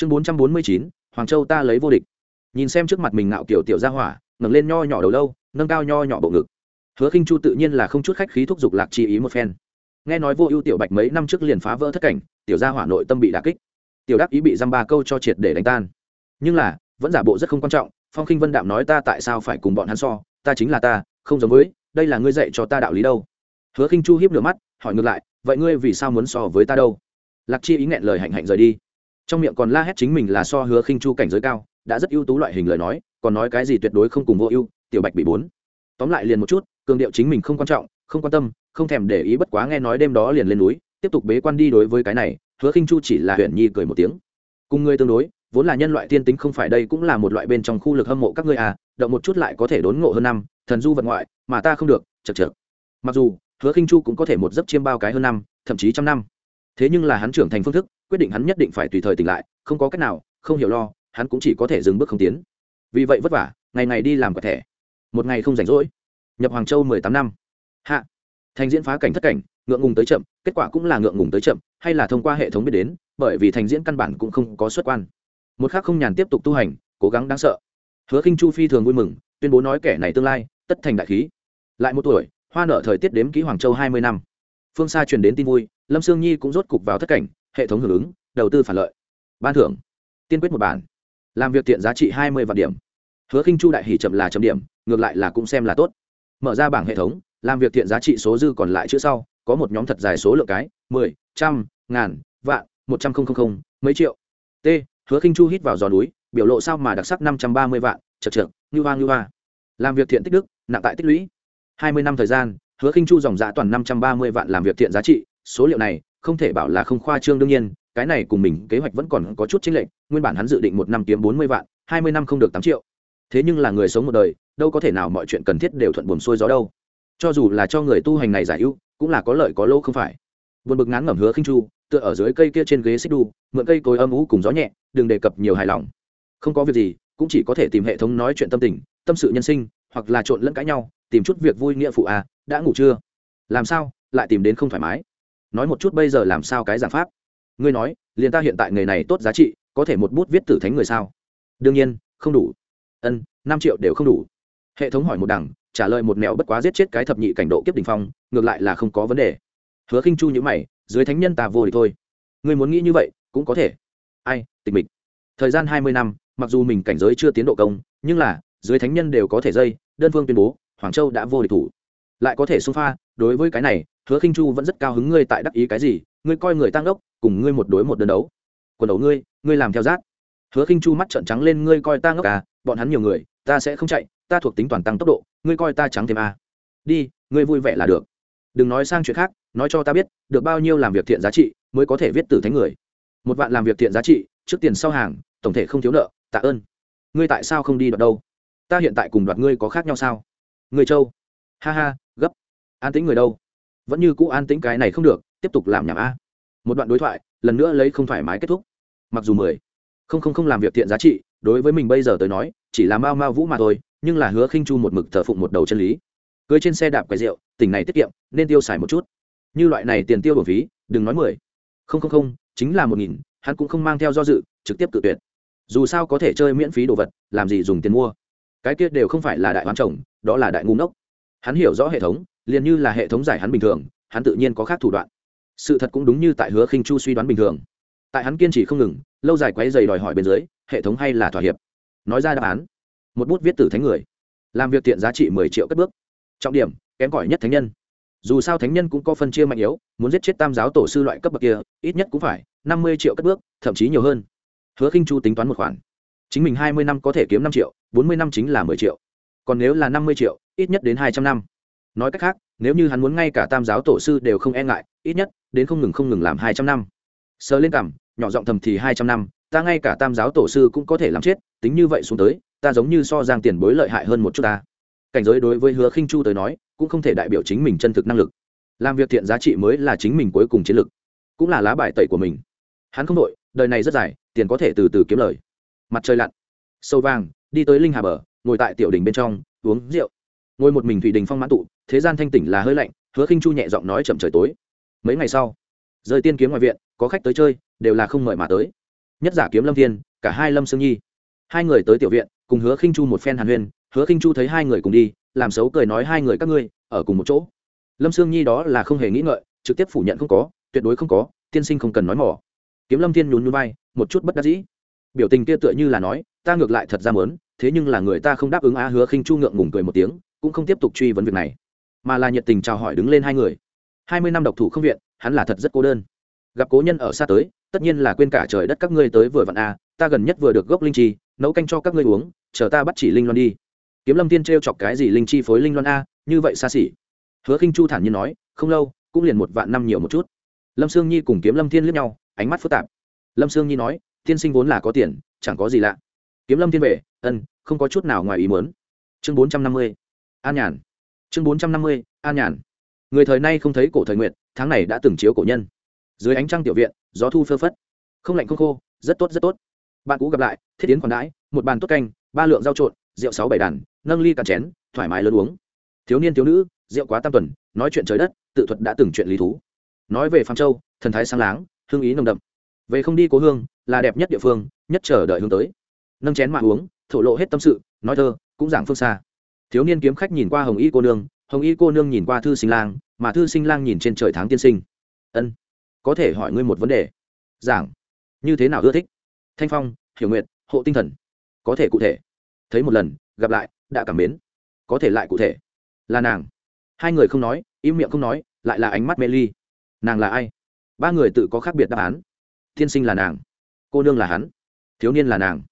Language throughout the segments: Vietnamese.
chương bốn trăm bốn mươi chín, hoàng châu ta lấy vô địch. Nhìn xem trước mặt mình ngạo kiểu tiểu gia hỏa, ngẩng lên nho nhỏ đầu lâu, nâng cao nho nhỏ bộ ngực. Hứa khinh chu tự nhiên là không chút khách khí thúc giục lạc chi ý một phen. Nghe nói vô ưu tiểu bạch mấy năm trước liền phá vỡ thất cảnh, tiểu gia hỏa nội tâm bị đả kích. Tiểu đắc ý bị dăm ba câu cho triệt để đánh tan. Nhưng là, vẫn giả bộ rất không quan trọng, phong khinh vân đạm nói ta tại sao phải cùng bọn hắn so, ta chính là ta, không giống với, đây là ngươi dạy cho ta đạo lý đâu. Hứa khinh chu hiếp lửa mắt, hỏi ngược lại, vậy ngươi vì sao muốn so với ta đâu? Lạc chi ý nghẹn lời hạnh hạnh rời đi trong miệng còn la hét chính mình là so hứa khinh chu cảnh giới cao, đã rất ưu tú loại hình lời nói, còn nói cái gì tuyệt đối không cùng vô ưu, tiểu bạch bị bốn. Tóm lại liền một chút, cường điệu chính mình không quan trọng, không quan tâm, không thèm để ý bất quá nghe nói đêm đó liền lên núi, tiếp tục bế quan đi đối với cái này, hứa khinh chu chỉ là huyện nhi cười một tiếng. Cùng ngươi tương đối, vốn là nhân loại tiên tính không phải đây cũng là một loại bên trong khu lực hâm mộ các ngươi à động một chút lại có thể đốn ngộ hơn năm, thần du vật ngoại, mà ta không được chật chật mặc dù, hứa khinh chu cũng có thể một giấc chiêm bao cái hơn năm, thậm chí trăm năm thế nhưng là hắn trưởng thành phương thức, quyết định hắn nhất định phải tùy thời tỉnh lại, không có cách nào, không hiểu lo, hắn cũng chỉ có thể dừng bước không tiến. Vì vậy vất vả, ngày ngày đi làm quả thẻ. Một ngày không rảnh rỗi. Nhập hoàng châu mười tám năm. Hạ. Thành diễn phá cảnh thất cảnh, ngượng ngùng tới chậm, kết quả cũng là ngượng ngùng tới chậm, hay là thông qua hệ thống biết đến, bởi vì thành diễn căn bản cũng không có xuất quan. Một khác không nhàn tiếp tục tu hành, cố gắng đáng sợ. Hứa khinh chu phi thường vui mừng, tuyên bố nói kẻ này tương lai, tất thành đại khí. Lại một tuổi, hoa nở thời tiết đếm ký hoàng châu hai mươi năm. Phương xa truyền đến tin vui lâm sương nhi cũng rốt cục vào thất cảnh, hệ thống hưởng ứng, đầu tư phản lợi. Ban thưởng. Tiên quyết một bản. Làm việc tiện giá trị hai mươi vạn điểm. Hứa khinh chu đại hỷ chậm là chấm điểm, ngược lại là cũng xem là tốt. Mở ra bảng hệ thống, làm việc tiện giá trị số dư còn lại chữ sau, có một nhóm thật dài số lượng cái, mười, trăm, ngàn, vạn, một trăm không không mấy triệu. T, hứa khinh chu hít vào giò núi, biểu lộ sao mà đặc sắc năm trăm ba mươi vạn, chật trượt như hoa như hoa. Làm việc thiện tích đức, nặng tại tích lũy. hai mươi năm thời gian, hứa khinh chu dòng giã toàn năm trăm ba mươi vạn làm việc thiện giá trị số liệu này không thể bảo là không khoa trương đương nhiên, cái này cùng mình kế hoạch vẫn còn có chút chênh lệch, nguyên bản hắn dự định một năm kiếm bốn mươi vạn, hai mươi năm không được tám triệu. Thế nhưng là người sống một đời, đâu có thể nào mọi chuyện cần thiết đều thuận buồm xuôi gió đâu. Cho dù là cho người tu hành này giải ưu, cũng là có lợi có lỗ không phải. Buồn bực ngán ngẩm hứa khinh chu, tựa ở dưới cây kia trên ghế xích đu, mượn cây cối âm ú cùng gió nhẹ, đừng đề cập nhiều hài lòng. Không có việc gì, cũng chỉ có thể tìm hệ thống nói chuyện tâm tình, tâm sự nhân sinh, hoặc là trộn lẫn cãi nhau, tìm chút việc vui nghĩa phụ à đã ngủ chưa? Làm sao, lại tìm đến không thoải mái? Nói một chút bây giờ làm sao cái giảng pháp. Ngươi nói, liền ta hiện tại nghề này tốt giá trị, có thể một bút viết tử thánh người sao? Đương nhiên, không đủ. Ân, năm triệu đều không đủ. Hệ thống hỏi một đằng, trả lời một mẹo bất quá giết chết cái thập nhị cảnh độ kiếp đình phong, ngược lại là không có vấn đề. Hứa khinh chu nhữ mày, dưới thánh nhân ta vô địch thôi. Ngươi muốn nghĩ như vậy, cũng có thể. Ai, tịch mịch. Thời gian hai mươi năm, mặc dù mình cảnh giới chưa tiến độ công, nhưng là, dưới thánh nhân đều có thể dây, đơn phương tuyên bố, hoàng châu đã vô địch thủ lại có thể xung pha, đối với cái này, hứa khinh chu vẫn rất cao hứng ngươi tại đắc ý cái gì, ngươi coi người tăng đốc, cùng ngươi một đối một đơn đấu. Quần đấu ngươi ngươi làm theo giác hứa khinh chu mắt trợn trắng lên, ngươi coi ta ngốc à bọn hắn nhiều người, ta sẽ không chạy, ta thuộc tính toàn tăng tốc độ, ngươi coi ta trắng thêm à. đi, ngươi vui vẻ là được. Đừng nói sang chuyện khác, nói cho ta biết, được bao nhiêu làm việc thiện giá trị, mới có thể viết từ thánh người. Một vạn làm việc thiện giá trị, trước tiền sau hàng, tổng thể không thiếu nợ, tạ ơn. Ngươi tại sao không đi đoạt đâu? Ta hiện tại cùng đoạt ngươi có khác nhau sao? Người châu ha ha an tĩnh người đâu? Vẫn như cũ an tĩnh cái này không được, tiếp tục làm nhảm a. Một đoạn đối thoại, lần nữa lấy không thoải mái kết thúc. Mặc dù mười, không không không làm việc thiện giá trị, đối với mình bây giờ tới nói, chỉ là mao mao vũ mà thôi, nhưng là hứa khinh chu một mực thờ phụng một đầu chân lý. Cưới trên xe đạp quầy rượu, tỉnh này tiết kiệm, nên tiêu xài một chút. Như loại này tiền tiêu bổ phí, đừng nói mười. Không không không, chính là một nghìn, hắn cũng không mang theo do dự, trực tiếp tự tuyệt. Dù sao có thể chơi miễn phí đồ vật, làm gì dùng tiền mua. Cái kia đều không phải là đại hoán chồng, đó là đại ngu ngốc. Hắn hiểu rõ hệ thống liền như là hệ thống giải hắn bình thường, hắn tự nhiên có khác thủ đoạn. Sự thật cũng đúng như tại hứa khinh chu suy đoán bình thường. Tại hắn kiên trì không ngừng, lâu dài quấy dày đòi hỏi bên dưới, hệ thống hay là thỏa hiệp. Nói ra đáp án. Một bút viết tử thánh người. Làm việc tiện giá trị mười triệu cất bước. Trọng điểm, kém cỏi nhất thánh nhân. Dù sao thánh nhân cũng có phân chia mạnh yếu, muốn giết chết tam giáo tổ sư loại cấp bậc kia, ít nhất cũng phải năm mươi triệu cất bước, thậm chí nhiều hơn. Hứa khinh chu tính toán một khoản. Chính mình hai mươi năm có thể kiếm năm triệu, bốn mươi năm chính là mười triệu. Còn nếu là năm mươi triệu, ít nhất đến hai trăm năm nói cách khác, nếu như hắn muốn ngay cả tam giáo tổ sư đều không e ngại, ít nhất, đến không ngừng không ngừng làm hai trăm năm. Sơ lên cảm nhỏ giọng thầm thì hai trăm năm, ta ngay cả tam giáo tổ sư cũng có thể làm chết, tính như vậy xuống tới, ta giống như so giang tiền bối lợi hại hơn một chút ta. Cảnh giới đối với hứa khinh chu tới nói, cũng không thể đại biểu chính mình chân thực năng lực. Làm việc thiện giá trị mới là chính mình cuối cùng chiến lực, cũng là lá bài tẩy của mình. Hắn không đội đời này rất dài, tiền có thể từ từ kiếm lời. Mặt trời lặn, sâu vàng, đi tới linh hà bờ, ngồi tại tiểu đình bên trong, uống rượu. Ngồi một mình thủy đình phong mãn tụ thế gian thanh tỉnh là hơi lạnh, hứa khinh chu nhẹ giọng nói chậm trời tối. Mấy ngày sau, rời tiên kiếm ngoài viện, có khách tới chơi, đều là không mời mà tới. Nhất giả kiếm lâm thiên, cả hai lâm sương nhi. Hai người tới tiểu viện, cùng hứa khinh chu một phen hàn huyên, hứa khinh chu thấy hai người cùng đi, làm xấu cười nói hai người các ngươi, ở cùng một chỗ. Lâm sương nhi đó là không hề nghĩ ngợi, trực tiếp phủ nhận không có, tuyệt đối không có, tiên sinh không cần nói mỏ. Kiếm lâm thiên nhún nhún vai, một chút bất đắc dĩ. Biểu tình kia tựa như là nói, ta ngược lại thật ra mớn thế nhưng là người ta không đáp ứng á. Hứa khinh chu ngượng ngùng cười một tiếng, cũng không tiếp tục truy vấn việc này mà là nhiệt tình chào hỏi đứng lên hai người. Hai mươi năm độc thủ không viện hắn là thật rất cô đơn. Gặp cố nhân ở xa tới tất nhiên là quên cả trời đất các ngươi tới vừa vặn a ta gần nhất vừa được gốc linh chi nấu canh cho các ngươi uống chờ ta bắt chỉ linh loan đi. Kiếm lâm tiên t chọc cái gì linh chi phối linh loan a như vậy xa xỉ. Hứa khinh chu thản nhiên nói không lâu cũng liền một vạn năm nhiều một chút. Lâm sương nhi cùng kiếm lâm thiên liếc nhau ánh mắt phức tạp. Lâm sương nhi nói tiên sinh vốn là có tiền chẳng có gì lạ. Kiếm lâm thiên về, ân không có chút nào ngoài ý muốn. Chương bốn trăm năm mươi. An nhàn chương bốn trăm năm mươi an nhàn. Người thời nay không thấy cổ thời nguyện tháng này đã từng chiếu cổ nhân. Dưới ánh trăng tiểu viện, gió thu phơ phất. Không lạnh không khô, rất tốt rất tốt. Bạn cũ gặp lại, thiết tiến còn đãi, một bàn tốt canh, ba lượng rau trộn, rượu sáu bảy đàn, nâng ly cạn chén, thoải mái lớn uống. Thiếu niên, thiếu nữ, rượu quá tam tuần, nói chuyện trời đất, tự thuật đã từng chuyện lý thú. Nói về phạm châu, thần thái sáng láng, hương ý nồng đậm. Về không đi cố hương, là đẹp nhất địa phương, nhất chờ đợi hướng tới. Nâng chén mà uống, thổ lộ hết tâm sự, nói thơ, cũng giảng phương xa thiếu niên kiếm khách nhìn qua hồng y cô nương, hồng y cô nương nhìn qua thư sinh lang, mà thư sinh lang nhìn trên trời tháng tiên sinh. Ân, có thể hỏi ngươi một vấn đề. Giảng. Như thế nào ưa thích? Thanh phong, hiểu nguyện hộ tinh thần. Có thể cụ thể. Thấy một lần, gặp lại, đã cảm mến. Có thể lại cụ thể. Là nàng. Hai người không nói, im miệng không nói, lại là ánh mắt mê ly. Nàng là ai? Ba người tự có khác biệt đáp án. Tiên sinh là nàng. Cô nương là hắn. Thiếu niên là nàng.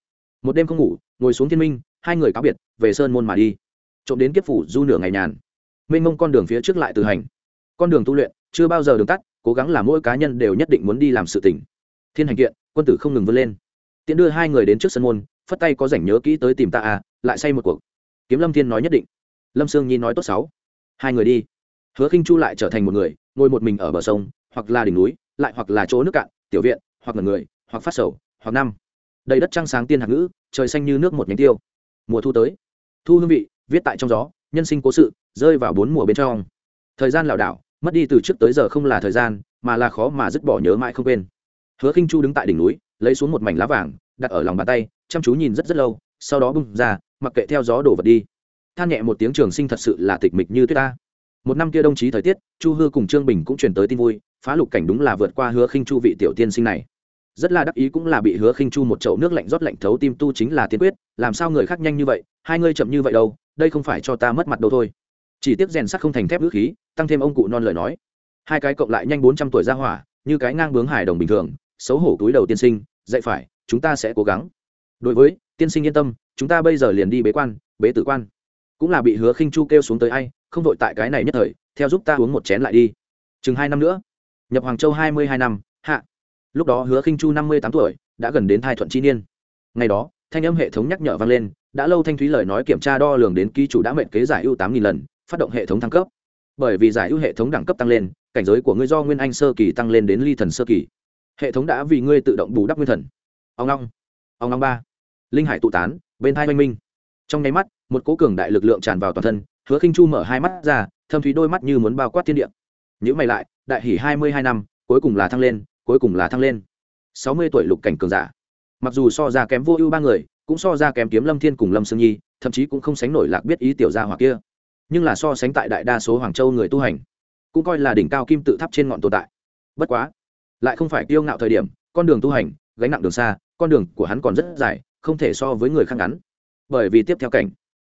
Một đêm không ngủ, ngồi xuống thiên minh, hai người cáo biệt, về sơn môn mà đi trộm đến kiếp phủ du nửa ngày nhàn. Mênh mông con đường phía trước lại từ hành. Con đường tu luyện, chưa bao giờ đường tắt, cố gắng là mỗi cá nhân đều nhất định muốn đi làm sự tỉnh thiên hành kiện, quân tử không ngừng vươn lên. Tiện đưa hai người đến trước sân môn, phất tay có rảnh nhớ kỹ tới tìm ta à lại say một cuộc. Kiếm lâm thiên nói nhất định. Lâm sương nhi nói tốt sáu hai người đi. Hứa khinh chu lại trở thành một người, ngồi một mình ở bờ sông, hoặc là đỉnh núi, lại hoặc là chỗ nước cạn, tiểu viện, hoặc là người, hoặc phát sầu, hoặc năm. Đầy đất trăng sáng tiên hạt ngữ, trời xanh như nước một nhánh tiêu. Mùa thu tới. Thu hương vị viết tại trong gió, nhân sinh cố sự, rơi vào bốn mùa bên trong. Thời gian lảo đảo, mất đi từ trước tới giờ không là thời gian, mà là khó mà dứt bỏ nhớ mãi không quên. Hứa khinh chu đứng tại đỉnh núi, lấy xuống một mảnh lá vàng, đặt ở lòng bàn tay, chăm chú nhìn rất rất lâu, sau đó bung ra, mặc kệ theo gió đổ vật đi. Than nhẹ một tiếng trường sinh thật sự là tịch mịch như tuyết ta. Một năm kia đồng chí thời tiết, chu hư cùng trương bình cũng truyền tới tin vui, phá lục cảnh đúng là vượt qua hứa khinh chu vị tiểu tiên sinh này. Rất là đắc ý cũng là bị hứa khinh chu một chậu nước lạnh rót lạnh thấu tim tu chính là tiên quyết, làm sao người khác nhanh như vậy, hai ngươi chậm như vậy đâu đây không phải cho ta mất mặt đâu thôi. Chỉ tiếp rèn sắt không thành thép ngữ khí, tăng thêm ông cụ non lời nói. Hai cái cộng lại nhanh bốn trăm tuổi ra hỏa, như cái ngang bướng hải đồng bình thường, xấu hổ túi đầu tiên sinh, dạy phải, chúng ta sẽ cố gắng. Đối với, tiên sinh yên tâm, chúng ta bây giờ liền đi bế quan, bế tử quan. Cũng là bị hứa khinh chu kêu xuống tới ai, không vội tại cái này nhất thời, theo giúp ta uống một chén lại đi. Chừng hai năm nữa. Nhập hoàng châu hai mươi hai năm, hạ. Lúc đó hứa khinh chu năm mươi tám tuổi, đã gần đến thai thuận chi niên. Ngày đó thanh âm hệ thống nhắc nhở vang lên, đã lâu thanh thúy lời nói kiểm tra đo lường đến ký chủ đã mệnh kế giải ưu tám nghìn lần, phát động hệ thống thăng cấp. Bởi vì giải ưu hệ thống đẳng cấp tăng lên, cảnh giới của ngươi do nguyên anh sơ kỳ tăng lên đến ly thần sơ kỳ. Hệ thống đã vì ngươi tự động bù đắp nguyên thần. Ông long ông long ba. Linh hải tụ tán, bên hai oanh minh. Trong nháy mắt, một cố cường đại lực lượng tràn vào toàn thân, hứa khinh chu mở hai mắt ra, thâm thúy đôi mắt như muốn bao quát thiên địa. Nhữ mày lại, đại hỉ hai mươi hai năm, cuối cùng là thăng lên, cuối cùng là thăng lên. Sáu mươi tuổi lục cảnh cường giả mặc dù so ra kém vô ưu ba người, cũng so ra kém kiếm lâm thiên cùng lâm sương nhi, thậm chí cũng không sánh nổi lạc biết ý tiểu gia hoặc kia. Nhưng là so sánh tại đại đa số hoàng châu người tu hành, cũng coi là đỉnh cao kim tự tháp trên ngọn tồn tại. Bất quá, lại không phải kiêu ngạo thời điểm, con đường tu hành, gánh nặng đường xa, con đường của hắn còn rất dài, không thể so với người khác ngắn. Bởi vì tiếp theo cảnh,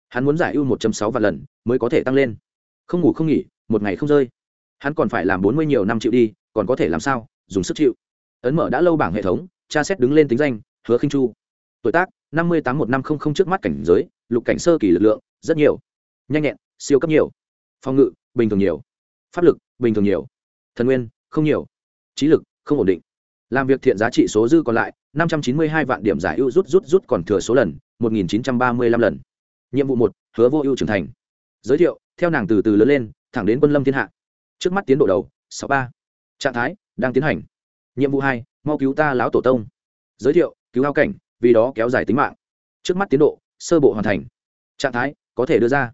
hắn muốn giải ưu một sáu vạn lần mới có thể tăng lên. Không ngủ không nghỉ, một ngày không rơi. Hắn còn phải làm bốn mươi nhiều năm chịu đi, còn có thể làm sao, dùng sức chịu. Ấn mở đã lâu bảng hệ thống, tra xét đứng lên tính danh hứa khinh chu. Tuổi tác, năm mươi tám một năm không không trước mắt cảnh giới, lục cảnh sơ kỳ lực lượng, rất nhiều. Nhanh nhẹn, siêu cấp nhiều. Phòng ngự, bình thường nhiều. Pháp lực, bình thường nhiều. Thần nguyên, không nhiều. Trí lực, không ổn định. Làm việc thiện giá trị số dư còn lại, năm trăm chín mươi hai vạn điểm giải ưu rút rút rút còn thừa số lần, một nghìn chín trăm ba mươi lăm lần. Nhiệm vụ một, hứa vô ưu trưởng thành. Giới thiệu, theo nàng từ từ lớn lên, thẳng đến quân lâm thiên hạ. Trước mắt tiến độ đầu, sáu ba. Trạng thái, đang tiến hành. Nhiệm vụ hai, mau cứu ta lão tổ tông. Giới thiệu cứu hao cảnh, vì đó kéo dài tính mạng. Trước mắt tiến độ, sơ bộ hoàn thành. Trạng thái, có thể đưa ra.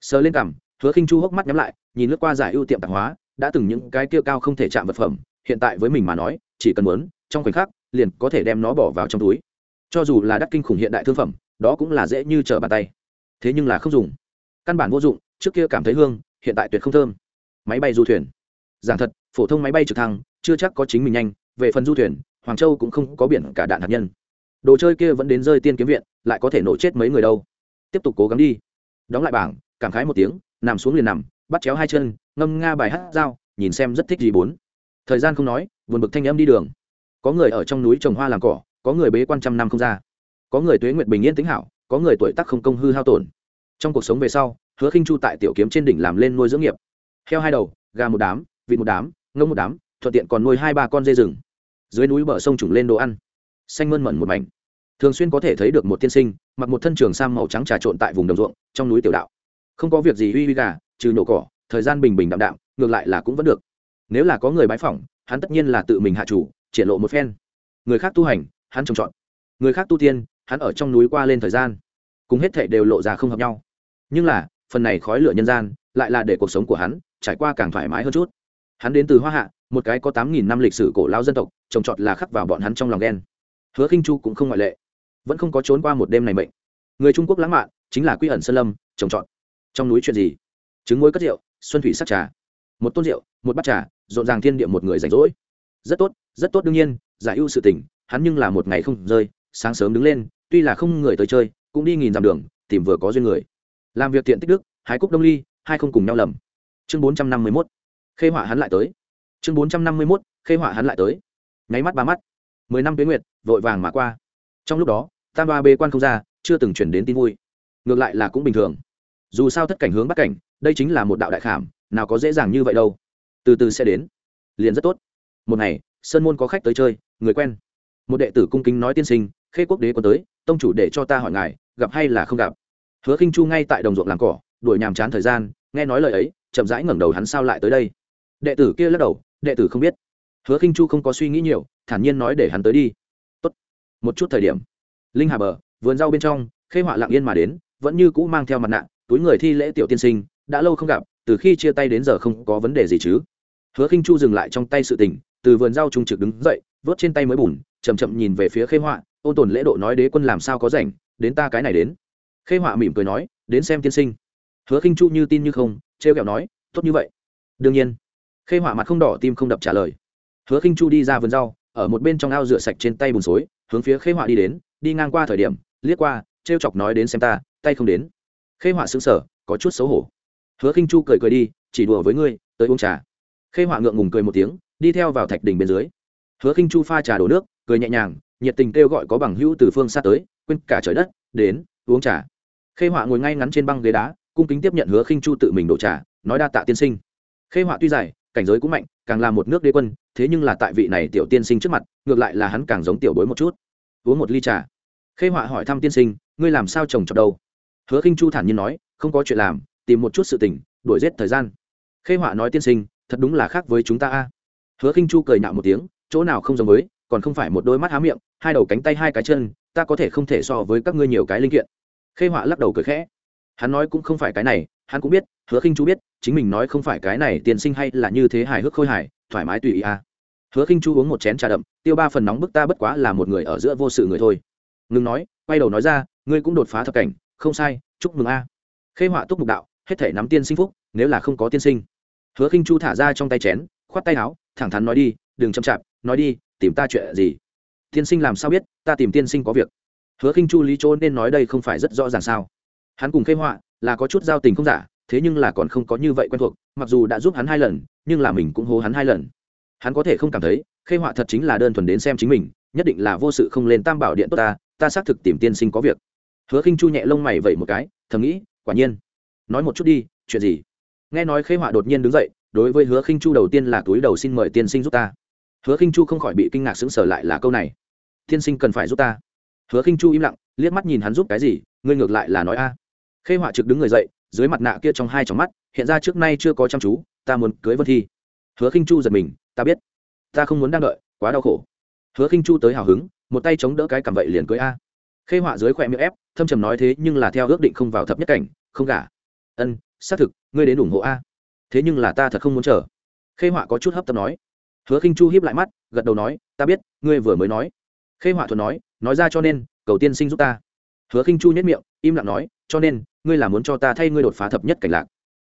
Sờ lên cằm, hứa khinh chu hốc mắt nhắm lại, nhìn lướt qua giải ưu tiệm tạp hóa, đã từng những cái kia cao không thể chạm vật phẩm, hiện tại với mình mà nói, chỉ cần muốn, trong khoảnh khắc, liền có thể đem nó bỏ vào trong túi. Cho dù là đắt kinh khủng hiện đại thương phẩm, đó cũng là dễ như trở bàn tay. Thế nhưng là không dùng. Căn bản vô dụng, trước kia cảm thấy hương, hiện tại tuyệt không thơm. Máy bay du thuyền. Giảng thật, phổ thông máy bay trực thăng, chưa chắc có chính mình nhanh, về phần du thuyền, hoàng châu cũng không có biển cả đạn hạt nhân đồ chơi kia vẫn đến rơi tiên kiếm viện, lại có thể nổ chết mấy người đâu. Tiếp tục cố gắng đi. Đóng lại bảng, cảm khái một tiếng, nằm xuống liền nằm, bắt chéo hai chân, ngâm nga bài hát dao, nhìn xem rất thích gì bốn. Thời gian không nói vườn bực thanh âm đi đường. Có người ở trong núi trồng hoa làm cỏ, có người bế quan trăm năm không ra. Có người tuế nguyệt bình yên tính hảo, có người tuổi tác không công hư hao tổn. Trong cuộc sống về sau, hứa khinh chu tại tiểu kiếm trên đỉnh làm lên nuôi dưỡng nghiệp. Heo hai đầu, gà một đám, vịt một đám, ngông một đám, thuận tiện còn nuôi hai ba con dê rừng. Dưới núi bờ sông trùng lên đồ ăn. Xanh mơn mẩn một mảnh thường xuyên có thể thấy được một tiên sinh mặc một thân trường sam màu trắng trà trộn tại vùng đồng ruộng trong núi tiểu đạo không có việc gì uy uy gà trừ nổ cỏ thời gian bình bình đạm đạm ngược lại là cũng vẫn được nếu là có người bái phỏng hắn tất nhiên là tự mình hạ chủ triển lộ một phen người khác tu hành hắn trồng trọt người khác tu tiên hắn ở trong núi qua lên thời gian cùng hết thệ đều lộ ra không hợp nhau nhưng là phần này khói lửa nhân gian lại là để cuộc sống của hắn trải qua càng thoải mái hơn chút hắn đến từ hoa hạ một cái có tám nghìn năm lịch sử cổ lao dân tộc trồng trọt là khắc vào bọn hắn trong lòng đen hứa khinh chu cũng không ngoại lệ vẫn không có trốn qua một đêm này mệnh. Người trung quốc lãng mạn chính là quy ẩn sơn lâm, trồng trọt. Trong núi chuyện gì? Trứng muối cất rượu, xuân thủy sắc trà. Một tôn rượu, một bát trà, rộn ràng thiên địa một người rảnh rỗi. Rất tốt rất tốt đương nhiên, giải ưu sự tình, hắn nhưng là một ngày không rơi, sáng sớm đứng lên, tuy là không người tới chơi, cũng đi nghìn dặm đường, tìm vừa có duyên người. Làm việc tiện tích đức, hái cúc đông ly, hai không cùng nhau lầm. Chương bốn trăm năm mươi mốt, khê họa hắn lại tới. Chương bốn trăm năm mươi mốt, khê họa hắn lại tới. Nháy mắt ba mắt, mười năm tuyến nguyệt, vội vàng mà qua. Trong lúc đó tam ba bê quan không ra, chưa từng chuyển đến tin vui. Ngược lại là cũng bình thường. Dù sao thất cảnh hướng bắt cảnh, đây chính là một đạo đại khảm, nào có dễ dàng như vậy đâu. Từ từ sẽ đến. Liền rất tốt. Một ngày, sơn môn có khách tới chơi, người quen. Một đệ tử cung kính nói tiên sinh, khê quốc đế có tới, tông chủ để cho ta hỏi ngài, gặp hay là không gặp? Hứa khinh chu ngay tại đồng ruộng làng cỏ, đuổi nhàm chán thời gian, nghe nói lời ấy, chậm rãi ngẩng đầu hắn sao lại tới đây. Đệ tử kia lắc đầu, đệ tử không biết. Hứa khinh chu không có suy nghĩ nhiều, thản nhiên nói để hắn tới đi. Tốt. một chút thời điểm linh hà bờ, vườn rau bên trong, khê họa lặng yên mà đến, vẫn như cũ mang theo mặt nạ, túi người thi lễ tiểu tiên sinh, đã lâu không gặp, từ khi chia tay đến giờ không có vấn đề gì chứ. Hứa khinh chu dừng lại trong tay sự tình, từ vườn rau trung trực đứng dậy, vớt trên tay mới bùn, chậm chậm nhìn về phía khê họa, ôn tồn lễ độ nói đế quân làm sao có rảnh, đến ta cái này đến. Khê họa mỉm cười nói, đến xem tiên sinh. Hứa khinh chu như tin như không, trêu kẹo nói, tốt như vậy. Đương nhiên. Khê họa mặt không đỏ tim không đập trả lời. Hứa khinh chu đi ra vườn rau, ở một bên trong ao rửa sạch trên tay bùn xối, hướng phía khê họa đi đến đi ngang qua thời điểm, liếc qua, trêu chọc nói đến xem ta, tay không đến. Khê họa xứng sở có chút xấu hổ. Hứa khinh chu cười cười đi, chỉ đùa với ngươi, tới uống trà. Khê họa ngượng ngùng cười một tiếng, đi theo vào thạch đình bên dưới. Hứa khinh chu pha trà đổ nước, cười nhẹ nhàng, nhiệt tình kêu gọi có bằng hữu từ phương xa tới, quên cả trời đất, đến, uống trà. Khê họa ngồi ngay ngắn trên băng ghế đá, cung kính tiếp nhận hứa khinh chu tự mình đổ trà, nói đa tạ tiên sinh. Khê họa tuy dài, cảnh giới cũng mạnh, càng là một nước đế quân, thế nhưng là tại vị này tiểu tiên sinh trước mặt, ngược lại là hắn càng giống tiểu bối một chút uống một ly trà. Khê họa hỏi thăm tiên sinh, ngươi làm sao trồng trọt đâu? Hứa khinh chu thản nhiên nói, không có chuyện làm, tìm một chút sự tình, đuổi giết thời gian. Khê họa nói tiên sinh, thật đúng là khác với chúng ta a. Hứa khinh chu cười nhạo một tiếng, chỗ nào không giống với, còn không phải một đôi mắt há miệng, hai đầu cánh tay hai cái chân, ta có thể không thể so với các ngươi nhiều cái linh kiện. Khê họa lắc đầu cười khẽ. Hắn nói cũng không phải cái này, hắn cũng biết, hứa khinh chu biết, chính mình nói không phải cái này, tiên sinh hay là như thế hài hước khôi hài, thoải mái tùy ý a. Hứa khinh chu uống một chén trà đậm tiêu ba phần nóng bức ta bất quá là một người ở giữa vô sự người thôi. Ngừng nói, quay đầu nói ra, ngươi cũng đột phá thập cảnh, không sai, chúc mừng a. Khê họa túc mục đạo, hết thể nắm tiên sinh phúc, nếu là không có tiên sinh. Hứa khinh chu thả ra trong tay chén, khoát tay áo, thẳng thắn nói đi, đừng chậm chạp, nói đi, tìm ta chuyện gì? Tiên sinh làm sao biết, ta tìm tiên sinh có việc. Hứa khinh chu lý chỗ nên nói đây không phải rất rõ ràng sao. Hắn cùng khê họa, là có chút giao tình không giả, thế nhưng là còn không có như vậy quen thuộc, mặc dù đã giúp hắn hai lần, nhưng là mình cũng hô hắn hai lần. Hắn có thể không cảm thấy khê họa thật chính là đơn thuần đến xem chính mình, nhất định là vô sự không lên tam bảo điện tốt ta ta xác thực tìm tiên sinh có việc. Hứa khinh chu nhẹ lông mày vậy một cái, thầm nghĩ, quả nhiên. Nói một chút đi, chuyện gì? Nghe nói khê họa đột nhiên đứng dậy, đối với hứa khinh chu đầu tiên là túi đầu xin mời tiên sinh giúp ta. Hứa khinh chu không khỏi bị kinh ngạc sững sờ lại là câu này. Tiên sinh cần phải giúp ta. Hứa khinh chu im lặng, liếc mắt nhìn hắn giúp cái gì, ngươi ngược lại là nói a. Khê họa trực đứng người dậy, dưới mặt nạ kia trong hai tròng mắt, hiện ra trước nay chưa có chăm chú, ta muốn cưới vân thi. Hứa khinh chu giật mình, ta biết ta không muốn đang đợi, quá đau khổ. Hứa khinh chu tới hào hứng, một tay chống đỡ cái cầm vậy liền cưới a. Khê họa dưới khỏe miệng ép, thâm trầm nói thế nhưng là theo ước định không vào thập nhất cảnh, không gả. Ân, xác thực, ngươi đến ủng hộ a. Thế nhưng là ta thật không muốn chờ. Khê họa có chút hấp tấp nói. Hứa khinh chu hiếp lại mắt, gật đầu nói, ta biết, ngươi vừa mới nói. Khê họa thuận nói nói ra cho nên, cầu tiên sinh giúp ta. Hứa khinh chu nhất miệng, im lặng nói, cho nên, ngươi là muốn cho ta thay ngươi đột phá thập nhất cảnh lạc.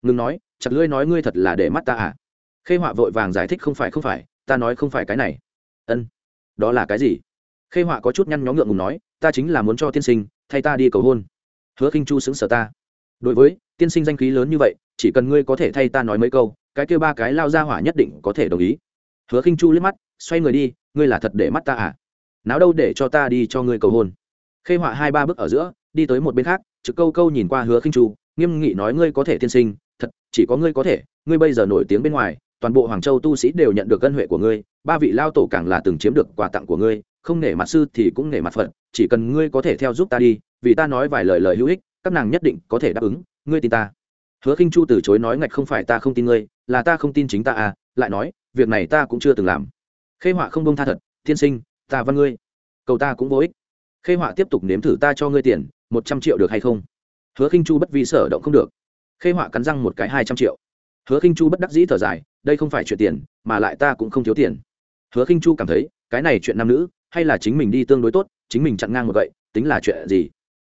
Ngừng nói, chặt lưỡi nói ngươi thật là để mắt ta à. Khê họa vội vàng giải thích không phải không phải ta nói không phải cái này. Ân, đó là cái gì? Khê họa có chút nhăn nhó ngượng ngùng nói, ta chính là muốn cho tiên sinh thay ta đi cầu hôn. Hứa khinh chu xứng sở ta. Đối với, tiên sinh danh khí lớn như vậy, chỉ cần ngươi có thể thay ta nói mấy câu, cái kêu ba cái lao ra hỏa nhất định có thể đồng ý. Hứa khinh chu liếc mắt, xoay người đi, ngươi là thật để mắt ta à? Nào đâu để cho ta đi cho ngươi cầu hôn. Khê họa hai ba bước ở giữa, đi tới một bên khác, trực câu câu nhìn qua hứa khinh chu, nghiêm nghị nói ngươi có thể tiên sinh, thật, chỉ có ngươi có thể, ngươi bây giờ nổi tiếng bên ngoài toàn bộ hoàng châu tu sĩ đều nhận được ân huệ của ngươi, ba vị lao tổ càng là từng chiếm được quà tặng của ngươi, không nể mặt sư thì cũng nể mặt phật, chỉ cần ngươi có thể theo giúp ta đi, vì ta nói vài lời lời hữu ích, các nàng nhất định có thể đáp ứng, ngươi tin ta. Hứa khinh chu từ chối nói ngạch không phải ta không tin ngươi, là ta không tin chính ta à lại nói, việc này ta cũng chưa từng làm. Khê họa không bông tha thật thiên sinh, ta văn ngươi, cầu ta cũng vô ích. Khê họa tiếp tục nếm thử ta cho ngươi tiền, một trăm triệu được hay không? Hứa khinh chu bất vi sở động không được. Khê họa cắn răng một cái hai trăm triệu. Hứa khinh chu bất đắc dĩ thở dài đây không phải chuyện tiền, mà lại ta cũng không thiếu tiền. Hứa khinh chu cảm thấy, cái này chuyện nam nữ, hay là chính mình đi tương đối tốt, chính mình chặn ngang một vậy tính là chuyện gì?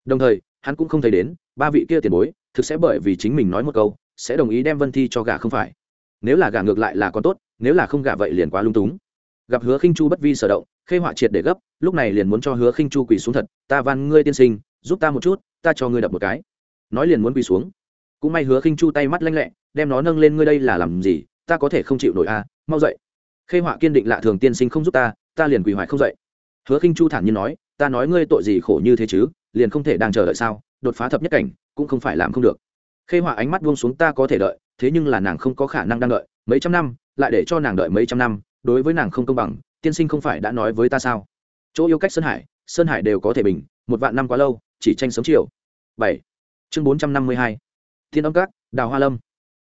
Đồng thời, hắn cũng không thấy đến, ba vị kia tiền bối, thực sẽ bởi vì chính mình nói một câu, sẽ đồng ý đem vân thi cho gà không phải. Nếu là gà ngược lại là còn tốt, nếu là không gà vậy liền quá lung túng. Gặp hứa khinh chu bất vi sở động, khê họa triệt để gấp, lúc này liền muốn cho hứa khinh chu quỳ xuống thật, ta van ngươi tiên sinh, giúp ta một chút, ta cho ngươi đập một cái. Nói liền muốn quỳ xuống. Cũng may hứa khinh chu tay mắt lanh lẹ, đem nó nâng lên, ngươi đây là làm gì? Ta có thể không chịu nổi a à, mau dậy. Khê họa kiên định lạ thường tiên sinh không giúp ta ta liền quỳ hoài không dậy. Hứa khinh chu thản nhiên nói ta nói ngươi tội gì khổ như thế chứ liền không thể đang chờ đợi sao đột phá thập nhất cảnh cũng không phải làm không được. Khê họa ánh mắt buông xuống ta có thể đợi thế nhưng là nàng không có khả năng đang đợi mấy trăm năm lại để cho nàng đợi mấy trăm năm đối với nàng không công bằng tiên sinh không phải đã nói với ta sao? Chỗ yêu cách sơn hải sơn hải đều có thể bình một vạn năm quá lâu chỉ tranh sống chiều. Bảy. Chương bốn trăm năm mươi hai. Thiên âm cát đào hoa lâm.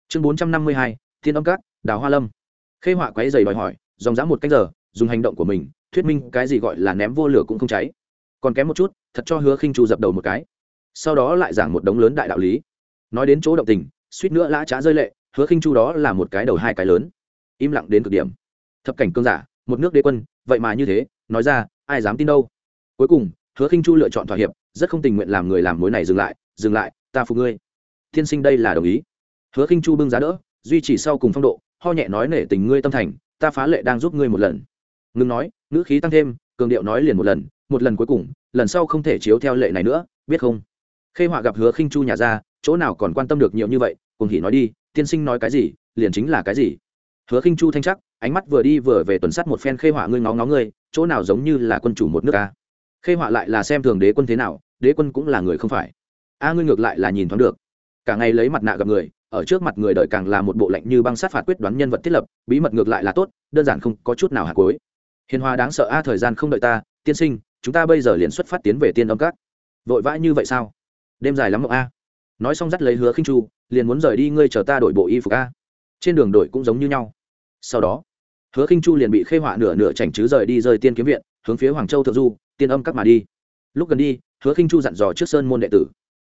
Chương bốn trăm năm mươi hai. Thiên âm cát đào hoa lâm. Khê họa quáy dày đòi hỏi, dòng dã một cách giờ, dùng hành động của mình, thuyết minh cái gì gọi là ném vô lửa cũng không cháy. Còn kém một chút, thật cho hứa khinh chu dập đầu một cái. Sau đó lại giảng một đống lớn đại đạo lý. Nói đến chỗ động tình, suýt nữa lã trá rơi lệ, hứa khinh chu đó là một cái đầu hai cái lớn. Im lặng đến cực điểm. Thập cảnh cương giả, một nước đế quân, vậy mà như thế, nói ra, ai dám tin đâu. Cuối cùng, hứa khinh chu lựa chọn thỏa hiệp, rất không tình nguyện làm người làm mối này dừng lại dừng lại, ta phục ngươi. Thiên sinh đây là đồng ý. Hứa khinh chu bưng giá đỡ, duy trì sau cùng phong độ ho nhẹ nói nể tình ngươi tâm thành, ta phá lệ đang giúp ngươi một lần. Ngừng nói, ngữ khí tăng thêm, cường điệu nói liền một lần một lần cuối cùng, lần sau không thể chiếu theo lệ này nữa, biết không? Khê họa gặp hứa khinh chu nhà ra, chỗ nào còn quan tâm được nhiều như vậy, cùng hỉ nói đi, tiên sinh nói cái gì, liền chính là cái gì. Hứa khinh chu thanh chắc, ánh mắt vừa đi vừa về tuần sắt một phen khê họa ngươi ngó ngó ngươi, chỗ nào giống như là quân chủ một nước ta. Khê họa lại là xem thường đế quân thế nào, đế quân cũng là người không phải. A, ngươi ngược lại là nhìn thoáng được. Cả ngày lấy mặt nạ gặp người ở trước mặt người đời càng là một bộ lạnh như băng sát phạt quyết đoán nhân vật thiết lập, bí mật ngược lại là tốt, đơn giản không có chút nào hạt cuối. Hiền hòa đáng sợ a, thời gian không đợi ta, tiên sinh, chúng ta bây giờ liền xuất phát tiến về tiên âm các. Vội vã như vậy sao? Đêm dài lắm mộng a. Nói xong dắt lấy hứa khinh chu, liền muốn rời đi, ngươi chờ ta đổi bộ y phục a. Trên đường đổi cũng giống như nhau. Sau đó, hứa khinh chu liền bị khê họa nửa nửa chảnh chứ rời đi rời tiên kiếm viện, hướng phía hoàng châu thượng du, tiên âm các mà đi. Lúc gần đi, hứa khinh chu dặn dò trước sơn môn đệ tử.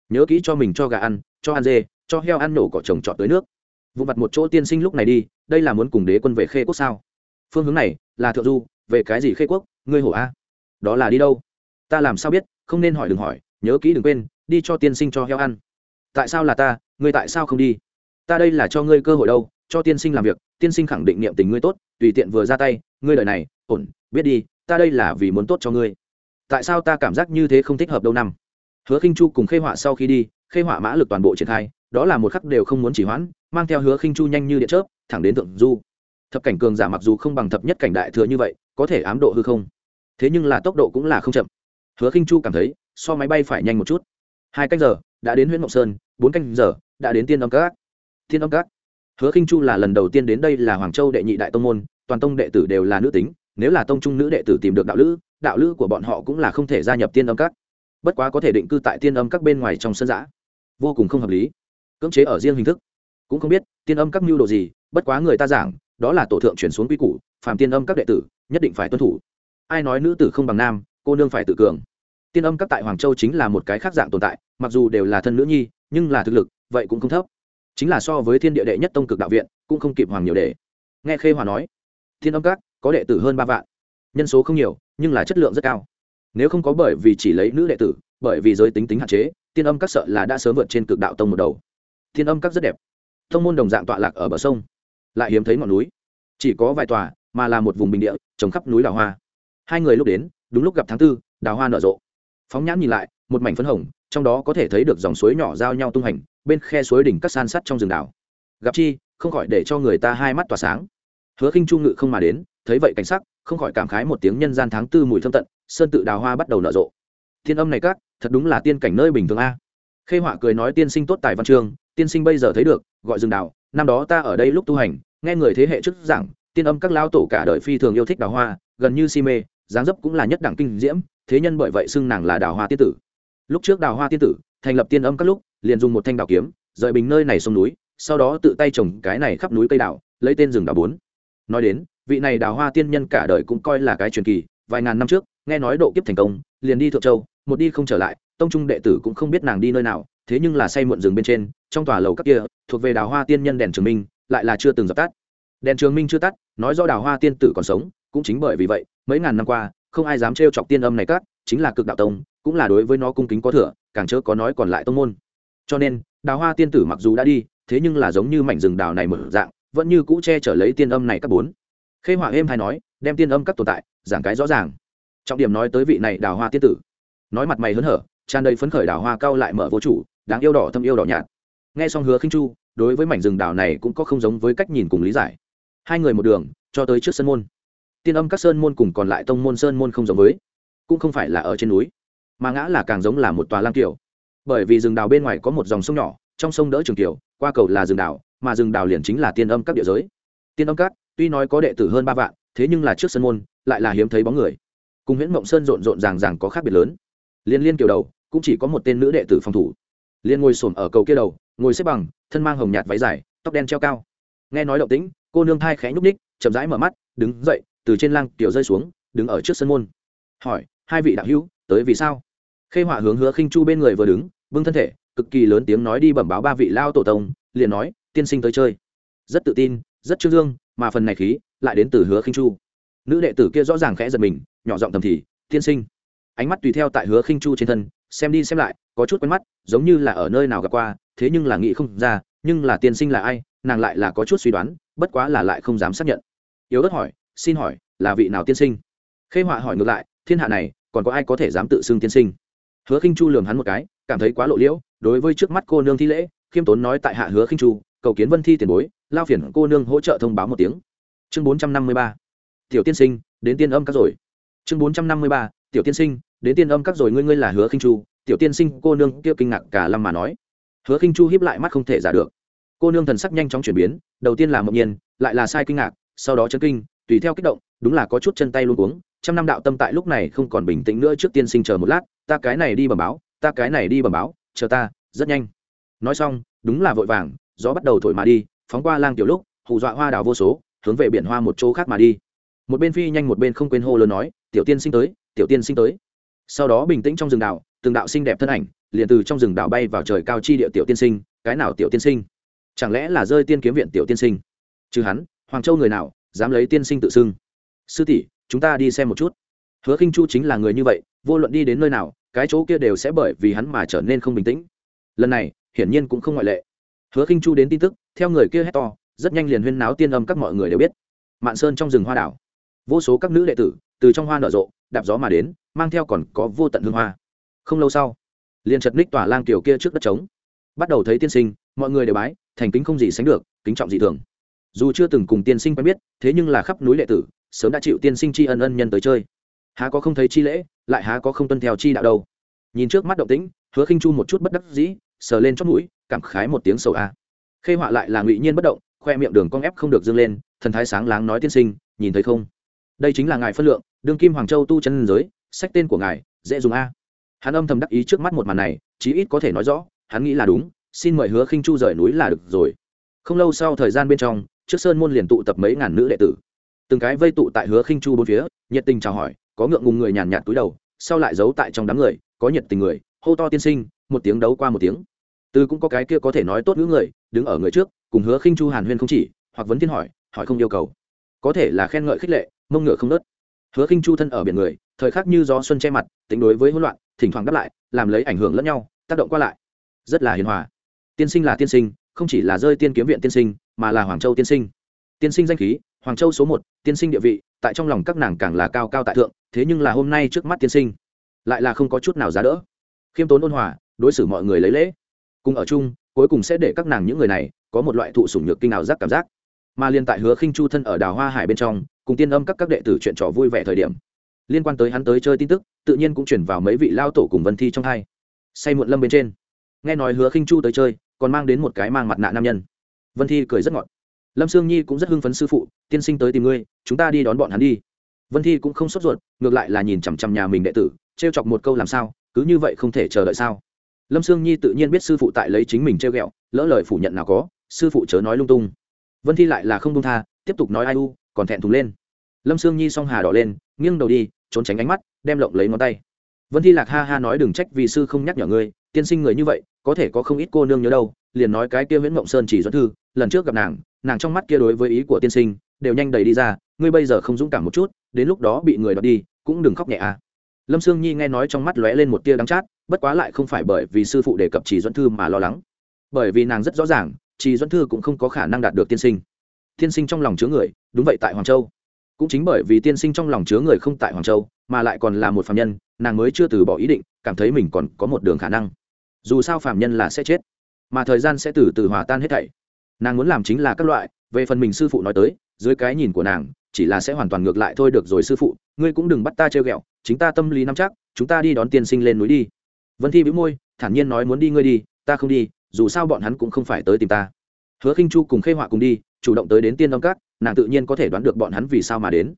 Nhớ kỹ cho mình cho gà ăn, cho ăn dê cho heo ăn nổ cỏ trồng trọt tới nước. Vụ mặt một chỗ tiên sinh lúc này đi, đây là muốn cùng đế quân về khê quốc sao? Phương hướng này, là thượng du, về cái gì khê quốc, ngươi hổ a? Đó là đi đâu? Ta làm sao biết, không nên hỏi đừng hỏi, nhớ kỹ đừng quên, đi cho tiên sinh cho heo ăn. Tại sao là ta, ngươi tại sao không đi? Ta đây là cho ngươi cơ hội đâu, cho tiên sinh làm việc, tiên sinh khẳng định niệm tình ngươi tốt, tùy tiện vừa ra tay, ngươi lời này, ổn, biết đi, ta đây là vì muốn tốt cho ngươi. Tại sao ta cảm giác như thế không thích hợp đâu năm? Hứa khinh chu cùng khê họa sau khi đi, khê họa mã lực toàn bộ triển khai đó là một khắc đều không muốn chỉ hoãn, mang theo hứa khinh chu nhanh như điện chớp, thẳng đến thượng du. Thập cảnh cường giả mặc dù không bằng thập nhất cảnh đại thừa như vậy, có thể ám độ hư không? Thế nhưng là tốc độ cũng là không chậm. Hứa khinh chu cảm thấy, so máy bay phải nhanh một chút. Hai canh giờ, đã đến huyện mộng sơn, bốn canh giờ, đã đến tiên âm các. Tiên âm các. Hứa khinh chu là lần đầu tiên đến đây là hoàng châu đệ nhị đại tông môn, toàn tông đệ tử đều là nữ tính, nếu là tông trung nữ đệ tử tìm được đạo lữ đạo lữ của bọn họ cũng là không thể gia nhập tiên âm các. Bất quá có thể định cư tại tiên âm các bên ngoài trong sân giã. Vô cùng không hợp lý cưỡng chế ở riêng hình thức. Cũng không biết, tiên âm các mưu đồ gì, bất quá người ta giảng, đó là tổ thượng chuyển xuống quy củ, phàm tiên âm các đệ tử, nhất định phải tuân thủ. Ai nói nữ tử không bằng nam, cô nương phải tự cường. Tiên âm các tại hoàng châu chính là một cái khác dạng tồn tại, mặc dù đều là thân nữ nhi, nhưng là thực lực, vậy cũng không thấp. Chính là so với thiên địa đệ nhất tông cực đạo viện, cũng không kịp hoàng nhiều để nghe khê hòa nói thiên âm các, có đệ tử hơn ba vạn. Nhân số không nhiều, nhưng là chất lượng rất cao. Nếu không có bởi vì chỉ lấy nữ đệ tử, bởi vì giới tính tính hạn chế, tiên âm các sợ là đã sớm vượt trên cực đạo tông một đầu thiên âm các rất đẹp. Thông môn đồng dạng tọa lạc ở bờ sông. Lại hiếm thấy ngọn núi. Chỉ có vài tòa, mà là một vùng bình địa, trồng khắp núi đào hoa. Hai người lúc đến, đúng lúc gặp tháng tư, đào hoa nở rộ. Phóng nhãn nhìn lại, một mảnh phấn hồng, trong đó có thể thấy được dòng suối nhỏ giao nhau tung hành, bên khe suối đỉnh các san sắt trong rừng đảo gặp chi, không khỏi để cho người ta hai mắt tỏa sáng. Hứa khinh trung ngự không mà đến, thấy vậy cảnh sắc, không khỏi cảm khái một tiếng nhân gian tháng tư mùi thơm tận, sơn tự đào hoa bắt đầu nở rộ. Thiên âm này các, thật đúng là tiên cảnh nơi bình thường a. Khê họa cười nói tiên sinh tốt tài văn chương tiên sinh bây giờ thấy được, gọi rừng đào, năm đó ta ở đây lúc tu hành, nghe người thế hệ trước giảng, tiên âm các Lão tổ cả đời phi thường yêu thích đào hoa, gần như si mê, dáng dấp cũng là nhất đẳng kinh diễm, thế nhân bởi vậy xưng nàng là đào hoa tiên tử. Lúc trước đào hoa tiên tử, thành lập tiên âm các lúc, liền dùng một thanh đào kiếm, rời bình nơi này sông núi, sau đó tự tay trồng cái này khắp núi cây đào, lấy tên rừng đào bốn. Nói đến, vị này đào hoa tiên nhân cả đời cũng coi là cái truyền kỳ, vài ngàn năm trước, nghe nói độ kiếp thành công, liền đi thượng châu, một đi không trở lại, tông trung đệ tử cũng không biết nàng đi nơi nào thế nhưng là say muộn rừng bên trên, trong tòa lầu các kia, thuộc về đào hoa tiên nhân đèn trường minh, lại là chưa từng dập tắt. Đèn trường minh chưa tắt, nói do đào hoa tiên tử còn sống, cũng chính bởi vì vậy, mấy ngàn năm qua, không ai dám trêu chọc tiên âm này cắt chính là cực đạo tông, cũng là đối với nó cung kính có thừa, càng chớ có nói còn lại tông môn. Cho nên, đào hoa tiên tử mặc dù đã đi, thế nhưng là giống như mảnh rừng đào này mở dạng, vẫn như cũ che chở lấy tiên âm này các bốn. Khê hỏa êm hay nói, đem tiên âm các tồn tại, giảng cái rõ ràng. Trọng điểm nói tới vị này đào hoa tiên tử. Nói mặt mày hớn hở, tràn đầy phấn khởi đào hoa cao lại mở vô chủ đáng yêu đỏ thâm yêu đỏ nhạt. Nghe xong hứa khinh chu, đối với mảnh rừng đào này cũng có không giống với cách nhìn cùng lý giải. Hai người một đường, cho tới trước sân môn. Tiên âm các sơn môn cùng còn lại tông môn sơn môn không giống với, cũng không phải là ở trên núi, mà ngã là càng giống là một tòa lang kiểu bởi vì rừng đào bên ngoài có một dòng sông nhỏ, trong sông đỡ trường kiểu qua cầu là rừng đào mà rừng đào liền chính là tiên âm các địa giới. Tiên âm các, tuy nói có đệ tử hơn ba vạn, thế nhưng là trước sân môn, lại là hiếm thấy bóng người. Cùng nguyễn mộng sơn rộn rộn ràng ràng có khác biệt lớn. Liên liên kiểu đầu, cũng chỉ có một tên nữ đệ tử phòng thủ liên ngồi xổm ở cầu kia đầu, ngồi xếp bằng, thân mang hồng nhạt váy dài, tóc đen treo cao. Nghe nói động tĩnh, cô nương thai khẽ nhúc ních chậm rãi mở mắt, đứng dậy, từ trên lang tiểu rơi xuống, đứng ở trước sân môn. Hỏi, hai vị đạo hữu, tới vì sao? Khê họa hướng hứa khinh chu bên người vừa đứng, bưng thân thể, cực kỳ lớn tiếng nói đi bẩm báo ba vị lao tổ tông, liền nói, tiên sinh tới chơi. Rất tự tin, rất trương dương, mà phần này khí lại đến từ hứa khinh chu. Nữ đệ tử kia rõ ràng khẽ giật mình, nhỏ giọng thầm thì, tiên sinh. Ánh mắt tùy theo tại hứa khinh chu trên thân xem đi xem lại, có chút quen mắt, giống như là ở nơi nào gặp qua, thế nhưng là nghĩ không ra, nhưng là tiên sinh là ai, nàng lại là có chút suy đoán, bất quá là lại không dám xác nhận. Yếu ớt hỏi, xin hỏi, là vị nào tiên sinh? Khê họa hỏi ngược lại, thiên hạ này, còn có ai có thể dám tự xưng tiên sinh? Hứa khinh chu lường hắn một cái, cảm thấy quá lộ liễu, đối với trước mắt cô nương thi lễ, khiêm tốn nói tại hạ hứa khinh chu, cầu kiến vân thi tiền bối, lao phiền cô nương hỗ trợ thông báo một tiếng. Chương bốn trăm năm mươi ba. Tiểu tiên sinh, đến tiên âm các rồi. Chương bốn trăm năm mươi ba, tiểu tiên sinh đến tiên âm các rồi ngươi ngươi là hứa khinh chu, tiểu tiên sinh, cô nương kia kinh ngạc cả lâm mà nói. Hứa khinh chu hiếp lại mắt không thể giả được. Cô nương thần sắc nhanh chóng chuyển biến, đầu tiên là mộng nhiên, lại là sai kinh ngạc, sau đó chấn kinh, tùy theo kích động, đúng là có chút chân tay luôn uống trăm năm đạo tâm tại lúc này không còn bình tĩnh nữa, trước tiên sinh chờ một lát, ta cái này đi bẩm báo, ta cái này đi bẩm báo, chờ ta, rất nhanh. Nói xong, đúng là vội vàng, gió bắt đầu thổi mà đi, phóng qua lang tiểu lúc, hù dọa hoa đào vô số, hướng về biển hoa một chỗ khác mà đi. Một bên phi nhanh một bên không quên hô lớn nói, tiểu tiên sinh tới, tiểu tiên sinh tới sau đó bình tĩnh trong rừng đạo từng đạo xinh đẹp thân ảnh liền từ trong rừng đạo bay vào trời cao chi địa tiểu tiên sinh, cái nào tiểu tiên sinh? Chẳng lẽ là rơi tiên kiếm viện tiểu tiên sinh? Chứ hắn, hoàng châu người nào, dám lấy tiên sinh tự xưng? Sư tỷ, chúng ta đi xem một chút. Hứa khinh chu chính là người như vậy, vô luận đi đến nơi nào, cái chỗ kia đều sẽ bởi vì hắn mà trở nên không bình tĩnh. Lần này, hiển nhiên cũng không ngoại lệ. Hứa khinh chu đến tin tức, theo người kia hét to, rất nhanh liền huyên náo tiên âm các mọi người đều biết. Mạn sơn trong rừng hoa đảo. Vô số các nữ đệ tử, từ trong hoa nở rộ, đạp gió mà đến mang theo còn có vô tận hương hoa. Không lâu sau liền chật ních tỏa lang tiểu kia trước đất trống. Bắt đầu thấy tiên sinh, mọi người đều bái, thành kính không gì sánh được, kính trọng dị thường. Dù chưa từng cùng tiên sinh quen biết, thế nhưng là khắp núi lệ tử, sớm đã chịu tiên sinh tri ân ân nhân tới chơi. Há có không thấy chi lễ, lại há có không tuân theo chi đạo đâu. Nhìn trước mắt động tĩnh, hứa khinh chu một chút bất đắc dĩ, sờ lên chót mũi, cảm khái một tiếng sầu a. Khê họa lại là ngụy nhiên bất động, khoe miệng đường cong ép không được dâng lên, thần thái sáng láng nói tiên sinh, nhìn thấy không? Đây chính là ngài phân lượng, đương kim hoàng châu tu chân giới sách tên của ngài, dễ dùng a. Hắn âm thầm đắc ý trước mắt một màn này, chí ít có thể nói rõ, hắn nghĩ là đúng, xin mời hứa khinh chu rời núi là được rồi. Không lâu sau thời gian bên trong, trước sơn môn liền tụ tập mấy ngàn nữ đệ tử. Từng cái vây tụ tại hứa khinh chu bốn phía, nhiệt tình chào hỏi, có ngượng ngùng người nhàn nhạt túi đầu, sau lại giấu tại trong đám người, có nhiệt tình người, hô to tiên sinh, một tiếng đấu qua một tiếng. Từ cũng có cái kia có thể nói tốt ngữ người, đứng ở người trước, cùng hứa khinh chu hàn huyên không chỉ, hoặc vấn thiên hỏi hỏi không yêu cầu. Có thể là khen ngợi khích lệ, mông ngựa không nớt. Hứa khinh chu thân ở biển người thời khắc như gió xuân che mặt, tính đối với hỗn loạn, thỉnh thoảng đáp lại, làm lấy ảnh hưởng lẫn nhau, tác động qua lại. Rất là hiền hòa. Tiên sinh là tiên sinh, không chỉ là rơi tiên kiếm viện tiên sinh, mà là hoàng châu tiên sinh. Tiên sinh danh khí, hoàng châu số một, tiên sinh địa vị, tại trong lòng các nàng càng là cao cao tại thượng, thế nhưng là hôm nay trước mắt tiên sinh, lại là không có chút nào giá đỡ. Khiêm tốn ôn hòa, đối xử mọi người lấy lễ. Cùng ở chung, cuối cùng sẽ để các nàng những người này, có một loại thụ sủng nhược kinh nào giác cảm giác. Mà liên tại hứa khinh chu thân ở đào hoa hải bên trong, cùng tiên âm các các đệ tử chuyện trò vui vẻ thời điểm liên quan tới hắn tới chơi tin tức, tự nhiên cũng chuyển vào mấy vị lao tổ cùng vân thi trong hai. Say muộn lâm bên trên. Nghe nói hứa khinh chu tới chơi, còn mang đến một cái mang mặt nạ nam nhân. Vân thi cười rất ngọt. Lâm sương nhi cũng rất hưng phấn sư phụ, tiên sinh tới tìm ngươi, chúng ta đi đón bọn hắn đi. Vân thi cũng không sốt ruột, ngược lại là nhìn chằm chằm nhà mình đệ tử, trêu chọc một câu làm sao? Cứ như vậy không thể chờ đợi sao? Lâm sương nhi tự nhiên biết sư phụ tại lấy chính mình trêu ghẹo, lỡ lời phủ nhận nào có, sư phụ chớ nói lung tung. Vân thi lại là không đông tha, tiếp tục nói ai u, còn thẹn thùng lên. Lâm sương nhi song hà đỏ lên, nghiêng đầu đi trốn tránh ánh mắt, đem lộng lấy ngón tay. Vân thi lạc ha ha nói, đừng trách vì sư không nhắc nhở ngươi, tiên sinh người như vậy, có thể có không ít cô nương nhớ đâu, liền nói cái kia nguyễn mộng sơn chỉ dẫn thư, lần trước gặp nàng nàng trong mắt kia đối với ý của tiên sinh, đều nhanh đầy đi ra, ngươi bây giờ không dũng cảm một chút, đến lúc đó bị người đọt đi, cũng đừng khóc nhẹ à. Lâm sương nhi nghe nói trong mắt lóe lên một tia đắng chát, bất quá lại không phải bởi vì sư phụ đề cập chỉ dẫn thư mà lo lắng. Bởi vì nàng rất rõ ràng, chỉ dẫn thư cũng không có khả năng đạt được tiên sinh. Tiên sinh trong lòng chứa người, đúng vậy tại hoàng châu cũng chính bởi vì tiên sinh trong lòng chứa người không tại hoàng châu, mà lại còn là một phạm nhân, nàng mới chưa từ bỏ ý định, cảm thấy mình còn có một đường khả năng. Dù sao phạm nhân là sẽ chết, mà thời gian sẽ từ từ hòa tan hết thảy. Nàng muốn làm chính là các loại, về phần mình sư phụ nói tới, dưới cái nhìn của nàng, chỉ là sẽ hoàn toàn ngược lại thôi được rồi sư phụ, ngươi cũng đừng bắt ta treo ghẹo, chính ta tâm lý nắm chắc, chúng ta đi đón tiên sinh lên núi đi. Vân thi bĩu môi, thản nhiên nói muốn đi ngươi đi, ta không đi, dù sao bọn hắn cũng không phải tới tìm ta. Hứa khinh chu cùng khê họa cùng đi, chủ động tới đến tiên đông cát nàng tự nhiên có thể đoán được bọn hắn vì sao mà đến.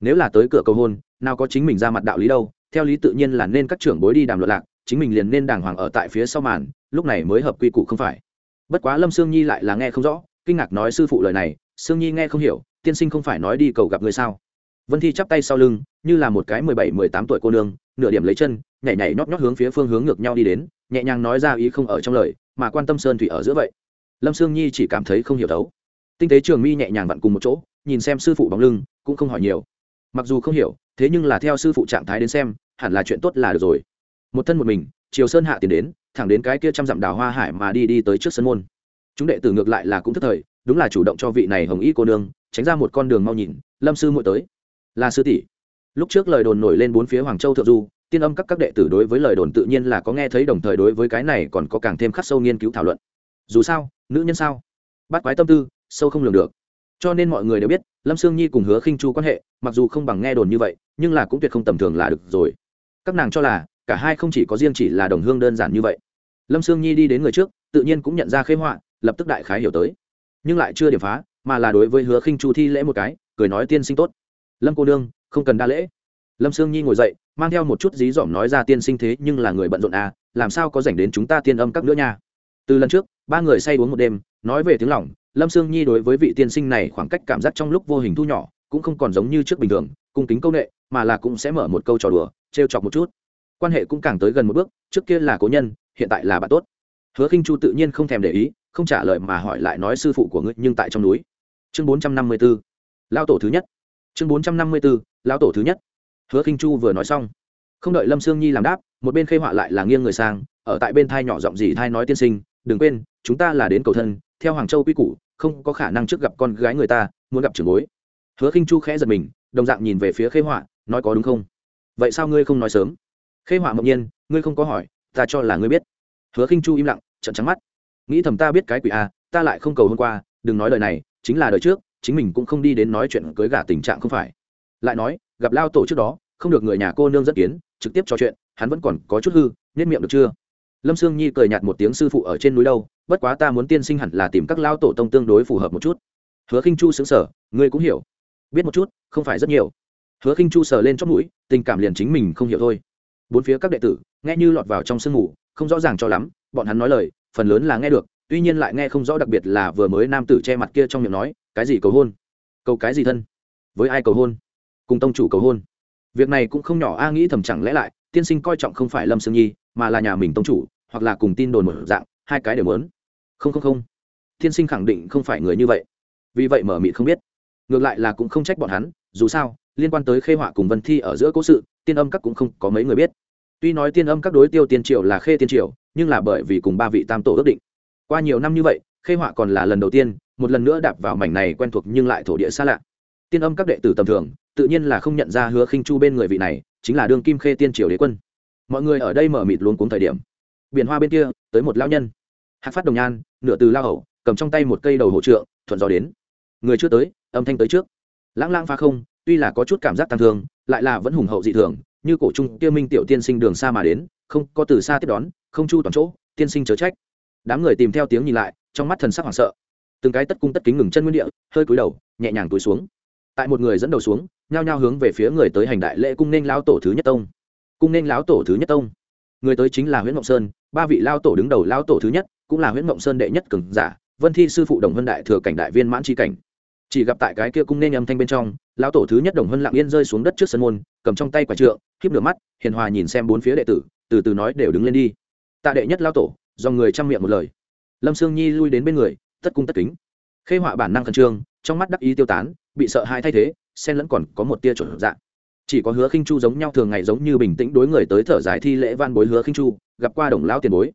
Nếu là tới cửa cầu hôn, nào có chính mình ra mặt đạo lý đâu, theo lý tự nhiên là nên các trưởng bối đi đàm luận lạc, chính mình liền nên đàng hoàng ở tại phía sau màn, lúc này mới hợp quy củ không phải. Bất quá lâm sương nhi lại là nghe không rõ, kinh ngạc nói sư phụ lời này, sương nhi nghe không hiểu, tiên sinh không phải nói đi cầu gặp người sao? Vân thi chắp tay sau lưng, như là một cái mười bảy, mười tám tuổi cô nương, nửa điểm lấy chân, nhảy nhảy nhót nhót hướng phía phương hướng ngược nhau đi đến, nhẹ nhàng nói ra ý không ở trong lời, mà quan tâm sơn thủy ở giữa vậy. Lâm sương nhi chỉ cảm thấy không hiểu đấu tinh tế trường mi nhẹ nhàng vặn cùng một chỗ, nhìn xem sư phụ bóng lưng, cũng không hỏi nhiều. Mặc dù không hiểu, thế nhưng là theo sư phụ trạng thái đến xem, hẳn là chuyện tốt là được rồi. Một thân một mình, Triều sơn hạ tiến đến, thẳng đến cái kia trăm dặm đào hoa hải mà đi đi tới trước sân môn. Chúng đệ tử ngược lại là cũng thức thời, đúng là chủ động cho vị này hồng y cô nương, tránh ra một con đường mau nhìn, lâm sư muội tới. Là sư tỷ. Lúc trước lời đồn nổi lên bốn phía hoàng châu thượng du, tiên âm các các đệ tử đối với lời đồn tự nhiên là có nghe thấy, đồng thời đối với cái này còn có càng thêm khắc sâu nghiên cứu thảo luận. Dù sao, nữ nhân sao? Bắt quái tâm tư sâu không lường được. Cho nên mọi người đều biết, lâm sương nhi cùng hứa khinh chu quan hệ, mặc dù không bằng nghe đồn như vậy, nhưng là cũng tuyệt không tầm thường là được rồi. Các nàng cho là, cả hai không chỉ có riêng chỉ là đồng hương đơn giản như vậy. Lâm sương nhi đi đến người trước, tự nhiên cũng nhận ra khế họa, lập tức đại khái hiểu tới. Nhưng lại chưa điểm phá, mà là đối với hứa khinh chu thi lễ một cái, cười nói tiên sinh tốt. Lâm cô nương, không cần đa lễ. Lâm sương nhi ngồi dậy, mang theo một chút dí dỏm nói ra tiên sinh thế nhưng là người bận rộn à làm sao có dành đến chúng ta tiên âm các nữa nha. Từ lần trước, ba người say uống một đêm, nói về tiếng lỏng lâm sương nhi đối với vị tiên sinh này khoảng cách cảm giác trong lúc vô hình thu nhỏ, cũng không còn giống như trước bình thường, cung kính công nghệ mà là cũng sẽ mở một câu trò đùa, trêu chọc một chút. Quan hệ cũng càng tới gần một bước, trước kia là cố nhân, hiện tại là bạn tốt. Hứa khinh chu tự nhiên không thèm để ý, không trả lời mà hỏi lại nói sư phụ của ngươi nhưng tại trong núi. Chương bốn trăm năm mươi b ố lao tổ thứ nhất. Chương bốn trăm năm mươi b ố lao tổ thứ nhất. Hứa khinh chu vừa nói xong, không đợi lâm sương nhi làm đáp, một bên khê họa lại là nghiêng người sang, ở tại bên thai nhỏ giọng gì thai nói tiên sinh, đừng quên, chúng ta là đến cầu thân theo hoàng châu quy củ, không có khả năng trước gặp con gái người ta, muốn gặp trưởng bối. Hứa khinh chu khẽ giật mình, đồng dạng nhìn về phía khê họa, nói có đúng không? Vậy sao ngươi không nói sớm? Khê họa mộng nhiên, ngươi không có hỏi, ta cho là ngươi biết. Hứa khinh chu im lặng trận trắng mắt. Nghĩ thầm ta biết cái quỷ a ta lại không cầu hôm qua, đừng nói lời này, chính là đời trước, chính mình cũng không đi đến nói chuyện cưới gả tình trạng không phải. Lại nói, gặp lao tổ trước đó, không được người nhà cô nương dẫn kiến, trực tiếp trò chuyện, hắn vẫn còn có chút hư nhất miệng được chưa? Lâm sương nhi cười nhạt một tiếng, sư phụ ở trên núi đâu? Bất quá ta muốn tiên sinh hẳn là tìm các lao tổ tông tương đối phù hợp một chút. Hứa khinh chu xứng sở ngươi cũng hiểu. Biết một chút, không phải rất nhiều. Hứa khinh chu sờ lên chót mũi, tình cảm liền chính mình không hiểu thôi. Bốn phía các đệ tử, nghe như lọt vào trong sương ngủ không rõ ràng cho lắm, bọn hắn nói lời, phần lớn là nghe được, tuy nhiên lại nghe không rõ đặc biệt là vừa mới nam tử che mặt kia trong miệng nói, cái gì cầu hôn? Cầu cái gì thân? Với ai cầu hôn? Cùng tông chủ cầu hôn? Việc này cũng không nhỏ, a nghĩ thầm chẳng lẽ lại, tiên sinh coi trọng không phải lâm sương nhi, mà là nhà mình tông chủ hoặc là cùng tin đồn một dạng, hai cái đều muốn. Không không không. Tiên sinh khẳng định không phải người như vậy. Vì vậy mở mịt không biết. Ngược lại là cũng không trách bọn hắn, dù sao, liên quan tới khê họa cùng vân thi ở giữa cố sự, tiên âm các cũng không có mấy người biết. Tuy nói tiên âm các đối tiêu tiên triều là khê tiên triều, nhưng là bởi vì cùng ba vị tam tổ ước định. Qua nhiều năm như vậy, khê họa còn là lần đầu tiên, một lần nữa đạp vào mảnh này quen thuộc nhưng lại thổ địa xa lạ. Tiên âm các đệ tử tầm thường, tự nhiên là không nhận ra hứa khinh chu bên người vị này, chính là đương kim khê tiên triều đế quân. Mọi người ở đây mở mịt luôn cuống thời điểm biển hoa bên kia, tới một lão nhân. Hạc phát đồng nhan, nửa từ lao hậu cầm trong tay một cây đầu hỗ trượng, thuận gió đến. Người chưa tới, âm thanh tới trước. Lãng lãng pha không, tuy là có chút cảm giác tăng thương, lại là vẫn hùng hậu dị thường, như cổ trung kia minh tiểu tiên sinh đường xa mà đến, không có từ xa tiếp đón, không chu toàn chỗ, tiên sinh chớ trách. Đám người tìm theo tiếng nhìn lại, trong mắt thần sắc hoảng sợ. Từng cái tất cung tất kính ngừng chân nguyên địa, hơi cúi đầu, nhẹ nhàng túi xuống. Tại một người dẫn đầu xuống, nhao nhao hướng về phía người tới hành đại lễ cung nên lão tổ thứ nhất tông. Cung nên lão tổ thứ nhất tông người tới chính là nguyễn mộng sơn ba vị lao tổ đứng đầu lao tổ thứ nhất cũng là nguyễn mộng sơn đệ nhất cường giả vân thi sư phụ đồng vân đại thừa cảnh đại viên mãn tri cảnh chỉ gặp tại cái kia cung nên âm thanh bên trong lão tổ thứ nhất đồng vân lặng yên rơi xuống đất trước sân môn cầm trong tay quả trượng khiếp nửa mắt hiền hòa nhìn xem bốn phía đệ tử từ từ nói đều đứng lên đi tạ đệ nhất lao tổ do người chăm miệng một lời lâm sương nhi lui đến bên người tất cung tất kính khê họa bản năng khẩn trương trong mắt đắc ý tiêu tán bị sợ hai thay thế xen lẫn còn có một tia chuẩn dạng chỉ có hứa khinh chu giống nhau thường ngày giống như bình tĩnh đối người tới thở dài thi lễ van bối hứa khinh chu, gặp qua đồng lão tiền bối.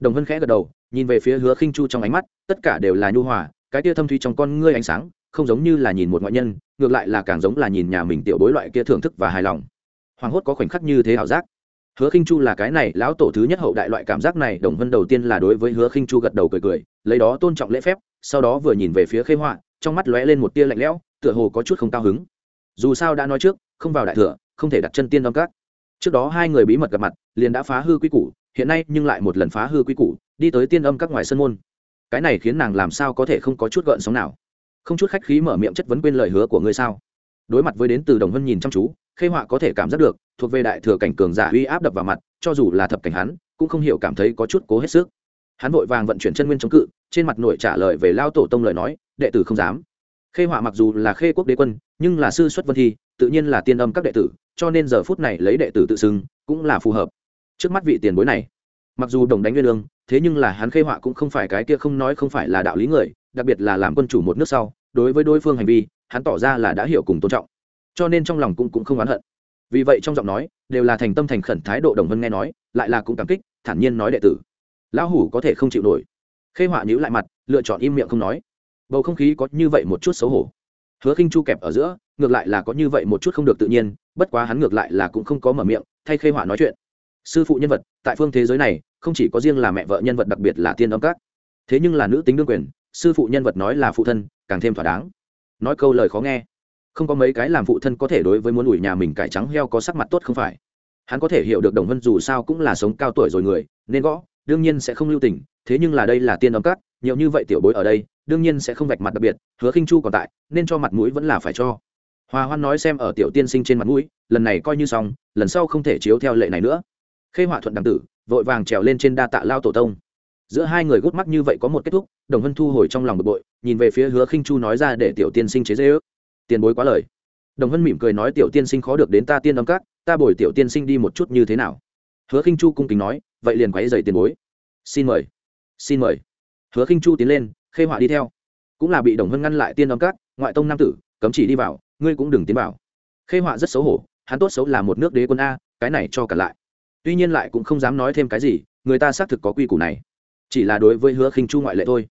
Đồng vân khẽ gật đầu, nhìn về phía hứa khinh chu trong ánh mắt, tất cả đều là nhu hòa, cái tia thâm thủy trong con ngươi ánh sáng, không giống như là nhìn một ngoại nhân, ngược lại là càng giống là nhìn nhà mình tiểu bối loại kia thưởng thức và hài lòng. Hoàng hốt có khoảnh khắc như thế ảo giác. Hứa khinh chu là cái này, lão tổ thứ nhất hậu đại loại cảm giác này, đồng vân đầu tiên là đối với hứa khinh chu gật đầu cười cười, lấy đó tôn trọng lễ phép, sau đó vừa nhìn về phía khê họa, trong mắt lóe lên một tia lạnh lẽo, tựa hồ có chút không cao hứng. Dù sao đã nói trước không vào đại thừa, không thể đặt chân tiên âm các. Trước đó hai người bí mật gặp mặt, liền đã phá hư quy củ, hiện nay nhưng lại một lần phá hư quy củ, đi tới tiên âm các ngoài sân môn. Cái này khiến nàng làm sao có thể không có chút gợn sóng nào? Không chút khách khí mở miệng chất vấn quên lời hứa của ngươi sao? Đối mặt với đến từ đồng vân nhìn chăm chú, khê họa có thể cảm giác được, thuộc về đại thừa cảnh cường giả uy áp đập vào mặt, cho dù là thập cảnh hắn, cũng không hiểu cảm thấy có chút cố hết sức. Hắn vội vàng vận chuyển chân nguyên chống cự, trên mặt nội trả lời về lao tổ tông lời nói, đệ tử không dám. Khê họa mặc dù là khê quốc đế quân, nhưng là sư xuất vân thi tự nhiên là tiên âm các đệ tử, cho nên giờ phút này lấy đệ tử tự xưng cũng là phù hợp. Trước mắt vị tiền bối này, mặc dù đồng đánh nguyên lương, thế nhưng là hắn khê họa cũng không phải cái kia không nói không phải là đạo lý người, đặc biệt là làm quân chủ một nước sau, đối với đối phương hành vi, hắn tỏ ra là đã hiểu cùng tôn trọng. Cho nên trong lòng cũng cũng không oán hận. Vì vậy trong giọng nói, đều là thành tâm thành khẩn thái độ đồng vân nghe nói, lại là cũng cảm kích, thản nhiên nói đệ tử. Lão hủ có thể không chịu nổi. Khê họa nhíu lại mặt, lựa chọn im miệng không nói. Bầu không khí có như vậy một chút xấu hổ hứa khinh chu kẹp ở giữa, ngược lại là có như vậy một chút không được tự nhiên, bất quá hắn ngược lại là cũng không có mở miệng, thay khê họa nói chuyện. Sư phụ nhân vật, tại phương thế giới này, không chỉ có riêng là mẹ vợ nhân vật đặc biệt là tiên âm các. Thế nhưng là nữ tính đương quyền, sư phụ nhân vật nói là phụ thân, càng thêm thỏa đáng. Nói câu lời khó nghe. Không có mấy cái làm phụ thân có thể đối với muốn ủi nhà mình cải trắng heo có sắc mặt tốt không phải. Hắn có thể hiểu được đồng vân dù sao cũng là sống cao tuổi rồi người, nên gõ, đương nhiên sẽ không lưu tình, thế nhưng là đây là tiên âm các, nhiều như vậy tiểu bối ở đây đương nhiên sẽ không vạch mặt đặc biệt, hứa khinh chu còn tại, nên cho mặt mũi vẫn là phải cho. Hòa hoan nói xem ở tiểu tiên sinh trên mặt mũi, lần này coi như xong, lần sau không thể chiếu theo lệ này nữa. Khê họa thuận đằng tử, vội vàng trèo lên trên đa tạ lao tổ tông. Giữa hai người gút mắt như vậy có một kết thúc, đồng Hân thu hồi trong lòng bực bội, nhìn về phía hứa khinh chu nói ra để tiểu tiên sinh chế dễ ước tiền bối quá lời. Đồng Hân mỉm cười nói tiểu tiên sinh khó được đến ta tiên âm các, ta bồi tiểu tiên sinh đi một chút như thế nào. Hứa khinh chu cung kính nói, vậy liền quấy dày tiền bối. Xin mời. Xin mời. Hứa khinh chu tiến lên khê họa đi theo. Cũng là bị đồng hân ngăn lại tiên đón cát ngoại tông nam tử, cấm chỉ đi vào, ngươi cũng đừng tiến vào. Khê họa rất xấu hổ, hắn tốt xấu là một nước đế quân a, cái này cho cả lại. Tuy nhiên lại cũng không dám nói thêm cái gì, người ta xác thực có quy củ này. Chỉ là đối với hứa khinh chu ngoại lệ thôi.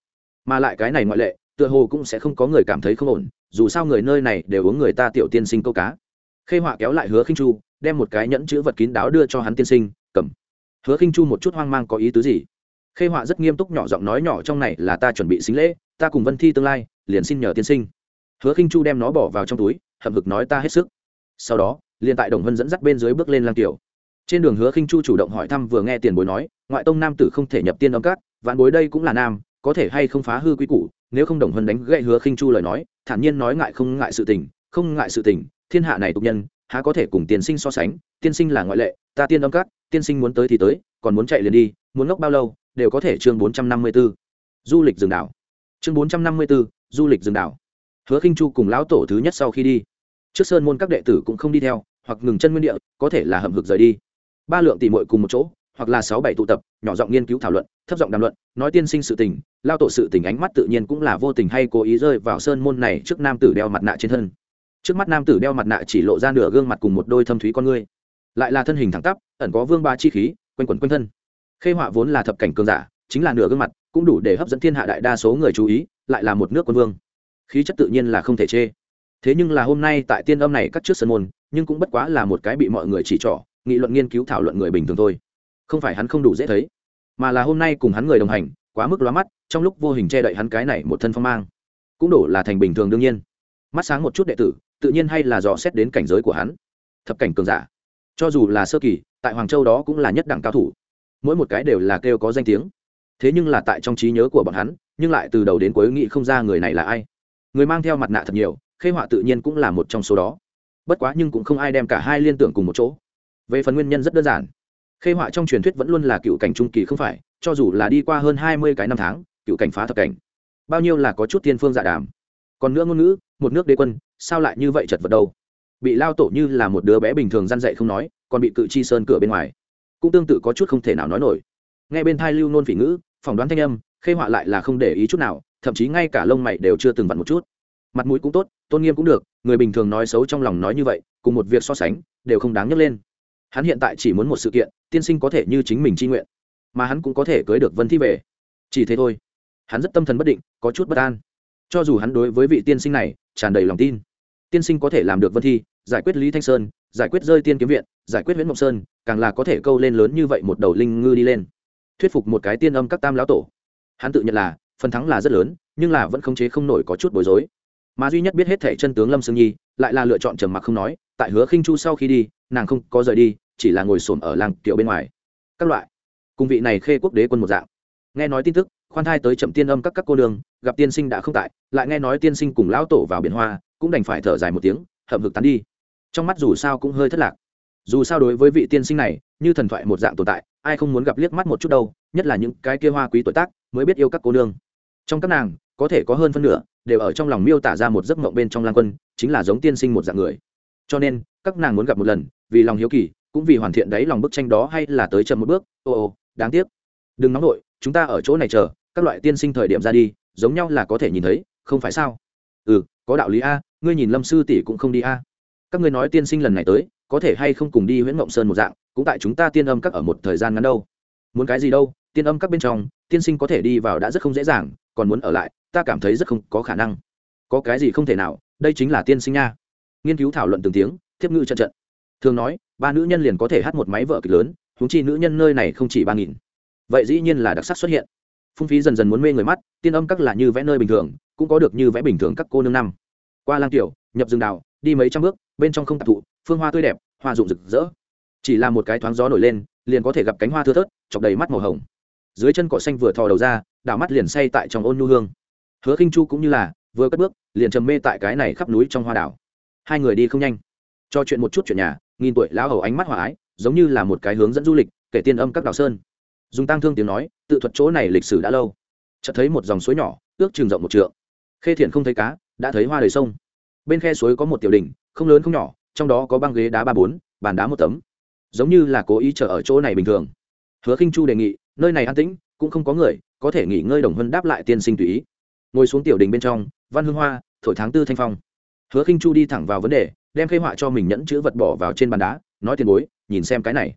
Mà lại cái này ngoại lệ, tựa hồ cũng sẽ không có người cảm thấy không ổn, dù sao người nơi này đều uống người ta tiểu tiên sinh câu cá. Khê họa kéo lại hứa khinh chu, đem một cái nhẫn chữ vật kín đáo đưa cho hắn tiên sinh, cầm. Hứa khinh chu một chút hoang mang có ý tứ gì? Khê họa rất nghiêm túc nhỏ giọng nói nhỏ trong này là ta chuẩn bị xính lễ, ta cùng vân thi tương lai, liền xin nhờ tiên sinh. Hứa khinh chu đem nó bỏ vào trong túi, hậm hực nói ta hết sức. Sau đó, liền tại đồng vân dẫn dắt bên dưới bước lên lang tiểu. Trên đường hứa khinh chu chủ động hỏi thăm vừa nghe tiền bối nói, ngoại tông nam tử không thể nhập tiên âm cát vạn bối đây cũng là nam, có thể hay không phá hư quy củ, nếu không đồng vân đánh gậy hứa khinh chu lời nói, thản nhiên nói ngại không ngại sự tình, không ngại sự tình, thiên hạ này tục nhân, há có thể cùng tiên sinh so sánh, tiên sinh là ngoại lệ, ta tiên âm cát tiên sinh muốn tới thì tới, còn muốn chạy liền đi, muốn ngốc bao lâu đều có thể chương 454. du lịch rừng đảo. Chương 454, du lịch rừng đảo. Hứa khinh chu cùng lão tổ thứ nhất sau khi đi trước sơn môn các đệ tử cũng không đi theo hoặc ngừng chân nguyên địa có thể là hầm hực rời đi. Ba lượng tỷ muội cùng một chỗ hoặc là sáu bảy tụ tập nhỏ giọng nghiên cứu thảo luận thấp giọng đàm luận nói tiên sinh sự tình lao tổ sự tình ánh mắt tự nhiên cũng là vô tình hay cố ý rơi vào sơn môn này trước nam tử đeo mặt nạ trên thân. Trước mắt nam tử đeo mặt nạ chỉ lộ ra nửa gương mặt cùng một đôi thâm thúy con ngươi. Lại là thân hình thẳng tắp ẩn có vương ba chi khí quanh quẩn quanh thân khê họa vốn là thập cảnh cường giả, chính là nửa gương mặt, cũng đủ để hấp dẫn thiên hạ đại đa số người chú ý, lại là một nước quân vương. Khí chất tự nhiên là không thể chê. Thế nhưng là hôm nay tại tiên âm này cắt trước sân môn, nhưng cũng bất quá là một cái bị mọi người chỉ trỏ, nghị luận nghiên cứu thảo luận người bình thường thôi. Không phải hắn không đủ dễ thấy, mà là hôm nay cùng hắn người đồng hành, quá mức lóa mắt, trong lúc vô hình che đậy hắn cái này một thân phong mang. Cũng đổ là thành bình thường đương nhiên. Mắt sáng một chút đệ tử, tự nhiên hay là dò xét đến cảnh giới của hắn. Thập cảnh cường giả. Cho dù là sơ kỳ, tại hoàng châu đó cũng là nhất đẳng cao thủ mỗi một cái đều là kêu có danh tiếng. Thế nhưng là tại trong trí nhớ của bọn hắn, nhưng lại từ đầu đến cuối nghĩ không ra người này là ai. Người mang theo mặt nạ thật nhiều, khê họa tự nhiên cũng là một trong số đó. Bất quá nhưng cũng không ai đem cả hai liên tưởng cùng một chỗ. Về phần nguyên nhân rất đơn giản. Khê họa trong truyền thuyết vẫn luôn là cựu cảnh trung kỳ không phải, cho dù là đi qua hơn hai mươi cái năm tháng, cựu cảnh phá thập cảnh. Bao nhiêu là có chút tiên phương dạ đàm. Còn nữa ngôn ngữ, một nước đế quân, sao lại như vậy chật vật đâu? Bị lao tổ như là một đứa bé bình thường răn dậy không nói, còn bị cự chi sơn cửa bên ngoài cũng tương tự có chút không thể nào nói nổi. Ngay bên thai lưu nôn phỉ ngữ, phỏng đoán thanh âm, khê họa lại là không để ý chút nào, thậm chí ngay cả lông mày đều chưa từng vặn một chút. Mặt mũi cũng tốt, tôn nghiêm cũng được, người bình thường nói xấu trong lòng nói như vậy, cùng một việc so sánh, đều không đáng nhắc lên. Hắn hiện tại chỉ muốn một sự kiện, tiên sinh có thể như chính mình c nguyện, mà hắn cũng có thể cưới được vân thi về. Chỉ thế thôi. Hắn rất tâm thần bất định, có chút bất an. Cho dù hắn đối với vị tiên sinh này, tràn đầy lòng tin. Tiên sinh có thể làm được vân thi, giải quyết lý thanh sơn giải quyết rơi tiên kiếm viện, giải quyết nguyễn mộng sơn, càng là có thể câu lên lớn như vậy một đầu linh ngư đi lên. Thuyết phục một cái tiên âm các tam lão tổ. Hắn tự nhận là, phần thắng là rất lớn, nhưng là vẫn khống chế không nổi có chút bối rối. Mà duy nhất biết hết thể chân tướng lâm sương nhi, lại là lựa chọn trầm mặc không nói, tại hứa khinh chu sau khi đi, nàng không có rời đi, chỉ là ngồi xổm ở làng kiệu bên ngoài. Các loại, cùng vị này khê quốc đế quân một dạng. Nghe nói tin tức, khoan thai tới chậm tiên âm các các cô đường gặp tiên sinh đã không tại, lại nghe nói tiên sinh cùng lão tổ vào biển hoa, cũng đành phải thở dài một tiếng, hậm hực tán đi trong mắt dù sao cũng hơi thất lạc. Dù sao đối với vị tiên sinh này, như thần thoại một dạng tồn tại, ai không muốn gặp liếc mắt một chút đâu, nhất là những cái kia hoa quý tuổi tác, mới biết yêu các cô nương. Trong các nàng, có thể có hơn phân nửa, đều ở trong lòng miêu tả ra một giấc mộng bên trong lang quân, chính là giống tiên sinh một dạng người. Cho nên, các nàng muốn gặp một lần, vì lòng hiếu kỳ, cũng vì hoàn thiện đấy lòng bức tranh đó hay là tới chậm một bước, ô ô, đáng tiếc. Đừng nóng nổi chúng ta ở chỗ này chờ, các loại tiên sinh thời điểm ra đi, giống nhau là có thể nhìn thấy, không phải sao? Ừ có đạo lý a, ngươi nhìn lâm sư tỷ cũng không đi a các ngươi nói tiên sinh lần này tới, có thể hay không cùng đi nguyễn mộng sơn một dạng, cũng tại chúng ta tiên âm các ở một thời gian ngắn đâu. Muốn cái gì đâu, tiên âm các bên trong, tiên sinh có thể đi vào đã rất không dễ dàng, còn muốn ở lại, ta cảm thấy rất không có khả năng. Có cái gì không thể nào, đây chính là tiên sinh nha. Nghiên cứu thảo luận từng tiếng, thiếp ngữ trận trận. Thường nói, ba nữ nhân liền có thể hát một máy vợ kịch lớn húng chi nữ nhân nơi này không chỉ ba nghìn. Vậy dĩ nhiên là đặc sắc xuất hiện. Phung phí dần dần muốn mê người mắt, tiên âm các là như vẽ nơi bình thường, cũng có được như vẽ bình thường các cô nương năm. Qua lang tiểu, nhập rừng đào đi mấy trăm bước, bên trong không tạp thụ, phương hoa tươi đẹp, hoa rụng rực rỡ. Chỉ là một cái thoáng gió nổi lên, liền có thể gặp cánh hoa thưa thớt, chọc đầy mắt màu hồng. Dưới chân cỏ xanh vừa thò đầu ra, đảo mắt liền say tại trong ôn nhu hương. Hứa khinh chu cũng như là, vừa cất bước, liền trầm mê tại cái này khắp núi trong hoa đảo. Hai người đi không nhanh. Cho chuyện một chút chuyện nhà, nghìn tuổi lão hầu ánh mắt hòa ái, giống như là một cái hướng dẫn du lịch, kể tiên âm các đảo sơn. Dùng tang thương tiếng nói, tự thuật chỗ này lịch sử đã lâu. Chợt thấy một dòng suối nhỏ, ước chừng rộng một trượng. Khê thiện không thấy cá, đã thấy hoa đầy sông bên khe suối có một tiểu đỉnh, không lớn không nhỏ, trong đó có băng ghế đá ba bốn, bàn đá một tấm. Giống như là cố ý chờ ở chỗ này bình thường. Hứa khinh chu đề nghị, nơi này an tĩnh, cũng không có người, có thể nghỉ ngơi đồng vân đáp lại tiên sinh tùy ý. Ngồi xuống tiểu đình bên trong, văn hương hoa, thổi tháng tư thanh phong. Hứa khinh chu đi thẳng vào vấn đề, đem khê họa cho mình nhẫn chữ vật bỏ vào trên bàn đá, nói tiền bối, nhìn xem cái này.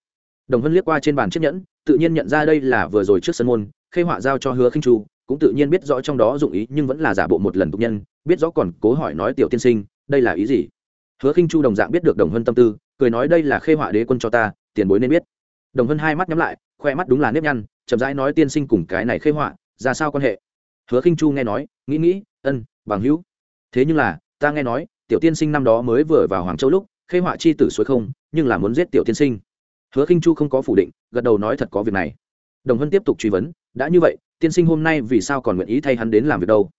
Đồng vân liếc qua trên bàn chiếc nhẫn, tự nhiên nhận ra đây là vừa rồi trước sân môn khê họa giao cho hứa khinh chu cũng tự nhiên biết rõ trong đó dụng ý, nhưng vẫn là giả bộ một lần tục nhân, biết rõ còn cố hỏi nói tiểu tiên sinh, đây là ý gì? Hứa khinh chu đồng dạng biết được đồng hân tâm tư, cười nói đây là khê họa đế quân cho ta, tiền bối nên biết. Đồng hân hai mắt nhắm lại, khoe mắt đúng là nếp nhăn, chậm rãi nói tiên sinh cùng cái này khê họa, ra sao quan hệ? Hứa khinh chu nghe nói, nghĩ nghĩ, ân, bằng hữu. Thế nhưng là, ta nghe nói, tiểu tiên sinh năm đó mới vừa vào hoàng châu lúc, khê họa chi tử suối không, nhưng là muốn giết tiểu tiên sinh. Hứa khinh chu không có phủ định, gật đầu nói thật có việc này. Đồng hân tiếp tục truy vấn đã như vậy, tiên sinh hôm nay vì sao còn nguyện ý thay hắn đến làm việc đâu?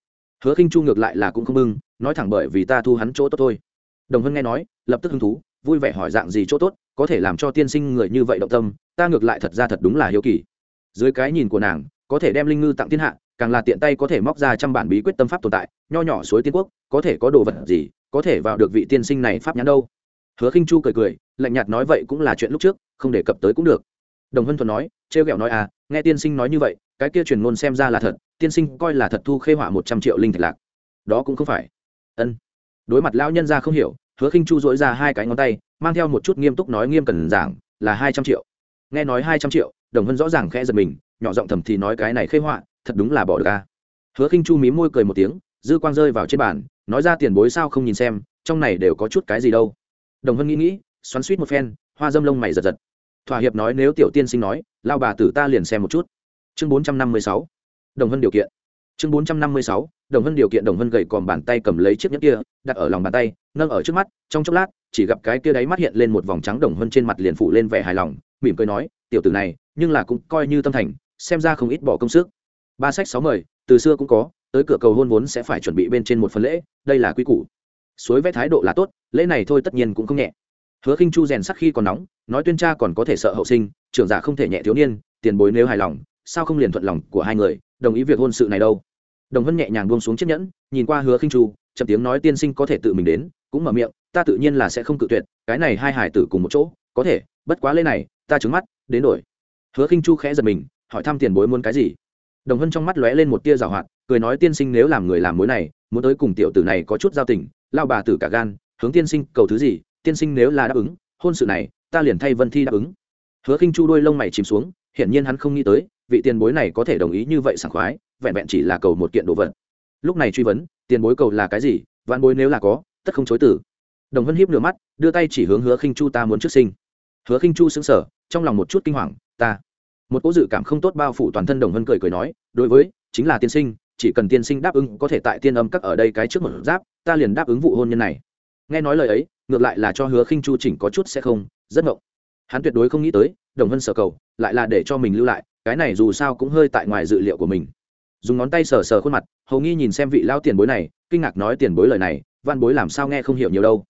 Hứa khinh chu ngược lại là cũng không mừng, nói thẳng bởi vì ta thu hắn chỗ tốt thôi. Đồng hân nghe nói, lập tức hứng thú, vui vẻ hỏi dạng gì chỗ tốt, có thể làm cho tiên sinh người như vậy động tâm, ta ngược lại thật ra thật đúng là hiếu kỳ. Dưới cái nhìn của nàng, có thể đem linh ngư tặng thiên hạ, càng là tiện tay có thể móc ra trăm bản bí quyết tâm pháp tồn tại, nho nhỏ suối tiên quốc, có thể có đồ vật gì, có thể vào được vị tiên sinh này pháp nhãn đâu? Hứa khinh chu cười cười, lạnh nhạt nói vậy cũng là chuyện lúc trước, không đề cập tới cũng được đồng hân thuần nói, trêu ghẹo nói à nghe tiên sinh nói như vậy, cái kia truyền ngôn xem ra là thật, tiên sinh coi là thật thu khê họa một trăm triệu linh thạch lạc. Đó cũng không phải. Ân. Đối mặt lão nhân ra không hiểu, hứa khinh chu dỗi ra hai cái ngón tay, mang theo một chút nghiêm túc nói nghiêm cần giảng, là hai trăm triệu. Nghe nói hai trăm triệu, đồng hân rõ ràng khẽ giật mình, nhỏ giọng thầm thì nói cái này khê họa, thật đúng là bỏ được ca hứa khinh chu mí môi cười một tiếng, dư quang rơi vào trên bàn, nói ra tiền bối sao không nhìn xem, trong này đều có chút cái gì đâu. Đồng hân nghĩ nghĩ, xoắn suýt một phen, hoa dâm lông mày giật giật thỏa hiệp nói nếu tiểu tiên sinh nói, lao bà tử ta liền xem một chút. Chương bốn trăm năm mươi sáu, đồng hân điều kiện. Chương bốn trăm năm mươi sáu, đồng hân điều kiện, đồng hân gầy còm bàn tay cầm lấy chiếc nhẫn kia, đặt ở lòng bàn tay, nâng ở trước mắt, trong chốc lát, chỉ gặp cái kia đáy mắt hiện lên một vòng trắng đồng hân trên mặt liền phủ lên vẻ hài lòng, mỉm cười nói, tiểu tử này, nhưng là cũng coi như tâm thành, xem ra không ít bỏ công sức. Ba sách sáu mời, từ xưa cũng có, tới cửa cầu hôn vốn sẽ phải chuẩn bị bên trên một phần lễ, đây là quy củ. Suối vẽ thái độ là tốt, lễ này thôi tất nhiên cũng không nhẹ. Hứa khinh chu rèn sắc khi còn nóng nói tuyên cha còn có thể sợ hậu sinh, trưởng giả không thể nhẹ thiếu niên, tiền bối nếu hài lòng, sao không liền thuận lòng của hai người, đồng ý việc hôn sự này đâu? Đồng vân nhẹ nhàng buông xuống chiếc nhẫn, nhìn qua hứa khinh chu, chậm tiếng nói tiên sinh có thể tự mình đến, cũng mở miệng, ta tự nhiên là sẽ không cự tuyệt, cái này hai hải tử cùng một chỗ, có thể, bất quá lễ này, ta trứng mắt, đến đổi. Hứa khinh chu khẽ giật mình, hỏi thăm tiền bối muốn cái gì? Đồng hân trong mắt lóe lên một tia giảo hoạt, cười nói tiên sinh nếu làm người làm mối này, muốn tới cùng tiểu tử này có chút giao tình, lao bà tử cả gan, hướng tiên sinh cầu thứ gì, tiên sinh nếu là đáp ứng, hôn sự này ta liền thay vân thi đáp ứng. Hứa khinh chu đôi lông mày chìm xuống, hiển nhiên hắn không nghĩ tới, vị tiền bối này có thể đồng ý như vậy sảng khoái, vẹn vẹn chỉ là cầu một kiện đồ vật. Lúc này truy vấn, tiền bối cầu là cái gì, vạn bối nếu là có, tất không chối tử đồng hân hiếp nửa mắt, đưa tay chỉ hướng hứa khinh chu ta muốn trước sinh. Hứa khinh chu sững sờ, trong lòng một chút kinh hoàng, ta. Một cỗ dự cảm không tốt bao phủ toàn thân đồng hân cười cười nói, đối với, chính là tiên sinh, chỉ cần tiên sinh đáp ứng, có thể tại tiên âm các ở đây cái trước một giáp, ta liền đáp ứng vụ hôn nhân này. Nghe nói lời ấy, ngược lại là cho hứa khinh chu chỉnh có chút sẽ không rất ngộng. Hắn tuyệt đối không nghĩ tới, đồng hân sở cầu lại là để cho mình lưu lại, cái này dù sao cũng hơi tại ngoài dự liệu của mình. Dùng ngón tay sờ sờ khuôn mặt, hầu nghi nhìn xem vị lao tiền bối này, kinh ngạc nói tiền bối lời này, văn bối làm sao nghe không hiểu nhiều đâu.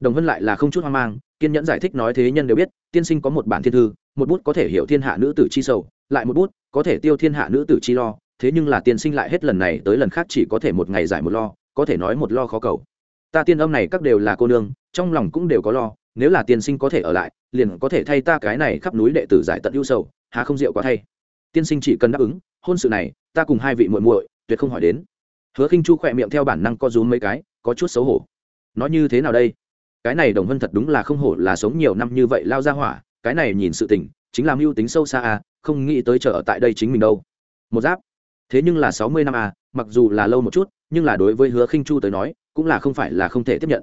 Đồng hân lại là không chút hoang mang, kiên nhẫn giải thích nói thế nhân đều biết, tiên sinh có một bản thiên thư, một bút có thể hiểu thiên hạ nữ tử chi sầu, lại một bút có thể tiêu thiên hạ nữ tử chi lo, thế nhưng là tiên sinh lại hết lần này tới lần khác chỉ có thể một ngày giải một lo, có thể nói một lo khó cầu. Ta tiên âm này các đều là cô nương, trong lòng cũng đều có lo nếu là tiên sinh có thể ở lại, liền có thể thay ta cái này khắp núi đệ tử giải tận ưu sầu, há không rượu quá thay. Tiên sinh chỉ cần đáp ứng, hôn sự này, ta cùng hai vị muội muội, tuyệt không hỏi đến. Hứa khinh chu khỏe miệng theo bản năng co rúm mấy cái, có chút xấu hổ. Nói như thế nào đây? Cái này đồng vân thật đúng là không hổ là sống nhiều năm như vậy lao ra hỏa, cái này nhìn sự tình, chính là mưu tính sâu xa à không nghĩ tới chờ ở tại đây chính mình đâu. Một giáp. Thế nhưng là sáu mươi năm à mặc dù là lâu một chút, nhưng là đối với hứa khinh chu tới nói, cũng là không phải là không thể tiếp nhận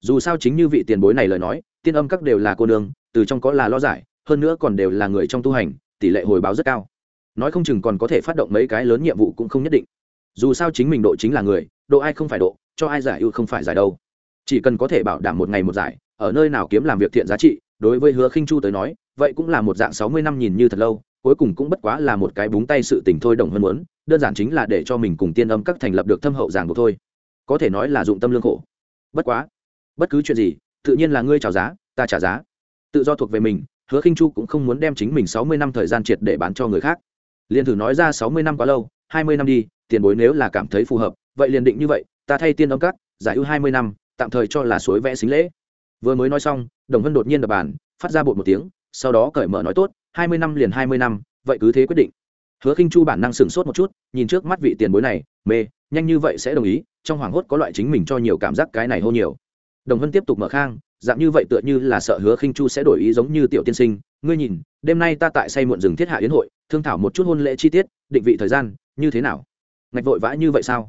dù sao chính như vị tiền bối này lời nói, tiên âm các đều là cô nương, từ trong có là lo giải, hơn nữa còn đều là người trong tu hành, tỷ lệ hồi báo rất cao. Nói không chừng còn có thể phát động mấy cái lớn nhiệm vụ cũng không nhất định. Dù sao chính mình độ chính là người, độ ai không phải độ, cho ai giải ưu không phải giải đâu. Chỉ cần có thể bảo đảm một ngày một giải, ở nơi nào kiếm làm việc thiện giá trị, đối với hứa khinh chu tới nói, vậy cũng là một dạng sáu mươi năm nhìn như thật lâu, cuối cùng cũng bất quá là một cái búng tay sự tình thôi đồng hơn muốn, đơn giản chính là để cho mình cùng tiên âm các thành lập được thâm hậu giảng buộc thôi. Có thể nói là dụng tâm lương khổ. Bất quá bất cứ chuyện gì, tự nhiên là ngươi trả giá, ta trả giá. Tự do thuộc về mình, hứa khinh chu cũng không muốn đem chính mình sáu mươi năm thời gian triệt để bán cho người khác. Liền thử nói ra sáu mươi năm quá lâu, hai mươi năm đi, tiền bối nếu là cảm thấy phù hợp, vậy liền định như vậy, ta thay tiên âm cắt, giải ưu hai mươi năm, tạm thời cho là suối vẽ xính lễ. Vừa mới nói xong, đồng vân đột nhiên đập bàn, phát ra bột một tiếng, sau đó cởi mở nói tốt, hai mươi năm liền hai mươi năm, vậy cứ thế quyết định. Hứa khinh chu bản năng sửng sốt một chút, nhìn trước mắt vị tiền bối này, mê, nhanh như vậy sẽ đồng ý, trong hoảng hốt có loại chính mình cho nhiều cảm giác cái này hô nhiều đồng hân tiếp tục mở khang dạng như vậy tựa như là sợ hứa khinh chu sẽ đổi ý giống như tiểu tiên sinh. Ngươi nhìn đêm nay ta tại say muộn rừng thiết hạ yến hội thương thảo một chút hôn lễ chi tiết định vị thời gian như thế nào? Ngạch vội vã như vậy sao?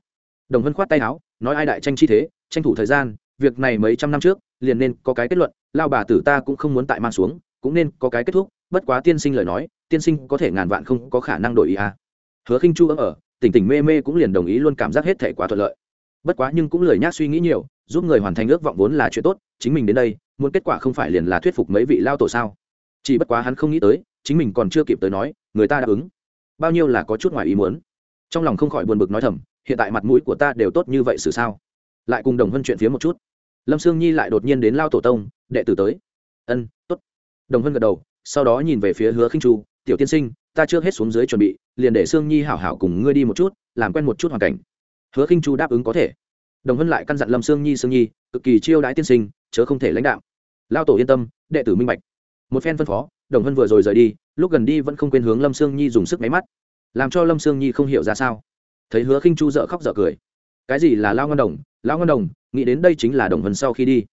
Đồng hân khoát tay áo nói ai đại tranh chi thế tranh thủ thời gian việc này mấy trăm năm trước liền nên có cái kết luận lao bà tử ta cũng không muốn tại mang xuống cũng nên có cái kết thúc bất quá tiên sinh lời nói tiên sinh có thể ngàn vạn không có khả năng đổi ý à. hứa khinh chu ở, ở tỉnh tỉnh mê mê cũng liền đồng ý luôn cảm giác hết thể quá thuận lợi. Bất quá nhưng cũng lời nhác suy nghĩ nhiều giúp người hoàn thành ước vọng vốn là chuyện tốt, chính mình đến đây, muốn kết quả không phải liền là thuyết phục mấy vị lao tổ sao? Chỉ bất quá hắn không nghĩ tới, chính mình còn chưa kịp tới nói, người ta đáp ứng. Bao nhiêu là có chút ngoài ý muốn. Trong lòng không khỏi buồn bực nói thầm, hiện tại mặt mũi của ta đều tốt như vậy xử sao? Lại cùng đồng hân chuyện phía một chút. Lâm sương nhi lại đột nhiên đến lao tổ tông, đệ tử tới. Ân t ố t đồng hân gật đầu, sau đó nhìn về phía hứa khinh chu, tiểu tiên sinh, ta chưa hết xuống dưới chuẩn bị, liền để sương nhi hảo hảo cùng ngươi đi một chút, làm quen một chút hoàn cảnh. Hứa khinh chu đáp ứng có thể đồng hân lại căn dặn lâm sương nhi sương nhi cực kỳ chiêu đãi tiên sinh chớ không thể lãnh đạo lao tổ yên tâm đệ tử minh bạch một phen phân phó đồng hân vừa rồi rời đi lúc gần đi vẫn không quên hướng lâm sương nhi dùng sức máy mắt làm cho lâm sương nhi không hiểu ra sao thấy hứa khinh chu dợ khóc dợ cười cái gì là lao ngân đồng lao ngân đồng nghĩ đến đây chính là đồng hân sau khi đi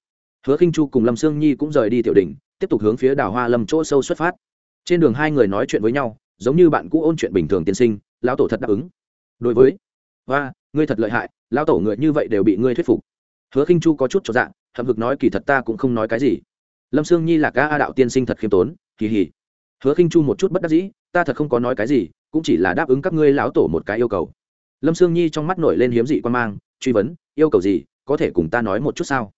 hứa khinh chu cùng lâm sương nhi cũng rời đi tiểu đỉnh, tiếp tục hướng phía đào hoa lâm chỗ sâu xuất phát trên đường hai người nói chuyện với nhau giống như bạn cũ ôn chuyện bình thường tiên sinh lão tổ thật đáp ứng đối với và ngươi thật lợi hại lão tổ người như vậy đều bị ngươi thuyết phục. Hứa khinh chu có chút cho dạng hậm hực nói, kỳ thật ta cũng không nói cái gì. Lâm sương nhi là ca a đạo tiên sinh thật khiêm tốn, kỳ hỉ. Hứa khinh chu một chút bất đắc dĩ, ta thật không có nói cái gì, cũng chỉ là đáp ứng các ngươi lão tổ một cái yêu cầu. Lâm sương nhi trong mắt nổi lên hiếm dị quan mang, truy vấn, yêu cầu gì, có thể cùng ta nói một chút sao?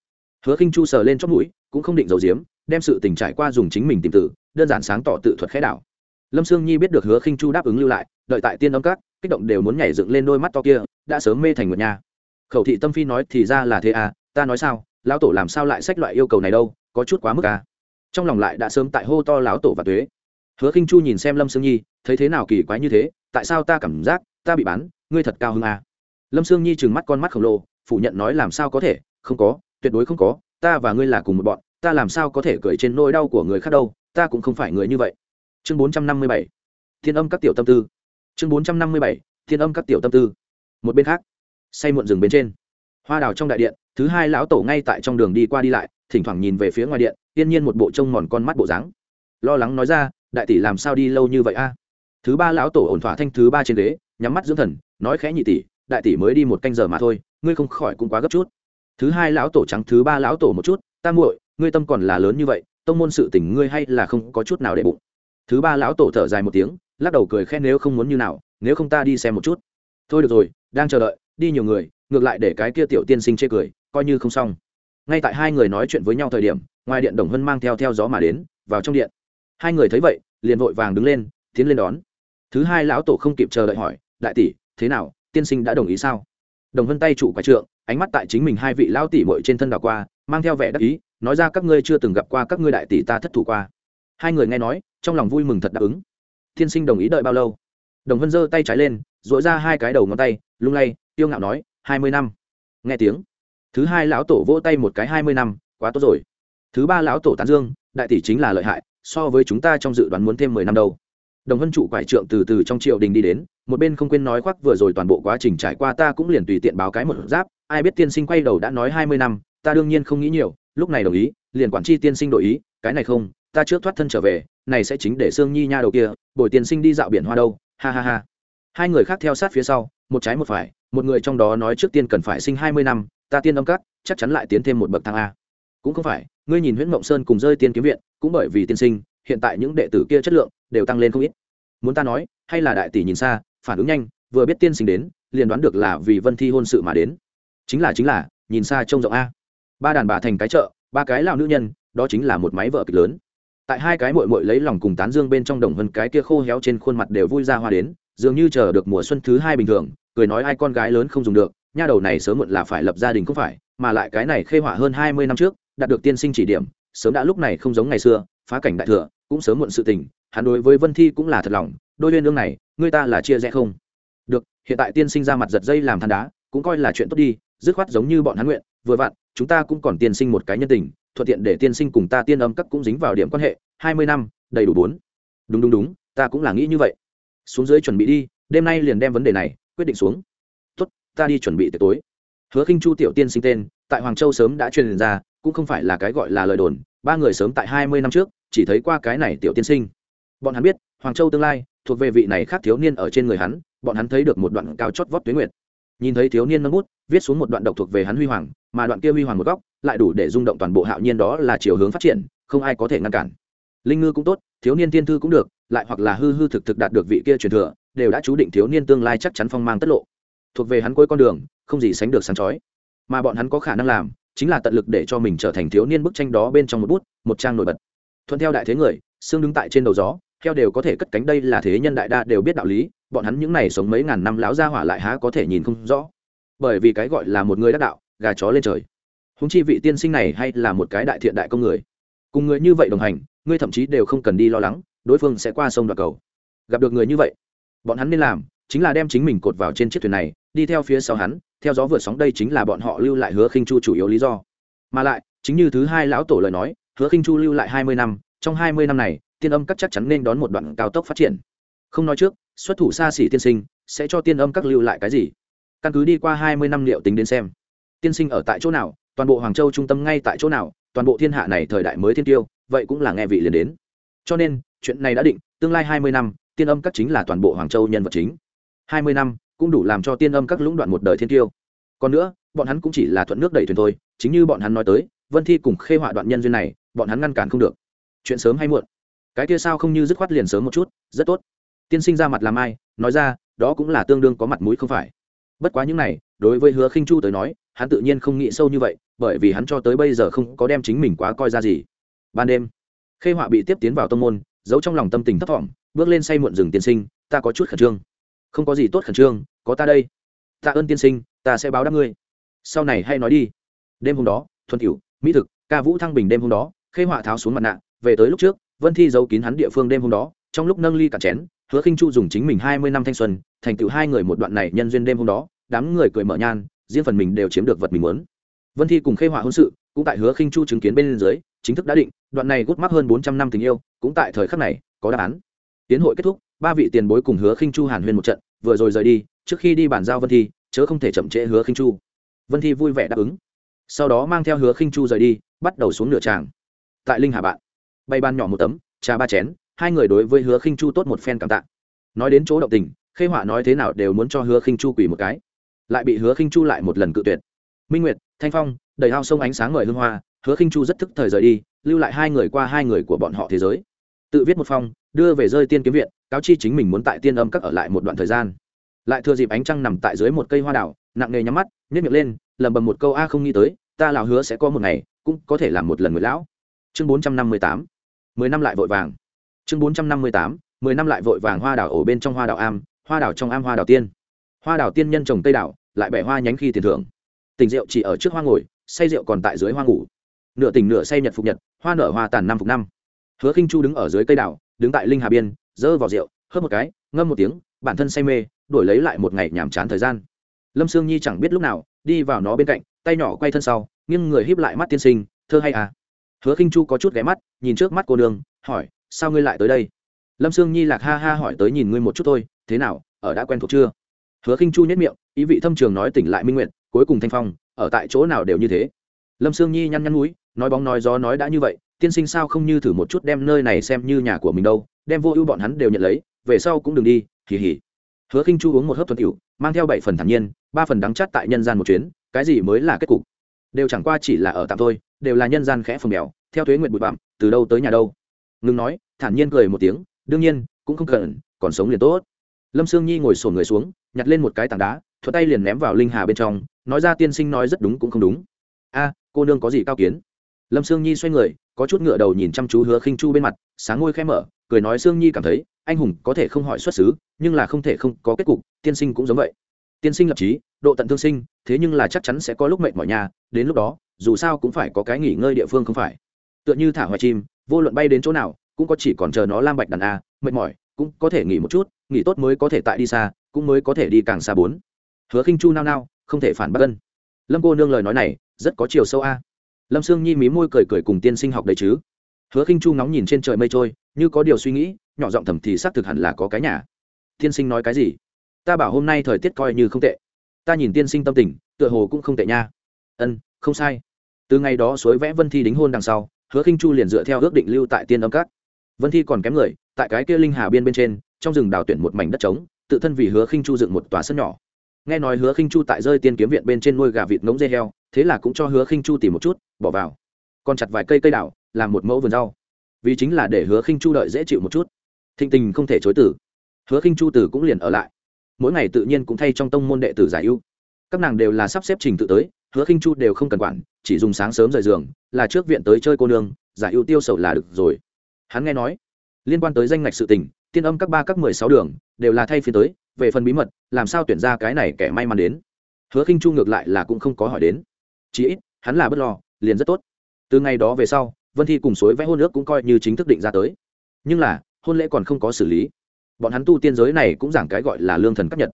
Hứa khinh chu sờ lên chót mũi, cũng không định giấu giếm, đem sự tình trải qua dùng chính mình tìm tử đơn giản sáng tỏ tự thuật khẽ đảo lâm sương nhi biết được hứa khinh chu đáp ứng lưu lại đợi tại tiên âm các, kích động đều muốn nhảy dựng lên đôi mắt to kia, đã sớm mê thành nguyệt nhà khẩu thị tâm phi nói thì ra là thế à ta nói sao, lão tổ làm sao lại sách loại yêu cầu này đâu, có chút quá mức à. Trong lòng lại đã sớm tại hô to lão tổ và tuế. Hứa khinh chu nhìn xem lâm sương nhi, thấy thế nào kỳ quái như thế, tại sao ta cảm giác, ta bị bán, ngươi thật cao hơn à. Lâm sương nhi trừng mắt con mắt khổng lồ, phủ nhận nói làm sao có thể, không có, tuyệt đối không có, ta và ngươi là cùng một bọn, ta làm sao có thể cười trên nỗi đau của người khác đâu, ta cũng không phải người như vậy. Chương bốn trăm năm mươi bảy. Thiên âm các tiểu tâm tư chương bốn trăm năm mươi bảy, thiên âm các tiểu tâm tư. Một bên khác, say muộn rừng bên trên. Hoa đào trong đại điện, thứ hai lão tổ ngay tại trong đường đi qua đi lại, thỉnh thoảng nhìn về phía ngoài điện, tiên nhiên một bộ trông mòn con mắt bộ dáng. Lo lắng nói ra, đại tỷ làm sao đi lâu như vậy a? Thứ ba lão tổ ổn thỏa thanh thứ ba trên ghế, nhắm mắt dưỡng thần, nói khẽ nhị tỷ, đại tỷ mới đi một canh giờ mà thôi, ngươi không khỏi cũng quá gấp chút. Thứ hai lão tổ trắng thứ ba lão tổ một chút, ta muội, ngươi tâm còn là lớn như vậy, tông môn sự tình ngươi hay là không có chút nào để bụng. Thứ ba lão tổ thở dài một tiếng lắc đầu cười khen nếu không muốn như nào, nếu không ta đi xem một chút. Thôi được rồi, đang chờ đợi, đi nhiều người, ngược lại để cái kia tiểu tiên sinh chê cười, coi như không xong. Ngay tại hai người nói chuyện với nhau thời điểm, ngoài điện đồng hân mang theo theo gió mà đến, vào trong điện. Hai người thấy vậy, liền vội vàng đứng lên, tiến lên đón. Thứ hai lão tổ không kịp chờ đợi hỏi, đại tỷ, thế nào, tiên sinh đã đồng ý sao? Đồng hân tay chủ quái trượng, ánh mắt tại chính mình hai vị lão tỷ bội trên thân đảo qua, mang theo vẻ đắc ý, nói ra, các ngươi chưa từng gặp qua, các ngươi đại tỷ ta thất thủ qua. Hai người nghe nói, trong lòng vui mừng thật đáp ứng tiên sinh đồng ý đợi bao lâu? Đồng Vân giơ tay trái lên dội ra hai cái đầu ngón tay, lung lay, tiêu ngạo nói, hai mươi năm. Nghe tiếng. Thứ hai lão tổ vỗ tay một cái hai mươi năm, quá tốt rồi. Thứ ba lão tổ tán dương, đại tỷ chính là lợi hại, so với chúng ta trong dự đoán muốn thêm mười năm đâu. Đồng hân trụ quải trượng từ từ trong triều đình đi đến, một bên không quên nói khoác vừa rồi toàn bộ quá trình trải qua ta cũng liền tùy tiện báo cái một giáp, ai biết tiên sinh quay đầu đã nói hai mươi năm, ta đương nhiên không nghĩ nhiều, lúc này đồng ý, liền quản tri tiên sinh đổi ý, cái này không ta trước thoát thân trở về, này sẽ chính để sương nhi nha đầu kia, bồi tiền sinh đi dạo biển hoa đâu, ha ha ha. Hai người khác theo sát phía sau, một trái một phải, một người trong đó nói trước tiên cần phải sinh hai mươi năm, ta tiên âm cắt chắc chắn lại tiến thêm một bậc thang a. Cũng không phải, ngươi nhìn nguyễn mộng sơn cùng rơi tiên kiếm viện, cũng bởi vì tiên sinh, hiện tại những đệ tử kia chất lượng đều tăng lên không ít. Muốn ta nói, hay là đại tỷ nhìn xa, phản ứng nhanh, vừa biết tiên sinh đến, liền đoán được là vì vân thi hôn sự mà đến. Chính là chính là, nhìn xa trông rộng a. Ba đàn bà thành cái chợ, ba cái lào nữ nhân, đó chính là một máy vợ kịch lớn tại hai cái mội mội lấy lòng cùng tán dương bên trong đồng hơn cái kia khô héo trên khuôn mặt đều vui ra hoa đến, dường như chờ được mùa xuân thứ hai bình thường, cười nói ai con gái lớn không dùng được, nha đầu này sớm muộn là phải lập gia đình không phải, mà lại cái này khê họa hơn hai mươi năm trước, đạt được tiên sinh chỉ điểm, sớm đã lúc này không giống ngày xưa, phá cảnh đại thừa, cũng sớm muộn sự tình, hắn đối với vân thi cũng là thật lòng, đôi liên lương này người ta là chia rẽ không? Được, hiện tại tiên sinh ra mặt giật dây làm than đá, cũng coi là chuyện tốt đi, dứt khoát giống như bọn hắn nguyện, vừa vặn chúng ta cũng còn tiên sinh một cái nhân tình, thuận tiện để tiên sinh cùng ta tiên âm các cũng dính vào điểm quan hệ, hai mươi năm, đầy đủ bốn. Đúng đúng đúng, ta cũng là nghĩ như vậy. Xuống dưới chuẩn bị đi, đêm nay liền đem vấn đề này quyết định xuống. Tốt, ta đi chuẩn bị tới tối. Hứa khinh chu tiểu tiên sinh tên, tại hoàng châu sớm đã truyền ra, cũng không phải là cái gọi là lời đồn, ba người sớm tại hai mươi năm trước, chỉ thấy qua cái này tiểu tiên sinh. Bọn hắn biết, hoàng châu tương lai, thuộc về vị này khác thiếu niên ở trên người hắn, bọn hắn thấy được một đoạn cao chót vót tuyến nguyệt. Nhìn thấy thiếu niên nâng bút viết xuống một đoạn độc thuộc về hắn huy hoàng, mà đoạn kia huy hoàng một góc lại đủ để rung động toàn bộ hạo nhiên đó là chiều hướng phát triển, không ai có thể ngăn cản. Linh ngư cũng tốt, thiếu niên tiên thư cũng được, lại hoặc là hư hư thực thực đạt được vị kia truyền thừa, đều đã chú định thiếu niên tương lai chắc chắn phong mang tất lộ. Thuộc về hắn cuối con đường, không gì sánh được sáng chói. Mà bọn hắn có khả năng làm, chính là tận lực để cho mình trở thành thiếu niên bức tranh đó bên trong một bút, một trang nổi bật. Thuận theo đại thế người, xương đứng tại trên đầu gió theo đều có thể cất cánh đây là thế nhân đại đa đều biết đạo lý, bọn hắn những này sống mấy ngàn năm láo ra hỏa lại há có thể nhìn không rõ bởi vì cái gọi là một người đắc đạo, gà chó lên trời. Húng chi vị tiên sinh này hay là một cái đại thiện đại công người. Cùng người như vậy đồng hành, ngươi thậm chí đều không cần đi lo lắng, đối phương sẽ qua sông đoạt cầu. Gặp được người như vậy, bọn hắn nên làm chính là đem chính mình cột vào trên chiếc thuyền này, đi theo phía sau hắn, theo gió vượt sóng đây chính là bọn họ lưu lại hứa khinh chu chủ yếu lý do. Mà lại, chính như thứ hai lão tổ lời nói, hứa khinh chu lưu lại hai mươi năm, trong hai mươi năm này, tiên âm các chắc chắn nên đón một đoạn cao tốc phát triển. Không nói trước, xuất thủ xa xỉ tiên sinh, sẽ cho tiên âm các lưu lại cái gì? Căn cứ đi qua hai mươi năm liệu tính đến xem. Tiên sinh ở tại chỗ nào, toàn bộ hoàng châu trung tâm ngay tại chỗ nào, toàn bộ thiên hạ này thời đại mới thiên tiêu, vậy cũng là nghe vị liền đến. Cho nên, chuyện này đã định, tương lai hai mươi năm, tiên âm các chính là toàn bộ hoàng châu nhân vật chính. Hai mươi năm cũng đủ làm cho tiên âm các lũng đoạn một đời thiên tiêu. Còn nữa, bọn hắn cũng chỉ là thuận nước đẩy thuyền thôi, chính như bọn hắn nói tới, vân thi cùng khê họa đoạn nhân duyên này, bọn hắn ngăn cản không được. Chuyện sớm hay muộn? Cái kia sao không như dứt khoát liền sớm một chút, rất tốt. Tiên sinh ra mặt làm ai, nói ra, đó cũng là tương đương có mặt mũi không phải bất quá những này, đối với hứa khinh chu tới nói, hắn tự nhiên không nghĩ sâu như vậy, bởi vì hắn cho tới bây giờ không có đem chính mình quá coi ra gì. Ban đêm, khê họa bị tiếp tiến vào tông môn, giấu trong lòng tâm tình thấp thỏm, bước lên say muộn rừng tiên sinh, ta có chút khẩn trương. Không có gì tốt khẩn trương, có ta đây. Tạ ơn tiên sinh, ta sẽ báo đáp ngươi. Sau này hay nói đi. Đêm hôm đó, thuần cửu, mỹ thực, ca vũ thăng bình đêm hôm đó, khê họa tháo xuống mặt nạ, về tới lúc trước, vân thi giấu kín hắn địa phương đêm hôm đó trong lúc nâng ly cả chén, hứa khinh chu dùng chính mình hai mươi năm thanh xuân, thành tựu hai người một đoạn này nhân duyên đêm hôm đó, đám người cười mở nhan riêng phần mình đều chiếm được vật mình muốn. Vân thi cùng khê họa hôn sự, cũng tại hứa khinh chu chứng kiến bên dưới, chính thức đã định, đoạn này gút mắc hơn bốn trăm năm tình yêu, cũng tại thời khắc này, có đáp án. Tiến hội kết thúc, ba vị tiền bối cùng hứa khinh chu hàn huyên một trận, vừa rồi rời đi, trước khi đi bàn giao vân thi, chớ không thể chậm trễ hứa khinh chu. Vân thi vui vẻ đáp ứng. Sau đó mang theo hứa khinh chu rời đi, bắt đầu xuống nửa tràng. Tại linh hà bạn bay ban nhỏ một tấm, trà ba chén hai người đối với hứa khinh chu tốt một phen cảm tạ. Nói đến chỗ động tình, khê họa nói thế nào đều muốn cho hứa khinh chu quỳ một cái. Lại bị hứa khinh chu lại một lần cự tuyệt. Minh nguyệt, thanh phong, đầy hao sông ánh sáng ngời hương hoa, hứa khinh chu rất thức thời rời đi, lưu lại hai người qua hai người của bọn họ thế giới. Tự viết một phong, đưa về rơi tiên kiếm viện, cáo chi chính mình muốn tại tiên âm các ở lại một đoạn thời gian. Lại thừa dịp ánh trăng nằm tại dưới một cây hoa đảo nặng nề nhắm mắt nhét miệng lên, lẩm bẩm một câu a, không nghĩ tới, ta lào hứa sẽ có một ngày, cũng có thể làm một lần người lão. Chương bốn trăm năm mươi tám. Mười năm lại vội vàng chương bốn trăm năm mươi tám, mười năm lại vội vàng hoa đảo ổ bên trong hoa đảo am, hoa đảo trong am hoa đảo tiên. Hoa đảo tiên nhân trồng tây đảo, lại bẻ hoa nhánh khi tiền thưởng. Tình rượu chỉ ở trước hoa ngồi, say rượu còn tại dưới hoa ngủ. Nửa tình nửa say nhật phục nhật, hoa nở hoa tàn năm phục năm. Hứa khinh chu đứng ở dưới cây đảo, đứng tại linh hà biên, dơ vào rượu, hớp một cái, ngâm một tiếng, bản thân say mê, đổi lấy lại một ngày nhàm chán thời gian. Lâm sương nhi chẳng biết lúc nào, đi vào nó bên cạnh, tay nhỏ quay thân sau, nghiêng người híp lại mắt tiên sinh, thơ hay à? Hứa khinh chu có chút ghé mắt, nhìn trước mắt cô nương, hỏi sao ngươi lại tới đây? Lâm sương nhi lạc ha ha hỏi tới nhìn ngươi một chút thôi, thế nào, ở đã quen thuộc chưa? Hứa khinh chu nhất miệng, ý vị thâm trường nói tỉnh lại minh nguyện cuối cùng thanh phong, ở tại chỗ nào đều như thế. Lâm sương nhi nhăn nhăn núi, nói bóng nói gió nói đã như vậy, tiên sinh sao không như thử một chút đem nơi này xem như nhà của mình đâu, đem vô ưu bọn hắn đều nhận lấy, về sau cũng đừng đi kỳ hỉ hứa khinh chu uống một hớp thuần tiểu, mang theo bảy phần thản nhiên, ba phần đắng chát tại nhân gian một chuyến, cái gì mới là kết cục? Đều chẳng qua chỉ là ở tạm thôi, đều là nhân gian khẽ phồng mèo theo thuế nguyện bụi bặm, từ đâu tới nhà đâu? Ngừng nói, thản nhiên cười một tiếng, đương nhiên, cũng không cần, còn sống liền tốt. Lâm sương nhi ngồi sổn người xuống, nhặt lên một cái tảng đá thuật tay liền ném vào linh hà bên trong, nói ra tiên sinh nói rất đúng cũng không đúng. A, cô nương có gì cao kiến? Lâm sương nhi xoay người, có chút ngựa đầu nhìn chăm chú hứa khinh chu bên mặt, sáng ngôi khẽ mở, cười nói sương nhi cảm thấy, anh hùng có thể không hỏi xuất xứ, nhưng là không thể không có kết cục, tiên sinh cũng giống vậy. Tiên sinh lập trí, độ tận thương sinh, thế nhưng là chắc chắn sẽ có lúc mệt mỏi nhà, đến lúc đó, dù sao cũng phải có cái nghỉ ngơi địa phương không phải. Tựa như thả hoài chim vô luận bay đến chỗ nào, cũng có chỉ còn chờ nó lam bạch đàn a, mệt mỏi, cũng có thể nghỉ một chút, nghỉ tốt mới có thể tại đi xa, cũng mới có thể đi càng xa bốn. Hứa khinh chu nao nao, không thể phản bác ân. Lâm cô nương lời nói này, rất có chiều sâu a. Lâm sương nhi mí môi cười cười cùng tiên sinh học đấy chứ. Hứa khinh chu ngóng nhìn trên trời mây trôi, như có điều suy nghĩ, nhỏ giọng thầm thì xác thực hẳn là có cái nhà. Tiên sinh nói cái gì? Ta bảo hôm nay thời tiết coi như không tệ. Ta nhìn tiên sinh tâm tình, tựa hồ cũng không tệ nha. Ân, không sai. Từ ngày đó suối vẽ vân thi đính hôn đằng sau hứa khinh chu liền dựa theo ước định lưu tại tiên âm các. Vân thi còn kém người, tại cái kia linh hà biên bên trên, trong rừng đào tuyển một mảnh đất trống, tự thân vì hứa khinh chu dựng một tòa sân nhỏ. Nghe nói hứa khinh chu tại rơi tiên kiếm viện bên trên nuôi gà vịt ngỗng dê heo, thế là cũng cho hứa khinh chu tìm một chút, bỏ vào. Còn chặt vài cây cây đào, làm một mẫu vườn rau. Vì chính là để hứa khinh chu đợi dễ chịu một chút. Thịnh tình không thể chối tử hứa khinh chu tử cũng liền ở lại. Mỗi ngày tự nhiên cũng thay trong tông môn đệ tử giải ưu. Các nàng đều là sắp xếp trình tự tới hứa khinh chu đều không cần quản, chỉ dùng sáng sớm rời giường, là trước viện tới chơi cô nương, giải ưu tiêu sầu là được rồi. Hắn nghe nói, liên quan tới danh ngạch sự tình, tiên âm các ba các mười sáu đường, đều là thay phiên tới, về phần bí mật, làm sao tuyển ra cái này kẻ may mắn đến? Hứa khinh chu ngược lại là cũng không có hỏi đến. Chí ít, hắn là bất lo, liền rất tốt. Từ ngày đó về sau, vân thi cùng suối vẽ hôn ước cũng coi như chính thức định ra tới. Nhưng là, hôn lễ còn không có xử lý. Bọn hắn tu tiên giới này cũng giảng cái gọi là lương thần cấp nhật.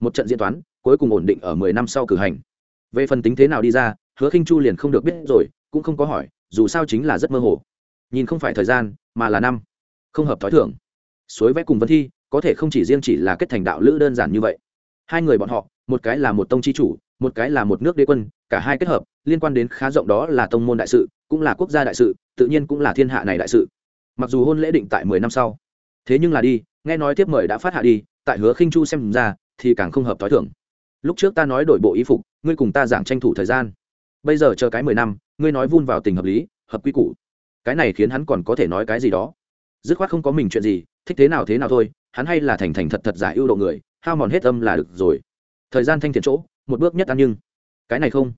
Một trận diễn toán, cuối cùng ổn định ở mười năm sau cử hành về phần tính thế nào đi ra, hứa khinh chu liền không được biết rồi, cũng không có hỏi, dù sao chính là rất mơ hồ. Nhìn không phải thời gian, mà là năm. Không hợp thói thường. Suối vẽ cùng vân thi, có thể không chỉ riêng chỉ là kết thành đạo lữ đơn giản như vậy. Hai người bọn họ, một cái là một tông chi chủ, một cái là một nước đế quân, cả hai kết hợp, liên quan đến khá rộng đó là tông môn đại sự, cũng là quốc gia đại sự, tự nhiên cũng là thiên hạ này đại sự. Mặc dù hôn lễ định tại mười năm sau, thế nhưng là đi, nghe nói tiếp mời đã phát hạ đi, tại hứa khinh chu xem ra, thì càng không hợp t h o i thưởng lúc trước ta nói đổi bộ y phục, ngươi cùng ta giảng tranh thủ thời gian. Bây giờ chờ cái mười năm, ngươi nói vun vào tình hợp lý, hợp quy củ. Cái này khiến hắn còn có thể nói cái gì đó. Dứt khoát không có mình chuyện gì, thích thế nào thế nào thôi, hắn hay là thành thành thật thật giả ưu độ người, hao mòn hết âm là được rồi. Thời gian thanh thiện chỗ, một bước nhất ăn nhưng. Cái này không.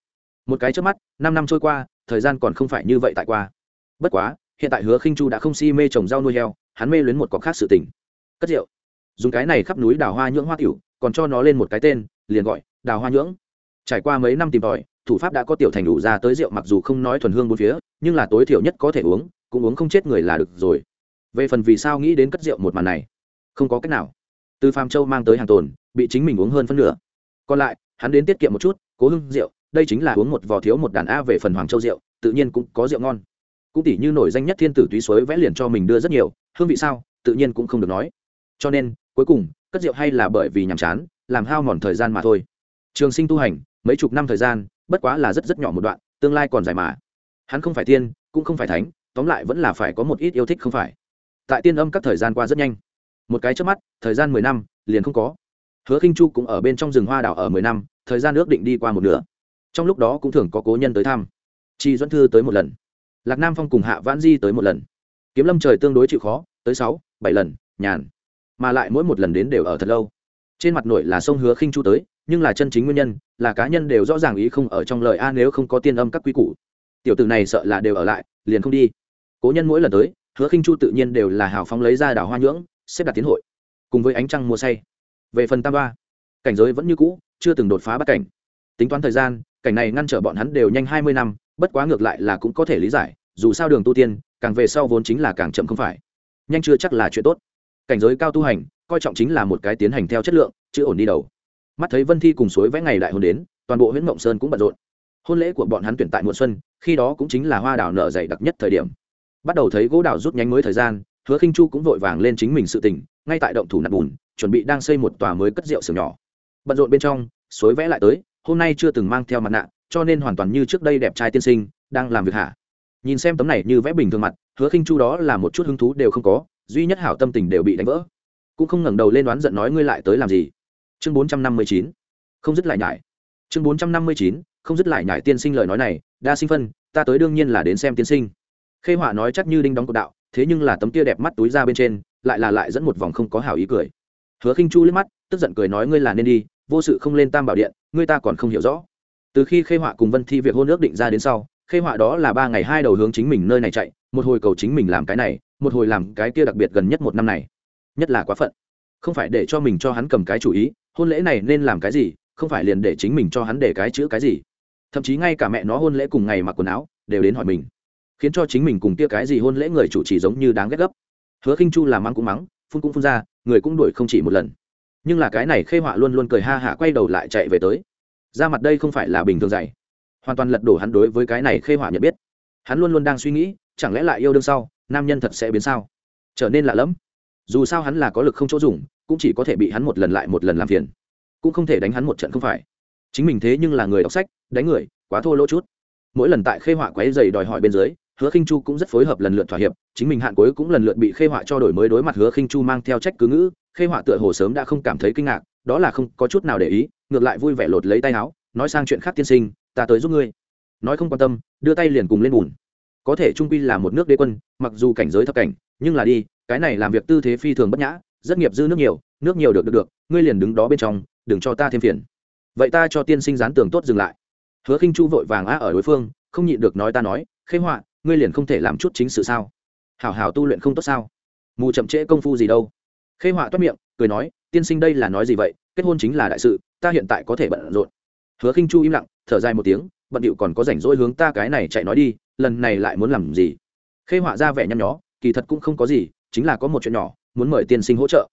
Một cái trước mắt, năm năm trôi qua, thời gian còn không phải như vậy tại qua. Bất quá, hiện tại hứa khinh chu đã không si mê trồng rau nuôi heo, hắn mê luyến một cọc khác sự tình. Cất rượu. Dùng cái này khắp núi đào hoa nhưỡng hoa tiểu, còn cho nó lên một cái tên liền gọi, đào hoa nhưỡng. Trải qua mấy năm tìm tòi, thủ pháp đã có tiểu thành đủ ra tới rượu mặc dù không nói thuần hương bốn phía, nhưng là tối thiểu nhất có thể uống, cũng uống không chết người là được rồi. Về phần vì sao nghĩ đến cất rượu một màn này, không có cách nào. Từ phàm châu mang tới hàng tồn, bị chính mình uống hơn phân nửa. Còn lại, hắn đến tiết kiệm một chút, cố hưng rượu, đây chính là uống một vò thiếu một đàn a về phần hoàng châu rượu, tự nhiên cũng có rượu ngon. Cũng tỷ như nổi danh nhất thiên tử túy suối vẽ liền cho mình đưa rất nhiều, hương vị sao, tự nhiên cũng không được nói. Cho nên, cuối cùng, cất rượu hay là bởi vì nhàm chán làm hao mòn thời gian mà thôi. Trường sinh tu hành, mấy chục năm thời gian, bất quá là rất rất nhỏ một đoạn, tương lai còn dài mà. Hắn không phải tiên, cũng không phải thánh, tóm lại vẫn là phải có một ít yêu thích không phải. Tại tiên âm các thời gian qua rất nhanh. Một cái trước mắt, thời gian mười năm, liền không có. Hứa khinh chu cũng ở bên trong rừng hoa đảo ở mười năm, thời gian ước định đi qua một nửa. Trong lúc đó cũng thường có cố nhân tới thăm. Chi duẫn thư tới một lần. Lạc nam phong cùng hạ vãn di tới một lần. Kiếm lâm trời tương đối chịu khó, tới sáu, bảy lần, nhàn. Mà lại mỗi một lần đến đều ở thật lâu trên mặt nội là sông hứa khinh chu tới, nhưng là chân chính nguyên nhân, là cá nhân đều rõ ràng ý không ở trong lời a nếu không có tiên âm các quy củ. Tiểu tử này sợ là đều ở lại, liền không đi. Cố nhân mỗi lần tới, hứa khinh chu tự nhiên đều là hào phóng lấy ra đảo hoa nhưỡng, xếp đặt tiến hội, cùng với ánh trăng mua say. Về phần tam ba, cảnh giới vẫn như cũ, chưa từng đột phá bắt cảnh. Tính toán thời gian, cảnh này ngăn trở bọn hắn đều nhanh hai mươi năm, bất quá ngược lại là cũng có thể lý giải, dù sao đường tu tiên, càng về sau vốn chính là càng chậm không phải. Nhanh chưa chắc là chuyện tốt. Cảnh giới cao tu hành coi trọng chính là một cái tiến hành theo chất lượng chứ ổn đi đầu. Mắt thấy vân thi cùng suối vẽ ngày đại hôn đến toàn bộ huyện mộng sơn cũng bận rộn. Hôn lễ của bọn hắn tuyển tại muộn xuân khi đó cũng chính là hoa đào nở dày đặc nhất thời điểm. Bắt đầu thấy gỗ đào rút nhánh mới thời gian hứa khinh chu cũng vội vàng lên chính mình sự tỉnh, ngay tại động thủ nặn bùn chuẩn bị đang xây một tòa mới cất rượu xưởng nhỏ. Bận rộn bên trong suối vẽ lại tới hôm nay chưa từng mang theo mặt nạ cho nên hoàn toàn như trước đây đẹp trai tiên sinh đang làm việc hả? Nhìn xem tấm này như vẽ bình thường mặt hứa khinh chu đó là một chút hứng thú đều không có duy nhất hảo tâm tình đều bị đánh vỡ cũng không ngẩng đầu lên đoán giận nói ngươi lại tới làm gì. Chương bốn trăm năm mươi chín. Không dứt lại nhải. Chương bốn trăm năm mươi chín. Không dứt lại nhải tiên sinh lời nói này, đa sinh phân, ta tới đương nhiên là đến xem tiên sinh. Khê họa nói chắc như đinh đóng cột đạo, thế nhưng là tấm tia đẹp mắt túi ra bên trên, lại là lại dẫn một vòng không có hảo ý cười. Hứa khinh chu liếc mắt, tức giận cười nói ngươi là nên đi, vô sự không lên tam bảo điện, ngươi ta còn không hiểu rõ. Từ khi khê họa cùng vân thi việc hôn ước định ra đến sau, khê họa đó là ba ngày hai đầu hướng chính mình nơi này chạy, một hồi cầu chính mình làm cái này, một hồi làm cái kia đặc biệt gần nhất một năm này nhất là quá phận. Không phải để cho mình cho hắn cầm cái chủ ý, hôn lễ này nên làm cái gì, không phải liền để chính mình cho hắn để cái chữ cái gì. Thậm chí ngay cả mẹ nó hôn lễ cùng ngày mặc quần áo, đều đến hỏi mình. Khiến cho chính mình cùng kia cái gì hôn lễ người chủ trì giống như đáng ghét gấp. Hứa khinh chu làm mắng cũng mắng, phun cũng phun ra, người cũng đuổi không chỉ một lần. Nhưng là cái này khê họa luôn luôn cười ha hả quay đầu lại chạy về tới. Ra mặt đây không phải là bình thường dày hoàn toàn lật đổ hắn đối với cái này khê họa nhận biết. Hắn luôn luôn đang suy nghĩ, chẳng lẽ lại yêu đương sau, nam nhân thật sẽ biến sao? Trở nên lạ lẫm dù sao hắn là có lực không chỗ dùng, cũng chỉ có thể bị hắn một lần lại một lần làm phiền. Cũng không thể đánh hắn một trận không phải. Chính mình thế nhưng là người đọc sách, đánh người, quá thô lỗ chút. Mỗi lần tại khê họa quáy dày đòi hỏi bên dưới, hứa khinh chu cũng rất phối hợp lần lượt thỏa hiệp, chính mình hạn cuối cũng lần lượt bị khê họa cho đổi mới đối mặt hứa khinh chu mang theo trách cứ ngữ, khê họa tựa hồ sớm đã không cảm thấy kinh ngạc, đó là không có chút nào để ý, ngược lại vui vẻ lột lấy tay áo, nói sang chuyện khác tiên sinh, ta tới giúp ngươi. Nói không quan tâm, đưa tay liền cùng lên bùn. Có thể trung quy là một nước đế quân, mặc dù cảnh giới thấp cảnh, nhưng là đi cái này làm việc tư thế phi thường bất nhã, rất nghiệp dư nước nhiều nước nhiều được được được, ngươi liền đứng đó bên trong, đừng cho ta thêm phiền. Vậy ta cho tiên sinh dán tường tốt dừng lại. Hứa khinh chu vội vàng á ở đối phương, không nhịn được nói ta nói, khê họa, ngươi liền không thể làm chút chính sự sao? Hảo hảo tu luyện không tốt sao? Mù chậm trễ công phu gì đâu? Khê họa toát miệng, cười nói, tiên sinh đây là nói gì vậy? Kết hôn chính là đại sự, ta hiện tại có thể bận rộn. Hứa khinh chu im lặng, thở dài một tiếng, bận điệu còn có rảnh rỗi hướng ta cái này chạy nói đi, lần này lại muốn làm gì? Khê họa ra vẻ nhăn nhó, kỳ thật cũng không có gì chính là có một chuyện nhỏ, muốn mời tiên sinh hỗ trợ.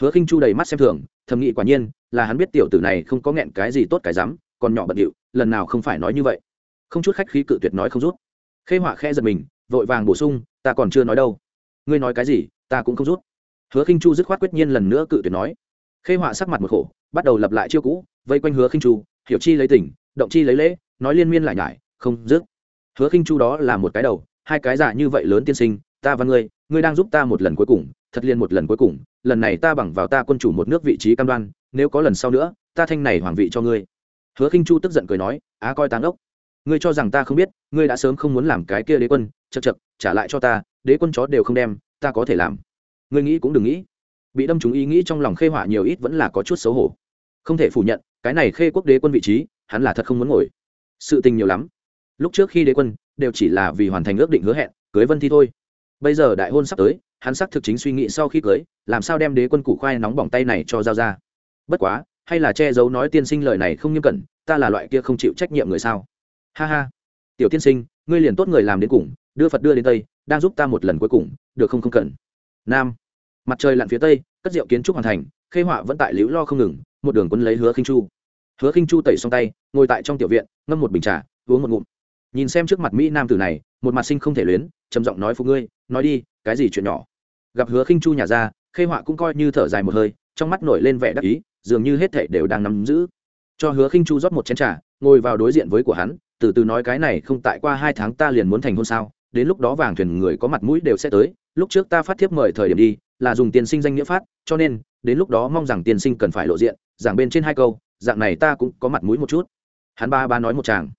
Hứa khinh chu đầy mắt xem thường, thầm nghĩ quả nhiên, là hắn biết tiểu tử này không có nghẹn cái gì tốt cái dám còn nhỏ bận điệu, lần nào không phải nói như vậy. Không chút khách khí cự tuyệt nói không rút. Khê họa khe giật mình, vội vàng bổ sung, ta còn chưa nói đâu. Ngươi nói cái gì, ta cũng không rút. Hứa khinh chu dứt khoát quyết nhiên lần nữa cự tuyệt nói. Khê họa sắc mặt một khổ, bắt đầu lập lại chiêu cũ, vây quanh hứa khinh chu, hiểu chi lấy tình, động chi lấy lễ, nói liên miên lại nhải, không dứt hứa khinh chu đó là một cái đầu, hai cái giả như vậy lớn tiên sinh, ta và ngươi ngươi đang giúp ta một lần cuối cùng, thật liên một lần cuối cùng, lần này ta bằng vào ta quân chủ một nước vị trí cam đoan, nếu có lần sau nữa, ta thanh này hoàng vị cho ngươi. Hứa khinh chu tức giận cười nói, á, coi táng ốc. Ngươi cho rằng ta không biết, ngươi đã sớm không muốn làm cái kia đế quân chật chật trả lại cho ta, đế quân chó đều không đem, ta có thể làm. Ngươi nghĩ cũng đừng nghĩ. Bị đâm chúng ý nghĩ trong lòng khê họa nhiều ít vẫn là có chút xấu hổ. Không thể phủ nhận, cái này khê quốc đế quân vị trí, hắn là thật không muốn ngồi. Sự tình nhiều lắm. Lúc trước khi đế quân, đều chỉ là vì hoàn thành ước định hứa hẹn, cưới vân thi thôi bây giờ đại hôn sắp tới, hắn xác thực chính suy nghĩ sau khi cưới, làm sao đem đế quân củ khoai nóng bỏng tay này cho giao ra. Bất quá, hay là che giấu nói tiên sinh lời này không nghiêm cẩn, ta là loại kia không chịu trách nhiệm người sao? Ha ha. Tiểu tiên sinh, ngươi liền tốt người làm đến cùng, đưa phật đưa đến tây, đang giúp ta một lần cuối cùng, được không không cần? Nam. Mặt trời lặn phía tây, cất rượu kiến trúc hoàn thành, khê họa vẫn tại liễu lo không ngừng, một đường quân lấy hứa khinh chu. Hứa khinh chu tẩy xong tay, ngồi tại trong tiểu viện, ngâm một bình trà, uống một ngụm. Nhìn xem trước mặt mỹ nam tử này, một mặt sinh không thể luyến, trầm giọng nói phụ ngươi nói đi, cái gì chuyện nhỏ? Gặp hứa khinh chu nhà ra, khê họa cũng coi như thở dài một hơi, trong mắt nổi lên vẻ đắc ý, dường như hết thảy đều đang nắm giữ. Cho hứa khinh chu rót một chén trà, ngồi vào đối diện với của hắn, từ từ nói cái này không tại qua hai tháng ta liền muốn thành hôn sao? Đến lúc đó vàng thuyền người có mặt mũi đều sẽ tới, lúc trước ta phát thiếp mời thời điểm đi, là dùng tiền sinh danh nghĩa phát, cho nên, đến lúc đó mong rằng tiền sinh cần phải lộ diện, giảng bên trên hai câu, dạng này ta cũng có mặt mũi một chút. Hắn ba ba nói một chàng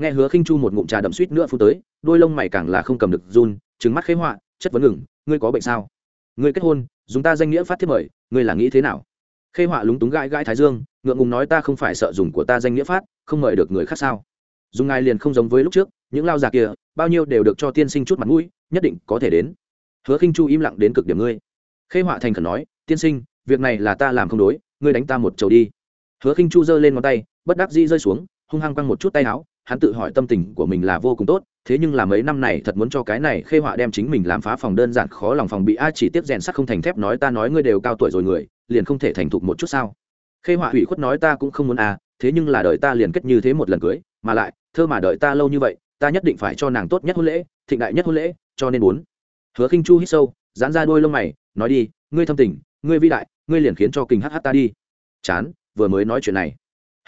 nghe hứa khinh chu một ngụm trà đậm suýt nữa phút tới, đôi lông mày càng là không cầm được run Trừng mắt khế họa, chất vấn ngừng, ngươi có bệnh sao? Ngươi kết hôn, dùng ta danh nghĩa phát thiếp mời, ngươi là nghĩ thế nào? Khê họa lúng túng gãi gãi thái dương, ngượng ngùng nói, ta không phải sợ dùng của ta danh nghĩa phát, không mời được người khác sao? Dùng ngài liền không giống với lúc trước, những lao già kia, bao nhiêu đều được cho tiên sinh chút mặt mũi, nhất định có thể đến. Hứa khinh chu im lặng đến cực điểm ngươi. Khê họa thành khẩn nói, tiên sinh, việc này là ta làm không đối, ngươi đánh ta một chầu đi. Hứa khinh chu giơ lên ngón tay, bất đắc dĩ rơi xuống, hung hăng quăng một chút tay áo hắn tự hỏi tâm tình của mình là vô cùng tốt, thế nhưng là mấy năm này thật muốn cho cái này khê họa đem chính mình làm phá phòng đơn giản khó lòng phòng bị a chỉ tiếp rèn sắt không thành thép nói ta nói ngươi đều cao tuổi rồi người, liền không thể thành thục một chút sao? Khê họa hủy khuất nói ta cũng không muốn à thế nhưng là đợi ta liền kết như thế một lần cưới, mà lại, thơ mà đợi ta lâu như vậy, ta nhất định phải cho nàng tốt nhất hôn lễ, thịnh đại nhất hôn lễ, cho nên muốn. Hứa khinh chu hít sâu dán ra đôi lông mày, nói đi, ngươi thâm tình, ngươi vĩ đại, ngươi liền khiến cho kinh hh ta đi. Chán, vừa mới nói chuyện này.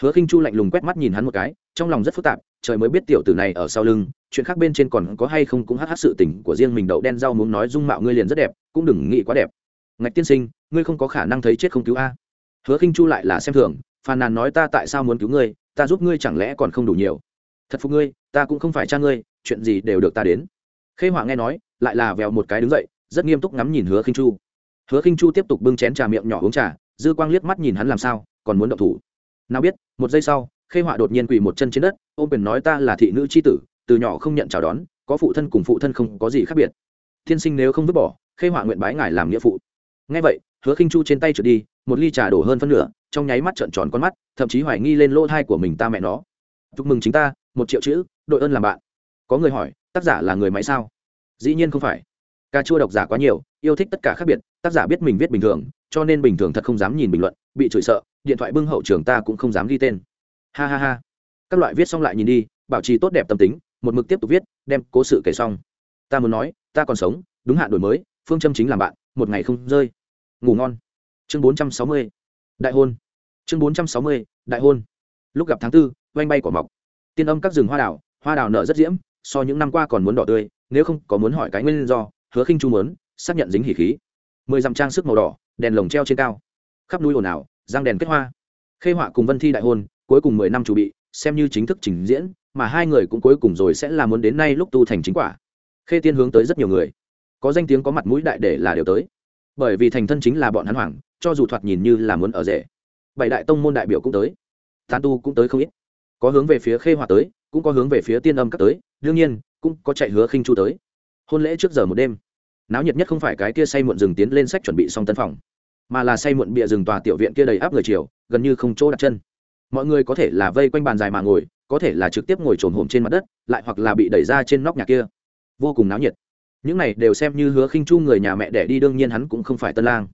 Hứa khinh chu lạnh lùng quét mắt nhìn hắn một cái, trong lòng rất phức tạp trời mới biết tiểu tử này ở sau lưng, chuyện khác bên trên còn có hay không cũng hát hát sự tình của riêng mình đậu đen rau muốn nói dung mạo ngươi liền rất đẹp, cũng đừng nghĩ quá đẹp. Ngạch tiên sinh, ngươi không có khả năng thấy chết không cứu a. Hứa khinh chu lại là xem thường, phàn nàn nói ta tại sao muốn cứu ngươi, ta giúp ngươi chẳng lẽ còn không đủ nhiều. Thật phục ngươi, ta cũng không phải cha ngươi, chuyện gì đều được ta đến. Khê họa nghe nói, lại là vèo một cái đứng dậy, rất nghiêm túc ngắm nhìn hứa khinh chu. Hứa khinh chu tiếp tục bưng chén trà miệng nhỏ uống trà, dư quang liếc mắt nhìn hắn làm sao, còn muốn động thủ. Nào biết, một giây sau, khê họa đột nhiên quỳ một chân trên đất ôm quyền nói ta là thị nữ c h i tử, từ nhỏ không nhận chào đón, có phụ thân cùng phụ thân không có gì khác biệt. Tiên sinh nếu không vứt bỏ, khê họa nguyện bái ngài làm nghĩa phụ. Ngay vậy, hứa khinh chu trên tay trượt đi, một ly trà đổ hơn phân nửa, trong nháy mắt trợn tròn con mắt, thậm chí hoài nghi lên lỗ thai của mình ta mẹ nó. Chúc mừng chính ta, một triệu chữ, đội ơn làm bạn. Có người hỏi, tác giả là người máy sao? Dĩ nhiên không phải. Ca chua độc giả quá nhiều, yêu thích tất cả khác biệt, tác giả biết mình viết bình thường, cho nên bình thường thật không dám nhìn bình luận, bị chửi sợ, điện thoại bưng hậu trường ta cũng không dám ghi tên. Ha ha ha các loại viết xong lại nhìn đi, bảo trì tốt đẹp tâm tính, một mực tiếp tục viết, đem cố sự kể xong. Ta muốn nói, ta còn sống, đúng hạn đổi mới, phương châm chính làm bạn, một ngày không rơi. Ngủ ngon. Chương bốn trăm sáu mươi. Đại hôn. Chương bốn trăm sáu mươi, đại hôn. Lúc gặp tháng tư, oanh bay quả mọc. Tiên âm các rừng hoa đào hoa đào nở rất diễm, so những năm qua còn muốn đỏ tươi, nếu không có muốn hỏi cái nguyên do, hứa khinh chu mớn xác nhận dính hỉ khí. Mười dặm trang sức màu đỏ, đèn lồng treo trên cao. Khắp núi ồn ào giang đèn kết hoa. Khê họa cùng vân thi đại hôn, cuối cùng mười năm chuẩn bị xem như chính thức trình diễn, mà hai người cũng cuối cùng rồi sẽ là muốn đến nay lúc tu thành chính quả. Khê tiên hướng tới rất nhiều người. Có danh tiếng có mặt mũi đại để là đều tới. Bởi vì thành thân chính là bọn hắn hoàng, cho dù thoạt nhìn như là muốn ở rể. Bảy đại tông môn đại biểu cũng tới. Tán tu cũng tới không ít. Có hướng về phía khê hòa tới, cũng có hướng về phía tiên âm các tới, đương nhiên, cũng có chạy hứa khinh chu tới. Hôn lễ trước giờ một đêm, náo nhiệt nhất không phải cái kia say muộn rừng tiến lên sách chuẩn bị xong tân phòng, mà là say muộn bịa rừng tòa tiểu viện kia đầy áp người chiều, gần như không chỗ đặt chân mọi người có thể là vây quanh bàn dài mà ngồi, có thể là trực tiếp ngồi trồn hổm trên mặt đất, lại hoặc là bị đẩy ra trên nóc nhà kia. Vô cùng náo nhiệt. Những này đều xem như hứa khinh chu người nhà mẹ đẻ đi, đương nhiên hắn cũng không phải tân lang.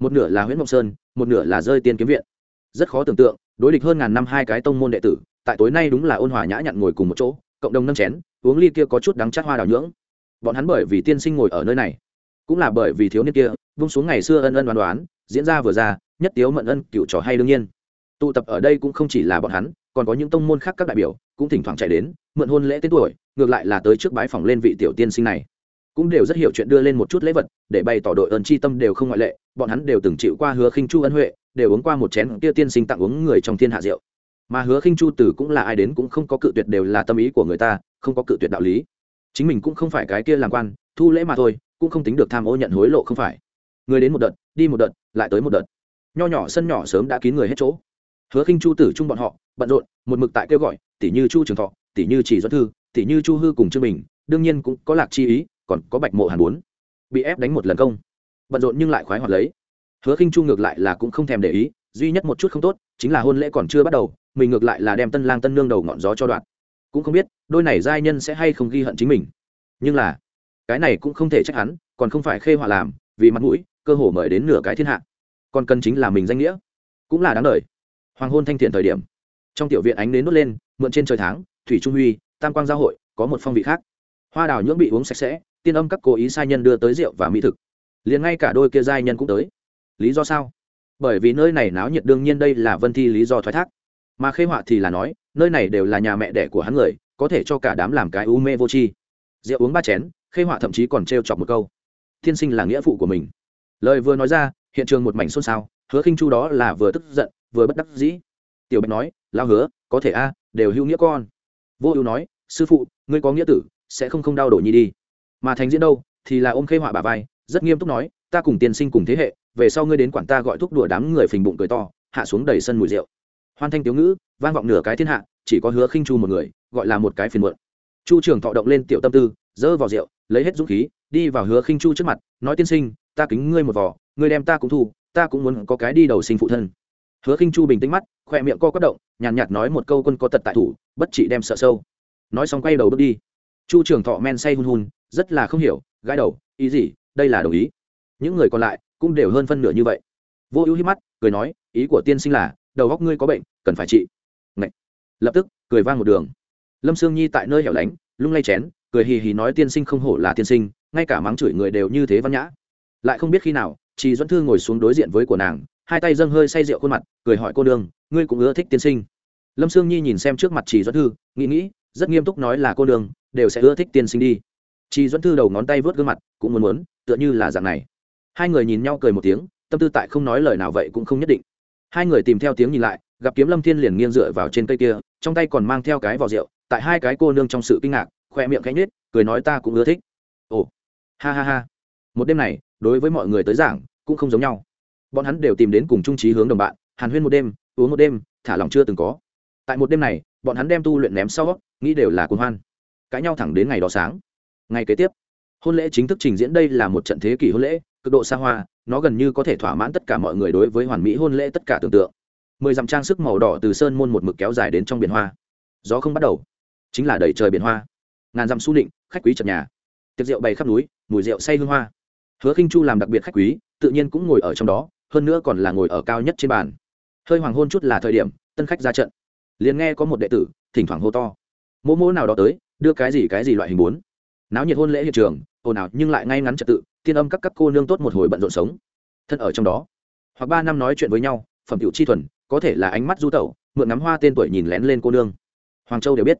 Một nửa là nguyễn mộng sơn, một nửa là rơi tiên kiếm viện. Rất khó tưởng tượng, đối địch hơn ngàn năm hai cái tông môn đệ tử, tại tối nay đúng là ôn hòa nhã nhặn ngồi cùng một chỗ, cộng đồng nâng chén, uống ly kia có chút đắng chát hoa đào nhưỡng. Bọn hắn bởi vì tiên sinh ngồi ở nơi này, cũng là bởi vì thiếu niên kia, vung xuống ngày xưa ân ân đoán đoán, diễn ra vừa ra, nhất tiếu mận ân cựu trò hay đương nhiên tụ tập ở đây cũng không chỉ là bọn hắn, còn có những tông môn khác các đại biểu, cũng thỉnh thoảng chạy đến, mượn hôn lễ tên tuổi, ngược lại là tới trước bái phòng lên vị tiểu tiên sinh này. Cũng đều rất hiểu chuyện đưa lên một chút lễ vật, để bày tỏ đội ơn chi tâm đều không ngoại lệ, bọn hắn đều từng chịu qua hứa khinh chu ân huệ, đều uống qua một chén kia tiên sinh tặng uống người trong thiên hạ rượu. Mà hứa khinh chu tử cũng là ai đến cũng không có cự tuyệt đều là tâm ý của người ta, không có cự tuyệt đạo lý. Chính mình cũng không phải cái kia làm quan, thu lễ mà thôi, cũng không tính được tham ô nhận hối lộ không phải. Người đến một đợt, đi một đợt, lại tới một đợt. Nho nhỏ sân nhỏ sớm đã kín người hết chỗ hứa khinh chu tử chung bọn họ, bận rộn, một mực tại kêu gọi tỷ như chu trường thọ tỷ như chỉ doãn thư tỷ như chu hư cùng trương bình, đương nhiên cũng có lạc chi ý, còn có bạch mộ hàn bốn. Bị ép đánh một lần công. Bận rộn nhưng lại khoái hoạt lấy. Hứa khinh chu ngược lại là cũng không thèm để ý, duy nhất một chút không tốt, chính là hôn lễ còn chưa bắt đầu, mình ngược lại là đem tân lang tân nương đầu ngọn gió cho đoạn. Cũng không biết, đôi này giai nhân sẽ hay không ghi hận chính mình. Nhưng là, cái này cũng không thể trách hắn, còn không phải khê họa làm, vì mặt mũi, cơ hồ mời đến nửa cái thiên hạ. Còn cần chính là mình danh nghĩa. Cũng là đáng đời hoàng hôn thanh thiện thời điểm. Trong tiểu viện ánh đến nốt lên, mượn trên trời tháng, thủy trung huy, tam quang giao hội, có một phong vị khác. Hoa đào nhưỡng bị uống sạch sẽ, tiên âm các cố ý sai nhân đưa tới rượu và mỹ thực. Liền ngay cả đôi kia giai nhân cũng tới. Lý do sao? Bởi vì nơi này náo nhiệt đương nhiên đây là vân thi lý do thoái thác. Mà khê họa thì là nói, nơi này đều là nhà mẹ đẻ của hắn người, có thể cho cả đám làm cái u mê vô chi rượu uống ba chén, khê họa thậm chí còn trêu chọc một câu. Thiên sinh là nghĩa phụ của mình. Lời vừa nói ra, hiện trường một mảnh xôn xao, hứa khinh chu đó là vừa tức giận vừa bất đắc dĩ. Tiểu bạch nói lao hứa, có thể a, đều hữu nghĩa con. Vô ưu nói, sư phụ, ngươi có nghĩa tử, sẽ không không đau đổ nhi đi. Mà thành diễn đâu, thì là ôm khê họa bà vai, rất nghiêm túc nói, ta cùng tiên sinh cùng thế hệ, về sau ngươi đến quản ta gọi thúc đùa đám người phình bụng cười to, hạ xuống đầy sân mùi rượu. Hoan thanh tiếu ngữ, vang vọng nửa cái thiên hạ, chỉ có hứa khinh chu một người, gọi là một cái phiền muộn. Chu trường thọ động lên tiểu tâm tư dơ vào rượu, lấy hết dũng khí, đi vào hứa khinh chu trước mặt, nói, tiên sinh, ta kính ngươi một vò, ngươi đem ta cũng thu, ta cũng muốn có cái đi đầu sinh phụ thân hứa khinh chu bình tĩnh mắt khoe miệng co quất động nhàn nhạt, nhạt nói một câu quân có tật tại thủ bất trị đem sợ sâu. Nói xong quay đầu bước đi. Chu trường thọ men say hun hun rất là không hiểu gãi đầu ý gì đây là đồng ý. Những người còn lại cũng đều hơn phân nửa như vậy. Vô ưu hít mắt cười nói ý của tiên sinh là đầu góc ngươi có bệnh cần phải trị. Ngậy. lập tức cười vang một đường. Lâm sương nhi tại nơi hẻo lánh lung lay chén cười hì hì nói tiên sinh không hổ là tiên sinh ngay cả mắng chửi người đều như thế văn nhã. Lại không biết khi nào chị duẫn thư ngồi xuống đối diện với của nàng hai tay dâng hơi say rượu khuôn mặt, cười hỏi cô đường, ngươi cũng ưa thích tiên sinh? Lâm sương nhi nhìn xem trước mặt chỉ dẫn thư, nghĩ nghĩ, rất nghiêm túc nói là cô đường, đều sẽ ưa thích tiên sinh đi. Chỉ dẫn thư đầu ngón tay vớt gương mặt, cũng muốn muốn, tựa như là dạng này. Hai người nhìn nhau cười một tiếng, tâm tư tại không nói lời nào vậy cũng không nhất định. Hai người tìm theo tiếng nhìn lại, gặp kiếm lâm thiên liền nghiêng dựa vào trên cây kia, trong tay còn mang theo cái vỏ rượu, tại hai cái cô nương trong sự kinh ngạc khoe miệng cánh nết cười nói ta cũng ưa thích. Ồ, ha ha ha. Một đêm này, đối với mọi người tới giảng, cũng không giống nhau bọn hắn đều tìm đến cùng trung trí hướng đồng bạn, hàn huyên một đêm, uống một đêm, thả lòng chưa từng có. Tại một đêm này, bọn hắn đem tu luyện ném sau, nghĩ đều là cuồng hoan. Cãi nhau thẳng đến ngày đó sáng. Ngày kế tiếp, hôn lễ chính thức trình diễn đây là một trận thế kỷ hôn lễ, cực độ xa hoa, nó gần như có thể thỏa mãn tất cả mọi người đối với hoàn mỹ hôn lễ tất cả tưởng tượng. Mười dặm trang sức màu đỏ từ sơn môn một mực kéo dài đến trong biển hoa. Gió không bắt đầu, chính là đầy trời biển hoa. Ngàn dặm su định khách quý trật nhà. Tiệc rượu bày khắp núi, mùi rượu say hương hoa. Hứa khinh chu làm đặc biệt khách quý, tự nhiên cũng ngồi ở trong đó hơn nữa còn là ngồi ở cao nhất trên bàn. Hơi hoàng hôn chút là thời điểm, tân khách ra trận. Liền nghe có một đệ tử, thỉnh thoảng hô to. Mỗ mỗ nào đó tới, đưa cái gì cái gì loại hình bốn náo nhiệt hôn lễ hiện trường, ồn ào nhưng lại ngay ngắn trật tự, tiên âm các các cô nương tốt một hồi bận rộn sống. Thân ở trong đó, hoặc ba năm nói chuyện với nhau, phẩm tiểu chi thuần, có thể là ánh mắt du tẩu, mượn ngắm hoa tên tuổi nhìn lén lên cô nương. Hoàng châu đều biết,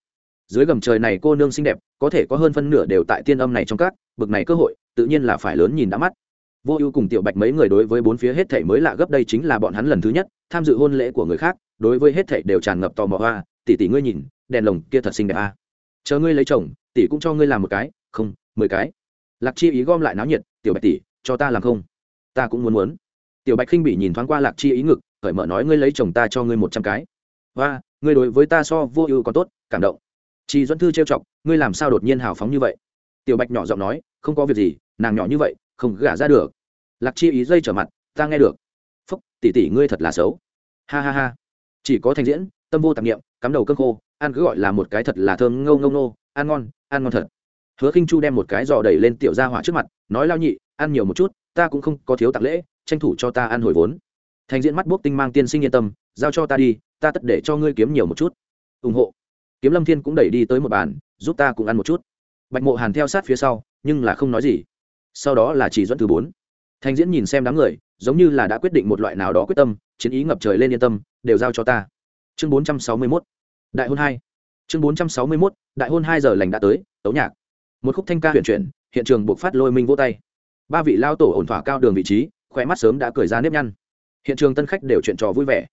dưới gầm trời này cô nương xinh đẹp, có thể có hơn phân nửa đều tại tiên âm này trong các, bực này cơ hội, tự nhiên là phải lớn nhìn đã mắt vô ưu cùng tiểu bạch mấy người đối với bốn phía hết thảy mới lạ gấp đây chính là bọn hắn lần thứ nhất tham dự hôn lễ của người khác, đối với hết thảy đều tràn ngập tò mò hoa tỷ tỷ ngươi nhìn, đèn lồng kia thật xinh đẹp, a. À. chờ ngươi lấy chồng, tỷ cũng cho ngươi làm một cái. Không, mười cái. Lạc chi ý gom lại náo nhiệt, tiểu bạch tỷ, cho ta làm không? Ta cũng muốn muốn. Tiểu bạch khinh bị nhìn thoáng qua lạc chi ý ngực cởi mở nói ngươi lấy chồng ta cho ngươi một trăm cái. Và ngươi đối với ta so vô ưu còn tốt, cảm động. Chị duẫn thư trêu chọc, ngươi làm sao đột nhiên hào phóng như vậy? Tiểu bạch nhỏ giọng nói, không có việc gì, nàng nhỏ như vậy, không gả ra được lạc chi ý dây trở mặt, ta nghe được. Phúc, tỷ tỷ ngươi thật là xấu. Ha ha ha. Chỉ có thành diễn, tâm vô tạp nghiệm cắm đầu cơm khô, ăn cứ gọi là một cái thật là thơm ngâu ngâu nô, ăn ngon ăn ngon thật. Hứa khinh chu đem một cái giò đẩy lên tiểu gia hỏa trước mặt, nói, lao nhị, ăn nhiều một chút, ta cũng không có thiếu tặng lễ, tranh thủ cho ta ăn hồi vốn. Thành diễn mắt bốc tinh mang tiên sinh yên tâm, giao cho ta đi, ta tất để cho ngươi kiếm nhiều một chút. Ủng hộ. Kiếm lâm thiên cũng đẩy đi tới một bàn, giúp ta cũng ăn một chút. Bạch mộ hàn theo sát phía sau, nhưng là không nói gì. Sau đó là chỉ dẫn thứ bốn thành diễn nhìn xem đám người, giống như là đã quyết định một loại nào đó quyết tâm, chiến ý ngập trời lên yên tâm, đều giao cho ta. Chương bốn trăm sáu mươi mốt, đại hôn hai. Chương bốn trăm sáu mươi mốt, đại hôn hai giờ lành đã tới, tấu nhạc. Một khúc thanh ca huyền chuyển, hiện trường buộc phát lôi minh vỗ tay. Ba vị lao tổ ổn thỏa cao đường vị trí, khỏe mắt sớm đã cười ra nếp nhăn. Hiện trường tân khách đều chuyện trò vui vẻ.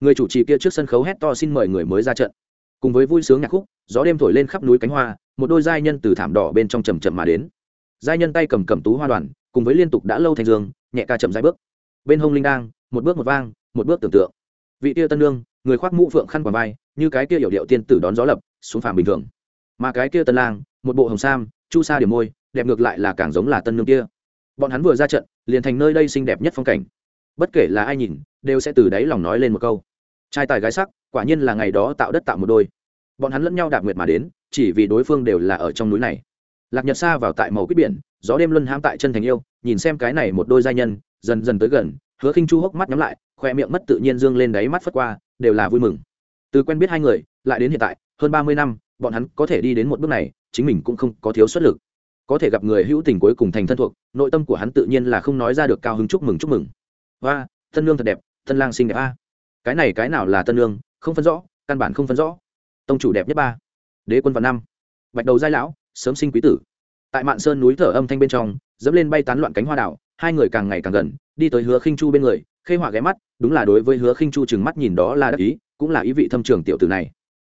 Người chủ trì kia trước sân khấu hét to xin mời người mới ra trận. Cùng với vui sướng nhạc khúc, gió đêm thổi lên khắp núi cánh hoa, một đôi giai nhân từ thảm đỏ bên trong trầm trầm mà đến. Giai nhân tay cầm cầm tú hoa đoàn cùng với liên tục đã lâu thành dương, nhẹ ca chậm dài bước. Bên hông linh đang một bước một vang, một bước tưởng tượng. Vị tia tân lương người khoác mũ phượng khăn quàng vai, như cái kia hiểu điệu tiên tử đón gió lập, xuống phàm bình thường. Mà cái kia tân lang, một bộ hồng sam, chu sa điểm môi, đẹp ngược lại là càng giống là tân lương kia. Bọn hắn vừa ra trận, liền thành nơi đây xinh đẹp nhất phong cảnh. Bất kể là ai nhìn, đều sẽ từ đáy lòng nói lên một câu. Trai tài gái sắc, quả nhiên là ngày đó tạo đất tạo một đôi. Bọn hắn lẫn nhau đạp nguyệt mà đến, chỉ vì đối phương đều là ở trong núi này lạc nhật xa vào tại màu quýt biển, gió đêm luân hãm tại chân thành yêu, nhìn xem cái này một đôi giai nhân, dần dần tới gần, hứa khinh chu hốc mắt nhắm lại, khoe miệng mất tự nhiên dương lên đáy mắt phất qua, đều là vui mừng. Từ quen biết hai người, lại đến hiện tại, hơn ba mươi năm, bọn hắn có thể đi đến một bước này, chính mình cũng không có thiếu xuất lực. Có thể gặp người hữu tình cuối cùng thành thân thuộc, nội tâm của hắn tự nhiên là không nói ra được cao hứng chúc mừng chúc mừng. Và thân lương thật đẹp, thân lang xinh đẹp a. Cái này cái nào là tân lương, không phân rõ, căn bản không phân rõ. Tông chủ đẹp nhất ba, đế quân văn năm. Bạch đầu giai lão sớm sinh quý tử. Tại mạn sơn núi thở âm thanh bên trong, dẫm lên bay tán loạn cánh hoa đảo, hai người càng ngày càng gần, đi tới hứa khinh chu bên người, khê họa ghé mắt, đúng là đối với hứa khinh chu chừng mắt nhìn đó là đắc ý, cũng là ý vị thâm trường tiểu tử này.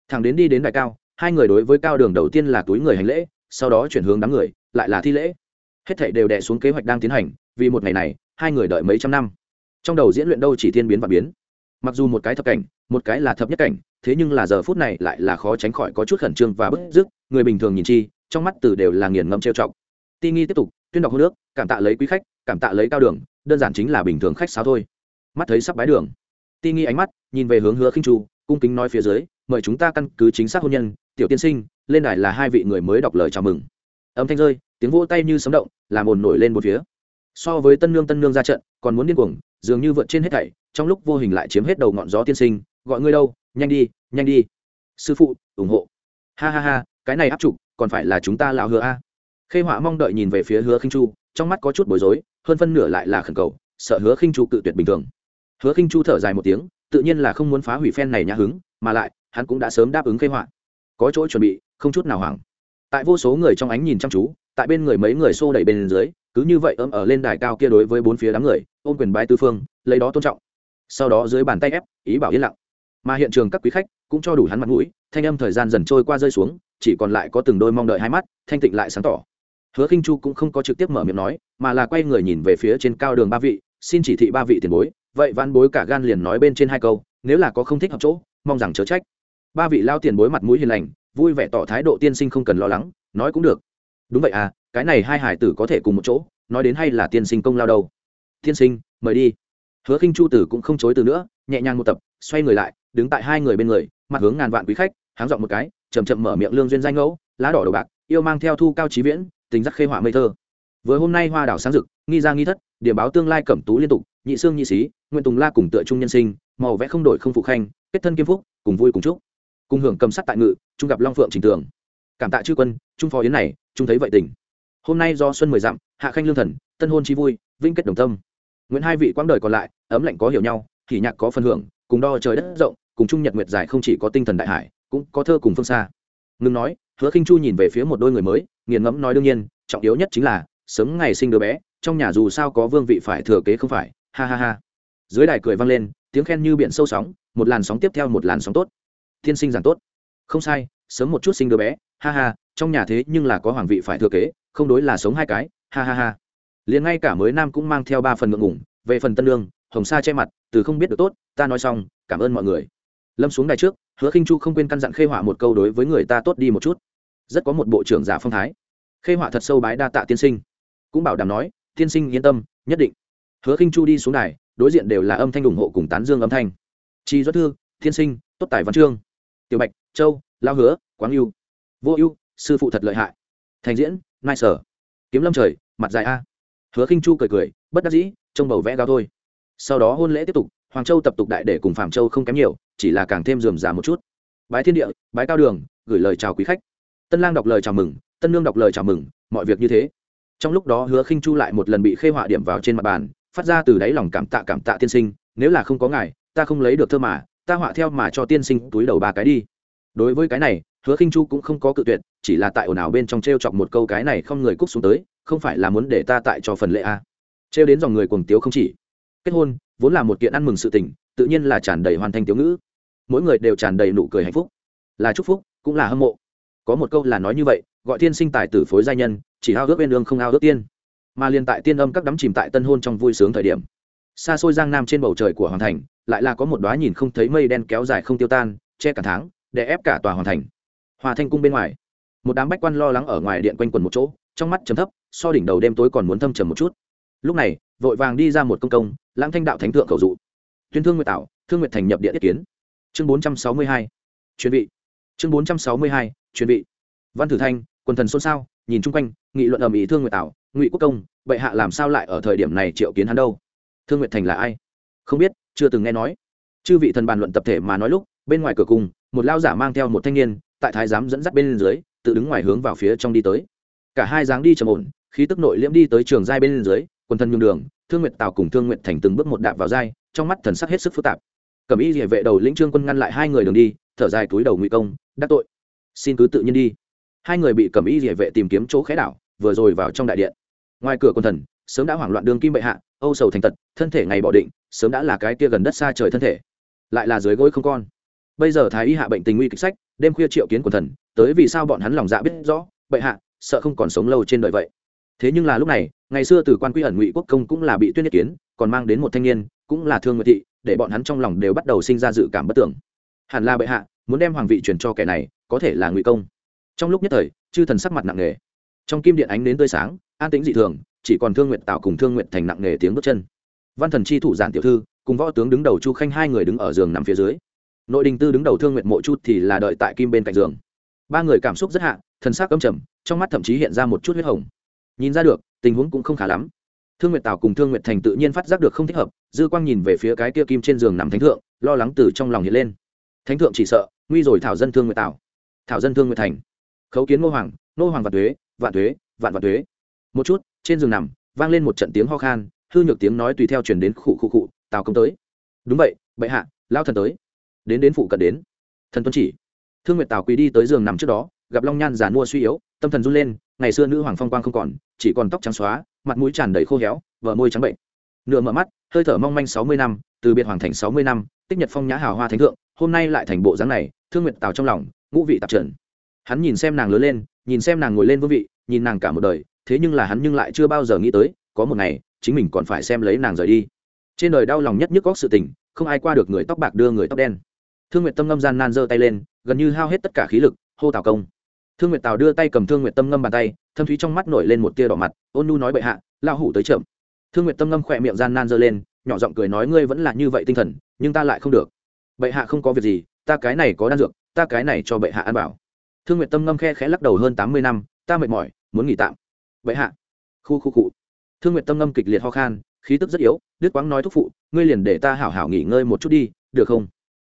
Thằng đến đi đến đại cao, hai người đối với cao đường đầu tiên là túi người hành lễ, sau đó chuyển hướng đám người, lại là thi lễ. Hết thảy đều đè xuống kế hoạch đang tiến hành, vì một ngày này, hai người đợi mấy trăm năm. Trong đầu diễn luyện đâu chỉ thiên biến và biến. Mặc dù một cái thập cảnh, một cái là thập nhất cảnh, thế nhưng là giờ phút này lại là khó tránh khỏi có chút khẩn trương và bức dứt người bình thường nhìn chi trong mắt từ đều là nghiền ngẫm trêu chọc. Ti nghi tiếp tục, tuyên đọc hô nước cảm tạ lấy quý khách, cảm tạ lấy cao đường, đơn giản chính là bình thường khách sáo thôi. Mắt thấy sắp bái đường. Ti nghi ánh mắt, nhìn về hướng hứa khinh chu, cung kính nói phía dưới, mời chúng ta căn cứ chính xác hôn nhân, tiểu tiên sinh, lên đài là hai vị người mới đọc lời chào mừng. Âm thanh rơi, tiếng vỗ tay như sấm động, làm ồn nổi lên một phía. So với tân nương tân nương ra trận, còn muốn điên cuồng, dường như vượt trên hết thảy, trong lúc vô hình lại chiếm hết đầu ngọn gió tiên sinh, gọi ngươi đâu, nhanh đi nhanh đi. Sư phụ, ủng hộ. Ha ha ha, cái này áp trục còn phải là chúng ta lão hứa a. Khê họa mong đợi nhìn về phía hứa khinh chu, trong mắt có chút bối rối, hơn phân nửa lại là khẩn cầu, sợ hứa khinh chu cự tuyệt bình thường. Hứa khinh chu thở dài một tiếng, tự nhiên là không muốn phá hủy phen này nhã hứng, mà lại, hắn cũng đã sớm đáp ứng khê họa. Có chỗ chuẩn bị, không chút nào hoảng. Tại vô số người trong ánh nhìn chăm chú, tại bên người mấy người xô đẩy bên dưới, cứ như vậy ấm ở lên đài cao kia đối với bốn phía đám người, ôm quyền bái tư phương, lấy đó tôn trọng. Sau đó dưới bàn tay ép, ý bảo yên lặng. Mà hiện trường các quý khách cũng cho đủ hắn mặt mũi, thanh âm thời gian dần trôi qua rơi xuống, chỉ còn lại có từng đôi mong đợi hai mắt, thanh tịnh lại sáng tỏ. Hứa khinh chu cũng không có trực tiếp mở miệng nói, mà là quay người nhìn về phía trên cao đường ba vị, xin chỉ thị ba vị tiền bối, vậy văn bối cả gan liền nói bên trên hai câu, nếu là có không thích hợp chỗ, mong rằng chớ trách. Ba vị lao tiền bối mặt mũi hiền lành, vui vẻ tỏ thái độ tiên sinh không cần lo lắng, nói cũng được. Đúng vậy à cái này hai hải tử có thể cùng một chỗ, nói đến hay là tiên sinh công lao đâu. Tiên sinh, mời đi. Hứa khinh chu tử cũng không chối từ nữa, nhẹ nhàng một tập, xoay người lại, đứng tại hai người bên người mặt hướng ngàn vạn quý khách, háng dọn một cái chầm chậm mở miệng lương duyên danh ngẫu, lá đỏ đầu bạc, yêu mang theo thu cao trí viễn tính giác khê họa mây thơ. Vừa hôm nay hoa đảo sáng rực, nghi ra nghi thất, điểm báo tương lai cẩm tú liên tục, nhị xương nhị sĩ nguyện tùng la cùng tựa trung nhân sinh, màu vẽ không đổi không phụ khanh, kết thân kim phúc, cùng vui cùng chúc. Cùng hưởng cầm sắt tại ngự trung gặp long phượng trình tường. Cảm tạ chư quân trung phó yến này trung thấy vậy tình. Hôm nay do xuân mười dặm, hạ khanh lương thần, tân hôn chi vui vinh kết đồng tâm. Nguyễn hai vị quãng đời còn lại, ấm lạnh có hiểu nhau thì nhạc có phân hưởng, cùng đo trời đất rộng cùng chung nhật nguyệt dài không chỉ có tinh thần đại hải, cũng có thơ cùng phương xa. Ngừng nói, hứa khinh chu nhìn về phía một đôi người mới, nghiền ngẫm nói đương nhiên, trọng yếu nhất chính là, sớm ngày sinh đứa bé, trong nhà dù sao có vương vị phải thừa kế không phải, ha ha ha. Dưới đài cười vang lên, tiếng khen như biển sâu sóng, một làn sóng tiếp theo một làn sóng tốt. Thiên sinh giảng tốt. Không sai, sớm một chút sinh đứa bé, ha ha, trong nhà thế nhưng là có hoàng vị phải thừa kế, không đối là sống hai cái, ha ha ha. Liền ngay cả mới nam cũng mang theo ba phần ngượng ngủng về phần tân lương, hồng sa che mặt, từ không biết được tốt, ta nói xong, cảm ơn mọi người lâm xuống đài trước, hứa khinh chu không quên căn dặn khê họa một câu đối với người ta tốt đi một chút. Rất có một bộ trưởng giả phong thái. Khê họa thật sâu bái đa tạ tiên sinh. Cũng bảo đảm nói, tiên sinh yên tâm, nhất định. Hứa khinh chu đi xuống đài, đối diện đều là âm thanh ủng hộ cùng tán dương âm thanh. Chi doãn thư, tiên sinh, tốt tài văn chương. Tiểu bạch, châu lao hứa, quáng ưu. Vô ưu, sư phụ thật lợi hại. Thành diễn, nai sở. Kiếm lâm trời, mặt dài a. Hứa khinh chu cười cười, bất đắc dĩ, trông bầu vẽ gao thôi. Sau đó hôn lễ tiếp tục hoàng châu tập tục đại để cùng phạm châu không kém nhiều, chỉ là càng thêm rườm rà một chút. Bái thiên địa, bái cao đường, gửi lời chào quý khách. Tân lang đọc lời chào mừng, tân nương đọc lời chào mừng, mọi việc như thế. Trong lúc đó hứa khinh chu lại một lần bị khê họa điểm vào trên mặt bàn, phát ra từ đáy lòng cảm tạ cảm tạ tiên sinh, nếu là không có ngài, ta không lấy được thơ mà, ta họa theo mà cho tiên sinh túi đầu ba cái đi. Đối với cái này, hứa khinh chu cũng không có cự tuyệt, chỉ là tại ồn ào bên trong t r e o chọc một câu cái này không người cúc xuống tới, không phải là muốn để ta tại cho phần lệ a t r e o đến dòng người cuồng tiếu không chỉ. Kết hôn vốn là một kiện ăn mừng sự tình, tự nhiên là tràn đầy hoàn thành tiểu ngữ. Mỗi người đều tràn đầy nụ cười hạnh phúc. Là chúc phúc, cũng là hâm mộ. Có một câu là nói như vậy, gọi thiên sinh tài tử phối gia nhân, chỉ ao ước bên lương không ao ước tiên. Mà liền tại tiên âm các đắm chìm tại tân hôn trong vui sướng thời điểm, xa xôi giang nam trên bầu trời của hoàng thành, lại là có một đoá nhìn không thấy mây đen kéo dài không tiêu tan, che cả tháng, để ép cả tòa hoàn thành. Hòa thanh cung bên ngoài, một đám bách quan lo lắng ở ngoài điện quanh quần một chỗ, trong mắt chấm thấp, so đỉnh đầu đêm tối còn muốn thâm trầm một chút. Lúc này vội vàng đi ra một công công, lãng thanh đạo thánh thượng cầu dụ. Tuyên thương nguyệt tạo thương nguyệt thành nhập địa ý kiến. Chương bốn trăm sáu mươi hai. Chuyên vị. Chương bốn trăm sáu mươi hai chuyên vị. Văn thử thanh, quần thần xôn xao, nhìn chung quanh, nghị luận ầm ĩ thương nguyệt tạo ngụy quốc công, bệ hạ làm sao lại ở thời điểm này triệu kiến hắn đâu? Thương nguyệt thành là ai? Không biết, chưa từng nghe nói. Chư vị thần bàn luận tập thể mà nói lúc, bên ngoài cửa cung một lao giả mang theo một thanh niên, tại thái giám dẫn dắt bên dưới, tự đứng ngoài hướng vào phía trong đi tới. Cả hai dáng đi trầm ổn, khí tức nội liễm đi tới trường giai bên dưới quần thân nhường đường, thương nguyện tào cùng thương nguyện thành từng bước một đạp vào dai, trong mắt thần sắc hết sức phức tạp. Cầm y địa vệ đầu lĩnh trương quân ngăn lại hai người đường đi, thở dài túi đầu ngụy công, đắc tội. Xin cứ tự nhiên đi. Hai người bị cầm y địa vệ tìm kiếm chỗ khẽ đảo, vừa rồi vào trong đại điện. Ngoài cửa quân thần, sớm đã hoảng loạn đường kim bệ hạ, âu sầu thành tật, thân thể ngày bỏ định, sớm đã là cái kia gần đất xa trời thân thể, lại là dưới gối không con. Bây giờ thái y hạ bệnh tình nguy kịch sách, đêm khuya triệu kiến quần thần, tới vì sao bọn hắn lòng dạ biết rõ, bệ hạ, sợ không còn sống lâu trên đời vậy thế nhưng là lúc này, ngày xưa từ quan quy ẩn ngụy quốc công cũng là bị tuyên nhất kiến, còn mang đến một thanh niên, cũng là thương nguyệt thị, để bọn hắn trong lòng đều bắt đầu sinh ra dự cảm bất tưởng. Hẳn là bệ hạ, muốn đem hoàng vị truyền cho kẻ này, có thể là ngụy công. Trong lúc nhất thời, chư thần sắc mặt nặng nề. Trong kim điện ánh đến tươi sáng, an tĩnh dị thường, chỉ còn thương nguyện tạo cùng thương nguyện thành nặng nề tiếng bước chân. Văn thần chi thủ giản tiểu thư, cùng võ tướng đứng đầu chu khanh hai người đứng ở giường nằm phía dưới. Nội đình tư đứng đầu thương nguyện mộ chu thì là đợi tại kim bên cạnh giường. Ba người cảm xúc rất hạ, thần sắc âm trầm, trong mắt thậm chí hiện ra một chút huyết hồng nhìn ra được, tình huống cũng không khá lắm. Thương nguyệt tào cùng thương nguyệt thành tự nhiên phát giác được không thích hợp, dư quang nhìn về phía cái kia kim trên giường nằm thánh thượng, lo lắng từ trong lòng hiện lên. Thánh thượng chỉ sợ, nguy rồi thảo dân thương nguyệt tào. Thảo dân thương nguyệt thành. Khấu kiến ngô hoàng ngô hoàng vạn thuế vạn thuế vạn vạn thuế một chút, trên giường nằm, vang lên một trận tiếng ho khan, hư nhược tiếng nói tùy theo chuyển đến khụ khụ khụ, tào công tới. Đúng vậy, bệ hạ lao thần tới. Đến đến phụ cận đến. Thần tuân chỉ. Thương nguyệt tào quý đi tới giường nằm trước đó gặp long nhan giàn mua suy yếu, tâm thần run lên, ngày xưa nữ hoàng phong quang không còn, chỉ còn tóc trắng xóa, mặt mũi tràn đầy khô héo, vợ môi trắng bệnh. Nửa mở mắt, hơi thở mong manh sáu mươi năm, từ biệt hoàng thành sáu mươi năm, tích nhật phong nhã hào hoa thánh thượng, hôm nay lại thành bộ dáng này, thương nguyện tào trong lòng, ngũ vị tạp trần. Hắn nhìn xem nàng lớn lên, nhìn xem nàng ngồi lên vương vị, nhìn nàng cả một đời, thế nhưng là hắn nhưng lại chưa bao giờ nghĩ tới, có một ngày, chính mình còn phải xem lấy nàng rời đi. Trên đời đau lòng nhất nhức góc sự tình, không ai qua được người tóc bạc đưa người tóc đen. Thương nguyện tâm ngâm gian nan giơ tay lên, gần như hao hết tất cả khí lực, hô tào công thương nguyệt tào đưa tay cầm thương nguyệt tâm ngâm bàn tay thâm thúy trong mắt nổi lên một tia đỏ mặt ôn nu nói bệ hạ lao hủ tới chậm. Thương nguyệt tâm ngâm khỏe miệng gian nan giơ lên nhỏ giọng cười nói ngươi vẫn là như vậy tinh thần nhưng ta lại không được. Bệ hạ không có việc gì ta cái này có đan dược ta cái này cho bệ hạ ăn bảo. Thương nguyệt tâm ngâm khe khẽ lắc đầu hơn tám mươi năm ta mệt mỏi muốn nghỉ tạm. Bệ hạ. Khu khu cụ thương nguyệt tâm ngâm kịch liệt ho khan khí tức rất yếu đứt quáng nói thúc phụ ngươi liền để ta hảo hảo nghỉ ngơi một chút đi được không?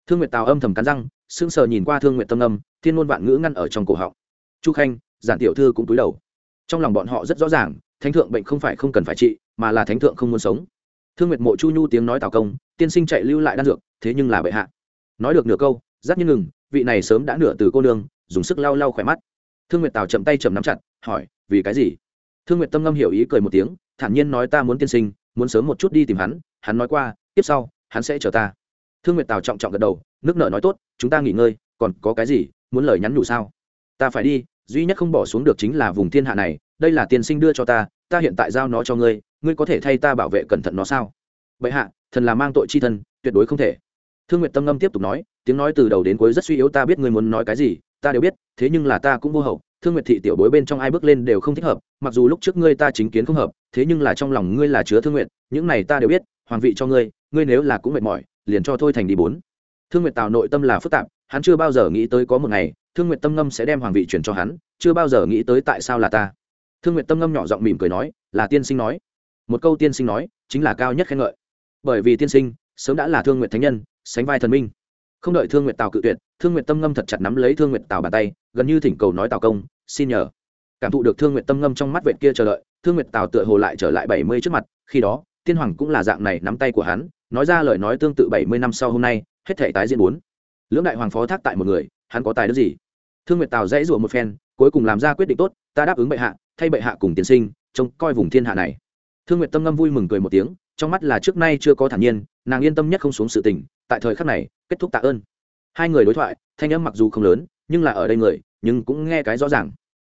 Thương nguyệt tào âm thầm cắn răng sững sờ nhìn qua thương nguyệt tâm Ngâm, thiên ngôn vạn ngữ ngăn ở trong cổ họng chu khanh, giản tiểu thư cũng túi đầu. Trong lòng bọn họ rất rõ ràng, thánh thượng bệnh không phải không cần phải trị, mà là thánh thượng không muốn sống. Thương nguyệt mộ chu nhu tiếng nói tào công, tiên sinh chạy lưu lại đan dược, thế nhưng là bệ hạ. Nói được nửa câu, rất như ngừng, vị này sớm đã nửa từ cô nương, dùng sức lau lau khỏe mắt. Thương nguyệt tào chậm tay chậm nắm chặt, hỏi, vì cái gì? Thương nguyệt tâm ngâm hiểu ý cười một tiếng, thản nhiên nói ta muốn tiên sinh, muốn sớm một chút đi tìm hắn hắn nói qua, tiếp sau, hắn sẽ chờ ta. Thương nguyệt tào trọng trọng gật đầu, nước nợ nói tốt, chúng ta nghỉ ngơi, còn có cái gì, muốn lời nhắn nhủ sao? Ta phải đi, duy nhất không bỏ xuống được chính là vùng thiên hạ này, đây là tiền sinh đưa cho ta ta hiện tại giao nó cho ngươi ngươi có thể thay ta bảo vệ cẩn thận nó sao? Vậy hạ, thần là mang tội chi thân, tuyệt đối không thể. Thương nguyệt tâm ngâm tiếp tục nói, tiếng nói từ đầu đến cuối rất suy yếu, ta biết ngươi muốn nói cái gì, ta đều biết, thế nhưng là ta cũng vô hậu. Thương nguyệt thị tiểu bối bên trong ai bước lên đều không thích hợp, mặc dù lúc trước ngươi ta chính kiến không hợp, thế nhưng là trong lòng ngươi là chứa thương nguyện, những này ta đều biết, hoàng vị cho ngươi ngươi nếu là cũng mệt mỏi, liền cho thôi thành đi bốn. Thương nguyệt tào nội tâm là phức tạp, hắn chưa bao giờ nghĩ tới có một ngày thương nguyệt tâm ngâm sẽ đem hoàng vị chuyển cho hắn, chưa bao giờ nghĩ tới tại sao là ta. Thương nguyệt tâm ngâm nhỏ giọng mỉm cười nói, là tiên sinh nói. Một câu tiên sinh nói, chính là cao nhất khen ngợi. Bởi vì tiên sinh, sớm đã là thương nguyệt thánh nhân, sánh vai thần minh. Không đợi thương nguyệt tào cự tuyệt, thương nguyệt tâm ngâm thật chặt nắm lấy thương nguyệt tào bàn tay, gần như thỉnh cầu nói, tào công, xin nhờ. Cảm thụ được thương nguyệt tâm ngâm trong mắt vệ kia chờ đợi, thương nguyệt tào tựa hồ lại trở lại bảy mươi trước mặt, khi đó, tiên hoàng cũng là dạng này nắm tay của hắn, nói ra lời nói tương tự bảy mươi năm sau hôm nay, hết thể tái diễn bốn. Lưỡng đại hoàng phó thác tại một người, hắn có tài đức gì? Thương nguyệt tào dãy rủa một phen, cuối cùng làm ra quyết định tốt, ta đáp ứng bệ hạ, thay bệ hạ cùng tiến sinh, trông coi vùng thiên hạ này. Thương nguyệt tâm ngâm vui mừng cười một tiếng, trong mắt là trước nay chưa có thản nhiên, nàng yên tâm nhất không xuống sự tình, tại thời khắc này, kết thúc tạ ơn. Hai người đối thoại, thanh âm mặc dù không lớn, nhưng là ở đây người, nhưng cũng nghe cái rõ ràng.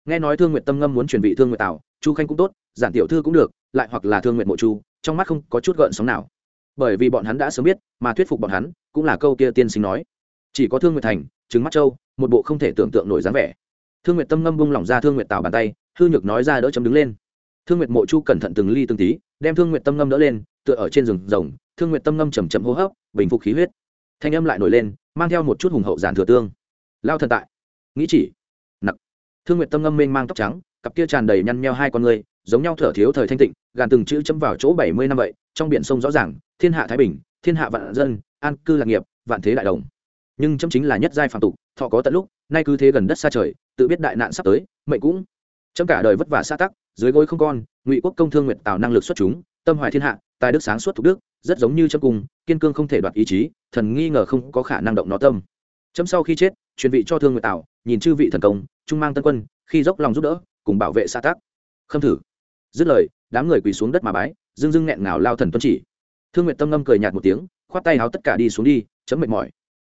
Nghe nói thương nguyệt tâm ngâm muốn chuẩn bị thương nguyệt tào, chu khanh cũng tốt, giản tiểu thư cũng được, lại hoặc là thương nguyệt mộ chu, trong mắt không có chút gợn sóng nào. Bởi vì bọn hắn đã sớm biết, mà thuyết phục bọn hắn, cũng là câu kia tiên sinh nói. Chỉ có thương nguyệt thành trứng mắt châu một bộ không thể tưởng tượng nổi dáng vẻ. Thương nguyệt tâm ngâm bung lỏng ra thương nguyệt tào bàn tay, hư nhược nói ra đỡ chấm đứng lên. Thương nguyệt mộ chu cẩn thận từng ly từng tí, đem thương nguyệt tâm ngâm đỡ lên, tựa ở trên rừng rồng, thương nguyệt tâm ngâm chầm chậm hô hấp, bình phục khí huyết. Thanh âm lại nổi lên, mang theo một chút hùng hậu giản thừa tương. Lao thần tại. Nghĩ chỉ. Nặc. Thương nguyệt tâm ngâm mênh mang tóc trắng, cặp kia tràn đầy nhăn nheo hai con người, giống nhau thở thiếu thời thanh tịnh, gàn từng chữ chấm vào chỗ bảy mươi năm vậy, trong biển sông rõ ràng, thiên hạ thái bình, thiên hạ vạn dân, an cư lạc nghiệp, vạn thế đại đồng nhưng chấm chính là nhất giai phạm tục, thọ có tận lúc, nay cứ thế gần đất xa trời, tự biết đại nạn sắp tới, mệnh cũng. Chấm cả đời vất vả xa tắc, dưới gối không con, ngụy quốc công thương nguyện tạo năng lực xuất chúng, tâm hoài thiên hạ, tài đức sáng suốt thục đức, rất giống như chấm cùng, kiên cương không thể đoạt ý chí, thần nghi ngờ không có khả năng động nó tâm. Chấm sau khi chết, truyền vị cho thương nguyện tạo nhìn chư vị thần công, trung mang tân quân, khi dốc lòng giúp đỡ, cùng bảo vệ xã tác khâm thử. Dứt lời, đám người quỳ xuống đất mà bái, dưng dưng nghẹn ngào lao thần tuân chỉ. Thương nguyện tâm ngâm cười nhạt một tiếng, khoát tay háo tất cả đi xuống đi, chấm mệt mỏi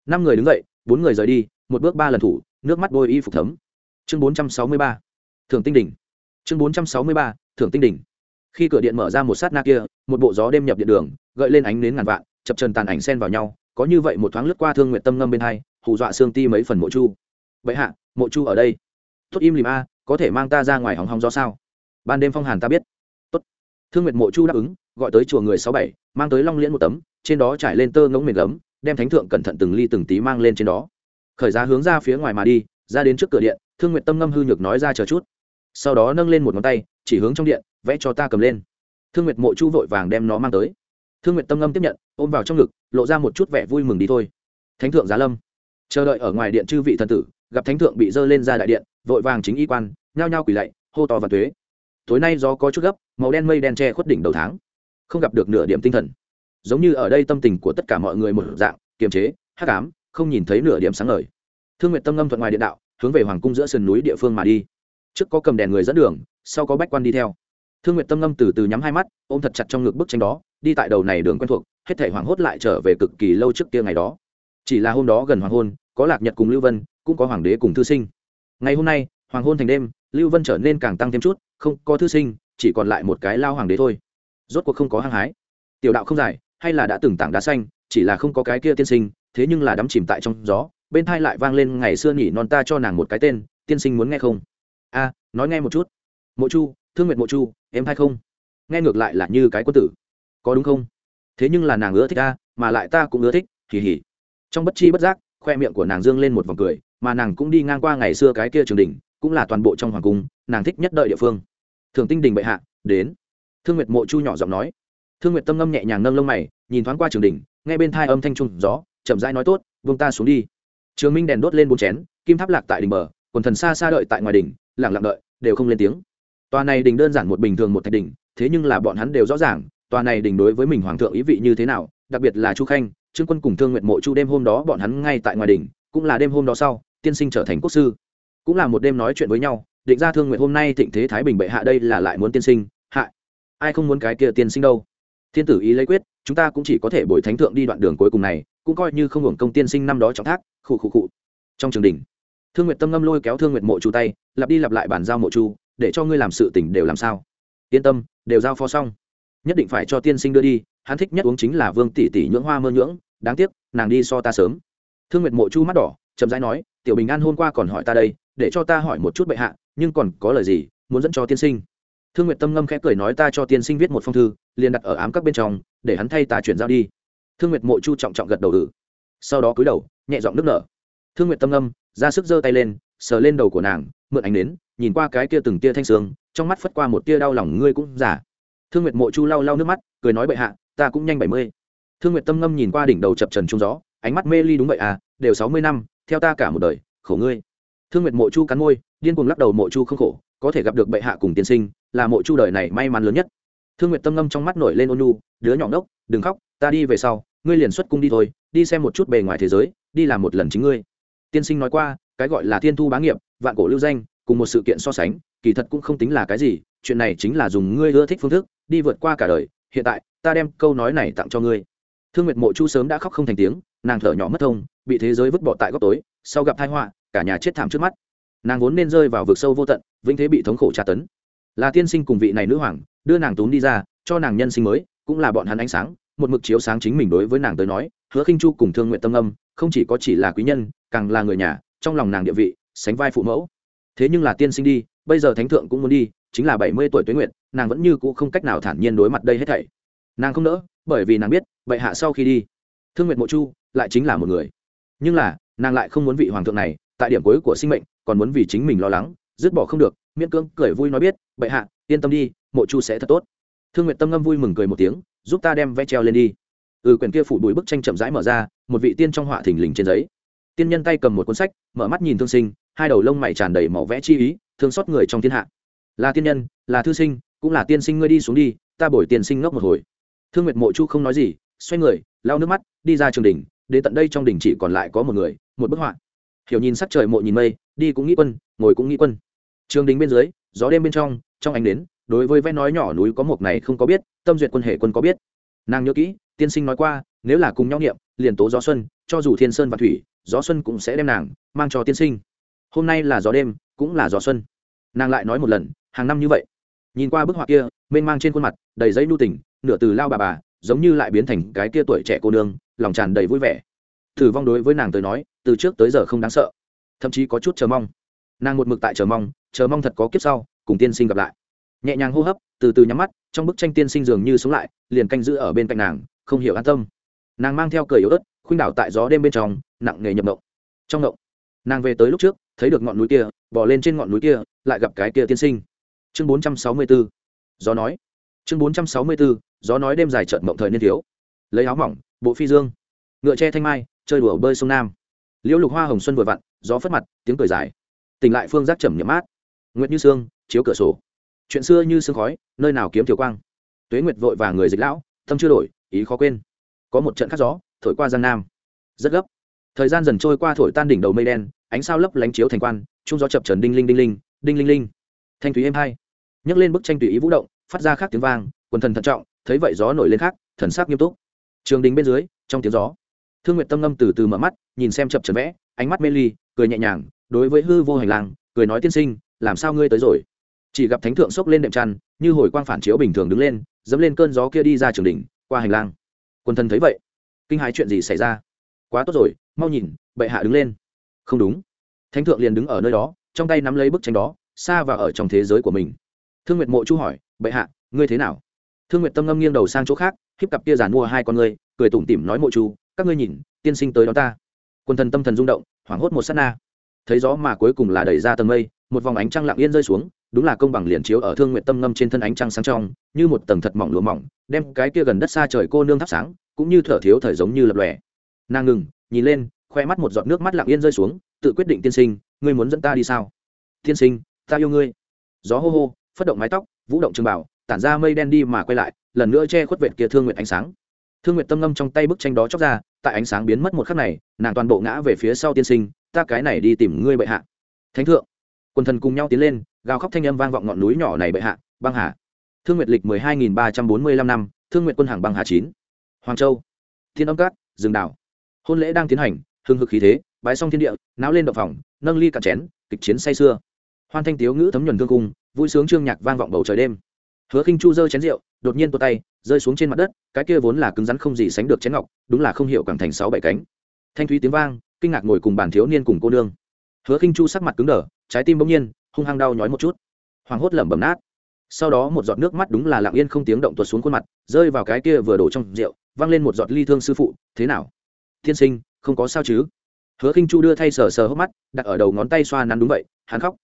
năm người đứng dậy, bốn người rời đi, một bước ba lần thủ, nước mắt bôi y phục thấm. Chương bốn trăm sáu mươi ba, thưởng tinh đỉnh. Chương bốn trăm sáu mươi ba, thưởng tinh đỉnh. Khi cửa điện mở ra một sát na kia, một bộ gió đêm nhập điện đường, gợi lên ánh nến ngàn vạn, chập trần tàn ảnh sen vào nhau, có như vậy một thoáng lướt qua thương nguyện tâm ngâm bên hai, hù dọa xương ti mấy phần mộ chu. Vậy hạ, mộ chu ở đây. Tốt im lìm a, có thể mang ta ra ngoài hòng hòng gió sao? Ban đêm phong hàn ta biết. Tốt. Thương nguyệt mộ chu đáp ứng, gọi tới chùa người sáu bảy, mang tới long liễn một tấm, trên đó trải lên tơ ngỗng mềm gấm đem thánh thượng cẩn thận từng ly từng tí mang lên trên đó. Khởi giá hướng ra phía ngoài mà đi, ra đến trước cửa điện, thương nguyện tâm ngâm hư nhược nói ra chờ chút. Sau đó nâng lên một ngón tay, chỉ hướng trong điện, vẽ cho ta cầm lên. Thương nguyệt mộ chu vội vàng đem nó mang tới. Thương nguyệt tâm ngâm tiếp nhận, ôm vào trong ngực, lộ ra một chút vẻ vui mừng đi thôi. Thánh thượng giá lâm. Chờ đợi ở ngoài điện chư vị thần tử, gặp thánh thượng bị dơ lên ra đại điện, vội vàng chính y quan, nhao nhao quỳ lạy, hô to và thuế. Tối nay do có chút gấp, màu đen mây đen che khuất đỉnh đầu tháng. Không gặp được nửa điểm tinh thần giống như ở đây tâm tình của tất cả mọi người một dạng, kiềm chế, hắc ám, không nhìn thấy nửa điểm sáng ngời. Thương nguyện tâm ngâm thuận ngoài điện đạo, hướng về hoàng cung giữa sườn núi địa phương mà đi. Trước có cầm đèn người dẫn đường, sau có bách quan đi theo. Thương nguyện tâm ngâm từ từ nhắm hai mắt, ôm thật chặt trong ngực bức tranh đó, đi tại đầu này đường quen thuộc, hết thể hoàng hốt lại trở về cực kỳ lâu trước kia ngày đó. Chỉ là hôm đó gần hoàng hôn, có lạc nhật cùng lưu vân, cũng có hoàng đế cùng thư sinh. Ngày hôm nay, hoàng hôn thành đêm, lưu vân trở nên càng tăng thêm chút, không có thư sinh, chỉ còn lại một cái lao hoàng đế thôi. Rốt cuộc không có hăng hái. Tiểu đạo không dài hay là đã từng tảng đá xanh, chỉ là không có cái kia tiên sinh, thế nhưng là đắm chìm tại trong gió, bên thai lại vang lên ngày xưa nhỉ non ta cho nàng một cái tên, tiên sinh muốn nghe không? A, nói nghe một chút. Mộ chu, thương nguyện mộ chu, em hay không? Nghe ngược lại là như cái quân tử. Có đúng không? Thế nhưng là nàng ưa thích ta, mà lại ta cũng ưa thích kỳ hỉ trong bất chi bất giác, khoe miệng của nàng dương lên một vòng cười, mà nàng cũng đi ngang qua ngày xưa cái kia trường đình cũng là toàn bộ trong hoàng cung, nàng thích nhất đợi địa phương. Thường tinh đình bệ hạ, đến. Thương nguyệt mộ chu nhỏ giọng nói thương nguyệt tâm ngâm nhẹ nhàng nâng lông mày, nhìn thoáng qua trường đình nghe bên thai âm thanh trung gió, chậm rãi nói tốt vương ta xuống đi. Trường minh đèn đốt lên bốn chén, kim tháp lạc tại đỉnh bờ còn thần xa xa đợi tại ngoài đỉnh, lặng lặng đợi, đều không lên tiếng. Tòa này đỉnh đơn giản một bình thường một thạch đỉnh, thế nhưng là bọn hắn đều rõ ràng, tòa này đỉnh đối với mình hoàng thượng ý vị như thế nào, đặc biệt là chu khanh, trương quân cùng thương nguyện mộ chu đêm hôm đó bọn hắn ngay tại ngoài đỉnh, cũng là đêm hôm đó sau, tiên sinh trở thành quốc sư. Cũng là một đêm nói chuyện với nhau, định ra thương nguyện hôm nay thịnh thế thái bình bệ hạ đây là lại muốn tiên sinh, hạ. Ai không muốn cái kia tiên sinh đâu? Thiên tử ý lấy quyết, chúng ta cũng chỉ có thể bồi thánh thượng đi đoạn đường cuối cùng này, cũng coi như không hưởng công tiên sinh năm đó trọng thác, khụ khụ khụ. Trong trường đình thương nguyện tâm ngâm lôi kéo thương nguyện mộ chu tay, lặp đi lặp lại bàn giao mộ chu, để cho ngươi làm sự tỉnh đều làm sao. Yên tâm, đều giao phó xong. Nhất định phải cho tiên sinh đưa đi, hắn thích nhất uống chính là vương tỷ tỷ nhưỡng hoa mơ nhưỡng, đáng tiếc, nàng đi so ta sớm. Thương nguyệt mộ chu mắt đỏ, chậm rãi nói, tiểu bình an hôm qua còn hỏi ta đây, để cho ta hỏi một chút bệ hạ, nhưng còn có lời gì, muốn dẫn cho tiên sinh? Thương nguyệt tâm ngâm khẽ cười nói ta cho tiên sinh viết một phong thư, liền đặt ở ám các bên trong, để hắn thay ta chuyển giao đi. Thương nguyệt mộ chu trọng trọng gật đầu ử sau đó cúi đầu, nhẹ giọng nước nở. Thương nguyệt tâm ngâm, ra sức giơ tay lên, sờ lên đầu của nàng, mượn ánh đến nhìn qua cái kia từng tia thanh sương, trong mắt phất qua một tia đau lòng ngươi cũng giả thương nguyệt mộ chu lau lau nước mắt, cười nói bệ hạ, ta cũng nhanh bảy mươi. Thương nguyệt tâm ngâm nhìn qua đỉnh đầu chập trần trung gió, ánh mắt mê ly đúng vậy à đều sáu mươi năm, theo ta cả một đời, khổ ngươi. Thương nguyệt mộ chu cắn môi, điên cuồng lắc đầu mộ chu không khổ, có thể gặp được bệ hạ cùng tiên sinh là mộ chu đời này may mắn lớn nhất. Thương nguyệt tâm ngâm trong mắt nổi lên ôn nu đứa nhỏ đốc đừng khóc, ta đi về sau, ngươi liền xuất cung đi thôi, đi xem một chút bề ngoài thế giới, đi làm một lần chính ngươi. Tiên sinh nói qua, cái gọi là thiên thu bá nghiệp, vạn cổ lưu danh, cùng một sự kiện so sánh, kỳ thật cũng không tính là cái gì, chuyện này chính là dùng ngươi ưa thích phương thức, đi vượt qua cả đời, hiện tại, ta đem câu nói này tặng cho ngươi. Thương nguyệt mộ chu sớm đã khóc không thành tiếng, nàng thở nhỏ mất thông, bị thế giới vứt bỏ tại góc tối, sau gặp tai họa, cả nhà chết thảm trước mắt. Nàng vốn nên rơi vào vực sâu vô tận, vĩnh thế bị thống khổ tra tấn là tiên sinh cùng vị này nữ hoàng, đưa nàng túm đi ra, cho nàng nhân sinh mới, cũng là bọn hắn ánh sáng, một mực chiếu sáng chính mình đối với nàng tới nói, hứa khinh chu cùng thương nguyện tâm âm, không chỉ có chỉ là quý nhân, càng là người nhà, trong lòng nàng địa vị, sánh vai phụ mẫu. Thế nhưng là tiên sinh đi, bây giờ thánh thượng cũng muốn đi, chính là bảy mươi tuổi tuế nguyện nàng vẫn như cũ không cách nào thản nhiên đối mặt đây hết thảy. Nàng không nỡ, bởi vì nàng biết, bệ hạ sau khi đi, thương nguyện mộ chu lại chính là một người. Nhưng là, nàng lại không muốn vị hoàng thượng này, tại điểm cuối của sinh mệnh, còn muốn vì chính mình lo lắng, dứt bỏ không được miễn cưỡng cười vui nói biết, bệ hạ, yên tâm đi, mộ chu sẽ thật tốt. Thương nguyện tâm ngâm vui mừng cười một tiếng, giúp ta đem vẽ treo lên đi. Ừ quyển kia phủ bụi bức tranh chậm rãi mở ra, một vị tiên trong họa thình lình trên giấy. Tiên nhân tay cầm một cuốn sách, mở mắt nhìn thương sinh, hai đầu lông mày tràn đầy màu vẽ chi ý, thương xót người trong thiên hạ. Là tiên nhân, là thư sinh, cũng là tiên sinh ngươi đi xuống đi, ta bồi tiên sinh ngốc một hồi. Thương nguyệt mộ chu không nói gì, xoay người, lau nước mắt, đi ra trường đình đến tận đây trong đình chỉ còn lại có một người, một bức họa. Hiểu nhìn sắc trời mộ nhìn mây, đi cũng nghĩ quân, ngồi cũng nghĩ quân trường đình bên dưới, gió đêm bên trong trong ánh đến đối với vẽ nói nhỏ núi có một này không có biết, tâm duyệt quân hệ quân có biết. Nàng nhớ kỹ, tiên sinh nói qua, nếu là cùng nhau niệm, liền tố gió xuân, cho dù thiên sơn và thủy, gió xuân cũng sẽ đem nàng mang cho tiên sinh. Hôm nay là gió đêm, cũng là gió xuân. Nàng lại nói một lần, hàng năm như vậy. Nhìn qua bức họa kia, mênh mang trên khuôn mặt, đầy giấy nu tình, nửa từ lao bà bà, giống như lại biến thành cái kia tuổi trẻ cô nương, lòng tràn đầy vui vẻ. Thử vong đối với nàng tới nói, từ trước tới giờ không đáng sợ. Thậm chí có chút chờ mong. Nàng một mực tại chờ mong chờ mong thật có kiếp sau, cùng tiên sinh gặp lại. Nhẹ nhàng hô hấp, từ từ nhắm mắt, trong bức tranh tiên sinh dường như sống lại, liền canh giữ ở bên cạnh nàng, không hiểu an tâm. Nàng mang theo cười yếu ớt, khuynh đảo tại gió đêm bên trong, nặng nghề nhập động trong động nàng về tới lúc trước, thấy được ngọn núi kia bỏ lên trên ngọn núi kia, lại gặp cái kia tiên sinh. Chương bốn trăm sáu mươi 464 gió nói. Chương bốn trăm sáu mươi 464 gió nói đêm dài trợn mộng thời niên thiếu. Lấy áo mỏng, bộ phi dương. Ngựa tre thanh mai, chơi đùa bơi sông nam. Liễu lục hoa hồng xuân vừa vặn, gió phất mặt, tiếng cười dài. Tỉnh lại phương giác trầm nhậm mát nguyệt như sương, chiếu cửa sổ. Chuyện xưa như sương khói, nơi nào kiếm thiếu quang. Tuế nguyệt vội và người dịch lão, tâm chưa đổi, ý khó quên. Có một trận khắc gió, thổi qua giang nam. Rất gấp. Thời gian dần trôi qua thổi tan đỉnh đầu mây đen, ánh sao lấp lánh chiếu thành quan, trung gió chập trần đinh linh đinh linh đinh linh linh. Thanh thúy êm hai. Nhấc lên bức tranh tùy ý vũ động, phát ra khác tiếng vang, quần thần thận trọng, thấy vậy gió nổi lên khác, thần sắc nghiêm túc. Trường đình bên dưới, trong tiếng gió, thương nguyệt tâm ngâm từ từ mở mắt, nhìn xem chập trần vẽ, ánh mắt mê ly, cười nhẹ nhàng, đối với hư vô hành lang, cười nói tiên sinh làm sao ngươi tới rồi? Chỉ gặp thánh thượng xốc lên đệm chăn, như hồi quang phản chiếu bình thường đứng lên, dẫm lên cơn gió kia đi ra trường đỉnh, qua hành lang. Quân thần thấy vậy, kinh hãi chuyện gì xảy ra? Quá tốt rồi, mau nhìn, bệ hạ đứng lên. Không đúng. Thánh thượng liền đứng ở nơi đó, trong tay nắm lấy bức tranh đó, xa và ở trong thế giới của mình. Thương nguyệt mộ chu hỏi, bệ hạ, ngươi thế nào? Thương nguyệt tâm ngâm nghiêng đầu sang chỗ khác, khiếp cặp kia giàn mua hai con ngươi, cười tủm tỉm nói, mộ chu, các ngươi nhìn, tiên sinh tới đó ta. Quân thần tâm thần rung động, hoảng hốt một s á t na. Thấy gió mà cuối cùng là đẩy ra tầng mây một vòng ánh trăng lặng yên rơi xuống, đúng là công bằng liền chiếu ở thương nguyện tâm ngâm trên thân ánh trăng sáng trong, như một tầng thật mỏng lúa mỏng, đem cái kia gần đất xa trời cô nương thắp sáng, cũng như thở thiếu thời giống như lập lòe. Nàng ngừng, nhìn lên, khoe mắt một giọt nước mắt lặng yên rơi xuống, tự quyết định tiên sinh, ngươi muốn dẫn ta đi sao? Tiên sinh, ta yêu ngươi. Gió hô hô, phất động mái tóc, vũ động trường bảo tản ra mây đen đi mà quay lại, lần nữa che khuất vệt kia thương nguyện ánh sáng. Thương nguyện tâm ngâm trong tay bức tranh đó chóc ra, tại ánh sáng biến mất một khắc này, nàng toàn bộ ngã về phía sau tiên sinh, ta cái này đi tìm ngươi bệ hạ. Thánh thượng quần thần cùng nhau tiến lên, gào khóc thanh âm vang vọng ngọn núi nhỏ này bệ hạ, băng hà. Thương nguyệt lịch mười hai nghìn ba trăm bốn mươi lăm năm, thương nguyệt quân hàng băng hà chín. Hoàng châu. Thiên âm cát rừng đảo. Hôn lễ đang tiến hành, hưng hực khí thế, bái xong thiên địa, náo lên động phòng, nâng ly cạn chén, kịch chiến say sưa. Hoan thanh tiếu ngữ thấm nhuần thương cung, vui sướng trương nhạc vang vọng bầu trời đêm. Hứa khinh chu giơ chén rượu, đột nhiên tuột tay, rơi xuống trên mặt đất, cái kia vốn là cứng rắn không gì sánh được chén ngọc, đúng là không hiểu càng thành sáu bảy cánh. Thanh thúy tiếng vang, kinh ngạc ngồi cùng bàn thiếu niên cùng cô nương. Hứa khinh chu sắc mặt cứng đờ trái tim bỗng nhiên hung hăng đau nhói một chút. Hoàng hốt lẩm bẩm nát. Sau đó một giọt nước mắt đúng là lặng yên không tiếng động tuột xuống khuôn mặt, rơi vào cái kia vừa đổ trong rượu văng lên một giọt ly thương sư phụ, thế nào? Tiên sinh, không có sao chứ? Hứa khinh chu đưa thay sờ sờ hốc mắt, đặt ở đầu ngón tay xoa nắn đúng vậy, hắn khóc.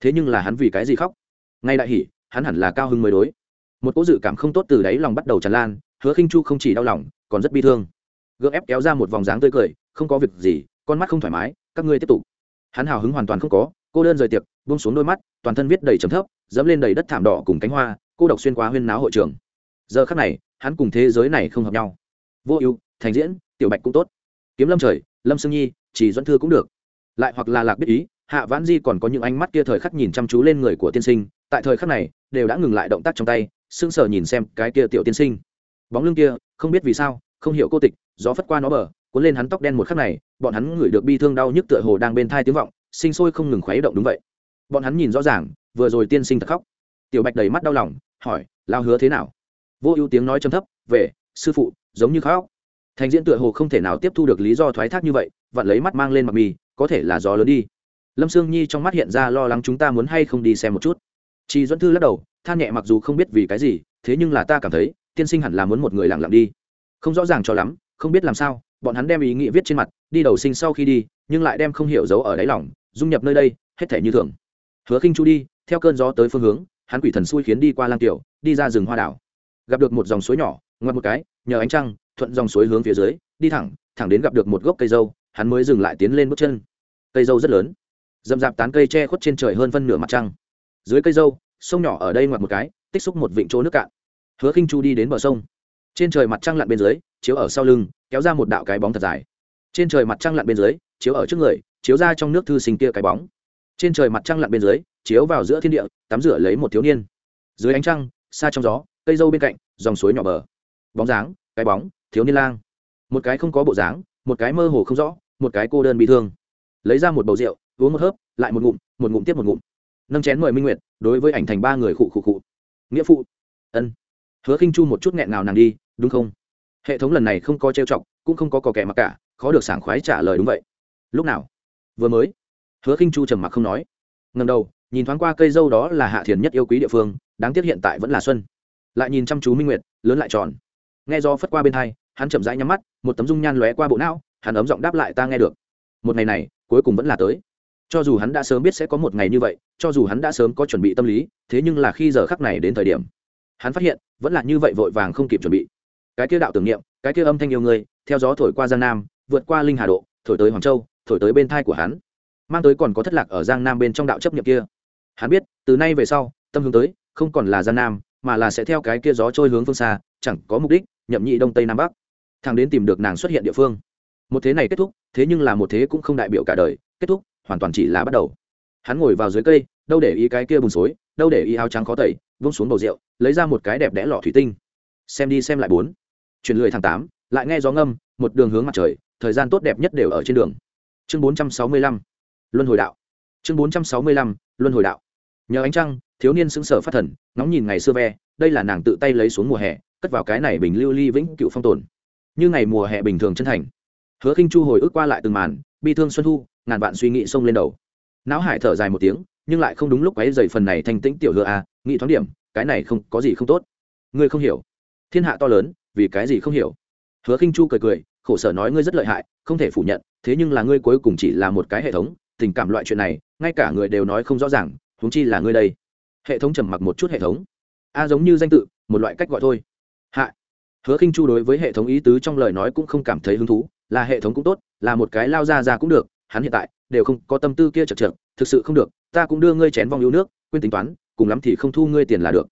Thế nhưng là hắn vì cái gì khóc? Ngay đại hỉ, hắn hẳn là cao hưng mới đối. Một cỗ dự cảm không tốt từ đáy lòng bắt đầu tràn lan, hứa khinh chu không chỉ đau lòng, còn rất bi thương. Gượng ép kéo ra một vòng dáng tươi cười, không có việc gì, con mắt không thoải mái, các ngươi tiếp tục. Hắn hào hứng hoàn toàn không có cô đơn rời tiệc, buông xuống đôi mắt, toàn thân viết đầy trầm thấp, dẫm lên đầy đất thảm đỏ cùng cánh hoa, cô độc xuyên qua huyên náo hội trường. Giờ khắc này, hắn cùng thế giới này không hợp nhau. Vô ưu, thành diễn, tiểu bạch cũng tốt. Kiếm lâm trời, lâm sương nhi, chỉ dẫn thư cũng được. Lại hoặc là lạc biết ý, hạ vãn di còn có những ánh mắt kia thời khắc nhìn chăm chú lên người của tiên sinh, tại thời khắc này, đều đã ngừng lại động tác trong tay, sững sờ nhìn xem cái kia tiểu tiên sinh. Bóng lưng kia, không biết vì sao, không hiểu cô tịch, gió phất qua nó bờ, cuốn lên hắn tóc đen một khắc này, bọn hắn ngửi được bi thương đau nhức tựa hồ đang bên thai tiếng vọng sinh sôi không ngừng khuấy động đúng vậy. Bọn hắn nhìn rõ ràng, vừa rồi tiên sinh thật khóc. Tiểu bạch đầy mắt đau lòng, hỏi lao hứa thế nào? Vô ưu tiếng nói châm thấp, về, sư phụ, giống như khóc. Thành diễn tựa hồ không thể nào tiếp thu được lý do thoái thác như vậy, vặn lấy mắt mang lên mặt mì, có thể là gió lớn đi. Lâm sương nhi trong mắt hiện ra lo lắng, chúng ta muốn hay không đi xem một chút? Chị duẫn thư lắc đầu, than nhẹ mặc dù không biết vì cái gì, thế nhưng là ta cảm thấy, tiên sinh hẳn là muốn một người lặng lặng đi. Không rõ ràng cho lắm, không biết làm sao, bọn hắn đem ý nghĩ viết trên mặt, đi đầu sinh sau khi đi, nhưng lại đem không hiểu giấu ở đáy lòng dung nhập nơi đây, hết thể như thường. Hứa khinh chu đi, theo cơn gió tới phương hướng, hắn quỷ thần xui khiến đi qua lang tiểu, đi ra rừng hoa đảo. Gặp được một dòng suối nhỏ, ngoặt một cái, nhờ ánh trăng, thuận dòng suối hướng phía dưới, đi thẳng thẳng đến gặp được một gốc cây dâu, hắn mới dừng lại tiến lên bước chân. Cây dâu rất lớn. Dầm dạp tán cây che khuất trên trời hơn phân nửa mặt trăng. Dưới cây dâu, sông nhỏ ở đây ngoặt một cái, tích xúc một vịnh chỗ nước cạn. Hứa khinh chu đi đến bờ sông. Trên trời mặt trăng lặn bên dưới, chiếu ở sau lưng, kéo ra một đạo cái bóng thật dài. Trên trời mặt trăng lặn bên dưới, chiếu ở trước người chiếu ra trong nước thư sinh kia cái bóng. Trên trời mặt trăng lặn bên dưới, chiếu vào giữa thiên địa, tắm rửa lấy một thiếu niên. Dưới ánh trăng, xa trong gió, cây dâu bên cạnh, dòng suối nhỏ bờ. Bóng dáng, cái bóng, thiếu niên lang. Một cái không có bộ dáng, một cái mơ hồ không rõ, một cái cô đơn bị thương. Lấy ra một bầu rượu, uống một hớp, lại một ngụm một ngụm tiếp một ngụm. Nâng chén mời minh nguyệt, đối với ảnh thành ba người khụ khụ khụ. Nghĩa phụ. Ân. Hứa khinh chu một chút nghẹn nào nàng đi, đúng không? Hệ thống lần này không có trêu chọc, cũng không có cò kẻ mặc cả, khó được sảng khoái trả lời đúng vậy. Lúc nào? Vừa mới. Hứa khinh chu trầm mặc không nói. Ngầm đầu, nhìn thoáng qua cây dâu đó là hạ thiền nhất yêu quý địa phương, đáng tiếc hiện tại vẫn là xuân. Lại nhìn chăm chú minh nguyệt, lớn lại tròn. Nghe do phất qua bên hai, hắn chậm rãi nhắm mắt, một tấm dung nhan lóe qua bộ não, hắn ấm giọng đáp lại, ta nghe được. Một ngày này, cuối cùng vẫn là tới. Cho dù hắn đã sớm biết sẽ có một ngày như vậy, cho dù hắn đã sớm có chuẩn bị tâm lý, thế nhưng là khi giờ khắc này đến thời điểm, hắn phát hiện, vẫn là như vậy vội vàng không kịp chuẩn bị. Cái kia đạo tưởng niệm, cái kia âm thanh yêu người theo gió thổi qua giang nam, vượt qua linh hà độ, thổi tới hoàng châu thổi tới bên thai của hắn. Mang tới còn có thất lạc ở giang nam bên trong đạo chấp niệm kia. Hắn biết, từ nay về sau, tâm hướng tới, không còn là giang nam, mà là sẽ theo cái kia gió trôi hướng phương xa, chẳng có mục đích, nhậm nhị đông tây nam bắc. Thằng đến tìm được nàng xuất hiện địa phương. Một thế này kết thúc, thế nhưng là một thế cũng không đại biểu cả đời, kết thúc, hoàn toàn chỉ là bắt đầu. Hắn ngồi vào dưới cây, đâu để ý cái kia bùn xối, đâu để ý áo trắng khó tẩy, vung xuống bầu rượu, lấy ra một cái đẹp đẽ lọ thủy tinh. Xem đi xem lại bốn. Chuyển lười tháng tám, lại nghe gió ngâm, một đường hướng mặt trời, thời gian tốt đẹp nhất đều ở trên đường chương bốn trăm sáu mươi lăm. Luân hồi đạo. Chương bốn trăm sáu mươi lăm luân hồi đạo. Nhờ ánh trăng thiếu niên sững sờ phát thần ngóng nhìn ngày xưa ve đây là nàng tự tay lấy xuống mùa hè cất vào cái này bình lưu ly vĩnh cựu phong tồn. Như ngày mùa hè bình thường chân thành. Hứa khinh chu hồi ức qua lại từng màn bi thương xuân thu ngàn vạn suy nghĩ xông lên đầu. Não hải thở dài một tiếng nhưng lại không đúng lúc ấy dậy phần này thanh tĩnh tiểu hứa a à, nghĩ thoáng điểm cái này không có gì không tốt. Ngươi không hiểu. Thiên hạ to lớn vì cái gì không hiểu? Hứa khinh chu cười cười khổ sở nói ngươi rất lợi hại, không thể phủ nhận, thế nhưng là ngươi cuối cùng chỉ là một cái hệ thống, tình cảm loại chuyện này, ngay cả người đều nói không rõ ràng, huống chi là ngươi đây. Hệ thống trầm mặc một chút hệ thống. A giống như danh tự, một loại cách gọi thôi. Hạ. Hứa khinh chu đối với hệ thống ý tứ trong lời nói cũng không cảm thấy hứng thú, là hệ thống cũng tốt, là một cái lao ra ra cũng được, hắn hiện tại đều không có tâm tư kia chật chật thực sự không được, ta cũng đưa ngươi chén vong yêu nước, quên tính toán, cùng lắm thì không thu ngươi tiền là được.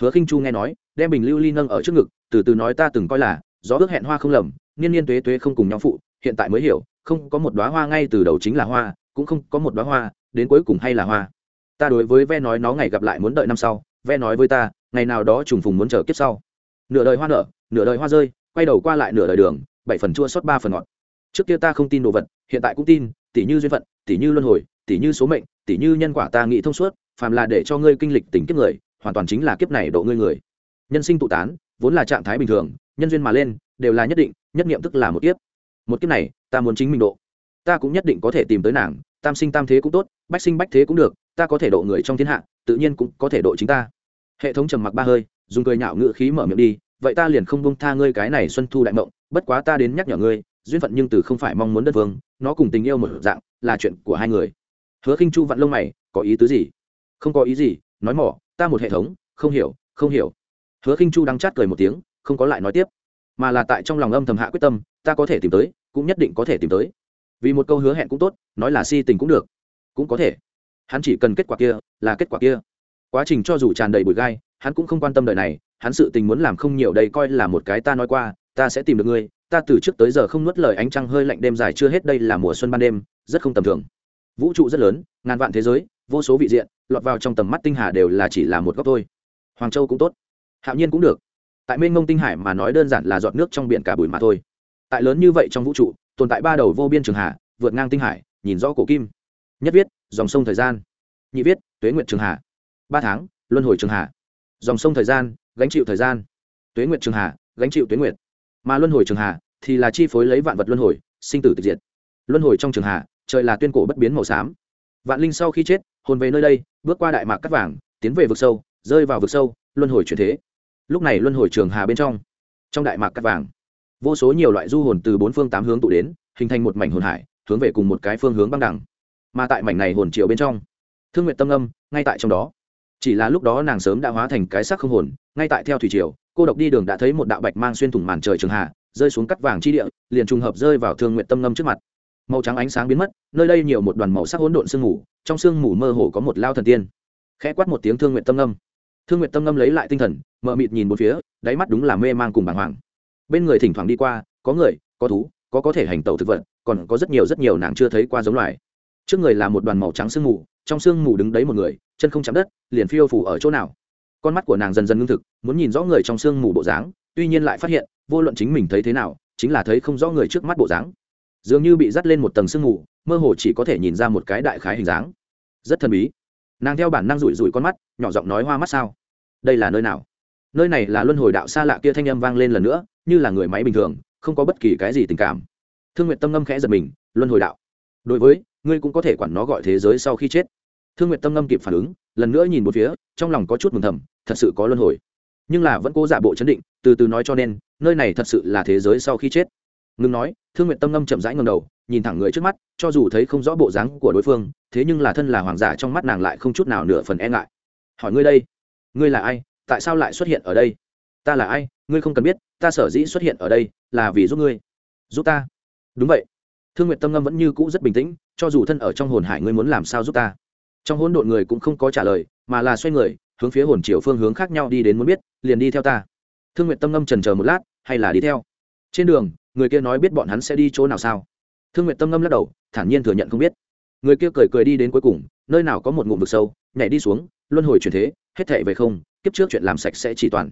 Hứa khinh chu nghe nói, đem bình lưu ly nâng ở trước ngực, từ từ nói ta từng coi là, gió ước hẹn hoa không lầm niên niên tuế tuế không cùng nhau phụ, hiện tại mới hiểu, không có một đóa hoa ngay từ đầu chính là hoa, cũng không có một đóa hoa đến cuối cùng hay là hoa. Ta đối với ve nói nó ngày gặp lại muốn đợi năm sau, ve nói với ta, ngày nào đó trùng phùng muốn chờ kiếp sau. Nửa đời hoa nở, nửa đời hoa rơi, quay đầu qua lại nửa đời đường, bảy phần chua sót ba phần ngọt. Trước kia ta không tin đồ vật, hiện tại cũng tin tỷ như duyên phận tỷ như luân hồi tỷ như số mệnh tỷ như nhân quả ta nghĩ thông suốt, phàm là để cho ngươi kinh lịch tình kiếp người, hoàn toàn chính là kiếp này độ ngươi người. Nhân sinh tụ tán, vốn là trạng thái bình thường, nhân duyên mà lên đều là nhất định, nhất niệm tức là một kiếp. Một kiếp này, ta muốn chính mình độ. Ta cũng nhất định có thể tìm tới nàng, tam sinh tam thế cũng tốt, bách sinh bách thế cũng được, ta có thể độ người trong thiên hạ, tự nhiên cũng có thể độ chính ta. Hệ thống trầm mặc ba hơi, dùng cười nhạo ngữ khí mở miệng đi, vậy ta liền không bông tha ngươi cái này xuân thu đại mộng, bất quá ta đến nhắc nhở ngươi, duyên phận nhưng từ không phải mong muốn đất vương, nó cùng tình yêu một dạng, là chuyện của hai người. Hứa khinh chu vặn lông mày, có ý tứ gì? Không có ý gì, nói mỏ, ta một hệ thống, không hiểu không hiểu. Hứa khinh chu đang chát cười một tiếng, không có lại nói tiếp mà là tại trong lòng âm thầm hạ quyết tâm, ta có thể tìm tới, cũng nhất định có thể tìm tới. Vì một câu hứa hẹn cũng tốt, nói là si tình cũng được. Cũng có thể. Hắn chỉ cần kết quả kia, là kết quả kia. Quá trình cho dù tràn đầy bụi gai, hắn cũng không quan tâm đời này, hắn sự tình muốn làm không nhiều đây coi là một cái ta nói qua, ta sẽ tìm được ngươi, ta từ trước tới giờ không nuốt lời ánh trăng hơi lạnh đêm dài chưa hết đây là mùa xuân ban đêm, rất không tầm thường. Vũ trụ rất lớn, ngàn vạn thế giới, vô số vị diện, lọt vào trong tầm mắt tinh hà đều là chỉ là một góc thôi. Hoàng châu cũng tốt. Hạo nhiên cũng được tại mênh mông tinh hải mà nói đơn giản là giọt nước trong biển cả bụi mà thôi. Tại lớn như vậy trong vũ trụ, tồn tại ba đầu vô biên trường hà, vượt ngang tinh hải, nhìn rõ cổ kim. Nhất viết, dòng sông thời gian. Nhị viết, tuế nguyện trường hà. Ba tháng, luân hồi trường hà. Dòng sông thời gian, gánh chịu thời gian. Tuế nguyện trường hà, gánh chịu tuế nguyện mà luân hồi trường hà thì là chi phối lấy vạn vật luân hồi, sinh tử tịch diệt. Luân hồi trong trường hà, trời là tuyên cổ bất biến màu xám. Vạn linh sau khi chết, hồn về nơi đây, bước qua đại mạc cắt vàng, tiến về vực sâu, rơi vào vực sâu, luân hồi chuyển thế lúc này luân hồi trường hà bên trong trong đại mạc cắt vàng, vô số nhiều loại du hồn từ bốn phương tám hướng tụ đến, hình thành một mảnh hồn hải, hướng về cùng một cái phương hướng băng đẳng. Mà tại mảnh này hồn triệu bên trong, thương nguyện tâm âm, ngay tại trong đó. Chỉ là lúc đó nàng sớm đã hóa thành cái sắc không hồn, ngay tại theo thủy triều, cô độc đi đường đã thấy một đạo bạch mang xuyên thủng màn trời trường hạ rơi xuống cắt vàng chi địa, liền trùng hợp rơi vào thương nguyện tâm ngâm trước mặt. Màu trắng ánh sáng biến mất, nơi đây nhiều một đoàn màu sắc hỗn độn sương mù, trong sương mù mơ hồ có một lao thần tiên. Khẽ quát một tiếng thương nguyện tâm ngâm thương nguyện tâm ngâm lấy lại tinh thần mờ mịt nhìn một phía, đáy mắt đúng là mê man cùng bàng hoàng. Bên người thỉnh thoảng đi qua, có người, có thú, có có thể hành tẩu thực vật, còn có rất nhiều rất nhiều nàng chưa thấy qua giống loài. Trước người là một đoàn màu trắng sương mù, trong sương mù đứng đấy một người, chân không chạm đất, liền phiêu phủ ở chỗ nào. Con mắt của nàng dần dần ngưng thực, muốn nhìn rõ người trong sương mù bộ dáng, tuy nhiên lại phát hiện, vô luận chính mình thấy thế nào, chính là thấy không rõ người trước mắt bộ dáng. Dường như bị dắt lên một tầng sương mù, mơ hồ chỉ có thể nhìn ra một cái đại khái hình dáng. Rất thần bí nàng theo bản năng rủi rủi con mắt, nhỏ giọng nói hoa mắt sao? Đây là nơi nào? Nơi này là luân hồi đạo xa lạ kia thanh âm vang lên lần nữa, như là người máy bình thường, không có bất kỳ cái gì tình cảm. Thương nguyện tâm ngâm khẽ giật mình, luân hồi đạo. Đối với, ngươi cũng có thể quản nó gọi thế giới sau khi chết. Thương nguyện tâm ngâm kịp phản ứng, lần nữa nhìn một phía, trong lòng có chút mừng thầm, thật sự có luân hồi. Nhưng là vẫn cố giả bộ chấn định, từ từ nói cho nên, nơi này thật sự là thế giới sau khi chết. Ngừng nói thương nguyện tâm ngâm chậm rãi ngầm đầu, nhìn thẳng người trước mắt, cho dù thấy không rõ bộ dáng của đối phương, thế nhưng là thân là hoàng giả trong mắt nàng lại không chút nào nửa phần e ngại. Hỏi ngươi đây, ngươi là ai? Tại sao lại xuất hiện ở đây? Ta là ai? Ngươi không cần biết, ta sở dĩ xuất hiện ở đây là vì giúp ngươi. Giúp ta. Đúng vậy. Thương nguyện tâm ngâm vẫn như cũ rất bình tĩnh, cho dù thân ở trong hồn hải ngươi muốn làm sao giúp ta? Trong hỗn độn người cũng không có trả lời, mà là xoay người, hướng phía hồn chiều phương hướng khác nhau đi đến muốn biết, liền đi theo ta. Thương nguyện tâm ngâm trần chờ một lát, hay là đi theo? Trên đường người kia nói biết bọn hắn sẽ đi chỗ nào sao? Thương nguyện tâm ngâm lắc đầu, thản nhiên thừa nhận không biết. Người kia cười cười đi đến cuối cùng, nơi nào có một ngụm vực sâu, nhảy đi xuống, luân hồi chuyển thế, hết thệ về không, kiếp trước chuyện làm sạch sẽ chỉ toàn.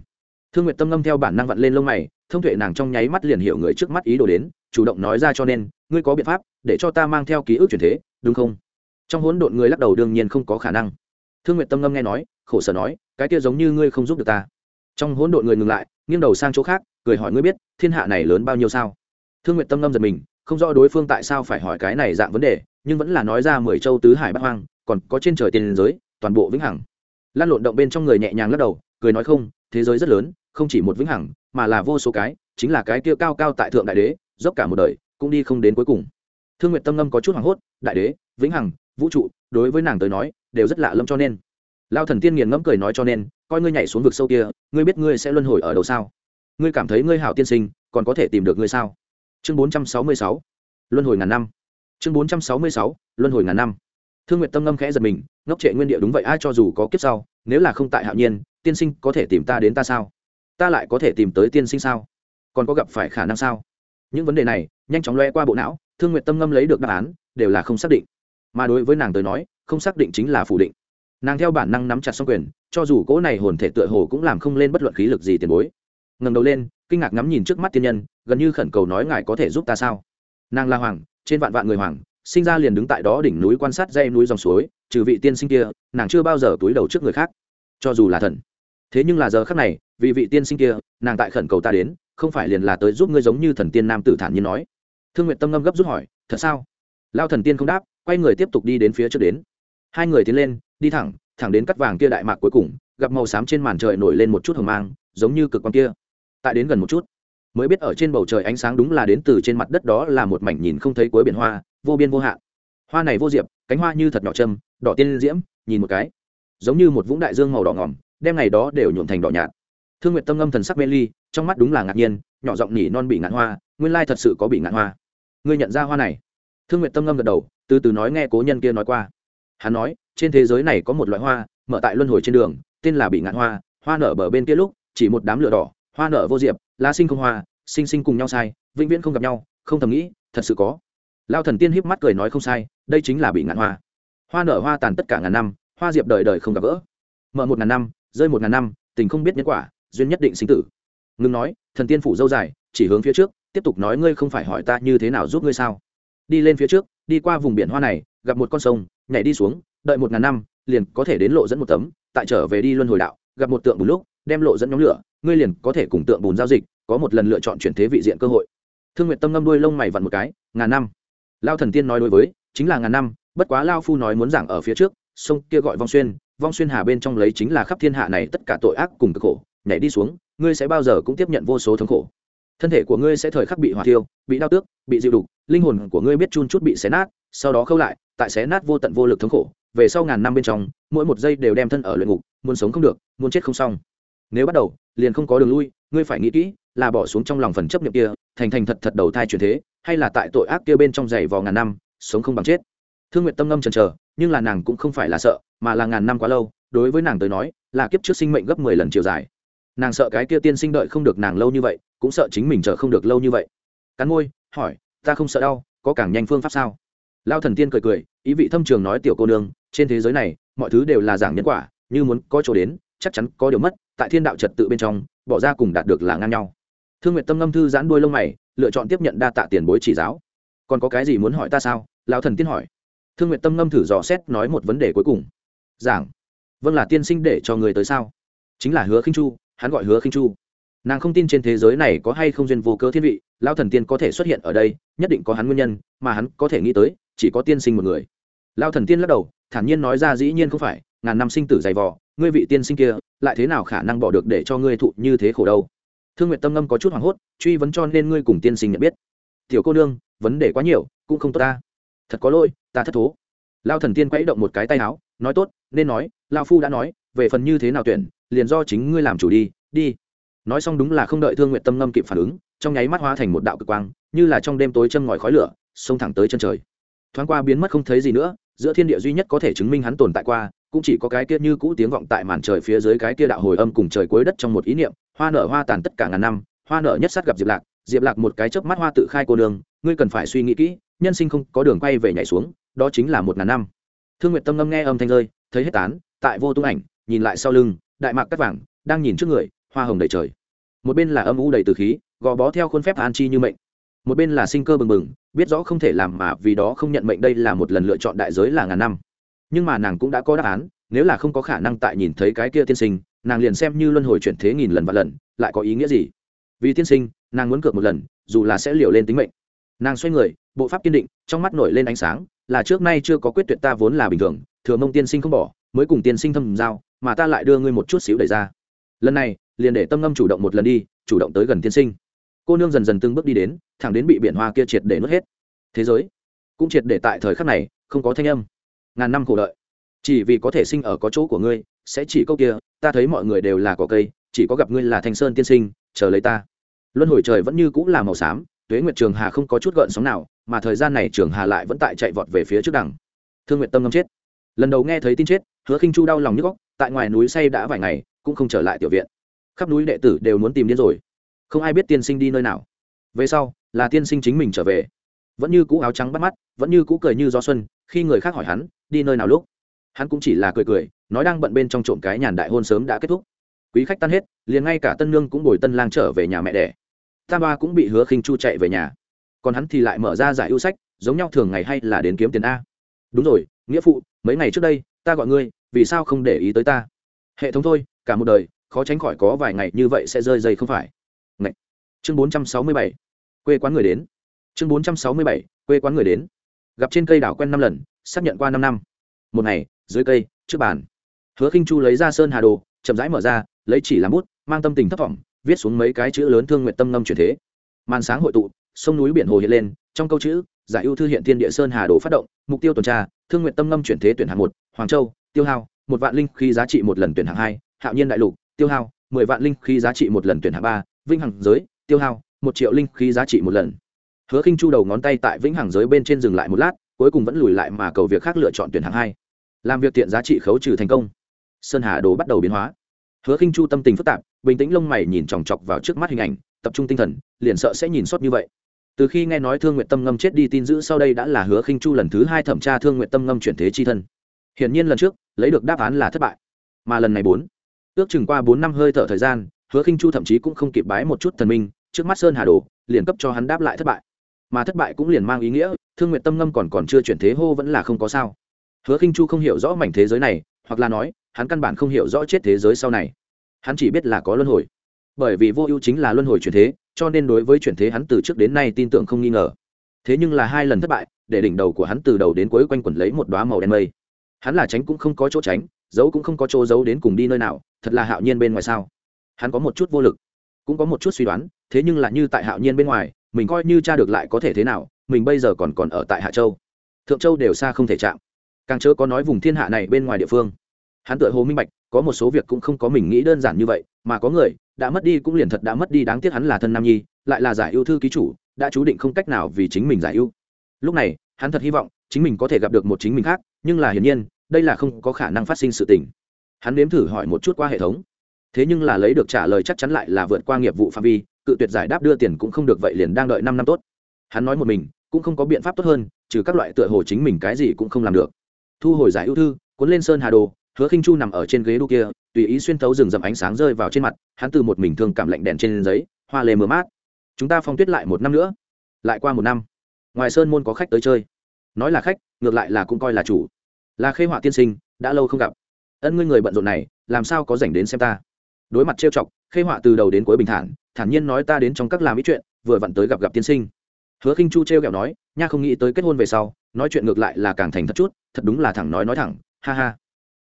Thương nguyện tâm ngâm theo bản năng vặn lên lông mày, thông tuệ nàng trong nháy mắt liền hiểu người trước mắt ý đồ đến, chủ động nói ra cho nên, ngươi có biện pháp, để cho ta mang theo ký ức chuyển thế, đúng không? Trong hỗn độn người lắc đầu đương nhiên không có khả năng. Thương nguyện tâm ngâm nghe nói, khổ sở nói, cái kia giống như ngươi không giúp được ta. Trong hỗn độn người ngừng lại, nghiêng đầu sang chỗ khác cười hỏi ngươi biết, thiên hạ này lớn bao nhiêu sao? Thương nguyện tâm ngâm giật mình, không rõ đối phương tại sao phải hỏi cái này dạng vấn đề, nhưng vẫn là nói ra mười châu tứ hải bắc hoang, còn có trên trời tiền giới, toàn bộ vĩnh hằng. Lan lộn động bên trong người nhẹ nhàng lắc đầu, cười nói không, thế giới rất lớn, không chỉ một vĩnh hằng, mà là vô số cái, chính là cái kia cao cao tại thượng đại đế, dốc cả một đời, cũng đi không đến cuối cùng. Thương nguyện tâm ngâm có chút hoảng hốt, đại đế, vĩnh hằng, vũ trụ, đối với nàng tới nói, đều rất lạ lâm cho nên. Lao thần tiên nghiền ngẫm cười nói cho nên, coi ngươi nhảy xuống vực sâu kia, ngươi biết ngươi sẽ luân hồi ở đâu sao? Ngươi cảm thấy ngươi hảo tiên sinh, còn có thể tìm được ngươi sao? Chương bốn trăm sáu mươi sáu, luân hồi ngàn năm. Chương bốn trăm sáu mươi sáu, luân hồi ngàn năm. Thương nguyện tâm ngâm khẽ giật mình, ngốc trệ nguyên địa đúng vậy, ai cho dù có kiếp sau, nếu là không tại hạo nhiên, tiên sinh có thể tìm ta đến ta sao? Ta lại có thể tìm tới tiên sinh sao? Còn có gặp phải khả năng sao? Những vấn đề này, nhanh chóng loe qua bộ não, thương nguyện tâm ngâm lấy được đáp án, đều là không xác định. Mà đối với nàng tới nói, không xác định chính là phủ định. Nàng theo bản năng nắm chặt xong quyền, cho dù cỗ này hồn thể tựa hồ cũng làm không lên bất luận khí lực gì tiền bối ngẩng đầu lên, kinh ngạc ngắm nhìn trước mắt tiên nhân, gần như khẩn cầu nói ngài có thể giúp ta sao? Nàng la hoàng, trên vạn vạn người hoàng, sinh ra liền đứng tại đó đỉnh núi quan sát dây núi dòng suối, trừ vị tiên sinh kia, nàng chưa bao giờ túi đầu trước người khác. Cho dù là thần. Thế nhưng là giờ khác này, vì vị tiên sinh kia, nàng tại khẩn cầu ta đến, không phải liền là tới giúp ngươi giống như thần tiên nam tử thản nhiên nói. Thương nguyện tâm ngâm gấp rút hỏi, thật sao? Lao thần tiên không đáp, quay người tiếp tục đi đến phía trước đến. Hai người tiến lên, đi thẳng thẳng đến cắt vàng kia đại mạc cuối cùng, gặp màu xám trên màn trời nổi lên một chút hồng mang, giống như cực quang kia tại đến gần một chút, mới biết ở trên bầu trời ánh sáng đúng là đến từ trên mặt đất đó là một mảnh nhìn không thấy cuối biển hoa, vô biên vô hạn. Hoa này vô diệp, cánh hoa như thật nhỏ châm đỏ tiên diễm, nhìn một cái, giống như một vũng đại dương màu đỏ ngỏm, đem ngày đó đều nhuộm thành đỏ nhạt. Thương nguyện tâm ngâm thần sắc mê ly, trong mắt đúng là ngạc nhiên, nhỏ giọng nhỉ non bị ngạn hoa, nguyên lai thật sự có bị ngạn hoa. Ngươi nhận ra hoa này? Thương nguyện tâm ngâm gật đầu, từ từ nói nghe cố nhân kia nói qua. Hắn nói, trên thế giới này có một loại hoa, mở tại luân hồi trên đường, tên là bị ngạn hoa hoa nở bờ bên kia lúc, chỉ một đám lửa đỏ hoa nở vô diệp, lá sinh không hoa, sinh sinh cùng nhau sai, vĩnh viễn không gặp nhau, không thầm nghĩ, thật sự có. Lao thần tiên híp mắt cười nói không sai, đây chính là bị ngạn hoa. Hoa nở hoa tàn tất cả ngàn năm, hoa diệp đời đời không gặp gỡ. Mở một ngàn năm, rơi một ngàn năm, tình không biết nhân quả, duyên nhất định sinh tử. Ngừng nói, thần tiên phủ dâu dài, chỉ hướng phía trước, tiếp tục nói ngươi không phải hỏi ta như thế nào giúp ngươi sao. Đi lên phía trước, đi qua vùng biển hoa này, gặp một con sông, nhảy đi xuống, đợi một ngàn năm, liền có thể đến lộ dẫn một tấm, tại trở về đi luân hồi đạo, gặp một tượng bùn lúc đem lộ dẫn nhóm lửa, ngươi liền có thể cùng tượng bùn giao dịch, có một lần lựa chọn chuyển thế vị diện cơ hội. Thương nguyện tâm ngâm đuôi lông mày vặn một cái, ngàn năm. Lao thần tiên nói đối với, chính là ngàn năm, bất quá lao phu nói muốn giảng ở phía trước, sông kia gọi vong xuyên vong xuyên hà bên trong lấy chính là khắp thiên hạ này tất cả tội ác cùng cực khổ, nhảy đi xuống, ngươi sẽ bao giờ cũng tiếp nhận vô số thống khổ. Thân thể của ngươi sẽ thời khắc bị hỏa thiêu, bị đau tước, bị dịu đục, linh hồn của ngươi biết chun chút bị xé nát, sau đó khâu lại, tại xé nát vô tận vô lực thống khổ, về sau ngàn năm bên trong, mỗi một giây đều đem thân ở luyện ngục, muốn sống không được, muốn chết không xong nếu bắt đầu, liền không có đường lui, ngươi phải nghĩ kỹ là bỏ xuống trong lòng phần chấp nhận kia, thành thành thật thật đầu thai chuyển thế, hay là tại tội ác kia bên trong giày vò ngàn năm, sống không bằng chết. Thương nguyện tâm ngâm chần chờ, nhưng là nàng cũng không phải là sợ, mà là ngàn năm quá lâu, đối với nàng tới nói, là kiếp trước sinh mệnh gấp mười lần chiều dài. Nàng sợ cái kia tiên sinh đợi không được nàng lâu như vậy, cũng sợ chính mình chờ không được lâu như vậy. Cắn môi, hỏi, ta không sợ đau, có càng nhanh phương pháp sao? Lao thần tiên cười cười, ý vị thâm trường nói, tiểu cô nương, trên thế giới này, mọi thứ đều là giảng nhân quả, như muốn có chỗ đến, chắc chắn có điều mất tại thiên đạo trật tự bên trong, bỏ ra cùng đạt được là ngang nhau. Thương nguyện tâm ngâm thư giãn đuôi lông mày, lựa chọn tiếp nhận đa tạ tiền bối chỉ giáo. Còn có cái gì muốn hỏi ta sao? Lão thần tiên hỏi. Thương nguyện tâm ngâm thử dò xét nói một vấn đề cuối cùng. Giảng. Vâng là tiên sinh để cho người tới sao? Chính là hứa khinh chu, hắn gọi hứa khinh chu. Nàng không tin trên thế giới này có hay không duyên vô cớ thiên vị lao thần tiên có thể xuất hiện ở đây, nhất định có hắn nguyên nhân, mà hắn có thể nghĩ tới, chỉ có tiên sinh một người. Lao thần tiên lắc đầu, thản nhiên nói ra dĩ nhiên không phải ngàn năm sinh tử dày vò, ngươi vị tiên sinh kia, lại thế nào khả năng bỏ được để cho ngươi thụ như thế khổ đâu? Thương nguyện tâm ngâm có chút hoảng hốt, truy vấn cho nên ngươi cùng tiên sinh nhận biết. Tiểu cô nương, vấn đề quá nhiều, cũng không tốt ta. Thật có lỗi, ta thất thố. Lao thần tiên quẫy động một cái tay áo, nói tốt, nên nói, lao phu đã nói, về phần như thế nào tuyển, liền do chính ngươi làm chủ đi đi. Nói xong đúng là không đợi thương nguyện tâm ngâm kịp phản ứng, trong nháy mắt hóa thành một đạo cực quang, như là trong đêm tối châm ngòi khói lửa, xông thẳng tới chân trời. Thoáng qua biến mất không thấy gì nữa, giữa thiên địa duy nhất có thể chứng minh hắn tồn tại qua cũng chỉ có cái kia như cũ tiếng vọng tại màn trời phía dưới cái kia đạo hồi âm cùng trời cuối đất trong một ý niệm, hoa nở hoa tàn tất cả ngàn năm, hoa nở nhất sát gặp diệp lạc diệp lạc một cái chớp mắt hoa tự khai cô đường ngươi cần phải suy nghĩ kỹ, nhân sinh không có đường quay về nhảy xuống, đó chính là một ngàn năm. Thương nguyện tâm ngâm nghe âm thanh rơi, thấy hết tán, tại vô tung ảnh, nhìn lại sau lưng, đại mạc cắt vàng, đang nhìn trước người, hoa hồng đầy trời. Một bên là âm u đầy từ khí, gò bó theo khuôn phép an chi như mệnh. Một bên là sinh cơ bừng bừng, biết rõ không thể làm mà vì đó không nhận mệnh đây là một lần lựa chọn đại giới là ngàn năm nhưng mà nàng cũng đã có đáp án, nếu là không có khả năng tại nhìn thấy cái kia tiên sinh, nàng liền xem như luân hồi chuyển thế nghìn lần và lần, lại có ý nghĩa gì? Vì tiên sinh, nàng muốn cược một lần, dù là sẽ liều lên tính mệnh. Nàng xoay người, bộ pháp kiên định, trong mắt nổi lên ánh sáng, là trước nay chưa có quyết tuyệt ta vốn là bình thường, thừa mông tiên sinh không bỏ, mới cùng tiên sinh thâm giao, mà ta lại đưa ngươi một chút xíu đẩy ra. Lần này, liền để tâm ngâm chủ động một lần đi, chủ động tới gần tiên sinh. Cô nương dần dần từng bước đi đến, thẳng đến bị biển hoa kia triệt để nuốt hết. Thế giới, cũng triệt để tại thời khắc này, không có thanh âm ngàn năm khổ đợi. Chỉ vì có thể sinh ở có chỗ của ngươi, sẽ chỉ câu kia, ta thấy mọi người đều là cỏ cây, chỉ có gặp ngươi là thanh sơn tiên sinh, chờ lấy ta. Luân hồi trời vẫn như cũng là màu xám, tuế nguyệt trường hà không có chút gợn sóng nào, mà thời gian này trường hà lại vẫn tại chạy vọt về phía trước đằng. Thương nguyện tâm ngâm chết. Lần đầu nghe thấy tin chết, hứa khinh chu đau lòng nhức góc tại ngoài núi say đã vài ngày, cũng không trở lại tiểu viện. Khắp núi đệ tử đều muốn tìm đến rồi. Không ai biết tiên sinh đi nơi nào. Về sau, là tiên sinh chính mình trở về vẫn như cũ áo trắng bắt mắt, vẫn như cũ cười như gió xuân, khi người khác hỏi hắn, đi nơi nào lúc? Hắn cũng chỉ là cười cười, nói đang bận bên trong trộm cái nhàn đại hôn sớm đã kết thúc. Quý khách tan hết, liền ngay cả tân nương cũng bồi tân lang trở về nhà mẹ đẻ. Tam ba cũng bị hứa khinh chu chạy về nhà. Còn hắn thì lại mở ra giải ưu sách, giống nhau thường ngày hay là đến kiếm tiền a. Đúng rồi, nghĩa phụ, mấy ngày trước đây, ta gọi ngươi, vì sao không để ý tới ta? Hệ thống thôi, cả một đời, khó tránh khỏi có vài ngày như vậy sẽ rơi dây không phải. Ngày. chương bốn trăm sáu mươi bảy. Quê quán người đến chương bốn trăm sáu mươi bảy, quê quán người đến. Gặp trên cây đảo quen năm lần, xác nhận qua năm năm. Một ngày, dưới cây, trước bàn. Hứa khinh chu lấy ra sơn hà đồ, chậm rãi mở ra, lấy chỉ làm bút, mang tâm tình thấp thỏm, viết xuống mấy cái chữ lớn thương nguyện tâm ngâm chuyển thế. Màn sáng hội tụ, sông núi biển hồ hiện lên, trong câu chữ, giải ưu thư hiện thiên địa sơn hà đồ phát động, mục tiêu tuần tra, thương nguyện tâm ngâm chuyển thế tuyển hạng một, hoàng châu, tiêu hao, một vạn linh khí giá trị một lần tuyển hạng hai, hạo nhiên đại lục, tiêu hao, mười vạn linh khí giá trị một lần tuyển hạng ba, vinh hằng giới, tiêu hao, một triệu linh khí giá trị một lần hứa khinh chu đầu ngón tay tại vĩnh hằng giới bên trên dừng lại một lát, cuối cùng vẫn lùi lại mà cầu việc khác lựa chọn tuyển hạng hai. Làm việc tiện giá trị khấu trừ thành công. Sơn hà đồ bắt đầu biến hóa. Hứa khinh chu tâm tình phức tạp, bình tĩnh lông mày nhìn chòng chọc vào trước mắt hình ảnh, tập trung tinh thần, liền sợ sẽ nhìn sót như vậy. Từ khi nghe nói thương nguyện tâm ngâm chết đi tin giữ sau đây đã là hứa khinh chu lần thứ hai thẩm tra thương nguyện tâm ngâm chuyển thế chi thân. Hiển nhiên lần trước, lấy được đáp án là thất bại. Mà lần này bốn, ước chừng qua bốn năm hơi thở thời gian, hứa khinh chu thậm chí cũng không kịp bái một chút thần minh, trước mắt sơn hà đồ, liền cấp cho hắn đáp lại thất bại mà thất bại cũng liền mang ý nghĩa, thương nguyện tâm ngâm còn còn chưa chuyển thế hô vẫn là không có sao. Hứa khinh chu không hiểu rõ mảnh thế giới này, hoặc là nói, hắn căn bản không hiểu rõ chết thế giới sau này. Hắn chỉ biết là có luân hồi. Bởi vì vô ưu chính là luân hồi chuyển thế, cho nên đối với chuyển thế hắn từ trước đến nay tin tưởng không nghi ngờ. Thế nhưng là hai lần thất bại, để đỉnh đầu của hắn từ đầu đến cuối quanh quẩn lấy một đoá màu đen mây. Hắn là tránh cũng không có chỗ tránh, giấu cũng không có chỗ giấu đến cùng đi nơi nào, thật là hạo nhiên bên ngoài sao? Hắn có một chút vô lực, cũng có một chút suy đoán, thế nhưng là như tại hạo nhiên bên ngoài mình coi như cha được lại có thể thế nào, mình bây giờ còn còn ở tại hạ châu. Thượng châu đều xa không thể chạm. Càng chớ có nói vùng thiên hạ này bên ngoài địa phương. Hắn tựa hồ minh bạch, có một số việc cũng không có mình nghĩ đơn giản như vậy, mà có người, đã mất đi cũng liền thật đã mất đi đáng tiếc hắn là thân nam nhi, lại là giải ưu thư ký chủ, đã chú định không cách nào vì chính mình giải ưu. Lúc này, hắn thật hy vọng, chính mình có thể gặp được một chính mình khác, nhưng là hiển nhiên, đây là không có khả năng phát sinh sự tình. Hắn nếm thử hỏi một chút qua hệ thống. Thế nhưng là lấy được trả lời chắc chắn lại là vượt qua nghiệp vụ phạm vi cự tuyệt giải đáp đưa tiền cũng không được vậy liền đang đợi năm năm tốt. Hắn nói một mình, cũng không có biện pháp tốt hơn, trừ các loại tựa hồ chính mình cái gì cũng không làm được. Thu hồi giải ưu thư, cuốn lên sơn hà đồ, hứa khinh chu nằm ở trên ghế đu kia, tùy ý xuyên thấu rừng rậm ánh sáng rơi vào trên mặt, hắn từ một mình thương cảm lạnh đèn trên giấy, hoa lề mưa mát. Chúng ta phong tuyết lại một năm nữa. Lại qua một năm. Ngoài sơn môn có khách tới chơi. Nói là khách, ngược lại là cũng coi là chủ. Là khê họa tiên sinh, đã lâu không gặp. Ân ngươi người bận rộn này, làm sao có dành đến xem ta? Đối mặt trêu chọc, khê họa từ đầu đến cuối bình thản thản nhiên nói ta đến trong các làm ý chuyện, vừa vặn tới gặp gặp tiên sinh. Hứa khinh chu trêu gẹo nói, nha không nghĩ tới kết hôn về sau, nói chuyện ngược lại là càng thành thật chút, thật đúng là thẳng nói nói thẳng, ha ha.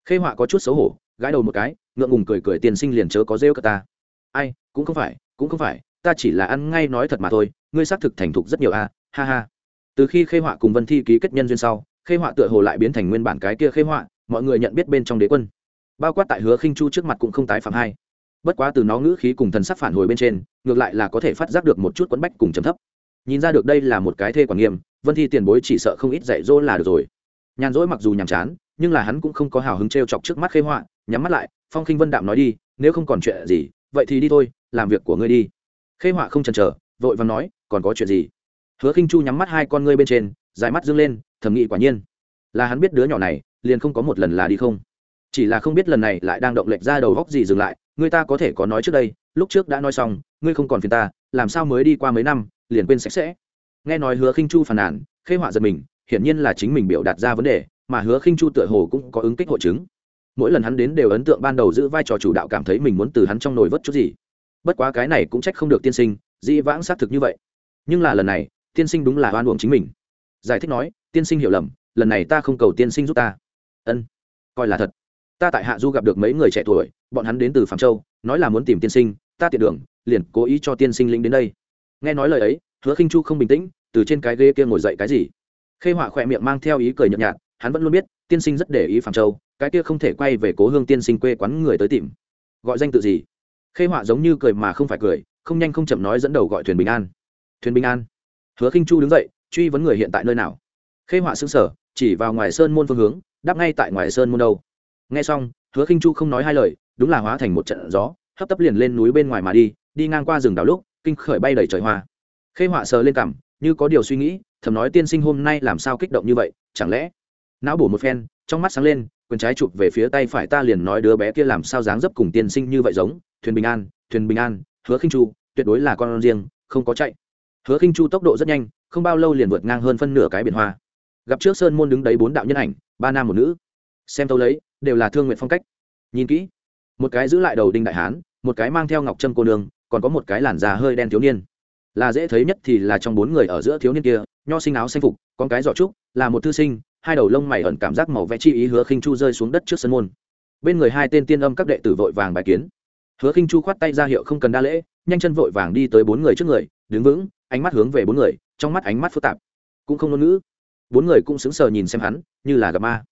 Khê họa có chút xấu hổ, gãi đầu một cái, ngượng ngùng cười cười tiên sinh liền chớ có rêu cả ta. Ai, cũng không phải, cũng không phải, ta chỉ là ăn ngay nói thật mà thôi, ngươi xác thực thành thục rất nhiều a, ha ha. Từ khi khê họa cùng vân thi ký kết nhân duyên sau, khê họa tựa hồ lại biến thành nguyên bản cái kia khê họa, mọi người nhận biết bên trong đế quân. Bao quát tại hứa khinh chu trước mặt cũng không tái phạm hai bất quá từ nó ngữ khí cùng thần sắc phản hồi bên trên, ngược lại là có thể phát giác được một chút quấn bách cùng trầm thấp. Nhìn ra được đây là một cái thê quản nghiêm, vân thi tiền bối chỉ sợ không ít dạy dỗ là được rồi. Nhàn rỗi mặc dù nhàm chán, nhưng là hắn cũng không có hào hứng t r e o chọc trước mắt khê họa, nhắm mắt lại, phong khinh vân đạm nói đi, nếu không còn chuyện gì, vậy thì đi thôi, làm việc của ngươi đi. Khê họa không chần chờ, vội và nói, còn có chuyện gì? Hứa khinh chu nhắm mắt hai con ngươi bên trên, dài mắt dâng lên, thầm nghĩ quả nhiên, là hắn biết đứa nhỏ này, liền không có một lần là đi không chỉ là không biết lần này lại đang động lệch ra đầu góc gì dừng lại, người ta có thể có nói trước đây, lúc trước đã nói xong, ngươi không còn phiền ta, làm sao mới đi qua mấy năm, liền quên sạch sẽ. Nghe nói hứa khinh chu phàn nàn, khê họa giật mình, hiển nhiên là chính mình biểu đạt ra vấn đề, mà hứa khinh chu tựa hồ cũng có ứng kích hội chứng. Mỗi lần hắn đến đều ấn tượng ban đầu giữ vai trò chủ đạo cảm thấy mình muốn từ hắn trong nồi vớt chút gì. Bất quá cái này cũng trách không được tiên sinh, dĩ vãng xác thực như vậy. Nhưng là lần này, tiên sinh đúng là oan uổng chính mình. Giải thích nói, tiên sinh hiểu lầm, lần này ta không cầu tiên sinh giúp ta. Ân, coi là thật ta tại hạ du gặp được mấy người trẻ tuổi, bọn hắn đến từ phạm châu, nói là muốn tìm tiên sinh, ta tiện đường, liền cố ý cho tiên sinh lĩnh đến đây. Nghe nói lời ấy, hứa khinh chu không bình tĩnh, từ trên cái ghế kia ngồi dậy cái gì? Khê họa khỏe miệng mang theo ý cười nhợt nhạt, hắn vẫn luôn biết, tiên sinh rất để ý phạm châu, cái kia không thể quay về cố hương tiên sinh quê quán người tới tìm. Gọi danh tự gì? Khê họa giống như cười mà không phải cười, không nhanh không chậm nói dẫn đầu gọi thuyền bình an. Thuyền bình an? Hứa khinh chu đứng dậy, truy vấn người hiện tại nơi nào? Khê họa xứng sở chỉ vào ngoài sơn môn phương hướng, đáp ngay tại ngoài sơn môn đâu nghe xong, hứa khinh chu không nói hai lời, đúng là hóa thành một trận gió, hấp tấp liền lên núi bên ngoài mà đi đi ngang qua rừng đào lúc, kinh khởi bay đầy trời hoa. Khê họa sờ lên cằm, như có điều suy nghĩ, thầm nói tiên sinh hôm nay làm sao kích động như vậy, chẳng lẽ? Não bổ một phen, trong mắt sáng lên, quyền trái chụp về phía tay phải ta liền nói đứa bé kia làm sao dáng dấp cùng tiên sinh như vậy giống, thuyền bình an, thuyền bình an, hứa khinh chu, tuyệt đối là con riêng, không có chạy. Hứa khinh chu tốc độ rất nhanh, không bao lâu liền vượt ngang hơn phân nửa cái biển hoa. Gặp trước sơn môn đứng đấy bốn đạo nhân ảnh, ba nam một nữ. Xem tâu lấy đều là thương nguyện phong cách. Nhìn kỹ, một cái giữ lại đầu đinh đại hán, một cái mang theo ngọc trâm cô nương, còn có một cái làn già hơi đen thiếu niên. Là dễ thấy nhất thì là trong bốn người ở giữa thiếu niên kia, nho sinh áo xanh phục con cái giỏ trúc, là một thư sinh, hai đầu lông mày ẩn cảm giác màu vẽ chi ý hứa khinh chu rơi xuống đất trước sân môn. Bên người hai tên tiên âm các đệ tử vội vàng bài kiến. Hứa khinh chu khoát tay ra hiệu không cần đa lễ, nhanh chân vội vàng đi tới bốn người trước người, đứng vững, ánh mắt hướng về bốn người, trong mắt ánh mắt phức tạp. Cũng không ngôn ngữ. Bốn người cũng sững sờ nhìn xem hắn, như là gặp ma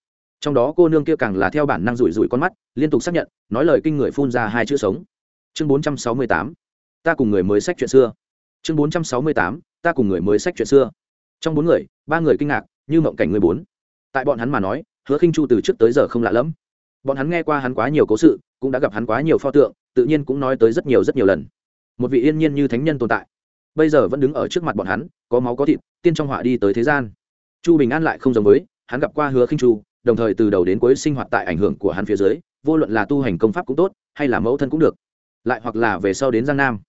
trong đó cô nương kia càng là theo bản năng rủi rủi con mắt, liên tục xác nhận, nói lời kinh người phun ra hai chữ sống. Chương bốn trăm sáu mươi tám, ta cùng người mới sách chuyện xưa. Chương bốn trăm sáu mươi tám, ta cùng người mới sách chuyện xưa. Trong bốn người, ba người kinh ngạc, như mộng cảnh người bốn. Tại bọn hắn mà nói, hứa khinh chu từ trước tới giờ không lạ lẫm. Bọn hắn nghe qua hắn quá nhiều cố sự, cũng đã gặp hắn quá nhiều pho tượng, tự nhiên cũng nói tới rất nhiều rất nhiều lần. Một vị yên nhiên như thánh nhân tồn tại. Bây giờ vẫn đứng ở trước mặt bọn hắn, có máu có thịt, tiên trong họa đi tới thế gian. Chu bình an lại không giống với, hắn gặp qua hứa khinh chu đồng thời từ đầu đến cuối sinh hoạt tại ảnh hưởng của hắn phía dưới, vô luận là tu hành công pháp cũng tốt, hay là mẫu thân cũng được. Lại hoặc là về sau đến giang nam.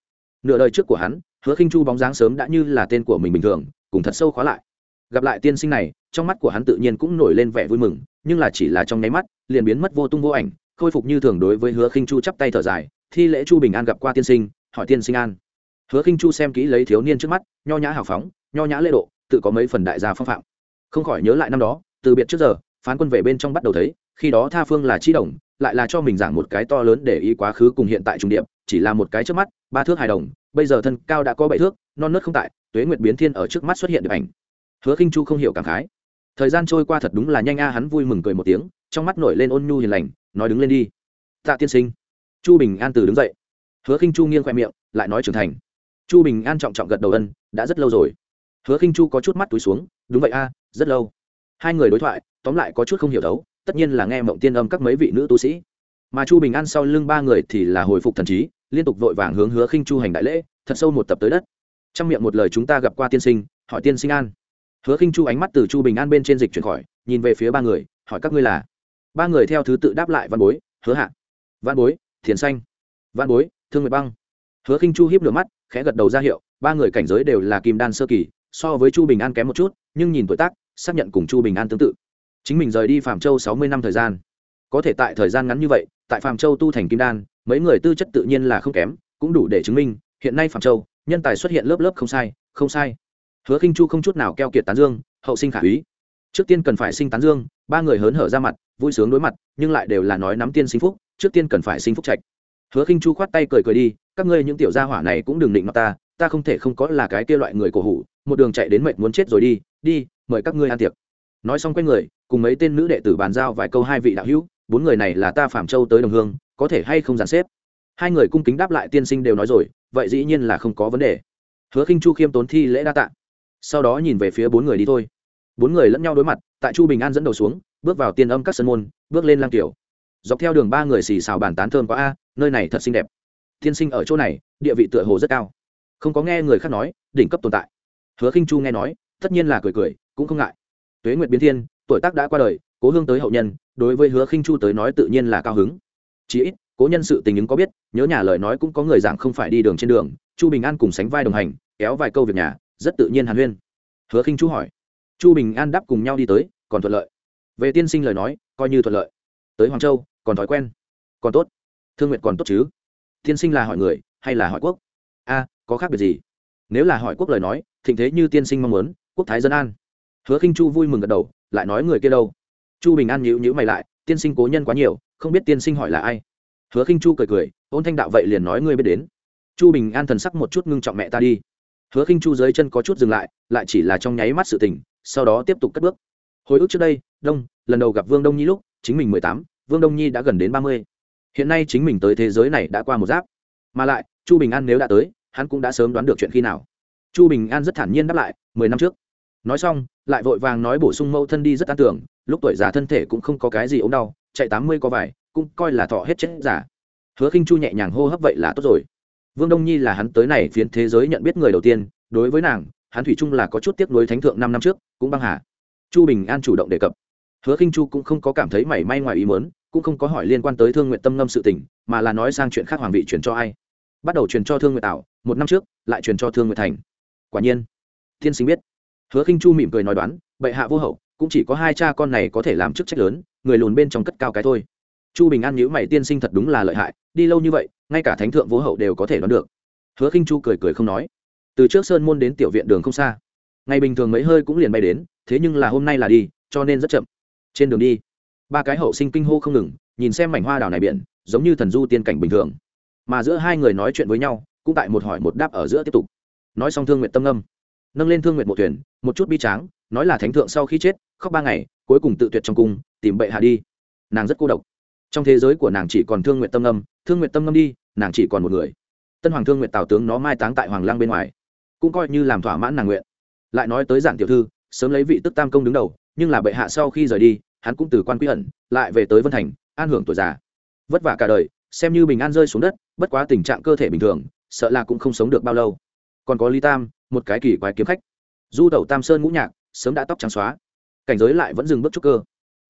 Nửa đời trước của hắn, hứa khinh chu bóng dáng sớm đã như là tên của mình bình thường, cùng thật sâu khóa lại. Gặp lại tiên sinh này, trong mắt của hắn tự nhiên cũng nổi lên vẻ vui mừng, nhưng là chỉ là trong nháy mắt, liền biến mất vô tung vô ảnh, khôi phục như thường đối với hứa khinh chu chắp tay thở dài, thi lễ chu bình an gặp qua tiên sinh, hỏi tiên sinh an. Hứa khinh chu xem kỹ lấy thiếu niên trước mắt, nho nhã hào phóng, nho nhã lễ độ, tự có mấy phần đại gia phong phạm. Không khỏi nhớ lại năm đó, từ biệt trước giờ phán quân về bên trong bắt đầu thấy, khi đó tha phương là chi đồng, lại là cho mình giảng một cái to lớn để ý quá khứ cùng hiện tại trung điệp, chỉ là một cái trước mắt, ba thước hài đồng, bây giờ thân cao đã có bảy thước, non nớt không tại, tuế nguyệt biến thiên ở trước mắt xuất hiện được ảnh. Hứa khinh chu không hiểu cảm khái. Thời gian trôi qua thật đúng là nhanh a, hắn vui mừng cười một tiếng, trong mắt nổi lên ôn nhu hiền lành, nói đứng lên đi. Tạ tiên sinh. Chu bình an từ đứng dậy. Hứa khinh chu nghiêng khoe miệng, lại nói trưởng thành. Chu bình an trọng trọng gật đầu ân, đã rất lâu rồi. Hứa khinh chu có chút mắt túi xuống, đúng vậy a, rất lâu hai người đối thoại, tóm lại có chút không hiểu đấu, tất nhiên là nghe mộng tiên âm các mấy vị nữ tu sĩ. Mà chu bình an sau lưng ba người thì là hồi phục thần trí, liên tục vội vàng hướng hứa khinh chu hành đại lễ, thật sâu một tập tới đất. Trong miệng một lời chúng ta gặp qua tiên sinh, hỏi tiên sinh an. Hứa khinh chu ánh mắt từ chu bình an bên trên dịch chuyển khỏi, nhìn về phía ba người, hỏi các ngươi là? Ba người theo thứ tự đáp lại văn bối, hứa hạ. Văn bối, thiền xanh. Văn bối, thương nguyệt băng. Hứa khinh chu hiếp lửa mắt, khẽ gật đầu ra hiệu, ba người cảnh giới đều là kim đan sơ kỳ, so với chu bình an kém một chút, nhưng nhìn tuổi tác xác nhận cùng chu bình an tương tự. Chính mình rời đi phạm châu sáu mươi năm thời gian. Có thể tại thời gian ngắn như vậy, tại phạm châu tu thành kim đan, mấy người tư chất tự nhiên là không kém, cũng đủ để chứng minh, hiện nay phạm châu, nhân tài xuất hiện lớp lớp không sai không sai. Hứa khinh chu không chút nào keo kiệt tán dương, hậu sinh khả úy. Trước tiên cần phải sinh tán dương, ba người hớn hở ra mặt, vui sướng đối mặt, nhưng lại đều là nói nắm tiên sinh phúc, trước tiên cần phải sinh phúc trạch. Hứa khinh chu khoát tay cười cười đi, các ngươi những tiểu gia hỏa này cũng đừng định mặt ta ta không thể không có là cái kia loại người cổ hủ, một đường chạy đến mệt muốn chết rồi đi đi mời các ngươi ăn tiệc. Nói xong quay người, cùng mấy tên nữ đệ tử bàn giao vài câu hai vị đạo hữu, bốn người này là ta phạm châu tới đồng hương, có thể hay không dàn xếp? Hai người cung kính đáp lại tiên sinh đều nói rồi, vậy dĩ nhiên là không có vấn đề. Hứa khinh chu khiêm tốn thi lễ đa tạ. Sau đó nhìn về phía bốn người đi thôi. Bốn người lẫn nhau đối mặt, tại chu bình an dẫn đầu xuống, bước vào tiên âm các sân môn, bước lên lang tiểu dọc theo đường ba người xì xào bàn tán thơm quá a, nơi này thật xinh đẹp. Tiên sinh ở chỗ này, địa vị tựa hồ rất cao. Không có nghe người khác nói, đỉnh cấp tồn tại. Hứa khinh chu nghe nói, tất nhiên là cười cười cũng không ngại. Tuế nguyệt biến thiên, tuổi tác đã qua đời, cố hương tới hậu nhân, đối với hứa khinh chu tới nói tự nhiên là cao hứng. Chí ít, cố nhân sự tình ứng có biết, nhớ nhà lời nói cũng có người giảng không phải đi đường trên đường, chu bình an cùng sánh vai đồng hành, kéo vài câu việc nhà, rất tự nhiên hàn huyên. Hứa khinh chu hỏi. Chu bình an đáp cùng nhau đi tới, còn thuận lợi. Về tiên sinh lời nói, coi như thuận lợi. Tới hoàng châu, còn thói quen. Còn tốt. Thương nguyện còn tốt chứ? Tiên sinh là hỏi người, hay là hỏi quốc? A, có khác biệt gì? Nếu là hỏi quốc lời nói, thịnh thế như tiên sinh mong muốn, quốc thái dân an hứa khinh chu vui mừng gật đầu, lại nói người kia đâu? Chu bình an nhíu nhíu mày lại, tiên sinh cố nhân quá nhiều, không biết tiên sinh hỏi là ai. Hứa khinh chu cười cười, ôn thanh đạo vậy liền nói ngươi biết đến. Chu bình an thần sắc một chút ngưng trọng mẹ ta đi. Hứa khinh chu dưới chân có chút dừng lại lại chỉ là trong nháy mắt sự tình, sau đó tiếp tục cất bước. Hồi ức trước đây, đông, lần đầu gặp vương đông nhi lúc, chính mình mười tám, vương đông nhi đã gần đến ba mươi. Hiện nay chính mình tới thế giới này đã qua một giáp. Mà lại, chu bình an nếu đã tới, hắn cũng đã sớm đoán được chuyện khi nào. Chu bình an rất thản nhiên đáp lại, mười năm trước. Nói xong lại vội vàng nói bổ sung mẫu thân đi rất an tưởng, lúc tuổi già thân thể cũng không có cái gì ốm đau, chạy tám mươi có vải, cũng coi là thọ hết chết giả hứa khinh chu nhẹ nhàng hô hấp vậy là tốt rồi. Vương đông nhi là hắn tới này phiến thế giới nhận biết người đầu tiên, đối với nàng, hắn thủy chung là có chút tiếc nuối thánh thượng năm năm trước, cũng băng hà. Chu bình an chủ động đề cập. Hứa khinh chu cũng không có cảm thấy mảy may ngoài ý muốn, cũng không có hỏi liên quan tới thương nguyện tâm ngâm sự tình, mà là nói sang chuyện khác hoàng vị chuyển cho ai. Bắt đầu truyền cho thương nguyện tảo, một năm trước, lại truyền cho thương nguyện thành. Quả nhiên thiên sinh biết hứa khinh chu mỉm cười nói đoán, bệ hạ vô hậu, cũng chỉ có hai cha con này có thể làm chức trách lớn, người lùn bên trong cất cao cái thôi. Chu bình an nhữ mày, tiên sinh thật đúng là lợi hại, đi lâu như vậy, ngay cả thánh thượng vô hậu đều có thể đoán được. Hứa khinh chu cười cười không nói. Từ trước sơn môn đến tiểu viện đường không xa, ngày bình thường mấy hơi cũng liền bay đến, thế nhưng là hôm nay là đi, cho nên rất chậm. Trên đường đi, ba cái hậu sinh kinh hô không ngừng, nhìn xem mảnh hoa đảo này biển, giống như thần du tiên cảnh bình thường. Mà giữa hai người nói chuyện với nhau, cũng tại một hỏi một đáp ở giữa tiếp tục. Nói xong thương nguyện tâm âm nâng lên thương nguyện một thuyền, một chút bi tráng, nói là thánh thượng sau khi chết, khóc ba ngày, cuối cùng tự tuyệt trong cung, tìm bệ hạ đi. Nàng rất cô độc. Trong thế giới của nàng chỉ còn thương nguyện tâm âm, thương nguyện tâm âm đi, nàng chỉ còn một người. Tân hoàng thương nguyện tào tướng nó mai táng tại hoàng lang bên ngoài. Cũng coi như làm thỏa mãn nàng nguyện. Lại nói tới giản tiểu thư, sớm lấy vị tức tam công đứng đầu, nhưng là bệ hạ sau khi rời đi, hắn cũng từ quan quy ẩn, lại về tới vân thành, an hưởng tuổi già. Vất vả cả đời, xem như bình an rơi xuống đất, bất quá tình trạng cơ thể bình thường, sợ là cũng không sống được bao lâu. Còn có ly tam một cái kỳ quái kiếm khách. Du tẩu tam sơn ngũ nhạc, sớm đã tóc trắng xóa. Cảnh giới lại vẫn dừng bước chút cơ.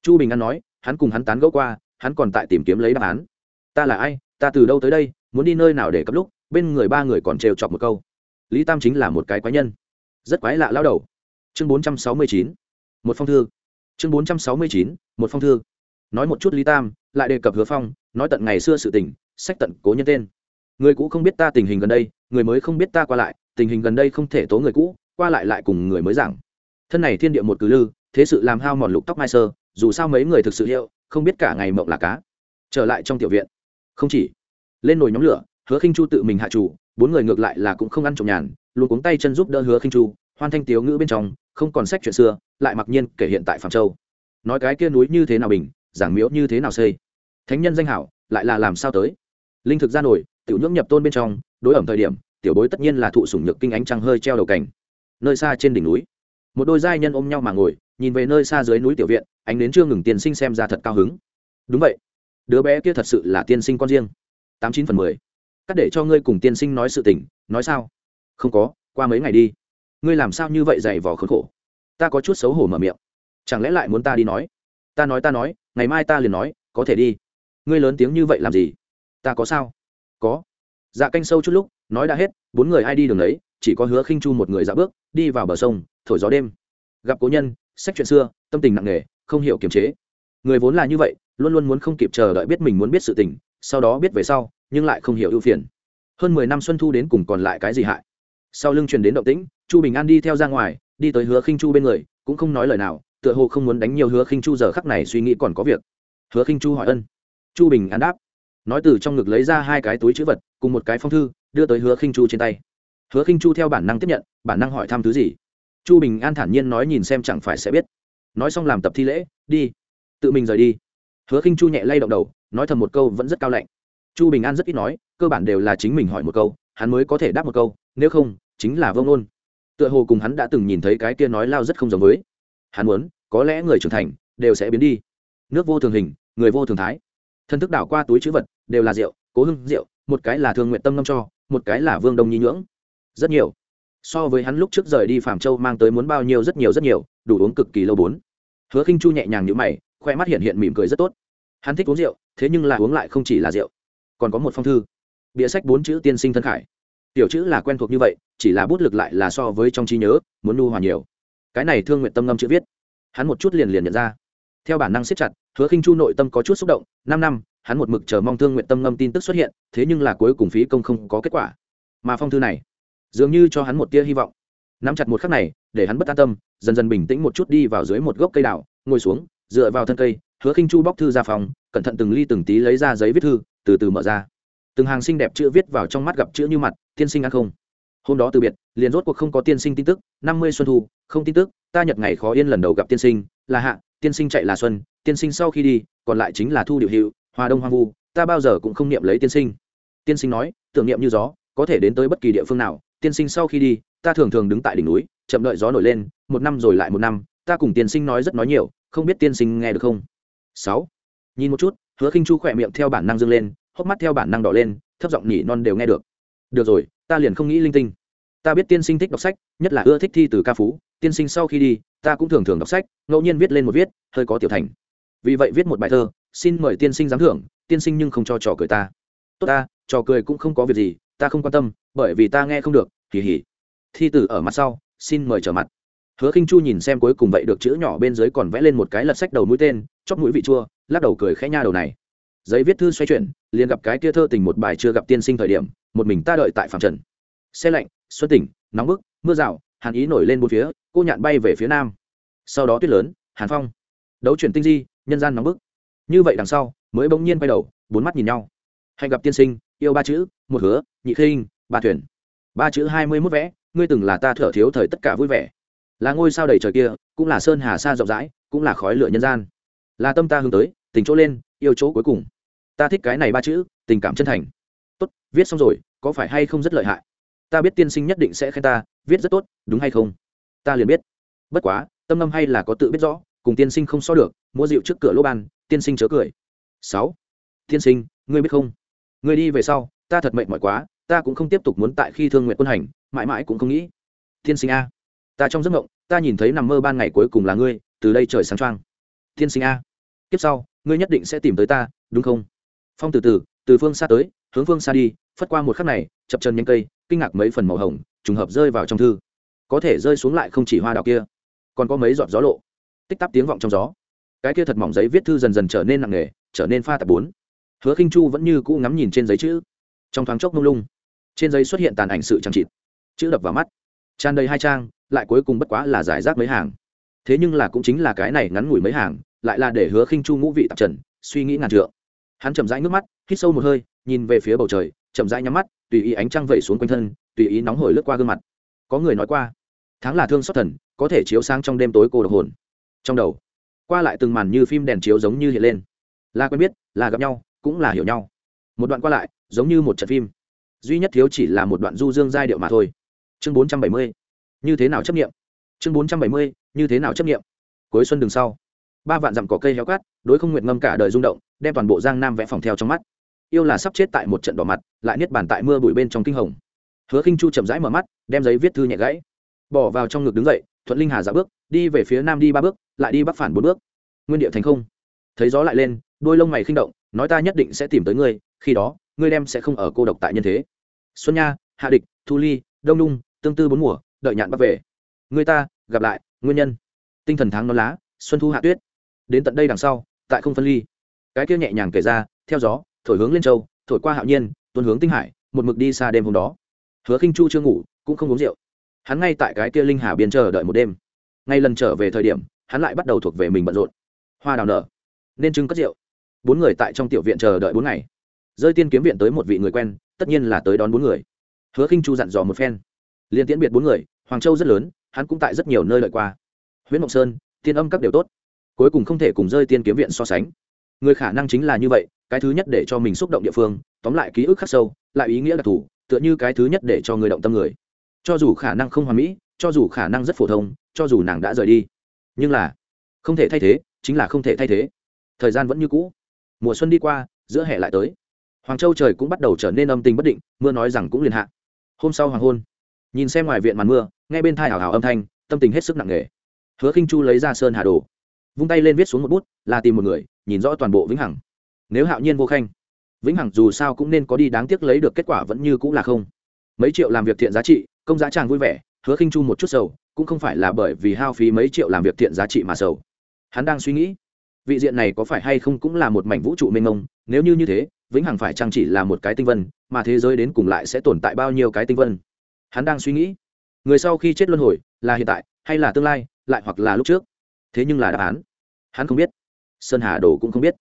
Chu bình an nói, hắn cùng hắn tán gẫu qua, hắn còn tại tìm kiếm lấy đáp án. Ta là ai, ta từ đâu tới đây, muốn đi nơi nào để cấp lúc, bên người ba người còn trêu chọc một câu. Lý tam chính là một cái quái nhân. Rất quái lạ lao đầu. Chương bốn trăm sáu mươi chín, một phong thư. Chương bốn trăm sáu mươi chín, một phong thư. Nói một chút lý tam, lại đề cập hứa phong, nói tận ngày xưa sự tình, sách tận cố nhân tên. Người cũ không biết ta tình hình gần đây, người mới không biết ta qua lại tình hình gần đây không thể tố người cũ, qua lại lại cùng người mới giảng. Thân này thiên địa một cử lư, thế sự làm hao mòn lục tóc mai sơ, dù sao mấy người thực sự hiệu không biết cả ngày mộng là cá. Trở lại trong tiểu viện. Không chỉ. Lên nồi nhóm lửa, hứa khinh chu tự mình hạ chủ, bốn người ngược lại là cũng không ăn trộm nhàn, luôn cuống tay chân giúp đỡ hứa khinh chu, hoan thanh tiếu ngữ bên trong, không còn sách chuyện xưa, lại mặc nhiên kể hiện tại phạm châu. Nói cái kia núi như thế nào bình, giảng miếu như thế nào xây. Thánh nhân danh hảo, lại là làm sao tới. Linh thực ra nổi, tiểu nhưỡng nhập tôn bên trong, đối ẩm thời điểm tiểu bối tất nhiên là thụ sủng nhược kinh ánh trăng hơi treo đầu cảnh. Nơi xa trên đỉnh núi, một đôi giai nhân ôm nhau mà ngồi, nhìn về nơi xa dưới núi tiểu viện, ánh đến chưa ngừng tiên sinh xem ra thật cao hứng. Đúng vậy, đứa bé kia thật sự là tiên sinh con riêng. Tám chín phần mười. Cắt để cho ngươi cùng tiên sinh nói sự tình, nói sao? Không có, qua mấy ngày đi. Ngươi làm sao như vậy dày vò khốn khổ? Ta có chút xấu hổ mở miệng. Chẳng lẽ lại muốn ta đi nói? Ta nói ta nói, ngày mai ta liền nói, có thể đi. Ngươi lớn tiếng như vậy làm gì? Ta có sao? Có. Dạ canh sâu chút lúc nói đã hết, bốn người ai đi đường đấy chỉ có hứa khinh chu một người dạ bước, đi vào bờ sông, thổi gió đêm. Gặp cố nhân, sách chuyện xưa, tâm tình nặng nề, không hiểu kiềm chế. Người vốn là như vậy, luôn luôn muốn không kịp chờ đợi biết mình muốn biết sự tình, sau đó biết về sau, nhưng lại không hiểu ưu phiền. Hơn mười năm xuân thu đến cùng còn lại cái gì hại? Sau lưng truyền đến động tĩnh, chu bình an đi theo ra ngoài, đi tới hứa khinh chu bên người, cũng không nói lời nào, tựa hồ không muốn đánh nhiều hứa khinh chu giờ khắc này suy nghĩ còn có việc. Hứa khinh chu hỏi ân. Chu bình an đáp. Nói từ trong ngực lấy ra hai cái túi chữ vật, cùng một cái phong thư đưa tới hứa khinh chu trên tay. Hứa khinh chu theo bản năng tiếp nhận, bản năng hỏi thăm thứ gì. Chu bình an thản nhiên nói nhìn xem chẳng phải sẽ biết. Nói xong làm tập thi lễ, đi. Tự mình rời đi. Hứa khinh chu nhẹ lay động đầu, nói thầm một câu vẫn rất cao lạnh. Chu bình an rất ít nói, cơ bản đều là chính mình hỏi một câu, hắn mới có thể đáp một câu, nếu không, chính là vông nôn tựa hồ cùng hắn đã từng nhìn thấy cái kia nói lao rất không giống với. Hắn muốn, có lẽ người trưởng thành, đều sẽ biến đi. Nước vô thường hình, người vô thường thái. Thân thức đảo qua túi chữ vật, đều là rượu, cố hưng rượu, một cái là thương nguyện tâm ngâm cho một cái là vương đông nhi nhưỡng. Rất nhiều. So với hắn lúc trước rời đi phạm châu mang tới muốn bao nhiêu rất nhiều rất nhiều, đủ uống cực kỳ lâu bốn. Hứa khinh chu nhẹ nhàng như mày, khoe mắt hiện hiện mỉm cười rất tốt. Hắn thích uống rượu, thế nhưng là uống lại không chỉ là rượu. Còn có một phong thư. Bịa sách bốn chữ tiên sinh thân khải. Tiểu chữ là quen thuộc như vậy, chỉ là bút lực lại là so với trong trí nhớ, muốn nu hòa nhiều. Cái này thương nguyện tâm ngâm chữ viết. Hắn một chút liền liền nhận ra. Theo bản năng siết chặt, hứa khinh chu nội tâm có chút xúc động, năm năm hắn một mực chờ mong thương nguyện tâm ngâm tin tức xuất hiện, thế nhưng là cuối cùng phí công không có kết quả. Mà phong thư này, dường như cho hắn một tia hy vọng. Nắm chặt một khắc này, để hắn bất an tâm, dần dần bình tĩnh một chút đi vào dưới một gốc cây đào, ngồi xuống, dựa vào thân cây, hứa khinh chu bóc thư ra phòng, cẩn thận từng ly từng tí lấy ra giấy viết thư, từ từ mở ra. Từng hàng xinh đẹp chữ viết vào trong mắt gặp chữ như mặt, tiên sinh ăn không? Hôm đó từ biệt, liền rốt cuộc không có tiên sinh tin tức, năm mươi xuân thu, không tin tức, ta nhật ngày khó yên lần đầu gặp tiên sinh, là hạ, tiên sinh chạy là xuân, tiên sinh sau khi đi, còn lại chính là thu điệu hiệu hòa đông hoang vu, ta bao giờ cũng không niệm lấy tiên sinh. Tiên sinh nói, tưởng niệm như gió, có thể đến tới bất kỳ địa phương nào. Tiên sinh sau khi đi, ta thường thường đứng tại đỉnh núi, chậm đợi gió nổi lên, một năm rồi lại một năm, ta cùng tiên sinh nói rất nói nhiều, không biết tiên sinh nghe được không? Sáu. Nhìn một chút, hứa khinh chu khỏe miệng theo bản năng dâng lên, hốc mắt theo bản năng đỏ lên, thấp giọng nhỉ non đều nghe được. Được rồi, ta liền không nghĩ linh tinh. Ta biết tiên sinh thích đọc sách, nhất là ưa thích thi từ ca phú. Tiên sinh sau khi đi, ta cũng thường thường đọc sách, ngẫu nhiên viết lên một viết, hơi có tiểu thành vì vậy viết một bài thơ, xin mời tiên sinh giám thưởng, tiên sinh nhưng không cho trò cười ta. Tốt ta, trò cười cũng không có việc gì, ta không quan tâm, bởi vì ta nghe không được hỉ hỉ thi tử ở mặt sau, xin mời trở mặt. Hứa khinh chu nhìn xem cuối cùng vậy được chữ nhỏ bên dưới còn vẽ lên một cái lật sách đầu mũi tên, chóp mũi vị chua, lắc đầu cười khẽ nha đầu này. Giấy viết thư xoay chuyển, liền gặp cái kia thơ tình một bài chưa gặp tiên sinh thời điểm, một mình ta đợi tại phạm trần. Xe lạnh, xuân tỉnh, nóng bức, mưa rào, hàn ý nổi lên bốn phía, cô nhạn bay về phía nam. Sau đó tuyết lớn, hàn phong. Đấu chuyển tinh di nhân gian nóng bức. Như vậy đằng sau, mới bỗng nhiên quay đầu, bốn mắt nhìn nhau. Hạnh gặp tiên sinh, yêu ba chữ, một hứa, nhị khinh, ba thuyền. Ba chữ hai mươi mốt vẽ, ngươi từng là ta thở thiếu thời tất cả vui vẻ. Là ngôi sao đầy trời kia, cũng là sơn hà sa rộng rãi, cũng là khói lửa nhân gian. Là tâm ta hướng tới, tình chỗ lên, yêu chỗ cuối cùng. Ta thích cái này ba chữ, tình cảm chân thành. Tốt, viết xong rồi, có phải hay không rất lợi hại? Ta biết tiên sinh nhất định sẽ khen ta, viết rất tốt, đúng hay không? Ta liền biết. Bất quá, tâm âm hay là có tự biết rõ cùng tiên sinh không so được mua rượu trước cửa lỗ ban, tiên sinh chớ cười. Sáu, tiên sinh, ngươi biết không? Ngươi đi về sau, ta thật mệt mỏi quá, ta cũng không tiếp tục muốn tại khi thương nguyện quân hành, mãi mãi cũng không nghĩ. Tiên sinh a, ta trong giấc mộng, ta nhìn thấy nằm mơ ban ngày cuối cùng là ngươi, từ đây trời sáng trăng tiên sinh a tiếp sau, ngươi nhất định sẽ tìm tới ta, đúng không? Phong từ từ từ phương xa tới, hướng phương xa đi, phất qua một khắc này, chập chân nhanh cây, kinh ngạc mấy phần màu hồng, trùng hợp rơi vào trong thư. Có thể rơi xuống lại không chỉ hoa đào kia, còn có mấy giọt gió lộ tích tắp tiếng vọng trong gió. Cái kia thật mỏng giấy viết thư dần dần trở nên nặng nề, trở nên pha tạp bốn. Hứa khinh chu vẫn như cũ ngắm nhìn trên giấy chữ. Trong thoáng chốc lung lung, trên giấy xuất hiện tàn ảnh sự trang chịt. Chữ đập vào mắt. Tràn đầy hai trang, lại cuối cùng bất quá là giải rác mấy hàng. Thế nhưng là cũng chính là cái này ngắn ngủi mấy hàng, lại là để hứa khinh chu ngũ vị tạp trần, suy nghĩ ngàn trượng. Hắn chậm rãi nước mắt, hít sâu một hơi, nhìn về phía bầu trời, chậm rãi nhắm mắt, tùy ý ánh trăng vẩy xuống quanh thân, tùy ý nóng hổi lướt qua gương mặt. Có người nói qua, tháng là thương xót thần, có thể chiếu sáng trong đêm tối cô độc hồn trong đầu. Qua lại từng màn như phim đèn chiếu giống như hiện lên. Là quen biết, là gặp nhau, cũng là hiểu nhau. Một đoạn qua lại, giống như một trận phim. Duy nhất thiếu chỉ là một đoạn du dương giai điệu mà thôi. Chương bốn trăm bảy mươi. Như thế nào chấp nghiệm? Chương bốn trăm bảy mươi, như thế nào chấp nghiệm? Cuối xuân đường sau. Ba vạn dặm cỏ cây héo cát đối không nguyện ngâm cả đời rung động, đem toàn bộ giang nam vẽ phòng theo trong mắt. Yêu là sắp chết tại một trận đỏ mặt, lại niết bàn tại mưa bụi bên trong kinh hồng. Hứa khinh chu chậm rãi mở mắt, đem giấy viết thư nhẹ gãy. Bỏ vào trong ngực đứng dậy thuận linh hà dạ bước, đi về phía nam đi ba bước, lại đi bắc phản bốn bước. Nguyên địa thành không. Thấy gió lại lên, đôi lông mày khinh động, nói ta nhất định sẽ tìm tới ngươi, khi đó, ngươi đem sẽ không ở cô độc tại nhân thế. Xuân nha, hạ địch, thu ly, đông nung, tương tư bốn mùa, đợi nhạn bắc về. Người ta, gặp lại, nguyên nhân. Tinh thần tháng non lá, xuân thu hạ tuyết. Đến tận đây đằng sau, tại không phân ly. Cái kia nhẹ nhàng kể ra, theo gió, thổi hướng lên châu, thổi qua hạo nhiên tuần hướng tinh hải, một mực đi xa đêm hôm đó. Hứa khinh chu chưa ngủ, cũng không uống rượu hắn ngay tại cái kia linh hà biên chờ đợi một đêm. Ngay lần trở về thời điểm, hắn lại bắt đầu thuộc về mình bận rộn. Hoa đào nở. Nên trưng cất rượu. Bốn người tại trong tiểu viện chờ đợi bốn ngày. Rơi tiên kiếm viện tới một vị người quen, tất nhiên là tới đón bốn người. Hứa khinh chu dặn dò một phen. Liên tiễn biệt bốn người, hoàng châu rất lớn, hắn cũng tại rất nhiều nơi lợi qua. Huyện mộng sơn, tiên âm các đều tốt. Cuối cùng không thể cùng rơi tiên kiếm viện so sánh. Người khả năng chính là như vậy, cái thứ nhất để cho mình xúc động địa phương, tóm lại ký ức khắc sâu, lại ý nghĩa đặc thù, tựa như cái thứ nhất để cho người động tâm người cho dù khả năng không hoàn mỹ, cho dù khả năng rất phổ thông, cho dù nàng đã rời đi. Nhưng là, không thể thay thế, chính là không thể thay thế. Thời gian vẫn như cũ. Mùa xuân đi qua, giữa hè lại tới. Hoàng châu trời cũng bắt đầu trở nên âm tình bất định, mưa nói rằng cũng liền hạ. Hôm sau hoàng hôn. Nhìn xem ngoài viện màn mưa, nghe bên thai hào hào âm thanh, tâm tình hết sức nặng nề. Hứa khinh chu lấy ra sơn hà đồ, vung tay lên viết xuống một bút, là tìm một người, nhìn rõ toàn bộ vĩnh hằng. Nếu hạo nhiên vô khanh, vĩnh hằng dù sao cũng nên có đi, đáng tiếc lấy được kết quả vẫn như cũng là không. Mấy triệu làm việc thiện giá trị công giá chàng vui vẻ, hứa khinh chu một chút sầu, cũng không phải là bởi vì hao phí mấy triệu làm việc thiện giá trị mà sầu. Hắn đang suy nghĩ, vị diện này có phải hay không cũng là một mảnh vũ trụ mênh mông, nếu như như thế, vĩnh hằng phải chăng chỉ là một cái tinh vân, mà thế giới đến cùng lại sẽ tồn tại bao nhiêu cái tinh vân? Hắn đang suy nghĩ, người sau khi chết luân hồi, là hiện tại, hay là tương lai, lại hoặc là lúc trước? Thế nhưng là đáp án, hắn không biết, sơn hà đồ cũng không biết.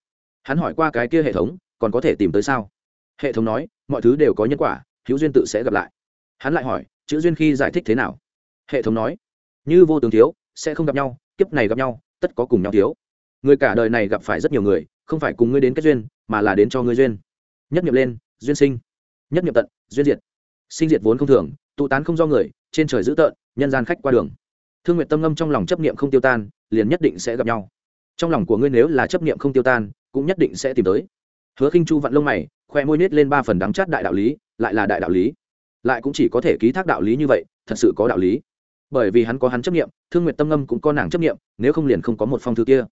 Hắn hỏi qua cái kia hệ thống, còn có thể tìm tới sao? Hệ thống nói, mọi thứ đều có nhân quả, hữu duyên tự sẽ gặp lại. Hắn lại hỏi chữ duyên khi giải thích thế nào? Hệ thống nói, như vô tướng thiếu, sẽ không gặp nhau, kiếp này gặp nhau, tất có cùng nhau thiếu. Người cả đời này gặp phải rất nhiều người, không phải cùng ngươi đến kết duyên, mà là đến cho ngươi duyên. Nhất nghiệm lên, duyên sinh. Nhất nghiệm tận, duyên diệt. Sinh diệt vốn không thường, tụ tán không do người, trên trời dữ tợn, nhân gian khách qua đường. Thương nguyện tâm ngâm trong lòng chấp niệm không tiêu tan, liền nhất định sẽ gặp nhau. Trong lòng của ngươi nếu là chấp niệm không tiêu tan, cũng nhất định sẽ tìm tới. Hứa khinh chu vặn lông mày, khoe môi nết lên ba phần đắng chát đại đạo lý, lại là đại đạo lý lại cũng chỉ có thể ký thác đạo lý như vậy thật sự có đạo lý. Bởi vì hắn có hắn chấp niệm thương nguyện tâm ngâm cũng có nàng chấp niệm nếu không liền không có một phong thư kia.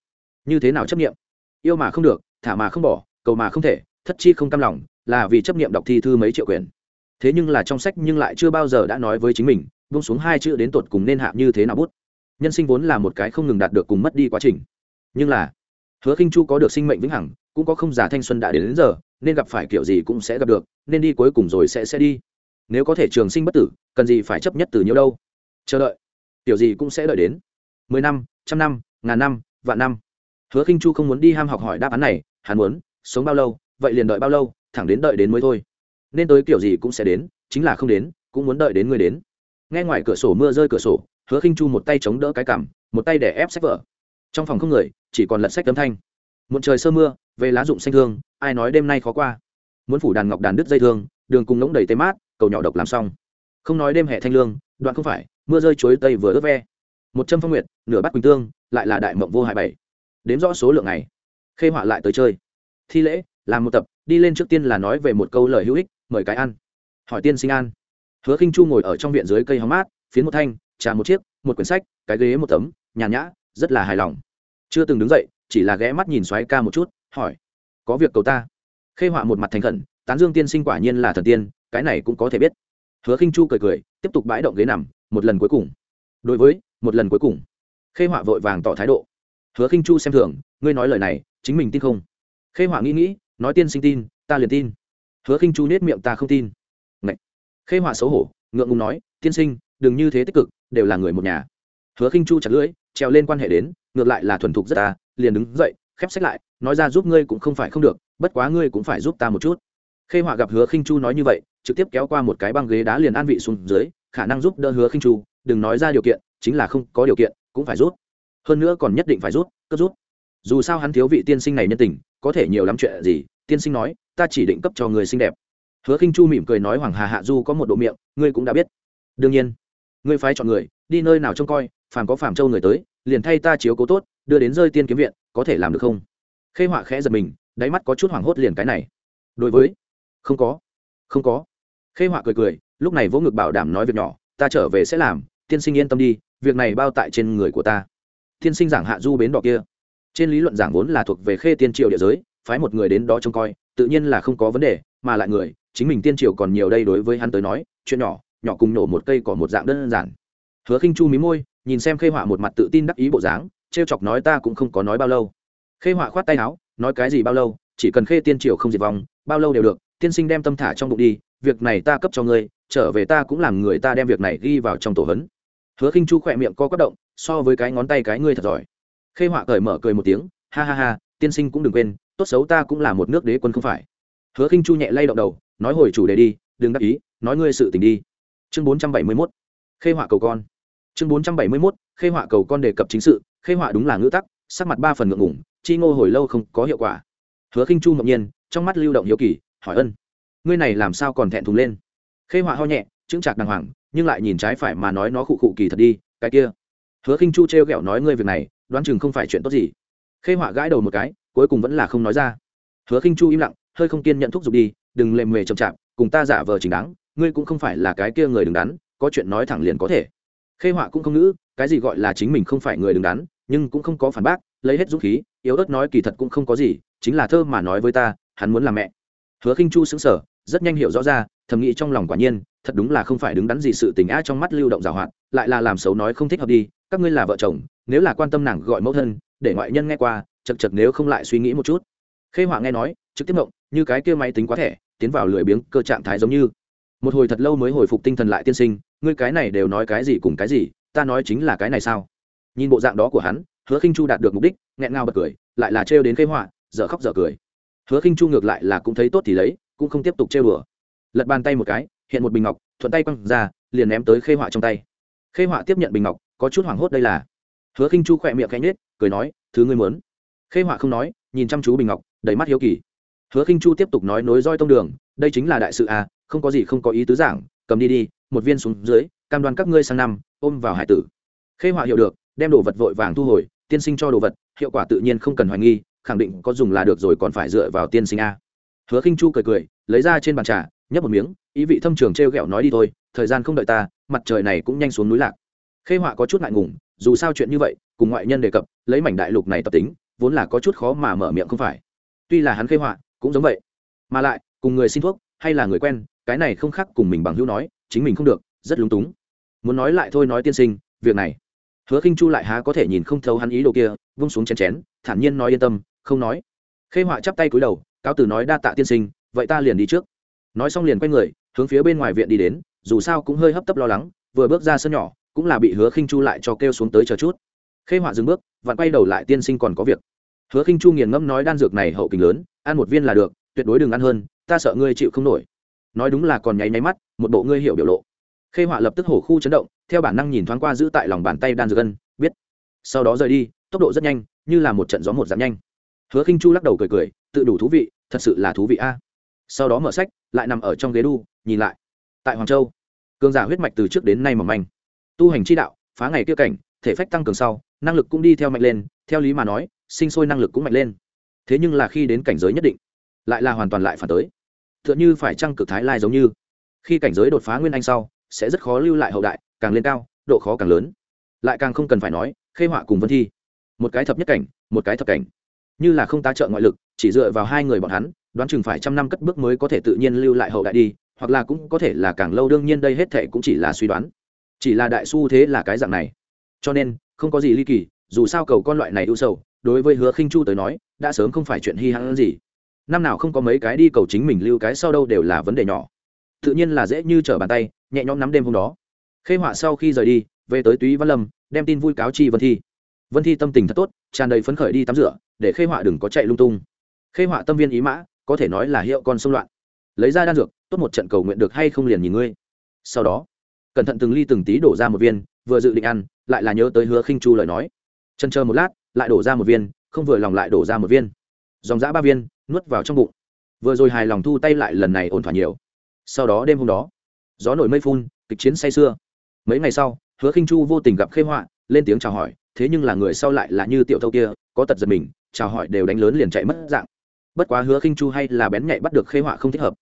Như thế nào chấp niệm? Yêu mà không được thả mà không bỏ cầu mà không thể thất chi không cam lòng là vì chấp niệm đọc thi thư mấy triệu quyển. Thế nhưng là trong sách nhưng lại chưa bao giờ đã nói với chính mình buông xuống hai chữ đến tột cùng nên hạ như thế nào bút. Nhân sinh vốn là một cái không ngừng đạt được cùng mất đi quá trình. Nhưng là hứa khinh chu có được sinh mệnh vĩnh hằng cũng có không giả thanh xuân đã đến, đến giờ nên gặp phải kiểu gì cũng sẽ gặp được nên đi cuối cùng rồi sẽ sẽ đi nếu có thể trường sinh bất tử, cần gì phải chấp nhất từ nhiêu đâu. Chờ đợi. Tiểu gì cũng sẽ đợi đến. Mười năm, trăm năm, ngàn năm, vạn năm. Hứa khinh chu không muốn đi ham học hỏi đáp án này, hắn muốn, sống bao lâu, vậy liền đợi bao lâu, thẳng đến đợi đến mới thôi. Nên tới kiểu gì cũng sẽ đến, chính là không đến, cũng muốn đợi đến người đến. Nghe ngoài cửa sổ mưa rơi cửa sổ, hứa khinh chu một tay chống đỡ cái cằm, một tay để ép sách vở. Trong phòng không người, chỉ còn lật sách tấm thanh. Một trời sơ mưa, về lá rụng xanh thương, ai nói đêm nay khó qua. Muốn phủ đàn ngọc đàn đứt dây thương, đường cùng ngỗng đầy tê mát cầu nhỏ độc làm xong. Không nói đêm hè thanh lương, đoạn không phải, mưa rơi chuối tây vừa ướt ve. Một trăm phong nguyệt, nửa bát quỳnh tương, lại là đại mộng vô hại bảy. Đếm rõ số lượng này khê họa lại tới chơi. Thi lễ, làm một tập, đi lên trước tiên là nói về một câu lời hữu ích, mời cái ăn. Hỏi tiên sinh an. Hứa khinh chu ngồi ở trong viện dưới cây hóng mát, phiến một thanh, trà một chiếc, một quyển sách, cái ghế một tấm, nhàn nhã, rất là hài lòng. Chưa từng đứng dậy, chỉ là ghé mắt nhìn xoáy ca một chút, hỏi, có việc cầu ta? Khê họa một mặt thành khẩn, tán dương tiên sinh quả nhiên là thần tiên cái này cũng có thể biết. Hứa khinh chu cười cười, tiếp tục bãi động ghế nằm, một lần cuối cùng. Đối với, một lần cuối cùng. Khê họa vội vàng tỏ thái độ. Hứa khinh chu xem thường, ngươi nói lời này, chính mình tin không? Khê họa nghĩ nghĩ, nói tiên sinh tin, ta liền tin. Hứa khinh chu nết miệng ta không tin. Ngậy. khê họa xấu hổ, ngượng ngùng nói, tiên sinh, đừng như thế tích cực, đều là người một nhà. Hứa khinh chu chặt lưỡi, trèo lên quan hệ đến, ngược lại là thuần thục rất ta, liền đứng dậy, khép sách lại, nói ra giúp ngươi cũng không phải không được, bất quá ngươi cũng phải giúp ta một chút. Khê họa gặp hứa khinh chu nói như vậy trực tiếp kéo qua một cái băng ghế đá liền an vị xuống dưới, khả năng giúp đỡ hứa khinh chu, đừng nói ra điều kiện, chính là không có điều kiện, cũng phải rút. Hơn nữa còn nhất định phải rút, cấp rút. Dù sao hắn thiếu vị tiên sinh này nhân tình, có thể nhiều lắm chuyện gì, tiên sinh nói, ta chỉ định cấp cho người xinh đẹp. Hứa khinh chu mỉm cười nói hoàng hà hạ du có một độ miệng, ngươi cũng đã biết. Đương nhiên, ngươi phái chọn người, đi nơi nào trông coi, phàm có phàm châu người tới, liền thay ta chiếu cố tốt, đưa đến rơi tiên kiếm viện, có thể làm được không? Khê họa khẽ giật mình, đáy mắt có chút hoảng hốt liền cái này. Đối với, không có không có khê họa cười cười, lúc này vỗ ngực bảo đảm nói việc nhỏ, ta trở về sẽ làm, tiên sinh yên tâm đi, việc này bao tại trên người của ta. Tiên sinh giảng hạ du bến đỏ kia. Trên lý luận giảng vốn là thuộc về khê tiên triều địa giới, phái một người đến đó trông coi, tự nhiên là không có vấn đề, mà lại người, chính mình tiên triều còn nhiều đây đối với hắn tới nói, chuyện nhỏ nhỏ cùng nổ một cây cỏ một dạng đơn giản. Hứa khinh chu mí môi, nhìn xem khê họa một mặt tự tin đắc ý bộ dáng, trêu chọc nói ta cũng không có nói bao lâu. Khê họa khoát tay áo, nói cái gì bao lâu, chỉ cần khê tiên triều không diệt vong, bao lâu đều được, tiên sinh đem tâm thả trong bụng đi việc này ta cấp cho ngươi, trở về ta cũng làm người ta đem việc này ghi vào trong tổ hấn. Hứa khinh chu khỏe miệng co quất động, so với cái ngón tay cái ngươi thật giỏi. Khê họa cởi mở cười một tiếng, ha ha ha, tiên sinh cũng đừng quên, tốt xấu ta cũng là một nước đế quân không phải. Hứa khinh chu nhẹ lay động đầu, nói hồi chủ đề đi, đừng đắc ý, nói ngươi sự tình đi. Chương bốn trăm bảy mươi 471 khê họa cầu con. Chương bốn trăm bảy mươi 471 khê họa cầu con đề cập chính sự, khê họa đúng là ngữ tắc, sắc mặt ba phần ngượng ngủng chi ngô hồi lâu không có hiệu quả. Hứa khinh chu ngẫu nhiên, trong mắt lưu động hiếu kỳ, hỏi ân ngươi này làm sao còn thẹn thùng lên? Khê họa ho nhẹ, chững chạc đàng hoàng, nhưng lại nhìn trái phải mà nói nó khụ khụ kỳ thật đi, cái kia. Hứa khinh chu trêu ghẹo nói ngươi việc này, đoán chừng không phải chuyện tốt gì. Khê họa gãi đầu một cái, cuối cùng vẫn là không nói ra. Hứa khinh chu im lặng, hơi không kiên nhận thúc giục đi, đừng lềm mề chậm chạp, cùng ta giả vờ chính đáng, ngươi cũng không phải là cái kia người đứng đắn, có chuyện nói thẳng liền có thể. Khê họa cũng không ngữ, cái gì gọi là chính mình không phải người đứng đắn, nhưng cũng không có phản bác, lấy hết dũng khí, yếu ớt nói kỳ thật cũng không có gì, chính là thơ mà nói với ta, hắn muốn làm mẹ. Hứa khinh chu sững sờ rất nhanh hiểu rõ ra, thầm nghĩ trong lòng quả nhiên, thật đúng là không phải đứng đắn gì sự tình á trong mắt lưu động giảo hoạt, lại là làm xấu nói không thích hợp đi, các ngươi là vợ chồng, nếu là quan tâm nàng gọi mẫu thân, để ngoại nhân nghe qua, chật chật nếu không lại suy nghĩ một chút. Khê họa nghe nói, trực tiếp mộng, như cái kia máy tính quá thẻ, tiến vào lười biếng cơ trạng thái giống như. Một hồi thật lâu mới hồi phục tinh thần lại tiên sinh, ngươi cái này đều nói cái gì cùng cái gì, ta nói chính là cái này sao? Nhìn bộ dạng đó của hắn, hứa khinh chu đạt được mục đích, nghẹn ngào bật cười, lại là trêu đến khê họa, dở khóc dở cười. Hứa khinh chu ngược lại là cũng thấy tốt thì lấy cũng không tiếp tục trêu đùa. Lật bàn tay một cái, hiện một bình ngọc, thuận tay quăng ra, liền ném tới khê họa trong tay. Khê họa tiếp nhận bình ngọc, có chút hoảng hốt đây là. Hứa khinh chu khỏe miệng cánh nết cười nói, thứ ngươi muốn. Khê họa không nói, nhìn chăm chú bình ngọc, đầy mắt hiếu kỳ. Hứa khinh chu tiếp tục nói nối roi tông đường, đây chính là đại sự à không có gì không có ý tứ giảng, cầm đi đi, một viên xuống dưới, cam đoan các ngươi sang năm, ôm vào hải tử. Khê họa hiểu được, đem đồ vật vội vàng thu hồi, tiên sinh cho đồ vật, hiệu quả tự nhiên không cần hoài nghi, khẳng định có dùng là được rồi còn phải dựa vào tiên sinh a. Hứa khinh chu cười cười lấy ra trên bàn trà, nhấp một miếng, ý vị thâm trường t r e o g ẹ o nói đi thôi, thời gian không đợi ta, mặt trời này cũng nhanh xuống núi lạc. Khê họa có chút ngại ngùng, dù sao chuyện như vậy, cùng ngoại nhân đề cập, lấy mảnh đại lục này tập tính, vốn là có chút khó mà mở miệng không phải. Tuy là hắn khê họa, cũng giống vậy. Mà lại, cùng người xin thuốc, hay là người quen, cái này không khác cùng mình bằng hữu nói, chính mình không được, rất lúng túng. Muốn nói lại thôi nói tiên sinh, việc này. Hứa khinh chu lại há có thể nhìn không thấu hắn ý đồ kia, vung xuống chén chén, thản nhiên nói yên tâm, không nói. Khê họa chắp tay cúi đầu, cáo tử nói đa tạ tiên sinh vậy ta liền đi trước. Nói xong liền quay người, hướng phía bên ngoài viện đi đến, dù sao cũng hơi hấp tấp lo lắng, vừa bước ra sân nhỏ, cũng là bị hứa khinh chu lại cho kêu xuống tới chờ chút. Khê họa dừng bước, vặn quay đầu lại tiên sinh còn có việc. Hứa khinh chu nghiền ngẫm nói đan dược này hậu kình lớn, ăn một viên là được, tuyệt đối đừng ăn hơn, ta sợ ngươi chịu không nổi. Nói đúng là còn nháy nháy mắt, một bộ ngươi hiểu biểu lộ. Khê họa lập tức hổ khu chấn động, theo bản năng nhìn thoáng qua giữ tại lòng bàn tay đan dược ân, biết. Sau đó rời đi, tốc độ rất nhanh, như là một trận gió một giảm nhanh. Hứa khinh chu lắc đầu cười cười, tự đủ thú vị, thật sự là thú vị a sau đó mở sách, lại nằm ở trong ghế đu, nhìn lại. Tại hoàng châu, cường giả huyết mạch từ trước đến nay mỏng manh. Tu hành chi đạo, phá ngày kia cảnh, thể phách tăng cường sau, năng lực cũng đi theo mạnh lên, theo lý mà nói, sinh sôi năng lực cũng mạnh lên. Thế nhưng là khi đến cảnh giới nhất định, lại là hoàn toàn lại phản tới. T h ư ợ n như phải trăng cực thái lai giống như. Khi cảnh giới đột phá nguyên anh sau, sẽ rất khó lưu lại hậu đại, càng lên cao, độ khó càng lớn. Lại càng không cần phải nói, khê họa cùng vân thi. Một cái thập nhất cảnh, một cái thập cảnh như là không tá trợ ngoại lực, chỉ dựa vào hai người bọn hắn, đoán chừng phải trăm năm cất bước mới có thể tự nhiên lưu lại hậu đại đi, hoặc là cũng có thể là càng lâu đương nhiên đây hết thể cũng chỉ là suy đoán. Chỉ là đại su thế là cái dạng này. Cho nên, không có gì ly kỳ, dù sao cầu con loại này ưu sầu, đối với hứa khinh chu tới nói, đã sớm không phải chuyện hy hãn gì. Năm nào không có mấy cái đi cầu chính mình lưu cái sau đâu đều là vấn đề nhỏ. Tự nhiên là dễ như trở bàn tay, nhẹ nhõm nắm đêm hôm đó. Khê họa sau khi rời đi, về tới túy văn lâm, đem tin vui cáo chi vân thi. Vân thi tâm tình thật tốt, tràn đầy phấn khởi đi tắm rửa để khê họa đừng có chạy lung tung. Khê họa tâm viên ý mã, có thể nói là hiệu con xung loạn. Lấy ra đan dược, tốt một trận cầu nguyện được hay không liền nhìn ngươi. Sau đó, cẩn thận từng ly từng tí đổ ra một viên, vừa dự định ăn, lại là nhớ tới hứa khinh chu lời nói. Chân chờ một lát, lại đổ ra một viên, không vừa lòng lại đổ ra một viên. Dòng dã ba viên, nuốt vào trong bụng. Vừa rồi hài lòng thu tay lại lần này ổn thỏa nhiều. Sau đó đêm hôm đó, gió nổi mây phun, kịch chiến say sưa. Mấy ngày sau, hứa khinh chu vô tình gặp khê họa, lên tiếng chào hỏi, thế nhưng là người sau lại là như tiểu thâu kia, có tật giật mình chào hỏi đều đánh lớn liền chạy mất dạng. Bất quá hứa khinh chu hay là bén nhạy bắt được khê họa không thích hợp.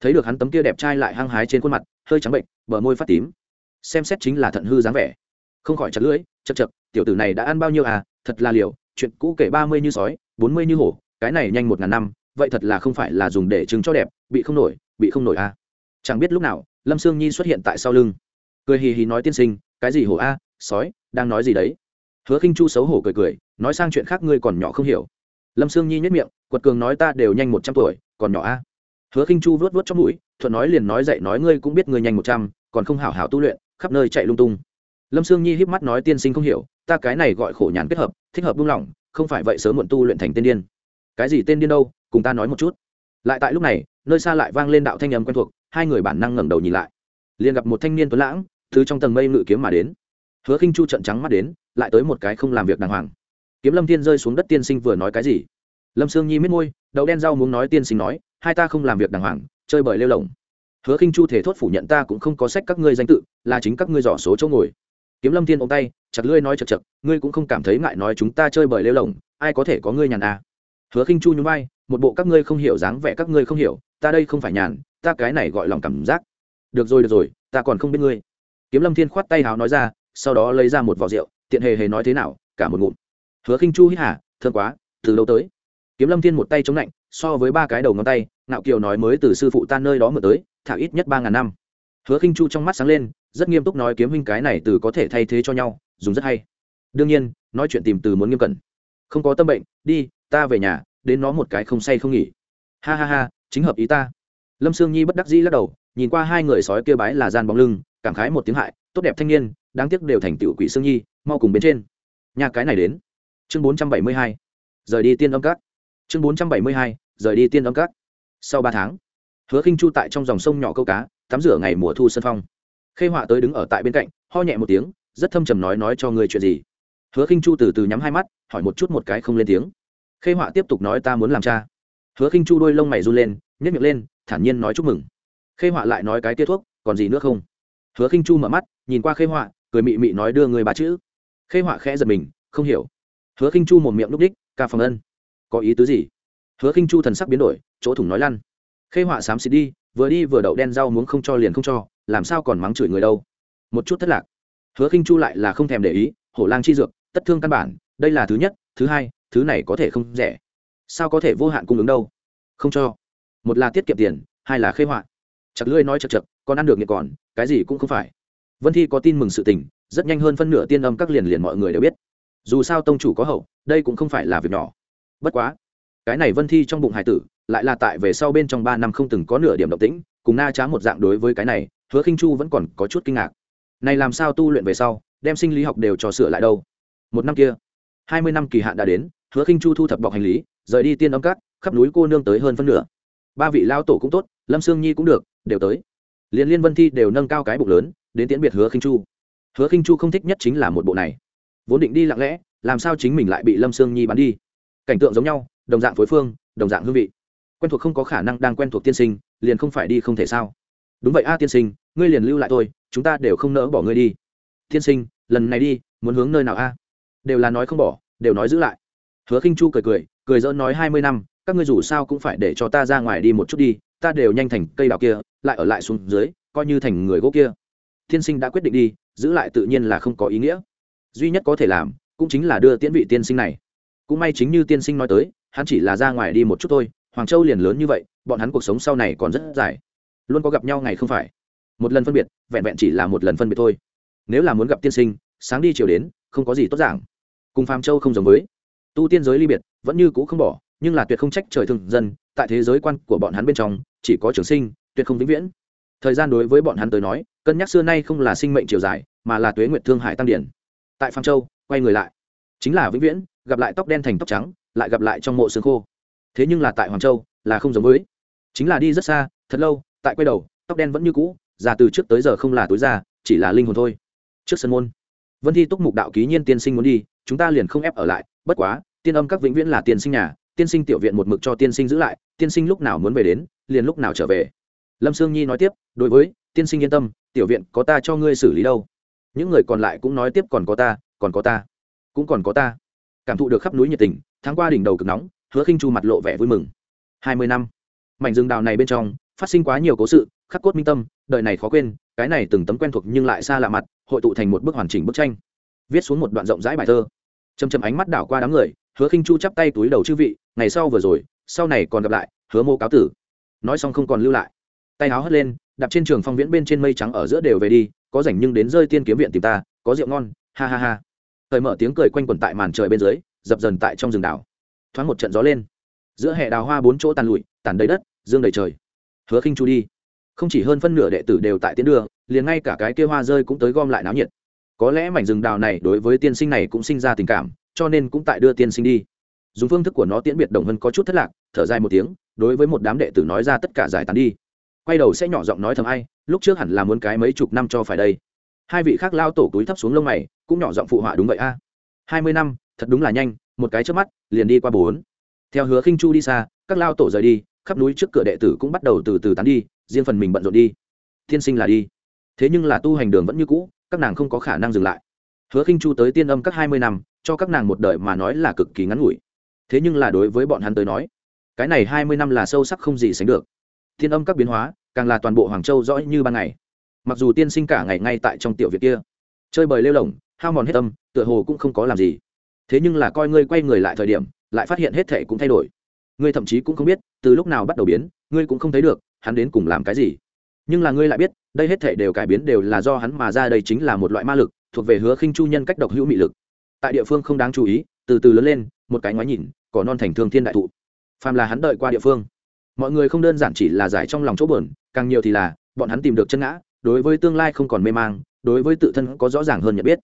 Thấy được hắn tấm kia đẹp trai lại hăng hái trên khuôn mặt, hơi trắng bệnh, bờ môi phát tím. Xem xét chính là thận hư dáng vẻ. Không khỏi chặt lưỡi, chật chật, tiểu tử này đã ăn bao nhiêu à thật là liều, chuyện cũ kể ba mươi như sói, bốn mươi như hổ, cái này nhanh một ngàn năm, vậy thật là không phải là dùng để chứng cho đẹp, bị không nổi, bị không nổi à. Chẳng biết lúc nào, lâm sương nhi xuất hiện tại sau lưng. Cười hì hì nói tiên sinh, cái gì hổ a, sói, đang nói gì đấy? Hứa khinh chu xấu hổ cười cười, nói sang chuyện khác ngươi còn nhỏ không hiểu. Lâm sương nhi nhất miệng, quật cường nói ta đều nhanh một trăm tuổi, còn nhỏ a. Hứa khinh chu vớt vớt trong mũi, thuận nói liền nói dậy nói ngươi cũng biết ngươi nhanh một trăm, còn không hảo hảo tu luyện, khắp nơi chạy lung tung. Lâm sương nhi híp mắt nói tiên sinh không hiểu, ta cái này gọi khổ nhàn kết hợp, thích hợp buông lỏng, không phải vậy sớm muộn tu luyện thành tiên điên. Cái gì tên điên đâu, cùng ta nói một chút. Lại tại lúc này, nơi xa lại vang lên đạo thanh âm quen thuộc, hai người bản năng ngẩng đầu nhìn lại. Liền gặp một thanh niên tuấn lãng, từ trong tầng mây ngự kiếm mà đến. Hứa khinh chu trận trắng mắt đến lại tới một cái không làm việc đàng hoàng. Kiếm lâm thiên rơi xuống đất tiên sinh vừa nói cái gì? Lâm sương nhi miết môi, đậu đen rau muốn nói tiên sinh nói, hai ta không làm việc đàng hoàng, chơi bời lêu lỏng hứa khinh chu thể thốt phủ nhận ta cũng không có sách các ngươi danh tự, là chính các ngươi dò số chỗ ngồi. Kiếm lâm thiên ôm tay, chặt lưỡi nói chật chật, ngươi cũng không cảm thấy ngại nói chúng ta chơi bời lêu lỏng ai có thể có ngươi nhàn à? Hứa khinh chu nhún vai, một bộ các ngươi không hiểu dáng vẻ các ngươi không hiểu, ta đây không phải nhàn, ta cái này gọi lòng cảm giác. Được rồi được rồi, ta còn không biết ngươi. Kiếm lâm thiên khoát tay hào nói ra, sau đó lấy ra một vỏ rượu tiện hề hề nói thế nào, cả một ngụm. Hứa khinh chu hít hà, thương quá, từ lâu tới? Kiếm lâm thiên một tay chống lạnh, so với ba cái đầu ngón tay, ngạo kiều nói mới từ sư phụ ta nơi đó mở tới, thả ít nhất ba ngàn năm. Hứa khinh chu trong mắt sáng lên, rất nghiêm túc nói kiếm huynh cái này từ có thể thay thế cho nhau, dùng rất hay. Đương nhiên, nói chuyện tìm từ muốn nghiêm cẩn. Không có tâm bệnh, đi, ta về nhà, đến nó một cái không say không nghỉ. Ha ha ha, chính hợp ý ta. Lâm sương nhi bất đắc dĩ lắc đầu, nhìn qua hai người sói kia bái là gian bóng lưng, cảm khái một tiếng hại, tốt đẹp thanh niên, đáng tiếc đều thành tựu quỷ sương nhi mau cùng bên trên. Nhà cái này đến. Chương bốn trăm bảy mươi hai. Rời đi tiên âm cát chương bốn trăm bảy mươi hai. Rời đi tiên âm cát sau ba tháng, hứa khinh chu tại trong dòng sông nhỏ câu cá, tắm rửa ngày mùa thu sân phong. Khê họa tới đứng ở tại bên cạnh, ho nhẹ một tiếng, rất thâm trầm nói nói cho người chuyện gì. Hứa khinh chu từ từ nhắm hai mắt, hỏi một chút một cái không lên tiếng. Khê họa tiếp tục nói ta muốn làm cha. Hứa khinh chu đôi lông mày run lên nhét miệng lên, thản nhiên nói chúc mừng. Khê họa lại nói cái tia thuốc, còn gì nữa không? Hứa khinh chu mở mắt, nhìn qua khê họa, cười mị mị nói đưa người ba chữ khê họa khẽ giật mình, không hiểu. Hứa khinh chu một miệng lúc đích, ca phòng ân, có ý tứ gì? Hứa khinh chu thần sắc biến đổi, chỗ thủng nói lăn. Khê họa xám xịt đi, vừa đi vừa đậu đen rau muống không cho liền không cho, làm sao còn mắng chửi người đâu. Một chút thất lạc. Hứa khinh chu lại là không thèm để ý, hổ lang chi dược, tất thương căn bản, đây là thứ nhất, thứ hai, thứ này có thể không rẻ. Sao có thể vô hạn cung ứng đâu? Không cho. Một là tiết kiệm tiền, hai là khê họa. Chặt lưỡi nói chật chật, còn ăn được nghiệt còn, cái gì cũng không phải. Vân thi có tin mừng sự tình rất nhanh hơn phân nửa tiên âm các liền liền mọi người đều biết. Dù sao tông chủ có hậu, đây cũng không phải là việc nhỏ. Bất quá, cái này vân thi trong bụng hải tử, lại là tại về sau bên trong ba năm không từng có nửa điểm động tĩnh, cùng na trá một dạng đối với cái này, hứa khinh chu vẫn còn có chút kinh ngạc. Này làm sao tu luyện về sau, đem sinh lý học đều cho sửa lại đâu? Một năm kia, hai mươi năm kỳ hạn đã đến, hứa khinh chu thu thập bọc hành lý, rời đi tiên âm các, khắp núi cô nương tới hơn phân nửa. Ba vị lao tổ cũng tốt, lâm sương nhi cũng được, đều tới. Liên liên vân thi đều nâng cao cái bụng lớn, đến tiễn biệt hứa khinh chu hứa khinh chu không thích nhất chính là một bộ này. Vốn định đi lặng lẽ làm sao chính mình lại bị lâm sương nhi bắn đi? Cảnh tượng giống nhau đồng dạng phối phương đồng dạng hương vị. Quen thuộc không có khả năng đang quen thuộc tiên sinh liền không phải đi không thể sao? Đúng vậy a tiên sinh ngươi liền lưu lại thôi, chúng ta đều không nỡ bỏ ngươi đi. Tiên sinh lần này đi muốn hướng nơi nào a? Đều là nói không bỏ đều nói giữ lại. Hứa khinh chu cười cười cười dỡ nói hai mươi năm các ngươi dù sao cũng phải để cho ta ra ngoài đi một chút đi ta đều nhanh thành cây đào kia lại ở lại xuống dưới coi như thành người gỗ kia. Tiên sinh đã quyết định đi giữ lại tự nhiên là không có ý nghĩa. Duy nhất có thể làm, cũng chính là đưa tiễn vị tiên sinh này. Cũng may chính như tiên sinh nói tới, hắn chỉ là ra ngoài đi một chút thôi, hoàng châu liền lớn như vậy, bọn hắn cuộc sống sau này còn rất dài. Luôn có gặp nhau ngày không phải. Một lần phân biệt, vẹn vẹn chỉ là một lần phân biệt thôi. Nếu là muốn gặp tiên sinh, sáng đi chiều đến, không có gì tốt giảng. Cùng phàm châu không giống với. Tu tiên giới ly biệt, vẫn như cũ không bỏ, nhưng là tuyệt không trách trời thường dân, tại thế giới quan của bọn hắn bên trong, chỉ có trường sinh, tuyệt không vĩnh viễn. Thời gian đối với bọn hắn tới nói, cân nhắc xưa nay không là sinh mệnh chiều dài mà là tuế nguyệt thương hải tăng điển. Tại phàm châu, quay người lại. Chính là vĩnh viễn, gặp lại tóc đen thành tóc trắng, lại gặp lại trong mộ xương khô. Thế nhưng là tại hoàng châu, là không giống với. Chính là đi rất xa, thật lâu, tại quay đầu, tóc đen vẫn như cũ, già từ trước tới giờ không là tối già, chỉ là linh hồn thôi. Trước sân môn, vân thi túc mục đạo ký nhiên tiên sinh muốn đi, chúng ta liền không ép ở lại, bất quá, tiên âm các vĩnh viễn là tiên sinh nhà, tiên sinh tiểu viện một mực cho tiên sinh giữ lại, tiên sinh lúc nào muốn về đến, liền lúc nào trở về. Lâm sương nhi nói tiếp, đối với, tiên sinh yên tâm, tiểu viện có ta cho ngươi xử lý đâu những người còn lại cũng nói tiếp còn có ta, còn có ta, cũng còn có ta. Cảm thụ được khắp núi nhiệt tình, tháng qua đỉnh đầu cực nóng, hứa khinh chu mặt lộ vẻ vui mừng. Hai mươi năm. Mảnh rừng đào này bên trong, phát sinh quá nhiều cố sự, khắc cốt minh tâm, đời này khó quên, cái này từng tấm quen thuộc nhưng lại xa lạ mặt, hội tụ thành một bức hoàn chỉnh bức tranh. Viết xuống một đoạn rộng rãi bài thơ. Chầm chầm ánh mắt đảo qua đám người, hứa khinh chu chắp tay túi đầu chư vị, ngày sau vừa rồi, sau này còn gặp lại, hứa mô cáo tử. Nói xong không còn lưu lại. Tay áo hất lên, đạp trên trường phong viễn bên trên mây trắng ở giữa đều về đi có rảnh nhưng đến rơi tiên kiếm viện tìm ta, có rượu ngon, ha ha ha. Thời mở tiếng cười quanh quẩn tại màn trời bên dưới, dập dần tại trong rừng đảo. Thoáng một trận gió lên. Giữa hệ đào hoa bốn chỗ tàn lụi tàn đầy đất, dương đầy trời. Hứa khinh chu đi. Không chỉ hơn phân nửa đệ tử đều tại tiến đường, liền ngay cả cái kia hoa rơi cũng tới gom lại náo nhiệt. Có lẽ mảnh rừng đào này đối với tiên sinh này cũng sinh ra tình cảm, cho nên cũng tại đưa tiên sinh đi. Dùng phương thức của nó tiễn biệt đồng hân có chút thất lạc, thở dài một tiếng, đối với một đám đệ tử nói ra tất cả giải tán đi quay đầu sẽ nhỏ giọng nói thầm ai, lúc trước hẳn là muốn cái mấy chục năm cho phải đây. Hai vị khác lao tổ túi thấp xuống lông mày, cũng nhỏ giọng phụ họa đúng vậy a. Hai mươi năm, thật đúng là nhanh, một cái trước mắt, liền đi qua bốn. Theo hứa khinh chu đi xa, các lao tổ rời đi, khắp núi trước cửa đệ tử cũng bắt đầu từ từ tán đi, riêng phần mình bận rộn đi. Tiên sinh là đi. Thế nhưng là tu hành đường vẫn như cũ, các nàng không có khả năng dừng lại. Hứa khinh chu tới tiên âm các hai mươi năm, cho các nàng một đời mà nói là cực kỳ ngắn ngủi. Thế nhưng là đối với bọn hắn tới nói, cái này hai mươi năm là sâu sắc không gì sánh được thiên âm các biến hóa, càng là toàn bộ hoàng châu rõ như ban ngày. Mặc dù tiên sinh cả ngày ngay tại trong tiểu việt kia, chơi bời lêu lỏng, hao mòn hết tâm, tựa hồ cũng không có làm gì. Thế nhưng là coi ngươi quay người lại thời điểm, lại phát hiện hết thể cũng thay đổi. Ngươi thậm chí cũng không biết, từ lúc nào bắt đầu biến, ngươi cũng không thấy được, hắn đến cùng làm cái gì. Nhưng là ngươi lại biết, đây hết thể đều cải biến đều là do hắn mà ra đây chính là một loại ma lực, thuộc về hứa khinh chu nhân cách độc hữu mị lực. Tại địa phương không đáng chú ý, từ từ lớn lên, một cái ngoái nhìn, cỏ non thành thương thiên đại thụ. Phàm là hắn đợi qua địa phương mọi người không đơn giản chỉ là giải trong lòng chỗ buồn, càng nhiều thì là, bọn hắn tìm được chân ngã, đối với tương lai không còn mê mang, đối với tự thân có rõ ràng hơn nhận biết.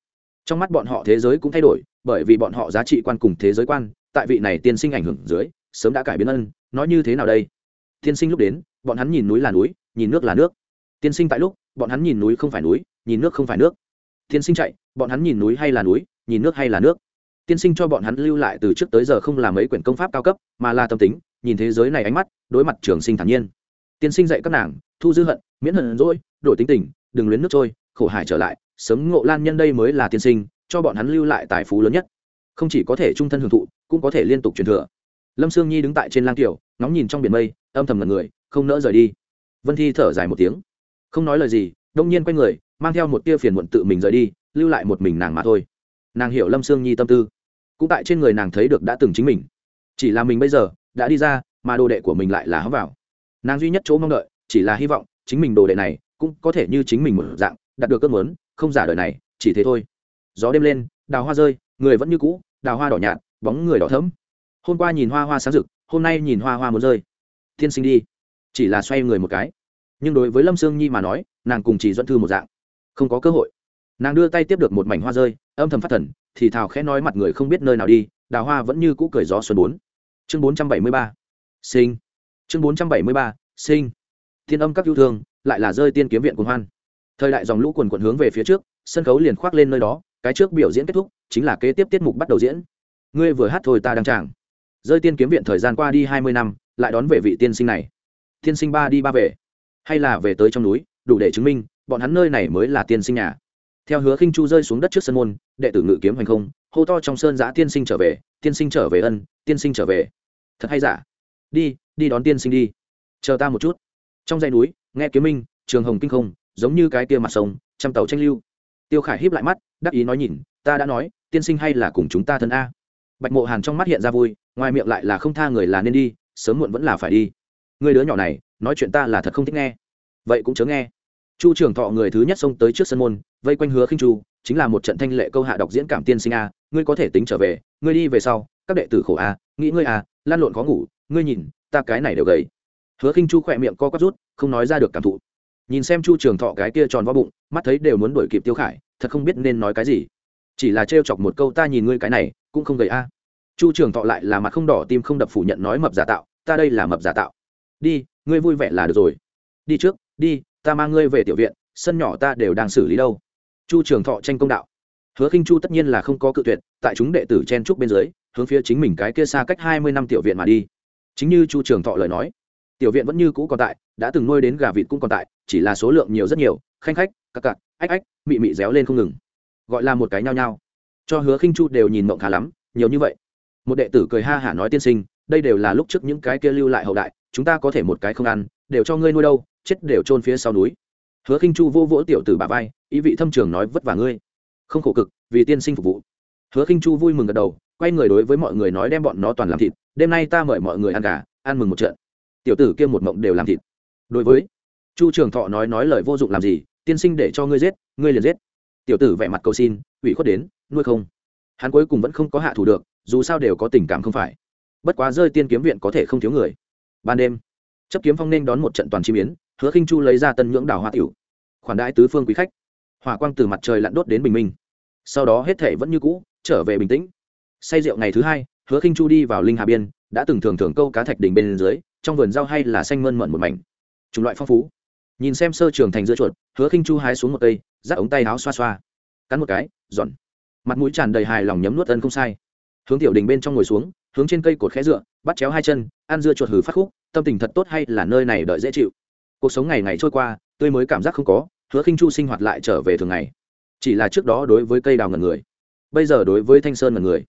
Trong mắt bọn họ thế giới cũng thay đổi, bởi vì bọn họ giá trị quan cùng thế giới quan, tại vị này tiên sinh ảnh hưởng dưới, sớm đã cải biến ân, nói như thế nào đây? Tiên sinh lúc đến, bọn hắn nhìn núi là núi, nhìn nước là nước. Tiên sinh tại lúc, bọn hắn nhìn núi không phải núi, nhìn nước không phải nước. Tiên sinh chạy, bọn hắn nhìn núi hay là núi, nhìn nước hay là nước. Tiên sinh cho bọn hắn lưu lại từ trước tới giờ không là mấy quyển công pháp cao cấp, mà là tâm tính nhìn thế giới này ánh mắt, đối mặt trường sinh thản nhiên. Tiên sinh dạy các nàng, thu dư hận, miễn hận rỗi đổi tính tình, đừng luyến nước trôi, khổ hải trở lại, sớm ngộ lan nhân đây mới là tiên sinh, cho bọn hắn lưu lại tài phú lớn nhất. Không chỉ có thể trung thân hưởng thụ, cũng có thể liên tục truyền thừa. Lâm sương nhi đứng tại trên lang tiểu, ngóng nhìn trong biển mây, âm thầm ngần người, không nỡ rời đi. Vân thi thở dài một tiếng. Không nói lời gì, đông nhiên quay người, mang theo một tia phiền muộn tự mình rời đi, lưu lại một mình nàng mà thôi. Nàng hiểu lâm sương nhi tâm tư. Cũng tại trên người nàng thấy được đã từng chính mình. Chỉ là mình bây giờ đã đi ra, mà đồ đệ của mình lại là hóng vào. Nàng duy nhất chỗ mong đợi chỉ là hy vọng chính mình đồ đệ này cũng có thể như chính mình một dạng, đạt được cơn muốn, không giả đời này, chỉ thế thôi. Gió đêm lên, đào hoa rơi, người vẫn như cũ, đào hoa đỏ nhạt, bóng người đỏ thẫm. Hôm qua nhìn hoa hoa sáng rực, hôm nay nhìn hoa hoa muốn rơi. Thiên sinh đi. Chỉ là xoay người một cái. Nhưng đối với lâm sương nhi mà nói, nàng cùng chỉ dẫn thư một dạng. Không có cơ hội. Nàng đưa tay tiếp được một mảnh hoa rơi, âm thầm phát thần, thì thào khẽ nói mặt người không biết nơi nào đi, đào hoa vẫn như cũ cười gió xuân bốn chương bốn trăm bảy mươi ba, sinh. Chương bốn trăm bảy mươi ba, sinh. Thiên âm các yêu thương, lại là rơi tiên kiếm viện cùng hoan. Thời đại dòng lũ quần quận hướng về phía trước, sân khấu liền khoác lên nơi đó, cái trước biểu diễn kết thúc, chính là kế tiếp tiết mục bắt đầu diễn. Ngươi vừa hát thôi ta đang chàng rơi tiên kiếm viện thời gian qua đi hai mươi năm, lại đón về vị tiên sinh này. Tiên sinh ba đi ba về. Hay là về tới trong núi, đủ để chứng minh, bọn hắn nơi này mới là tiên sinh nhà. Theo hứa khinh chu rơi xuống đất trước sân môn, đệ tử ngự kiếm hành không, hô to trong sơn giã tiên sinh trở về, tiên sinh trở về ân tiên sinh trở về. Thật hay giả? Đi đi đón tiên sinh đi. Chờ ta một chút. Trong dãy núi, nghe kiếm minh, trường hồng kinh không, giống như cái kia mặt sông, trăm tàu tranh lưu. Tiêu khải híp lại mắt, đắc ý nói nhìn, ta đã nói, tiên sinh hay là cùng chúng ta thân a. Bạch mộ hàn trong mắt hiện ra vui, ngoài miệng lại là không tha người là nên đi, sớm muộn vẫn là phải đi. Người đứa nhỏ này, nói chuyện ta là thật không thích nghe. Vậy cũng chớ nghe. Chu trưởng thọ người thứ nhất xông tới trước sân môn, vây quanh hứa khinh chu, chính là một trận thanh lệ câu hạ đọc diễn cảm tiên sinh a, ngươi có thể tính trở về, ngươi đi về sau các đệ tử khổ a, nghĩ ngươi a, lan lộn khó ngủ, ngươi nhìn, ta cái này đều gầy. Hứa khinh chu khỏe miệng co quắp rút, không nói ra được cảm thụ. Nhìn xem chu trường thọ cái kia tròn vo bụng, mắt thấy đều muốn đuổi kịp tiêu khải, thật không biết nên nói cái gì. Chỉ là trêu chọc một câu ta nhìn ngươi cái này, cũng không gầy a. Chu trường thọ lại là mặt không đỏ tim không đập phủ nhận nói mập giả tạo, ta đây là mập giả tạo. Đi, ngươi vui vẻ là được rồi. Đi trước, đi, ta mang ngươi về tiểu viện, sân nhỏ ta đều đang xử lý đâu. Chu trường thọ tranh công đạo. Hứa khinh chu tất nhiên là không có cự tuyệt, tại chúng đệ tử chen trúc bên dưới hướng phía chính mình cái kia xa cách hai mươi năm tiểu viện mà đi. Chính như chu trường thọ lời nói, tiểu viện vẫn như cũ còn tại, đã từng nuôi đến gà vịt cũng còn tại, chỉ là số lượng nhiều rất nhiều, khanh khách, cặc cặc, ách ách, mị mị réo lên không ngừng. Gọi là một cái nhao nhao. Cho hứa khinh chu đều nhìn mộng khá lắm, nhiều như vậy. Một đệ tử cười ha hả nói tiên sinh, đây đều là lúc trước những cái kia lưu lại hậu đại, chúng ta có thể một cái không ăn, đều cho ngươi nuôi đâu, chết đều chôn phía sau núi. Hứa khinh chu vô vỗ tiểu tử bà vai, ý vị thâm trường nói vất vả ngươi. Không khổ cực, vì tiên sinh phục vụ. Hứa khinh chu vui mừng gật đầu quay người đối với mọi người nói đem bọn nó toàn làm thịt, đêm nay ta mời mọi người ăn gà, ăn mừng một trận. Tiểu tử kia một mộng đều làm thịt. Đối với chu trường thọ nói nói lời vô dụng làm gì, tiên sinh để cho ngươi giết, ngươi liền giết. Tiểu tử vẻ mặt cầu xin, ủy khuất đến, nuôi không. Hắn cuối cùng vẫn không có hạ thủ được, dù sao đều có tình cảm không phải. Bất quá rơi tiên kiếm viện có thể không thiếu người. Ban đêm, chấp kiếm phong nên đón một trận toàn chi biến, hứa khinh chu lấy ra tân nhưỡng đào hoa tiểu, khoản đãi tứ phương quý khách. Hỏa quang từ mặt trời lặn đốt đến bình minh. Sau đó hết thể vẫn như cũ, trở về bình tĩnh say rượu ngày thứ hai, hứa khinh chu đi vào linh hà biên, đã từng thường thường câu cá thạch đỉnh bên dưới, trong vườn rau hay là xanh mơn mận một mảnh. Chủng loại phong phú. Nhìn xem sơ trường thành giữa chuột, hứa khinh chu hái xuống một cây dắt ống tay áo xoa xoa. Cắn một cái, giòn. Mặt mũi tràn đầy hài lòng nhấm nuốt ân không sai. Hướng tiểu đình bên trong ngồi xuống, hướng trên cây cột khẽ dựa, bắt chéo hai chân, ăn dưa chuột hử phát khúc, tâm tình thật tốt hay là nơi này đợi dễ chịu? Cuộc sống ngày ngày trôi qua, tươi mới cảm giác không có, hứa khinh chu sinh hoạt lại trở về thường ngày. Chỉ là trước đó đối với cây đào ngần người. Bây giờ đối với thanh sơn ngần người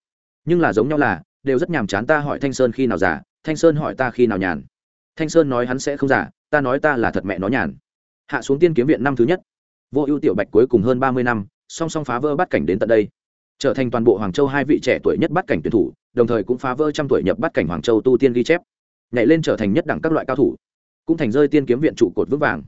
nhưng là giống nhau là, đều rất nhàm chán ta hỏi thanh sơn khi nào già, thanh sơn hỏi ta khi nào nhàn. Thanh sơn nói hắn sẽ không già, ta nói ta là thật mẹ nó nhàn. Hạ xuống tiên kiếm viện năm thứ nhất. Vô ưu tiểu bạch cuối cùng hơn ba mươi năm, song song phá vỡ bắt cảnh đến tận đây. Trở thành toàn bộ hoàng châu hai vị trẻ tuổi nhất bắt cảnh tuyển thủ, đồng thời cũng phá vỡ trăm tuổi nhập bắt cảnh hoàng châu tu tiên ghi chép. Nhảy lên trở thành nhất đẳng các loại cao thủ. Cũng thành rơi tiên kiếm viện trụ cột vững vàng.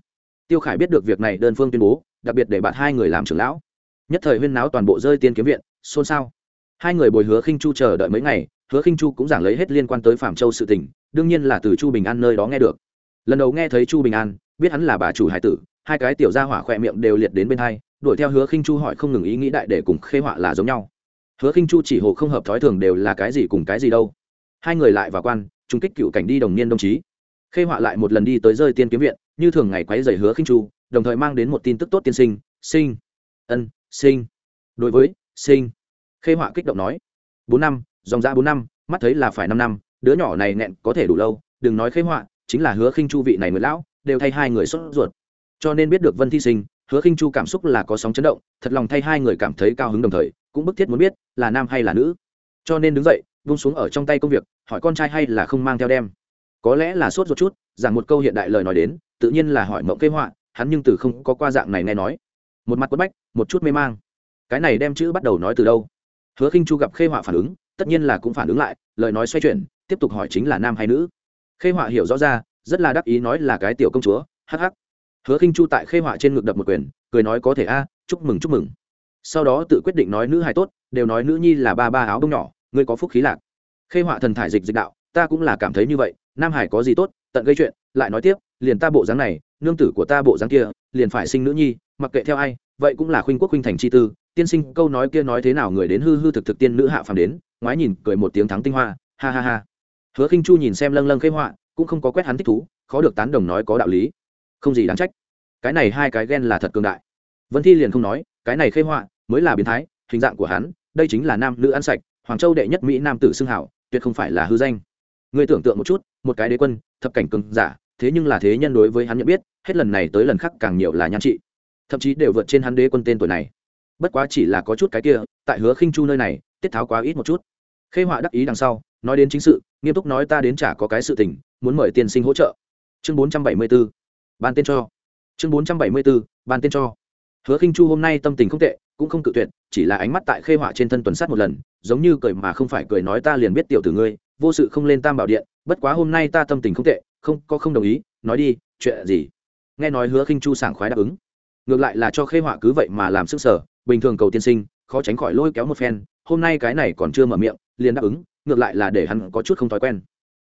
Tiêu khải biết được việc này đơn phương tuyên bố, đặc biệt để bạn hai người làm trưởng lão. Nhất thời huyên náo toàn bộ rơi tiên kiếm viện, xôn xao hai người bồi hứa khinh chu chờ đợi mấy ngày, hứa khinh chu cũng giảng lấy hết liên quan tới phạm châu sự tình, đương nhiên là từ chu bình an nơi đó nghe được. Lần đầu nghe thấy chu bình an, biết hắn là bà chủ hải tử, hai cái tiểu gia hỏa khỏe miệng đều liệt đến bên hai, đuổi theo hứa khinh chu hỏi không ngừng ý nghĩ đại để cùng khê họa là giống nhau. Hứa khinh chu chỉ hồ không hợp thói thường đều là cái gì cùng cái gì đâu. Hai người lại vào quan trung kích cựu cảnh đi đồng niên đồng chí. Khê họa lại một lần đi tới rơi tiên kiếm viện, như thường ngày quấy giày hứa khinh chu, đồng thời mang đến một tin tức tốt tiên sinh sinh. Ân, sinh. Đối với, sinh khê họa kích động nói, bốn năm, dòng ra bốn năm, mắt thấy là phải năm năm, đứa nhỏ này nẹn có thể đủ lâu, đừng nói khê họa, chính là hứa khinh chu vị này mới lão, đều thay hai người sốt ruột. Cho nên biết được vân thi sinh, hứa khinh chu cảm xúc là có sóng chấn động, thật lòng thay hai người cảm thấy cao hứng đồng thời, cũng bức thiết muốn biết là nam hay là nữ. Cho nên đứng dậy vung xuống ở trong tay công việc, hỏi con trai hay là không mang theo đem. Có lẽ là sốt ruột chút rằng một câu hiện đại lời nói đến, tự nhiên là hỏi mộng kế họa, hắn nhưng từ không có qua dạng này nghe nói. Một mặt quất bách, một chút mê mang. Cái này đem chữ bắt đầu nói từ đâu? Hứa khinh chu gặp khê họa phản ứng, tất nhiên là cũng phản ứng lại, lời nói xoay chuyển, tiếp tục hỏi chính là nam hay nữ. Khê họa hiểu rõ ra, rất là đắc ý nói là cái tiểu công chúa hh hứa khinh chu tại khê họa trên ngực đập một quyền, cười nói có thể a, chúc mừng chúc mừng. Sau đó tự quyết định nói nữ hài tốt, đều nói nữ nhi là ba ba áo bông nhỏ, ngươi có phúc khí lạc. Khê họa thần thải dịch dịch đạo, ta cũng là cảm thấy như vậy, nam hải có gì tốt, tận gây chuyện, lại nói tiếp, liền ta bộ dáng này, nương tử của ta bộ dáng kia, liền phải sinh nữ nhi, mặc kệ theo ai, vậy cũng là khuynh quốc khuynh thành chi tư tiên sinh, câu nói kia nói thế nào người đến hư hư thực thực tiên nữ hạ phàm đến, ngoái nhìn, cười một tiếng thắng tinh hoa, ha ha ha. Hứa khinh chu nhìn xem lâng lâng khê họa, cũng không có quét hắn thích thú, khó được tán đồng nói có đạo lý. Không gì đáng trách. Cái này hai cái ghen là thật cường đại. Vân thi liền không nói, cái này khê họa mới là biến thái, hình dạng của hắn, đây chính là nam nữ ăn sạch, hoàng châu đệ nhất mỹ nam tử xưng hảo, tuyệt không phải là hư danh. Người tưởng tượng một chút, một cái đế quân, thập cảnh cường giả, thế nhưng là thế nhân đối với hắn nhận biết, hết lần này tới lần khác càng nhiều là nhan trị. Thậm chí đều vượt trên hắn đế quân tên tuổi này bất quá chỉ là có chút cái kia tại hứa khinh chu nơi này tiết tháo quá ít một chút. Khê họa đắc ý đằng sau nói đến chính sự nghiêm túc nói ta đến chả có cái sự tình muốn mời tiên sinh hỗ trợ. Chương bốn trăm bảy mươi 474. ban tên cho. Chương bốn trăm bảy mươi 474, ban tên cho. Hứa khinh chu hôm nay tâm tình không tệ cũng không cự tuyệt chỉ là ánh mắt tại khê họa trên thân tuần sát một lần giống như cười mà không phải cười nói ta liền biết tiểu tử ngươi vô sự không lên tam bảo điện bất quá hôm nay ta tâm tình không tệ không có không đồng ý nói đi chuyện gì? Nghe nói hứa khinh chu sảng khoái đáp ứng. Ngược lại là cho khê họa cứ vậy mà làm sức sở bình thường cầu tiên sinh, khó tránh khỏi lôi kéo một phen, hôm nay cái này còn chưa mở miệng, liền đáp ứng, ngược lại là để hắn có chút không thói quen.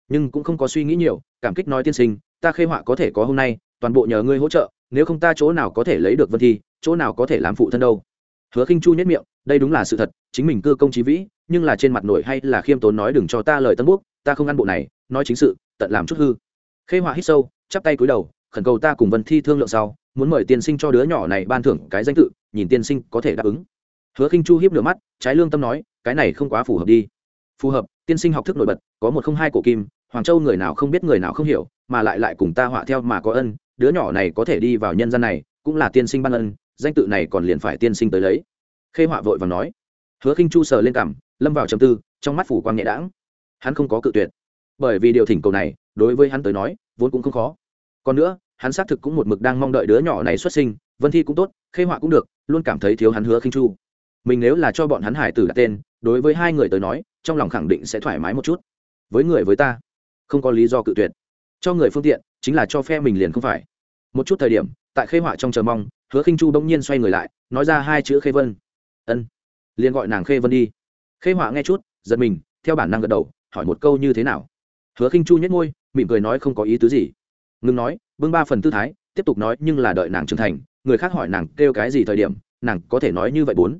Nhưng cũng không có suy nghĩ nhiều, cảm kích nói tiên sinh, ta khê họa có thể có hôm nay, toàn bộ nhờ ngươi hỗ trợ, nếu không ta chỗ nào có thể lấy được vân thi, chỗ nào có thể làm phụ thân đâu. Hứa khinh chu nhất miệng, đây đúng là sự thật, chính mình cơ công trí vĩ, nhưng là trên mặt nổi hay là khiêm tốn nói đừng cho ta lời tân quốc ta không ăn bộ này, nói chính sự, tận làm chút hư. Khê họa hít sâu, chắp tay cúi đầu, khẩn cầu ta cùng vân thi thương lượng sau muốn mời tiên sinh cho đứa nhỏ này ban thưởng cái danh tự, nhìn tiên sinh có thể đáp ứng. Hứa khinh chu hiếp lửa mắt, trái lương tâm nói, cái này không quá phù hợp đi. Phù hợp, tiên sinh học thức nổi bật, có một không hai cổ kim, hoàng châu người nào không biết người nào không hiểu, mà lại lại cùng ta họa theo mà có ân, đứa nhỏ này có thể đi vào nhân gian này, cũng là tiên sinh ban ân, danh tự này còn liền phải tiên sinh tới lấy. Khê họa vội và nói. Hứa khinh chu sờ lên cảm lâm vào trầm tư, trong mắt phủ quang nhẹ đãng. Hắn không có cự tuyệt. Bởi vì điều thỉnh cầu này, đối với hắn tới nói, vốn cũng không khó. Còn nữa hắn xác thực cũng một mực đang mong đợi đứa nhỏ này xuất sinh, vân thi cũng tốt, khê họa cũng được, luôn cảm thấy thiếu hắn hứa khinh chu. Mình nếu là cho bọn hắn hải tử đặt tên, đối với hai người tới nói, trong lòng khẳng định sẽ thoải mái một chút. Với người với ta, không có lý do cự tuyệt. Cho người phương tiện, chính là cho phe mình liền không phải. Một chút thời điểm, tại khê họa trong chờ mong, hứa khinh chu bỗng nhiên xoay người lại, nói ra hai chữ khê vân. Ân. Liền gọi nàng khê vân đi. Khê họa nghe chút, giật mình, theo bản năng gật đầu, hỏi một câu như thế nào. Hứa khinh chu nhếch môi, mỉm cười nói không có ý tứ gì ngừng nói, bưng ba phần tư thái, tiếp tục nói, nhưng là đợi nàng trưởng thành, người khác hỏi nàng kêu cái gì thời điểm, nàng có thể nói như vậy bốn.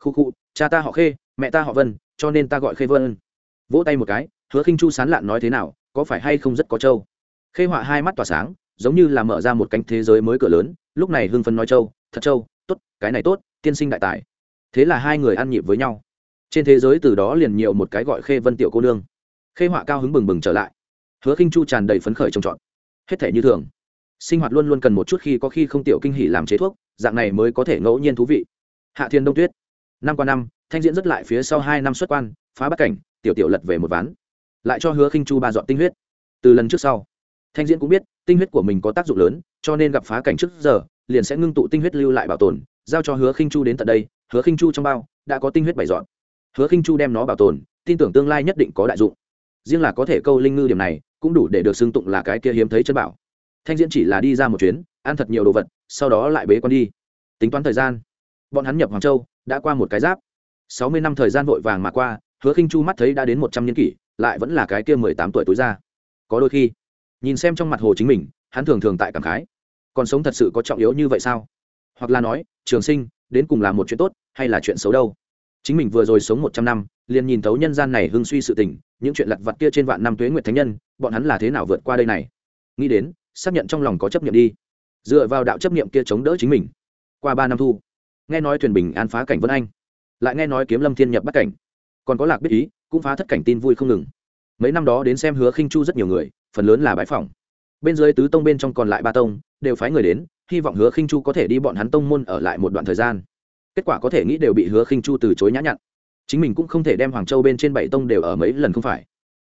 Khu khu, cha ta họ khê, mẹ ta họ vân, cho nên ta gọi khê vân. Vỗ tay một cái, hứa khinh chu sán lạn nói thế nào, có phải hay không rất có trâu. Khê họa hai mắt tỏa sáng, giống như là mở ra một cánh thế giới mới cửa lớn, lúc này hưng phấn nói trâu, thật trâu, tốt, cái này tốt, tiên sinh đại tài. Thế là hai người ăn nhịp với nhau. Trên thế giới từ đó liền nhiều một cái gọi khê vân tiểu cô nương. Khê họa cao hứng bừng bừng trở lại. Hứa khinh chu tràn đầy phấn khởi trồng trọt hết thể như thường. Sinh hoạt luôn luôn cần một chút khi có khi không tiểu kinh hỉ làm chế thuốc, dạng này mới có thể ngẫu nhiên thú vị. Hạ thiên đông tuyết. Năm qua năm, thanh diễn rất lại phía sau hai năm xuất quan, phá bắt cảnh, tiểu tiểu lật về một ván. Lại cho hứa khinh chu ba dọn tinh huyết. Từ lần trước sau, thanh diễn cũng biết, tinh huyết của mình có tác dụng lớn, cho nên gặp phá cảnh trước giờ, liền sẽ ngưng tụ tinh huyết lưu lại bảo tồn, giao cho hứa khinh chu đến tận đây, hứa khinh chu trong bao, đã có tinh huyết bảy dọn. Hứa khinh chu đem nó bảo tồn, tin tưởng tương lai nhất định có đại dụng. Riêng là có thể câu linh ngư điểm này cũng đủ để được xưng tụng là cái kia hiếm thấy chân bảo. Thanh diễn chỉ là đi ra một chuyến, ăn thật nhiều đồ vật, sau đó lại bế con đi. Tính toán thời gian, bọn hắn nhập hoàng châu, đã qua một cái giáp. Sáu mươi năm thời gian vội vàng mà qua, hứa khinh chu mắt thấy đã đến một trăm niên kỷ, lại vẫn là cái kia mười tám tuổi tối ra. Có đôi khi, nhìn xem trong mặt hồ chính mình, hắn thường thường tại cảm khái, còn sống thật sự có trọng yếu như vậy sao? Hoặc là nói, trường sinh, đến cùng là một chuyện tốt hay là chuyện xấu đâu? Chính mình vừa rồi sống một trăm năm, liền nhìn thấu nhân gian này hưng suy sự tình, những chuyện lặt vặt kia trên vạn năm tuế nguyệt thánh nhân, bọn hắn là thế nào vượt qua đây này? Nghĩ đến, xác nhận trong lòng có chấp nhận đi. Dựa vào đạo chấp nghiệm kia chống đỡ chính mình. Qua ba năm thu, nghe nói thuyền bình an phá cảnh vân anh, lại nghe nói kiếm lâm thiên nhập bắt cảnh. Còn có lạc biết ý, cũng phá thất cảnh tin vui không ngừng. Mấy năm đó đến xem hứa khinh chu rất nhiều người, phần lớn là bãi phòng. Bên dưới tứ tông bên trong còn lại ba tông, đều phái người đến, hy vọng hứa khinh chu có thể đi bọn hắn tông môn ở lại một đoạn thời gian kết quả có thể nghĩ đều bị hứa khinh chu từ chối nhã nhặn. Chính mình cũng không thể đem hoàng châu bên trên bảy tông đều ở mấy lần không phải.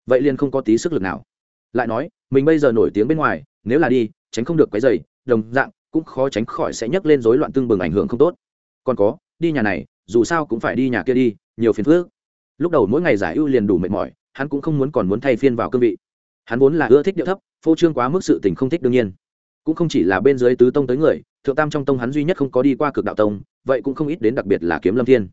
Vậy liền không có tí sức lực nào. Lại nói, mình bây giờ nổi tiếng bên ngoài, nếu là đi, tránh không được cái giày đồng dạng, cũng khó tránh khỏi sẽ nhấc lên rối loạn tương bừng ảnh hưởng không tốt. Còn có, đi nhà này, dù sao cũng phải đi nhà kia đi, nhiều phiền phước lúc đầu mỗi ngày giải ưu liền đủ mệt mỏi, hắn cũng không muốn còn muốn thay phiên vào cương vị. Hắn vốn là ưa thích điệu thấp, phô trương quá mức sự tình không thích đương nhiên. Cũng không chỉ là bên dưới tứ tông tới người, thượng tam trong tông hắn duy nhất không có đi qua cực đạo tông vậy cũng không ít đến đặc biệt là kiếm lâm thiên.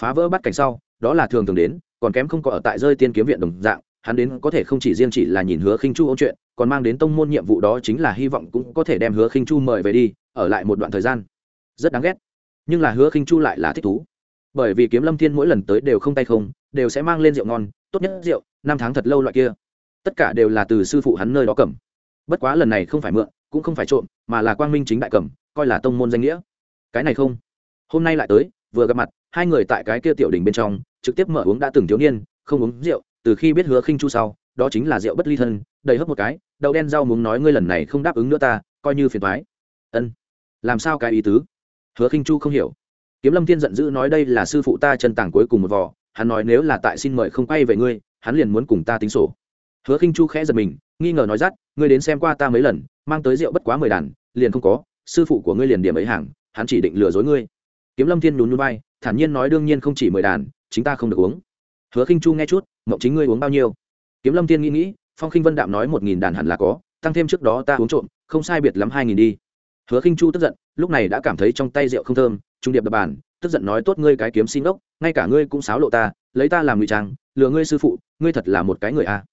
Phá vỡ bắt cảnh sau, đó là thường thường đến, còn kém không có ở tại rơi tiên kiếm viện đồng dạng, hắn đến có thể không chỉ riêng chỉ là nhìn hứa khinh chu ôn chuyện, còn mang đến tông môn nhiệm vụ đó chính là hy vọng cũng có thể đem hứa khinh chu mời về đi, ở lại một đoạn thời gian. Rất đáng ghét. Nhưng là hứa khinh chu lại là thích thú. Bởi vì kiếm lâm thiên mỗi lần tới đều không tay không, đều sẽ mang lên rượu ngon, tốt nhất rượu, năm tháng thật lâu loại kia. Tất cả đều là từ sư phụ hắn nơi đó cầm. Bất quá lần này không phải mượn, cũng không phải trộm, mà là quang minh chính đại cầm, coi là tông môn danh nghĩa. Cái này không hôm nay lại tới vừa gặp mặt hai người tại cái kia tiểu đình bên trong trực tiếp mở uống đã từng thiếu niên không uống rượu từ khi biết hứa khinh chu sau đó chính là rượu bất ly thân đầy hấp một cái đậu đen rau muốn nói ngươi lần này không đáp ứng nữa ta coi như phiền thoái ân. Làm sao cái ý tứ? Hứa khinh chu không hiểu. Kiếm lâm thiên giận dữ nói đây là sư phụ ta chân tàng cuối cùng một vò hắn nói nếu là tại xin mời không quay về ngươi hắn liền muốn cùng ta tính sổ. Hứa khinh chu khẽ giật mình nghi ngờ nói dắt, ngươi đến xem qua ta mấy lần mang tới rượu bất quá mười đàn liền không có sư phụ của ngươi liền điểm ấy hàng hắn chỉ định lừa dối ngươi kiếm lâm thiên nhún núi bay thản nhiên nói đương nhiên không chỉ mười đàn, chính ta không được uống. Hứa khinh chu nghe chút, mộng chính ngươi uống bao nhiêu? Kiếm lâm thiên nghĩ nghĩ, phong khinh vân đạm nói một nghìn đàn hẳn là có, tăng thêm trước đó ta uống trộm, không sai biệt lắm hai nghìn đi. Hứa khinh chu tức giận, lúc này đã cảm thấy trong tay rượu không thơm, trung điệp đập bàn, tức giận nói tốt ngươi cái kiếm xin ốc, ngay cả ngươi cũng xáo lộ ta, lấy ta làm ngụy trang, lừa ngươi sư phụ, ngươi thật là một cái người a.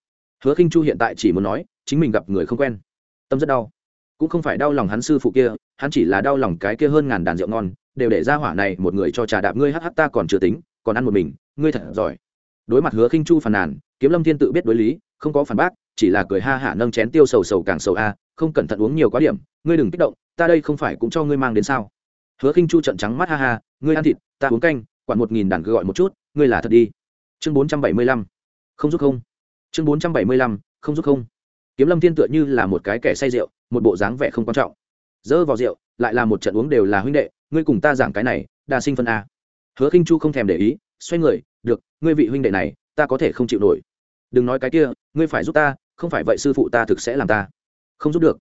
Hứa khinh chu hiện tại chỉ muốn nói, chính mình gặp người không quen. Tâm rất đau. Cũng không phải đau lòng hắn sư phụ kia, hắn chỉ là đau lòng cái kia hơn ngàn đàn rượu ngon đều để ra hỏa này một người cho trà đạp ngươi hắc hắc, ta còn chưa tính, còn ăn một mình, ngươi thật giỏi. Đối mặt hứa khinh chu phàn nàn, kiếm lâm thiên tự biết đối lý, không có phản bác, chỉ là cười ha hả nâng chén tiêu sầu sầu càng sầu a, không cẩn thận uống nhiều quá điểm, ngươi đừng kích động, ta đây không phải cũng cho ngươi mang đến sao? Hứa khinh chu trận trắng mắt ha ha, ngươi ăn thịt, ta uống canh, quản một nghìn đàn cứ gọi một chút, ngươi là thật đi. Chương bốn trăm bảy mươi lăm, không giúp không. Chương bốn trăm bảy mươi lăm, không giúp không. Kiếm lâm thiên tựa như là một cái kẻ say rượu, một bộ dáng vẻ không quan trọng. Dơ vào rượu, lại là một trận uống đều là huynh đệ ngươi cùng ta giảng cái này, đa sinh phân a. Hứa khinh chu không thèm để ý, xoay người, được, ngươi vị huynh đệ này, ta có thể không chịu nổi. Đừng nói cái kia, ngươi phải giúp ta, không phải vậy sư phụ ta thực sẽ làm ta. Không giúp được.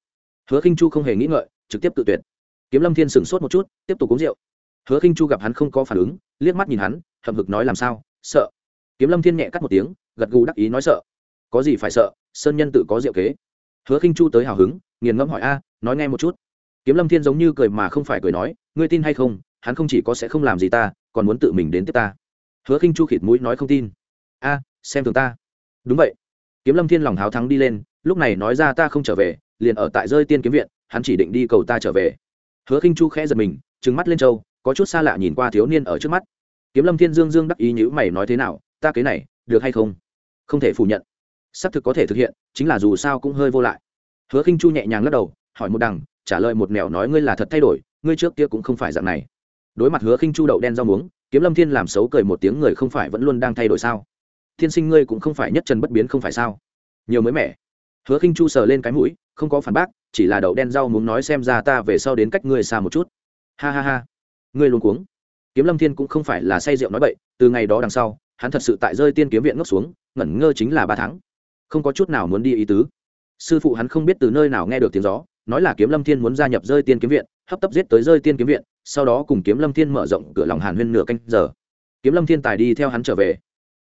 Hứa khinh chu không hề nghĩ ngợi, trực tiếp tự tuyệt. Kiếm lâm thiên sửng sốt một chút, tiếp tục uống rượu. Hứa khinh chu gặp hắn không có phản ứng, liếc mắt nhìn hắn, hậm hực nói, làm sao? Sợ? Kiếm lâm thiên nhẹ cắt một tiếng, gật gù đắc ý nói, sợ. Có gì phải sợ? Sơn nhân tự có diệu kế. Hứa khinh chu tới hào hứng, nghiền ngẫm hỏi, a, nói nghe một chút kiếm lâm thiên giống như cười mà không phải cười nói, ngươi tin hay không, hắn không chỉ có sẽ không làm gì ta, còn muốn tự mình đến tiếp ta. Hứa khinh chu khịt mũi nói không tin. A, xem thường ta. Đúng vậy. Kiếm lâm thiên lòng háo thắng đi lên, lúc này nói ra ta không trở về, liền ở tại rơi tiên kiếm viện, hắn chỉ định đi cầu ta trở về. Hứa khinh chu khẽ giật mình, trừng mắt lên châu, có chút xa lạ nhìn qua thiếu niên ở trước mắt. Kiếm lâm thiên dương dương đắc ý nhữ mày nói thế nào, ta kế này, được hay không? Không thể phủ nhận. Xác thực có thể thực hiện, chính là dù sao cũng hơi vô lại. Hứa khinh chu nhẹ nhàng lắc đầu, hỏi một đằng trả lời một mẹo nói ngươi là thật thay đổi, ngươi trước kia cũng không phải dạng này. Đối mặt hứa khinh chu đậu đen rau muống, kiếm lâm thiên làm xấu cười một tiếng người không phải vẫn luôn đang thay đổi sao? Thiên sinh ngươi cũng không phải nhất trần bất biến không phải sao? Nhiều mới mẻ. Hứa khinh chu sờ lên cái mũi, không có phản bác, chỉ là đậu đen rau muốn nói xem ra ta về sau đến cách ngươi xa một chút. Ha ha ha. Ngươi luôn cuống. Kiếm lâm thiên cũng không phải là say rượu nói bậy, từ ngày đó đằng sau, hắn thật sự tại rơi tiên kiếm viện ngốc xuống, ngẩn ngơ chính là ba tháng. Không có chút nào muốn đi ý tứ. Sư phụ hắn không biết từ nơi nào nghe được tiếng gió nói là kiếm lâm thiên muốn gia nhập rơi tiên kiếm viện, hấp tấp giết tới rơi tiên kiếm viện, sau đó cùng kiếm lâm thiên mở rộng cửa lòng hàn huyên nửa canh giờ. Kiếm lâm thiên tài đi theo hắn trở về.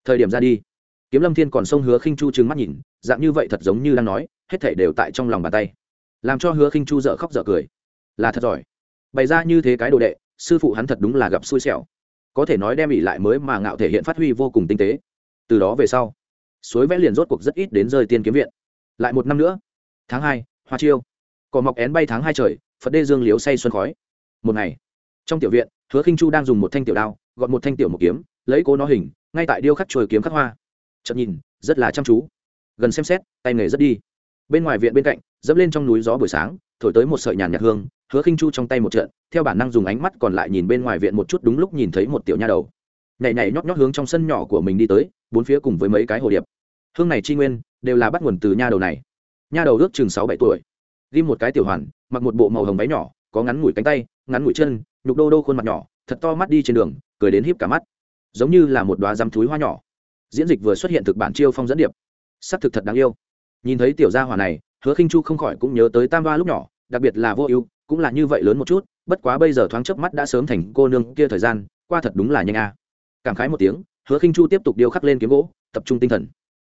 Thời điểm ra đi, kiếm lâm thiên còn xông hứa khinh chu trừng mắt nhìn, dạng như vậy thật giống như đang nói, hết thảy đều tại trong lòng bàn tay. Làm cho hứa khinh chu dở khóc dở cười. Là thật giỏi bày ra như thế cái đồ đệ, sư phụ hắn thật đúng là gặp xui xẻo. Có thể nói đem ỉ lại mới mà ngạo thể hiện phát huy vô cùng tinh tế. Từ đó về sau, suối vẽ liền rốt cuộc rất ít đến rơi tiên kiếm viện. Lại một năm nữa, tháng hai, hoa chiêu cỏ mọc én bay tháng hai trời, phật đê dương liếu say xuân khói. Một ngày, trong tiểu viện, hứa khinh chu đang dùng một thanh tiểu đao gọn một thanh tiểu một kiếm, lấy cố nó hình, ngay tại điêu khắc trồi kiếm khắc hoa. Chậm nhìn, rất là chăm chú. Gần xem xét, tay nghề rất đi. Bên ngoài viện bên cạnh, dẫm lên trong núi gió buổi sáng, thổi tới một sợi nhàn nhạt hương, hứa khinh chu trong tay một trận, theo bản năng dùng ánh mắt còn lại nhìn bên ngoài viện một chút đúng lúc nhìn thấy một tiểu nha đầu. Nhảy nhảy nhót nhót hướng trong sân nhỏ của mình đi tới, bốn phía cùng với mấy cái hồ điệp. Hương này chi nguyên, đều là bắt nguồn từ nha đầu này. Nha đầu ước chừng sáu bảy tuổi ghi một cái tiểu hoàn, mặc một bộ màu hồng váy nhỏ, có ngắn ngủi cánh tay, ngắn ngủi chân, nhục đô đô khuôn mặt nhỏ, thật to mắt đi trên đường, cười đến híp cả mắt. Giống như là một đoá răm túi hoa nhỏ. Diễn dịch vừa xuất hiện thực bản chiêu phong dẫn điệp. S ắ c thực thật đáng yêu. Nhìn thấy tiểu gia hỏa này, hứa khinh chu không khỏi cũng nhớ tới tam hoa lúc nhỏ, đặc biệt là vô ưu, cũng là như vậy lớn một chút, bất quá bây giờ thoáng chớp mắt đã sớm thành cô nương kia thời gian, qua thật đúng là nhanh a. Cảm khái một tiếng, hứa khinh chu tiếp tục điêu khắc lên kiếm gỗ, tập trung tinh thần.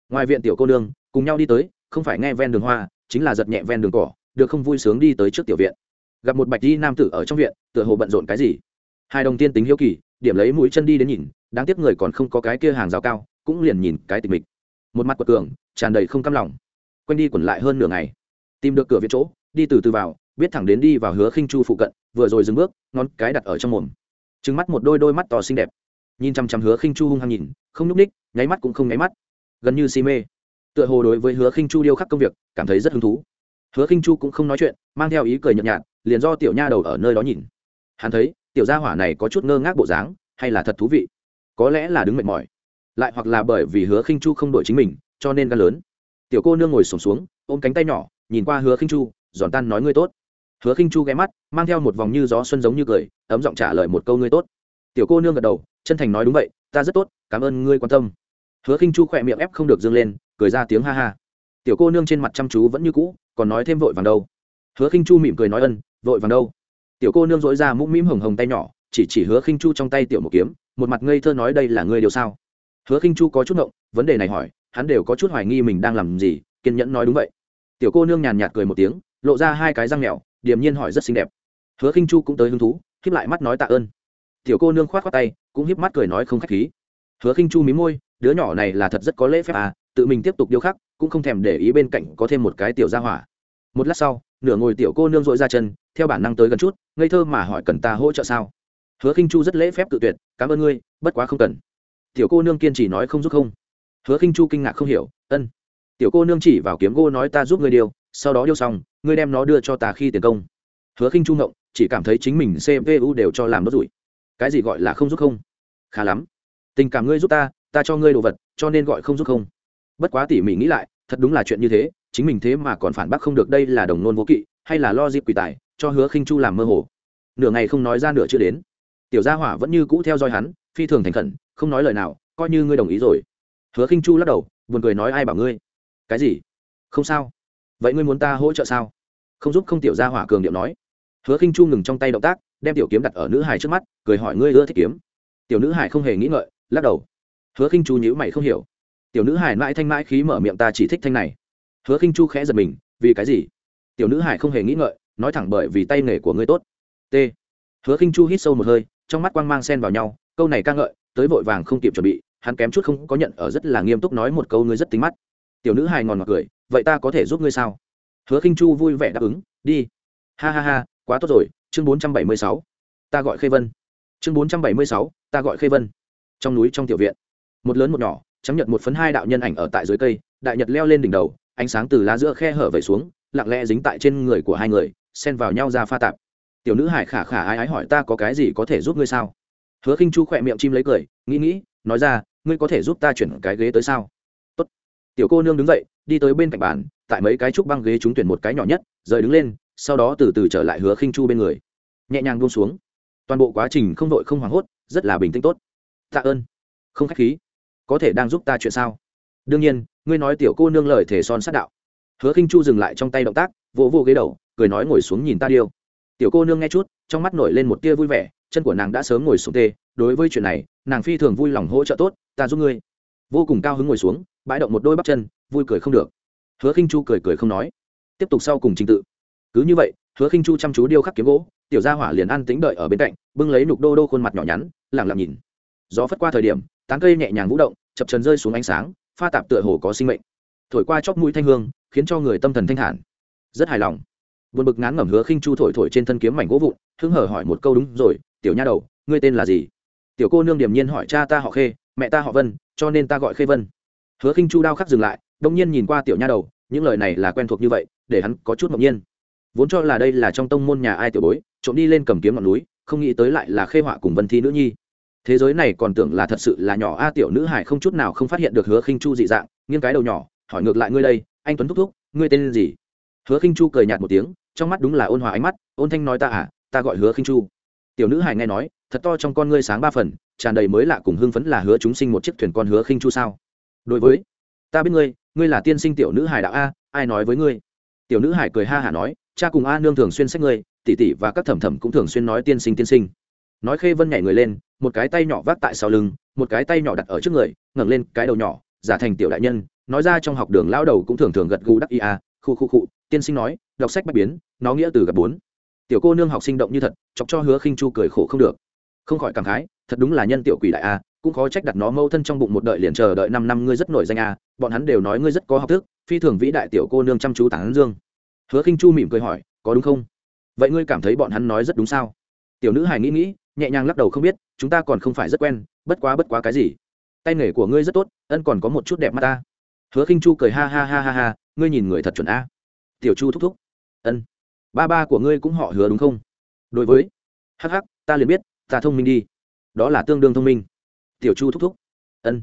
Ngoài viện tiểu cô nương, cùng nhau đi tới, không phải nghe ven đường hoa, chính là giật nhẹ ven đường cỏ được không vui sướng đi tới trước tiểu viện. Gặp một bạch di nam tử ở trong viện, tựa hồ bận rộn cái gì. Hai đồng tiên tính hiếu kỳ, điểm lấy mũi chân đi đến nhìn, đáng tiếc người còn không có cái kia hàng rào cao, cũng liền nhìn cái tịch mịch. Một mặt quật cường, tràn đầy không căm lòng. Quanh đi quẩn lại hơn nửa ngày. Tìm được cửa viện chỗ, đi từ từ vào, biết thẳng đến đi vào hứa khinh chu phụ cận, vừa rồi dừng bước, ngón cái đặt ở trong mồm. Trừng mắt một đôi đôi mắt to xinh đẹp. Nhìn chăm chăm hứa khinh chu hung hăng nhìn, không nhúc ních, nháy mắt cũng không nháy mắt. Gần như si mê. Tựa hồ đối với hứa khinh chu điêu khắc công việc, cảm thấy rất hứng thú hứa khinh chu cũng không nói chuyện, mang theo ý cười nhợt nhạt, liền do tiểu nha đầu ở nơi đó nhìn. Hắn thấy, tiểu gia hỏa này có chút ngơ ngác bộ dáng, hay là thật thú vị? Có lẽ là đứng mệt mỏi. Lại hoặc là bởi vì hứa khinh chu không đổi chính mình, cho nên gan lớn. Tiểu cô nương ngồi sổm xuống, ôm cánh tay nhỏ, nhìn qua hứa khinh chu, giòn tan nói ngươi tốt. Hứa khinh chu ghé mắt, mang theo một vòng như gió xuân giống như cười, ấm giọng trả lời một câu ngươi tốt. Tiểu cô nương gật đầu, chân thành nói đúng vậy, ta rất tốt, cảm ơn ngươi quan tâm. Hứa khinh chu khỏe miệng ép không được dương lên, cười ra tiếng ha ha tiểu cô nương trên mặt chăm chú vẫn như cũ, còn nói thêm vội vàng đâu. Hứa khinh chu mỉm cười nói ân, vội vàng đâu. Tiểu cô nương dỗi ra mũm mĩm hồng hồng tay nhỏ, chỉ chỉ hứa khinh chu trong tay tiểu một kiếm, một mặt ngây thơ nói đây là ngươi điều sao? Hứa khinh chu có chút ngộng, vấn đề này hỏi, hắn đều có chút hoài nghi mình đang làm gì, kiên nhẫn nói đúng vậy. Tiểu cô nương nhàn nhạt cười một tiếng, lộ ra hai cái răng mèo điềm nhiên hỏi rất xinh đẹp. Hứa khinh chu cũng tới hứng thú khiếp lại mắt nói tạ ơn. Tiểu cô nương khoát khoát tay, cũng hiếp mắt cười nói không khách khí. Hứa khinh chu mí môi, đứa nhỏ này là thật rất có lễ phép à tự mình tiếp tục điêu khắc, cũng không thèm để ý bên cạnh có thêm một cái tiểu gia hỏa. Một lát sau, nửa ngồi tiểu cô nương dội ra chân, theo bản năng tới gần chút, ngây thơ mà hỏi cần ta hỗ trợ sao? Hứa khinh chu rất lễ phép tự tuyệt, cảm ơn ngươi, bất quá không cần. Tiểu cô nương kiên trì nói không giúp không. Hứa khinh chu kinh ngạc không hiểu, ân. Tiểu cô nương chỉ vào kiếm gô nói, ta giúp ngươi điều sau đó điêu xong, ngươi đem nó đưa cho ta khi tiền công. Hứa khinh chu ngộng, chỉ cảm thấy chính mình cpu đều cho làm nó rủi. Cái gì gọi là không giúp không? Khá lắm. Tình cảm ngươi giúp ta ta cho ngươi đồ vật, cho nên gọi không giúp không bất quá tỉ mỉ nghĩ lại, thật đúng là chuyện như thế, chính mình thế mà còn phản bác không được đây là đồng nôn vô kỵ, hay là lo dịp quỷ tài, cho hứa khinh chu làm mơ hồ. Nửa ngày không nói ra nửa chưa đến. Tiểu gia hỏa vẫn như cũ theo dõi hắn, phi thường thành khẩn, không nói lời nào, coi như ngươi đồng ý rồi. Hứa khinh chu lắc đầu, buồn cười nói ai bảo ngươi? Cái gì? Không sao. Vậy ngươi muốn ta hỗ trợ sao? Không giúp không tiểu gia hỏa cường điệu nói. Hứa khinh chu ngừng trong tay động tác, đem tiểu kiếm đặt ở nữ hải trước mắt, cười hỏi ngươi ưa thích kiếm. Tiểu nữ hải không hề nghĩ ngợi, lắc đầu. Hứa khinh chu nhíu mày không hiểu tiểu nữ hải mãi thanh mãi khí mở miệng ta chỉ thích thanh này. Hứa khinh chu khẽ giật mình, vì cái gì? Tiểu nữ hải không hề nghĩ ngợi, nói thẳng bởi vì tay nghề của ngươi tốt. T. Hứa khinh chu hít sâu một hơi, trong mắt quang mang sen vào nhau, câu này ca ngợi, tới vội vàng không kịp chuẩn bị, hắn kém chút không có nhận ở rất là nghiêm túc nói một câu ngươi rất tính mắt. Tiểu nữ hài ngòn ngọt cười, vậy ta có thể giúp ngươi sao? Hứa khinh chu vui vẻ đáp ứng, đi. Ha ha ha, quá tốt rồi, chương bốn trăm bảy mươi sáu. Ta gọi khê vân. Chương bốn trăm bảy mươi sáu, ta gọi khê vân. Trong núi trong tiểu viện, một lớn một nhỏ chấm nhật một phấn hai đạo nhân ảnh ở tại dưới cây, đại nhật leo lên đỉnh đầu, ánh sáng từ lá giữa khe hở vẩy xuống, lặng lẽ dính tại trên người của hai người, xen vào nhau ra pha tạp. Tiểu nữ hải khả khả ái ái hỏi ta có cái gì có thể giúp ngươi sao? Hứa khinh chu khỏe miệng chim lấy cười, nghĩ nghĩ, nói ra, ngươi có thể giúp ta chuyển cái ghế tới sao? Tốt. tiểu cô nương đứng dậy, đi tới bên cạnh bàn, tại mấy cái trúc băng ghế chúng tuyển một cái nhỏ nhất, rời đứng lên, sau đó từ từ trở lại hứa khinh chu bên người. Nhẹ nhàng buông xuống. Toàn bộ quá trình không đội không hoảng hốt, rất là bình tĩnh tốt. Tạ ơn. Không khách khí có thể đang giúp ta chuyện sao? Đương nhiên, ngươi nói tiểu cô nương lời thể son sát đạo. Hứa khinh chu dừng lại trong tay động tác, vỗ vô ghế đầu, cười nói ngồi xuống nhìn ta điêu. Tiểu cô nương nghe chút, trong mắt nổi lên một tia vui vẻ, chân của nàng đã sớm ngồi xuống tê, đối với chuyện này, nàng phi thường vui lòng hỗ trợ tốt, ta giúp ngươi. Vô cùng cao hứng ngồi xuống, bãi động một đôi bắp chân, vui cười không được. Hứa khinh chu cười cười không nói. Tiếp tục sau cùng trình tự. Cứ như vậy, hứa khinh chu chăm chú điêu khắc kiếm gỗ, tiểu gia hỏa liền ăn tính đợi ở bên cạnh, bưng lấy nục đô đô khuôn mặt nhỏ nhắn lẳng lặng nhìn. Gió phất qua thời điểm tán cây nhẹ nhàng vũ động, chập trần rơi xuống ánh sáng, pha tạp tựa hồ có sinh mệnh. Thổi qua chóp mũi thanh hương, khiến cho người tâm thần thanh thản. Rất hài lòng. Buồn bực ngán ngẩm hứa khinh chu thổi thổi trên thân kiếm mảnh gỗ vụn, hứng hở hỏi một câu đúng rồi, tiểu nha đầu, ngươi tên là gì? Tiểu cô nương điềm nhiên hỏi, cha ta họ khê, mẹ ta họ vân, cho nên ta gọi khê vân. Hứa khinh chu đao khắc dừng lại, đông nhiên nhìn qua tiểu nha đầu, những lời này là quen thuộc như vậy, để hắn có chút ngẫu nhiên. Vốn cho là đây là trong tông môn nhà ai tiểu bối, trộm đi lên cầm kiếm ngọn núi, không nghĩ tới lại là khê họa cùng vân thi nữ nhi thế giới này còn tưởng là thật sự là nhỏ, a, tiểu nữ hải không chút nào không phát hiện được hứa khinh chu dị dạng, nghiêng cái đầu nhỏ, hỏi ngược lại, ngươi đây, anh tuấn thúc thúc, ngươi tên gì? Hứa khinh chu cười nhạt một tiếng, trong mắt đúng là ôn hòa ánh mắt, ôn thanh nói ta à ta gọi hứa khinh chu. Tiểu nữ hải nghe nói, thật to trong con ngươi sáng ba phần, tràn đầy mới lạ cùng hưng phấn là hứa chúng sinh một chiếc thuyền con hứa khinh chu sao? Đối với, ta biết ngươi ngươi là tiên sinh tiểu nữ hải đạo a, ai nói với ngươi? Tiểu nữ hải cười ha hả nói, cha cùng a nương thường xuyên sách ngươi, tỷ tỷ và các thẩm thẩm cũng thường xuyên nói tiên sinh tiên sinh nói khê vân nhảy người lên, một cái tay nhỏ vác tại sau lưng, một cái tay nhỏ đặt ở trước người, ngẩng lên cái đầu nhỏ, giả thành tiểu đại nhân, nói ra trong học đường lao đầu cũng thường thường gật gù đắc ia à, khu khu khu, tiên sinh nói, đọc sách bách biến, nó nghĩa từ gặp bốn. Tiểu cô nương học sinh động như thật, chọc cho hứa khinh chu cười khổ không được. Không khỏi cảm khái, thật đúng là nhân tiểu quỷ đại a cũng khó trách đặt nó mâu thân trong bụng một đợi liền chờ đợi năm năm ngươi rất nổi danh a bọn hắn đều nói ngươi rất có học thức, phi thường vĩ đại tiểu cô nương chăm chú tán dương. Hứa khinh chu mỉm cười hỏi, có đúng không? Vậy ngươi cảm thấy bọn hắn nói rất đúng sao? Tiểu nữ hài nghĩ nghĩ nhẹ nhàng lắc đầu không biết, chúng ta còn không phải rất quen, bất quá bất quá cái gì? Tay nghề của ngươi rất tốt, ân còn có một chút đẹp mắt ta. Hứa khinh chu cười ha ha ha ha ha, ngươi nhìn người thật chuẩn a. Tiểu chu thúc thúc. Ân. Ba ba của ngươi cũng họ hứa đúng không? Đối với. Hắc hắc, ta liền biết, ta thông minh đi. Đó là tương đương thông minh. Tiểu chu thúc thúc. Ân.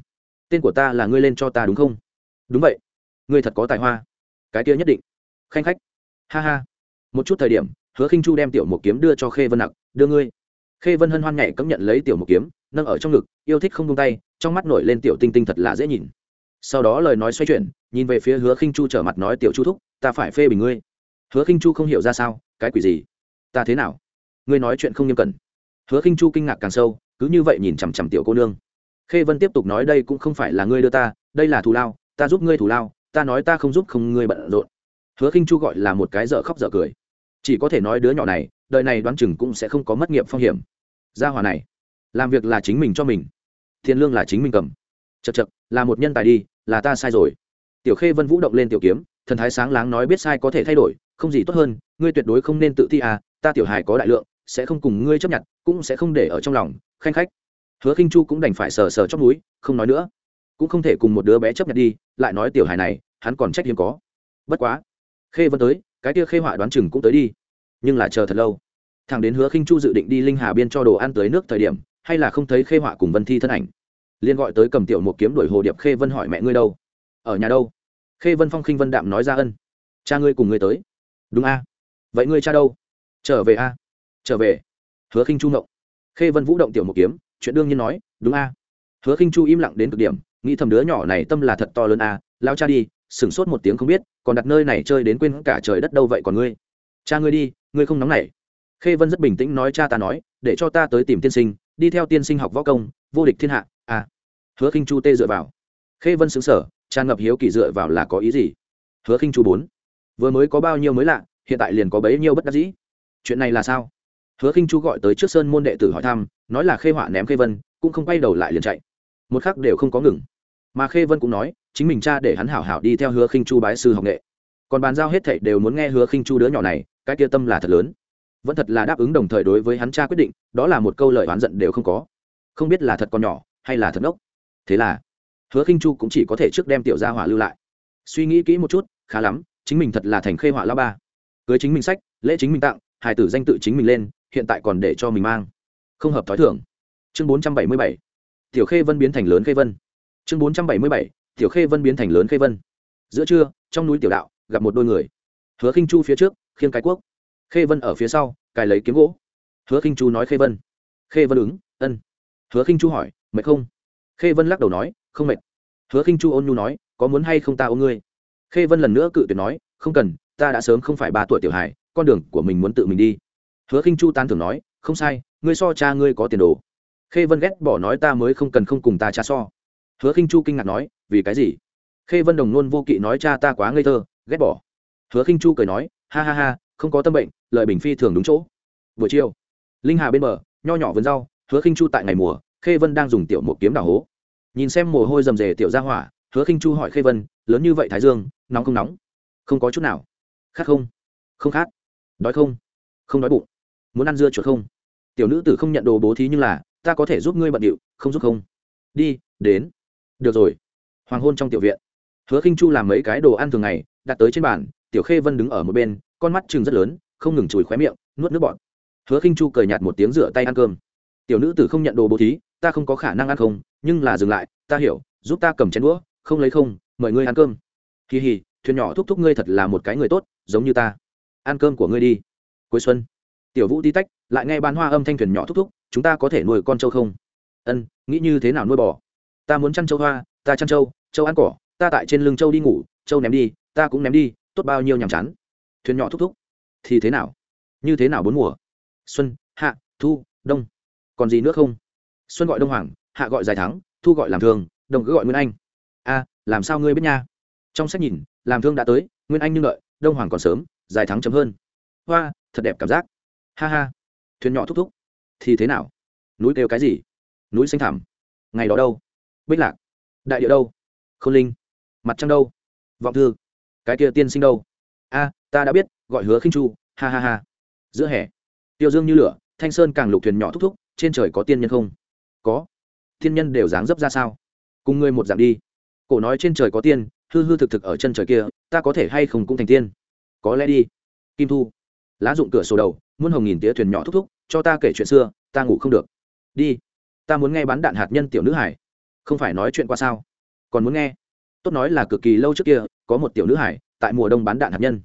Tên của ta là ngươi lên cho ta đúng không? Đúng vậy. Ngươi thật có tài hoa. Cái kia nhất định. Khanh khách. Ha ha. Một chút thời điểm, hứa khinh chu đem tiểu một kiếm đưa cho khê vân nặc, đưa ngươi khê vân hân hoan nhảy cấm nhận lấy tiểu mục kiếm, nâng ở trong ngực, yêu thích không tung tay, trong mắt nổi lên tiểu tinh tinh thật là dễ nhìn. Sau đó lời nói xoay chuyển, nhìn về phía hứa khinh chu trở mặt nói, tiểu chu thúc, ta phải phê bình ngươi. Hứa khinh chu không hiểu ra sao, cái quỷ gì? Ta thế nào? Ngươi nói chuyện không nghiêm cẩn. Hứa khinh chu kinh ngạc càng sâu, cứ như vậy nhìn chằm chằm tiểu cô nương. Khê vân tiếp tục nói, đây cũng không phải là ngươi đưa ta, đây là thù lao, ta giúp ngươi thù lao, ta nói ta không giúp không ngươi bận rộn. Hứa khinh chu gọi là một cái dở khóc dở cười chỉ có thể nói đứa nhỏ này, đời này đoán chừng cũng sẽ không có mất nghiệp phong hiểm. Gia hòa này, làm việc là chính mình cho mình, tiền lương là chính mình cầm. Chật chật là một nhân tài đi, là ta sai rồi. Tiểu khê vân vũ động lên tiểu kiếm, thần thái sáng láng nói biết sai có thể thay đổi, không gì tốt hơn, ngươi tuyệt đối không nên tự thi à ta tiểu hài có đại lượng, sẽ không cùng ngươi chấp nhận, cũng sẽ không để ở trong lòng, khanh khách. Hứa khinh chu cũng đành phải sờ sờ trong núi không nói nữa. Cũng không thể cùng một đứa bé chấp nhận đi, lại nói tiểu hài này, hắn còn trách hiếm có. Bất quá, khê vân tới cái kia khê họa đoán chừng cũng tới đi. Nhưng là chờ thật lâu. Thằng đến hứa khinh chu dự định đi linh hà biên cho đồ ăn tới nước thời điểm, hay là không thấy khê họa cùng vân thi thân ảnh? Liên gọi tới cầm tiểu một kiếm đuổi hồ điệp khê vân hỏi mẹ ngươi đâu? Ở nhà đâu? Khê vân phong khinh vân đạm nói ra ân. Cha ngươi cùng ngươi tới. Đúng a. Vậy ngươi cha đâu? Trở về a. Trở về. Hứa khinh chu ngộng. Khê vân vũ động tiểu một kiếm, chuyện đương nhiên nói, đúng a. Hứa khinh chu im lặng đến cực điểm, nghĩ thầm đứa nhỏ này tâm là thật to lớn a, lao cha đi sửng sốt một tiếng không biết, còn đặt nơi này chơi đến quên cả trời đất đâu vậy còn ngươi? Cha ngươi đi, ngươi không nóng nảy. Khê vân rất bình tĩnh nói cha ta nói, để cho ta tới tìm tiên sinh, đi theo tiên sinh học võ công, vô địch thiên hạ à. Hứa khinh chu tê dựa vào. Khê vân xứng sở tràn ngập hiếu kỳ dựa vào là có ý gì? Hứa khinh chu bốn. Vừa mới có bao nhiêu mới lạ, hiện tại liền có bấy nhiêu bất đắc dĩ. Chuyện này là sao? Hứa khinh chu gọi tới trước sơn môn đệ tử hỏi thăm, nói là khê họa ném khê vân, cũng không quay đầu lại liền chạy. Một khắc đều không có ngừng mà khê vân cũng nói, chính mình cha để hắn hảo hảo đi theo hứa khinh chu bái sư học nghệ. Còn bàn giao hết thảy đều muốn nghe hứa khinh chu đứa nhỏ này, cái kia tâm là thật lớn. Vẫn thật là đáp ứng đồng thời đối với hắn cha quyết định, đó là một câu lời oán giận đều không có. Không biết là thật con nhỏ, hay là thật ngốc. Thế là, hứa khinh chu cũng chỉ có thể trước đem tiểu gia hỏa lưu lại. Suy nghĩ kỹ một chút, khá lắm, chính mình thật là thành khê họa lao ba. Cưới chính mình sách, lễ chính mình tặng, hài tử danh tự chính mình lên, hiện tại còn để cho mình mang. Không hợp thói thường. Chương bốn trăm bảy mươi bảy. Tiểu khê vân biến thành lớn khê vân chương bốn trăm bảy mươi bảy, tiểu khê vân biến thành lớn khê vân. Giữa trưa, trong núi tiểu đạo, gặp một đôi người. Hứa khinh chu phía trước, khiêng cái quốc khê vân ở phía sau, cài lấy kiếm gỗ. Hứa khinh chu nói khê vân. Khê vân ứng, ân. Hứa khinh chu hỏi, mệt không? Khê vân lắc đầu nói, không mệt. Hứa khinh chu ôn nhu nói, có muốn hay không ta ôm ngươi? Khê vân lần nữa cự tuyệt nói, không cần, ta đã sớm không phải ba tuổi tiểu hải con đường của mình muốn tự mình đi. Hứa khinh chu tán thưởng nói, không sai, ngươi so cha ngươi có tiền đồ. Khê vân ghét bỏ nói, ta mới không cần không cùng ta cha so hứa khinh chu kinh ngạc nói, vì cái gì? Khê vân đồng nôn vô kỵ nói, cha ta quá ngây thơ, ghét bỏ. Hứa khinh chu cười nói, ha ha ha, không có tâm bệnh lợi bình phi thường đúng chỗ. Buổi chiều, linh hà bên bờ, nho nhỏ vườn rau, hứa khinh chu tại ngày mùa, khê vân đang dùng tiểu một kiếm đào hố. Nhìn xem mồ hôi rầm rề tiểu ra hỏa, hứa khinh chu hỏi khê vân, lớn như vậy thái dương, nóng không nóng? Không có chút nào. Khát không? Không khát. Đói không? Không đói bụng. Muốn ăn dưa chuột không? Tiểu nữ tử không nhận đồ bố thí nhưng là, ta có thể giúp ngươi bận điệu, không giúp không. Đi, đến được rồi. Hoàng hôn trong tiểu viện. Hứa khinh chu làm mấy cái đồ ăn thường ngày, đặt tới trên bàn, tiểu khê vân đứng ở một bên, con mắt chừng rất lớn, không ngừng chùi khóe miệng, nuốt nước bọt. Hứa khinh chu cười nhạt một tiếng rửa tay ăn cơm. Tiểu nữ tử không nhận đồ bố thí, ta không có khả năng ăn không, nhưng là dừng lại, ta hiểu, giúp ta cầm chén đũa, không lấy không, mời ngươi ăn cơm. Kỳ hì, thuyền nhỏ thúc thúc ngươi thật là một cái người tốt, giống như ta. Ăn cơm của ngươi đi. Cuối xuân, tiểu vũ tí tách lại nghe bán hoa âm thanh thuyền nhỏ thúc thúc, chúng ta có thể nuôi con trâu không? Ân, nghĩ như thế nào nuôi bò? Ta muốn chăn châu hoa ta chăn châu, châu ăn cỏ ta tại trên lưng châu đi ngủ châu ném đi ta cũng ném đi tốt bao nhiêu nhàm chán. Thuyền nhỏ thúc thúc. Thì thế nào? Như thế nào bốn mùa? Xuân hạ thu đông. Còn gì nữa không? Xuân gọi đông hoàng hạ gọi dài thắng thu gọi làm thường đồng cứ gọi nguyên anh. A làm sao ngươi biết nha? Trong sách nhìn làm thương đã tới nguyên anh nhưng đợi đông hoàng còn sớm dài thắng chấm hơn. Hoa thật đẹp cảm giác. Ha ha. Thuyền nhỏ thúc thúc. Thì thế nào? Núi kêu cái gì? Núi xanh thảm. ngày đó đâu? Bích lạc. Đại địa đâu? K h ô n linh. Mặt trăng đâu? Vọng thư. Cái kia tiên sinh đâu? A, ta đã biết, gọi hứa khinh chu. Ha ha ha. Giữa hè. Tiêu dương như lửa, thanh sơn càng lục thuyền nhỏ thúc thúc, trên trời có tiên nhân không? Có. Thiên nhân đều dáng dấp ra sao? Cùng ngươi một dạng đi. Cổ nói trên trời có tiên, hư hư thực thực ở chân trời kia, ta có thể hay không cũng thành tiên? Có lẽ đi. Kim thu. Lá dụng cửa sổ đầu, muôn hồng nghìn tía thuyền nhỏ thúc thúc, cho ta kể chuyện xưa, ta ngủ không được. Đi. Ta muốn nghe bán đạn hạt nhân tiểu nữ hải không phải nói chuyện qua sao? Còn muốn nghe? Tốt nói là cực kỳ lâu trước kia, có một tiểu nữ hải, tại mùa đông bán đạn hạt nhân.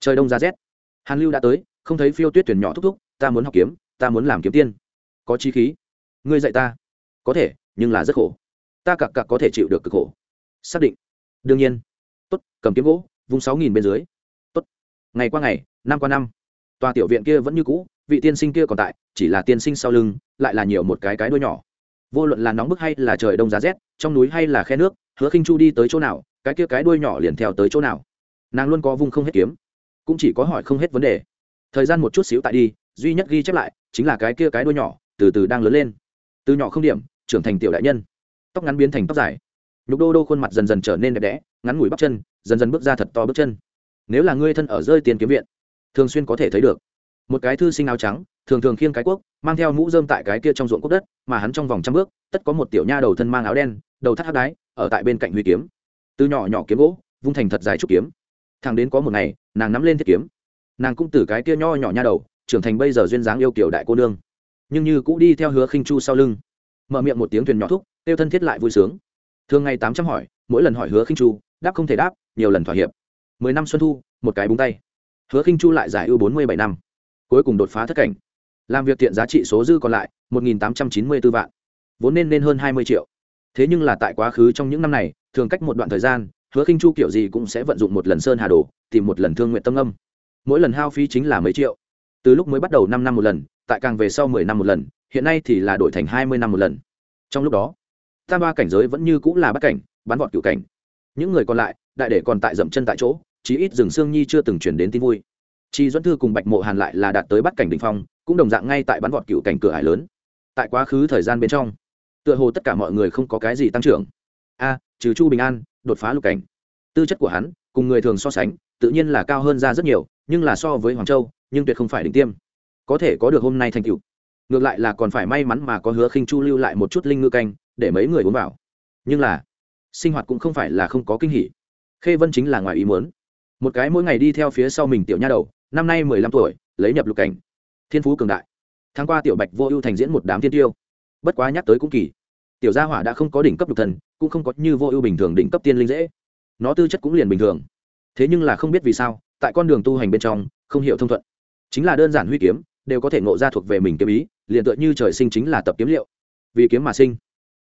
Trời đông ra rét. Hàn lưu đã tới, không thấy phiêu tuyết tuyển nhỏ thúc thúc, ta muốn học kiếm, ta muốn làm kiếm tiên. Có chi khí. Ngươi dạy ta. Có thể, nhưng là rất khổ. Ta cặc cặc có thể chịu được cực khổ. Xác định. Đương nhiên. Tốt, cầm kiếm gỗ vùng sáu nghìn bên dưới. Tốt. Ngày qua ngày, năm qua năm. Tòa tiểu viện kia vẫn như cũ, vị tiên sinh kia còn tại, chỉ là tiên sinh sau lưng, lại là nhiều một cái cái đuôi nhỏ vô luận là nóng bức hay là trời đông giá rét, trong núi hay là khe nước, hứa khinh chu đi tới chỗ nào, cái kia cái đuôi nhỏ liền theo tới chỗ nào. Nàng luôn có vung không hết kiếm, cũng chỉ có hỏi không hết vấn đề. Thời gian một chút xíu tại đi, duy nhất ghi chép lại chính là cái kia cái đuôi nhỏ, từ từ đang lớn lên. Từ nhỏ không điểm, trưởng thành tiểu đại nhân. Tóc ngắn biến thành tóc dài. Nhục đô đô khuôn mặt dần dần trở nên đẹp đẽ, ngắn ngủi bắp chân, dần dần bước ra thật to bước chân. Nếu là ngươi thân ở rơi tiền kiếm viện, thường xuyên có thể thấy được một cái thư sinh áo trắng, thường thường khiêng cái cuốc, mang theo mũ dơm tại cái kia trong ruộng cốc đất, mà hắn trong vòng trăm bước, tất có một tiểu nha đầu thân mang áo đen, đầu thắt hắc đái, ở tại bên cạnh huy kiếm. Từ nhỏ nhỏ kiếm gỗ, vung thành thật dài trúc kiếm. Thằng đến có một ngày, nàng nắm lên thiết kiếm. Nàng cũng từ cái kia nho nhỏ nha đầu, trưởng thành bây giờ duyên dáng yêu kiểu đại cô nương. Nhưng như cũ đi theo hứa khinh chu sau lưng. Mở miệng một tiếng thuyền nhỏ thúc tiêu thân thiết lại vui sướng. Thường ngày tám trăm hỏi, mỗi lần hỏi hứa khinh chu, đáp không thể đáp, nhiều lần thỏa hiệp. Mười năm xuân thu, một cái búng tay. Hứa khinh chu lại giải ưu bốn mươi bảy năm cuối cùng đột phá thất cảnh. Làm việc tiện giá trị số dư còn lại, một nghìn tám trăm chín mươi 1894 vạn. Vốn nên lên hơn hai mươi triệu. Thế nhưng là tại quá khứ trong những năm này, thường cách một đoạn thời gian, hứa khinh chu kiểu gì cũng sẽ vận dụng một lần sơn hà đồ, tìm một lần thương nguyện tâm âm. Mỗi lần hao phí chính là mấy triệu. Từ lúc mới bắt đầu năm năm một lần, tại càng về sau mười năm một lần, hiện nay thì là đổi thành hai mươi năm một lần. Trong lúc đó, tam ba cảnh giới vẫn như cũng là bắt cảnh, bắn vọt cựu cảnh. Những người còn lại, đại để còn tại dậm chân tại chỗ, chí ít rừng xương nhi chưa từng chuyển đến tin vui chi dẫn thư cùng bạch mộ hàn lại là đạt tới bắt cảnh đình phong, cũng đồng dạng ngay tại bắn vọt cựu cảnh cửa hải lớn. Tại quá khứ thời gian bên trong, tựa hồ tất cả mọi người không có cái gì tăng trưởng. A à, trừ chu bình an, đột phá lục cảnh. Tư chất của hắn, cùng người thường so sánh, tự nhiên là cao hơn ra rất nhiều, nhưng là so với hoàng châu, nhưng tuyệt không phải đỉnh tiêm. Có thể có được hôm nay thành cựu ngược lại là còn phải may mắn mà có hứa khinh chu lưu lại một chút linh ngư canh, để mấy người uống vào. Nhưng là, sinh hoạt cũng không phải là không có kinh hỉ. Khê vân chính là ngoài ý muốn. Một cái mỗi ngày đi theo phía sau mình tiểu nha đầu năm nay mười lăm tuổi, lấy nhập lục cảnh. Thiên phú cường đại. Tháng qua tiểu bạch vô ưu thành diễn một đám thiên tiêu. Bất quá nhắc tới cũng kỳ. Tiểu gia hỏa đã không có đỉnh cấp lục thần, cũng không có như vô ưu bình thường đỉnh cấp tiên linh dễ. Nó tư chất cũng liền bình thường. Thế nhưng là không biết vì sao, tại con đường tu hành bên trong, không hiểu thông thuận. Chính là đơn giản huy kiếm, đều có thể ngộ ra thuộc về mình kiếm ý, liền tựa như trời sinh chính là tập kiếm liệu. Vì kiếm mà sinh.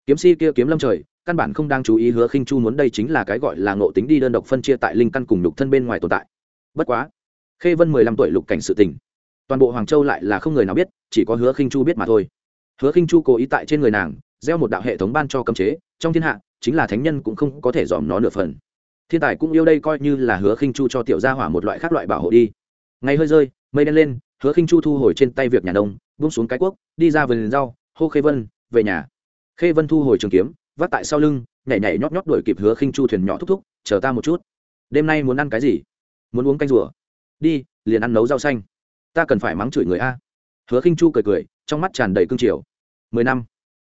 Kiếm si kia kiếm lâm trời, căn bản không đang chú ý hứa khinh chu muốn đây chính là cái gọi là ngộ tính đi đơn độc phân chia tại linh căn cùng lục thân bên ngoài tồn tại. Bất quá khê vân mười lăm tuổi lục cảnh sự tình. Toàn bộ hoàng châu lại là không người nào biết, chỉ có hứa khinh chu biết mà thôi. Hứa khinh chu cố ý tại trên người nàng, gieo một đạo hệ thống ban cho cấm chế, trong thiên hạ, chính là thánh nhân cũng không có thể dòm nó nửa phần. Thiên tài cũng yêu đây coi như là hứa khinh chu cho tiểu gia hỏa một loại khác loại bảo hộ đi. Ngày hơi rơi, mây đen lên, hứa khinh chu thu hồi trên tay việc nhà đông buông xuống cái quốc, đi ra vườn rau, hô khê vân, về nhà. Khê vân thu hồi trường kiếm vắt tại sau lưng, nhảy nhảy nhót nhót đuổi kịp hứa khinh chu thuyền nhỏ thúc thúc, chờ ta một chút. Đêm nay muốn ăn cái gì? Muốn uống canh rùa? Đi, liền ăn nấu rau xanh. Ta cần phải mắng chửi người a. Hứa khinh chu cười cười, trong mắt tràn đầy cương triều. Mười năm.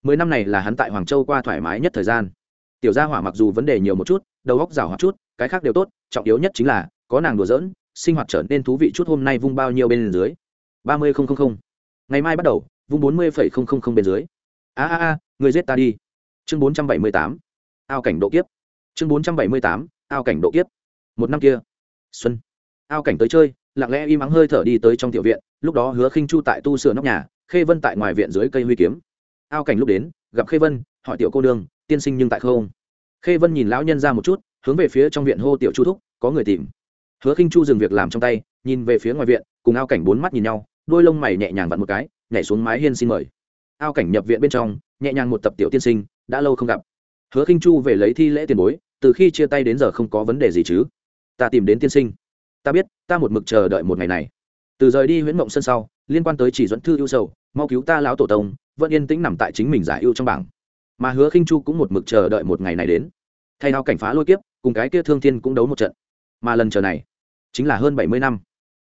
Mười năm này là hắn tại hoàng châu qua thoải mái nhất thời gian. Tiểu gia hỏa mặc dù vấn đề nhiều một chút, đầu góc rào hoạt chút, cái khác đều tốt, trọng yếu nhất chính là, có nàng đùa giỡn, sinh hoạt trở nên thú vị chút hôm nay vung bao nhiêu bên dưới. Ba mươi không không không. Ngày mai bắt đầu, vung bốn mươi phẩy không không không bên dưới. A a a, người giết ta đi. Chương bốn trăm bảy mươi tám. Ao cảnh độ kiếp. Chương bốn trăm bảy mươi tám, ao cảnh độ kiếp. Một năm kia. Xuân ao cảnh tới chơi, lặng lẽ im ắng hơi thở đi tới trong tiểu viện, lúc đó hứa khinh chu tại tu sửa nóc nhà, khê vân tại ngoài viện dưới cây huy kiếm. Ao cảnh lúc đến, gặp khê vân, hỏi tiểu cô đương tiên sinh nhưng tại không? Khê vân nhìn lão nhân ra một chút, hướng về phía trong viện hô tiểu chu thúc, có người tìm. Hứa khinh chu dừng việc làm trong tay, nhìn về phía ngoài viện, cùng ao cảnh bốn mắt nhìn nhau, đôi lông mày nhẹ nhàng vặn một cái, nhảy xuống mái hiên xin mời. Ao cảnh nhập viện bên trong, nhẹ nhàng một tập tiểu tiên sinh, đã lâu không gặp. Hứa khinh chu về lấy thi lễ tiền bối, từ khi chia tay đến giờ không có vấn đề gì chứ? Ta tìm đến tiên sinh ta biết, ta một mực chờ đợi một ngày này. Từ rời đi huyễn mộng sân sau, liên quan tới chỉ dẫn thư ưu sầu, mau cứu ta lão tổ tông, vẫn yên tĩnh nằm tại chính mình giải ưu trong bảng. Mà hứa khinh chu cũng một mực chờ đợi một ngày này đến. Thay nào cảnh phá lôi kiếp, cùng cái kia thương thiên cũng đấu một trận. Mà lần chờ này, chính là hơn bảy mươi năm.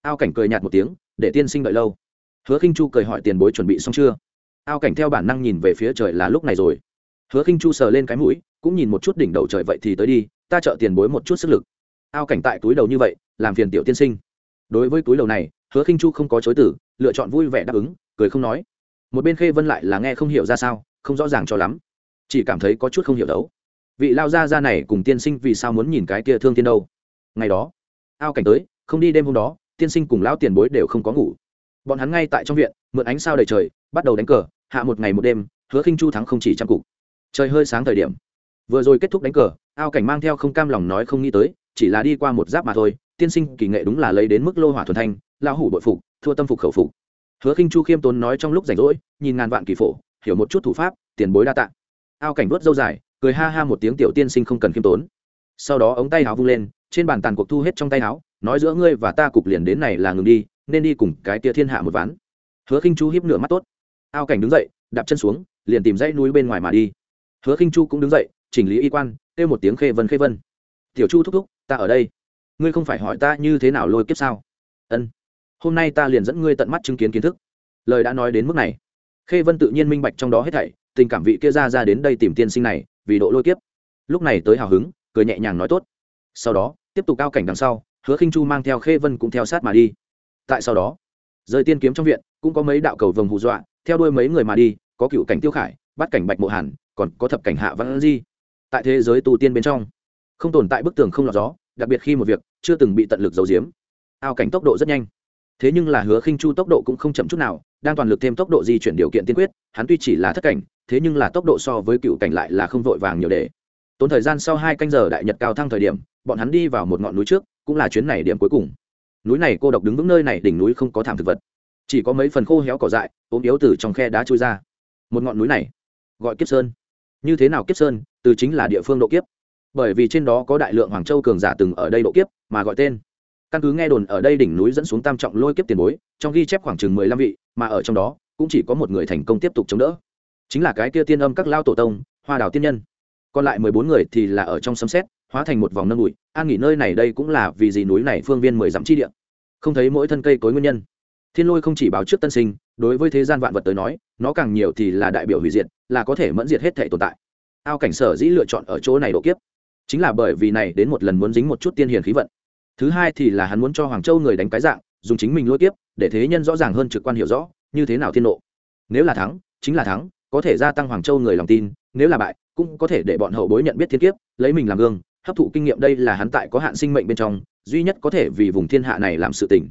Ao cảnh cười nhạt một tiếng, để tiên sinh đợi lâu. Hứa khinh chu cười hỏi tiền bối chuẩn bị xong chưa? Ao cảnh theo bản năng nhìn về phía trời là lúc này rồi. Hứa khinh chu sờ lên cái mũi, cũng nhìn một chút đỉnh đầu trời vậy thì tới đi, ta trợ tiền bối một chút sức lực. Ao cảnh tại túi đầu như vậy làm phiền tiểu tiên sinh. Đối với túi lầu này, hứa khinh chu không có chối tử lựa chọn vui vẻ đáp ứng, cười không nói. Một bên khê vân lại là nghe không hiểu ra sao, không rõ ràng cho lắm. Chỉ cảm thấy có chút không hiểu đấu. Vị lao gia gia này cùng tiên sinh vì sao muốn nhìn cái kia thương tiên đâu? Ngày đó, ao cảnh tới, không đi đêm hôm đó, tiên sinh cùng lão tiền bối đều không có ngủ. Bọn hắn ngay tại trong viện, mượn ánh sao đầy trời, bắt đầu đánh cờ, hạ một ngày một đêm, hứa khinh chu thắng không chỉ trăm cục. Trời hơi sáng thời điểm. Vừa rồi kết thúc đánh cờ, ao cảnh mang theo không cam lòng nói không nghĩ tới, chỉ là đi qua một giáp mà thôi tiên sinh kỳ nghệ đúng là lấy đến mức lô hỏa thuần thanh, lão hủ bội phục, thua tâm phục khẩu phục. Hứa khinh chu khiêm tốn nói trong lúc rảnh rỗi, nhìn ngàn vạn kỳ phổ, hiểu một chút thủ pháp, tiền bối đa tạ. Ao cảnh vớt dâu dài, cười ha ha một tiếng tiểu tiên sinh không cần khiêm tốn. Sau đó ống tay áo vung lên, trên bàn tàn cuộc thu hết trong tay áo, nói giữa ngươi và ta cục liền đến này là ngừng đi, nên đi cùng cái tia thiên hạ một ván. Hứa khinh chu hiếp nửa mắt tốt. Ao cảnh đứng dậy, đạp chân xuống, liền tìm dãy núi bên ngoài mà đi. Hứa khinh chu cũng đứng dậy, chỉnh lý y quan, kêu một tiếng khê vân khê vân. Tiểu chu thúc thúc, ta ở đây ngươi không phải hỏi ta như thế nào lôi kiếp sao? Ân. Hôm nay ta liền dẫn ngươi tận mắt chứng kiến kiến thức. Lời đã nói đến mức này, khê vân tự nhiên minh bạch trong đó hết thảy, tình cảm vị kia ra ra đến đây tìm tiên sinh này, vì độ lôi kiếp. Lúc này tới hào hứng, cười nhẹ nhàng nói tốt. Sau đó, tiếp tục cao cảnh đằng sau, hứa khinh chu mang theo khê vân cũng theo sát mà đi. Tại sau đó, rời tiên kiếm trong viện, cũng có mấy đạo cầu vồng hù dọa, theo đuôi mấy người mà đi, có cựu cảnh tiêu khải bắt cảnh bạch mộ hàn, còn có thập cảnh hạ văn di. Tại thế giới tu tiên bên trong, không tồn tại bức tường không lọt gió đặc biệt khi một việc chưa từng bị tận lực giấu giếm. Ao cảnh tốc độ rất nhanh. Thế nhưng là hứa khinh chu tốc độ cũng không chậm chút nào, đang toàn lực thêm tốc độ di chuyển điều kiện tiên quyết, hắn tuy chỉ là thất cảnh, thế nhưng là tốc độ so với cựu cảnh lại là không vội vàng nhiều để. Tốn thời gian sau hai canh giờ đại nhật cao thăng thời điểm, bọn hắn đi vào một ngọn núi trước, cũng là chuyến này điểm cuối cùng. Núi này cô độc đứng vững nơi này, đỉnh núi không có thảm thực vật. Chỉ có mấy phần khô héo cỏ dại, ốm yếu từ trong khe đá trôi ra. Một ngọn núi này, gọi kiếp sơn. Như thế nào kiếp sơn? Từ chính là địa phương độ kiếp bởi vì trên đó có đại lượng hoàng châu cường giả từng ở đây độ kiếp, mà gọi tên. Căn cứ nghe đồn ở đây đỉnh núi dẫn xuống tam trọng lôi kiếp tiền bối, trong ghi chép khoảng chừng mười lăm vị, mà ở trong đó, cũng chỉ có một người thành công tiếp tục chống đỡ. Chính là cái kia tiên âm các lao tổ tông, hoa đào tiên nhân. Còn lại mười bốn người thì là ở trong sấm xét hóa thành một vòng nâng bụi an nghỉ nơi này đây cũng là vì gì núi này phương viên mười dặm chi địa. Không thấy mỗi thân cây cối nguyên nhân. Thiên lôi không chỉ báo trước tân sinh, đối với thế gian vạn vật tới nói, nó càng nhiều thì là đại biểu hủy diệt, là có thể mẫn diệt hết thể tồn tại. Ao cảnh sở dĩ lựa chọn ở chỗ này độ kiếp chính là bởi vì này đến một lần muốn dính một chút tiên hiền khí vận. Thứ hai thì là hắn muốn cho hoàng châu người đánh cái dạng, dùng chính mình lôi tiếp để thế nhân rõ ràng hơn trực quan hiểu rõ, như thế nào thiên nộ. Nếu là thắng, chính là thắng, có thể gia tăng hoàng châu người lòng tin, nếu là bại, cũng có thể để bọn hậu bối nhận biết thiên kiếp, lấy mình làm gương, hấp thụ kinh nghiệm đây là hắn tại có hạn sinh mệnh bên trong, duy nhất có thể vì vùng thiên hạ này làm sự tỉnh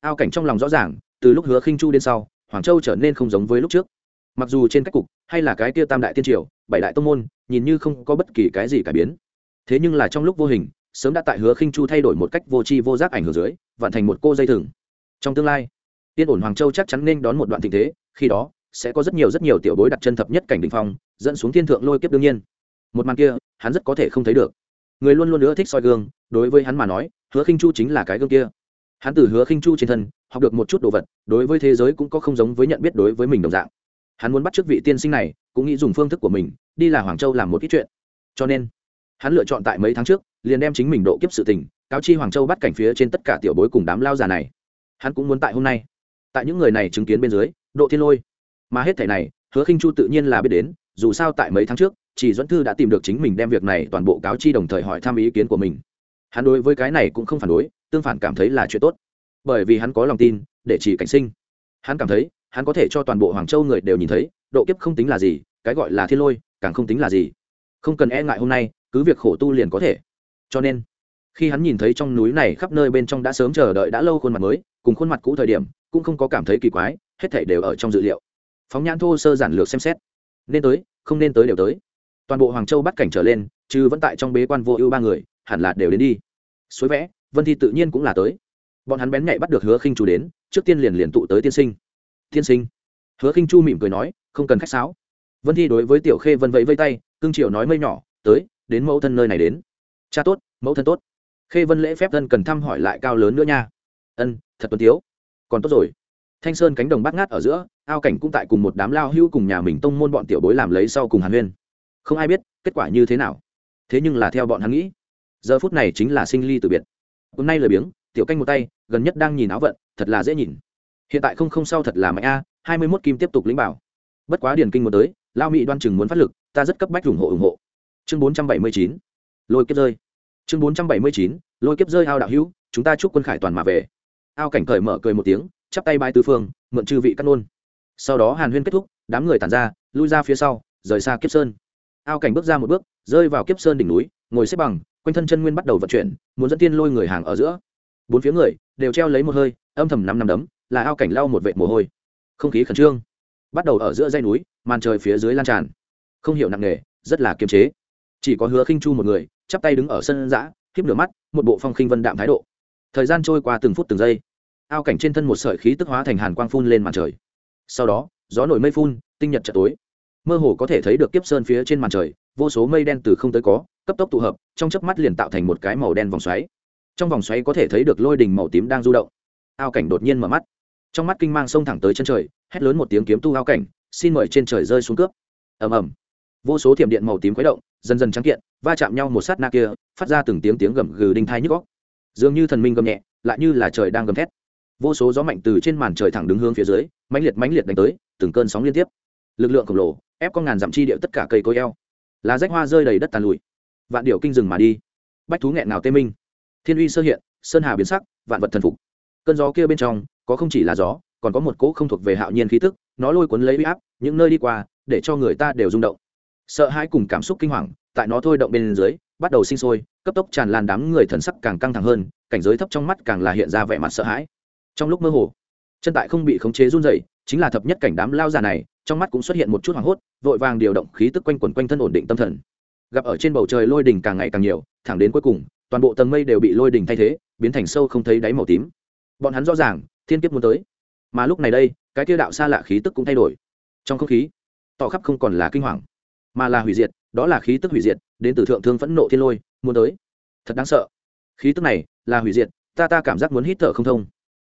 ao cảnh trong lòng rõ ràng, từ lúc hứa khinh chu đến sau, hoàng châu trở nên không giống với lúc trước. Mặc dù trên cách cục, hay là cái kia tam đại tiên triều, bảy đại tông môn, nhìn như không có bất kỳ cái gì cải biến thế nhưng là trong lúc vô hình, sớm đã tại hứa khinh chu thay đổi một cách vô tri vô giác ảnh hưởng dưới, vạn thành một cô dây thừng. Trong tương lai, tiên ổn hoàng châu chắc chắn nên đón một đoạn tình thế, khi đó, sẽ có rất nhiều rất nhiều tiểu bối đặt chân thập nhất cảnh đỉnh phong, dẫn xuống thiên thượng lôi kiếp đương nhiên. Một màn kia, hắn rất có thể không thấy được. Người luôn luôn nữa thích soi gương, đối với hắn mà nói, hứa khinh chu chính là cái gương kia. Hắn từ hứa khinh chu trên thân, học được một chút đồ vật, đối với thế giới cũng có không giống với nhận biết đối với mình đồng dạng. Hắn muốn bắt t vị tiên sinh này, cũng nghĩ dùng phương thức của mình, đi là hoàng châu làm một ít chuyện. Cho nên hắn lựa chọn tại mấy tháng trước, liền đem chính mình độ kiếp sự tình, cáo chi hoàng châu bắt cảnh phía trên tất cả tiểu bối cùng đám lao già này. Hắn cũng muốn tại hôm nay, tại những người này chứng kiến bên dưới, độ thiên lôi. Mà hết thẻ này, hứa khinh chu tự nhiên là biết đến, dù sao tại mấy tháng trước, chỉ dẫn thư đã tìm được chính mình đem việc này toàn bộ cáo chi đồng thời hỏi thăm ý kiến của mình. Hắn đối với cái này cũng không phản đối, tương phản cảm thấy là chuyện tốt. Bởi vì hắn có lòng tin, để chỉ cảnh sinh. Hắn cảm thấy, hắn có thể cho toàn bộ hoàng châu người đều nhìn thấy, độ kiếp không tính là gì, cái gọi là thiên lôi, càng không tính là gì. Không cần e ngại hôm nay cứ việc khổ tu liền có thể. Cho nên, khi hắn nhìn thấy trong núi này khắp nơi bên trong đã sớm chờ đợi đã lâu khuôn mặt mới, cùng khuôn mặt cũ thời điểm, cũng không có cảm thấy kỳ quái, hết thảy đều ở trong dự liệu. Phóng nhãn thô sơ giản lược xem xét, nên tới, không nên tới đều tới. Toàn bộ hoàng châu bắt cảnh trở lên chứ vẫn tại trong bế quan vô ưu ba người, hẳn là đều đến đi. Suối vẽ, vân thi tự nhiên cũng là tới. Bọn hắn bén nhạy bắt được hứa khinh chu đến, trước tiên liền liền tụ tới tiên sinh. Tiên sinh. Hứa khinh chu mỉm cười nói, không cần khách sáo. Vân thi đối với tiểu khê vân vẫy vây tay, cương triều nói mây nhỏ, tới đến mẫu thân nơi này đến. Cha tốt, mẫu thân tốt. Khê vân lễ phép thân cần thăm hỏi lại cao lớn nữa nha. Ân, thật tuân tiếu. Còn tốt rồi. Thanh sơn cánh đồng bát ngát ở giữa, ao cảnh cũng tại cùng một đám lao hưu cùng nhà mình tông môn bọn tiểu bối làm lấy sau cùng hàn huyên. Không ai biết, kết quả như thế nào. Thế nhưng là theo bọn hắn nghĩ, giờ phút này chính là sinh ly từ biệt. Hôm nay lời biếng, tiểu canh một tay, gần nhất đang nhìn áo vận, thật là dễ nhìn. Hiện tại không không sau thật là mạnh a, hai mươi mốt kim tiếp tục lĩnh bảo. Bất quá điển kinh một tới lao mỹ đoan chừng muốn phát lực, ta rất cấp bách ủng hộ ủng hộ chương bốn trăm bảy mươi chín, lôi kiếp rơi. Chương bốn trăm bảy mươi chín, lôi kiếp rơi ao đạo hữu, chúng ta chúc quân khải toàn mà về. Ao cảnh cởi mở cười một tiếng, chắp tay bãi tư phương, mượn chư vị cắt nôn sau đó hàn huyên kết thúc, đám người tàn ra, lui ra phía sau, rời xa kiếp sơn. Ao cảnh bước ra một bước, rơi vào kiếp sơn đỉnh núi, ngồi xếp bằng, quanh thân chân nguyên bắt đầu vận chuyển, muốn dẫn tiên lôi người hàng ở giữa. Bốn phía người, đều treo lấy một hơi, âm thầm năm năm đấm, là ao cảnh lau một vệ mồ hôi. Không khí khẩn trương. Bắt đầu ở giữa dây núi, màn trời phía dưới lan tràn. Không hiểu nặng nề, rất là kiềm chế chỉ có hứa khinh chu một người, chắp tay đứng ở sân giã khiếp nửa mắt, một bộ phong khinh vân đạm thái độ. Thời gian trôi qua từng phút từng giây. Ao cảnh trên thân một sợi khí tức hóa thành hàn quang phun lên màn trời. Sau đó, gió nổi mây phun, tinh nhật chợt tối. Mơ hồ có thể thấy được kiếp sơn phía trên màn trời, vô số mây đen từ không tới có, cấp tốc tụ hợp, trong chớp mắt liền tạo thành một cái màu đen vòng xoáy. Trong vòng xoáy có thể thấy được lôi đình màu tím đang du động. Ao cảnh đột nhiên mở mắt. Trong mắt kinh mang xông thẳng tới chân trời, hét lớn một tiếng kiếm tu ao cảnh, xin mời trên trời rơi xuống cướp. Ầm ầm vô số thiểm điện màu tím khuấy động, dần dần trắng kiện, va chạm nhau một sát na kia, phát ra từng tiếng tiếng gầm gừ đinh thai nhức góc. Dường như thần minh gầm nhẹ, lại như là trời đang gầm thét. Vô số gió mạnh từ trên màn trời thẳng đứng hướng phía dưới, mãnh liệt mãnh liệt đánh tới, từng cơn sóng liên tiếp. Lực lượng khổng lồ, ép con ngàn dặm chi điệu tất cả cây cối eo. Lá rách hoa rơi đầy đất tàn lụi. Vạn điệu kinh rừng mà đi. Bách thú nghẹn nào tê minh. Thiên uy sơ hiện, sơn hà biến sắc, vạn vật thần phục. Cơn gió kia bên trong, có không chỉ là gió, còn có một cỗ không thuộc về hạo nhiên khí tức, nó lôi cuốn lấy uy áp, những nơi đi qua, để cho người ta đều rung động sợ hãi cùng cảm xúc kinh hoàng, tại nó thôi động bên dưới, bắt đầu sinh sôi, cấp tốc tràn lan đám người thần sắc càng căng thẳng hơn, cảnh giới thấp trong mắt càng là hiện ra vẻ mặt sợ hãi. Trong lúc mơ hồ, chân tại không bị khống chế run dậy chính là thập nhất cảnh đám lao già này, trong mắt cũng xuất hiện một chút hoảng hốt, vội vàng điều động khí tức quanh quẩn quanh thân ổn định tâm thần. Gặp ở trên bầu trời lôi đỉnh càng ngày càng nhiều, thẳng đến cuối cùng, toàn bộ tầng mây đều bị lôi đỉnh thay thế, biến thành sâu không thấy đáy màu tím. Bọn hắn rõ ràng, thiên kiếp muốn tới. Mà lúc này đây, cái tiêu đạo xa lạ khí tức cũng thay đổi. Trong không khí, tỏ khắp không còn là kinh hoàng mà là hủy diệt, đó là khí tức hủy diệt, đến từ thượng thương phẫn nộ thiên lôi, muốn tới. Thật đáng sợ. Khí tức này là hủy diệt, ta ta cảm giác muốn hít thở không thông.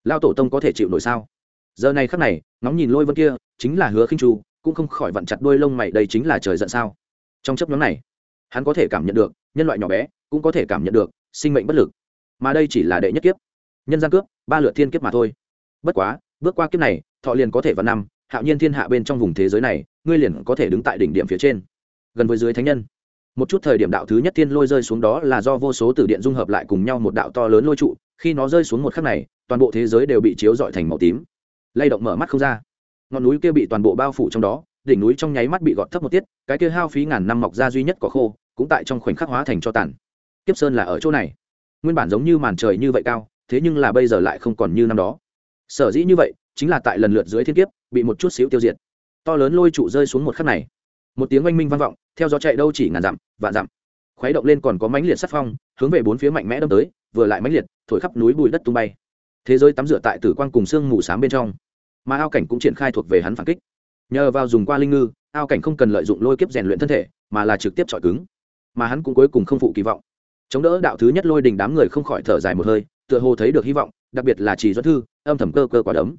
Lao tổ tông có thể chịu nổi sao? Giờ này khắc này, ngóng nhìn lôi vân kia, chính là hứa khinh chu, cũng không khỏi vặn chặt đôi lông mày, đây chính là trời giận sao? Trong chấp nhóm này, hắn có thể cảm nhận được, nhân loại nhỏ bé cũng có thể cảm nhận được sinh mệnh bất lực. Mà đây chỉ là đệ nhất kiếp. Nhân gian cướp, ba lượt thiên kiếp mà thôi. Bất quá, bước qua kiếp này, thọ liền có thể vào năm, hạo nhiên thiên hạ bên trong vùng thế giới này, ngươi liền có thể đứng tại đỉnh điểm phía trên gần với dưới thánh nhân. Một chút thời điểm đạo thứ nhất thiên lôi rơi xuống đó là do vô số tử điện dung hợp lại cùng nhau một đạo to lớn lôi trụ, khi nó rơi xuống một khắc này, toàn bộ thế giới đều bị chiếu dọi thành màu tím. Lay động mở mắt không ra. Ngọn núi kia bị toàn bộ bao phủ trong đó, đỉnh núi trong nháy mắt bị gọt thấp một tiết, cái kia hao phí ngàn năm mọc ra duy nhất có khô, cũng tại trong khoảnh khắc hóa thành cho tàn. Kiếp sơn là ở chỗ này. Nguyên bản giống như màn trời như vậy cao, thế nhưng là bây giờ lại không còn như năm đó. Sở dĩ như vậy, chính là tại lần lượt dưới thiên kiếp, bị một chút xíu tiêu diệt. To lớn lôi trụ rơi xuống một khắc này một tiếng oanh minh vang vọng, theo gió chạy đâu chỉ ngàn dặm, vạn dặm. Khuấy động lên còn có mãnh liệt sắt phong, hướng về bốn phía mạnh mẽ đâm tới, vừa lại mãnh liệt, thổi khắp núi bụi đất tung bay. Thế giới tắm rửa tại tử quang cùng sương mù s bên trong. Mà ao cảnh cũng triển khai thuộc về hắn phản kích. Nhờ vào dùng qua linh ngư, ao cảnh không cần lợi dụng lôi kiếp rèn luyện thân thể, mà là trực tiếp chọi cứng. Mà hắn cũng cuối cùng không phụ kỳ vọng. Chống đỡ đạo thứ nhất lôi đình đám người không khỏi thở dài một hơi, tựa hồ thấy được hy vọng, đặc biệt là chỉ doãn thư, âm thầm cơ cơ quả đấm.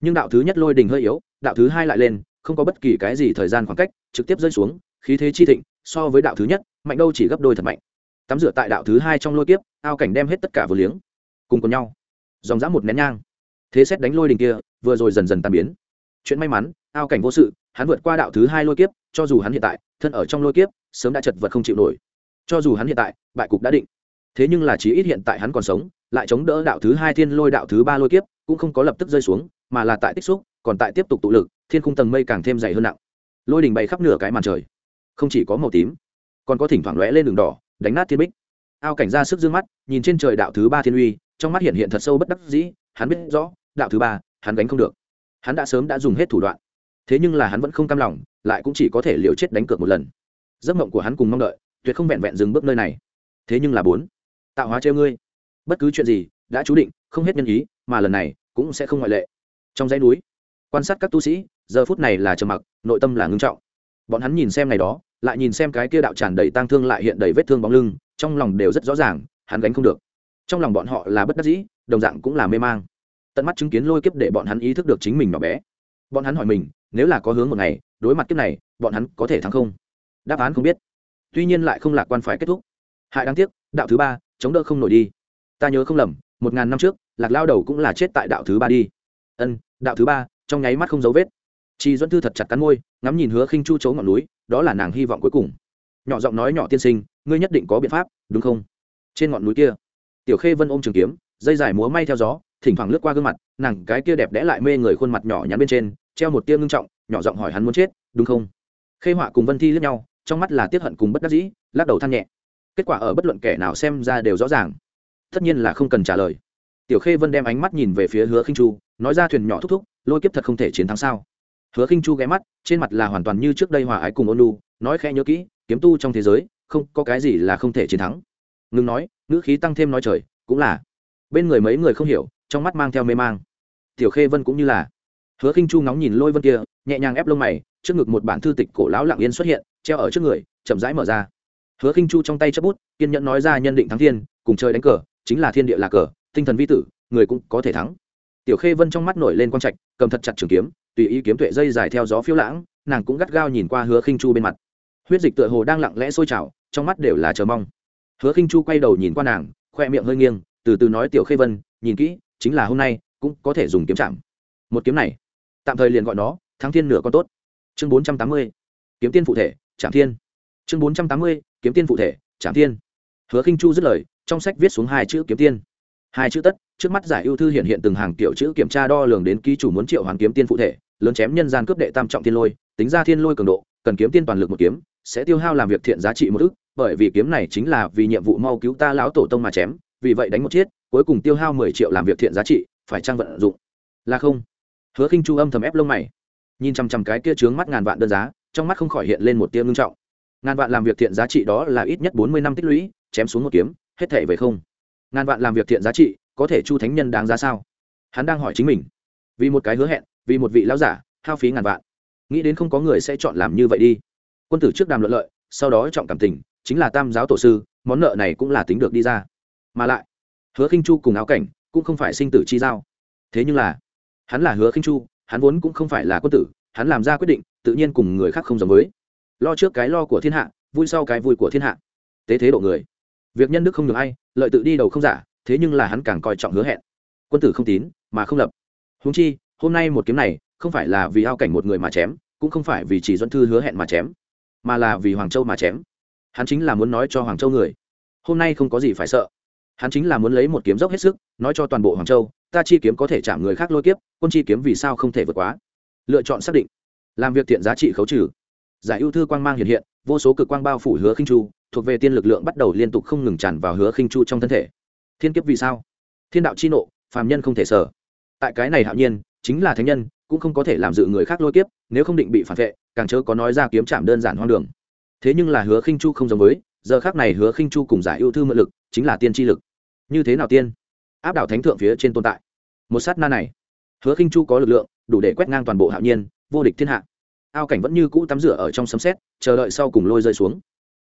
Nhưng đạo thứ nhất lôi đình hơi yếu, đạo thứ hai lại lên không có bất kỳ cái gì thời gian khoảng cách, trực tiếp rơi xuống, khí thế chi thịnh, so với đạo thứ nhất, mạnh đâu chỉ gấp đôi thật mạnh. Tắm rửa tại đạo thứ hai trong lôi kiếp, ao cảnh đem hết tất cả vừa liếng, cùng cùng nhau. Dòng dã một nén nhang. Thế xét đánh lôi đình kia, vừa rồi dần dần tan biến. Chuyện may mắn, ao cảnh vô sự, hắn vượt qua đạo thứ hai lôi kiếp, cho dù hắn hiện tại, thân ở trong lôi kiếp, sớm đã chật vật không chịu nổi. Cho dù hắn hiện tại, bại cục đã định. Thế nhưng là chí ít hiện tại hắn còn sống, lại chống đỡ đạo thứ hai thiên lôi đạo thứ ba lôi kiếp, cũng không có lập tức rơi xuống, mà là tại tích xúc, còn tại tiếp tục tụ lực thiên khung tầng mây càng thêm dày hơn nặng. Lôi đình bay khắp nửa cái màn trời. Không chỉ có màu tím, còn có thỉnh thoảng lóe lên đường đỏ, đánh nát thiên bích. Ao cảnh ra sức d ư ơ n g mắt, nhìn trên trời đạo thứ ba thiên uy, trong mắt hiện hiện thật sâu bất đắc dĩ, hắn biết rõ, đạo thứ ba, hắn gánh không được. Hắn đã sớm đã dùng hết thủ đoạn. Thế nhưng là hắn vẫn không cam lòng, lại cũng chỉ có thể liều chết đánh cược một lần. Giấc mộng của hắn cùng mong đợi, tuyệt không vẹn vẹn dừng bước nơi này. Thế nhưng là bốn, tạo hóa treo ngươi. Bất cứ chuyện gì, đã chú định, không hết nhân ý, mà lần này cũng sẽ không ngoại lệ. Trong dãy núi, quan sát các tu sĩ giờ phút này là trầm mặc, nội tâm là ngưng trọng. Bọn hắn nhìn xem này đó, lại nhìn xem cái kia đạo tràn đầy tang thương lại hiện đầy vết thương bóng lưng, trong lòng đều rất rõ ràng, hắn gánh không được. Trong lòng bọn họ là bất đắc dĩ, đồng dạng cũng là mê mang. Tận mắt chứng kiến lôi kiếp để bọn hắn ý thức được chính mình nhỏ bé. Bọn hắn hỏi mình, nếu là có hướng một ngày, đối mặt kiếp này, bọn hắn có thể thắng không? Đáp án không biết. Tuy nhiên lại không lạc quan phải kết thúc. Hại đáng tiếc, đạo thứ ba, chống đỡ không nổi đi. Ta nhớ không lầm, một ngàn năm trước, lạc lao đầu cũng là chết tại đạo thứ ba đi. Ân, đạo thứ ba, trong nháy mắt không dấu vết chị duẫn thư thật chặt cắn môi, ngắm nhìn hứa khinh chu chấu ngọn núi, đó là nàng hy vọng cuối cùng. Nhỏ giọng nói nhỏ tiên sinh, ngươi nhất định có biện pháp, đúng không? Trên ngọn núi kia, tiểu khê vân ôm trường kiếm, dây dài múa may theo gió, thỉnh thoảng lướt qua gương mặt, nàng cái kia đẹp đẽ lại mê người khuôn mặt nhỏ nhắn bên trên, treo một tia ngưng trọng, nhỏ giọng hỏi hắn muốn chết, đúng không? Khê họa cùng vân thi lướt nhau, trong mắt là tiết hận cùng bất đắc dĩ, lắc đầu than nhẹ. Kết quả ở bất luận kẻ nào xem ra đều rõ ràng. Tất nhiên là không cần trả lời. Tiểu khê vân đem ánh mắt nhìn về phía hứa khinh chu, nói ra thuyền nhỏ thúc thúc, lôi kiếp thật không thể chiến thắng sao? Hứa khinh chu ghé mắt, trên mặt là hoàn toàn như trước đây hòa ái cùng ôn lu nói khẽ nhớ kỹ, kiếm tu trong thế giới, không, có cái gì là không thể chiến thắng. Ngừng nói, ngữ khí tăng thêm nói trời, cũng là. Bên người mấy người không hiểu, trong mắt mang theo mê mang. Tiểu khê vân cũng như là. Hứa khinh chu ngóng nhìn lôi vân kia, nhẹ nhàng ép lông mày, trước ngực một bản thư tịch cổ lão lặng yên xuất hiện, treo ở trước người, chậm rãi mở ra. Hứa khinh chu trong tay chấp bút, kiên nhẫn nói ra nhân định thắng thiên, cùng chơi đánh cờ, chính là thiên địa là cờ, tinh thần vi tử, người cũng có thể thắng. Tiểu khê vân trong mắt nổi lên quang trạch, cầm thật chặt trường kiếm tùy ý kiếm tuệ dây dài theo gió phiêu lãng, nàng cũng gắt gao nhìn qua hứa khinh chu bên mặt. Huyết dịch tựa hồ đang lặng lẽ sôi trào, trong mắt đều là chờ mong. Hứa khinh chu quay đầu nhìn qua nàng, khoe miệng hơi nghiêng, từ từ nói tiểu khê vân, nhìn kỹ, chính là hôm nay, cũng có thể dùng kiếm chạm. Một kiếm này, tạm thời liền gọi nó, thắng thiên nửa con tốt. Chương bốn trăm tám mươi, kiếm tiên phụ thể trạm thiên. Chương bốn trăm tám mươi, kiếm tiên phụ thể trạm thiên. Hứa khinh chu dứt lời, trong sách viết xuống hai chữ kiếm tiên. Hai chữ tất, trước mắt giải ưu thư hiện hiện từng hàng kiểu chữ kiểm tra đo lường đến ký chủ muốn triệu hoàn kiếm tiên phụ thể lớn chém nhân gian cướp đệ tam trọng thiên lôi, tính ra thiên lôi cường độ, cần kiếm tiên toàn lực một kiếm, sẽ tiêu hao làm việc thiện giá trị một ức, bởi vì kiếm này chính là vì nhiệm vụ mau cứu ta lão tổ tông mà chém, vì vậy đánh một chiết, cuối cùng tiêu hao mười triệu làm việc thiện giá trị, phải trang vận dụng? Là không. Hứa khinh chu âm thầm ép lông mày. Nhìn chằm chằm cái kia trướng mắt ngàn vạn đơn giá, trong mắt không khỏi hiện lên một tia ngưng trọng. Ngàn vạn làm việc thiện giá trị đó là ít nhất bốn mươi năm tích lũy, chém xuống một kiếm, hết thể về không. Ngàn vạn làm việc thiện giá trị, có thể chu thánh nhân đáng giá sao? Hắn đang hỏi chính mình. Vì một cái hứa hẹn vì một vị lão giả, hao phí ngàn vạn. Nghĩ đến không có người sẽ chọn làm như vậy đi. Quân tử trước đàm luận lợi, sau đó trọng cảm tình, chính là tam giáo tổ sư, món nợ này cũng là tính được đi ra. Mà lại, hứa khinh chu cùng áo cảnh cũng không phải sinh tử chi giao. Thế nhưng là, hắn là hứa khinh chu, hắn vốn cũng không phải là quân tử, hắn làm ra quyết định, tự nhiên cùng người khác không giống với. Lo trước cái lo của thiên hạ, vui sau cái vui của thiên hạ. Tế thế độ người. Việc nhân đức không được ai, lợi tự đi đầu không giả, thế nhưng là hắn càng coi trọng hứa hẹn. Quân tử không tín, mà không lập. Huống chi hôm nay một kiếm này không phải là vì ao cảnh một người mà chém, cũng không phải vì chỉ dẫn thư hứa hẹn mà chém, mà là vì hoàng châu mà chém. Hắn chính là muốn nói cho hoàng châu người, hôm nay không có gì phải sợ. Hắn chính là muốn lấy một kiếm dốc hết sức, nói cho toàn bộ hoàng châu, ta chi kiếm có thể chạm người khác lôi kiếp, quân chi kiếm vì sao không thể vượt quá? Lựa chọn xác định. Làm việc thiện giá trị khấu trừ. Giải ưu thư quang mang hiện hiện, vô số cực quang bao phủ hứa khinh chu, thuộc về tiên lực lượng bắt đầu liên tục không ngừng tràn vào hứa khinh chu trong thân thể. Thiên kiếp vì sao? Thiên đạo chi nộ, phàm nhân không thể sở. Tại cái này hạo nhiên chính là thánh nhân, cũng không có thể làm dự người khác lôi kiếp, nếu không định bị phản vệ, càng chớ có nói ra kiếm chạm đơn giản hoang đường. Thế nhưng là hứa khinh chu không giống với, giờ khác này hứa khinh chu cùng giải ưu thư mượn lực, chính là tiên tri lực. Như thế nào tiên? Áp đảo thánh thượng phía trên tồn tại. Một sát na này. Hứa khinh chu có lực lượng, đủ để quét ngang toàn bộ hạo nhiên, vô địch thiên hạ. Ao cảnh vẫn như cũ tắm rửa ở trong sấm xét chờ đợi sau cùng lôi rơi xuống.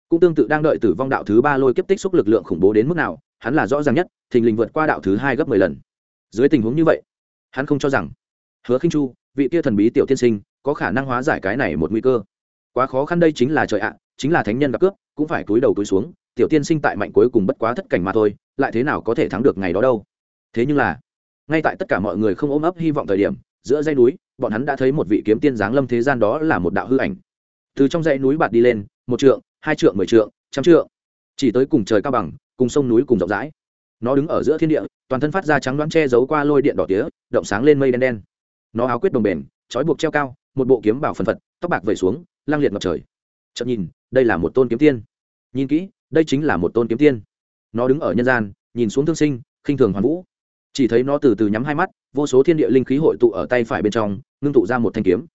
Cũng tương tự đang đợi tử vong đạo thứ ba lôi kiếp tích xúc lực lượng khủng bố đến mức nào, hắn là rõ ràng nhất, thình lình vượt qua đạo thứ hai gấp mười lần. Dưới tình huống như vậy, hắn không cho rằng hứa khinh chu, vị kia thần bí tiểu tiên sinh, có khả năng hóa giải cái này một nguy cơ. Quá khó khăn đây chính là trời ạ, chính là thánh nhân gặp cướp, cũng phải túi đầu túi xuống, tiểu tiên sinh tại mạnh cuối cùng bất quá thất cảnh mà thôi, lại thế nào có thể thắng được ngày đó đâu. Thế nhưng là, ngay tại tất cả mọi người không ôm ấp hy vọng thời điểm, giữa dãy núi, bọn hắn đã thấy một vị kiếm tiên giáng lâm thế gian đó là một đạo hư ảnh. Từ trong dãy núi bạt đi lên, một trượng, hai trượng, mười trượng, trăm trượng. Chỉ tới cùng trời cao bằng, cùng sông núi cùng rộng rãi. Nó đứng ở giữa thiên địa, toàn thân phát ra trắng đoán che giấu qua lôi điện đỏ tía, động sáng lên mây đen đen nó áo quyết đồng bền, trói buộc treo cao, một bộ kiếm bảo phần phật, tóc bạc vẩy xuống, lang liệt ngập trời. Chậm nhìn, đây là một tôn kiếm tiên. Nhìn kỹ, đây chính là một tôn kiếm tiên. Nó đứng ở nhân gian, nhìn xuống thương sinh, khinh thường hoàn vũ. Chỉ thấy nó từ từ nhắm hai mắt, vô số thiên địa linh khí hội tụ ở tay phải bên trong, ngưng tụ ra một thanh kiếm.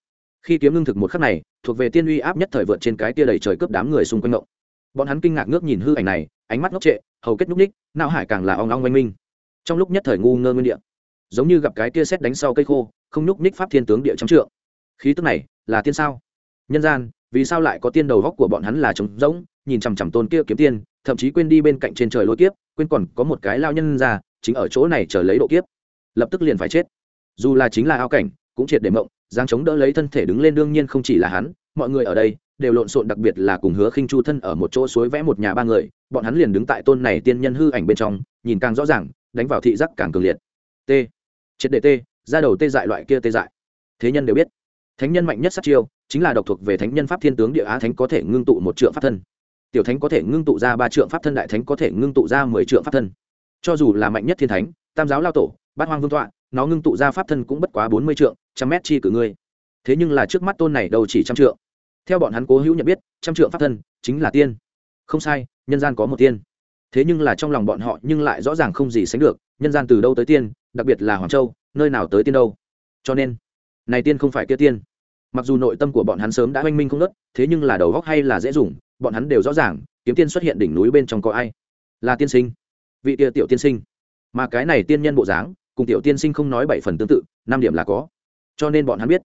Khi kiếm ngưng thực một khắc này, thuộc về tiên uy áp nhất thời vượt trên cái tia đầy trời cướp đám người xung quanh ngộng. Bọn hắn kinh ngạc ngước nhìn hư ảnh này, ánh mắt ngốc trệ, hầu kết nhúc ních não hải càng là ong ong oanh minh. Trong lúc nhất thời ngu ngơ nguyên địa giống như gặp cái tia xét đánh sau cây khô, không nhúc ních pháp thiên tướng địa trong trượng. Khí tức này là tiên sao? Nhân gian, vì sao lại có tiên đầu góc của bọn hắn là trống rỗng, nhìn chằm chằm tôn kia kiếm tiên, thậm chí quên đi bên cạnh trên trời lôi kiếp, quên còn có một cái lao nhân ra, chính ở chỗ này chờ lấy độ kiếp. Lập tức liền phải chết. Dù là chính là ao cảnh, cũng triệt để mộng giang chống đỡ lấy thân thể đứng lên đương nhiên không chỉ là hắn, mọi người ở đây đều lộn xộn đặc biệt là cùng hứa khinh chu thân ở một chỗ suối vẽ một nhà ba người, bọn hắn liền đứng tại tôn này tiên nhân hư ảnh bên trong, nhìn càng rõ ràng, đánh vào thị giác càng cường liệt. T triệt đề tê, ra đầu tê dại loại kia tê dại. Thế nhân đều biết, thánh nhân mạnh nhất sát chiêu chính là độc thuộc về thánh nhân pháp thiên tướng địa á thánh có thể ngưng tụ một trượng pháp thân. Tiểu thánh có thể ngưng tụ ra ba trượng pháp thân, đại thánh có thể ngưng tụ ra mười trượng pháp thân. Cho dù là mạnh nhất thiên thánh, tam giáo lao tổ, bát hoang vương tọa, nó ngưng tụ ra pháp thân cũng bất quá bốn mươi trượng, trăm mét chi cử ngươi. Thế nhưng là trước mắt tôn này đâu chỉ trăm trượng. Theo bọn hắn cố hữu nhận biết, trăm trượng pháp thân chính là tiên. Không sai, nhân gian có một tiên. Thế nhưng là trong lòng bọn họ nhưng lại rõ ràng không gì sánh được, nhân gian từ đâu tới tiên đặc biệt là hoàng châu, nơi nào tới tiên đâu. Cho nên, này tiên không phải kia tiên. Mặc dù nội tâm của bọn hắn sớm đã oanh minh không nớt thế nhưng là đầu góc hay là dễ dùng, bọn hắn đều rõ ràng, kiếm tiên xuất hiện đỉnh núi bên trong có ai? Là tiên sinh. Vị tia tiểu tiên sinh. Mà cái này tiên nhân bộ dáng, cùng tiểu tiên sinh không nói bảy phần tương tự, năm điểm là có. Cho nên bọn hắn biết,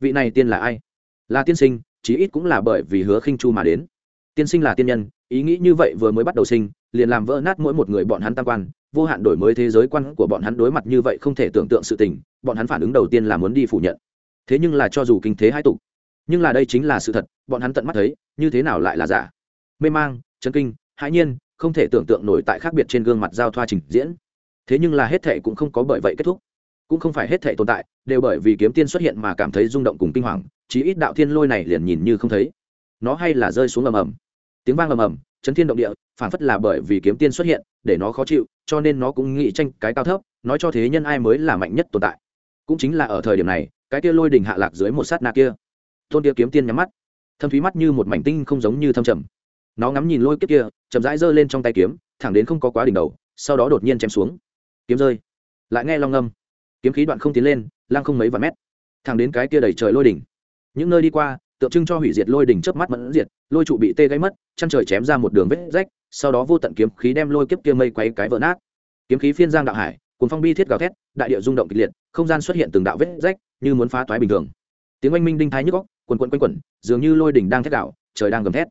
vị này tiên là ai? Là tiên sinh, chí ít cũng là bởi vì hứa khinh chu mà đến. Tiên sinh là tiên nhân, ý nghĩ như vậy vừa mới bắt đầu sinh liền làm vỡ nát mỗi một người bọn hắn tam quan, vô hạn đổi mới thế giới quan của bọn hắn đối mặt như vậy không thể tưởng tượng sự tình, bọn hắn phản ứng đầu tiên là muốn đi phủ nhận. Thế nhưng là cho dù kinh thế hai tục, nhưng là đây chính là sự thật, bọn hắn tận mắt thấy, như thế nào lại là giả. Mê mang chân kinh, hãi nhiên, không thể tưởng tượng nổi tại khác biệt trên gương mặt giao thoa trình diễn. Thế nhưng là hết thệ cũng không có bởi vậy kết thúc. Cũng không phải hết thệ tồn tại, đều bởi vì kiếm tiên xuất hiện mà cảm thấy rung động cùng kinh hoàng, chí ít đạo thiên lôi này liền nhìn như không thấy. Nó hay là rơi xuống ầm ầm tiếng vang ầm ầm, chấn thiên động địa phản phất là bởi vì kiếm tiên xuất hiện, để nó khó chịu, cho nên nó cũng nghĩ tranh cái cao thấp, nói cho thế nhân ai mới là mạnh nhất tồn tại. Cũng chính là ở thời điểm này, cái kia lôi đình hạ lạc dưới một sát na kia. Tôn kia kiếm tiên nhắm mắt, thâm thúy mắt như một mảnh tinh không giống như thâm trầm. Nó ngắm nhìn lôi kiếp kia, chậm rãi giơ lên trong tay kiếm, thẳng đến không có quá đỉnh đầu, sau đó đột nhiên chém xuống. Kiếm rơi. Lại nghe long ngâm. Kiếm khí đoạn không tiến lên lang không mấy vài mét. Thẳng đến cái kia đầy trời lôi đỉnh. Những nơi đi qua, tượng trưng cho hủy diệt lôi đỉnh chớp mắt mẫn diệt lôi trụ bị tê gáy mất, chăn trời chém ra một đường vết rách, sau đó vô tận kiếm khí đem lôi kiếp kia mây quay cái vỡ nát. Kiếm khí phiên giang đạo hải cuốn phong bi thiết gào thét, đại địa rung động kịch liệt, không gian xuất hiện từng đạo vết rách, như muốn phá toái bình thường. Tiếng oanh minh đinh thái nhức góc quần quần quanh quẩn, dường như lôi đỉnh đang thét đạo trời đang gầm thét.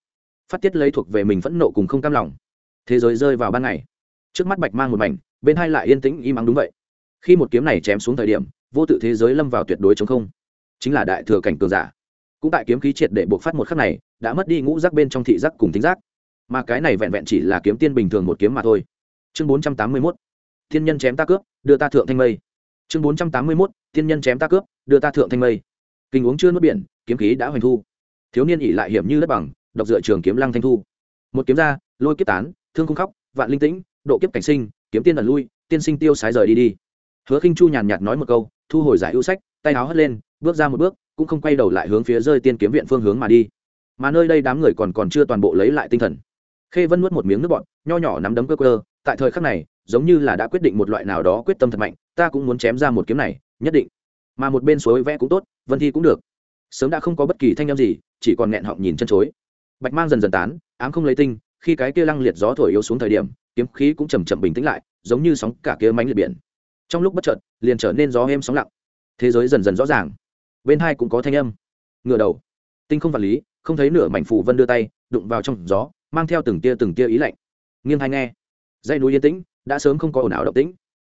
Phát tiết lấy thuộc về mình phẫn nộ cùng không cam lòng. Thế giới rơi vào ban ngày. Trước mắt bạch mang một mảnh, bên hai lại yên tĩnh im ắng đúng vậy. Khi một kiếm này chém xuống thời điểm, vô tự thế giới lâm vào tuyệt đối chống không. Chính là đại thừa cảnh cường giả. Cũng tại kiếm khí triệt để buộc phát một khắc này đã mất đi ngũ giác bên trong thị giác cùng tính giác. Mà cái này vẹn vẹn chỉ là kiếm tiên bình thường một kiếm mà thôi. Chương bốn trăm tám mươi mốt. Thiên nhân chém ta cướp, đưa ta thượng thanh mây. Chương bốn trăm tám mươi mốt. Thiên nhân chém ta cướp, đưa ta thượng thanh mây. Kinh uống chưa nuốt biển, kiếm khí đã hoành thu. Thiếu niên ỉ lại hiểm như đất bằng, độc dựa trường kiếm lăng thanh thu. Một kiếm ra, lôi kiếp tán, thương cung khóc, vạn linh tĩnh, độ kiếp cảnh sinh, kiếm tiên ẩn lui, tiên sinh tiêu sái rời đi đi. Hứa khinh chu nhàn nhạt nói một câu, thu hồi giải ưu sách, tay áo hất lên, bước ra một bước, cũng không quay đầu lại hướng phía rơi tiên kiếm viện phương hướng mà đi mà nơi đây đám người còn còn chưa toàn bộ lấy lại tinh thần. Khê vân nuốt một miếng nước bọt, nho nhỏ nắm đấm cơ cơ tại thời khắc này, giống như là đã quyết định một loại nào đó quyết tâm thật mạnh, ta cũng muốn chém ra một kiếm này, nhất định. Mà một bên suối vẽ cũng tốt, vân thi cũng được. Sớm đã không có bất kỳ thanh âm gì, chỉ còn nghẹn họng nhìn chân chối. Bạch mang dần dần tán, ám không lấy tinh, khi cái kia lăng liệt gió thổi yếu xuống thời điểm, kiếm khí cũng chầm chậm bình tĩnh lại, giống như sóng cả kia mánh liệt biển. Trong lúc bất chợt, liền trở nên gió êm sóng lặng. Thế giới dần dần rõ ràng. Bên hai cũng có thanh âm. Ngựa đầu. Tinh không vật lý không thấy nửa mảnh phù vân đưa tay, đụng vào trong gió, mang theo từng tia từng tia ý lạnh. Nghiêng hay nghe, dãy núi yên tĩnh, đã sớm không có ồn ào động tĩnh.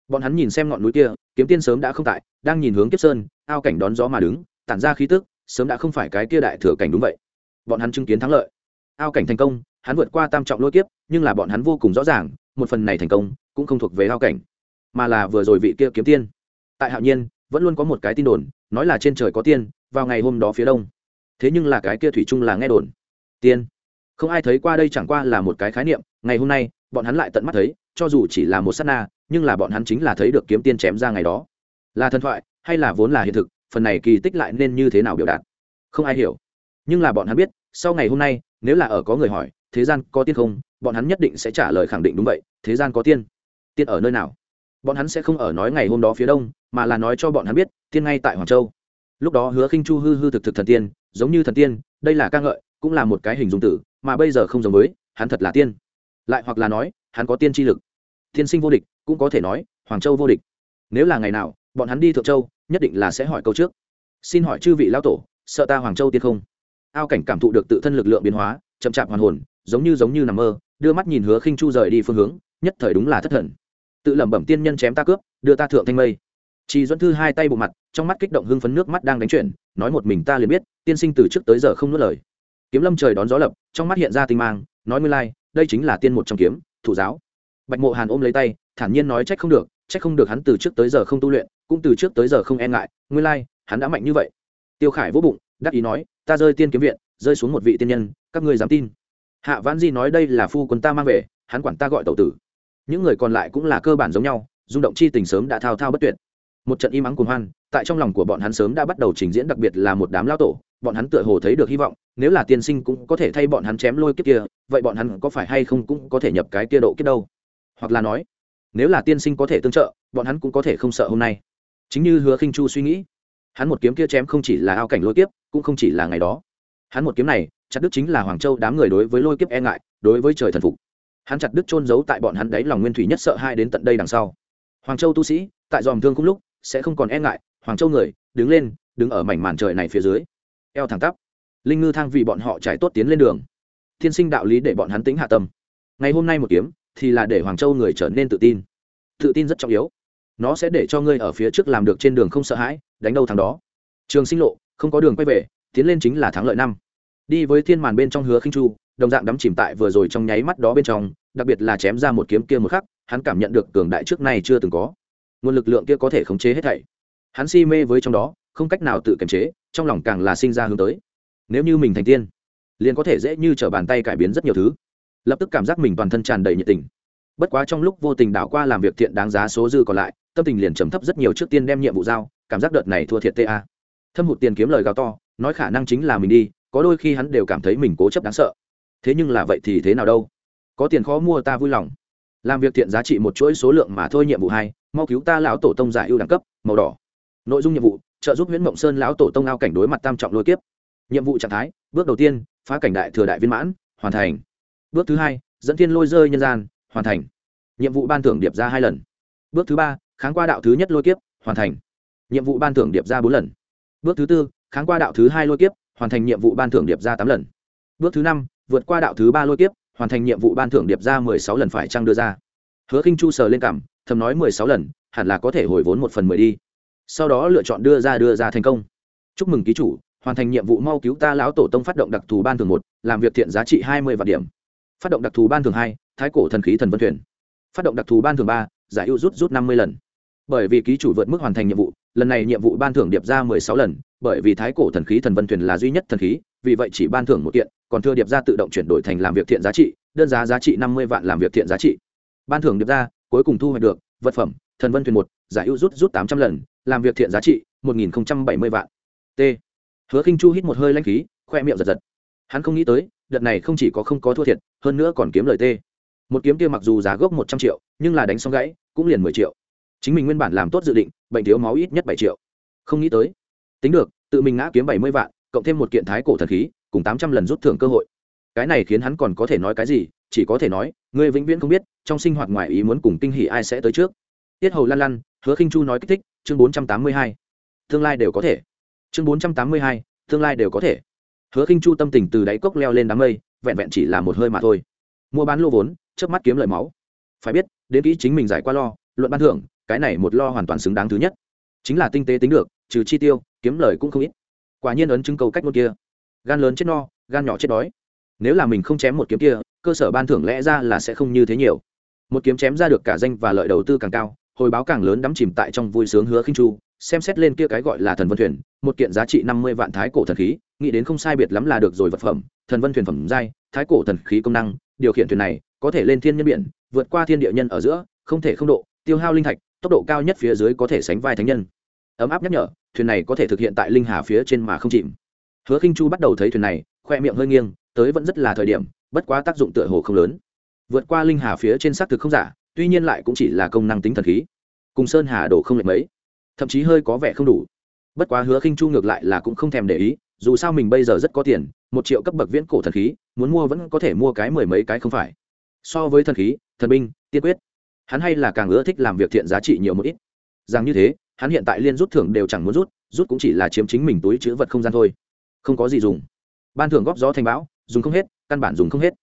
Bọn hắn nhìn xem ngọn núi kia, kiếm tiên sớm đã không tại, đang nhìn hướng kiếp sơn, ao cảnh đón gió mà đứng, tản ra khí tức, sớm đã không phải cái kia đại thừa cảnh đúng vậy. Bọn hắn chứng kiến thắng lợi. Ao cảnh thành công, hắn vượt qua tam trọng lôi kiếp, nhưng là bọn hắn vô cùng rõ ràng, một phần này thành công, cũng không thuộc về ao cảnh, mà là vừa rồi vị kia kiếm tiên. Tại hạo nhiên, vẫn luôn có một cái tin đồn, nói là trên trời có tiên, vào ngày hôm đó phía đông thế nhưng là cái kia thủy chung là nghe đồn. Tiên. Không ai thấy qua đây chẳng qua là một cái khái niệm, ngày hôm nay, bọn hắn lại tận mắt thấy, cho dù chỉ là một s á t na, nhưng là bọn hắn chính là thấy được kiếm tiên chém ra ngày đó. Là thần thoại, hay là vốn là hiện thực, phần này kỳ tích lại nên như thế nào biểu đạt? Không ai hiểu. Nhưng là bọn hắn biết, sau ngày hôm nay, nếu là ở có người hỏi, thế gian có tiên không? bọn hắn nhất định sẽ trả lời khẳng định đúng vậy, thế gian có tiên. Tiên ở nơi nào? Bọn hắn sẽ không ở nói ngày hôm đó phía đông, mà là nói cho bọn hắn biết, tiên ngay tại hoàng châu lúc đó hứa khinh chu hư hư thực thực thần tiên, giống như thần tiên, đây là ca ngợi, cũng là một cái hình dung tử, mà bây giờ không giống với, hắn thật là tiên. Lại hoặc là nói, hắn có tiên tri lực. Tiên sinh vô địch, cũng có thể nói, hoàng châu vô địch. Nếu là ngày nào, bọn hắn đi thượng châu, nhất định là sẽ hỏi câu trước. Xin hỏi chư vị lão tổ, sợ ta hoàng châu tiên không? Ao cảnh cảm thụ được tự thân lực lượng biến hóa, chậm chạp hoàn hồn, giống như giống như nằm mơ, đưa mắt nhìn hứa khinh chu rời đi phương hướng, nhất thời đúng là thất thần. Tự lẩm bẩm tiên nhân chém ta cướp, đưa ta thượng thanh mây. Chị dẫn thư hai tay bộ mặt trong mắt kích động hưng phấn nước mắt đang đánh chuyển nói một mình ta liền biết tiên sinh từ trước tới giờ không nuốt lời. Kiếm lâm trời đón gió lập trong mắt hiện ra tinh mang nói nguyên lai、like, đây chính là tiên một trong kiếm thủ giáo. Bạch mộ hàn ôm lấy tay thản nhiên nói trách không được trách không được hắn từ trước tới giờ không tu luyện cũng từ trước tới giờ không e ngại nguyên lai hắn đã mạnh như vậy. Tiêu khải vỗ bụng đắc ý nói ta rơi tiên kiếm viện rơi xuống một vị tiên nhân các ngươi dám tin. Hạ vãn di nói đây là phu quân ta mang về hắn quản ta gọi tẩu tử. Những người còn lại cũng là cơ bản giống nhau rung động chi tình sớm đã thao thao bất tuyệt. Một trận im ắng cuồng hoan tại trong lòng của bọn hắn sớm đã bắt đầu trình diễn, đặc biệt là một đám lao tổ, bọn hắn tựa hồ thấy được hy vọng, nếu là tiên sinh cũng có thể thay bọn hắn chém lôi kiếp kia, vậy bọn hắn có phải hay không cũng có thể nhập cái kia độ kiếp đâu? Hoặc là nói, nếu là tiên sinh có thể tương trợ, bọn hắn cũng có thể không sợ hôm nay. Chính như hứa khinh chu suy nghĩ, hắn một kiếm kia chém không chỉ là ao cảnh lôi kiếp, cũng không chỉ là ngày đó. Hắn một kiếm này, chặt đức chính là hoàng châu đám người đối với lôi kiếp e ngại, đối với trời thần phục. Hắn chặt đức trôn giấu tại bọn hắn đấy lòng nguyên thủy nhất sợ hai đến tận đây đằng sau. Hoàng châu tu sĩ, tại dòm thương khung lúc, sẽ không còn e ngại hoàng châu người, đứng lên, đứng ở mảnh màn trời này phía dưới. Eo thẳng tắp. Linh ngư thang vì bọn họ trải tốt tiến lên đường. Thiên sinh đạo lý để bọn hắn tính hạ tâm. Ngày hôm nay một kiếm, thì là để hoàng châu người trở nên tự tin. Tự tin rất trọng yếu. Nó sẽ để cho ngươi ở phía trước làm được trên đường không sợ hãi, đánh đâu thằng đó. Trường sinh lộ, không có đường quay về, tiến lên chính là thắng lợi năm. Đi với thiên màn bên trong hứa khinh chu, đồng dạng đắm chìm tại vừa rồi trong nháy mắt đó bên trong, đặc biệt là chém ra một kiếm kia một khắc, hắn cảm nhận được cường đại trước nay chưa từng có. Nguồn lực lượng kia có thể khống chế hết thảy hắn si mê với trong đó, không cách nào tự kiềm chế, trong lòng càng là sinh ra hướng tới. Nếu như mình thành tiên, liền có thể dễ như t r ở bàn tay cải biến rất nhiều thứ. Lập tức cảm giác mình toàn thân tràn đầy nhiệt tình. Bất quá trong lúc vô tình đảo qua làm việc thiện đáng giá số dư còn lại, tâm tình liền trầm thấp rất nhiều trước tiên đem nhiệm vụ giao, cảm giác đợt này thua thiệt ta thâm hụt tiền kiếm lời gào to, nói khả năng chính là mình đi, có đôi khi hắn đều cảm thấy mình cố chấp đáng sợ. Thế nhưng là vậy thì thế nào đâu? Có tiền khó mua ta vui lòng. Làm việc thiện giá trị một chuỗi số lượng mà thôi nhiệm vụ hai, mau cứu ta lão tổ tông giải ưu đẳng cấp, màu đỏ nội dung nhiệm vụ, trợ giúp nguyễn mộng sơn lão tổ tông ao cảnh đối mặt tam trọng lôi kiếp. Nhiệm vụ trạng thái, bước đầu tiên, phá cảnh đại thừa đại viên mãn, hoàn thành. Bước thứ hai, dẫn thiên lôi rơi nhân gian, hoàn thành. Nhiệm vụ ban thưởng điệp ra hai lần. Bước thứ ba, kháng qua đạo thứ nhất lôi kiếp, hoàn thành. Nhiệm vụ ban thưởng điệp ra bốn lần. Bước thứ tư, kháng qua đạo thứ hai lôi kiếp, hoàn thành nhiệm vụ ban thưởng điệp ra tám lần. Bước thứ năm, vượt qua đạo thứ ba lôi kiếp, hoàn thành nhiệm vụ ban thưởng điệp ra mười sáu lần phải trăng đưa ra. Hứa khinh chu sờ lên cảm, thầm nói mười sáu lần, hẳn là có thể hồi vốn một phần mười đi sau đó lựa chọn đưa ra đưa ra thành công. Chúc mừng ký chủ, hoàn thành nhiệm vụ mau cứu ta lão tổ tông phát động đặc thù ban thường một, làm việc thiện giá trị hai mươi vạn điểm. Phát động đặc thù ban thường hai, thái cổ thần khí thần vân thuyền. Phát động đặc thù ban thường ba, giải ưu rút rút năm mươi lần. Bởi vì ký chủ vượt mức hoàn thành nhiệm vụ, lần này nhiệm vụ ban thưởng điệp ra mười sáu lần, bởi vì thái cổ thần khí thần vân thuyền là duy nhất thần khí, vì vậy chỉ ban thưởng một kiện, còn thưa điệp ra tự động chuyển đổi thành làm việc thiện giá trị, đơn giá giá trị năm mươi vạn làm việc thiện giá trị. Ban thưởng điệp ra, cuối cùng thu hoạch được, vật phẩm, thần vân thuyền một, giải ưu rút rút tám trăm lần làm việc thiện giá trị, một nghìn bảy mươi vạn. T. Hứa khinh chu hít một hơi lanh khí, khoe miệng giật giật. Hắn không nghĩ tới, đợt này không chỉ có không có thua thiệt, hơn nữa còn kiếm lời t. Một kiếm kia mặc dù giá gốc một trăm triệu, nhưng là đánh xong gãy, cũng liền mười triệu. Chính mình nguyên bản làm tốt dự định, bệnh thiếu máu ít nhất bảy triệu. Không nghĩ tới. Tính được, tự mình ngã kiếm bảy mươi vạn, cộng thêm một kiện thái cổ thần khí, cùng tám trăm lần rút thưởng cơ hội. Cái này khiến hắn còn có thể nói cái gì? Chỉ có thể nói, ngươi vĩnh viễn không biết, trong sinh hoạt ngoài ý muốn cùng kinh hỉ ai sẽ tới trước. Tiết hầu lan lăn hứa khinh chu nói kích thích, chương bốn trăm tám mươi hai. Tương lai đều có thể. Chương bốn trăm tám mươi hai, tương lai đều có thể. Hứa khinh chu tâm tình từ đáy cốc leo lên đám mây, vẹn vẹn chỉ là một hơi mà thôi. Mua bán lô vốn trước mắt kiếm lợi máu. Phải biết, đến kỹ chính mình giải qua lo, luận ban thưởng, cái này một lo hoàn toàn xứng đáng thứ nhất. Chính là tinh tế tính được, trừ chi tiêu, kiếm lời cũng không ít. Quả nhiên ấn chứng cầu cách ngôn kia. Gan lớn chết no, gan nhỏ chết đói. Nếu là mình không chém một kiếm kia, cơ sở ban thưởng lẽ ra là sẽ không như thế nhiều. Một kiếm chém ra được cả danh và lợi đầu tư càng cao hồi báo càng lớn đắm chìm tại trong vui sướng hứa khinh chu, xem xét lên kia cái gọi là thần vân thuyền, một kiện giá trị năm mươi vạn thái cổ thần khí, nghĩ đến không sai biệt lắm là được rồi vật phẩm, thần vân thuyền phẩm giai, thái cổ thần khí công năng, điều khiển thuyền này có thể lên thiên nhân biển, vượt qua thiên địa nhân ở giữa, không thể không độ, tiêu hao linh thạch, tốc độ cao nhất phía dưới có thể sánh vai thánh nhân. Ấm áp nhắc nhở, thuyền này có thể thực hiện tại linh hà phía trên mà không chìm. Hứa khinh chu bắt đầu thấy thuyền này, khoe miệng hơi nghiêng, tới vẫn rất là thời điểm, bất quá tác dụng tựa hồ không lớn. Vượt qua linh hà phía trên xác thực không giả tuy nhiên lại cũng chỉ là công năng tính thần khí. Cùng sơn hà đổ không lệch mấy. Thậm chí hơi có vẻ không đủ. Bất quá hứa khinh chu ngược lại là cũng không thèm để ý, dù sao mình bây giờ rất có tiền, một triệu cấp bậc viễn cổ thần khí, muốn mua vẫn có thể mua cái mười mấy cái không phải. So với thần khí, thần binh, tiên quyết, hắn hay là càng ưa thích làm việc thiện giá trị nhiều một ít. Rằng như thế, hắn hiện tại liên rút thưởng đều chẳng muốn rút rút cũng chỉ là chiếm chính mình túi chữ vật không gian thôi. Không có gì dùng. Ban thưởng góp gió thành bão, dùng không hết, căn bản dùng không hết.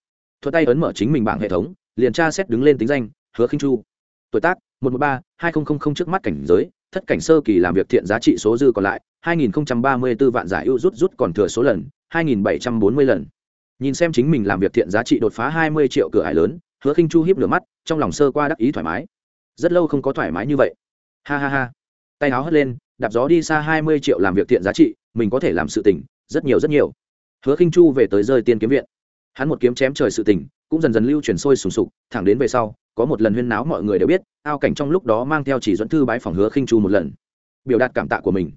Thuật tay ấn mở chính mình bảng hệ thống, liền tra xét đứng lên tính danh hứa khinh chu. Tuổi tác, một một ba, hai nghìn trước mắt cảnh giới, thất cảnh sơ kỳ làm việc thiện giá trị số dư còn lại 2034 vạn giải ưu rút rút còn thừa số lần 2740 lần. Nhìn xem chính mình làm việc thiện giá trị đột phá 20 triệu cửa hải lớn, hứa khinh chu hiếp lửa mắt, trong lòng sơ qua đắc ý thoải mái. Rất lâu không có thoải mái như vậy. Ha ha ha. Tay áo hất lên, đạp gió đi xa 20 triệu làm việc thiện giá trị, mình có thể làm sự tình, rất nhiều rất nhiều. Hứa khinh chu về tới rơi tiên kiếm viện. Hắn một kiếm chém trời sự tình, cũng dần dần lưu chuyển sôi sùng sục, thẳng đến về sau có một lần huyên náo mọi người đều biết, ao cảnh trong lúc đó mang theo chỉ dẫn thư bái phòng hứa khinh chu một lần, biểu đạt cảm tạ của mình.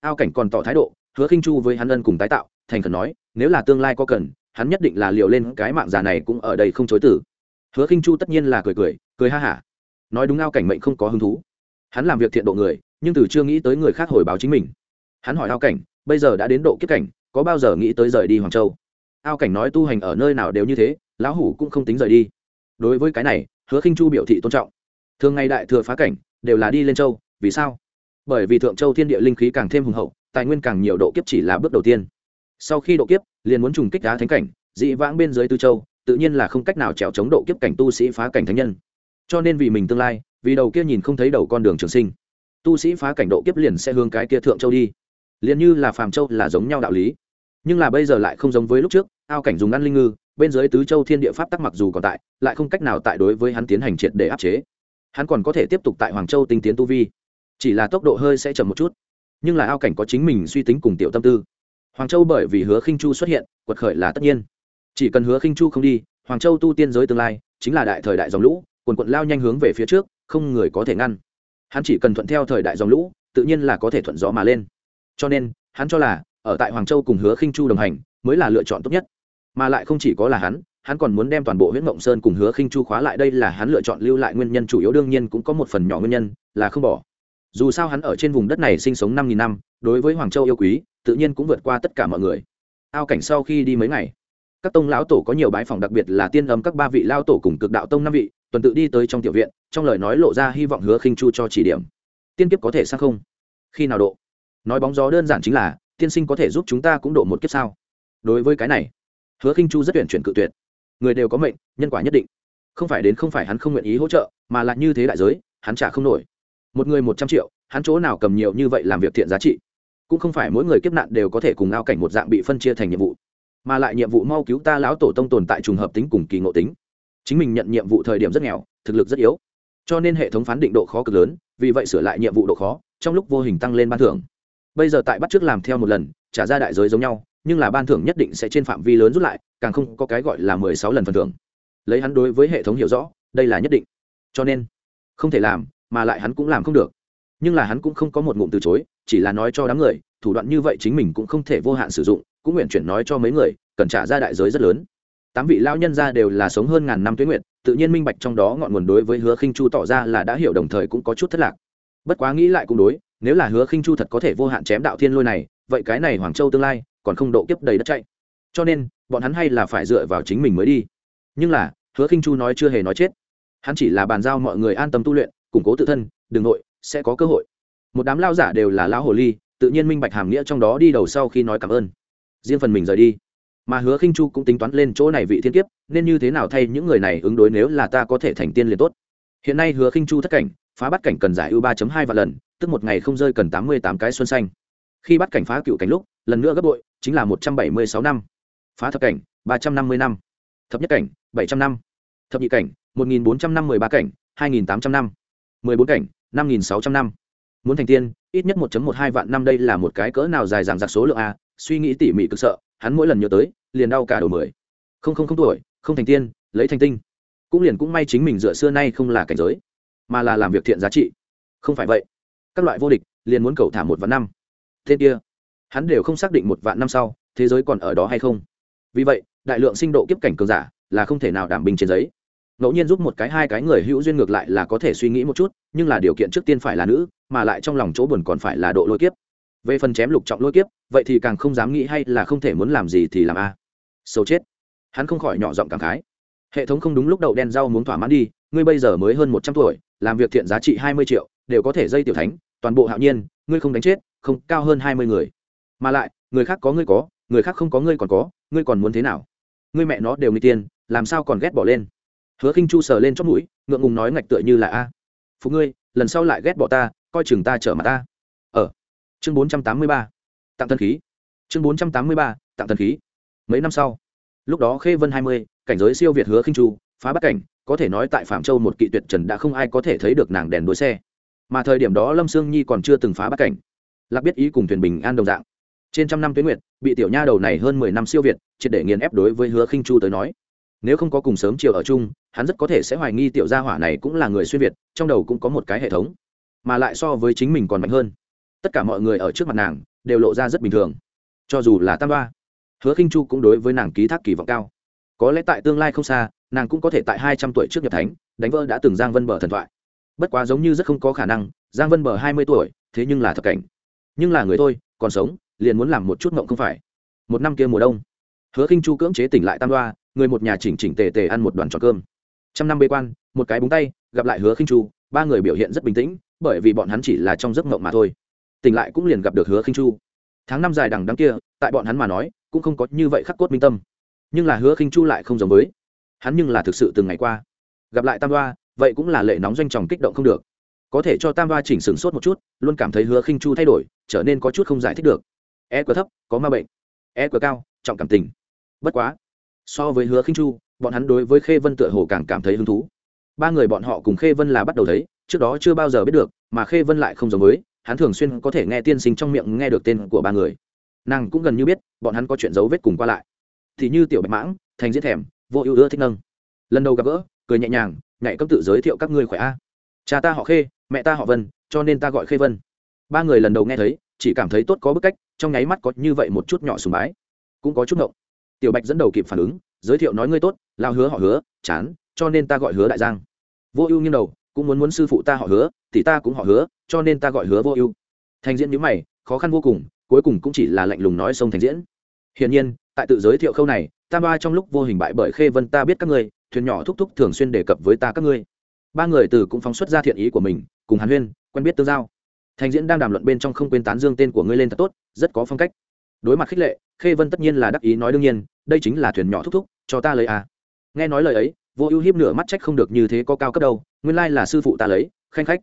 Ao cảnh còn tỏ thái độ, hứa khinh chu với hắn ân cùng tái tạo, thành khẩn nói, nếu là tương lai có cần, hắn nhất định là liều lên cái mạng già này cũng ở đây không chối tử hứa khinh chu tất nhiên là cười cười cười ha hả. Nói đúng ao cảnh mệnh không có hứng thú. Hắn làm việc thiện độ người, nhưng từ chưa nghĩ tới người khác hồi báo chính mình. Hắn hỏi ao cảnh, bây giờ đã đến độ kiếp cảnh, có bao giờ nghĩ tới rời đi hoàng châu? Ao cảnh nói tu hành ở nơi nào đều như thế, lão hủ cũng không tính rời đi. Đối với cái này hứa khinh chu biểu thị tôn trọng. Thường ngày đại thừa phá cảnh, đều là đi lên châu, vì sao? Bởi vì thượng châu thiên địa linh khí càng thêm hùng hậu, tài nguyên càng nhiều độ kiếp chỉ là bước đầu tiên. Sau khi độ kiếp, liền muốn trùng kích đá thánh cảnh, dị vãng bên dưới tư châu, tự nhiên là không cách nào trèo chống độ kiếp cảnh tu sĩ phá cảnh thánh nhân. Cho nên vì mình tương lai, vì đầu kia nhìn không thấy đầu con đường trường sinh, tu sĩ phá cảnh độ kiếp liền sẽ hướng cái kia thượng châu đi. Liền như là phàm châu là giống nhau đạo lý. Nhưng là bây giờ lại không giống với lúc trước, ao cảnh dùng ăn linh ngư bên dưới tứ châu thiên địa pháp tắc mặc dù còn tại, lại không cách nào tại đối với hắn tiến hành triệt để áp chế. Hắn còn có thể tiếp tục tại hoàng châu tinh tiến tu vi, chỉ là tốc độ hơi sẽ chậm một chút. Nhưng là ao cảnh có chính mình suy tính cùng tiểu tâm tư. Hoàng châu bởi vì hứa khinh chu xuất hiện, quật khởi là tất nhiên. Chỉ cần hứa khinh chu không đi, hoàng châu tu tiên giới tương lai chính là đại thời đại dòng lũ, quần quận lao nhanh hướng về phía trước, không người có thể ngăn. Hắn chỉ cần thuận theo thời đại dòng lũ, tự nhiên là có thể thuận gió mà lên. Cho nên, hắn cho là, ở tại hoàng châu cùng hứa khinh chu đồng hành, mới là lựa chọn tốt nhất mà lại không chỉ có là hắn hắn còn muốn đem toàn bộ huyện mộng sơn cùng hứa khinh chu khóa lại. Đây là hắn lựa chọn lưu lại nguyên nhân chủ yếu, đương nhiên cũng có một phần nhỏ nguyên nhân, là không bỏ. Dù sao hắn ở trên vùng đất này sinh sống năm nghìn năm, đối với hoàng châu yêu quý, tự nhiên cũng vượt qua tất cả mọi người. Ao cảnh sau khi đi mấy ngày, các tông lão tổ có nhiều bái phòng đặc biệt là tiên âm các ba vị lao tổ cùng cực đạo tông năm vị, tuần tự đi tới trong tiểu viện, trong lời nói lộ ra hy vọng hứa khinh chu cho chỉ điểm. Tiên kiếp có thể sang không? Khi nào độ? Nói bóng gió đơn giản chính là, tiên sinh có thể giúp chúng ta cũng độ một kiếp sao? Đối với cái này hứa khinh chu rất tuyển chuyển cự tuyệt. Người đều có mệnh, nhân quả nhất định. Không phải đến không phải hắn không nguyện ý hỗ trợ, mà là như thế đại giới, hắn trả không nổi. Một người một trăm triệu, hắn chỗ nào cầm nhiều như vậy làm việc thiện giá trị? Cũng không phải mỗi người kiếp nạn đều có thể cùng ngao cảnh một dạng bị phân chia thành nhiệm vụ. Mà lại nhiệm vụ mau cứu ta lão tổ tông tồn tại trùng hợp tính cùng kỳ ngộ tính. Chính mình nhận nhiệm vụ thời điểm rất nghèo, thực lực rất yếu. Cho nên hệ thống phán định độ khó cực lớn, vì vậy sửa lại nhiệm vụ độ khó, trong lúc vô hình tăng lên ban thưởng. Bây giờ tại bắt trước làm theo một lần, trả ra đại giới giống nhau nhưng là ban thưởng nhất định sẽ trên phạm vi lớn rút lại, càng không có cái gọi là mười sáu lần phần thưởng. Lấy hắn đối với hệ thống hiểu rõ, đây là nhất định. Cho nên, không thể làm, mà lại hắn cũng làm không được. Nhưng là hắn cũng không có một ngụm từ chối, chỉ là nói cho đám người, thủ đoạn như vậy chính mình cũng không thể vô hạn sử dụng, cũng nguyện chuyển nói cho mấy người, cần trả ra đại giới rất lớn. Tám vị lao nhân ra đều là sống hơn ngàn năm tuyến nguyện tự nhiên minh bạch trong đó ngọn nguồn đối với hứa khinh chu tỏ ra là đã hiểu đồng thời cũng có chút thất lạc. Bất quá nghĩ lại cũng đối, nếu là hứa khinh chu thật có thể vô hạn chém đạo thiên lôi này, vậy cái này hoàng châu tương lai còn không độ kiếp đầy đất chạy. Cho nên, bọn hắn hay là phải dựa vào chính mình mới đi. Nhưng là, hứa khinh chu nói chưa hề nói chết. Hắn chỉ là bàn giao mọi người an tâm tu luyện, củng cố tự thân, đừng nội, sẽ có cơ hội. Một đám lao giả đều là lão hồ ly, tự nhiên minh bạch hàm nghĩa trong đó đi đầu sau khi nói cảm ơn. Riêng phần mình rời đi. Mà hứa khinh chu cũng tính toán lên chỗ này vị thiên kiếp, nên như thế nào thay những người này ứng đối nếu là ta có thể thành tiên liền tốt. Hiện nay hứa khinh chu thất cảnh, phá bắt cảnh cần giải ưu ba hai vạn lần, tức một ngày không rơi cần tám mươi tám cái xuân xanh khi bắt cảnh phá cựu cảnh lúc, lần nữa gấp bội, chính là một trăm bảy mươi sáu năm. Phá thập cảnh, ba trăm năm mươi năm. Thập nhất cảnh, bảy trăm năm. Thập nhị cảnh, một nghìn bốn trăm năm mươi ba cảnh, hai nghìn tám trăm năm. mười bốn cảnh, năm nghìn sáu trăm năm. Muốn thành tiên, ít nhất một một hai vạn năm đây là một cái cỡ nào dài dằng dặc số lượng a, suy nghĩ tỉ mỉ cực sợ, hắn mỗi lần nhớ tới, liền đau cả đầu mười. Không không không tuổi, không thành tiên, lấy thành tinh. Cũng liền cũng may chính mình dựa xưa nay không là cảnh giới, mà là làm việc thiện giá trị. Không phải vậy. Các loại vô địch, liền muốn cầu thả một vạn năm tên kia. Hắn đều không xác định một vạn năm sau, thế giới còn ở đó hay không. Vì vậy, đại lượng sinh độ kiếp cảnh cường giả là không thể nào đảm bình trên giấy. Ngẫu nhiên giúp một cái hai cái người hữu duyên ngược lại là có thể suy nghĩ một chút, nhưng là điều kiện trước tiên phải là nữ, mà lại trong lòng chỗ buồn còn phải là độ lôi kiếp. Về phần chém lục trọng lôi kiếp, vậy thì càng không dám nghĩ hay là không thể muốn làm gì thì làm a. À. chết. Hắn không khỏi nhỏ giọng cảm khái. Hệ thống không đúng lúc đầu đen rau muốn thỏa mãn đi, ngươi bây giờ mới hơn một trăm tuổi, làm việc thiện giá trị hai mươi triệu, đều có thể dây tiểu thánh, toàn bộ hạo nhiên, ngươi không đánh chết không cao hơn hai mươi người. Mà lại, người khác có ngươi có, người khác không có ngươi còn có, ngươi còn muốn thế nào? Ngươi mẹ nó đều nguy tiên làm sao còn ghét bỏ lên? Hứa khinh chu sờ lên chót mũi, ngượng ngùng nói ngạch tựa như là a. Phụ ngươi, lần sau lại ghét bỏ ta, coi chừng ta trở mặt ta. Ở chương bốn trăm tám mươi ba. Tặng thân khí. Chương bốn trăm tám mươi ba, tặng thân khí. Mấy năm sau, lúc đó khê vân hai mươi, cảnh giới siêu việt hứa khinh chu, phá bắt cảnh, có thể nói tại phạm châu một kỵ tuyệt trần đã không ai có thể thấy được nàng đèn đuôi xe. Mà thời điểm đó lâm sương nhi còn chưa từng phá bắt cảnh lạc biết ý cùng thuyền bình an đồng dạng. Trên trăm năm tuyến nguyệt, bị tiểu nha đầu này hơn mười năm siêu việt, triệt để nghiền ép đối với hứa khinh chu tới nói. Nếu không có cùng sớm chiều ở chung, hắn rất có thể sẽ hoài nghi tiểu gia hỏa này cũng là người xuyên việt, trong đầu cũng có một cái hệ thống. Mà lại so với chính mình còn mạnh hơn. Tất cả mọi người ở trước mặt nàng, đều lộ ra rất bình thường. Cho dù là tam ba hứa khinh chu cũng đối với nàng ký thác kỳ vọng cao. Có lẽ tại tương lai không xa, nàng cũng có thể tại hai trăm tuổi trước nhập thánh, đánh vỡ đã từng giang vân bờ thần thoại. Bất quá giống như rất không có khả năng, giang vân bờ hai mươi tuổi, thế nhưng là thật cảnh nhưng là người thôi còn sống, liền muốn làm một chút mộng không phải. Một năm kia mùa đông, hứa khinh chu cưỡng chế tỉnh lại tam đoa, người một nhà chỉnh chỉnh tề tề ăn một đoàn tròn cơm. Trăm năm bê quan, một cái búng tay, gặp lại hứa khinh chu, ba người biểu hiện rất bình tĩnh, bởi vì bọn hắn chỉ là trong giấc mộng mà thôi. Tỉnh lại cũng liền gặp được hứa khinh chu. Tháng năm dài đằng đằng kia, tại bọn hắn mà nói, cũng không có như vậy khắc cốt minh tâm. Nhưng là hứa khinh chu lại không giống với. Hắn nhưng là thực sự từng ngày qua. Gặp lại tam đoa, vậy cũng là lệ nóng doanh tròng kích động không được có thể cho tam va chỉnh sửng sốt một chút, luôn cảm thấy hứa khinh chu thay đổi, trở nên có chút không giải thích được. E quá thấp, có ma bệnh. E quá cao, trọng cảm tình. Bất quá, so với hứa khinh chu, bọn hắn đối với khê vân tựa hồ càng cảm thấy hứng thú. Ba người bọn họ cùng khê vân là bắt đầu thấy, trước đó chưa bao giờ biết được, mà khê vân lại không giống với, hắn thường xuyên có thể nghe tiên sinh trong miệng nghe được tên của ba người. Nàng cũng gần như biết, bọn hắn có chuyện dấu vết cùng qua lại. Thì như tiểu bạch mãng, thành diễn thèm, vô ưu ưa thích nâng. Lần đầu gặp gỡ, cười nhẹ nhàng nhạy cấp tự giới thiệu các ngươi khỏe a. Cha ta họ khê mẹ ta họ vân, cho nên ta gọi khê vân. Ba người lần đầu nghe thấy, chỉ cảm thấy tốt có bức cách, trong nháy mắt có như vậy một chút nhỏ sùng bái. Cũng có chút ngộng. Tiểu bạch dẫn đầu kịp phản ứng, giới thiệu nói ngươi tốt, lao hứa họ hứa, chán, cho nên ta gọi hứa đại giang. Vô ưu nghiêng đầu, cũng muốn muốn sư phụ ta họ hứa thì ta cũng họ hứa, cho nên ta gọi hứa vô ưu. Thành diễn nhữ mày, khó khăn vô cùng, cuối cùng cũng chỉ là lạnh lùng nói sông thành diễn. Hiển nhiên, tại tự giới thiệu khâu này ta ba trong lúc vô hình bại bởi khê vân ta biết các ngươi, thuyền nhỏ thúc thúc thường xuyên đề cập với ta các ngươi ba người từ cũng phóng xuất ra thiện ý của mình, cùng hàn huyên, quen biết tương giao. Thành diễn đang đàm luận bên trong không quên tán dương tên của ngươi lên thật tốt, rất có phong cách. Đối mặt khích lệ, khê vân tất nhiên là đắc ý nói đương nhiên, đây chính là thuyền nhỏ thúc thúc, cho ta lấy à. nghe nói lời ấy, vô ưu hiếp nửa mắt trách không được như thế có cao cấp đâu, nguyên lai là sư phụ ta lấy, khanh khách.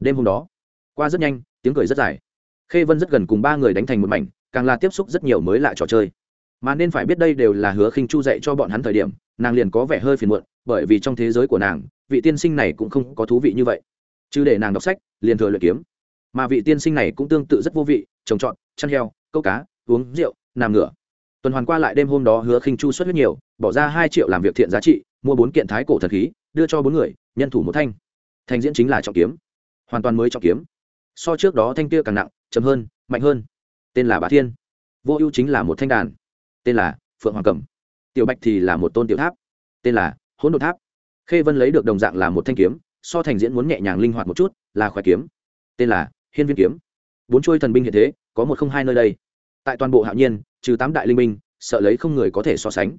Đêm hôm đó, qua rất nhanh, tiếng cười rất dài. Khê vân rất gần cùng ba người đánh thành một mảnh, càng là tiếp xúc rất nhiều mới lạ trò chơi mà nên phải biết đây đều là hứa khinh chu dạy cho bọn hắn thời điểm, nàng liền có vẻ hơi phiền muộn, bởi vì trong thế giới của nàng, vị tiên sinh này cũng không có thú vị như vậy. Chứ để nàng đọc sách, liền thừa luyện kiếm. Mà vị tiên sinh này cũng tương tự rất vô vị, trồng trọt, chăn heo, câu cá, uống rượu, nằm ngửa. Tuần hoàn qua lại đêm hôm đó hứa khinh chu xuất huyết nhiều, bỏ ra hai triệu làm việc thiện giá trị, mua bốn kiện thái cổ thần khí, đưa cho bốn người, nhân thủ một thanh. Thanh diễn chính là trọng kiếm. Hoàn toàn mới trọng kiếm. So trước đó thanh kia càng nặng chấm hơn, mạnh hơn. Tên là bá thiên. Vô ưu chính là một thanh đàn tên là phượng hoàng cẩm tiểu bạch thì là một tôn tiểu tháp tên là hỗn độn tháp khê vân lấy được đồng dạng là một thanh kiếm so thành diễn muốn nhẹ nhàng linh hoạt một chút là khỏe kiếm tên là hiên viên kiếm bốn trôi thần binh hiện thế có một không hai nơi đây tại toàn bộ hạo nhiên trừ tám đại linh binh sợ lấy không người có thể so sánh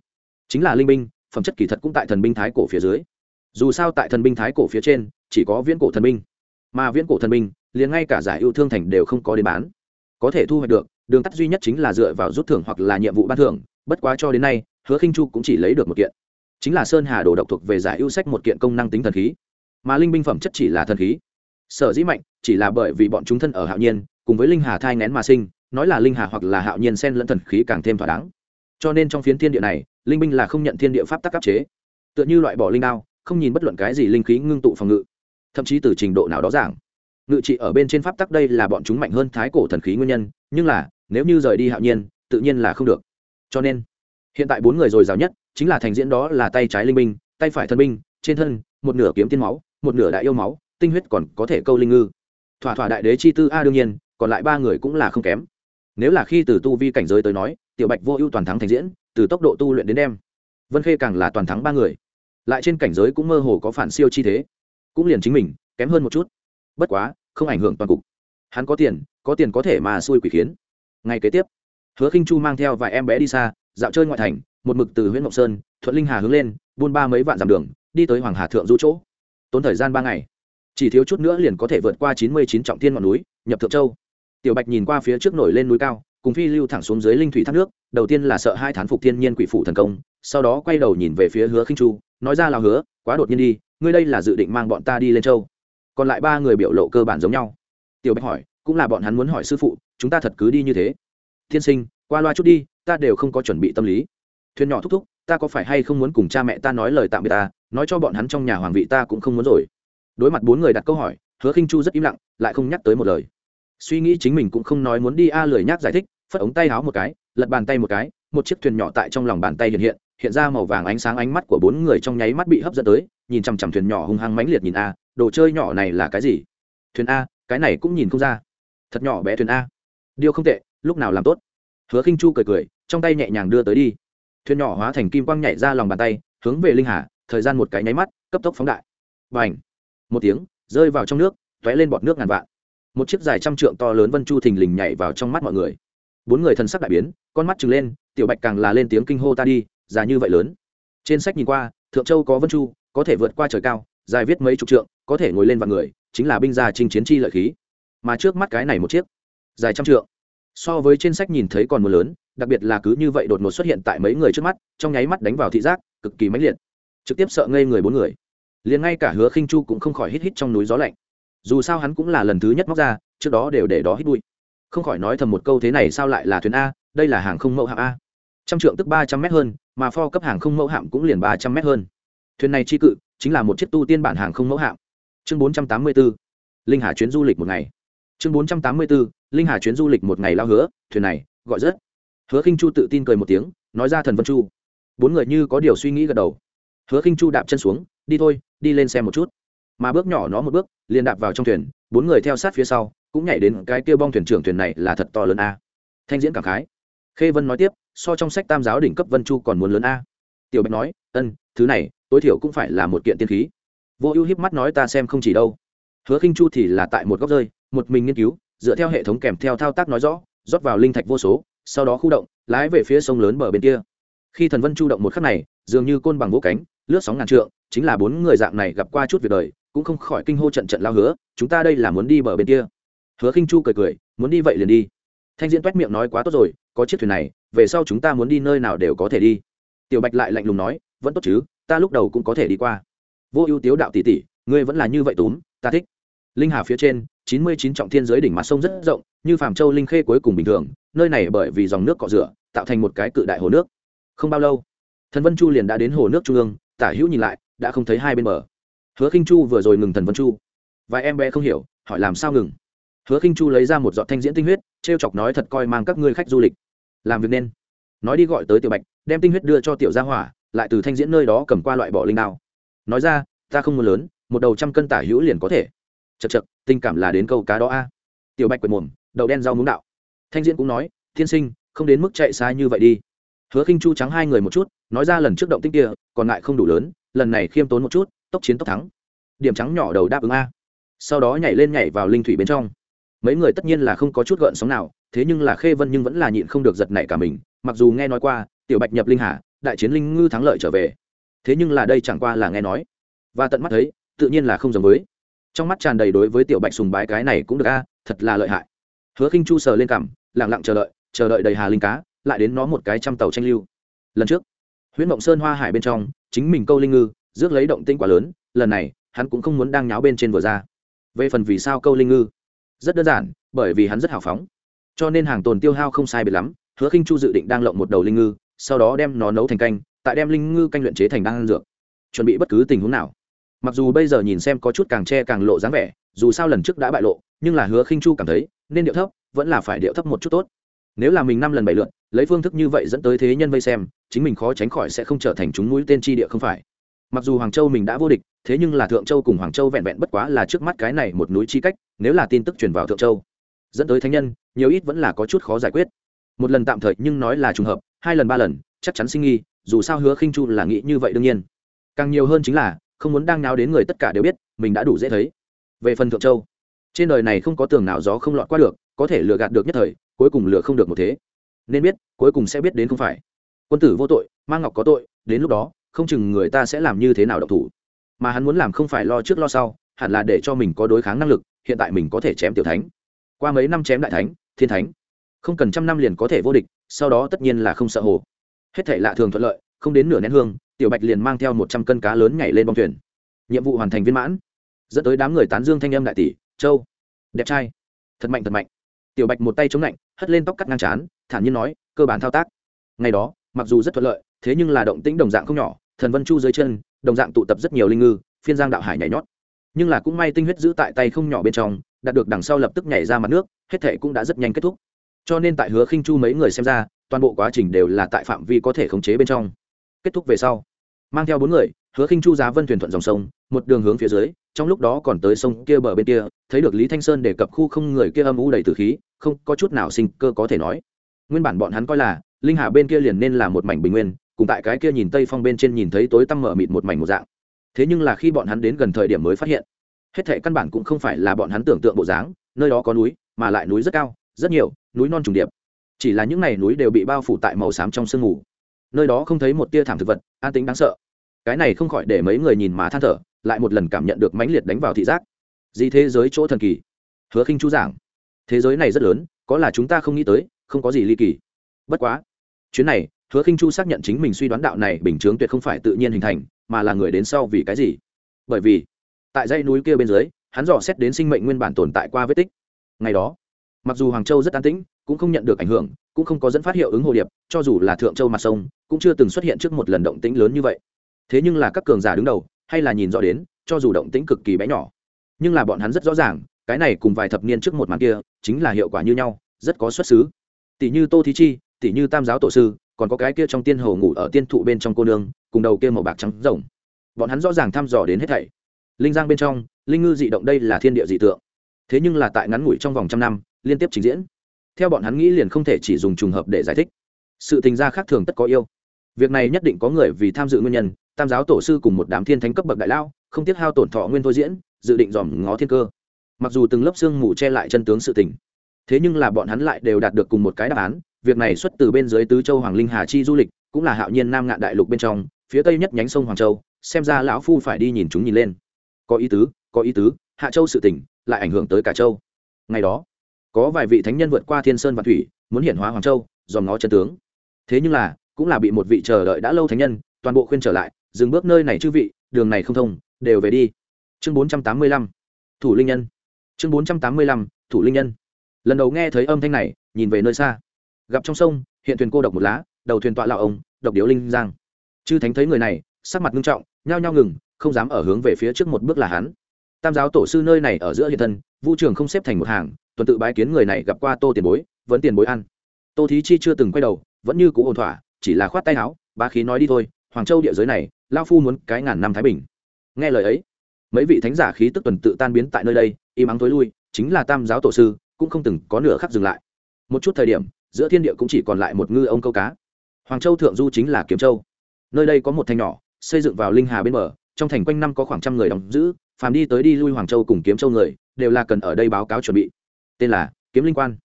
chính là linh binh phẩm chất kỳ thật cũng tại thần binh thái cổ phía dưới dù sao tại thần binh thái cổ phía trên chỉ có viễn cổ thần binh mà viễn cổ thần binh liền ngay cả giải yêu thương thành đều không có đến bán có thể thu hoạch được, đường tắt duy nhất chính là dựa vào rút thưởng hoặc là nhiệm vụ ban thưởng, bất quá cho đến nay, hứa khinh chu cũng chỉ lấy được một kiện. Chính là sơn hà đồ độc thuộc về giải ưu sách một kiện công năng tính thần khí. Mà linh binh phẩm chất chỉ là thần khí. Sở dĩ mạnh, chỉ là bởi vì bọn chúng thân ở hạo nhiên, cùng với linh hà thai nén mà sinh, nói là linh hà hoặc là hạo nhiên sen lẫn thần khí càng thêm thỏa đáng. Cho nên trong phiến thiên địa này, linh binh là không nhận thiên địa pháp tắc áp chế. Tựa như loại bỏ linh đao, không nhìn bất luận cái gì linh khí ngưng tụ phòng ngự. Thậm chí từ trình độ nào đó giảng ngự trị ở bên trên pháp tắc đây là bọn chúng mạnh hơn thái cổ thần khí nguyên nhân, nhưng là, nếu như rời đi hạo nhiên, tự nhiên là không được. Cho nên, hiện tại bốn người dồi dào nhất chính là thành diễn đó là tay trái linh binh, tay phải thần binh, trên thân, một nửa kiếm tiên máu, một nửa đại yêu máu, tinh huyết còn có thể câu linh ngư. Thỏa thỏa đại đế chi tư a đương nhiên, còn lại ba người cũng là không kém. Nếu là khi từ tu vi cảnh giới tới nói, tiểu bạch vô ưu toàn thắng thành diễn, từ tốc độ tu luyện đến đem, vân khê càng là toàn thắng ba người. Lại trên cảnh giới cũng mơ hồ có phản siêu chi thế. Cũng liền chính mình, kém hơn một chút bất quá, không ảnh hưởng toàn cục. Hắn có tiền có tiền có thể mà xui quỷ khiến. Ngày kế tiếp, hứa khinh chu mang theo vài em bé đi xa, dạo chơi ngoại thành, một mực từ huyện ngọc sơn, thuận linh hà hướng lên, buôn ba mấy vạn dặm đường, đi tới hoàng hà thượng du chỗ. Tốn thời gian ba ngày, chỉ thiếu chút nữa liền có thể vượt qua chín mươi chín trọng thiên ngọn núi, nhập thượng châu. Tiểu bạch nhìn qua phía trước nổi lên núi cao, cùng phi lưu thẳng xuống dưới linh thủy thác nước, đầu tiên là sợ hai thán phục thiên nhiên quỷ phụ thần công, sau đó quay đầu nhìn về phía hứa khinh chu, nói ra là hứa, quá đột nhiên đi, ngươi đây là dự định mang bọn ta đi lên châu còn lại ba người biểu lộ cơ bản giống nhau. Tiểu bạch hỏi, cũng là bọn hắn muốn hỏi sư phụ, chúng ta thật cứ đi như thế? Tiên sinh, qua loa chút đi, ta đều không có chuẩn bị tâm lý. Thuyền nhỏ thúc thúc, ta có phải hay không muốn cùng cha mẹ ta nói lời tạm biệt ta? Nói cho bọn hắn trong nhà hoàng vị ta cũng không muốn rồi. Đối mặt bốn người đặt câu hỏi, hứa khinh chu rất im lặng, lại không nhắc tới một lời. Suy nghĩ chính mình cũng không nói muốn đi a à lười nhắc giải thích, phất ống tay háo một cái, lật bàn tay một cái, một chiếc thuyền nhỏ tại trong lòng bàn tay hiện hiện hiện ra màu vàng ánh sáng ánh mắt của bốn người trong nháy mắt bị hấp dẫn tới, nhìn chằm chằm thuyền nhỏ hung hăng mãnh liệt nhìn a đồ chơi nhỏ này là cái gì? Thuyền a, cái này cũng nhìn không ra. Thật nhỏ bé thuyền a. Điều không tệ, lúc nào làm tốt? Hứa khinh chu cười cười, trong tay nhẹ nhàng đưa tới đi. Thuyền nhỏ hóa thành kim quang nhảy ra lòng bàn tay, hướng về linh hà, thời gian một cái nháy mắt, cấp tốc phóng đại. Và ảnh một tiếng, rơi vào trong nước t lên bọt nước ngàn vạn. Một chiếc dài trăm trượng to lớn vân chu thình lình nhảy vào trong mắt mọi người. Bốn người thần sắc đại biến, con mắt trừng lên, tiểu bạch càng là lên tiếng kinh hô ta đi, già như vậy lớn. Trên sách nhìn qua, thượng châu có vân chu, có thể vượt qua trời cao dài viết mấy chục trượng, có thể ngồi lên vạn người, chính là binh gia chinh chiến chi lợi khí. Mà trước mắt cái này một chiếc, dài trăm trượng. So với trên sách nhìn thấy còn mưa lớn, đặc biệt là cứ như vậy đột ngột xuất hiện tại mấy người trước mắt, trong nháy mắt đánh vào thị giác, cực kỳ mãnh liệt. Trực tiếp sợ ngây người bốn người. Liền ngay cả hứa khinh chu cũng không khỏi hít hít trong núi gió lạnh. Dù sao hắn cũng là lần thứ nhất móc ra, trước đó đều để đó hít bụi. Không khỏi nói thầm một câu thế này sao lại là thuyền a, đây là hàng không mẫu hạm a. Trăm trượng tức ba trăm m hơn, mà pho cấp hàng không mẫu hạm cũng liền ba trăm m hơn thuyền này chi cự chính là một chiếc tu tiên bản hàng không mẫu hạm. Chương bốn trăm tám mươi bốn linh hà chuyến du lịch một ngày. Chương bốn trăm tám mươi bốn linh hà chuyến du lịch một ngày lao hứa, thuyền này, gọi rất. Hứa khinh chu tự tin cười một tiếng, nói ra thần vân chu. Bốn người như có điều suy nghĩ gật đầu. Hứa khinh chu đạp chân xuống, đi thôi, đi lên xem một chút. Mà bước nhỏ nó một bước, liền đạp vào trong thuyền, bốn người theo sát phía sau, cũng nhảy đến cái kia bong thuyền trưởng thuyền này là thật to lớn a. Thanh diễn cảm khái. Khê vân nói tiếp, so trong sách tam giáo đỉnh cấp vân chu còn muốn lớn a. Tiểu bạch nói, ân, thứ này tối thiểu cũng phải là một kiện tiên khí. Vô ưu hiếp mắt nói ta xem không chỉ đâu. Hứa khinh chu thì là tại một góc rơi, một mình nghiên cứu, dựa theo hệ thống kèm theo thao tác nói rõ, rót vào linh thạch vô số, sau đó khu động, lái về phía sông lớn bờ bên kia. Khi thần vân chu động một khắc này, dường như côn bằng vỗ cánh, lướt sóng ngàn trượng, chính là bốn người dạng này gặp qua chút việc đời, cũng không khỏi kinh hô trận trận lao hứa, chúng ta đây là muốn đi bờ bên kia. Hứa khinh chu cười cười, muốn đi vậy liền đi. Thanh diễn toét miệng nói, quá tốt rồi, có chiếc thuyền này, về sau chúng ta muốn đi nơi nào đều có thể đi. Tiểu bạch lại lạnh lùng nói, vẫn tốt chứ ta lúc đầu cũng có thể đi qua. Vô ưu tiếu đạo tỷ tỷ, ngươi vẫn là như vậy túm, ta thích. Linh hà phía trên, chín mươi chín trọng thiên giới đỉnh mặt sông rất rộng, như phàm châu linh khê cuối cùng bình thường, nơi này bởi vì dòng nước cọ rửa, tạo thành một cái cự đại hồ nước. Không bao lâu, thần vân chu liền đã đến hồ nước trung ương, tả hữu nhìn lại, đã không thấy hai bên bờ. Hứa khinh chu vừa rồi ngừng thần vân chu. Vài em bé không hiểu, hỏi làm sao ngừng? Hứa khinh chu lấy ra một giọt thanh diễn tinh huyết t chọc nói thật coi mang các ngươi khách du lịch. Làm việc nên. Nói đi gọi tới tiểu bạch, đem tinh huyết đưa cho tiểu gia hỏa lại từ thanh diễn nơi đó cầm qua loại bỏ linh đao. Nói ra, ta không muốn lớn, một đầu trăm cân tả hữu liền có thể. Chật chật tình cảm là đến câu cá đó a. Tiểu bạch quệt mồm, đậu đen rau muống đạo. Thanh diễn cũng nói thiên sinh, không đến mức chạy xa như vậy đi. Hứa khinh chu trắng hai người một chút, nói ra lần trước động tinh kia, còn lại không đủ lớn, lần này khiêm tốn một chút, tốc chiến tốc thắng. Điểm trắng nhỏ đầu đáp ứng a. Sau đó nhảy lên nhảy vào linh thủy bên trong. Mấy người tất nhiên là không có chút gợn sóng nào, thế nhưng là khê vân nhưng vẫn là nhịn không được giật nảy cả mình, mặc dù nghe nói qua, tiểu bạch nhập linh hà đại chiến linh ngư thắng lợi trở về. Thế nhưng là đây chẳng qua là nghe nói. Và tận mắt thấy, tự nhiên là không giống với. Trong mắt tràn đầy đối với tiểu bạch sùng bái cái này cũng được a, thật là lợi hại. Hứa khinh chu sờ lên cằm lẳng lặng chờ đợi chờ đợi đầy hà linh cá, lại đến nó một cái trăm tàu tranh lưu. Lần trước, huyễn mộng sơn hoa hải bên trong, chính mình câu linh ngư, rước lấy động tinh quá lớn, lần này, hắn cũng không muốn đang nháo bên trên vừa ra. Về phần vì sao câu linh ngư? Rất đơn giản, bởi vì hắn rất hào phóng. Cho nên hàng tồn tiêu hao không sai biệt lắm, hứa khinh chu dự định đang lộng một đầu linh ngư sau đó đem nó nấu thành canh, tại đem linh ngư canh luyện chế thành đan dược. Chuẩn bị bất cứ tình huống nào. Mặc dù bây giờ nhìn xem có chút càng che càng lộ dáng vẻ, dù sao lần trước đã bại lộ, nhưng là hứa khinh chu cảm thấy, nên điệu thấp, vẫn là phải điệu thấp một chút tốt. Nếu là mình năm lần bảy lượn lấy phương thức như vậy dẫn tới thế nhân vây xem, chính mình khó tránh khỏi sẽ không trở thành chúng mũi tên tri địa không phải. Mặc dù hoàng châu mình đã vô địch, thế nhưng là thượng châu cùng hoàng châu vẹn vẹn bất quá là trước mắt cái này một núi chi cách, nếu là tin tức truyền vào thượng châu, dẫn tới thánh nhân, nhiều ít vẫn là có chút khó giải quyết một lần tạm thời nhưng nói là trùng hợp, hai lần ba lần, chắc chắn sinh nghi, dù sao hứa khinh chu là nghĩ như vậy đương nhiên. Càng nhiều hơn chính là, không muốn đang náo đến người tất cả đều biết, mình đã đủ dễ thấy. Về phần thượng châu, trên đời này không có tường nào gió không lọt qua được, có thể lừa gạt được nhất thời, cuối cùng lừa không được một thế. Nên biết, cuối cùng sẽ biết đến không phải. Quân tử vô tội mang ngọc có tội, đến lúc đó, không chừng người ta sẽ làm như thế nào độc thủ. Mà hắn muốn làm không phải lo trước lo sau, hẳn là để cho mình có đối kháng năng lực, hiện tại mình có thể chém tiểu thánh. Qua mấy năm chém đại thánh, thiên thánh không cần trăm năm liền có thể vô địch, sau đó tất nhiên là không sợ hồ. Hết thể lạ thường thuận lợi, không đến nửa nén hương, tiểu bạch liền mang theo một trăm cân cá lớn nhảy lên bong thuyền. Nhiệm vụ hoàn thành viên mãn. Dẫn tới đám người tán dương thanh âm đại tỷ, châu, đẹp trai, thật mạnh thật mạnh. Tiểu bạch một tay chống lạnh, hất lên tóc cắt ngang chán thản nhiên nói, cơ bản thao tác. Ngày đó, mặc dù rất thuận lợi, thế nhưng là động tĩnh đồng dạng không nhỏ, thần vân chu dưới chân, đồng dạng tụ tập rất nhiều linh ngư, phiên giang đạo hải nhảy nhót. Nhưng là cũng may tinh huyết giữ tại tay không nhỏ bên trong, đạt được đằng sau lập tức nhảy ra mặt nước, hết thể cũng đã rất nhanh kết thúc cho nên tại hứa khinh chu mấy người xem ra, toàn bộ quá trình đều là tại phạm vi có thể khống chế bên trong. Kết thúc về sau, mang theo bốn người, hứa khinh chu giá vân thuyền thuận dòng sông, một đường hướng phía dưới, trong lúc đó còn tới sông kia bờ bên kia, thấy được lý thanh sơn đề cập khu không người kia âm u đầy từ khí, không có chút nào sinh cơ có thể nói. Nguyên bản bọn hắn coi là, linh hà bên kia liền nên là một mảnh bình nguyên, cùng tại cái kia nhìn tây phong bên trên nhìn thấy tối tăm mở mịt một mảnh một dạng. Thế nhưng là khi bọn hắn đến gần thời điểm mới phát hiện, hết thệ căn bản cũng không phải là bọn hắn tưởng tượng bộ dáng, nơi đó có núi, mà lại núi rất cao, rất nhiều núi non trùng điệp. Chỉ là những n à y núi đều bị bao phủ tại màu xám trong sương mù. Nơi đó không thấy một tia thảm thực vật, an tính đáng sợ. Cái này không khỏi để mấy người nhìn mà than thở, lại một lần cảm nhận được mãnh liệt đánh vào thị giác. Gì thế giới chỗ thần kỳ? Hứa khinh chú giảng. Thế giới này rất lớn, có là chúng ta không nghĩ tới, không có gì ly kỳ. Bất quá, chuyến này, hứa khinh chu xác nhận chính mình suy đoán đạo này bình chướng tuyệt không phải tự nhiên hình thành, mà là người đến sau vì cái gì? Bởi vì, tại dãy núi kia bên dưới, hắn dò xét đến sinh mệnh nguyên bản tồn tại qua vết tích. Ngày đó mặc dù hoàng châu rất an tĩnh, cũng không nhận được ảnh hưởng, cũng không có dẫn phát hiệu ứng hồ điệp, cho dù là thượng châu mặt sông, cũng chưa từng xuất hiện trước một lần động tĩnh lớn như vậy. Thế nhưng là các cường giả đứng đầu, hay là nhìn rõ đến, cho dù động tĩnh cực kỳ bé nhỏ, nhưng là bọn hắn rất rõ ràng, cái này cùng vài thập niên trước một màn kia, chính là hiệu quả như nhau, rất có xuất xứ. Tỷ như tô thí chi, tỷ như tam giáo tổ sư, còn có cái kia trong tiên hồ ngủ ở tiên thụ bên trong cô nương, cùng đầu kia màu bạc trắng rồng. Bọn hắn rõ ràng thăm dò đến hết thảy. Linh giang bên trong, linh ngư dị động đây là thiên địa dị tượng. Thế nhưng là tại ngắn ngủi trong vòng trăm năm liên tiếp trình diễn. Theo bọn hắn nghĩ liền không thể chỉ dùng trùng hợp để giải thích. Sự tình gia khác thường tất có yêu. Việc này nhất định có người vì tham dự nguyên nhân, tam giáo tổ sư cùng một đám thiên thánh cấp bậc đại lao không tiếc hao tổn thọ nguyên thôi diễn, dự định dòm ngó thiên cơ. Mặc dù từng lớp xương mù che lại chân tướng sự tình, thế nhưng là bọn hắn lại đều đạt được cùng một cái đáp án, việc này xuất từ bên dưới tứ châu hoàng linh hà chi du lịch, cũng là hạo nhiên nam ngạn đại lục bên trong, phía tây nhất nhánh sông hoàng châu, xem ra lão phu phải đi nhìn chúng nhìn lên. Có ý tứ, có ý tứ, hạ châu sự tỉnh lại ảnh hưởng tới cả châu. Ngày đó có vài vị thánh nhân vượt qua thiên sơn và thủy, muốn hiển hóa hoàng châu, dòm ngó chân tướng. Thế nhưng là, cũng là bị một vị chờ đợi đã lâu thánh nhân, toàn bộ khuyên trở lại, dừng bước nơi này chư vị, đường này không thông, đều về đi. Chương bốn trăm tám mươi lăm, thủ linh nhân. Chương bốn trăm tám mươi lăm, thủ linh nhân. Lần đầu nghe thấy âm thanh này, nhìn về nơi xa. Gặp trong sông, hiện thuyền cô độc một lá, đầu thuyền tọa lạo ông, độc điếu linh giang. Chư thánh thấy người này, sắc mặt nghiêm trọng, nhao nhao ngừng, không dám ở hướng về phía trước một bước là hắn. Tam giáo tổ sư nơi này ở giữa hiện thân, vũ trường không xếp thành một hàng tuần tự bái kiến người này gặp qua tô tiền bối, vẫn tiền bối ăn. Tô thí chi chưa từng quay đầu, vẫn như cũ ổn thỏa, chỉ là khoát tay áo ba khí nói đi thôi, hoàng châu địa giới này, lao phu muốn cái ngàn năm thái bình. Nghe lời ấy, mấy vị thánh giả khí tức tuần tự tan biến tại nơi đây, im ắng tối lui, chính là tam giáo tổ sư, cũng không từng có nửa khắc dừng lại. Một chút thời điểm, giữa thiên địa cũng chỉ còn lại một ngư ông câu cá. Hoàng châu thượng du chính là kiếm châu. Nơi đây có một thành nhỏ, xây dựng vào linh hà bên bờ, trong thành quanh năm có khoảng trăm người đóng giữ, phàm đi tới đi lui hoàng châu cùng kiếm châu người, đều là cần ở đây báo cáo chuẩn bị tên là kiếm linh quan.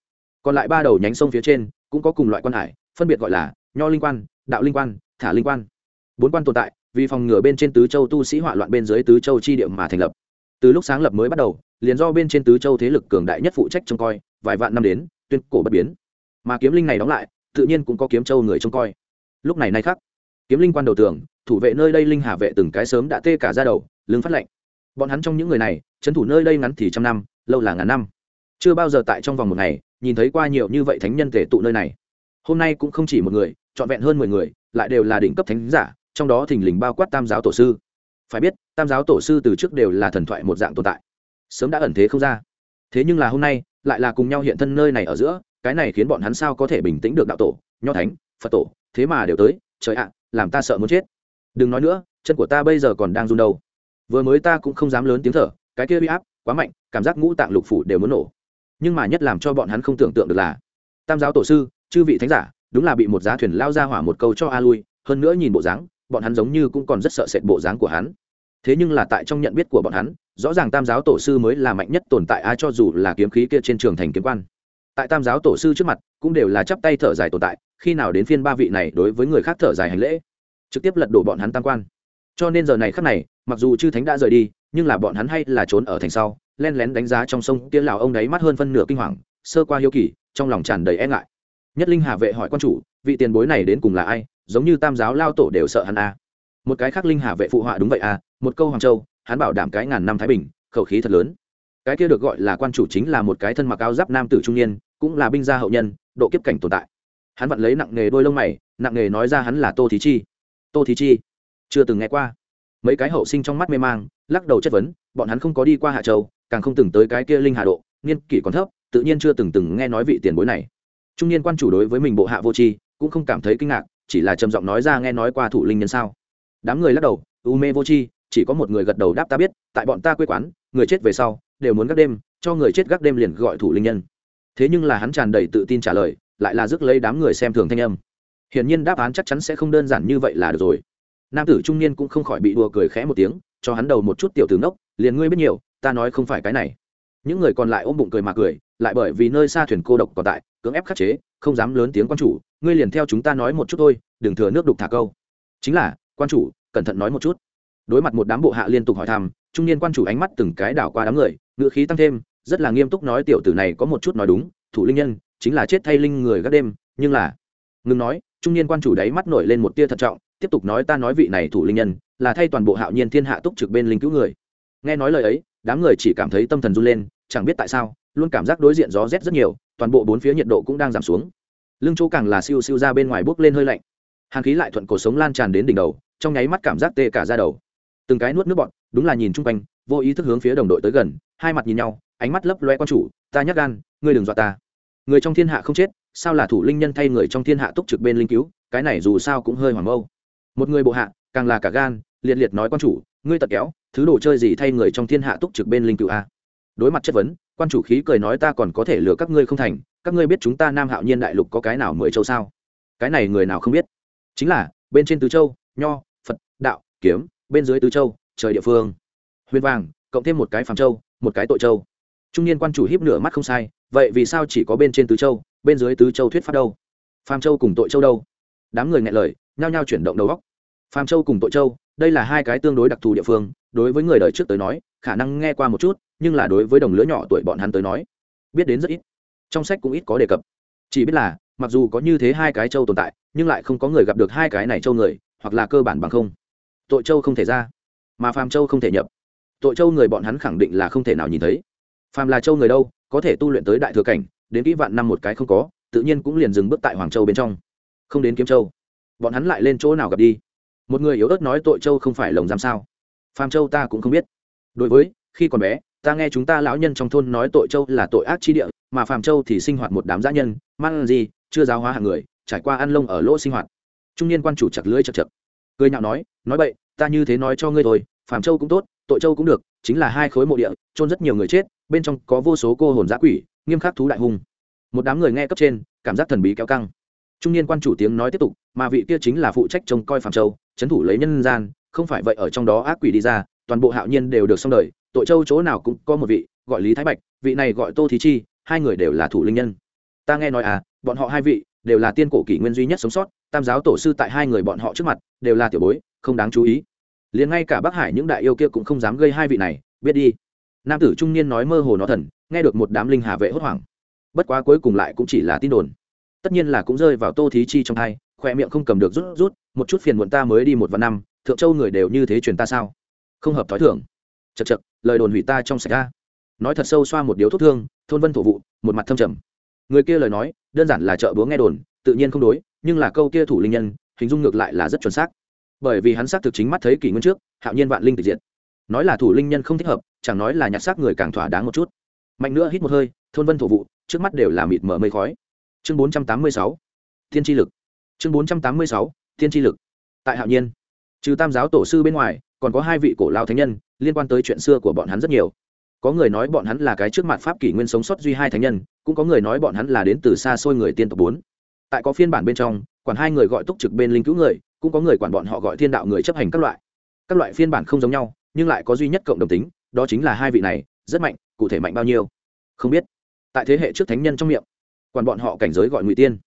Còn lại ba đầu nhánh sông phía trên cũng có cùng loại quan hải, phân biệt gọi là nho linh quan, đạo linh quan, thả linh quan. Bốn quan tồn tại, vì phòng ngừa bên trên tứ châu tu sĩ hỏa loạn bên dưới tứ châu chi địa mà thành lập. Từ lúc sáng lập mới bắt đầu, liền do bên trên tứ châu thế lực cường đại nhất phụ trách trông coi, vài vạn năm đến, tuyên cổ bất biến. Mà kiếm linh này đóng lại, tự nhiên cũng có kiếm châu người trông coi. Lúc này nay khắc, kiếm linh quan đầu tường, thủ vệ nơi đây linh hà vệ từng cái sớm đã tê cả ra đầu, lưng phát lệnh bọn hắn trong những người này, trấn thủ nơi đây ngắn thì trăm năm, lâu là ngàn năm chưa bao giờ tại trong vòng một ngày, nhìn thấy qua nhiều như vậy thánh nhân tể tụ nơi này. Hôm nay cũng không chỉ một người, trọn vẹn hơn mười người, lại đều là đỉnh cấp thánh giả, trong đó thình lình bao quát tam giáo tổ sư. Phải biết, tam giáo tổ sư từ trước đều là thần thoại một dạng tồn tại. Sớm đã ẩn thế không ra. Thế nhưng là hôm nay, lại là cùng nhau hiện thân nơi này ở giữa, cái này khiến bọn hắn sao có thể bình tĩnh được đạo tổ, nho thánh, phật tổ, thế mà đều tới, trời ạ, làm ta sợ muốn chết. Đừng nói nữa, chân của ta bây giờ còn đang run đâu. Vừa mới ta cũng không dám lớn tiếng thở, cái kia bị áp, quá mạnh, cảm giác ngũ tạng lục phủ đều muốn nổ nhưng mà nhất làm cho bọn hắn không tưởng tượng được là, tam giáo tổ sư, chư vị thánh giả, đúng là bị một giá thuyền lao ra hỏa một câu cho a lui, hơn nữa nhìn bộ dáng, bọn hắn giống như cũng còn rất sợ sệt bộ dáng của hắn. Thế nhưng là tại trong nhận biết của bọn hắn, rõ ràng tam giáo tổ sư mới là mạnh nhất tồn tại, a cho dù là kiếm khí kia trên trường thành kiếm quan. Tại tam giáo tổ sư trước mặt, cũng đều là chắp tay thở dài tồn tại, khi nào đến phiên ba vị này đối với người khác thở dài hành lễ, trực tiếp lật đổ bọn hắn tam quan. Cho nên giờ này khắc này, mặc dù chư thánh đã rời đi, nhưng là bọn hắn hay là trốn ở thành sau len lén đánh giá trong sông kia lào ông đấy mắt hơn phân nửa kinh hoàng, sơ qua hiếu kỳ, trong lòng tràn đầy e ngại. Nhất linh hà vệ hỏi quan chủ, vị tiền bối này đến cùng là ai? Giống như tam giáo lao tổ đều sợ hắn a. À. một cái khác linh hà vệ phụ họa đúng vậy a à. một câu hoàng châu, hắn bảo đảm cái ngàn năm thái bình, khẩu khí thật lớn. Cái kia được gọi là quan chủ chính là một cái thân mặc áo giáp nam tử trung niên, cũng là binh gia hậu nhân, độ kiếp cảnh tồn tại. Hắn vặn lấy nặng nghề đôi lông mày, nặng nghề nói ra hắn là tô thí chi. Tô thí chi? Chưa từng nghe qua. Mấy cái hậu sinh trong mắt mê mang, lắc đầu chất vấn, bọn hắn không có đi qua hạ châu càng không từng tới cái kia linh hà độ niên kỷ còn thấp tự nhiên chưa từng từng nghe nói vị tiền bối này. Trung niên quan chủ đối với mình bộ hạ vô tri cũng không cảm thấy kinh ngạc chỉ là trầm giọng nói ra nghe nói qua thủ linh nhân sao. Đám người lắc đầu u mê vô tri chỉ có một người gật đầu đáp ta biết tại bọn ta quê quán người chết về sau đều muốn gác đêm cho người chết gác đêm liền gọi thủ linh nhân. Thế nhưng là hắn tràn đầy tự tin trả lời lại là rước lấy đám người xem thường thanh âm. Hiển nhiên đáp án chắc chắn sẽ không đơn giản như vậy là được rồi. Nam tử trung niên cũng không khỏi bị đùa cười khẽ một tiếng cho hắn đầu một chút tiểu tử nốc, liền ngươi biết nhiều ta nói không phải cái này. Những người còn lại ôm bụng cười mà cười, lại bởi vì nơi xa thuyền cô độc còn tại, cưỡng ép khắc chế, không dám lớn tiếng quan chủ, ngươi liền theo chúng ta nói một chút thôi, đừng thừa nước đục thả câu. Chính là, quan chủ, cẩn thận nói một chút. Đối mặt một đám bộ hạ liên tục hỏi thăm, trung niên quan chủ ánh mắt từng cái đảo qua đám người, ngữ khí tăng thêm, rất là nghiêm túc nói tiểu tử này có một chút nói đúng, thủ linh nhân, chính là chết thay linh người gác đêm, nhưng là, ngừng nói, trung niên quan chủ đáy mắt nổi lên một tia thận trọng, tiếp tục nói ta nói vị này thủ linh nhân, là thay toàn bộ hạo nhiên thiên hạ túc trực bên linh cứu người. Nghe nói lời ấy đám người chỉ cảm thấy tâm thần run lên, chẳng biết tại sao, luôn cảm giác đối diện gió rét rất nhiều, toàn bộ bốn phía nhiệt độ cũng đang giảm xuống. Lưng chỗ càng là siêu siêu ra bên ngoài bốc lên hơi lạnh. Hàng khí lại thuận cổ sống lan tràn đến đỉnh đầu, trong nháy mắt cảm giác tê cả ra đầu. Từng cái nuốt nước bọt, đúng là nhìn chung quanh, vô ý thức hướng phía đồng đội tới gần, hai mặt nhìn nhau, ánh mắt lấp loe quan chủ, ta nhắc gan, ngươi đừng dọa ta. Người trong thiên hạ không chết, sao là thủ linh nhân thay người trong thiên hạ túc trực bên linh cứu, cái này dù sao cũng hơi hoảng mâu. Một người bộ hạ, càng là cả gan liệt liệt nói quan chủ, ngươi tật kéo, thứ đồ chơi gì thay người trong thiên hạ túc trực bên linh cựu a? Đối mặt chất vấn, quan chủ khí cười nói ta còn có thể lừa các ngươi không thành, các ngươi biết chúng ta nam hạo nhiên đại lục có cái nào mười châu sao? Cái này người nào không biết? Chính là, bên trên tứ châu, nho, phật, đạo, kiếm, bên dưới tứ châu, trời địa phương. Huyền vàng, cộng thêm một cái phàm châu, một cái tội châu. Trung niên quan chủ hiếp nửa mắt không sai, vậy vì sao chỉ có bên trên tứ châu, bên dưới tứ châu thuyết pháp đâu? Phàm châu cùng tội châu đâu? Đám người nghe lời, nhao nhao chuyển động đầu góc phàm châu cùng tội châu, đây là hai cái tương đối đặc thù địa phương, đối với người đời trước tới nói, khả năng nghe qua một chút, nhưng là đối với đồng lứa nhỏ tuổi bọn hắn tới nói, biết đến rất ít. Trong sách cũng ít có đề cập. Chỉ biết là, mặc dù có như thế hai cái châu tồn tại, nhưng lại không có người gặp được hai cái này châu người, hoặc là cơ bản bằng không. Tội châu không thể ra, mà phàm châu không thể nhập. Tội châu người bọn hắn khẳng định là không thể nào nhìn thấy. Phàm là châu người đâu, có thể tu luyện tới đại thừa cảnh, đến kỹ vạn năm một cái không có, tự nhiên cũng liền dừng bước tại hoàng châu bên trong. Không đến kiếm châu, bọn hắn lại lên chỗ nào gặp đi? Một người yếu ớt nói tội châu không phải lồng giam sao? Phàm châu ta cũng không biết. Đối với, khi còn bé, ta nghe chúng ta lão nhân trong thôn nói tội châu là tội ác chi địa, mà phàm châu thì sinh hoạt một đám dã nhân, mang gì, chưa giáo hóa hàng người, trải qua ăn lông ở lỗ sinh hoạt. Trung niên quan chủ chặt lưỡi chật chật. Cười nhạo nói nói vậy ta như thế nói cho ngươi thôi, phàm châu cũng tốt, tội châu cũng được, chính là hai khối mộ địa trôn rất nhiều người chết, bên trong có vô số cô hồn giã quỷ, nghiêm khắc thú đại hung. Một đám người nghe cấp trên, cảm giác thần bí kéo căng. Trung niên quan chủ tiếng nói tiếp tục, mà vị kia chính là phụ trách trông coi phàm châu trấn thủ lấy nhân gian, không phải vậy ở trong đó ác quỷ đi ra, toàn bộ hạo nhiên đều được xong đời, tội châu chỗ nào cũng có một vị, gọi lý thái bạch, vị này gọi tô thí chi, hai người đều là thủ linh nhân. Ta nghe nói à bọn họ hai vị đều là tiên cổ kỷ nguyên duy nhất sống sót, tam giáo tổ sư tại hai người bọn họ trước mặt đều là tiểu bối, không đáng chú ý. Liền ngay cả bắc hải những đại yêu kia cũng không dám gây hai vị này, biết đi. Nam tử trung niên nói mơ hồ nó thần, nghe được một đám linh hà vệ hốt hoảng. Bất quá cuối cùng lại cũng chỉ là tin đồn. Tất nhiên là cũng rơi vào tô thí chi trong thai, khoe miệng không cầm được rút rút một chút phiền muộn ta mới đi một vạn năm, thượng châu người đều như thế truyền ta sao? Không hợp thói thường. Chật chật lời đồn hủy ta trong sạch ra. Nói thật sâu xoa một điếu thuốc thương, thôn vân thổ vụ, một mặt thâm trầm. Người kia lời nói, đơn giản là chợ búa nghe đồn, tự nhiên không đối, nhưng là câu kia thủ linh nhân, hình dung ngược lại là rất chuẩn xác. Bởi vì hắn xác thực chính mắt thấy kỷ nguyên trước, hạo nhiên vạn linh tịch diệt. Nói là thủ linh nhân không thích hợp, chẳng nói là nhặt xác người càng thỏa đáng một chút. Mạnh nữa hít một hơi, thôn vân thổ vụ, trước mắt đều là mịt mờ mây khói. Chương bốn trăm tám mươi sáu. Thiên tri lực. Chương bốn trăm tám mươi sáu thiên tri lực. Tại hạo nhiên, trừ tam giáo tổ sư bên ngoài, còn có hai vị cổ lao thánh nhân, liên quan tới chuyện xưa của bọn hắn rất nhiều. Có người nói bọn hắn là cái trước mặt pháp kỷ nguyên sống sót duy hai thánh nhân, cũng có người nói bọn hắn là đến từ xa xôi người tiên tộc bốn. Tại có phiên bản bên trong, quản hai người gọi túc trực bên linh cứu người, cũng có người quản bọn họ gọi thiên đạo người chấp hành các loại. Các loại phiên bản không giống nhau, nhưng lại có duy nhất cộng đồng tính, đó chính là hai vị này, rất mạnh, cụ thể mạnh bao nhiêu? Không biết. Tại thế hệ trước thánh nhân trong miệng, quản bọn họ cảnh giới gọi ngụy tiên.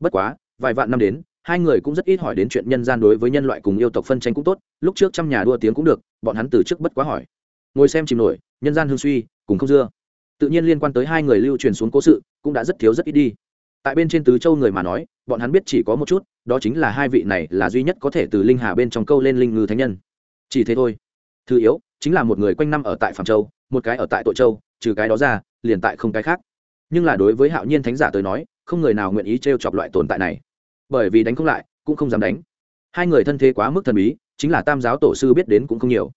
Bất quá, vài vạn năm đến hai người cũng rất ít hỏi đến chuyện nhân gian đối với nhân loại cùng yêu tộc phân tranh cũng tốt, lúc trước trăm nhà đua tiếng cũng được, bọn hắn từ trước bất quá hỏi. Ngồi xem chìm nổi, nhân gian hương suy, cùng không dưa. Tự nhiên liên quan tới hai người lưu truyền xuống cố sự, cũng đã rất thiếu rất ít đi. Tại bên trên tứ châu người mà nói, bọn hắn biết chỉ có một chút, đó chính là hai vị này là duy nhất có thể từ linh hà bên trong câu lên linh ngư thánh nhân. Chỉ thế thôi. Thứ yếu, chính là một người quanh năm ở tại phạm châu, một cái ở tại tội châu, trừ cái đó ra, liền tại không cái khác. Nhưng là đối với hạo nhiên thánh giả tới nói, không người nào nguyện ý t r e o chọc loại tồn tại này bởi vì đánh không lại, cũng không dám đánh. Hai người thân thế quá mức thần bí, chính là tam giáo tổ sư biết đến cũng không nhiều.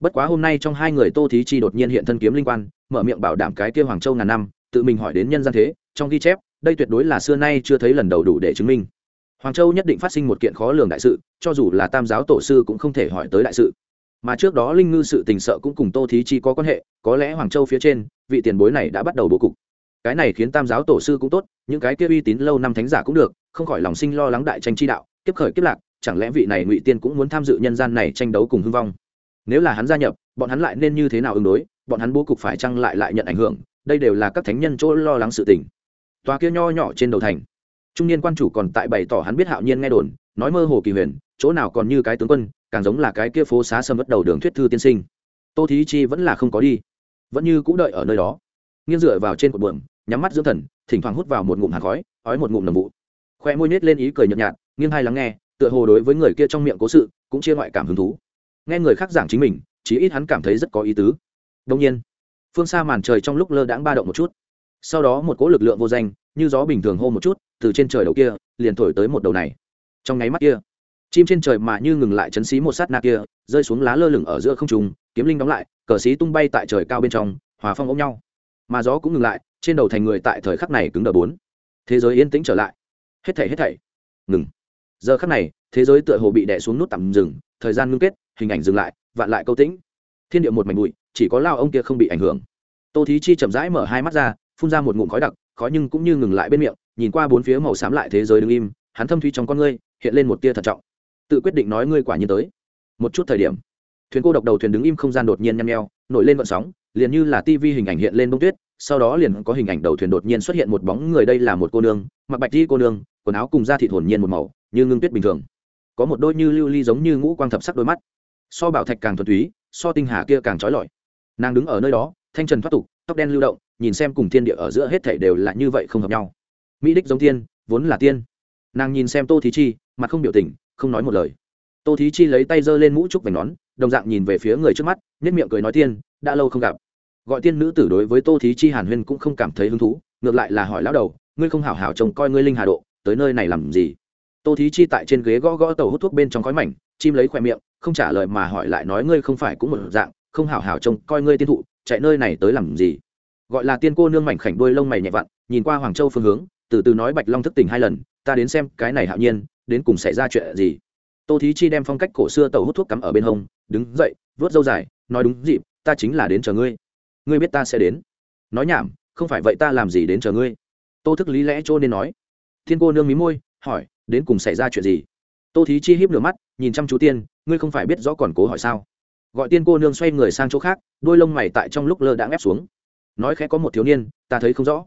Bất quá hôm nay trong hai người tô thí chi đột nhiên hiện thân kiếm linh quan, mở miệng bảo đảm cái kia hoàng châu ngàn năm, tự mình hỏi đến nhân gian thế, trong ghi chép, đây tuyệt đối là xưa nay chưa thấy lần đầu đủ để chứng minh. Hoàng châu nhất định phát sinh một kiện khó lường đại sự, cho dù là tam giáo tổ sư cũng không thể hỏi tới đại sự. Mà trước đó linh ngư sự tình sợ cũng cùng tô thí chi có quan hệ, có lẽ hoàng châu phía trên, vị tiền bối này đã bắt đầu bố cục. Cái này khiến tam giáo tổ sư cũng tốt, những cái kia uy tín lâu năm thánh giả cũng được không khỏi lòng sinh lo lắng đại tranh chi đạo, kiếp khởi kiếp lạc, chẳng lẽ vị này ngụy tiên cũng muốn tham dự nhân gian này tranh đấu cùng hưng vong? Nếu là hắn gia nhập, bọn hắn lại nên như thế nào ứng đối? Bọn hắn bố cục phải chăng lại lại nhận ảnh hưởng? Đây đều là các thánh nhân chỗ lo lắng sự tình. Tòa kia nho nhỏ trên đầu thành. Trung niên quan chủ còn tại bày tỏ hắn biết hạo nhiên nghe đồn, nói mơ hồ kỳ huyền, chỗ nào còn như cái tướng quân, càng giống là cái kia phố xá sâm bắt đầu đường thuyết thư tiên sinh. Tô thí chi vẫn là không có đi. Vẫn như cũ đợi ở nơi đó. Nghiêng dựa vào trên cột buồm, nhắm mắt dưỡng thần, thỉnh thoảng hút vào một ngụm hạt khói, ói một ngụm nồng vụ khoe môi nết lên ý cười nhợt nhạt, nghiêng hay lắng nghe, tựa hồ đối với người kia trong miệng cố sự, cũng chia ngoại cảm hứng thú. Nghe người khác giảng chính mình, chí ít hắn cảm thấy rất có ý tứ. Đông nhiên, phương xa màn trời trong lúc lơ đãng ba động một chút. Sau đó một cỗ lực lượng vô danh, như gió bình thường hô một chút, từ trên trời đầu kia, liền thổi tới một đầu này. Trong nháy mắt kia, chim trên trời mà như ngừng lại chấn xí một sát na kia, rơi xuống lá lơ lửng ở giữa không trùng kiếm linh đóng lại, cờ xí tung bay tại trời cao bên trong, hòa phong ôm nhau. Mà gió cũng ngừng lại, trên đầu thành người tại thời khắc này cứng đờ bốn. Thế giới yên tĩnh trở lại hết thảy hết thảy. Ngừng. Giờ khắc này, thế giới tựa hồ bị đè xuống nút tạm dừng, thời gian ngưng kết, hình ảnh dừng lại, vạn lại câu tĩnh. Thiên địa một mảnh bụi, chỉ có lao ông kia không bị ảnh hưởng. Tô thí chi chậm rãi mở hai mắt ra, phun ra một ngụm khói đặc, khói nhưng cũng như ngừng lại bên miệng, nhìn qua bốn phía màu xám lại thế giới đứng im, hắn thâm thuy trong con ngươi, hiện lên một tia thận trọng. Tự quyết định nói ngươi quả nhiên tới. Một chút thời điểm, thuyền cô độc đầu thuyền đứng im không gian đột nhiên nhăn nheo, nổi lên vận sóng, liền như là tivi hình ảnh hiện lên bông tuyết sau đó liền có hình ảnh đầu thuyền đột nhiên xuất hiện một bóng người đây là một cô nương, mặc bạch đi cô nương, quần áo cùng da thịt hồn nhiên một màu, như ngưng tuyết bình thường. Có một đôi như lưu ly giống như ngũ quang thập sắc đôi mắt. So bảo thạch càng thuần túy, so tinh hà kia càng trói lọi. Nàng đứng ở nơi đó, thanh trần thoát tục, tóc đen lưu động, nhìn xem cùng thiên địa ở giữa hết thảy đều là như vậy không hợp nhau. Mỹ đích giống tiên, vốn là tiên. Nàng nhìn xem tô thí chi, mặt không biểu tình, không nói một lời. Tô thí chi lấy tay giơ lên mũ trúc vành nón, đồng dạng nhìn về phía người trước mắt nhất miệng cười nói tiên, đã lâu không gặp gọi tiên nữ tử đối với tô thí chi hàn huyên cũng không cảm thấy hứng thú, ngược lại là hỏi lão đầu, ngươi không hảo hảo trông coi ngươi linh hà độ, tới nơi này làm gì? Tô thí chi tại trên ghế gõ gõ tàu hút thuốc bên trong khói mảnh, chim lấy khoe miệng, không trả lời mà hỏi lại nói ngươi không phải cũng một dạng, không hảo hảo trông coi ngươi tiên thụ, chạy nơi này tới làm gì? Gọi là tiên cô nương mảnh khảnh đuôi lông mày nhẹ vặn, nhìn qua hoàng châu phương hướng, từ từ nói bạch long thức tỉnh hai lần, ta đến xem cái này hạo nhiên, đến cùng xảy ra chuyện gì? Tô thí chi đem phong cách cổ xưa tàu hút thuốc cắm ở bên hông, đứng dậy vớt dâu dài, nói đúng dịp, ta chính là đến chờ ngươi ngươi biết ta sẽ đến. Nói nhảm, không phải vậy ta làm gì đến chờ ngươi. Tô thức lý lẽ chỗ nên nói. Thiên cô nương mí môi, hỏi, đến cùng xảy ra chuyện gì? Tô thí chi hiếp lửa mắt, nhìn chăm chú tiên, ngươi không phải biết rõ còn cố hỏi sao? Gọi tiên cô nương xoay người sang chỗ khác, đôi lông mày tại trong lúc lơ đã ép xuống. Nói khẽ có một thiếu niên, ta thấy không rõ.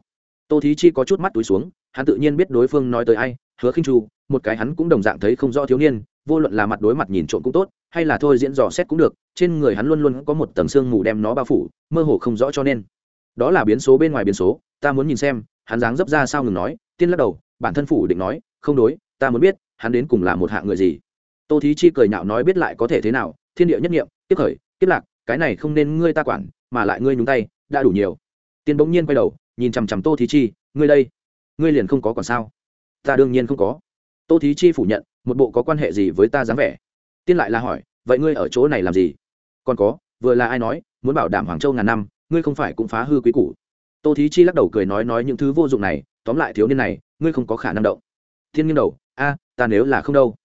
Tô thí chi có chút mắt túi xuống, hắn tự nhiên biết đối phương nói tới ai, hứa khinh chu, một cái hắn cũng đồng dạng thấy không rõ thiếu niên vô luận là mặt đối mặt nhìn trộm cũng tốt, hay là thôi diễn dò xét cũng được, trên người hắn luôn luôn có một tầng xương mù đem nó bao phủ, mơ hồ không rõ cho nên. Đó là biến số bên ngoài biến số, ta muốn nhìn xem, hắn dáng dấp ra sao ngừng nói, tiên lắc đầu, bản thân phủ định nói, không đối, ta muốn biết, hắn đến cùng là một hạng người gì. Tô thí chi cười nhạo nói biết lại có thể thế nào, thiên địa nhất nghiệm tiếp khởi tiếp lạc, cái này không nên ngươi ta quản, mà lại ngươi nhúng tay, đã đủ nhiều. Tiên bỗng nhiên quay đầu, nhìn chằm chằm tô thí chi, ngươi đây, ngươi liền không có còn sao? Ta đương nhiên không có. Tô thí chi phủ nhận một bộ có quan hệ gì với ta dáng vẻ? Tiên lại là hỏi, vậy ngươi ở chỗ này làm gì? Còn có, vừa là ai nói, muốn bảo đảm hoàng châu ngàn năm, ngươi không phải cũng phá hư quý củ. Tô thí chi lắc đầu cười nói nói những thứ vô dụng này, tóm lại thiếu niên này, ngươi không có khả năng động. Thiên nghiêng đầu, a, ta nếu là không đâu.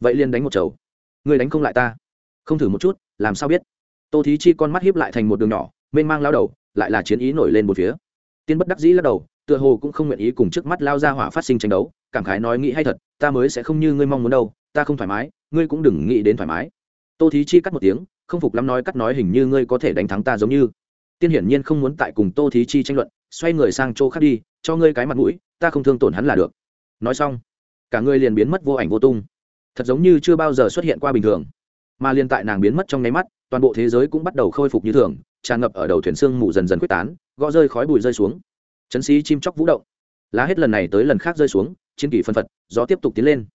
Vậy liền đánh một chầu. Ngươi đánh không lại ta. Không thử một chút, làm sao biết? Tô thí chi con mắt hiếp lại thành một đường nhỏ, mênh mang lao đầu, lại là chiến ý nổi lên một phía. Tiên bất đắc dĩ lắc đầu tựa hồ cũng không nguyện ý cùng trước mắt lao ra hỏa phát sinh tranh đấu, cảm khái nói nghĩ hay thật, ta mới sẽ không như ngươi mong muốn đâu, ta không thoải mái, ngươi cũng đừng nghĩ đến thoải mái. Tô thí chi cắt một tiếng, không phục lắm nói cắt nói hình như ngươi có thể đánh thắng ta giống như. Tiên hiển nhiên không muốn tại cùng tô thí chi tranh luận, xoay người sang chỗ khác đi, cho ngươi cái mặt mũi, ta không thương tổn hắn là được. Nói xong, cả ngươi liền biến mất vô ảnh vô tung. Thật giống như chưa bao giờ xuất hiện qua bình thường. Mà liền tại nàng biến mất trong nháy mắt, toàn bộ thế giới cũng bắt đầu khôi phục như thường, tràn ngập ở đầu thuyền sương mù dần dần quyết tán, gõ rơi khói bụi rơi xuống chấn sĩ chim chóc vũ động. Lá hết lần này tới lần khác rơi xuống, chiến kỷ phân phật, gió tiếp tục tiến lên.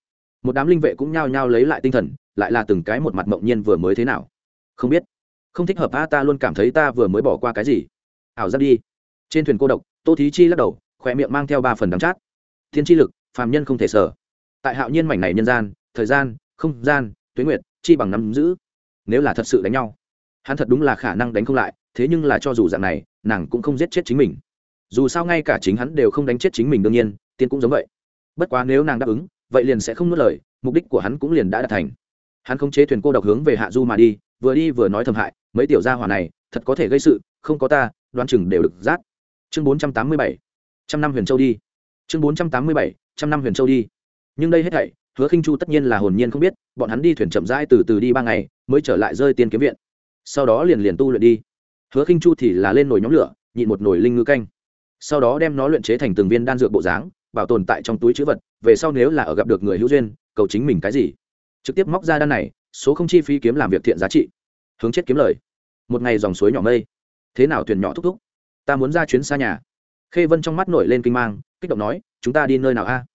Một đám linh vệ cũng nhao nhao lấy lại tinh thần, lại là từng cái một mặt mộng nhiên vừa mới thế nào. Không biết, không thích hợp a ta luôn cảm thấy ta vừa mới bỏ qua cái gì. Ảo giác đi. Trên thuyền cô độc, tô thí chi lắc đầu khỏe miệng mang theo ba phần đắng chát. Thiên chi lực, phàm nhân không thể sở. Tại hạo nhiên mảnh này nhân gian, thời gian, không gian tuyến nguyệt, chi bằng nắm giữ. Nếu là thật sự đánh nhau, hắn thật đúng là khả năng đánh không lại, thế nhưng là cho dù dạng này, nàng cũng không giết chết chính mình dù sao ngay cả chính hắn đều không đánh chết chính mình đương nhiên, tiên cũng giống vậy. Bất quá nếu nàng đáp ứng, vậy liền sẽ không nuốt lời, mục đích của hắn cũng liền đã đạt thành. Hắn không chế thuyền cô độc hướng về hạ du mà đi, vừa đi vừa nói thầm hại, mấy tiểu gia hỏa này, thật có thể gây sự, không có ta đoan chừng đều được rát. Chương bốn trăm tám mươi bảy, trăm năm huyền châu đi. Chương bốn trăm tám mươi bảy, trăm năm huyền châu đi. Nhưng đây hết thảy, hứa khinh chu tất nhiên là hồn nhiên không biết, bọn hắn đi thuyền chậm rãi từ từ đi ba ngày, mới trở lại rơi tiên kiếm viện. Sau đó liền liền tu luyện đi. Hứa khinh chu thì là lên nồi nhóm lửa, nhịn một nồi linh ngư canh sau đó đem nó luyện chế thành từng viên đan dược bộ dáng, bảo tồn tại trong túi chữ vật, về sau nếu là ở gặp được người hữu duyên, cầu chính mình cái gì? Trực tiếp móc ra đan này, số không chi phí kiếm làm việc thiện giá trị. Hướng chết kiếm lời. Một ngày dòng suối nhỏ mây. Thế nào thuyền nhỏ thúc thúc? Ta muốn ra chuyến xa nhà. Khê vân trong mắt nổi lên kinh mang, kích động nói, chúng ta đi nơi nào a?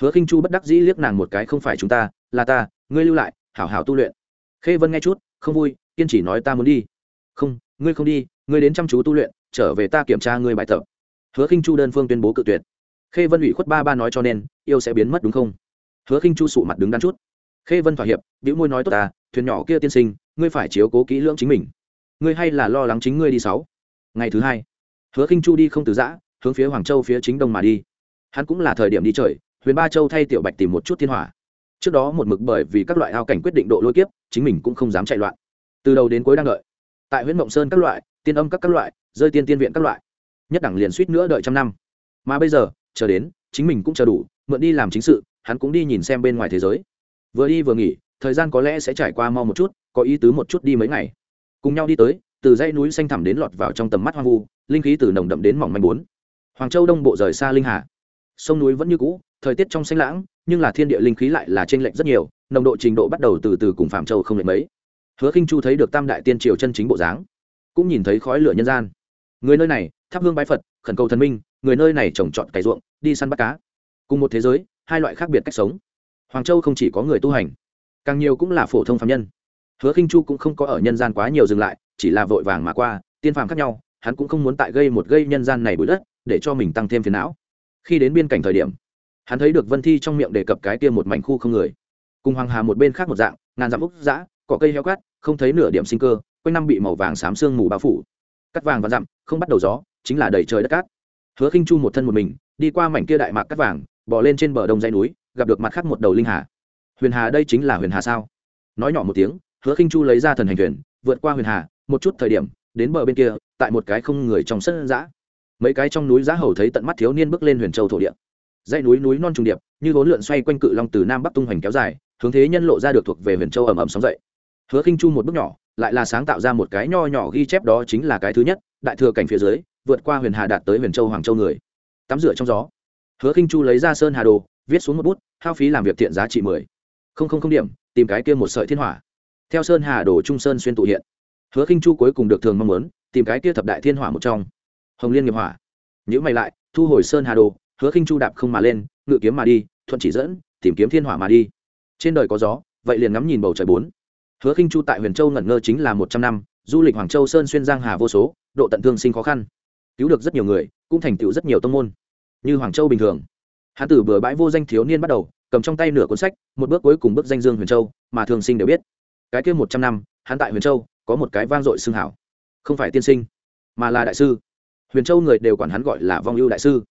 Hứa khinh chu bất đắc dĩ liếc nàng một cái, không phải chúng ta, là ta, ngươi lưu lại, hảo hảo tu luyện. Khê vân nghe chút, không vui, kiên chỉ nói ta muốn đi. Không, ngươi không đi, ngươi đến chăm chú tu luyện, trở về ta kiểm tra ngươi bài tập hứa khinh chu đơn phương tuyên bố cự tuyệt. Khê vân ủy khuất ba ba nói cho nên, yêu sẽ biến mất đúng không? Hứa khinh chu sụ mặt đứng đắn chút. Khê vân thỏa hiệp, bĩu môi nói tốt ta, thuyền nhỏ kia tiên sinh, ngươi phải chiếu cố kỹ lưỡng chính mình. Ngươi hay là lo lắng chính ngươi đi sáu. Ngày thứ hai, hứa khinh chu đi không từ giã, hướng phía hoàng châu phía chính đông mà đi. Hắn cũng là thời điểm đi trời, huyền ba châu thay tiểu bạch tìm một chút thiên hỏa. Trước đó một mực bởi vì các loại ao cảnh quyết định độ lôi kiếp, chính mình cũng không dám chạy loạn. Từ đầu đến cuối đang đợi. Tại huyện mộng sơn các loại, tiên âm các các loại, rơi tiên tiên viện các loại nhất đẳng liền suýt nữa đợi trăm năm. Mà bây giờ, chờ đến, chính mình cũng chờ đủ, mượn đi làm chính sự, hắn cũng đi nhìn xem bên ngoài thế giới. Vừa đi vừa nghỉ, thời gian có lẽ sẽ trải qua mau một chút, có ý tứ một chút đi mấy ngày. Cùng nhau đi tới, từ dãy núi xanh thẳm đến lọt vào trong tầm mắt hoang vu, linh khí từ nồng đậm đến mỏng manh bốn. Hoàng châu đông bộ rời xa linh hà. Sông núi vẫn như cũ, thời tiết trong xanh lãng, nhưng là thiên địa linh khí lại là t r ê n lệch rất nhiều, nồng độ trình độ bắt đầu từ từ cùng phạm châu không lệch mấy. Hứa khinh chu thấy được tam đại tiên triều chân chính bộ dáng, cũng nhìn thấy khói lửa nhân gian người nơi này, thắp hương bái phật, khẩn cầu thần minh, người nơi này trồng trọt cày ruộng, đi săn bắt cá. Cùng một thế giới, hai loại khác biệt cách sống. Hoàng châu không chỉ có người tu hành, càng nhiều cũng là phổ thông phạm nhân. Hứa khinh chu cũng không có ở nhân gian quá nhiều dừng lại, chỉ là vội vàng mà qua, tiên phàm khác nhau, hắn cũng không muốn tại gây một gây nhân gian này bụi đất, để cho mình tăng thêm phiền não. Khi đến biên cảnh thời điểm, hắn thấy được vân thi trong miệng đề cập cái kia một mảnh khu không người. Cùng hoàng hà một bên khác một dạng, ngàn dặm úc dã, cỏ cây heo cát không thấy nửa điểm sinh cơ, quanh năm bị màu vàng xám sương mù bao phủ cắt vàng và dặm, không bắt đầu gió, chính là đầy trời đất cát. Hứa khinh chu một thân một mình, đi qua mảnh kia đại mạc cắt vàng bỏ lên trên bờ đông dãy núi, gặp được mặt khác một đầu linh hà. Huyền hà đây chính là huyền hà sao? Nói nhỏ một tiếng, hứa khinh chu lấy ra thần hành thuyền, vượt qua huyền hà, một chút thời điểm, đến bờ bên kia, tại một cái không người trong sân giã mấy cái trong núi giã hầu thấy tận mắt thiếu niên bước lên huyền châu thổ địa. Dãy núi núi non trùng điệp, như vốn lượn xoay quanh cự long từ nam bắc tung hoành kéo dài, hướng thế nhân lộ ra được thuộc về huyền châu ẩm ẩm sóng dậy. Hứa khinh chu một bước nhỏ lại là sáng tạo ra một cái nho nhỏ ghi chép đó chính là cái thứ nhất, đại thừa cảnh phía dưới, vượt qua huyền hà đạt tới huyền châu hoàng châu người. Tắm rửa trong gió. Hứa khinh chu lấy ra sơn hà đồ, viết xuống một bút, hao phí làm việc thiện giá trị mười. Không không không điểm, tìm cái kia một sợi thiên hỏa. Theo sơn hà đồ trung sơn xuyên tụ hiện. Hứa khinh chu cuối cùng được thường mong muốn, tìm cái kia thập đại thiên hỏa một trong. Hồng liên nghiệp hỏa. Nhữ mày lại, thu hồi sơn hà đồ, hứa khinh chu đạp không mà lên, ngự kiếm mà đi, thuận chỉ dẫn, tìm kiếm thiên hỏa mà đi. Trên đời có gió, vậy liền ngắm nhìn bầu trời bốn hứa khinh chu tại huyền châu ngẩn ngơ chính là một trăm năm, du lịch hoàng châu sơn xuyên giang hà vô số, độ tận thương sinh khó khăn. Cứu được rất nhiều người, cũng thành tựu rất nhiều tông môn. Như hoàng châu bình thường. Hán tử bừa bãi vô danh thiếu niên bắt đầu, cầm trong tay nửa cuốn sách, một bước cuối cùng bước danh dương huyền châu, mà thường sinh đều biết. Cái kia một trăm năm, hắn tại huyền châu, có một cái vang dội xưng hảo. Không phải tiên sinh, mà là đại sư. Huyền châu người đều quản hắn gọi là vong ưu đại sư.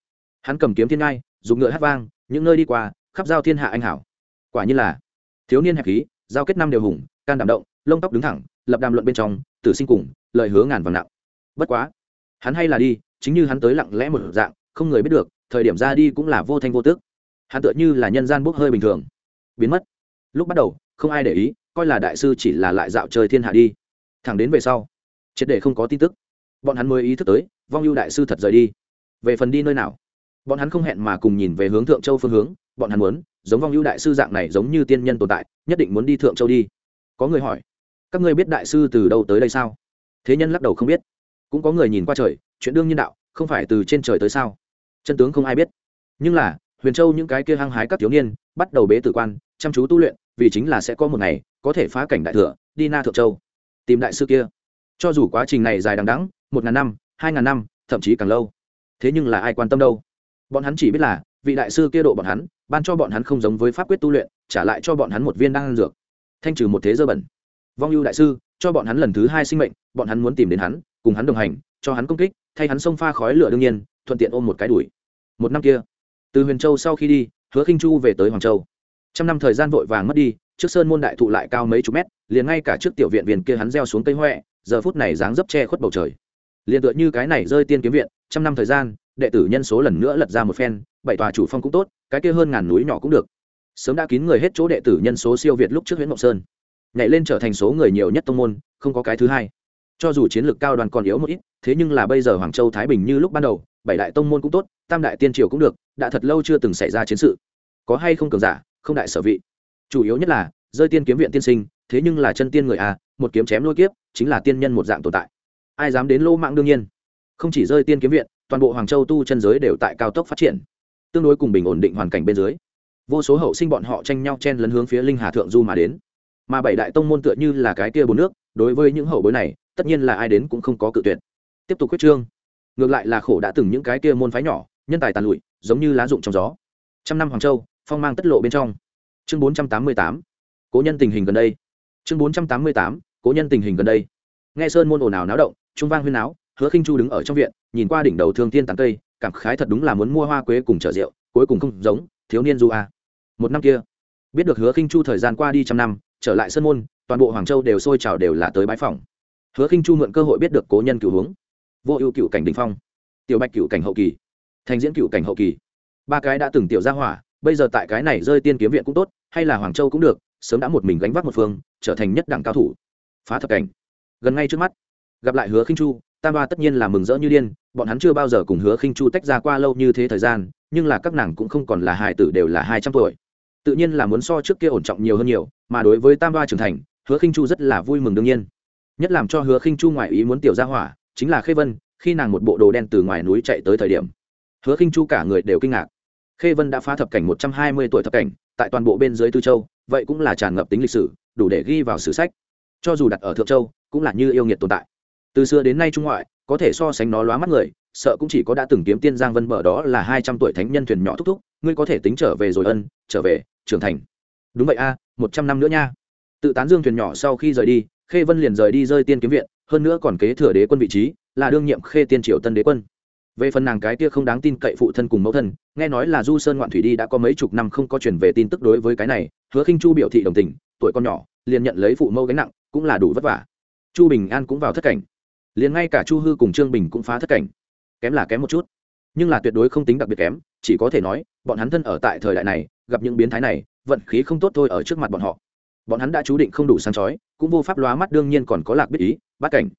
Hắn cầm kiếm thiên ngai, dùng ngựa hát vang, những nơi đi qua, khắp giao thiên hạ anh hảo. Quả như là, thiếu niên hẹp khí, giao kết năm đều hùng can đảm động, lông tóc đứng thẳng, lập đàm luận bên trong, tử sinh cùng, lời hứa ngàn vàng nặng. Bất quá, hắn hay là đi, chính như hắn tới lặng lẽ một dạng, không người biết được, thời điểm ra đi cũng là vô thanh vô tước hắn tựa như là nhân gian bốc hơi bình thường. Biến mất. Lúc bắt đầu, không ai để ý, coi là đại sư chỉ là lại dạo chơi thiên hạ đi. Thẳng đến về sau, triệt để không có tin tức. Bọn hắn mới ý thức tới, vong ưu đại sư thật rời đi. Về phần đi nơi nào? Bọn hắn không hẹn mà cùng nhìn về hướng thượng châu phương hướng, bọn hắn muốn, giống vong ưu đại sư dạng này giống như tiên nhân tồn tại, nhất định muốn đi thượng châu đi có người hỏi, các ngươi biết đại sư từ đâu tới đây sao? Thế nhân lắc đầu không biết. Cũng có người nhìn qua trời, chuyện đương nhiên đạo, không phải từ trên trời tới sao? Chân tướng không ai biết. Nhưng là, huyền châu những cái kia hăng hái các thiếu niên, bắt đầu bế tử quan, chăm chú tu luyện, vì chính là sẽ có một ngày, có thể phá cảnh đại thừa, đi na thượng châu, tìm đại sư kia. Cho dù quá trình này dài đằng đẵng, một ngàn năm, hai ngàn năm, thậm chí càng lâu. Thế nhưng là ai quan tâm đâu? Bọn hắn chỉ biết là, vị đại sư kia độ bọn hắn, ban cho bọn hắn không giống với pháp quyết tu luyện, trả lại cho bọn hắn một viên đan dược thanh trừ một thế dơ bẩn. Vong ưu đại sư, cho bọn hắn lần thứ hai sinh mệnh, bọn hắn muốn tìm đến hắn, cùng hắn đồng hành, cho hắn công kích, thay hắn xông pha khói lửa đương nhiên, thuận tiện ôm một cái đuổi. Một năm kia, từ huyền châu sau khi đi, hứa khinh chu về tới hoàng châu. Trăm năm thời gian vội vàng mất đi, trước sơn môn đại thụ lại cao mấy chục mét, liền ngay cả trước tiểu viện viện kia hắn gieo xuống cây huệ giờ phút này dáng dấp che khuất bầu trời. Liền tựa như cái này rơi tiên kiếm viện, trăm năm thời gian, đệ tử nhân số lần nữa lật ra một phen, bảy tòa chủ phong cũng tốt, cái kia hơn ngàn núi nhỏ cũng được sớm đã kín người hết chỗ đệ tử nhân số siêu việt lúc trước huyện mộng sơn. Nhảy lên trở thành số người nhiều nhất tông môn, không có cái thứ hai. Cho dù chiến lược cao đoàn còn yếu một ít, thế nhưng là bây giờ hoàng châu thái bình như lúc ban đầu, bảy đại tông môn cũng tốt, tam đại tiên triều cũng được, đã thật lâu chưa từng xảy ra chiến sự. Có hay không cường giả, không đại sở vị. Chủ yếu nhất là, rơi tiên kiếm viện tiên sinh, thế nhưng là chân tiên người à một kiếm chém lôi kiếp, chính là tiên nhân một dạng tồn tại. Ai dám đến lô mạng đương nhiên. Không chỉ rơi tiên kiếm viện, toàn bộ hoàng châu tu chân giới đều tại cao tốc phát triển. Tương đối cùng bình ổn định hoàn cảnh bên dưới vô số hậu sinh bọn họ tranh nhau chen lấn hướng phía linh hà thượng du mà đến. Mà bảy đại tông môn tựa như là cái kia bốn nước, đối với những hậu bối này, tất nhiên là ai đến cũng không có cự tuyệt. Tiếp tục quyết trương. Ngược lại là khổ đã từng những cái kia môn phái nhỏ, nhân tài tàn lụi, giống như lá rụng trong gió. Trăm năm hoàng châu, phong mang tất lộ bên trong. Chương bốn trăm tám mươi tám. Cố nhân tình hình gần đây. Chương bốn trăm tám mươi tám. Cố nhân tình hình gần đây. Nghe sơn môn ồn ào náo động, trung vang huyên náo, hứa khinh chu đứng ở trong viện, nhìn qua đỉnh đầu thương tiên tàn cây, cảm khái thật đúng là muốn mua hoa quế cùng chở rượu, cuối cùng không giống, thiếu niên du a một năm kia. Biết được hứa khinh chu thời gian qua đi trăm năm, trở lại sơn môn, toàn bộ hoàng châu đều sôi trào đều là tới bãi phòng. Hứa khinh chu mượn cơ hội biết được cố nhân cửu hướng. Vô ưu cựu cảnh đình phong. Tiểu bạch cựu cảnh hậu kỳ. Thành diễn cựu cảnh hậu kỳ. Ba cái đã từng tiểu ra hỏa, bây giờ tại cái này rơi tiên kiếm viện cũng tốt, hay là hoàng châu cũng được, sớm đã một mình gánh vác một phương, trở thành nhất đẳng cao thủ. Phá thập cảnh. Gần ngay trước mắt, gặp lại hứa khinh chu, tam ba tất nhiên là mừng rỡ như điên, bọn hắn chưa bao giờ cùng hứa khinh chu tách ra qua lâu như thế thời gian, nhưng là các nàng cũng không còn là hài tử đều là hai trăm tuổi tự nhiên là muốn so trước kia ổn trọng nhiều hơn nhiều, mà đối với tam đoa trưởng thành, hứa khinh chu rất là vui mừng đương nhiên. Nhất làm cho hứa khinh chu ngoại ý muốn tiểu ra hỏa, chính là khê vân, khi nàng một bộ đồ đen từ ngoài núi chạy tới thời điểm. Hứa khinh chu cả người đều kinh ngạc. Khê vân đã phá thập cảnh một trăm hai mươi tuổi thập cảnh, tại toàn bộ bên dưới tư châu, vậy cũng là tràn ngập tính lịch sử, đủ để ghi vào sử sách. Cho dù đặt ở thượng châu, cũng là như yêu nghiệt tồn tại. Từ xưa đến nay trung ngoại, có thể so sánh nó lóa mắt người, sợ cũng chỉ có đã từng kiếm tiên giang vân mở đó là hai trăm tuổi thánh nhân thuyền nhỏ thúc thúc, ngươi có thể tính trở về rồi ân, trở về trưởng thành. Đúng vậy a, một trăm năm nữa nha. Tự tán dương thuyền nhỏ sau khi rời đi, khê vân liền rời đi rơi tiên kiếm viện, hơn nữa còn kế thừa đế quân vị trí, là đương nhiệm khê tiên triều tân đế quân. Về phần nàng cái kia không đáng tin cậy phụ thân cùng mẫu thân, nghe nói là du sơn ngoạn thủy đi đã có mấy chục năm không có chuyển về tin tức đối với cái này, hứa khinh chu biểu thị đồng tình, tuổi con nhỏ, liền nhận lấy phụ mẫu gánh nặng, cũng là đủ vất vả. Chu bình an cũng vào thất cảnh. Liền ngay cả chu hư cùng trương bình cũng phá thất cảnh. Kém là kém một chút. Nhưng là tuyệt đối không tính đặc biệt kém, chỉ có thể nói, bọn hắn thân ở tại thời đại này gặp những biến thái này, vận khí không tốt thôi ở trước mặt bọn họ. Bọn hắn đã chú định không đủ sáng chói, cũng vô pháp lóa mắt đương nhiên còn có lạc biết ý, bát cảnh,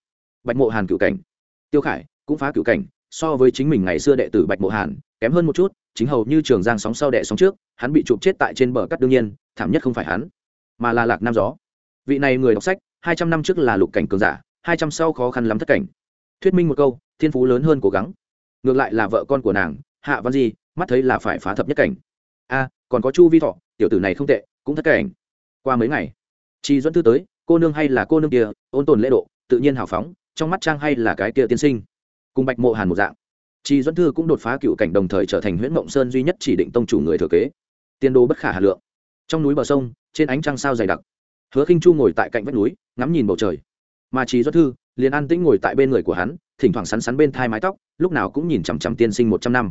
bạch mộ hàn cựu cảnh. Tiêu khải cũng phá cựu cảnh, so với chính mình ngày xưa đệ tử bạch mộ hàn, kém hơn một chút, chính hầu như trường giang sóng sau đệ sóng trước, hắn bị chụp chết tại trên bờ cắt đương nhiên, thảm nhất không phải hắn, mà là lạc nam gió. Vị này người đọc sách, hai trăm năm trước là lục cảnh cường giả, hai trăm sau khó khăn lắm thất cảnh. Thuyết minh một câu, thiên phú lớn hơn cố gắng. Ngược lại là vợ con của nàng, hạ văn di, mắt thấy là phải phá thập nhất cảnh. A còn có chu vi thọ, tiểu tử này không tệ, cũng thất cảnh. Qua mấy ngày chi dẫn thư tới, cô nương hay là cô nương kia, ôn tồn lễ độ, tự nhiên hào phóng, trong mắt trang hay là cái kia tiên sinh. Cùng bạch mộ hàn một dạng chi dẫn thư cũng đột phá cựu cảnh đồng thời trở thành huyện mộng sơn duy nhất chỉ định tông chủ người thừa kế. Tiên đô bất khả hà lượng. Trong núi bờ sông, trên ánh trăng sao dày đặc. Hứa khinh chu ngồi tại cạnh vách núi, ngắm nhìn bầu trời. Mà chị dẫn thư liền an tĩnh ngồi tại bên người của hắn, thỉnh thoảng sắn sắn bên thai mái tóc, lúc nào cũng nhìn chằm chằm tiên sinh một trăm năm.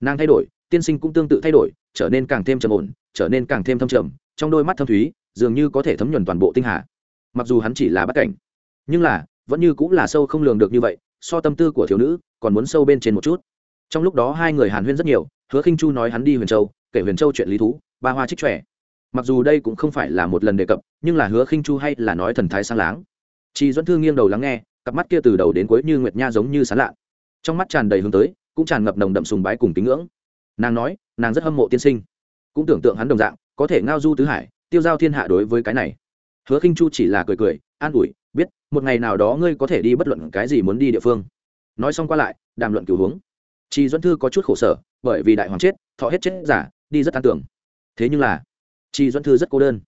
Nàng thay đổi tiên sinh cũng tương tự thay đổi, trở nên càng thêm trầm ổn, trở nên càng thêm thâm trầm, trong đôi mắt thâm thúy, dường như có thể thấm nhuần toàn bộ tinh hà. Mặc dù hắn chỉ là bắt cảnh, nhưng là, vẫn như cũng là sâu không lường được như vậy, so tâm tư của thiếu nữ còn muốn sâu bên trên một chút. Trong lúc đó hai người hàn huyên rất nhiều, hứa khinh chu nói hắn đi huyền châu, kể huyền châu chuyện lý thú, ba hoa trích trẻ mặc dù đây cũng không phải là một lần đề cập, nhưng là hứa khinh chu hay là nói thần thái sang láng. Chị dẫn thư nghiêng đầu lắng nghe, cặp mắt kia từ đầu đến cuối như nguyệt nha giống như sán lạ. Trong mắt tràn đầy hướng tới, cũng tràn ngập nồng đậm sùng bái cùng tín ngưỡng nàng nói, nàng rất hâm mộ tiên sinh. Cũng tưởng tượng hắn đồng dạng, có thể ngao du tứ hải, tiêu giao thiên hạ đối với cái này. Hứa khinh chu chỉ là cười cười, an ủi, biết, một ngày nào đó ngươi có thể đi bất luận cái gì muốn đi địa phương. Nói xong qua lại, đàm luận cứu hướng. Chị Duẫn thư có chút khổ sở, bởi vì đại hoàng chết, thọ hết chết giả, đi rất an tưởng. Thế nhưng là chị Duẫn thư rất cô đơn.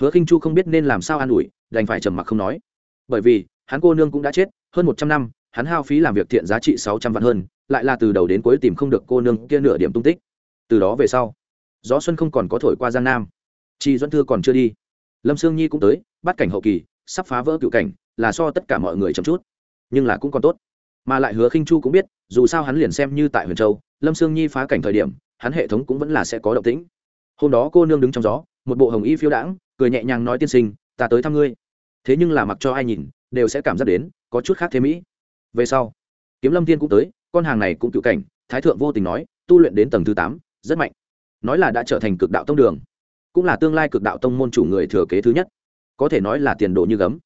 Hứa khinh chu không biết nên làm sao an ủi, đành phải trầm mặc không nói. Bởi vì, hắn cô nương cũng đã chết, hơn một trăm năm, hắn hao phí làm việc thiện giá trị sáu trăm vạn hơn lại là từ đầu đến cuối tìm không được cô nương kia nửa điểm tung tích. Từ đó về sau, gió xuân không còn có thổi qua giang nam. Chi doãn thư còn chưa đi. Lâm sương nhi cũng tới, bắt cảnh hậu kỳ, sắp phá vỡ cựu cảnh, là so tất cả mọi người chậm chút, nhưng là cũng còn tốt. Mà lại hứa khinh chu cũng biết, dù sao hắn liền xem như tại huyền châu, lâm sương nhi phá cảnh thời điểm, hắn hệ thống cũng vẫn là sẽ có động tĩnh. Hôm đó cô nương đứng trong gió, một bộ hồng y phiêu đãng, cười nhẹ nhàng nói tiên sinh, ta tới thăm ngươi. Thế nhưng là mặc cho ai nhìn, đều sẽ cảm giác đến, có chút khác thế mỹ. Về sau, kiếm lâm tiên cũng tới con hàng này cũng cựu cảnh, thái thượng vô tình nói, tu luyện đến tầng thứ tám, rất mạnh. Nói là đã trở thành cực đạo tông đường, cũng là tương lai cực đạo tông môn chủ người thừa kế thứ nhất. Có thể nói là tiền đồ như gấm.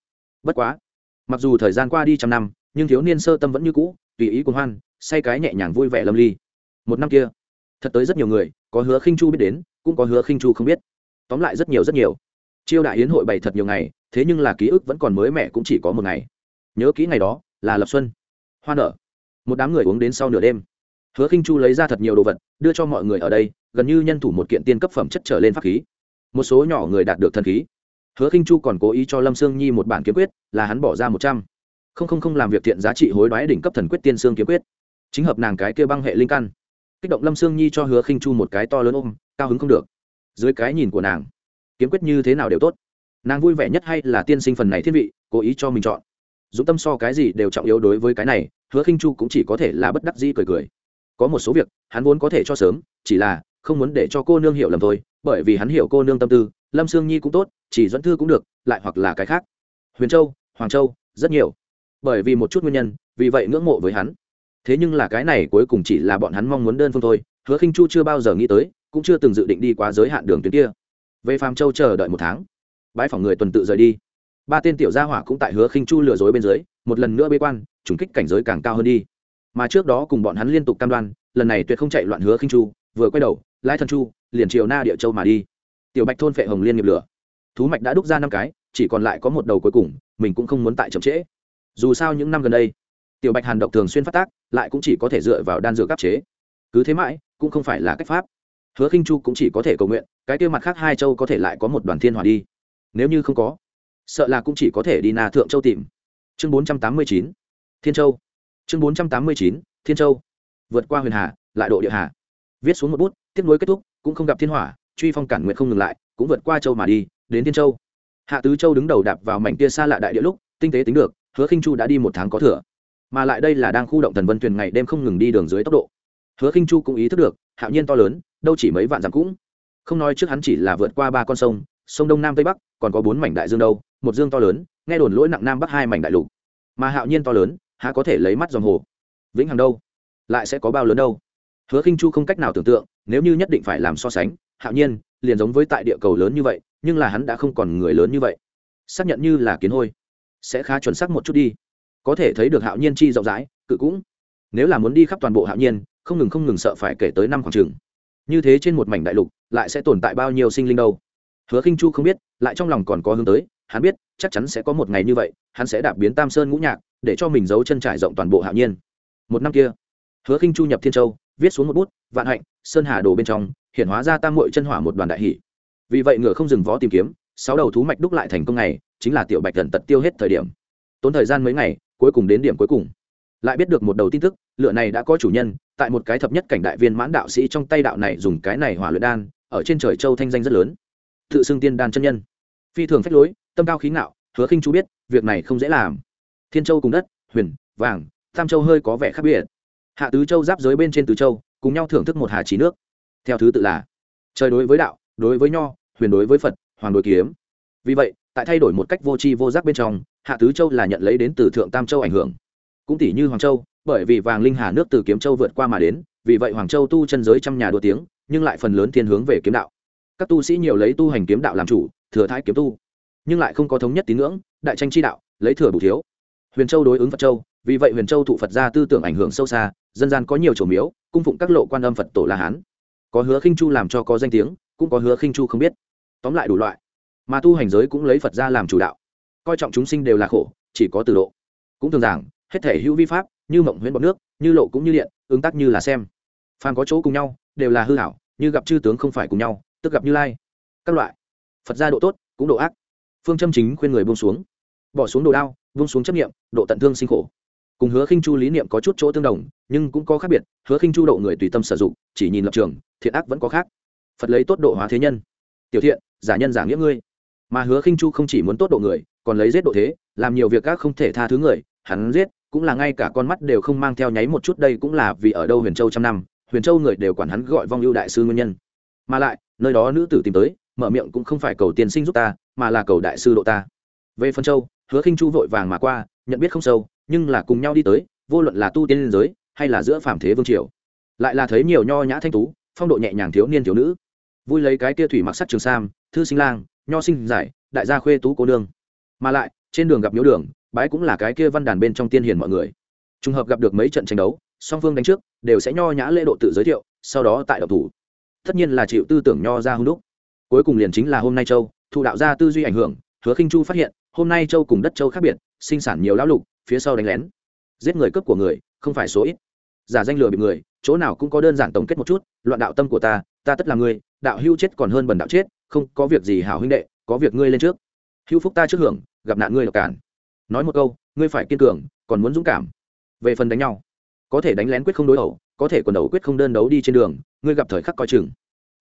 Bất quá, mặc dù thời gian qua đi trăm năm, nhưng thiếu niên sơ tâm vẫn như cũ, tùy ý cuồng hoan, say cái nhẹ nhàng vui vẻ lâm ly. Một năm kia, thật tới rất nhiều người, có hứa khinh chu biết đến, cũng có hứa khinh chu không biết. Tóm lại rất nhiều rất nhiều. Chiêu đại yến hội bày thật nhiều ngày, thế nhưng là ký ức vẫn còn mới mẻ cũng chỉ có một ngày. Nhớ kỹ ngày đó, là lập xuân. Hoa nở một đám người uống đến sau nửa đêm. Hứa khinh chu lấy ra thật nhiều đồ vật, đưa cho mọi người ở đây, gần như nhân thủ một kiện tiên cấp phẩm chất trở lên pháp khí. Một số nhỏ người đạt được thần khí. Hứa khinh chu còn cố ý cho lâm sương nhi một bản kiếm quyết, là hắn bỏ ra một trăm. Không không không làm việc thiện giá trị hối đoái đỉnh cấp thần quyết tiên xương kiếm quyết. Chính hợp nàng cái kia băng hệ linh căn. Kích động lâm sương nhi cho hứa khinh chu một cái to lớn ôm, cao hứng không được. Dưới cái nhìn của nàng, kiếm quyết như thế nào đều tốt. Nàng vui vẻ nhất hay là tiên sinh phần này thiên vị, cố ý cho mình chọn. Dũng tâm so cái gì đều trọng yếu đối với cái này hứa khinh chu cũng chỉ có thể là bất đắc dĩ cười cười. Có một số việc, hắn vốn có thể cho sớm, chỉ là không muốn để cho cô nương hiểu lầm thôi, bởi vì hắn hiểu cô nương tâm tư, lâm sương nhi cũng tốt, chỉ dẫn thư cũng được, lại hoặc là cái khác. Huyền châu, hoàng châu, rất nhiều. Bởi vì một chút nguyên nhân, vì vậy ngưỡng mộ với hắn. Thế nhưng là cái này cuối cùng chỉ là bọn hắn mong muốn đơn phương thôi, hứa khinh chu chưa bao giờ nghĩ tới, cũng chưa từng dự định đi quá giới hạn đường tuyến kia. Về phàm châu chờ đợi một tháng. Bãi phòng người tuần tự rời đi ba tên tiểu gia hỏa cũng tại hứa khinh chu lừa dối bên dưới, một lần nữa bế quan, trùng kích cảnh giới càng cao hơn đi. Mà trước đó cùng bọn hắn liên tục cam đoan, lần này tuyệt không chạy loạn hứa khinh chu, vừa quay đầu, lai thần chu, liền triều na địa châu mà đi. Tiểu bạch thôn phệ hồng liên nghiệp lửa. Thú mạch đã đúc ra năm cái, chỉ còn lại có một đầu cuối cùng, mình cũng không muốn tại chậm trễ. Dù sao những năm gần đây, tiểu bạch hàn độc thường xuyên phát tác, lại cũng chỉ có thể dựa vào đan dược áp chế. Cứ thế mãi, cũng không phải là cách pháp. Hứa khinh chu cũng chỉ có thể cầu nguyện, cái kia mặt khác hai châu có thể lại có một đoàn thiên hỏa đi. Nếu như không có sợ là cũng chỉ có thể đi na thượng châu tìm. Chương bốn trăm tám mươi chín, thiên châu. Chương bốn trăm tám mươi chín, thiên châu. Vượt qua huyền hà, lại độ địa hà. Viết xuống một bút, tiếp nối kết thúc, cũng không gặp thiên hỏa, truy phong cản nguyện không ngừng lại, cũng vượt qua châu mà đi, đến thiên châu. Hạ tứ châu đứng đầu đạp vào mảnh kia xa lạ đại địa lúc, tinh tế tính được, hứa khinh chu đã đi một tháng có thừa. Mà lại đây là đang khu động thần vân thuyền ngày đêm không ngừng đi đường dưới tốc độ. Hứa khinh chu cũng ý thức được, hạo nhiên to lớn, đâu chỉ mấy vạn dặm cũng. Không nói trước hắn chỉ là vượt qua ba con sông sông đông nam tây bắc còn có bốn mảnh đại dương đâu, một dương to lớn, nghe đồn lỗi nặng nam bắc hai mảnh đại lục. Mà hạo nhiên to lớn, há có thể lấy mắt dòng hồ? Vĩnh hằng đâu? Lại sẽ có bao lớn đâu? Hứa khinh chu không cách nào tưởng tượng, nếu như nhất định phải làm so sánh, hạo nhiên, liền giống với tại địa cầu lớn như vậy, nhưng là hắn đã không còn người lớn như vậy. Xác nhận như là kiến hôi. Sẽ khá chuẩn xác một chút đi. Có thể thấy được hạo nhiên chi rộng rãi, cự cũng. Nếu là muốn đi khắp toàn bộ hạo nhiên, không ngừng không ngừng sợ phải kể tới năm khoảng trường như thế trên một mảnh đại lục, lại sẽ tồn tại bao nhiêu sinh linh đâu? Hứa khinh chu không biết, lại trong lòng còn có hướng tới, hắn biết, chắc chắn sẽ có một ngày như vậy, hắn sẽ đạp biến tam sơn ngũ nhạc, để cho mình giấu chân trải rộng toàn bộ hạo nhiên. Một năm kia, hứa khinh chu nhập thiên châu, viết xuống một bút, vạn hạnh, sơn hà đồ bên trong, hiện hóa ra tam muội chân hỏa một đoàn đại hỷ. Vì vậy ngựa không dừng vó tìm kiếm, sáu đầu thú mạch đúc lại thành công này chính là tiểu bạch gần tật tiêu hết thời điểm. Tốn thời gian mấy ngày, cuối cùng đến điểm cuối cùng. Lại biết được một đầu tin tức, lựa này đã có chủ nhân, tại một cái thập nhất cảnh đại viên mãn đạo sĩ trong tay đạo này dùng cái này hỏa luyện đan, ở trên trời châu thanh danh rất lớn tự xưng tiên đan chân nhân. Phi thường phách lối, tâm cao khí ngạo, hứa khinh chú biết, việc này không dễ làm. Thiên châu cùng đất, huyền, vàng, tam châu hơi có vẻ khác biệt. Hạ tứ châu giáp giới bên trên tứ châu, cùng nhau thưởng thức một hà trí nước. Theo thứ tự là, trời đối với đạo, đối với nho, huyền đối với phật, hoàng đối kiếm. Vì vậy, tại thay đổi một cách vô tri vô giác bên trong, hạ tứ châu là nhận lấy đến từ thượng tam châu ảnh hưởng. Cũng tỷ như hoàng châu, bởi vì vàng linh hà nước từ kiếm châu vượt qua mà đến, vì vậy hoàng châu tu chân giới trăm nhà đua tiếng, nhưng lại phần lớn thiên hướng về kiếm đạo các tu sĩ nhiều lấy tu hành kiếm đạo làm chủ, thừa thái kiếm tu, nhưng lại không có thống nhất tín ngưỡng, đại tranh chi đạo, lấy thừa bù thiếu. Huyền châu đối ứng phật châu, vì vậy huyền châu thụ phật ra tư tưởng ảnh hưởng sâu xa, dân gian có nhiều chỗ miếu, cung phụng các lộ quan âm phật tổ la hán. Có hứa khinh chu làm cho có danh tiếng, cũng có hứa khinh chu không biết. Tóm lại đủ loại, mà tu hành giới cũng lấy phật ra làm chủ đạo. Coi trọng chúng sinh đều là khổ, chỉ có từ độ. Cũng thường giảng, hết thể hữu vi pháp, như mộng huyễn bọc nước, như lộ cũng như điện, ứng tác như là xem. Phàm có chỗ cùng nhau, đều là hư hảo như gặp chư tướng không phải cùng nhau tức gặp như lai. Các loại. Phật gia độ tốt, cũng độ ác. Phương châm chính khuyên người buông xuống. Bỏ xuống đồ đao, buông xuống chấp nghiệm độ tận thương sinh khổ. Cùng hứa khinh chu lý niệm có chút chỗ tương đồng, nhưng cũng có khác biệt. Hứa khinh chu độ người tùy tâm sử dụng, chỉ nhìn lập trường, thiện ác vẫn có khác. Phật lấy tốt độ hóa thế nhân. Tiểu thiện, giả nhân giả nghĩa ngươi. Mà hứa khinh chu không chỉ muốn tốt độ người, còn lấy giết độ thế, làm nhiều việc các không thể tha thứ người. Hắn giết, cũng là ngay cả con mắt đều không mang theo nháy một chút, đây cũng là vì ở đâu huyền châu trăm năm, huyền châu người đều quản hắn gọi vong ưu đại sư nguyên nhân. Mà lại nơi đó nữ tử tìm tới, mở miệng cũng không phải cầu tiên sinh giúp ta, mà là cầu đại sư độ ta. Về phân châu, hứa khinh chu vội vàng mà qua, nhận biết không sâu, nhưng là cùng nhau đi tới, vô luận là tu tiên liên giới, hay là giữa phạm thế vương triều. Lại là thấy nhiều nho nhã thanh tú, phong độ nhẹ nhàng thiếu niên thiếu nữ. Vui lấy cái kia thủy mặc sắc trường sam, thư sinh lang, nho sinh giải, đại gia khuê tú cô nương. Mà lại, trên đường gặp miếu đường, bái cũng là cái kia văn đàn bên trong tiên hiền mọi người. Trùng hợp gặp được mấy trận tranh đấu, song phương đánh trước, đều sẽ nho nhã lễ độ tự giới thiệu, sau đó tại độc thủ tất nhiên là chịu tư tưởng nho ra hung đúc. Cuối cùng liền chính là hôm nay châu, thụ đạo gia tư duy ảnh hưởng, hứa khinh chu phát hiện, hôm nay châu cùng đất châu khác biệt, sinh sản nhiều lão lục, phía sau đánh lén. Giết người cướp của người, không phải số ít. Giả danh lừa bị người, chỗ nào cũng có đơn giản tổng kết một chút, loạn đạo tâm của ta ta tất là người, đạo hưu chết còn hơn bần đạo chết, không có việc gì hảo huynh đệ, có việc ngươi lên trước. Hưu phúc ta trước hưởng, gặp nạn ngươi độc cản. Nói một câu, ngươi phải kiên cường, còn muốn dũng cảm. Về phần đánh nhau có thể đánh lén quyết không đối đầu có thể quần đầu quyết không đơn đấu đi trên đường, ngươi gặp thời khắc coi chừng.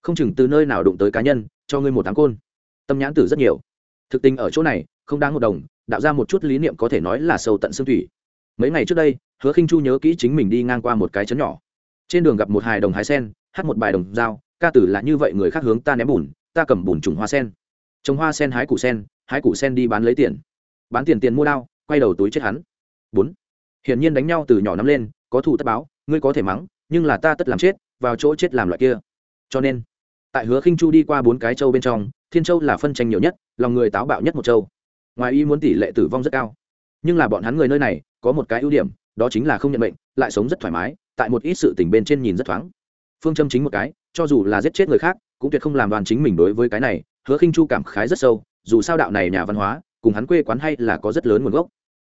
Không chừng từ nơi nào đụng tới cá nhân, cho ngươi một tháng côn. Tâm nhãn tử rất nhiều. Thực tình ở chỗ này, không đáng một đồng, đạo ra một chút lý niệm có thể nói là sâu tận xương thủy. Mấy ngày trước đây, hứa khinh chu nhớ kỹ chính mình đi ngang qua một cái chấn nhỏ. Trên đường gặp một hài đồng hái sen, hát một bài đồng dao, ca tử là như vậy người khác hướng ta ném bùn, ta cầm bùn trùng hoa sen. Trồng hoa sen hái củ sen, hái củ sen đi bán lấy tiền. Bán tiền tiền mua đao, quay đầu túi chết hắn. Bốn hiển nhiên đánh nhau từ nhỏ nắm lên, có thủ tất báo, ngươi có thể mắng, nhưng là ta tất làm chết, vào chỗ chết làm loại kia. Cho nên, tại hứa khinh chu đi qua bốn cái châu bên trong, thiên châu là phân tranh nhiều nhất, lòng người táo bạo nhất một châu. Ngoài y muốn tỷ lệ tử vong rất cao. Nhưng là bọn hắn người nơi này, có một cái ưu điểm, đó chính là không nhận bệnh, lại sống rất thoải mái, tại một ít sự tình bên trên nhìn rất thoáng. Phương châm chính một cái, cho dù là giết chết người khác, cũng tuyệt không làm đoàn chính mình đối với cái này, hứa khinh chu cảm khái rất sâu, dù sao đạo này nhà văn hóa, cùng hắn quê quán hay là có rất lớn nguồn gốc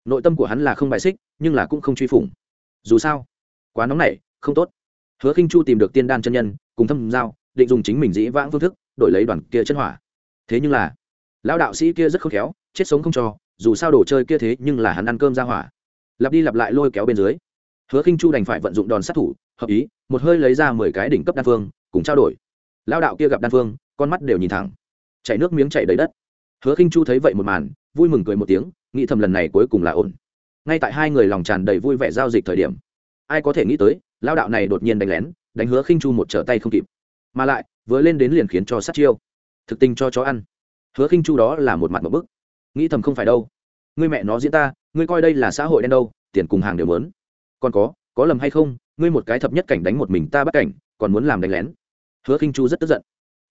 nội tâm của hắn là không bài xích, nhưng là cũng không truy phủng. Dù sao, quá nóng nảy, không tốt. Hứa khinh chu tìm được tiên đan chân nhân, cùng thâm giao, định dùng chính mình dĩ vãng phương thức, đổi lấy đoàn kia chân hỏa. Thế nhưng là, lão đạo sĩ kia rất khôn khéo, chết sống không cho, dù sao đồ chơi kia thế nhưng là hắn ăn cơm ra hỏa. Lặp đi lặp lại lôi kéo bên dưới, hứa khinh chu đành phải vận dụng đòn sát thủ, hợp ý, một hơi lấy ra mười cái đỉnh cấp đan phương, cùng trao đổi. Lão đạo kia gặp đan phương, con mắt đều nhìn thẳng. Chảy nước miếng chảy đầy đất. Hứa khinh chu thấy vậy một màn, vui mừng cười một tiếng nghĩ thầm lần này cuối cùng là ổn. Ngay tại hai người lòng tràn đầy vui vẻ giao dịch thời điểm, ai có thể nghĩ tới, lao đạo này đột nhiên đánh lén, đánh hứa khinh chu một trở tay không kịp. Mà lại, vừa lên đến liền khiến cho sát chiêu. Thực tình cho chó ăn. Hứa khinh chu đó là một mặt một bức. Nghĩ thầm không phải đâu. Ngươi mẹ nó diễn ta, ngươi coi đây là xã hội đen đâu, tiền cùng hàng đều muốn. Còn có có lầm hay không, ngươi một cái thập nhất cảnh đánh một mình ta bắt cảnh, còn muốn làm đánh lén. Hứa khinh chu rất tức giận.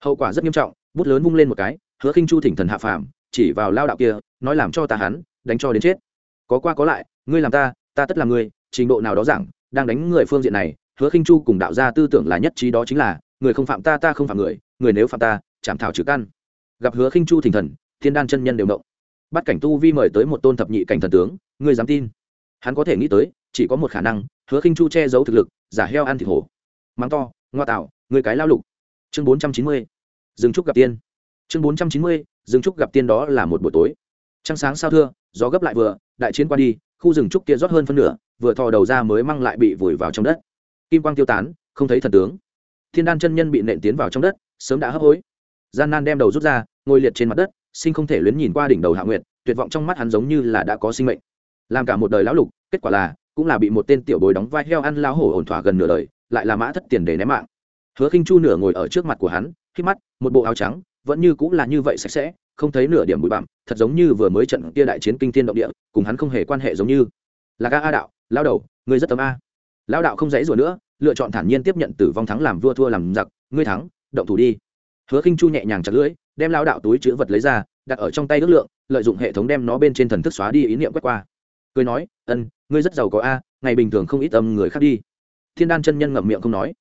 Hậu quả rất nghiêm trọng, bút lớn vung lên một cái, hứa khinh chu thỉnh thần hạ phàm chỉ vào lao đạo kia, nói làm cho ta hắn, đánh cho đến chết. Có qua có lại, ngươi làm ta ta tất là ngươi, trình độ nào đó giảng, đang đánh người phương diện này, hứa khinh chu cùng đạo gia tư tưởng là nhất trí đó chính là, người không phạm ta ta không phạm người người nếu phạm ta, chảm thảo trừ căn. Gặp hứa khinh chu thỉnh thần, thiên đan chân nhân đều động. Bắt cảnh tu vi mời tới một tôn thập nhị cảnh thần tướng, ngươi dám tin? Hắn có thể nghĩ tới, chỉ có một khả năng, hứa khinh chu che giấu thực lực, giả heo ăn thịt hổ. Mắng to, ngoa tạo người cái lao lục. Chương bốn trăm chín mươi. Dừng trúc gặp tiên. Chương bốn trăm chín mươi dừng trúc gặp tiên đó là một buổi tối. Trăng sáng sao thưa, gió gấp lại vừa, đại chiến qua đi, khu rừng trúc kia rót hơn phân nửa, vừa thò đầu ra mới mang lại bị vùi vào trong đất. Kim quang tiêu tán, không thấy thần tướng. Thiên đan chân nhân bị nện tiến vào trong đất, sớm đã hấp hối. Gian nan đem đầu rút ra, ngồi liệt trên mặt đất, sinh không thể luyến nhìn qua đỉnh đầu hạ nguyệt, tuyệt vọng trong mắt hắn giống như là đã có sinh mệnh. Làm cả một đời lão lục, kết quả là, cũng là bị một tên tiểu bối đóng vai heo ăn lão hổ ổn thỏa gần nửa đời, lại là mã thất tiền để ném mạng. Hứa khinh chu nửa ngồi ở trước mặt của hắn khi mắt, một bộ áo trắng vẫn như cũng là như vậy sạch sẽ, không thấy nửa điểm bụi bặm, thật giống như vừa mới trận kia đại chiến kinh thiên động địa, cùng hắn không hề quan hệ giống như. Là ca a đạo, lao đầu, ngươi rất tấm a. Lao đạo không dãy rủa nữa, lựa chọn thản nhiên tiếp nhận tử vong thắng làm vua thua làm giặc, ngươi thắng, động thủ đi. Hứa khinh chu nhẹ nhàng chặt lưỡi, đem lao đạo túi chữ vật lấy ra, đặt ở trong tay ước lượng, lợi dụng hệ thống đem nó bên trên thần thức xóa đi ý niệm quét qua. Cười nói, ân, ngươi rất giàu có a, ngày bình thường không ít âm người khác đi. Thiên đan chân nhân ngậm miệng không nói.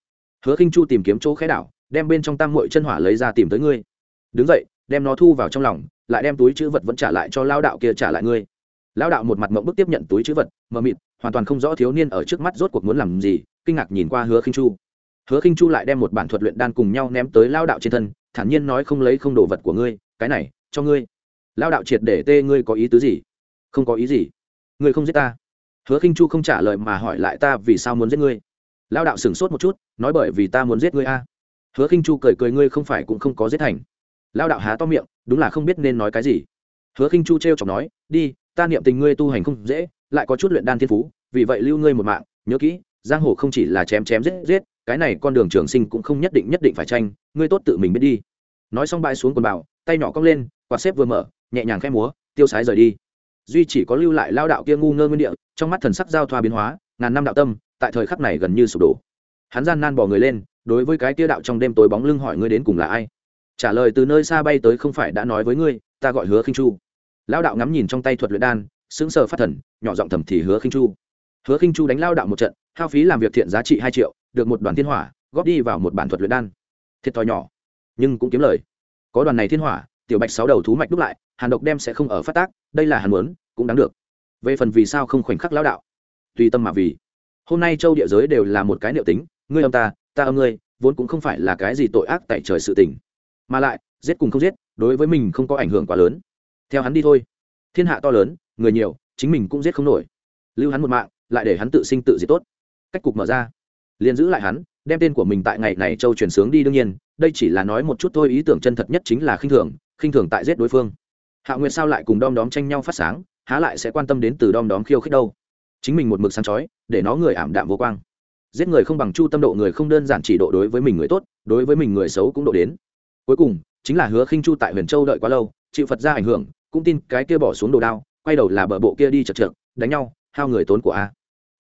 Hứa khinh chu tìm kiếm chỗ khẽ đảo, đem bên trong tam muội chân hỏa lấy ra tìm tới ngươi đứng dậy, đem nó thu vào trong lòng, lại đem túi chữ vật vẫn trả lại cho lao đạo kia trả lại ngươi. Lao đạo một mặt mộng bức tiếp nhận túi chữ vật, mờ mịt, hoàn toàn không rõ thiếu niên ở trước mắt rốt cuộc muốn làm gì, kinh ngạc nhìn qua hứa khinh chu. Hứa khinh chu lại đem một bản thuật luyện đan cùng nhau ném tới lao đạo trên thân, thản nhiên nói không lấy không đồ vật của ngươi, cái này, cho ngươi. Lao đạo triệt để tê ngươi có ý tứ gì? Không có ý gì. Ngươi không giết ta. Hứa khinh chu không trả lời mà hỏi lại ta vì sao muốn giết ngươi. Lao đạo sửng sốt một chút, nói bởi vì ta muốn giết ngươi a. Hứa khinh chu cười cười ngươi không phải cũng không có giết thành lao đạo há to miệng, đúng là không biết nên nói cái gì. Hứa khinh chu trêu chọc nói, đi, ta niệm tình ngươi tu hành không dễ, lại có chút luyện đan thiên phú, vì vậy lưu ngươi một mạng, nhớ kỹ, giang hồ không chỉ là chém chém giết giết, cái này con đường trường sinh cũng không nhất định nhất định phải tranh, ngươi tốt tự mình biết đi. Nói xong bãi xuống quần bảo tay nhỏ cong lên, quạt xếp vừa mở, nhẹ nhàng khẽ múa, tiêu sái rời đi. Duy chỉ có lưu lại lao đạo kia ngu ngơ nguyên địa, trong mắt thần sắc giao thoa biến hóa, ngàn năm đạo tâm, tại thời khắc này gần như sụp đổ. Hắn gian nan bỏ người lên, đối với cái kia đạo trong đêm tối bóng lưng hỏi ngươi đến cùng là ai? Trả lời từ nơi xa bay tới không phải đã nói với ngươi, ta gọi hứa khinh chu. Lao đạo ngắm nhìn trong tay thuật luyện đan, sững sờ phát thần, nhỏ giọng thầm thì hứa khinh chu. Hứa khinh chu đánh lao đạo một trận, hao phí làm việc thiện giá trị hai triệu, được một đoàn thiên hỏa, góp đi vào một bản thuật luyện đan. Thiệt thòi nhỏ, nhưng cũng kiếm lời. Có đoàn này thiên hỏa, tiểu bạch sáu đầu thú mạch đúc lại, hàn độc đem sẽ không ở phát tác, đây là hàn muốn, cũng đáng được. Về phần vì sao không khoảnh khắc lão đạo? Tùy tâm mà vì. Hôm nay châu địa giới đều là một cái niệu tính, ngươi âm ta ta âm ngươi, vốn cũng không phải là cái gì tội ác tại trời sự tình mà lại, giết cùng không giết, đối với mình không có ảnh hưởng quá lớn. Theo hắn đi thôi. Thiên hạ to lớn, người nhiều, chính mình cũng giết không nổi. Lưu hắn một mạng, lại để hắn tự sinh tự diệt tốt. Cách cục mở ra. Liền giữ lại hắn, đem tên của mình tại ngày này châu truyền sướng đi đương nhiên, đây chỉ là nói một chút thôi, ý tưởng chân thật nhất chính là khinh thường khinh thường tại giết đối phương. Hạ nguyệt sao lại cùng đom đóm tranh nhau phát sáng, há lại sẽ quan tâm đến từ đom đóm khiêu khích đâu? Chính mình một mực sáng chói, để nó người ảm đạm vô quang. Giết người không bằng chu tâm độ người không đơn giản chỉ độ đối với mình người tốt, đối với mình người xấu cũng độ đến cuối cùng chính là hứa khinh chu tại huyền châu đợi quá lâu chịu phật ra ảnh hưởng cũng tin cái kia bỏ xuống đồ đao quay đầu là bờ bộ kia đi chật trượt đánh nhau hao người tốn của a.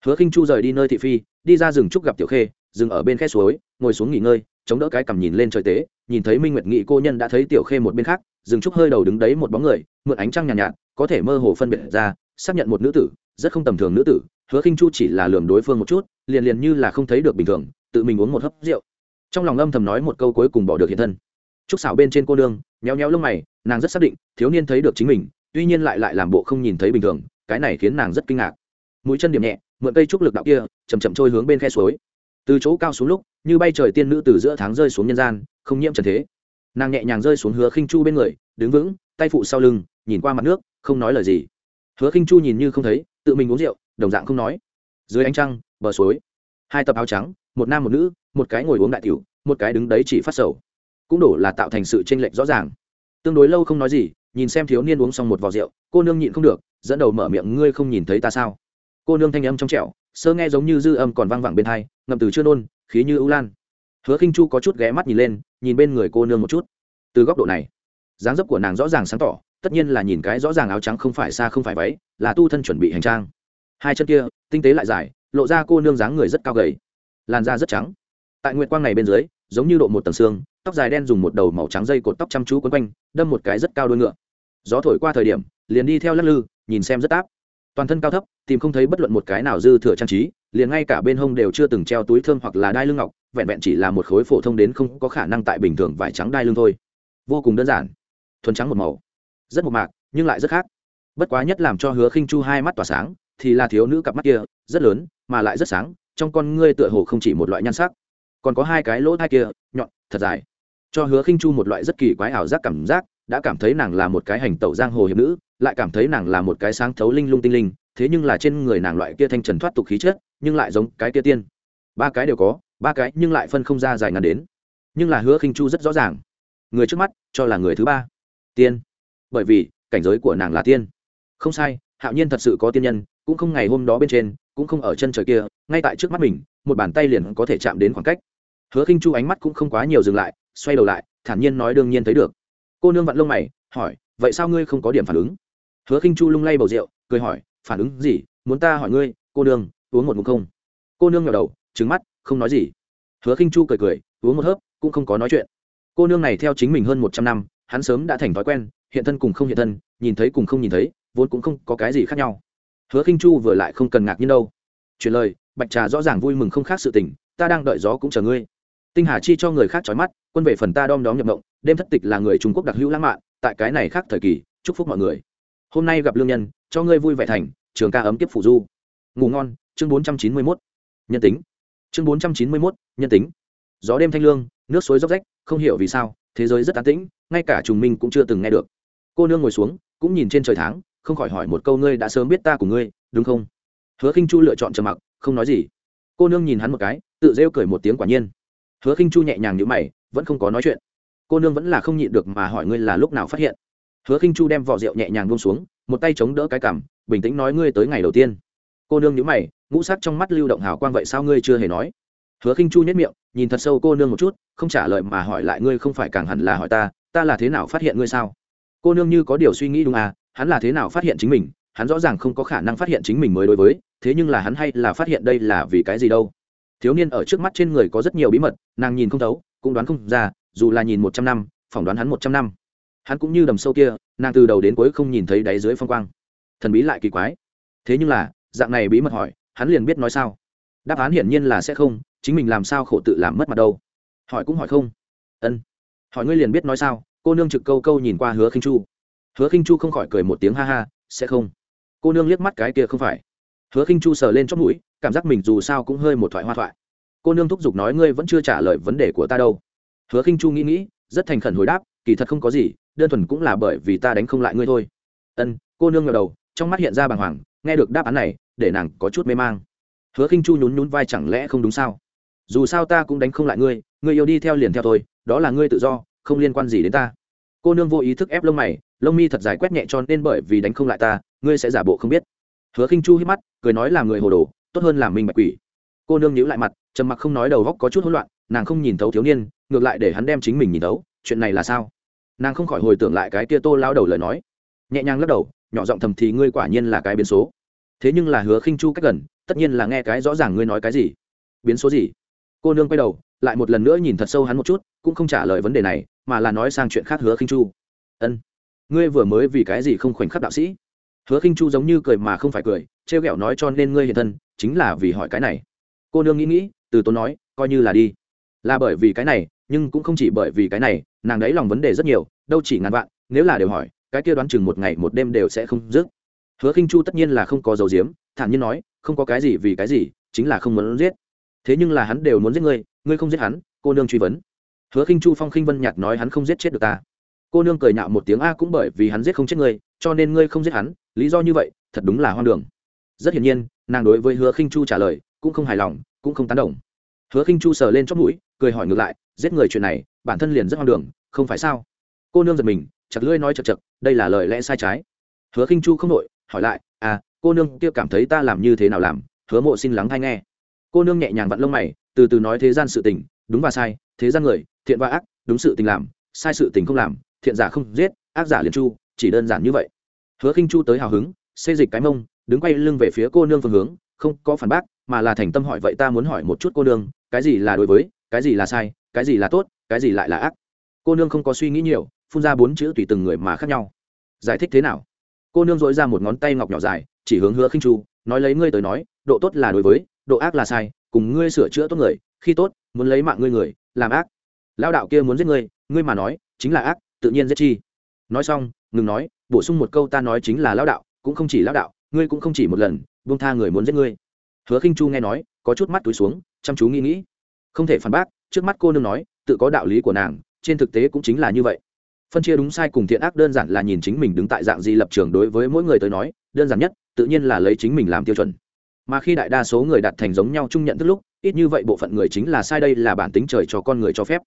Hứa khinh chu rời đi nơi thị phi đi ra rừng trúc gặp tiểu khê dừng ở bên khe suối ngồi xuống nghỉ ngơi chống đỡ cái cằm nhìn lên trời tế nhìn thấy minh nguyệt nghị cô nhân đã thấy tiểu khê một bên khác rừng trúc hơi đầu đứng đấy một bóng người mượn ánh trăng nhàn nhạt, nhạt có thể mơ hồ phân biệt ra xác nhận một nữ tử rất không tầm thường nữ tử hứa khinh chu chỉ là lường đối phương một chút liền liền như là không thấy được bình thường tự mình uống một hớp rượu. Trong lòng âm thầm nói một câu cuối cùng bỏ được hiện thân trúc xảo bên trên cô nương nhéo nhéo lông mày, nàng rất xác định, thiếu niên thấy được chính mình, tuy nhiên lại lại làm bộ không nhìn thấy bình thường, cái này khiến nàng rất kinh ngạc. Mũi chân điểm nhẹ, mượn cây trúc lực đạo kia chầm chậm trôi hướng bên khe suối. Từ chỗ cao xuống lúc, như bay trời tiên nữ từ giữa tháng rơi xuống nhân gian, không nhiễm trần thế. Nàng nhẹ nhàng rơi xuống hứa khinh chu bên người, đứng vững, tay phụ sau lưng, nhìn qua mặt nước, không nói lời gì. Hứa khinh chu nhìn như không thấy, tự mình uống rượu, đồng dạng không nói. Dưới ánh trăng, bờ suối, hai tập áo trắng, một nam một nữ, một cái ngồi uống đại tiểu, một cái đứng đấy chỉ phát sầu cũng đổ là tạo thành sự chênh lệch rõ ràng. Tương đối lâu không nói gì, nhìn xem thiếu niên uống xong một vò rượu, cô nương nhịn không được, dẫn đầu mở miệng, ngươi không nhìn thấy ta sao? Cô nương thanh âm trong trẻo, sơ nghe giống như dư âm còn vang vẳng bên tai ngậm từ chưa nôn, khí như ưu lan. Hứa khinh chu có chút ghé mắt nhìn lên, nhìn bên người cô nương một chút. Từ góc độ này, dáng dấp của nàng rõ ràng sáng tỏ, tất nhiên là nhìn cái rõ ràng áo trắng không phải xa không phải váy, là tu thân chuẩn bị hành trang. Hai chân kia, tinh tế lại dài, lộ ra cô nương dáng người rất cao gầy. Làn da rất trắng. Tại nguyệt quang này bên dưới, giống như độ một tầng xương tóc dài đen dùng một đầu màu trắng dây cột tóc chăm chú quấn quanh, đâm một cái rất cao đôi ngựa. Gió thổi qua thời điểm, liền đi theo lắc lư, nhìn xem rất áp. Toàn thân cao thấp, tìm không thấy bất luận một cái nào dư thừa trang trí, liền ngay cả bên hông đều chưa từng treo túi thơm hoặc là đai lưng ngọc, vẹn vẹn chỉ là một khối phổ thông đến không có khả năng tại bình thường vải trắng đai lưng thôi. Vô cùng đơn giản. Thuần trắng một màu. Rất một mạc, nhưng lại rất khác. Bất quá nhất làm cho hứa khinh chu hai mắt tỏa sáng, thì là thiếu nữ cặp mắt kia, rất lớn, mà lại rất sáng, trong con ngươi tựa hồ không chỉ một loại nhan sắc. Còn có hai cái lỗ thai kia, nhọn, thật dài cho hứa khinh chu một loại rất kỳ quái ảo giác cảm giác, đã cảm thấy nàng là một cái hành tẩu giang hồ hiệp nữ, lại cảm thấy nàng là một cái sáng thấu linh lung tinh linh, thế nhưng là trên người nàng loại kia thanh trần thoát tục khí chất, nhưng lại giống cái kia tiên. Ba cái đều có, ba cái nhưng lại phân không ra dài ngắn đến. Nhưng là hứa khinh chu rất rõ ràng. Người trước mắt, cho là người thứ ba. Tiên. Bởi vì, cảnh giới của nàng là tiên. Không sai, hạo nhiên thật sự có tiên nhân, cũng không ngày hôm đó bên trên, cũng không ở chân trời kia, ngay tại trước mắt mình, một bàn tay liền có thể chạm đến khoảng cách. Hứa khinh chu ánh mắt cũng không quá nhiều dừng lại xoay đầu lại, thản nhiên nói đương nhiên thấy được. Cô nương vặn lông mày, hỏi, vậy sao ngươi không có điểm phản ứng? Hứa khinh chu lung lay bầu rượu, cười hỏi, phản ứng gì? Muốn ta hỏi ngươi, cô nương, uống một ngụm không? Cô nương ngẩng đầu trứng mắt, không nói gì. Hứa khinh chu cười cười, uống một hớp, cũng không có nói chuyện. Cô nương này theo chính mình hơn một trăm năm, hắn sớm đã thành thói quen, hiện thân cùng không hiện thân, nhìn thấy cùng không nhìn thấy, vốn cũng không có cái gì khác nhau. Hứa khinh chu vừa lại không cần ngạc nhiên đâu. Truyền lời, bạch trà rõ ràng vui mừng không khác sự tình, ta đang đợi gió cũng chờ ngươi tinh hà chi cho người khác trói mắt, quân về phần ta đom đóm nhập mộng, đêm thất tịch là người trung quốc đặc hữu lãng mạn, tại cái này khác thời kỳ, chúc phúc mọi người. Hôm nay gặp lương nhân, cho ngươi vui vẻ thành, trường ca ấm kiếp phủ du. Ngủ ngon, chương bốn trăm chín mươi mốt. Nhân tính. Chương bốn trăm chín mươi mốt, nhân tính. Gió đêm thanh lương, nước suối róc rách, không hiểu vì sao, thế giới rất an tĩnh, ngay cả trùng minh cũng chưa từng nghe được. Cô nương ngồi xuống, cũng nhìn trên trời tháng, không khỏi hỏi một câu ngươi đã sớm biết ta của ngươi, đúng không? Hứa khinh chu lựa chọn trầm mặc, không nói gì. Cô nương nhìn hắn một cái, tự rêu cười một tiếng quả nhiên hứa khinh chu nhẹ nhàng như mày, vẫn không có nói chuyện. Cô nương vẫn là không nhịn được mà hỏi ngươi là lúc nào phát hiện. Hứa khinh chu đem vỏ rượu nhẹ nhàng buông xuống, một tay chống đỡ cái cằm, bình tĩnh nói ngươi tới ngày đầu tiên. Cô nương nhíu mày, ngũ sắc trong mắt lưu động hào quang vậy sao ngươi chưa hề nói? Hứa khinh chu nhếch miệng, nhìn thật sâu cô nương một chút, không trả lời mà hỏi lại ngươi không phải càng hẳn là hỏi ta ta là thế nào phát hiện ngươi sao? Cô nương như có điều suy nghĩ đúng à hắn là thế nào phát hiện chính mình, hắn rõ ràng không có khả năng phát hiện chính mình mới đối với, thế nhưng là hắn hay là phát hiện đây là vì cái gì đâu? Thiếu niên ở trước mắt trên người có rất nhiều bí mật, nàng nhìn không thấu, cũng đoán không ra, dù là nhìn một trăm năm, phỏng đoán hắn một trăm năm. Hắn cũng như đầm sâu kia, nàng từ đầu đến cuối không nhìn thấy đáy dưới phong quang. Thần bí lại kỳ quái. Thế nhưng là, dạng này bí mật hỏi, hắn liền biết nói sao? Đáp án hiển nhiên là sẽ không, chính mình làm sao khổ tự làm mất mặt đâu. Hỏi cũng hỏi không. Ân. Hỏi ngươi liền biết nói sao, cô nương trực câu câu nhìn qua hứa khinh chu. Hứa khinh chu không khỏi cười một tiếng ha ha, sẽ không. Cô nương liếc mắt cái kia không phải. Hứa khinh chu sờ lên chót mũi cảm giác mình dù sao cũng hơi một thoại hoa thoại. Cô nương thúc giục nói ngươi vẫn chưa trả lời vấn đề của ta đâu. Hứa khinh chu nghĩ nghĩ, rất thành khẩn hồi đáp, kỳ thật không có gì, đơn thuần cũng là bởi vì ta đánh không lại ngươi thôi. Ân, cô nương ngờ đầu, trong mắt hiện ra bàng hoàng, nghe được đáp án này, để nàng có chút mê mang. Hứa khinh chu nhún nhún vai chẳng lẽ không đúng sao? Dù sao ta cũng đánh không lại ngươi ngươi yêu đi theo liền theo thôi, đó là ngươi tự do, không liên quan gì đến ta. Cô nương vô ý thức ép lông mày, lông mi thật dài quét nhẹ cho nên bởi vì đánh không lại ta, ngươi sẽ giả bộ không biết. Hứa khinh chu hít mắt, cười nói là người hồ đồ tốt hơn là mình bạch quỷ. Cô nương nhíu lại mặt, trầm mặc không nói đầu góc có chút hỗn loạn, nàng không nhìn thấu thiếu niên, ngược lại để hắn đem chính mình nhìn thấu, chuyện này là sao? Nàng không khỏi hồi tưởng lại cái kia tô lao đầu lời nói. Nhẹ nhàng lắc đầu, nhỏ giọng thầm thì ngươi quả nhiên là cái biến số. Thế nhưng là hứa khinh chu cách gần, tất nhiên là nghe cái rõ ràng ngươi nói cái gì. Biến số gì? Cô nương quay đầu, lại một lần nữa nhìn thật sâu hắn một chút, cũng không trả lời vấn đề này, mà là nói sang chuyện khác hứa khinh chu. Ân, ngươi vừa mới vì cái gì không khoảnh khắc đạo sĩ? Hứa khinh chu giống như cười mà không phải cười, trêu ghẹo nói cho nên ngươi hiện thân chính là vì hỏi cái này. Cô nương nghĩ nghĩ, từ tốn nói, coi như là đi. Là bởi vì cái này, nhưng cũng không chỉ bởi vì cái này, nàng đấy lòng vấn đề rất nhiều, đâu chỉ ngàn vạn, nếu là đều hỏi, cái kia đoán chừng một ngày, một đêm đều sẽ không dứt. Hứa khinh chu tất nhiên là không có dầu diếm thản nhiên nói, không có cái gì vì cái gì, chính là không muốn giết. Thế nhưng là hắn đều muốn giết ngươi ngươi không giết hắn, cô nương truy vấn. Hứa khinh chu phong khinh vân nhạt nói hắn không giết chết được ta. Cô nương cười nhạo một tiếng a cũng bởi vì hắn giết không chết ngươi, cho nên ngươi không giết hắn, lý do như vậy, thật đúng là hoang đường. Rất hiển nhiên nàng đối với hứa khinh chu trả lời cũng không hài lòng, cũng không tán đồng. Hứa khinh chu sờ lên chót mũi, cười hỏi ngược lại, giết người chuyện này, bản thân liền rất hoang đường, không phải sao? Cô nương giật mình, chặt lưỡi nói chật chật, đây là lời lẽ sai trái. Hứa khinh chu không nội hỏi lại à cô nương kia cảm thấy ta làm như thế nào làm? Hứa mộ xin lắng hay nghe. Cô nương nhẹ nhàng vặn lông mày, từ từ nói thế gian sự tình, đúng và sai, thế gian người, thiện và ác, đúng sự tình làm, sai sự tình không làm, thiện giả không giết, ác giả liền chu, chỉ đơn giản như vậy. Hứa khinh chu tới hào hứng, xê dịch cái mông đứng quay lưng về phía cô nương phương hướng, không có phản bác, mà là thành tâm hỏi, vậy ta muốn hỏi một chút cô nương, cái gì là đối với, cái gì là sai, cái gì là tốt, cái gì lại là ác? Cô nương không có suy nghĩ nhiều, phun ra bốn chữ tùy từng người mà khác nhau. Giải thích thế nào? Cô nương dội ra một ngón tay ngọc nhỏ dài, chỉ hướng hứa khinh chu, nói lấy ngươi tới nói, độ tốt là đối với, độ ác là sai, cùng ngươi sửa chữa tốt người, khi tốt, muốn lấy mạng ngươi người, làm ác. Lao đạo kia muốn giết ngươi ngươi mà nói, chính là ác, tự nhiên giết chi. Nói xong, ngừng nói, bổ sung một câu ta nói chính là lao đạo, cũng không chỉ lao đạo ngươi cũng không chỉ một lần, buông tha người muốn giết ngươi. Hứa khinh chu nghe nói, có chút mắt túi xuống, chăm chú nghĩ nghĩ. Không thể phản bác, trước mắt cô nương nói, tự có đạo lý của nàng, trên thực tế cũng chính là như vậy. Phân chia đúng sai cùng thiện ác đơn giản là nhìn chính mình đứng tại dạng gì lập trường đối với mỗi người tới nói, đơn giản nhất, tự nhiên là lấy chính mình làm tiêu chuẩn. Mà khi đại đa số người đặt thành giống nhau chung nhận thức lúc, ít như vậy bộ phận người chính là sai đây là bản tính trời cho con người cho phép.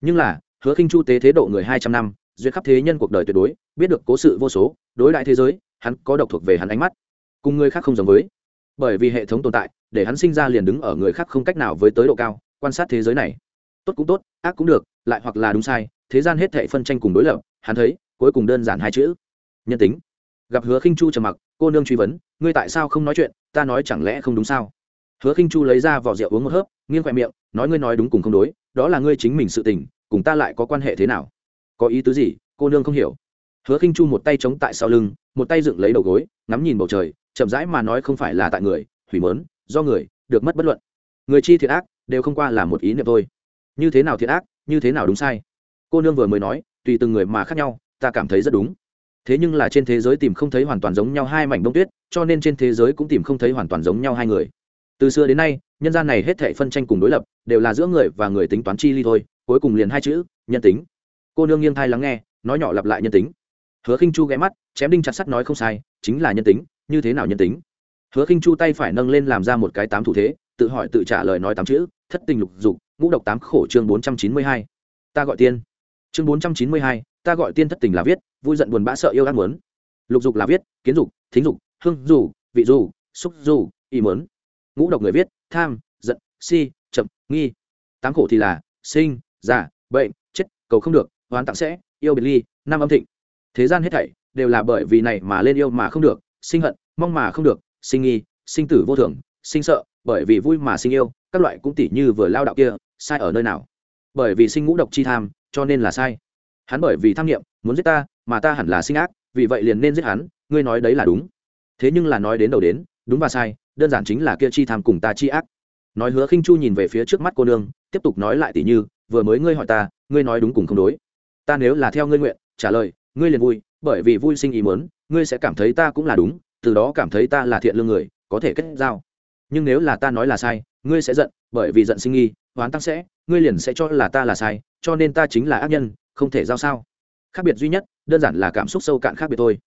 Nhưng là, hứa khinh chu tế thế độ người hai trăm năm, duyệt khắp thế nhân cuộc đời tuyệt đối, biết được cố sự vô số, đối đại thế giới, hắn có độc thuộc về hắn ánh mắt cùng người khác không giống với. Bởi vì hệ thống tồn tại, để hắn sinh ra liền đứng ở người khác không cách nào với tới độ cao, quan sát thế giới này. Tốt cũng tốt, ác cũng được, lại hoặc là đúng sai, thế gian hết thệ phân tranh cùng đối lập, hắn thấy, cuối cùng đơn giản hai chữ. Nhân tính. Gặp hứa khinh chu trầm mặc, cô nương truy vấn, ngươi tại sao không nói chuyện? Ta nói chẳng lẽ không đúng sao? Hứa khinh chu lấy ra vỏ rượu uống một hớp, nghiêng khoe miệng, nói ngươi nói đúng cùng không đối, đó là ngươi chính mình sự tình, cùng ta lại có quan hệ thế nào? Có ý tứ gì? Cô nương không hiểu hứa khinh chu một tay chống tại sau lưng, một tay dựng lấy đầu gối, ngắm nhìn bầu trời, chậm rãi mà nói không phải là tại người, hủy mớn, do người, được mất bất luận. Người chi thiệt ác, đều không qua là một ý niệm thôi. Như thế nào thiệt ác, như thế nào đúng sai? Cô nương vừa mới nói, tùy từng người mà khác nhau, ta cảm thấy rất đúng. Thế nhưng là trên thế giới tìm không thấy hoàn toàn giống nhau hai mảnh bông tuyết, cho nên trên thế giới cũng tìm không thấy hoàn toàn giống nhau hai người. Từ xưa đến nay, nhân gian này hết thảy phân tranh cùng đối lập, đều là giữa người và người tính toán chi ly thôi, cuối cùng liền hai chữ, nhân tính. Cô nương nghiêng thai lắng nghe, nói nhỏ lặp lại nhân tính hứa khinh chu ghé mắt, chém đinh chặt sắt nói không sai, chính là nhân tính, như thế nào nhân tính? Hứa khinh chu tay phải nâng lên làm ra một cái tám thủ thế, tự hỏi tự trả lời nói tám chữ, thất tình lục dục, ngũ độc tám khổ chương bốn trăm chín mươi hai. Ta gọi tiên. Chương bốn trăm chín mươi hai, ta gọi tiên thất tình là viết, vui giận buồn bã sợ yêu ăn muốn. Lục dục là viết, kiến dục, thính dục, hương dù, vị dù, xúc dù, ý muốn. Ngũ độc người viết, tham, giận, si, chậm, nghi. Tám khổ thì là, sinh, già, bệnh, chết, cầu không được, hoán tặng sẽ, yêu biệt ly, năm âm thịnh thế gian hết thảy đều là bởi vì này mà lên yêu mà không được, sinh hận, mong mà không được, sinh nghi, sinh tử vô thường, sinh sợ, bởi vì vui mà sinh yêu, các loại cũng tỉ như vừa lao đạo kia, sai ở nơi nào? Bởi vì sinh ngũ độc chi tham, cho nên là sai. Hắn bởi vì tham nghiệm muốn giết ta, mà ta hẳn là sinh ác, vì vậy liền nên giết hắn, ngươi nói đấy là đúng. Thế nhưng là nói đến đầu đến, đúng và sai, đơn giản chính là kia chi tham cùng ta chi ác. Nói hứa khinh chu nhìn về phía trước mắt cô nương, tiếp tục nói lại tỉ như, vừa mới ngươi hỏi ta, ngươi nói đúng cùng không đối. Ta nếu là theo ngươi nguyện, trả lời ngươi liền vui, bởi vì vui sinh ý muốn, ngươi sẽ cảm thấy ta cũng là đúng, từ đó cảm thấy ta là thiện lương người, có thể kết giao. Nhưng nếu là ta nói là sai, ngươi sẽ giận, bởi vì giận sinh nghi hoán tăng sẽ, ngươi liền sẽ cho là ta là sai, cho nên ta chính là ác nhân, không thể giao sao. Khác biệt duy nhất, đơn giản là cảm xúc sâu cạn khác biệt thôi.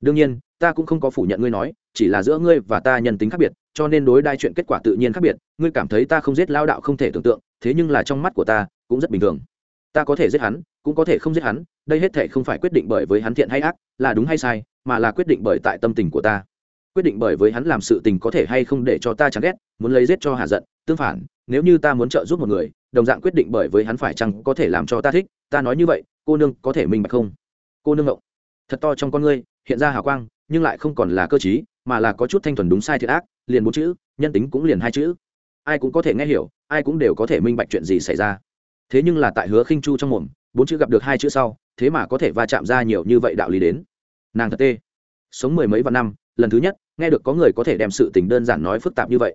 Đương nhiên, ta cũng không có phủ nhận ngươi nói, chỉ là giữa ngươi và ta nhân tính khác biệt, cho nên đối đai chuyện kết quả tự nhiên khác biệt, ngươi cảm thấy ta không giết lao đạo không thể tưởng tượng, thế nhưng là trong mắt của ta, cũng rất bình thường ta có thể giết hắn, cũng có thể không giết hắn, đây hết thể không phải quyết định bởi với hắn thiện hay ác, là đúng hay sai, mà là quyết định bởi tại tâm tình của ta. Quyết định bởi với hắn làm sự tình có thể hay không để cho ta chán ghét, muốn lấy giết cho hạ giận, tương phản, nếu như ta muốn trợ giúp một người, đồng dạng quyết định bởi với hắn phải chăng có thể làm cho ta thích, ta nói như vậy, cô nương có thể minh bạch không? Cô nương ngộng, thật to trong con ngươi, hiện ra hào quang, nhưng lại không còn là cơ t mà là có chút thanh thuần đúng sai thiệt ác, liền bốn chữ, nhân tính cũng liền hai chữ. Ai cũng có thể nghe hiểu, ai cũng đều có thể minh bạch chuyện gì xảy ra thế nhưng là tại hứa khinh chu trong mồm, bốn chữ gặp được hai chữ sau, thế mà có thể va chạm ra nhiều như vậy đạo lý đến. Nàng thật tê. Sống mười mấy vạn năm, lần thứ nhất, nghe được có người có thể đem sự tình đơn giản nói phức tạp như vậy.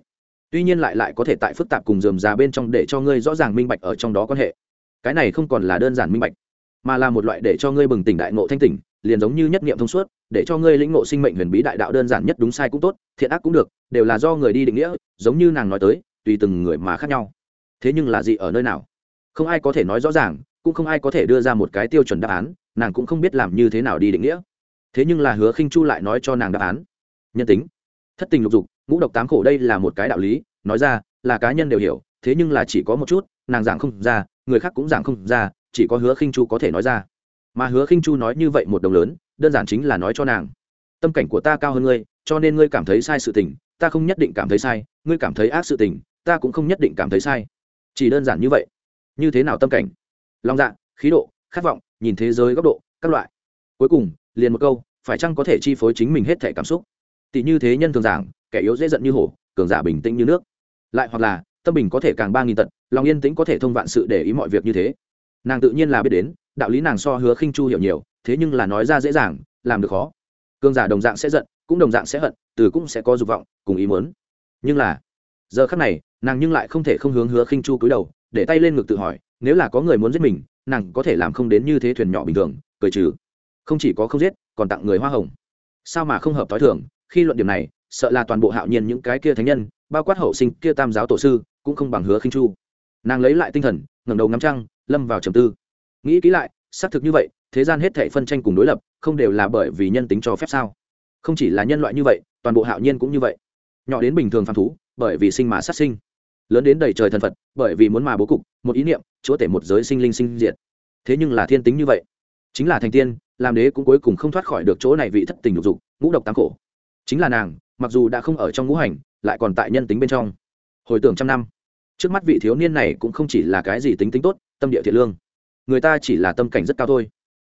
Tuy nhiên lại lại có thể tại phức tạp cùng dườm già bên trong để cho ngươi rõ ràng minh bạch ở trong đó quan hệ. Cái này không còn là đơn giản minh bạch, mà là một loại để cho ngươi bừng tỉnh đại ngộ thanh tỉnh, liền giống như nhất niệm thông suốt, để cho ngươi lĩnh ngộ sinh mệnh huyền bí đại đạo đơn giản nhất đúng sai cũng tốt, thiện ác cũng được, đều là do người đi định nghĩa, giống như nàng nói tới, tùy từng người mà khác nhau. Thế nhưng là gì ở nơi nào? Không ai có thể nói rõ ràng, cũng không ai có thể đưa ra một cái tiêu chuẩn đáp án, nàng cũng không biết làm như thế nào đi định nghĩa. Thế nhưng là hứa khinh chu lại nói cho nàng đáp án. Nhân tính. Thất tình lục dục, ngũ độc tám khổ đây là một cái đạo lý, nói ra, là cá nhân đều hiểu, thế nhưng là chỉ có một chút, nàng giảng không ra, người khác cũng giảng không ra, chỉ có hứa khinh chu có thể nói ra. Mà hứa khinh chu nói như vậy một đồng lớn, đơn giản chính là nói cho nàng, tâm cảnh của ta cao hơn ngươi, cho nên ngươi cảm thấy sai sự tình, ta không nhất định cảm thấy sai, ngươi cảm thấy ác sự tình, ta cũng không nhất định cảm thấy sai. Chỉ đơn giản như vậy như thế nào tâm cảnh? Lòng dạ khí độ, khát vọng, nhìn thế giới góc độ, các loại. Cuối cùng, liền một câu, phải chăng có thể chi phối chính mình hết thể cảm xúc? Tỷ như thế nhân thường giảng, kẻ yếu dễ giận như hổ, cường giả bình tĩnh như nước. Lại hoặc là, tâm bình có thể càng ba nghìn tận, lòng yên tĩnh có thể thông vạn sự để ý mọi việc như thế. Nàng tự nhiên là biết đến, đạo lý nàng so hứa khinh chu hiểu nhiều, thế nhưng là nói ra dễ dàng, làm được khó. Cường giả đồng dạng sẽ giận, cũng đồng dạng sẽ hận, từ cũng sẽ có dục vọng, cùng ý muốn. Nhưng là, giờ khắc này, nàng nhưng lại không thể không hướng hứa khinh chu cúi đầu để tay lên ngực tự hỏi, nếu là có người muốn giết mình, nàng có thể làm không đến như thế thuyền nhỏ bình thường, cười trừ. Không chỉ có không giết, còn tặng người hoa hồng. Sao mà không hợp t h i thường, khi luận điểm này, sợ là toàn bộ hạo nhiên những cái kia thánh nhân, bao quát hậu sinh kia tam giáo tổ sư, cũng không bằng hứa khinh chu. Nàng lấy lại tinh thần, ngẩng đầu ngắm trăng, lâm vào trầm tư. Nghĩ kỹ lại, xác thực như vậy, thế gian hết thể phân tranh cùng đối lập, không đều là bởi vì nhân tính cho phép sao? Không chỉ là nhân loại như vậy, toàn bộ hạo nhiên cũng như vậy. Nhỏ đến bình thường phàm thú, bởi vì sinh mà sát sinh lớn đến đầy trời thần phật, bởi vì muốn mà bố cục, một ý niệm, chúa tể một giới sinh linh sinh diệt. Thế nhưng là thiên tính như vậy. Chính là thành tiên, làm đế cũng cuối cùng không thoát khỏi được chỗ này vị thất tình lục dục, ngũ độc tám khổ. Chính là nàng, mặc dù đã không ở trong ngũ hành, lại còn tại nhân tính bên trong. Hồi tưởng trăm năm, trước mắt vị thiếu niên này cũng không chỉ là cái gì tính tính tốt, tâm địa thiện lương. Người ta chỉ là tâm cảnh rất cao thôi.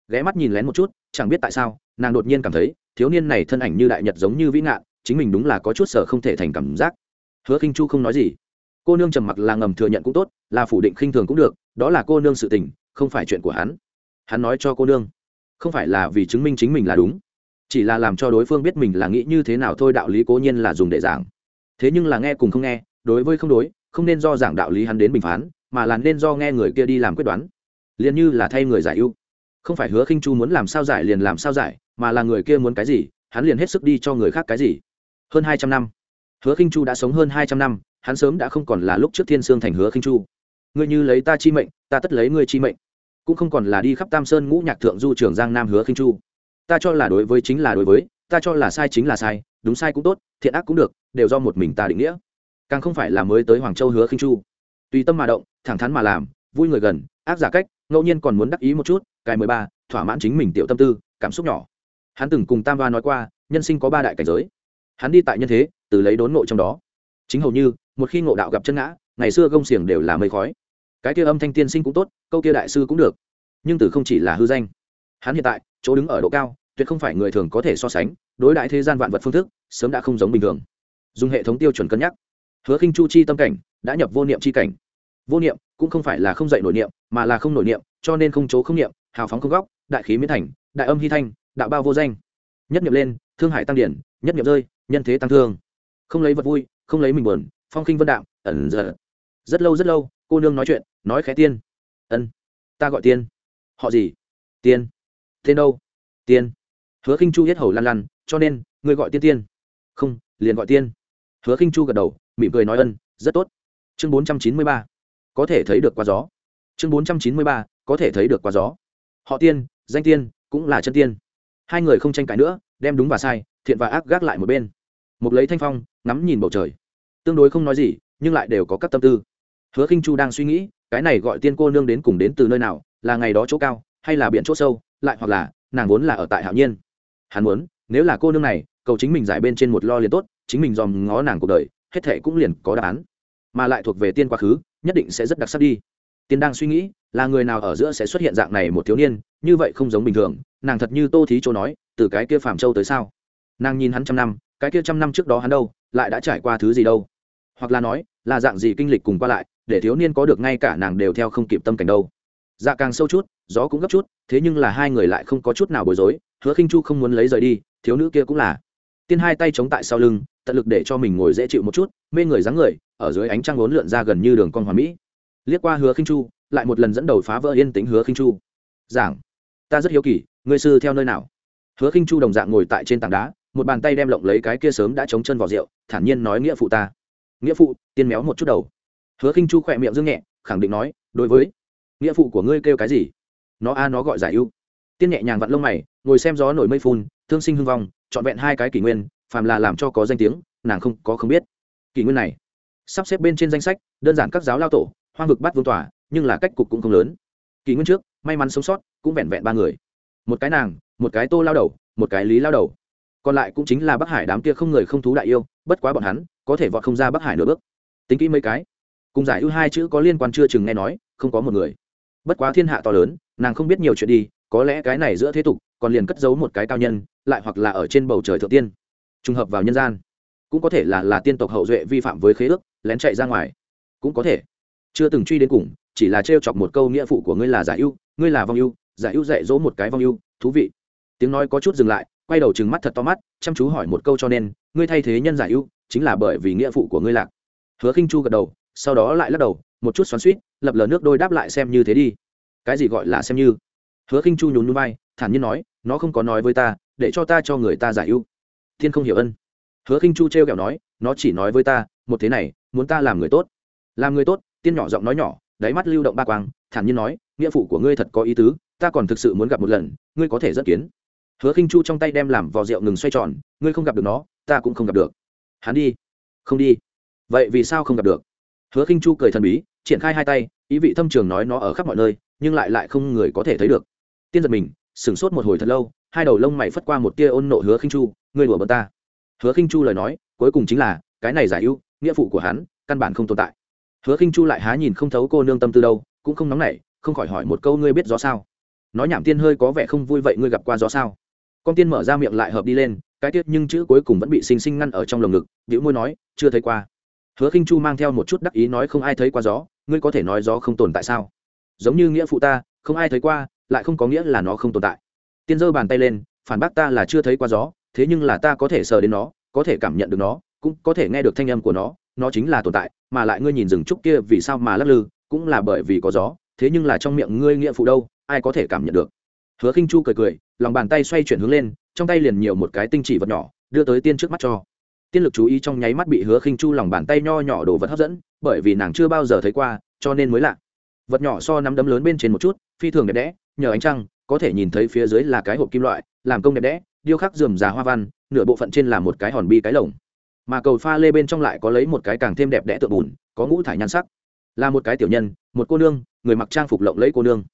Ghé mắt nhìn lén một chút, chẳng biết tại sao, nàng đột nhiên cảm thấy, thiếu niên này thân ảnh như đại nhật giống như vĩ ngạn, chính mình đúng là có chút sở không thể thành cảm giác. Hứa khinh chu không nói gì cô nương trầm mặc là ngầm thừa nhận cũng tốt, là phủ định khinh thường cũng được, đó là cô nương sự tình, không phải chuyện của hắn. Hắn nói cho cô nương, không phải là vì chứng minh chính mình là đúng, chỉ là làm cho đối phương biết mình là nghĩ như thế nào thôi, đạo lý cố nhiên là dùng để giảng. Thế nhưng là nghe cùng không nghe, đối với không đối, không nên do giảng đạo lý hắn đến bình phán, mà là nên do nghe người kia đi làm quyết đoán. Liền như là thay người giải ưu. Không phải hứa khinh chu muốn làm sao giải liền làm sao giải, mà là người kia muốn cái gì, hắn liền hết sức đi cho người khác cái gì. Hơn hai trăm năm. Hứa khinh chu đã sống hơn hai trăm năm hắn sớm đã không còn là lúc trước thiên sương thành hứa khinh chu. Ngươi như lấy ta chi mệnh, ta tất lấy ngươi chi mệnh. Cũng không còn là đi khắp tam sơn ngũ nhạc thượng du trường giang nam hứa khinh chu. Ta cho là đối với chính là đối với, ta cho là sai chính là sai, đúng sai cũng tốt, thiện ác cũng được, đều do một mình ta định nghĩa. Càng không phải là mới tới hoàng châu hứa khinh chu. Tùy tâm mà động, thẳng thắn mà làm, vui người gần, ác giả cách, ngẫu nhiên còn muốn đắc ý một chút, cái mười ba, thỏa mãn chính mình tiểu tâm tư, cảm xúc nhỏ. Hắn từng cùng tam va nói qua, nhân sinh có ba đại cảnh giới. Hắn đi tại nhân thế, từ lấy đốn ngộ trong đó. Chính hầu như một khi ngộ đạo gặp chân ngã, ngày xưa gông xiềng đều là mây khói. Cái kia âm thanh tiên sinh cũng tốt, câu kia đại sư cũng được. Nhưng từ không chỉ là hư danh. Hắn hiện tại, chỗ đứng ở độ cao, tuyệt không phải người thường có thể so sánh, đối đại thế gian vạn vật phương thức, sớm đã không giống bình thường. Dùng hệ thống tiêu chuẩn cân nhắc. Hứa khinh chu chi tâm cảnh, đã nhập vô niệm chi cảnh. Vô niệm cũng không phải là không dạy nổi niệm, mà là không nổi niệm, cho nên không chỗ không niệm, hào phóng không góc, đại khí miễn thành, đại âm hy thanh, đạo bao vô danh. Nhất niệm lên, thương hải tăng điển, nhất niệm rơi, nhân thế tăng thương. Không lấy vật vui, không lấy mình buồn phong khinh vân đạm, ẩn dở rất lâu rất lâu, cô nương nói chuyện, nói khẽ tiên. Ân, ta gọi tiên. Họ gì? Tiên. Tên đâu? Tiên. Hứa khinh chu hết hầu lăn lăn, cho nên, ngươi gọi tiên tiên. Không, liền gọi tiên. Hứa khinh chu gật đầu, mỉm cười nói ân, rất tốt. Chương bốn trăm chín mươi ba. Có thể thấy được qua gió. Chương bốn trăm chín mươi ba. Có thể thấy được qua gió. Họ tiên, danh tiên, cũng là chân tiên. Hai người không tranh cãi nữa, đem đúng và sai, thiện và ác gác lại một bên. Một lấy thanh phong, ngắm nhìn bầu trời tương đối không nói gì, nhưng lại đều có các tâm tư. Hứa khinh chu đang suy nghĩ, cái này gọi tiên cô nương đến cùng đến từ nơi nào, là ngày đó chỗ cao, hay là biển chỗ sâu, lại hoặc là, nàng vốn là ở tại hạo nhiên. Hắn muốn, nếu là cô nương này, cầu chính mình giải bên trên một lo liền tốt, chính mình dòm ngó nàng cuộc đời, hết thệ cũng liền có đáp án. Mà lại thuộc về tiên quá khứ, nhất định sẽ rất đặc sắc đi. Tiên đang suy nghĩ, là người nào ở giữa sẽ xuất hiện dạng này một thiếu niên, như vậy không giống bình thường, nàng thật như tô thí châu nói, từ cái kia phạm châu tới sao? Nàng nhìn hắn trăm năm, cái kia trăm năm trước đó hắn đâu, lại đã trải qua thứ gì đâu? Hoặc là nói, là dạng gì kinh lịch cùng qua lại, để thiếu niên có được ngay cả nàng đều theo không kịp tâm cảnh đâu. Dạ càng sâu chút, gió cũng gấp chút, thế nhưng là hai người lại không có chút nào bối rối, hứa khinh chu không muốn lấy rời đi, thiếu nữ kia cũng là. Tiên hai tay chống tại sau lưng, tận lực để cho mình ngồi dễ chịu một chút, mê người dáng người, ở dưới ánh trăng vốn lượn ra gần như đường con hoàn mỹ. Liếc qua hứa khinh chu, lại một lần dẫn đầu phá vỡ yên tĩnh hứa khinh chu. Giảng, ta rất hiếu kỳ, ngươi sư theo nơi nào? Hứa khinh chu đồng dạng ngồi tại trên tảng đá, một bàn tay đem lộng lấy cái kia sớm đã chống chân vào rượu, thản nhiên nói nghĩa phụ ta nghĩa phụ, tiên méo một chút đầu. Hứa khinh chu khỏe miệng dương nhẹ, khẳng định nói, đối với nghĩa phụ của ngươi kêu cái gì? Nó a, nó gọi giải ưu. Tiên nhẹ nhàng vặn lông mày, ngồi xem gió nổi mây phun, thương sinh hưng vong, trọn vẹn hai cái kỷ nguyên, phàm là làm cho có danh tiếng, nàng không có không biết. Kỷ nguyên này sắp xếp bên trên danh sách, đơn giản các giáo lao tổ, hoang vực bắt vương tỏa nhưng là cách cục cũng không lớn. Kỷ nguyên trước, may mắn sống sót, cũng vẹn vẹn ba người. Một cái nàng, một cái tô lao đầu, một cái lý lao đầu còn lại cũng chính là bắc hải đám kia không người không thú đại yêu, bất quá bọn hắn, có thể vọt không ra bắc hải nửa bước. Tính kỹ mấy cái. Cùng giải ưu hai chữ có liên quan chưa chừng nghe nói, không có một người. Bất quá thiên hạ to lớn, nàng không biết nhiều chuyện đi, có lẽ cái này giữa thế tục, còn liền cất giấu một cái cao nhân, lại hoặc là ở trên bầu trời thượng tiên. Trùng hợp vào nhân gian, cũng có thể là là tiên tộc hậu duệ vi phạm với khế ước, lén chạy ra ngoài. Cũng có thể. Chưa từng truy đến cùng, chỉ là trêu chọc một câu nghĩa phụ của ngươi là giải ưu, ngươi là vong ưu, giải ưu dạy dỗ một cái vong ưu, thú vị. Tiếng nói có chút dừng lại quay đầu trừng mắt thật to mắt, chăm chú hỏi một câu cho nên, ngươi thay thế nhân giải ưu, chính là bởi vì nghĩa phụ của ngươi lạc. Hứa khinh chu gật đầu, sau đó lại lắc đầu, một chút xoắn suýt lập lờ nước đôi đáp lại xem như thế đi. Cái gì gọi là xem như? Hứa khinh chu nhún núi vai, thản nhiên nói, nó không có nói với ta, để cho ta cho người ta giải ưu. Thiên không hiểu ân. Hứa khinh chu trêu kẹo nói, nó chỉ nói với ta, một thế này, muốn ta làm người tốt. Làm người tốt, tiên nhỏ giọng nói nhỏ, đáy mắt lưu động ba quang, thản nhiên nói, nghĩa phụ của ngươi thật có ý tứ, ta còn thực sự muốn gặp một lần, ngươi có thể dẫn kiến hứa khinh chu trong tay đem làm vò rượu ngừng xoay tròn, ngươi không gặp được nó, ta cũng không gặp được. Hắn đi. Không đi. Vậy vì sao không gặp được? Hứa khinh chu cười thần bí, triển khai hai tay, ý vị thâm trường nói nó ở khắp mọi nơi, nhưng lại lại không người có thể thấy được. Tiên giật mình, sửng sốt một hồi thật lâu, hai đầu lông mày phất qua một tia ôn nộ hứa khinh chu, ngươi đùa bật ta. Hứa khinh chu lời nói, cuối cùng chính là, cái này giải ưu, nghĩa phụ của hắn, căn bản không tồn tại. Hứa khinh chu lại há nhìn không thấu cô nương tâm tư đâu, cũng không nóng nảy, không khỏi hỏi một câu, ngươi biết rõ sao? Nói nhảm tiên hơi có vẻ không vui vậy, ngươi gặp qua gió sao? Con tiên mở ra miệng lại hợp đi lên, cái tiết nhưng chữ cuối cùng vẫn bị xinh xinh ngăn ở trong lồng ngực biểu môi nói, chưa thấy qua. Hứa khinh chu mang theo một chút đắc ý nói, không ai thấy qua gió, ngươi có thể nói gió không tồn tại sao? Giống như nghĩa phụ ta, không ai thấy qua, lại không có nghĩa là nó không tồn tại. Tiên giơ bàn tay lên, phản bác ta là chưa thấy qua gió, thế nhưng là ta có thể sờ đến nó, có thể cảm nhận được nó, cũng có thể nghe được thanh âm của nó nó chính là tồn tại, mà lại ngươi nhìn rừng trúc kia vì sao mà lắc lư, cũng là bởi vì có gió, thế nhưng là trong miệng ngươi nghĩa phụ đâu, ai có thể cảm nhận được? Hứa khinh chu cười cười, lòng bàn tay xoay chuyển hướng lên, trong tay liền nhiều một cái tinh chỉ vật nhỏ, đưa tới tiên trước mắt cho. Tiên lực chú ý trong nháy mắt bị hứa khinh chu lòng bàn tay nho nhỏ đồ vật hấp dẫn, bởi vì nàng chưa bao giờ thấy qua, cho nên mới lạ. Vật nhỏ so nắm đấm lớn bên trên một chút, phi thường đẹp đẽ, nhờ ánh trăng, có thể nhìn thấy phía dưới là cái hộp kim loại, làm công đẹp đẽ, điêu khắc dườm già hoa văn, nửa bộ phận trên là một cái hòn bi cái lồng. Mà cầu pha lê bên trong lại có lấy một cái càng thêm đẹp đẽ tượng bùn, có ngũ thải nhan sắc. Là một cái tiểu nhân, một cô nương, người mặc trang phục lộng lẫy cô nương.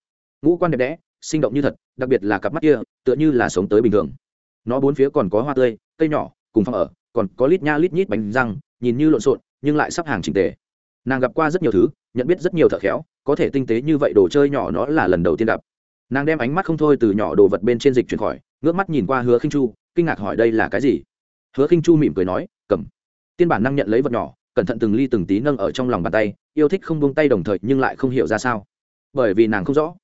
Ngũ quan đẹp đẽ sinh động như thật, đặc biệt là cặp mắt kia, tựa như là sống tới bình thường. Nó bốn phía còn có hoa tươi, cây nhỏ, cùng phòng ở, còn có lít nha lít nhít bánh răng, nhìn như lộn xộn, nhưng lại sắp hàng trình tề. Nàng gặp qua rất nhiều thứ, nhận biết rất nhiều thợ khéo, có thể tinh tế như vậy đồ chơi nhỏ nó là lần đầu tiên gặp. Nàng đem ánh mắt không thôi từ nhỏ đồ vật bên trên dịch chuyển khỏi, ngước mắt nhìn qua hứa khinh chu, kinh ngạc hỏi đây là cái gì? Hứa khinh chu mỉm cười nói, cầm. Tiên bản năng nhận lấy vật nhỏ, cẩn thận từng ly từng tí nâng ở trong lòng bàn tay, yêu thích không buông tay đồng thời nhưng lại không hiểu ra sao. Bởi vì nàng không rõ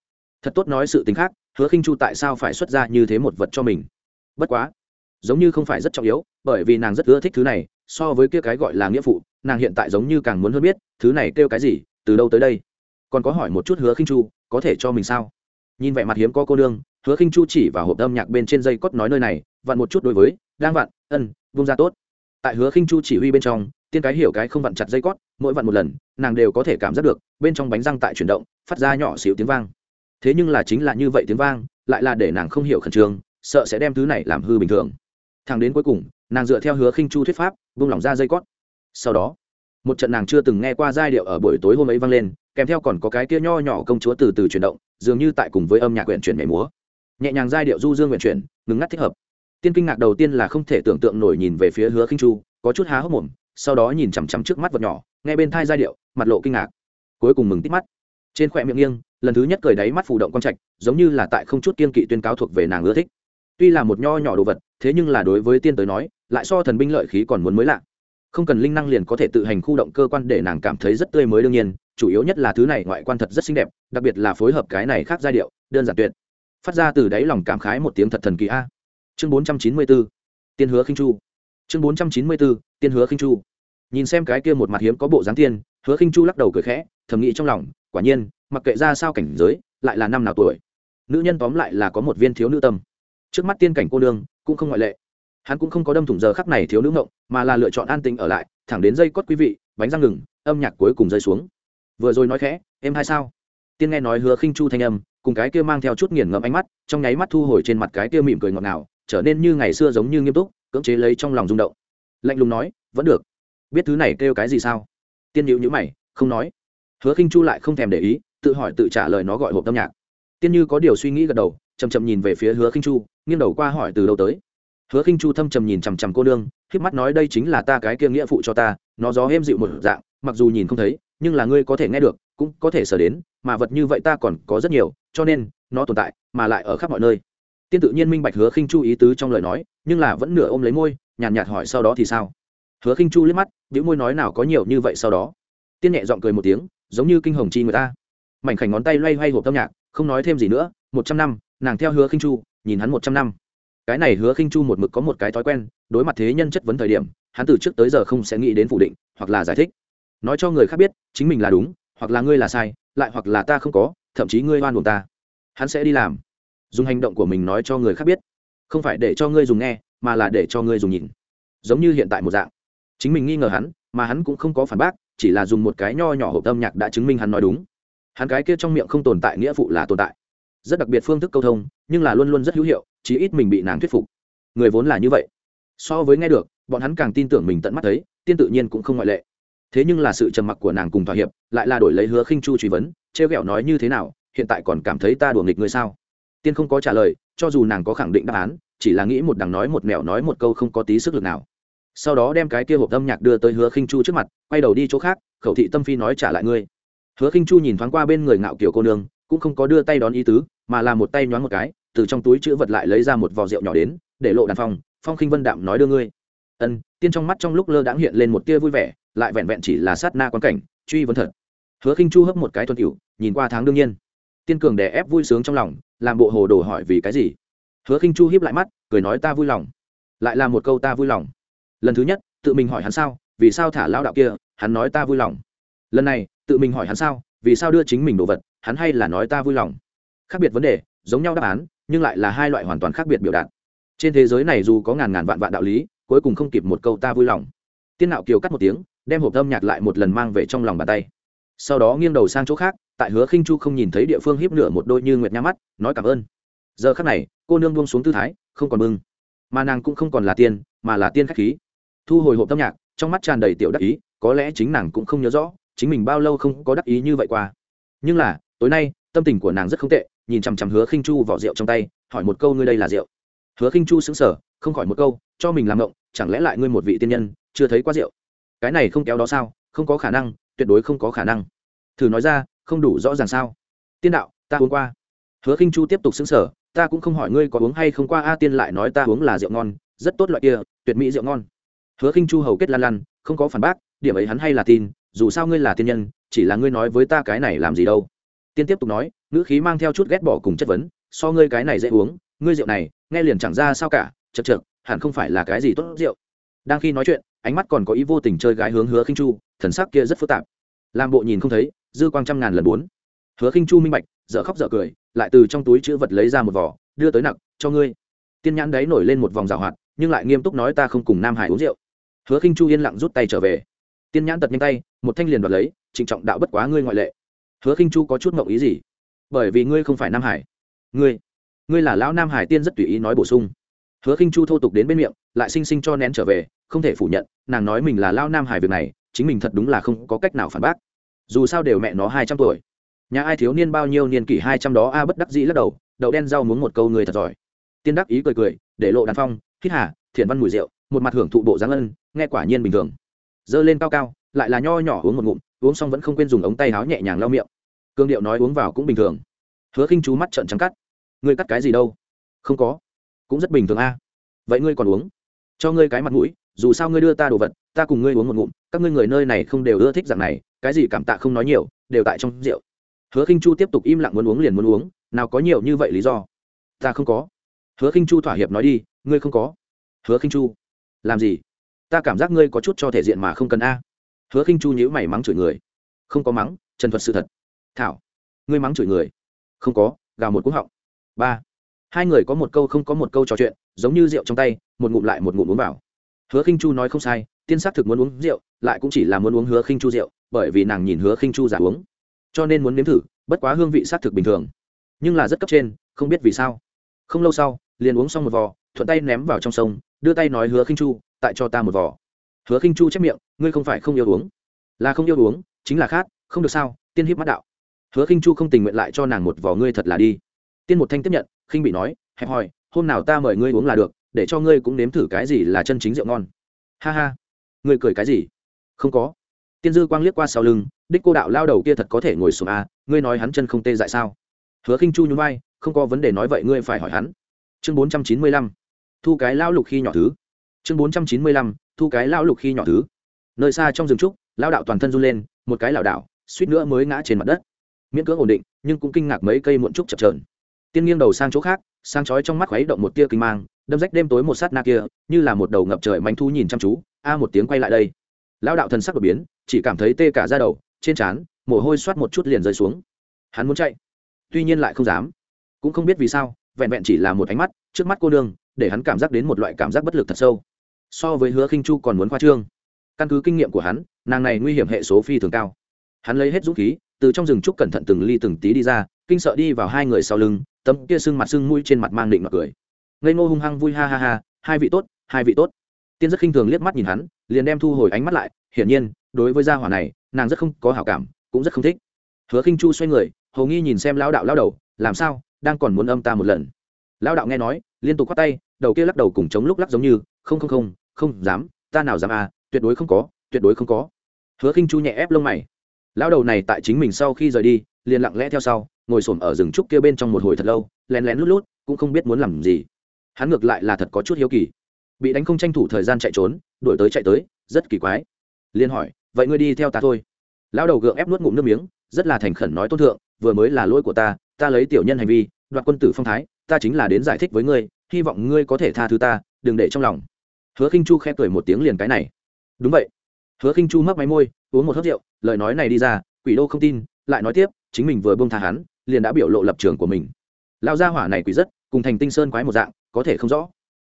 thật tốt nói sự tính khác, hứa khinh chu tại sao phải xuất ra như thế một vật cho mình? Bất quá, giống như không phải rất trọng yếu, bởi vì nàng rất ưa thích thứ này, so với kia cái gọi là nghĩa phụ, nàng hiện tại giống như càng muốn hơn biết, thứ này kêu cái gì, từ đâu tới đây? Còn có hỏi một chút hứa khinh chu, có thể cho mình sao? Nhìn vẻ mặt hiếm có cô nương, hứa khinh chu chỉ vào hộp âm nhạc bên trên dây cót nói nơi này, vặn một chút đối với, đang vặn, ân, vung ra tốt. Tại hứa khinh chu chỉ huy bên trong, tiên cái hiểu cái không vặn chặt dây cót, mỗi vặn một lần, nàng đều có thể cảm giác được, bên trong bánh răng tại chuyển động, phát ra nhỏ xíu tiếng vang thế nhưng là chính là như vậy tiếng vang, lại là để nàng không hiểu khẩn trương, sợ sẽ đem thứ này làm hư bình thường. Thằng đến cuối cùng, nàng dựa theo hứa khinh chu thuyết pháp vung lỏng ra dây cót. Sau đó, một trận nàng chưa từng nghe qua giai điệu ở buổi tối hôm ấy vang lên, kèm theo còn có cái kia nho nhỏ công chúa từ từ chuyển động, dường như tại cùng với âm nhạc quyển chuyển nhảy múa. Nhẹ nhàng giai điệu du dương nguyện chuyển, ngừng ngắt thích hợp. Tiên kinh ngạc đầu tiên là không thể tưởng tượng nổi nhìn về phía hứa khinh chu, có chút há hốc mồm, sau đó nhìn chằm chằm trước mắt vật nhỏ, nghe bên thai giai điệu, mặt lộ kinh ngạc. Cuối cùng mừng tít mắt. Trên khỏe miệng nghiêng lần thứ nhất cười đáy mắt phủ động quang trạch, giống như là tại không chút kiên kỵ tuyên cáo thuộc về nàng ưa thích. Tuy là một nho nhỏ đồ vật, thế nhưng là đối với tiên tới nói, lại so thần binh lợi khí còn muốn mới lạ. Không cần linh năng liền có thể tự hành khu động cơ quan để nàng cảm thấy rất tươi mới đương nhiên, chủ yếu nhất là thứ này ngoại quan thật rất xinh đẹp, đặc biệt là phối hợp cái này khác giai điệu, đơn giản tuyệt. Phát ra từ đáy lòng cảm khái một tiếng thật thần kỳ a. Chương bốn trăm chín mươi bốn tiên hứa khinh chu. Chương bốn trăm chín mươi bốn tiên hứa khinh chu. Nhìn xem cái kia một mặt hiếm có bộ dáng tiên, hứa khinh chu lắc đầu cười khẽ thầm nghĩ trong lòng, quả nhiên, mặc kệ ra sao cảnh giới, lại là năm nào tuổi. Nữ nhân tóm lại là có một viên thiếu nữ tâm. Trước mắt tiên cảnh cô nương, cũng không ngoại lệ. Hắn cũng không có đâm thủng giờ khắc này thiếu nữ ngộng, mà là lựa chọn an tĩnh ở lại, thẳng đến dây cốt quý vị, bánh răng ngừng, âm nhạc cuối cùng rơi xuống. Vừa rồi nói khẽ, em hay sao? Tiên nghe nói hứa khinh chu thanh âm, cùng cái kia mang theo chút nghiền ngẫm ánh mắt, trong nháy mắt thu hồi trên mặt cái kia mỉm cười ngọt ngào, trở nên như ngày xưa giống như nghiêm túc, cưỡng chế lấy trong lòng rung động. Lạnh lùng nói, vẫn được. Biết thứ này kêu cái gì sao? Tiên nhữ nhữ mày, không nói hứa khinh chu lại không thèm để ý tự hỏi tự trả lời nó gọi hộp âm nhạc. Tiên như có điều suy nghĩ gật đầu chầm chậm nhìn về phía hứa khinh chu nghiêng đầu qua hỏi từ đâu tới. Hứa khinh chu thâm trầm nhìn chằm chằm cô nương khép mắt nói đây chính là ta cái kia nghĩa phụ cho ta nó gió êm dịu một dạng mặc dù nhìn không thấy nhưng là ngươi có thể nghe được cũng có thể sở đến mà vật như vậy ta còn có rất nhiều cho nên nó tồn tại mà lại ở khắp mọi nơi. Tiên tự nhiên minh bạch hứa khinh chu ý tứ trong lời nói nhưng là vẫn nửa ôm lấy môi nhàn nhạt, nhạt hỏi sau đó thì sao? Hứa khinh chu liếc mắt bĩu môi nói nào có nhiều như vậy sau đó. Tiên nhẹ giọng cười một tiếng giống như kinh hồng chi người ta. Mảnh khảnh ngón tay loay hoay hộp âm nhạc, không nói thêm gì nữa, một trăm năm, nàng theo hứa khinh chu, nhìn hắn một trăm năm. Cái này hứa khinh chu một mực có một cái thói quen, đối mặt thế nhân chất vấn thời điểm, hắn từ trước tới giờ không sẽ nghĩ đến phủ định, hoặc là giải thích. Nói cho người khác biết, chính mình là đúng, hoặc là ngươi là sai, lại hoặc là ta không có, thậm chí ngươi oan buồn ta. Hắn sẽ đi làm. Dùng hành động của mình nói cho người khác biết. Không phải để cho ngươi dùng nghe, mà là để cho ngươi dùng nhìn. Giống như hiện tại một dạng. Chính mình nghi ngờ hắn, mà hắn cũng không có phản bác chỉ là dùng một cái nho nhỏ hộp âm nhạc đã chứng minh hắn nói đúng. Hắn cái kia trong miệng không tồn tại nghĩa phụ là tồn tại. Rất đặc biệt phương thức câu thông, nhưng là luôn luôn rất hữu hiệu, chí ít mình bị nàng thuyết phục. Người vốn là như vậy. So với nghe được, bọn hắn càng tin tưởng mình tận mắt thấy, tiên tự nhiên cũng không ngoại lệ. Thế nhưng là sự trầm mặc của nàng cùng thỏa hiệp, lại là đổi lấy hứa khinh chu truy vấn, trêu ghẹo nói như thế nào, hiện tại còn cảm thấy ta đùa nghịch ngươi sao? Tiên không có trả lời, cho dù nàng có khẳng định đáp án, chỉ là nghĩ một đằng nói một mẹo nói một câu không có tí sức lực nào sau đó đem cái kia hộp âm nhạc đưa tới hứa khinh chu trước mặt, quay đầu đi chỗ khác, khẩu thị tâm phi nói trả lại ngươi. Hứa khinh chu nhìn thoáng qua bên người ngạo kiểu cô nương, cũng không có đưa tay đón ý tứ, mà là một tay nhoáng một cái, từ trong túi chữ vật lại lấy ra một vò rượu nhỏ đến, để lộ đàn phong phong khinh vân đạm nói đưa ngươi. Ân, tiên trong mắt trong lúc lơ đãng hiện lên một tia vui vẻ, lại vẹn vẹn chỉ là sát na quan cảnh, truy vấn thật. Hứa khinh chu hấp một cái thuần cửu nhìn qua tháng đương nhiên. Tiên cường đè ép vui sướng trong lòng, làm bộ hồ đồ hỏi vì cái gì? Hứa khinh chu hiếp lại mắt, cười nói ta vui lòng. Lại là một câu ta vui lòng lần thứ nhất, tự mình hỏi hắn sao, vì sao thả lao đạo kia, hắn nói ta vui lòng. Lần này, tự mình hỏi hắn sao, vì sao đưa chính mình đồ vật, hắn hay là nói ta vui lòng. Khác biệt vấn đề, giống nhau đáp án, nhưng lại là hai loại hoàn toàn khác biệt biểu đạt. Trên thế giới này dù có ngàn ngàn vạn vạn đạo lý, cuối cùng không kịp một câu ta vui lòng. Tiên nạo kiều cắt một tiếng, đem hộp âm nhạc lại một lần mang về trong lòng bàn tay. Sau đó nghiêng đầu sang chỗ khác, tại hứa khinh chu không nhìn thấy địa phương hiếp nửa một đôi như nguyệt nhắm mắt, nói cảm ơn. Giờ khắc này, cô nương buông xuống tư thái, không còn bưng mà nàng cũng không còn là tiên, mà là tiên khách khí thu hồi hộp âm nhạc, trong mắt tràn đầy tiểu đắc ý, có lẽ chính nàng cũng không nhớ rõ, chính mình bao lâu không có đắc ý như vậy qua. Nhưng là, tối nay, tâm tình của nàng rất không tệ, nhìn chằm chằm hứa khinh chu vỏ rượu trong tay, hỏi một câu ngươi đây là rượu. Hứa khinh chu sững sờ, không khỏi một câu, cho mình làm ngộng, chẳng lẽ lại ngươi một vị tiên nhân, chưa thấy qua rượu? Cái này không kéo đó sao, không có khả năng, tuyệt đối không có khả năng. Thử nói ra, không đủ rõ ràng sao? Tiên đạo, ta uống qua. Hứa khinh chu tiếp tục xứng sở ta cũng không hỏi ngươi có uống hay không qua, a, tiên lại nói ta uống là rượu ngon, rất tốt loại kia, tuyệt mỹ rượu ngon hứa khinh chu hầu kết lan lan, không có phản bác, điểm ấy hắn hay là tin, dù sao ngươi là tiên nhân, chỉ là ngươi nói với ta cái này làm gì đâu. Tiên tiếp tục nói, ngữ khí mang theo chút ghét bỏ cùng chất vấn, so ngươi cái này dễ uống, ngươi rượu này, nghe liền chẳng ra sao cả, chật chật hẳn không phải là cái gì tốt rượu. Đang khi nói chuyện, ánh mắt còn có ý vô tình chơi gái hướng hứa khinh chu, thần sắc kia rất phức tạp. Làm bộ nhìn không thấy, dư quang trăm ngàn lần bốn. Hứa khinh chu minh bạch, dở khóc dở cười, lại từ trong túi chữ vật lấy ra một vỏ, đưa tới nặng cho ngươi. Tiên nhãn đấy nổi lên một vòng rào hoạt, nhưng lại nghiêm túc nói ta không cùng nam hải uống rượu hứa khinh chu yên lặng rút tay trở về. Tiên nhãn tật nhanh tay, một thanh liền đoạt lấy, trịnh trọng đạo bất quá ngươi ngoại lệ. Hứa khinh chu có chút mộng ý gì? Bởi vì ngươi không phải nam hải. Ngươi ngươi là lão nam hải tiên rất tùy ý nói bổ sung. Hứa khinh chu thô tục đến bên miệng, lại sinh sinh cho nén trở về, không thể phủ nhận, nàng nói mình là lão nam hải việc này, chính mình thật đúng là không có cách nào phản bác. Dù sao đều mẹ nó hai trăm tuổi. Nhà ai thiếu niên bao nhiêu niên kỷ hai trăm đó, a bất đắc dĩ lắc đầu, đậu đen rau muốn một câu người thật giỏi. Tiên đắc ý cười cười, để lộ đàn phong, hít hà, thiện văn mùi rượu một mặt hưởng thụ bộ dáng ân, nghe quả nhiên bình thường. Dơ lên cao cao, lại là nho nhỏ uống một ngụm, uống xong vẫn không quên dùng ống tay áo nhẹ nhàng lau miệng. Cương điệu nói uống vào cũng bình thường. Hứa khinh chú mắt trợn trắng cắt. Ngươi cắt cái gì đâu? Không có. Cũng rất bình thường a. Vậy ngươi còn uống? Cho ngươi cái mặt mũi, dù sao ngươi đưa ta đồ vật, ta cùng ngươi uống một ngụm, các ngươi người nơi này không đều ưa thích dạng này, cái gì cảm tạ không nói nhiều, đều tại trong rượu. Hứa khinh chu tiếp tục im lặng muốn uống liền muốn uống, nào có nhiều như vậy lý do. Ta không có. Hứa khinh chu thỏa hiệp nói đi, ngươi không có. Hứa khinh chu làm gì? Ta cảm giác ngươi có chút cho thể diện mà không cần a. Hứa khinh chu nhữ mày mắng chửi người. Không có mắng trần thuật sự thật. Thảo, ngươi mắng chửi người. Không có, gào một cú họng. Ba. Hai người có một câu không có một câu trò chuyện, giống như rượu trong tay, một ngụm lại một ngụm uống vào. Hứa khinh chu nói không sai, tiên xác thực muốn uống rượu, lại cũng chỉ là muốn uống hứa khinh chu rượu, bởi vì nàng nhìn hứa khinh chu giả uống. Cho nên muốn nếm thử, bất quá hương vị xác thực bình thường. Nhưng là rất cấp trên, không biết vì sao. Không lâu sau, liền uống xong một vò, thuận tay ném vào trong sông đưa tay nói hứa khinh chu tại cho ta một vò hứa khinh chu chép miệng ngươi không phải không yêu uống là không yêu uống chính là khát không được sao tiên hiếp mắt đạo hứa khinh chu không tình nguyện lại cho nàng một vò ngươi thật là đi tiên một thanh tiếp nhận khinh bị nói hẹp hòi hôm nào ta mời ngươi uống là được để cho ngươi cũng nếm thử cái gì là chân chính rượu ngon ha ha ngươi cười cái gì không có tiên dư quang liếc qua sau lưng đích cô đạo lao đầu kia thật có thể ngồi xuống a à, ngươi nói hắn chân không tê dại sao hứa khinh chu nhún vai không có vấn đề nói vậy ngươi phải hỏi hắn chương bốn trăm chín mươi lăm thu cái lao lục khi nhỏ thứ. Chương bốn trăm chín mươi lăm, thu cái lao lục khi nhỏ thứ. Nơi xa trong rừng trúc lao đạo toàn thân run lên, một cái lảo đảo, suýt nữa mới ngã trên mặt đất. Miễn cưỡng ổn định, nhưng cũng kinh ngạc mấy cây muộn trúc chập trờn tiên nghiêng đầu sang chỗ khác sang chói trong mắt khuấy động một tia kinh mang, đâm rách đêm tối một sát na kia, như là một đầu ngập trời manh thu nhìn chăm chú, a à, một tiếng quay lại đây. Lao đạo thần sắc đột biến, chỉ cảm thấy tê cả ra đầu, trên trán, mồ hôi soát một chút liền rơi xuống. Hắn muốn chạy, tuy nhiên lại không dám. Cũng không biết vì sao, vẹn vẹn chỉ là một ánh mắt, trước mắt cô nương để hắn cảm giác đến một loại cảm giác bất lực thật sâu. So với hứa khinh chu còn muốn khoa trương. Căn cứ kinh nghiệm của hắn, nàng này nguy hiểm hệ số phi thường cao. Hắn lấy hết dũng khí, từ trong rừng trúc cẩn thận từng ly từng tí đi ra, kinh sợ đi vào hai người sau lưng, tấm kia sưng mặt sưng mũi trên mặt mang định mặt cười. Ngây ngô hung hăng vui ha ha ha, hai vị tốt, hai vị tốt. Tiên rất khinh thường liếc mắt nhìn hắn, liền đem thu hồi ánh mắt lại, hiển nhiên, đối với gia hỏa này, nàng rất không có hảo cảm, cũng rất không thích. Hứa khinh chu xoay người, hầu nghi nhìn xem lão đạo lao đầu, làm sao? Đang còn muốn âm ta một lần? Lão đạo nghe nói, liên tục quát tay, đầu kia lắc đầu cùng chống lúc lắc giống như, không không không không dám, ta nào dám à tuyệt đối không có, tuyệt đối không có. Hứa khinh chu nhẹ ép lông mày. Lão đầu này tại chính mình sau khi rời đi, liền lặng lẽ theo sau, ngồi xổm ở rừng trúc kia bên trong một hồi thật lâu, lén lén lút lút, cũng không biết muốn làm gì. Hắn ngược lại là thật có chút hiếu kỳ. Bị đánh không tranh thủ thời gian chạy trốn, đuổi tới chạy tới, rất kỳ quái. Liên hỏi, vậy ngươi đi theo ta thôi. Lão đầu gượng ép nuốt ngụm nước miếng, rất là thành khẩn nói, tôn thượng, vừa mới là lỗi của ta ta lấy tiểu nhân hành vi, đoạt quân tử phong thái ta chính là đến giải thích với ngươi, hy vọng ngươi có thể tha thứ ta, đừng để trong lòng. Hứa khinh chu khẽ cười một tiếng liền cái này. Đúng vậy. Hứa khinh chu mấp máy môi, uống một hớp rượu, lời nói này đi ra, quỷ đô không tin, lại nói tiếp, chính mình vừa bông tha hắn, liền đã biểu lộ lập trường của mình. Lao gia hỏa này quỷ rất, cùng thành tinh sơn quái một dạng, có thể không rõ.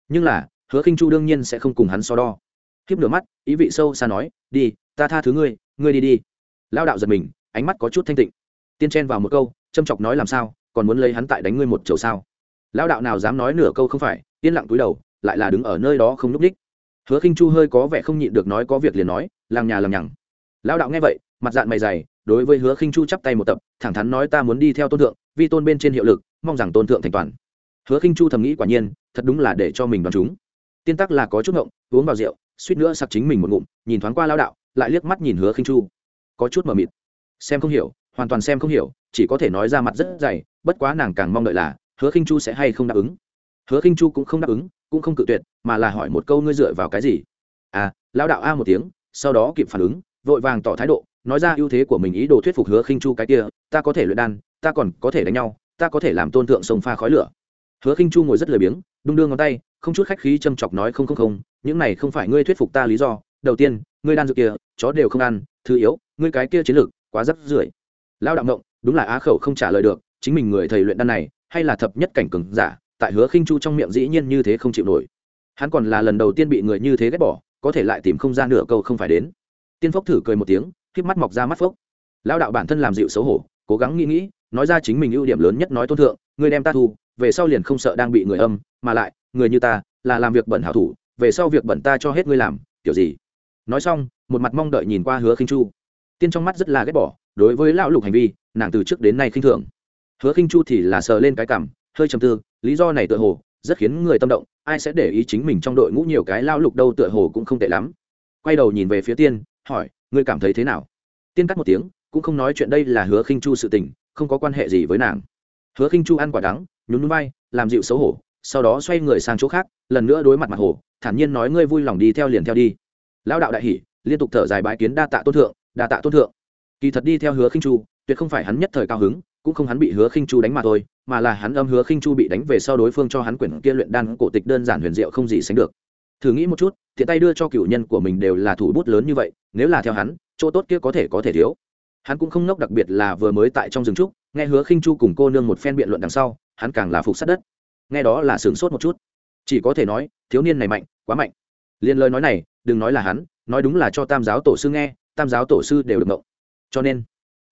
Nhưng là, hứa khinh chu đương nhiên sẽ không cùng hắn so đo. Khiếp nửa mắt, ý vị sâu xa nói, đi, ta tha thứ ngươi ngươi đi đi. Lao đạo giật mình, ánh mắt có chút thanh tịnh. Tiên chen vào một câu, châm chọc nói làm sao, còn muốn lấy hắn tại đánh ngươi một chầu sao? Lao đạo nào dám nói nửa câu không phải, yên lặng túi đầu, lại là đứng ở nơi đó không núp đích hứa khinh chu hơi có vẻ không nhịn được nói có việc liền nói làng nhà làng nhằng. Lao đạo nghe vậy, mặt dạng mày dày, đối với hứa khinh chu chắp tay một tập, thẳng thắn nói ta muốn đi theo tôn thượng, vi tôn bên trên hiệu lực, mong rằng tôn thượng thành toàn. Hứa khinh chu thầm nghĩ quả nhiên, thật đúng là để cho mình đoán chúng. Tiên tắc là có chút ngộng, uống vào rượu, suýt nữa sặc chính mình một ngụm, nhìn thoáng qua lao đạo, lại liếc mắt nhìn hứa khinh chu. Có chút mờ mịt. Xem không hiểu, hoàn toàn xem không hiểu, chỉ có thể nói ra mặt rất dày, bất quá nàng càng mong đợi là hứa khinh chu sẽ hay không đáp ứng? Hứa khinh chu cũng không đáp ứng cũng không cự tuyệt mà là hỏi một câu ngươi dựa vào cái gì? À lao đạo a một tiếng sau đó kịp phản ứng vội vàng tỏ thái độ nói ra ưu thế của mình ý đồ thuyết phục hứa khinh chu cái kia ta có thể luyện đan ta còn có thể đánh nhau ta có thể làm tôn tượng sông pha khói lửa. Hứa khinh chu ngồi rất lười biếng đung đưa ngón tay không chút khách khí châm chọc nói không không không những này không phải ngươi thuyết phục ta lý do. Đầu tiên ngươi đan dược kia chó đều không ăn thứ yếu ngươi cái kia chiến lược quá rất rưởi. Lao đạo động, đúng là á khẩu không trả lời được chính mình người thầy luyện đan này hay là thập nhất cảnh cường giả, tại hứa khinh chu trong miệng dĩ nhiên như thế không chịu nổi. Hắn còn là lần đầu tiên bị người như thế ghét bỏ, có thể lại tìm không ra nửa câu không phải đến. Tiên phốc thử cười một tiếng khiếp mắt mọc ra mắt phốc. Lao đạo bản thân làm dịu xấu hổ, cố gắng nghĩ nghĩ, nói ra chính mình ưu điểm lớn nhất nói tôn thượng người đem ta thu, về sau liền không sợ đang bị người âm, mà lại, người như ta, là làm việc bẩn hảo thủ, về sau việc bẩn ta cho hết ngươi làm, kiểu gì? Nói xong, một mặt mong đợi nhìn qua hứa khinh chu. Tiên trong mắt rất là ghét bỏ, đối với lão lục hành vi, nàng từ trước đến nay khinh thường hứa khinh chu thì là sờ lên cái cảm, hơi trầm tư, lý do này tựa hồ rất khiến người tâm động, ai sẽ để ý chính mình trong đội ngũ nhiều cái lao lục đâu tựa hồ cũng không tệ lắm. Quay đầu nhìn về phía tiên, hỏi, ngươi cảm thấy thế nào? Tiên cắt một tiếng, cũng không nói chuyện đây là hứa khinh chu sự tình, không có quan hệ gì với nàng. Hứa khinh chu ăn quả đắng, nhún núi bay làm dịu xấu hổ, sau đó xoay người sang chỗ khác, lần nữa đối mặt mặt hồ, thản nhiên nói, ngươi vui lòng đi theo liền theo đi. Lão đạo đại hỉ, liên tục thở dài bái kiến đa tạ tôn thượng, đa tạ tôn thượng. Kỳ thật đi theo hứa khinh chu, tuyệt không phải hắn nhất thời cao hứng cũng không hắn bị hứa khinh chu đánh mà thôi, mà là hắn âm hứa khinh chu bị đánh về sau đối phương cho hắn quyển kia luyện đan cổ tịch đơn giản huyền diệu không gì sánh được. Thử nghĩ một chút thiện tay đưa cho cựu nhân của mình đều là thủ bút lớn như vậy, nếu là theo hắn, chỗ tốt kia có thể có thể thiếu. Hắn cũng không nốc đặc biệt là vừa mới tại trong rừng trúc, nghe hứa khinh chu cùng cô nương một phen biện luận đằng sau, hắn càng là phục sát đất. Nghe đó là sướng sốt một chút. Chỉ có thể nói, thiếu niên này mạnh, quá mạnh. Liền lời nói này, đừng nói là hắn, nói đúng là cho tam giáo tổ sư nghe, tam giáo tổ sư đều được mộng cho nên,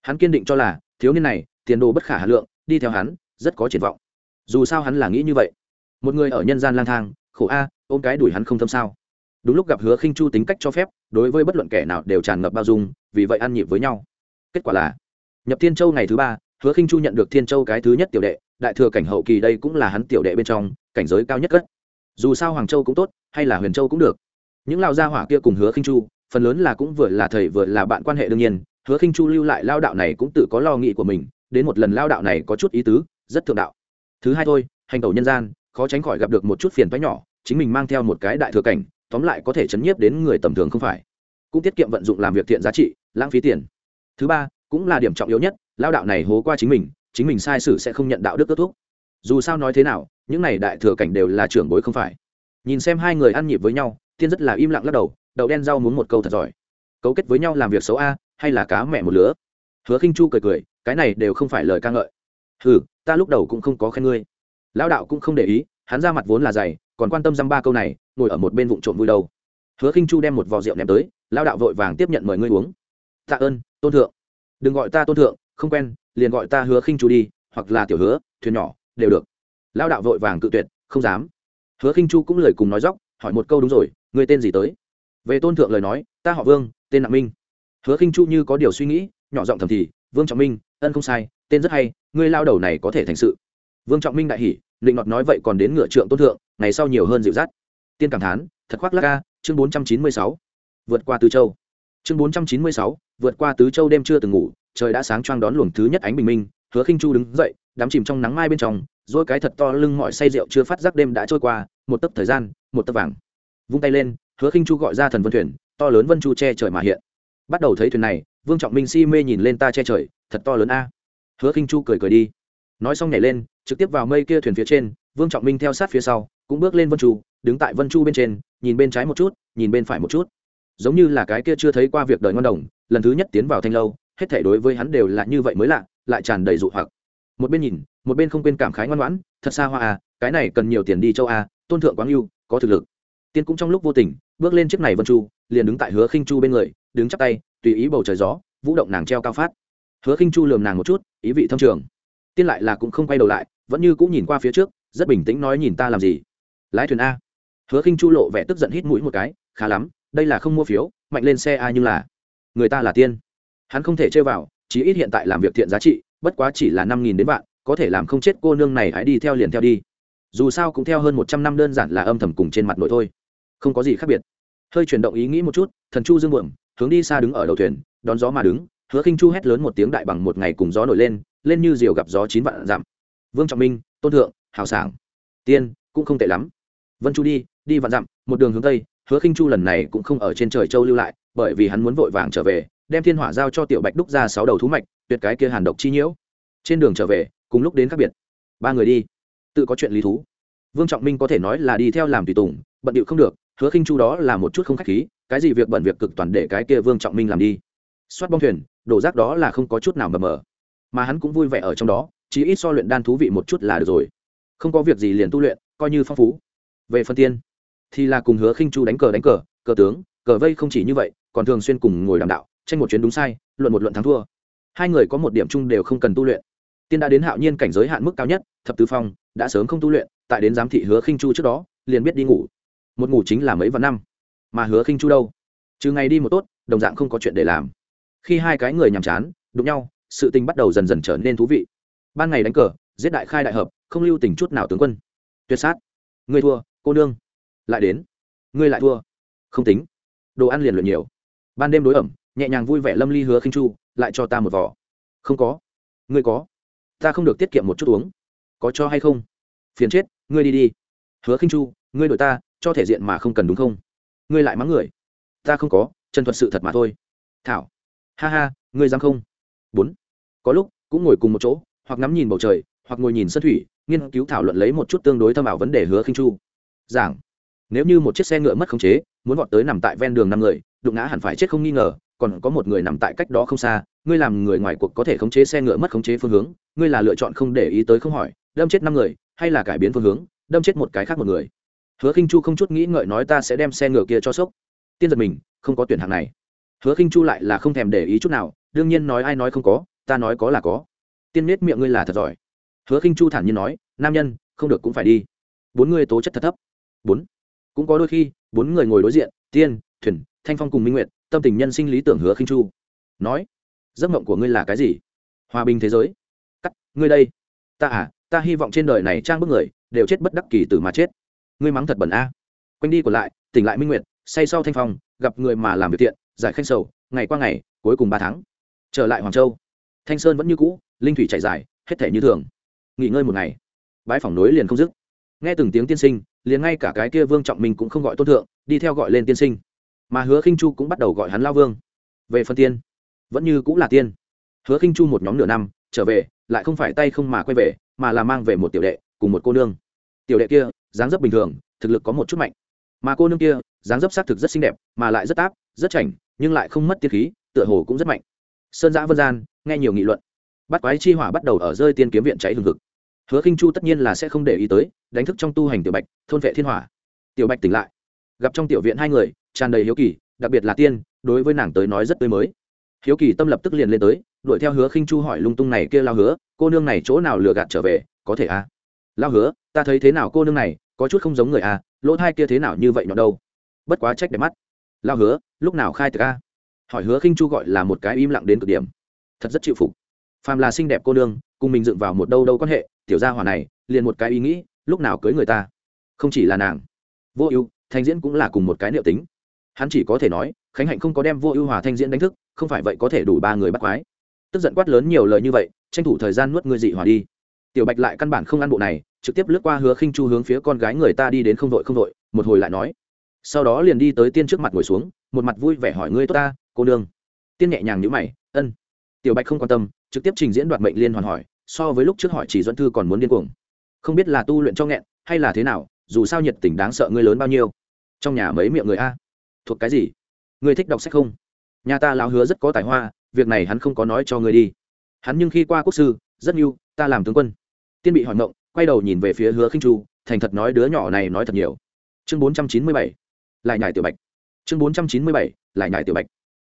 hắn kiên định cho là thiếu niên này, tiền đồ bất khả hà lượng, đi theo hắn, rất có triển vọng. Dù sao hắn là nghĩ như vậy. Một người ở nhân gian lang thang, khổ a, ôm cái đuổi hắn không thâm sao. Đúng lúc gặp hứa khinh chu tính cách cho phép, đối với bất luận kẻ nào đều tràn ngập bao dung, vì vậy ăn nhịp với nhau. Kết quả là, nhập thiên châu ngày thứ ba, hứa khinh chu nhận được thiên châu cái thứ nhất tiểu đệ, đại thừa cảnh hậu kỳ đây cũng là hắn tiểu đệ bên trong, cảnh giới cao nhất cất. Dù sao hoàng châu cũng tốt, hay là huyền châu cũng được. Những lao gia hỏa kia cùng hứa khinh chu, phần lớn là cũng vừa là thầy vừa là bạn quan hệ đương nhiên hứa khinh chu lưu lại lao đạo này cũng tự có lo nghĩ của mình, đến một lần lao đạo này có chút ý tứ, rất thượng đạo. Thứ hai thôi, hành tẩu nhân gian, khó tránh khỏi gặp được một chút phiền toái nhỏ, chính mình mang theo một cái đại thừa cảnh, tóm lại có thể chấn nhiếp đến người tầm thường không phải. Cũng tiết kiệm vận dụng làm việc thiện giá trị, lãng phí tiền. Thứ ba, cũng là điểm trọng yếu nhất, lao đạo này hố qua chính mình chính mình sai sử sẽ không nhận đạo đức kết thúc. Dù sao nói thế nào, những này đại thừa cảnh đều là trưởng bối không phải. Nhìn xem hai người ăn nhịp với nhau tiên rất là im lặng lắc đầu, đậu đen rau muốn một câu thật giỏi. Cấu kết với nhau làm việc xấu a hay là cá mẹ một lứa? Hứa khinh chu cười cười, cái này đều không phải lời ca ngợi. Hừ, ta lúc đầu cũng không có khen ngươi. Lão đạo cũng không để ý, hắn ra mặt vốn là dày, còn quan tâm dăm ba câu này, ngồi ở một bên vụng trộm vui đâu. Hứa khinh chu đem một vò rượu ném tới, lão đạo vội vàng tiếp nhận mời ngươi uống. Tạ ơn, tôn thượng. Đừng gọi ta tôn thượng, không quen, liền gọi ta hứa khinh chu đi, hoặc là tiểu hứa, thuyền nhỏ, đều được. Lão đạo vội vàng cự tuyệt, không dám. Hứa khinh chu cũng lời cùng nói dóc hỏi một câu đúng rồi người tên gì tới? Về tôn thượng lời nói, ta họ vương, tên nặng minh hứa khinh chu như có điều suy nghĩ, nhỏ giọng thầm thì, vương trọng minh, ân không sai, tên rất hay, ngươi lao đầu này có thể thành sự. Vương trọng minh đại hỉ, định nọt nói vậy còn đến ngựa trượng tôn thượng, ngày sau nhiều hơn dịu dắt. Tiên cảm thán, thật khoác lắc ca chương bốn trăm chín mươi sáu, vượt qua tứ châu. Chương bốn trăm chín mươi sáu, vượt qua tứ châu đêm chưa từng ngủ, trời đã sáng choang đón luồng thứ nhất ánh bình minh, hứa khinh chu đứng dậy, đắm chìm trong nắng mai bên trong, rồi cái thật to lưng mọi say rượu chưa phát giác đêm đã trôi qua, một tấc thời gian, một tấc vàng. Vung tay lên, hứa khinh chu gọi ra thần vân thuyền, to lớn vân chu che trời mà hiện bắt đầu thấy thuyền này, vương trọng minh si mê nhìn lên ta che trời, thật to lớn a. Hứa khinh chu cười cười đi. Nói xong nhảy lên, trực tiếp vào mây kia thuyền phía trên, vương trọng minh theo sát phía sau, cũng bước lên vân chu, đứng tại vân chu bên trên, nhìn bên trái một chút, nhìn bên phải một chút. Giống như là cái kia chưa thấy qua việc đời ngon đồng, lần thứ nhất tiến vào thanh lâu, hết thể đối với hắn đều là như vậy mới lạ, lại tràn đầy dụ hoặc. Một bên nhìn, một bên không quên cảm khái ngoan ngoãn, thật xa hoa à cái này cần nhiều tiền đi châu a tôn thượng quáng yêu có thực lực tiên cũng trong lúc vô tình, bước lên chiếc này vân chu, liền đứng tại hứa khinh chu bên người, đứng chắp tay, tùy ý bầu trời gió, vũ động nàng treo cao phát. Hứa khinh chu lườm nàng một chút, ý vị thâm trường. Tiên lại là cũng không quay đầu lại, vẫn như cũng nhìn qua phía trước, rất bình tĩnh nói nhìn ta làm gì. Lái thuyền a. Hứa khinh chu lộ vẻ tức giận hít mũi một cái, khá lắm, đây là không mua phiếu, mạnh lên xe a nhưng là người ta là tiên. Hắn không thể chơi vào, chí ít hiện tại làm việc thiện giá trị, bất quá chỉ là năm nghìn đến vạn, có thể làm không chết cô nương này hãy đi theo liền theo đi dù sao cũng theo hơn một trăm năm đơn giản là âm thầm cùng trên mặt nội thôi. Không có gì khác biệt. Hơi chuyển động ý nghĩ một chút, thần chu dương buồm, hướng đi xa đứng ở đầu thuyền, đón gió mà đứng, hứa khinh chu hét lớn một tiếng đại bằng một ngày cùng gió nổi lên lên như diều gặp gió chín vạn dặm. Vương trọng minh, tôn thượng, hào sảng, tiên, cũng không tệ lắm. Vân chu đi đi vạn dặm, một đường hướng tây, hứa khinh chu lần này cũng không ở trên trời châu lưu lại, bởi vì hắn muốn vội vàng trở về, đem thiên hỏa giao cho tiểu bạch đúc ra sáu đầu thú mạch, tuyệt cái kia hàn độc chi nhiễu. Trên đường trở về, cùng lúc đến khác biệt. Ba người đi tự có chuyện lý thú. Vương trọng minh có thể nói là đi theo làm tùy tùng, bận điệu không được, hứa khinh chu đó là một chút không khách khí, cái gì việc bận việc cực toàn để cái kia vương trọng minh làm đi. Soát bong thuyền, đổ rác đó là không có chút nào mờ mờ. Mà hắn cũng vui vẻ ở trong đó chỉ ít so luyện đan thú vị một chút là được rồi. Không có việc gì liền tu luyện, coi như phong phú. Về phần tiên, thì là cùng hứa khinh chu đánh cờ đánh cờ cờ tướng, cờ vây không chỉ như vậy, còn thường xuyên cùng ngồi đàm đạo, tranh một chuyến đúng sai, luận một luận thắng thua. Hai người có một điểm chung đều không cần tu luyện. Tiên đã đến hạo nhiên cảnh giới hạn mức cao nhất, thập tứ phong đã sớm không tu luyện, tại đến giám thị hứa khinh chu trước đó, liền biết đi ngủ. Một ngủ chính là mấy vạn năm. Mà hứa khinh chu đâu? Trừ ngày đi một tốt, đồng dạng không có chuyện để làm. Khi hai cái người nhàm chán, đụng nhau, sự tình bắt đầu dần dần trở nên thú vị. Ban ngày đánh cờ, giết đại khai đại hợp, không lưu tình chút nào tướng quân. Tuyệt sát. Ngươi thua, cô nương. Lại đến. Ngươi lại thua. Không tính. Đồ ăn liền luyện nhiều. Ban đêm đối ẩm, nhẹ nhàng vui vẻ lâm ly hứa khinh chu, lại cho ta một vỏ không có. Ngươi có. Ta không được tiết kiệm một chút uống có cho hay không? Phiền chết, ngươi đi đi. Hứa khinh chu, ngươi đổi ta, cho thể diện mà không cần đúng không? Ngươi lại mắng người. Ta không có, chân thuật sự thật mà thôi. Thảo. Ha ha, ngươi dám không? Bốn. Có lúc, cũng ngồi cùng một chỗ, hoặc ngắm nhìn bầu trời, hoặc ngồi nhìn sân thủy, nghiên cứu thảo luận lấy một chút tương đối thâm ảo vấn đề hứa khinh chu. Giảng. Nếu như một chiếc xe ngựa mất khống chế, muốn vọt tới nằm tại ven đường năm người, đụng ngã hẳn phải chết không nghi ngờ, còn có một người nằm tại cách đó không xa, ngươi làm người ngoài cuộc có thể khống chế xe ngựa mất khống chế phương hướng, ngươi là lựa chọn không để ý tới không hỏi đâm chết năm người, hay là cải biến phương hướng, đâm chết một cái khác một người. Hứa khinh chu không chút nghĩ ngợi nói ta sẽ đem xe ngựa kia cho sốc. Tiên giật mình, không có tuyển hạng này. Hứa khinh chu lại là không thèm để ý chút nào, đương nhiên nói ai nói không có, ta nói có là có. Tiên nết miệng ngươi là thật giỏi. Hứa khinh chu thản nhiên nói, nam nhân, không được cũng phải đi. Bốn người tố chất thật thấp. Bốn. Cũng có đôi khi, bốn người ngồi đối diện, tiên, thuyền, thanh phong cùng minh nguyệt, tâm tình nhân sinh lý tưởng hứa khinh chu. Nói, giấc mộng của ngươi là cái gì? Hòa bình thế giới. Cắt, ngươi đây. Ta à ta hy vọng trên đời này trang bức người đều chết bất đắc kỳ từ mà chết. Ngươi mắng thật bẩn a. Quanh đi còn lại, tỉnh lại minh nguyệt, say sau thanh phong, gặp người mà làm việc tiện giải khanh sầu, ngày qua ngày, cuối cùng ba tháng. Trở lại hoàng châu. Thanh sơn vẫn như cũ, linh thủy chạy dài, hết thể như thường. Nghỉ ngơi một ngày. Bãi phòng nối liền không dứt. Nghe từng tiếng tiên sinh, liền ngay cả cái kia vương trọng minh cũng không gọi tôn thượng, đi theo gọi lên tiên sinh. Mà hứa khinh chu cũng bắt đầu gọi hắn lao vương. Về phần tiên, vẫn như cũng là tiên. Hứa khinh chu một nhóm nửa năm, trở về, lại không phải tay không mà quay về mà là mang về một tiểu đệ cùng một cô nương. Tiểu đệ kia, dáng dấp bình thường, thực lực có một chút mạnh. Mà cô nương kia, dáng dấp xác thực rất xinh đẹp, mà lại rất áp rất chảnh, nhưng lại không mất tiên khí, tựa hồ cũng rất mạnh. Sơn giã vân gian, nghe nhiều nghị luận. Bắt quái chi hỏa bắt đầu ở rơi tiên kiếm viện cháy hừng hực. Hứa khinh chu tất nhiên là sẽ không để ý tới, đánh thức trong tu hành tiểu bạch, thôn vệ thiên hỏa. Tiểu bạch tỉnh lại. Gặp trong tiểu viện hai người, tràn đầy hiếu kỳ, đặc biệt là tiên, đối với nàng tới nói rất tươi mới hiếu kỳ tâm lập tức liền lên tới, đuổi theo hứa khinh chu hỏi lung tung này kia lao hứa, cô nương này chỗ nào lừa gạt trở về, có thể à? Lao hứa, ta thấy thế nào cô nương này, có chút không giống người à lỗ thai kia thế nào như vậy nhọn đâu? Bất quá trách đẹp mắt. Lao hứa, lúc nào khai thực a hỏi hứa khinh chu gọi là một cái im lặng đến cực điểm. Thật rất chịu phục. Phàm là xinh đẹp cô nương, cùng mình dựng vào một đâu đâu quan hệ, tiểu gia hỏa này, liền một cái ý nghĩ, lúc nào cưới người ta? Không chỉ là nàng, vô ưu, thanh diễn cũng là cùng một cái niệm tính. Hắn chỉ có thể nói, khánh hạnh không có đem vô ưu hòa thanh diễn đánh thức không phải vậy có thể đủ ba người bắt quái. Tức giận quát lớn nhiều lời như vậy, tranh thủ thời gian nuốt người dị hỏa đi. Tiểu bạch lại căn bản không ăn bộ này, trực tiếp lướt qua hứa khinh chu hướng phía con gái người ta đi đến không vội không vội một hồi lại nói. Sau đó liền đi tới tiên trước mặt ngồi xuống, một mặt vui vẻ hỏi ngươi tốt ta, cô nương. Tiên nhẹ nhàng nhữ mày, ân. Tiểu bạch không quan tâm, trực tiếp trình diễn đoạt mệnh liên hoàn hỏi, so với lúc trước hỏi chỉ dẫn thư còn muốn điên cuồng. Không biết là tu luyện cho nghẹn, hay là thế nào, dù sao nhiệt tình đáng sợ ngươi lớn bao nhiêu. Trong nhà mấy miệng người a? Thuộc cái gì? Ngươi thích đọc sách không? Nhà ta lão hứa rất có tài hoa việc này hắn không có nói cho ngươi đi. Hắn nhưng khi qua quốc sư rất yêu, ta làm tướng quân. Tiên bị hỏi ngộng quay đầu nhìn về phía hứa khinh chu thành thật nói đứa nhỏ này nói thật nhiều. Chương bốn trăm chín mươi bảy lại nhải tiểu bạch. Chương bốn trăm chín mươi bảy lại nhải tiểu bạch.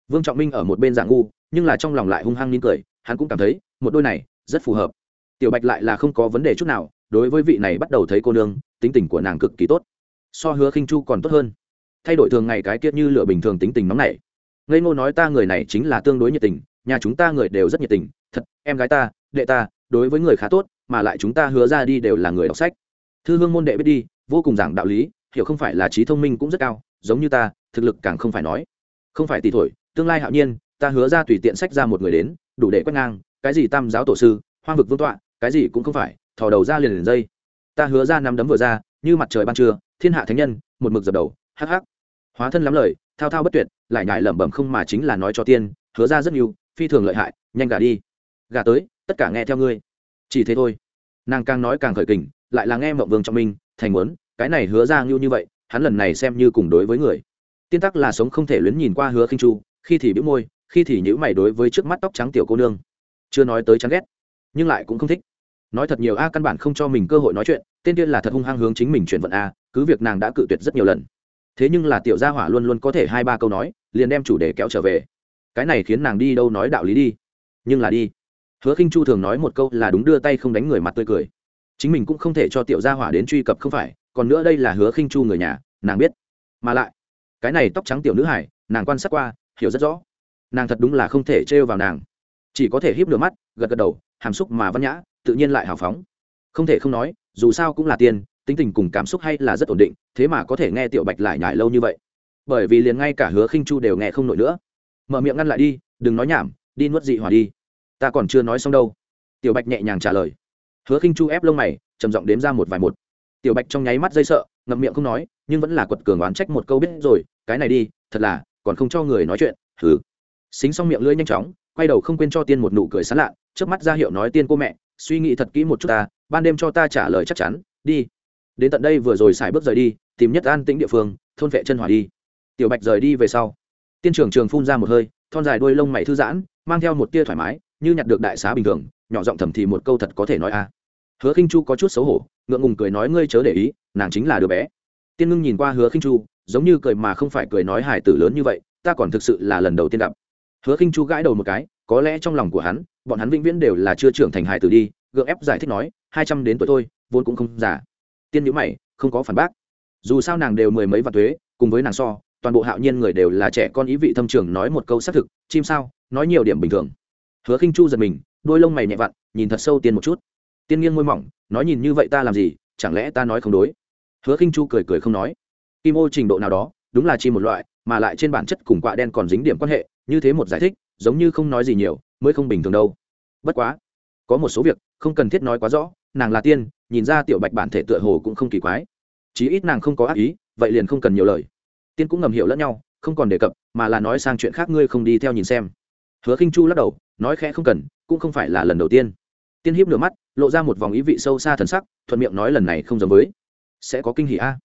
Vương trọng minh ở một bên dạng ngu nhưng là trong lòng lại hung hăng nín cười hắn cũng cảm thấy một đôi này rất phù hợp. Tiểu bạch lại là không có vấn đề chút nào đối với vị này bắt đầu thấy cô nương tính tình của nàng cực kỳ tốt. So hứa khinh chu còn tốt hơn. Thay đổi thường ngày cái kiết như lửa bình thường tính tình nóng nảy ngây ngô nói ta người này chính là tương đối nhiệt tình, nhà chúng ta người đều rất nhiệt tình. Thật, em gái ta, đệ ta, đối với người khá tốt, mà lại chúng ta hứa ra đi đều là người đọc sách. Thư hương môn đệ biết đi, vô cùng giảng đạo lý, hiểu không phải là trí thông minh cũng rất cao, giống như ta, thực lực càng không phải nói. Không phải tỷ thổi, tương lai hạo nhiên, ta hứa ra tùy tiện sách ra một người đến, đủ để quét ngang, cái gì tam giáo tổ sư, hoang vực vương tọa, cái gì cũng không phải, thò đầu ra liền liền dây. Ta hứa ra nắm đấm vừa ra, như mặt trời ban trưa, thiên hạ thánh nhân, một mực dập đầu, hắc hắc. Hóa thân lắm lời thao thao bất tuyệt, lại nhải lẩm bẩm không mà chính là nói cho tiên, hứa ra rất nhiều phi thường lợi hại, nhanh gà đi. Gà tới, tất cả nghe theo ngươi. Chỉ thế thôi. Nàng càng nói càng khởi kình, lại là nghe mộng vương trọng minh, thành muốn, cái này hứa ra ngưu như vậy, hắn lần này xem như cùng đối với người. Tiên tắc là sống không thể luyến nhìn qua hứa khinh chu, khi thì bĩu môi, khi thì nhữ mày đối với trước mắt tóc trắng tiểu cô nương. Chưa nói tới chán ghét, nhưng lại cũng không thích. Nói thật nhiều a, căn bản không cho mình cơ hội nói chuyện, tên tiên là thật hung hăng hướng chính mình chuyển vận a, cứ việc nàng đã cự tuyệt rất nhiều lần thế nhưng là tiểu gia hỏa luôn luôn có thể hai ba câu nói, liền đem chủ đề kéo trở về. Cái này khiến nàng đi đâu nói đạo lý đi. Nhưng là đi. Hứa khinh chu thường nói một câu là đúng đưa tay không đánh người mặt tươi cười. Chính mình cũng không thể cho tiểu gia hỏa đến truy cập không phải, còn nữa đây là hứa khinh chu người nhà, nàng biết. Mà lại, cái này tóc trắng tiểu nữ hải nàng quan sát qua, hiểu rất rõ. Nàng thật đúng là không thể trêu vào nàng. Chỉ có thể híp lửa mắt, gật gật đầu, hàm xúc mà văn nhã, tự nhiên lại hào phóng. Không thể không nói, dù sao cũng là tiền tính tình cùng cảm xúc hay là rất ổn định, thế mà có thể nghe tiểu bạch lại nhải lâu như vậy. Bởi vì liền ngay cả hứa khinh chu đều nghe không nổi nữa. Mở miệng ngăn lại đi, đừng nói nhảm, đi nuốt dị hỏa đi. Ta còn chưa nói xong đâu. Tiểu bạch nhẹ nhàng trả lời. Hứa khinh chu ép lông mày, trầm giọng đếm ra một vài một. Tiểu bạch trong nháy mắt dây sợ, ngậm miệng không nói, nhưng vẫn là quật cường oán trách một câu biết rồi, cái này đi, thật là, còn không cho người nói chuyện thử xính xong miệng lưỡi nhanh chóng, quay đầu không quên cho tiên một nụ cười sán lạ trước mắt ra hiệu nói, tiên cô mẹ, suy nghĩ thật kỹ một chút ta, ban đêm cho ta trả lời chắc chắn, đi đến tận đây vừa rồi xài bước rời đi, tìm nhất an tĩnh địa phương, thôn vệ chân hỏa đi. Tiểu bạch rời đi về sau, tiên trưởng trường phun ra một hơi, thon dài đuôi lông mày thư giãn, mang theo một tia thoải mái, như nhặt được đại xá bình thường, nhỏ giọng thầm thì một câu thật có thể nói a. À. Hứa khinh chu có chút xấu hổ, ngượng ngùng cười nói ngươi chớ để ý, nàng chính là đứa bé. Tiên ngưng nhìn qua hứa khinh chu, giống như cười mà không phải cười nói hài tử lớn như vậy, ta còn thực sự là lần đầu tiên gặp. Hứa khinh chu gãi đầu một cái, có lẽ trong lòng của hắn, bọn hắn vĩnh viễn đều là chưa trưởng thành hài tử đi, gượng ép giải thích nói, hai trăm đến tuổi thôi vốn cũng không già tiên nhữ mày, không có phản bác. Dù sao nàng đều mười mấy vạn thuế, cùng với nàng so, toàn bộ hạo nhiên người đều là trẻ con ý vị thâm trường nói một câu xác thực, chim sao, nói nhiều điểm bình thường. Hứa khinh chu giật mình, đôi lông mày nhẹ vặn, nhìn thật sâu tiên một chút. Tiên nghiêng môi mỏng, nói nhìn như vậy ta làm gì, chẳng lẽ ta nói không đối? Hứa khinh chu cười cười không nói. Kim ô trình độ nào đó, đúng là chi một loại, mà lại trên bản chất cùng quạ đen còn dính điểm quan hệ, như thế một giải thích, giống như không nói gì nhiều, mới không bình thường đâu. Bất quá, có một số việc, không cần thiết nói quá rõ nàng là tiên, nhìn ra tiểu bạch bản thể tựa hồ cũng không kỳ quái. Chí ít nàng không có ác ý, vậy liền không cần nhiều lời. Tiên cũng ngầm hiểu lẫn nhau, không còn đề cập, mà là nói sang chuyện khác ngươi không đi theo nhìn xem. Hứa khinh chu lắc đầu, nói khẽ không cần, cũng không phải là lần đầu tiên. Tiên hiếp nửa mắt, lộ ra một vòng ý vị sâu xa thần sắc, thuận miệng nói lần này không giống với. Sẽ có kinh hỉ a.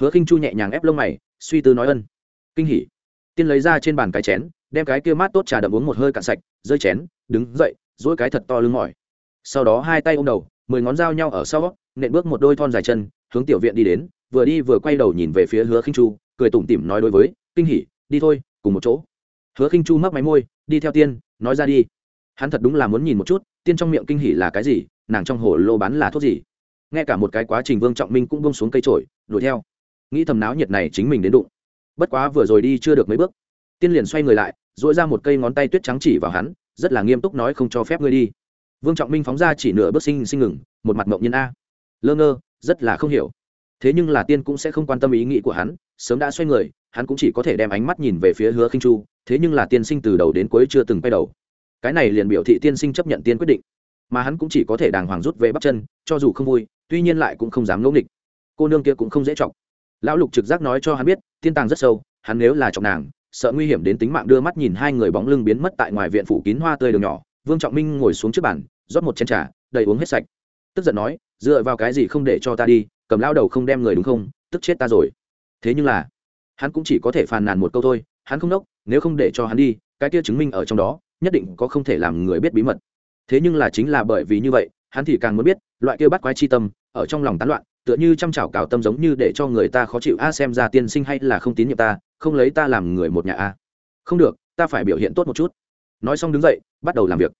Hứa khinh chu nhẹ nhàng ép lông mày, suy tư nói ân. Kinh hỉ. Tiên lấy ra trên bàn cái chén, đem cái kia mát tốt trà đậm uống một hơi cạn sạch, rơi chén, đứng dậy dỗi cái thật to lưng mỏi. Sau đó hai tay ôm đầu mười ngón dao nhau ở sau, nện bước một đôi thon dài chân, hướng tiểu viện đi đến, vừa đi vừa quay đầu nhìn về phía hứa khinh chu, cười tủm tỉm nói đối với, kinh hỉ, đi thôi, cùng một chỗ. Hứa khinh chu mắc máy môi, đi theo tiên, nói ra đi. Hắn thật đúng là muốn nhìn một chút, tiên trong miệng kinh hỉ là cái gì, nàng trong hồ lô bán là thuốc gì. Nghe cả một cái quá trình vương trọng minh cũng bông xuống cây trổi đuổi theo. Nghĩ thầm náo nhiệt này chính mình đến đụng. Bất quá vừa rồi đi chưa được mấy bước. Tiên liền xoay người lại dội ra một cây ngón tay tuyết trắng chỉ vào hắn, rất là nghiêm túc nói không cho phép ngươi đi vương trọng minh phóng ra chỉ nửa bước sinh sinh ngừng, một mặt mộng nhân a. Lơ ngơ, rất là không hiểu. Thế nhưng là tiên cũng sẽ không quan tâm ý nghĩ của hắn, sớm đã xoay người, hắn cũng chỉ có thể đem ánh mắt nhìn về phía hứa khinh chu, thế nhưng là tiên sinh từ đầu đến cuối chưa từng quay đầu. Cái này liền biểu thị tiên sinh chấp nhận tiên quyết định. Mà hắn cũng chỉ có thể đàng hoàng rút về bắp chân, cho dù không vui, tuy nhiên lại cũng không dám ngẫu nghịch. Cô nương kia cũng không dễ chọc. Lão lục trực giác nói cho hắn biết, tiên tàng rất sâu, hắn nếu là chọc nàng, sợ nguy hiểm đến tính mạng, đưa mắt nhìn hai người bóng lưng biến mất tại ngoài viện phủ kín hoa tươi đường nhỏ vương trọng minh ngồi xuống trước bàn, rót một chén trà, đầy uống hết sạch. Tức giận nói, dựa vào cái gì không để cho ta đi, cầm lao đầu không đem người đúng không? Tức chết ta rồi. Thế nhưng là, hắn cũng chỉ có thể phàn nàn một câu thôi, hắn không đốc, nếu không để cho hắn đi, cái kia chứng minh ở trong đó, nhất định có không thể làm người biết bí mật. Thế nhưng là chính là bởi vì như vậy, hắn thì càng muốn biết, loại kia bắt quái chi tâm, ở trong lòng tán loạn, tựa như chăm chảo cào tâm giống như để cho người ta khó chịu, a, xem ra tiên sinh hay là không tín nhiệm ta, không lấy ta làm người một nhà a. Không được, ta phải biểu hiện tốt một chút nói xong đứng dậy, bắt đầu làm việc.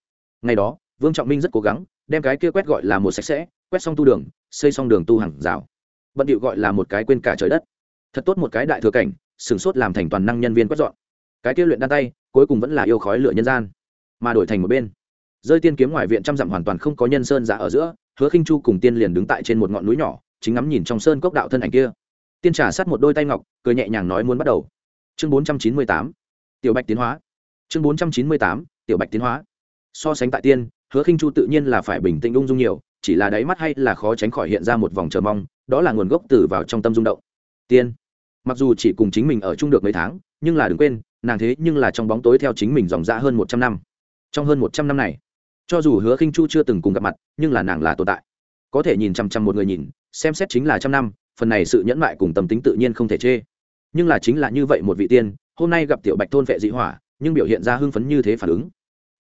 Ngày đó, vương trọng minh rất cố gắng, đem cái kia quét gọi là một sạch sẽ, quét xong tu đường, xây xong đường tu hàng rào. Bận điệu gọi là một cái quên cả trời đất. Thật tốt một cái đại thừa cảnh sửng sốt làm thành toàn năng nhân viên quét dọn. Cái kia luyện đan tay, cuối cùng vẫn là yêu khói lửa nhân gian. Mà đổi thành một bên, rơi tiên kiếm ngoài viện trăm dặm hoàn toàn không có nhân sơn giả ở giữa, hứa khinh chu cùng tiên liền đứng tại trên một ngọn núi nhỏ, chính ngắm nhìn trong sơn cốc đạo thân ảnh kia. Tiên trả sát một đôi tay ngọc, cười nhẹ nhàng nói muốn bắt đầu. Chương bốn trăm chín mươi tám, tiểu bạch tiến hóa chương bốn trăm chín mươi tám, tiểu bạch tiến hóa. So sánh tại tiên, hứa khinh chu tự nhiên là phải bình tĩnh ung dung nhiều, chỉ là đáy mắt hay là khó tránh khỏi hiện ra một vòng chờ mong, đó là nguồn gốc từ vào trong tâm rung động. Tiên, mặc dù chỉ cùng chính mình ở chung được mấy tháng, nhưng là đừng quên, nàng thế nhưng là trong bóng tối theo chính mình dòng dã hơn một trăm năm. Trong hơn một trăm năm này, cho dù hứa khinh chu chưa từng cùng gặp mặt, nhưng là nàng là tồn tại. Có thể nhìn chăm chăm một người nhìn, xem xét chính là trăm năm, phần này sự nhẫn mại cùng tâm tính tự nhiên không thể chê. Nhưng là chính là như vậy một vị tiên, hôm nay gặp tiểu bạch thôn vệ dị hỏa nhưng biểu hiện ra hưng phấn như thế phản ứng.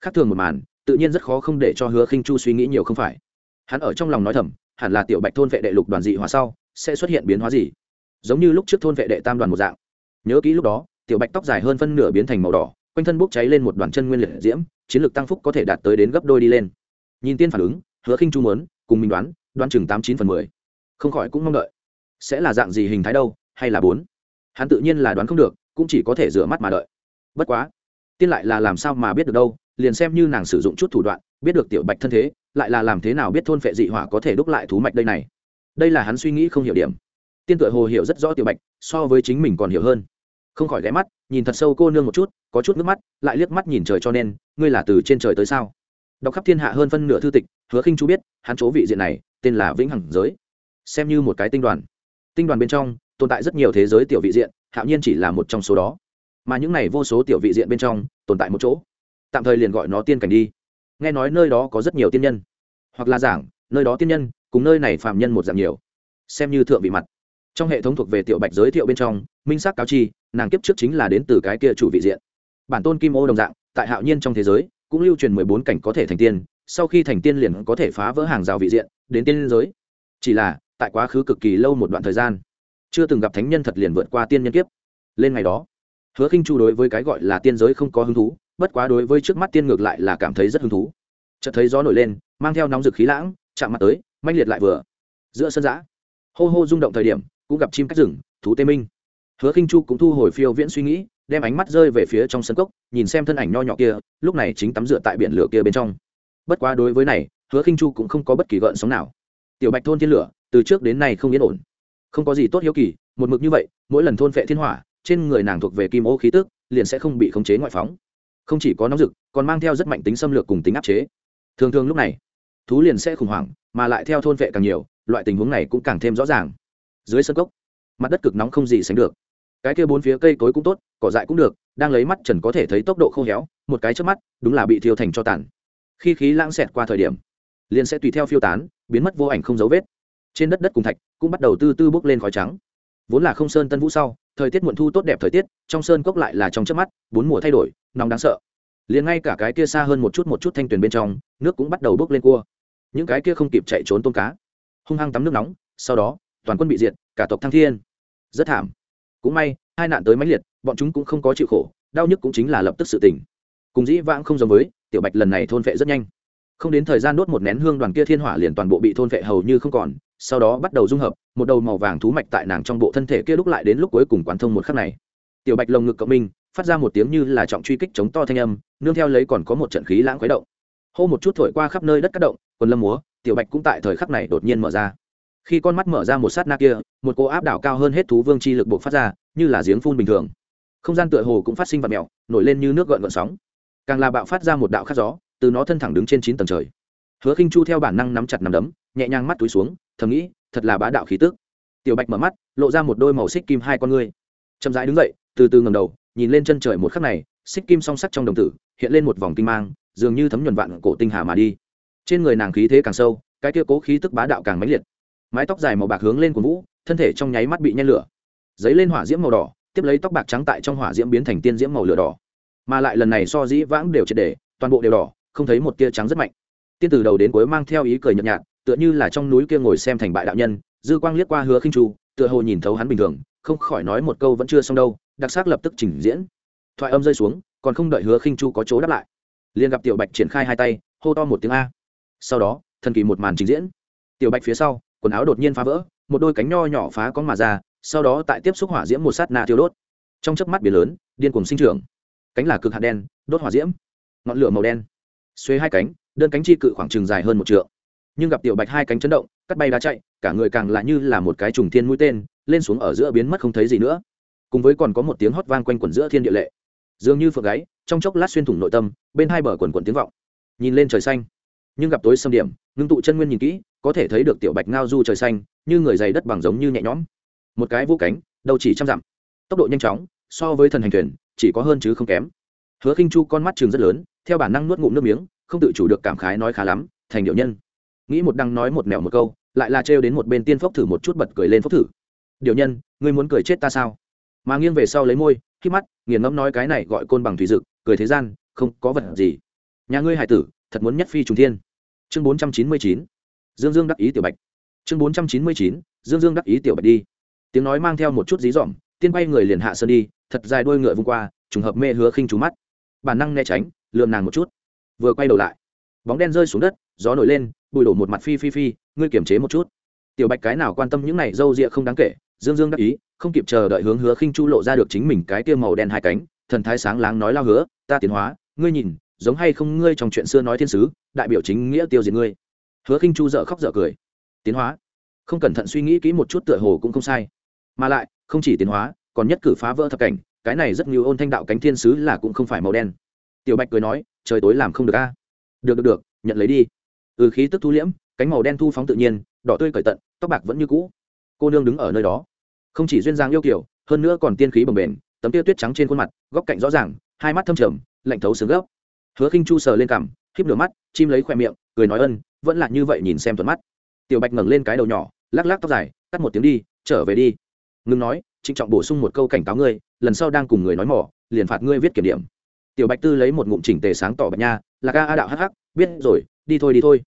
Khác thường một màn, tự nhiên rất khó không để cho hứa khinh chu suy nghĩ nhiều không phải. Hắn ở trong lòng nói thầm, hẳn là tiểu bạch thôn vệ đệ lục đoàn dị hóa sau, sẽ xuất hiện biến hóa gì? Giống như lúc trước thôn vệ đệ tam đoàn một dạng. Nhớ kỹ lúc đó, tiểu bạch tóc dài hơn phân nửa biến thành màu đỏ, quanh thân bốc cháy lên một đoàn chân nguyên liệt diễm, chiến lược tăng phúc có thể đạt tới đến gấp đôi đi lên. Nhìn tiên phản ứng, hứa khinh chu muốn, cùng mình đoán đoán chừng tám chín phần mười. Không khỏi cũng mong đợi. Sẽ là dạng gì hình thái đâu, hay là bốn? Hắn tự nhiên là đoán không được, cũng chỉ có thể rửa mắt mà đợi. Bất quá tiên lại là làm sao mà biết được đâu, liền xem như nàng sử dụng chút thủ đoạn, biết được tiểu bạch thân thế, lại là làm thế nào biết thôn phệ dị hỏa có thể đúc lại thú mạch đây này. Đây là hắn suy nghĩ không hiểu điểm. Tiên tựa hồ hiểu rất rõ tiểu bạch, so với chính mình còn hiểu hơn. Không khỏi ghé mắt, nhìn thật sâu cô nương một chút, có chút nước mắt, lại liếc mắt nhìn trời cho nên, ngươi là từ trên trời tới sao? Đọc khắp thiên hạ hơn phân nửa thư tịch, hứa khinh chú biết, hắn chỗ vị diện này, tên là vĩnh hằng giới. Xem như một cái tinh đoàn. Tinh đoàn bên trong, tồn tại rất nhiều thế giới tiểu vị diện, hạo nhiên chỉ là một trong số đó mà những này vô số tiểu vị diện bên trong tồn tại một chỗ. Tạm thời liền gọi nó tiên cảnh đi. Nghe nói nơi đó có rất nhiều tiên nhân. Hoặc là giảng, nơi đó tiên nhân, cùng nơi này phạm nhân một dạng nhiều. Xem như thượng vị mặt. Trong hệ thống thuộc về tiểu bạch giới thiệu bên trong, minh sắc cáo chi, nàng kiếp trước chính là đến từ cái kia chủ vị diện. Bản tôn kim ô đồng dạng, tại hạo nhiên trong thế giới, cũng lưu truyền mười bốn cảnh có thể thành tiên, sau khi thành tiên liền có thể phá vỡ hàng rào vị diện, đến tiên liên giới. Chỉ là, tại quá khứ cực kỳ lâu một đoạn thời gian, chưa từng gặp thánh nhân thật liền vượt qua tiên nhân kiếp. Lên ngày đó hứa khinh chu đối với cái gọi là tiên giới không có hứng thú, bất quá đối với trước mắt tiên ngược lại là cảm thấy rất hứng thú. Chợt thấy gió nổi lên, mang theo nóng rực khí lãng, chạm mặt tới manh liệt lại vừa. Giữa sân giã hô hô rung động thời điểm, cũng gặp chim cách rừng, thú tê minh. Hứa khinh chu cũng thu hồi phiêu viễn suy nghĩ, đem ánh mắt rơi về phía trong sân cốc, nhìn xem thân ảnh nho nhỏ kia, lúc này chính tắm rửa tại biển lửa kia bên trong. Bất quá đối với này, hứa khinh chu cũng không có bất kỳ gợn sóng nào. Tiểu bạch thôn thiên lửa, từ trước đến nay không yên ổn. Không có gì tốt hiếu kỳ, một mực như vậy, mỗi lần thôn phệ thiên hỏa trên người nàng thuộc về kim ô khí tức, liền sẽ không bị khống chế ngoại phóng. Không chỉ có nóng rực, còn mang theo rất mạnh tính xâm lược cùng tính áp chế. Thường thường lúc này, thú liền sẽ khủng hoảng, mà lại theo thôn vệ càng nhiều, loại tình huống này cũng càng thêm rõ ràng. Dưới sân cốc, mặt đất cực nóng không gì sánh được. Cái kia bốn phía cây cối cũng tốt, cỏ dại cũng được, đang lấy mắt trần có thể thấy tốc độ khô héo, một cái trước mắt, đúng là bị thiêu thành cho tàn. Khi khí lãng xẹt qua thời điểm, liền sẽ tùy theo phiêu tán, biến mất vô ảnh không dấu vết. Trên đất đất cùng thạch cũng bắt đầu tư tư bốc lên khói trắng vốn là không sơn tân vũ sau, thời tiết muộn thu tốt đẹp thời tiết, trong sơn cốc lại là trong trước mắt, bốn mùa thay đổi, nóng đáng sợ. Liền ngay cả cái kia xa hơn một chút một chút thanh tuyền bên trong, nước cũng bắt đầu bốc lên cua. Những cái kia không kịp chạy trốn tôm cá, hung hăng tắm nước nóng, sau đó, toàn quân bị diệt, cả tộc thăng thiên. Rất thảm. Cũng may, hai nạn tới mãnh liệt, bọn chúng cũng không có chịu khổ, đau nhức cũng chính là lập tức sự tỉnh. Cùng dĩ vãng không giống với, tiểu bạch lần này thôn vệ rất nhanh. Không đến thời gian đốt một nén hương đoàn kia thiên hỏa liền toàn bộ bị thôn vệ hầu như không còn sau đó bắt đầu dung hợp, một đầu màu vàng thú mạch tại nàng trong bộ thân thể kia lúc lại đến lúc cuối cùng quán thông một khắc này. Tiểu bạch lồng ngực cộng minh, phát ra một tiếng như là trọng truy kích chống to thanh âm, nương theo lấy còn có một trận khí lãng khuấy động. Hô một chút thổi qua khắp nơi đất cát động, quần lâm múa, tiểu bạch cũng tại thời khắc này đột nhiên mở ra. Khi con mắt mở ra một sát na kia, một cô áp đảo cao hơn hết thú vương chi lực buộc phát ra, như là giếng phun bình thường. Không gian tựa hồ cũng phát sinh vật mèo, nổi lên như nước gợn gợn sóng. Càng là bạo phát ra một đạo khát gió, từ nó thân thẳng đứng trên chín tầng trời. Hứa khinh chu theo bản năng nắm chặt nắm đấm nhẹ nhàng mắt túi xuống, thầm nghĩ, thật là bá đạo khí tức. Tiểu bạch mở mắt, lộ ra một đôi màu xích kim hai con ngươi. Chậm rãi đứng dậy, từ từ ngầm đầu, nhìn lên chân trời một khắc này, xích kim song sắc trong đồng tử, hiện lên một vòng tinh mang, dường như thấm nhuần vạn cổ tinh hà mà đi. Trên người nàng khí thế càng sâu, cái kia cố khí tức bá đạo càng mãnh liệt. Mái tóc dài màu bạc hướng lên của vũ, thân thể trong nháy mắt bị nhen lửa. Giấy lên hỏa diễm màu đỏ, tiếp lấy tóc bạc trắng tại trong hỏa diễm biến thành tiên diễm màu lửa đỏ. Mà lại lần này so dĩ vãng đều triệt đề toàn bộ đều đỏ, không thấy một tia trắng rất mạnh. Tiên từ đầu đến cuối mang theo ý cười nhợt nhạt tựa như là trong núi kia ngồi xem thành bại đạo nhân, dư quang liếc qua hứa khinh chu, tựa hồ nhìn thấu hắn bình thường, không khỏi nói một câu vẫn chưa xong đâu, đặc sắc lập tức trình diễn. Thoại âm rơi xuống, còn không đợi hứa khinh chu có chỗ đáp lại, liền gặp tiểu bạch triển khai hai tay, hô to một tiếng a. Sau đó, thần kỳ một màn trình diễn. Tiểu bạch phía sau, quần áo đột nhiên phá vỡ, một đôi cánh nho nhỏ phá có mà ra, sau đó tại tiếp xúc hỏa diễm một sát na tiêu đốt. Trong chớp mắt biển lớn, điên cuồng sinh trưởng. Cánh là cực hạt đen, đốt hỏa diễm. Ngọn lửa màu đen. Xuê hai cánh, đơn cánh chi cự khoảng trường dài hơn một trượng nhưng gặp tiểu bạch hai cánh chấn động, cắt bay đá chạy, cả người càng lại như là một cái trùng thiên mũi tên, lên xuống ở giữa biến mất không thấy gì nữa. Cùng với còn có một tiếng hót vang quanh quẩn giữa thiên địa lệ. Dường như phượng gáy, trong chốc lát xuyên thủng nội tâm, bên hai bờ quần quần tiếng vọng. Nhìn lên trời xanh. Nhưng gặp tối xâm điểm, ngưng tụ chân nguyên nhìn kỹ, có thể thấy được tiểu bạch ngao du trời xanh, như người dày đất bằng giống như nhẹ nhõm. Một cái vũ cánh, đầu chỉ trăm dặm. Tốc độ nhanh chóng, so với thần hành thuyền, chỉ có hơn chứ không kém. Hứa khinh chu con mắt trường rất lớn, theo bản năng nuốt ngụm nước miếng, không tự chủ được cảm khái nói khá lắm, thành điệu nhân nghĩ một đăng nói một mèo một câu, lại là trêu đến một bên tiên phốc thử một chút bật cười lên phốc thử. Điều nhân, ngươi muốn cười chết ta sao? Mà nghiêng về sau lấy môi, khi mắt, nghiền ngẫm nói cái này gọi côn bằng thủy dực, cười thế gian, không có vật gì. Nhà ngươi hải tử, thật muốn nhất phi trùng thiên. Chương bốn trăm chín mươi chín, dương dương đắc ý tiểu bạch. Chương bốn trăm chín mươi chín, dương dương đắc ý tiểu bạch đi. Tiếng nói mang theo một chút dí dỏm, tiên bay người liền hạ sơn đi, thật dài đôi ngựa vung qua, trùng hợp mê hứa khinh trú mắt. Bản năng né tránh, lượm nàng một chút. Vừa quay đầu lại, bóng đen rơi xuống đất, gió nổi lên bùi đổ một mặt phi phi phi, ngươi kiềm chế một chút. Tiểu bạch cái nào quan tâm những này d â u rịa không đáng kể, dương dương đắc ý, không kịp chờ đợi hướng hứa khinh chu lộ ra được chính mình cái tiêu màu đen hai cánh, thần thái sáng láng nói lao hứa, ta tiến hóa, ngươi nhìn, giống hay không ngươi trong chuyện xưa nói thiên sứ, đại biểu chính nghĩa tiêu diệt ngươi. Hứa khinh chu dợ khóc dợ cười. Tiến hóa. Không cẩn thận suy nghĩ kỹ một chút tựa hồ cũng không sai. Mà lại, không chỉ tiến hóa, còn nhất cử phá vỡ thập cảnh, cái này rất nhiều ôn thanh đạo cánh thiên sứ là cũng không phải màu đen. Tiểu bạch cười nói, trời tối làm không được a. Được được được, nhận lấy đi ừ khí tức thu liễm, cánh màu đen thu phóng tự nhiên, đỏ tươi cởi tận, tóc bạc vẫn như cũ. Cô nương đứng ở nơi đó. Không chỉ duyên dáng yêu kiểu hơn nữa còn tiên khí bồng bềnh, tấm tiêu tuyết trắng trên khuôn mặt, góc cạnh rõ ràng, hai mắt thâm trầm, lạnh thấu sướng gốc hứa khinh chu sờ lên cằm khiếp nửa mắt, chim lấy khoe miệng, cười nói ân, vẫn là như vậy nhìn xem thuận mắt. Tiểu bạch ngẩng lên cái đầu nhỏ, lắc lắc tóc dài, cắt một tiếng đi, trở về đi. Ngừng nói, trịnh trọng bổ sung một câu cảnh cáo ngươi, lần sau đang cùng người nói mỏ, liền phạt ngươi viết kiểm điểm. Tiểu bạch tư lấy một ngụm chỉnh tề sáng tỏ bạch nha là ca a đạo, hắc hắc, biết rồi đi thôi đi thôi.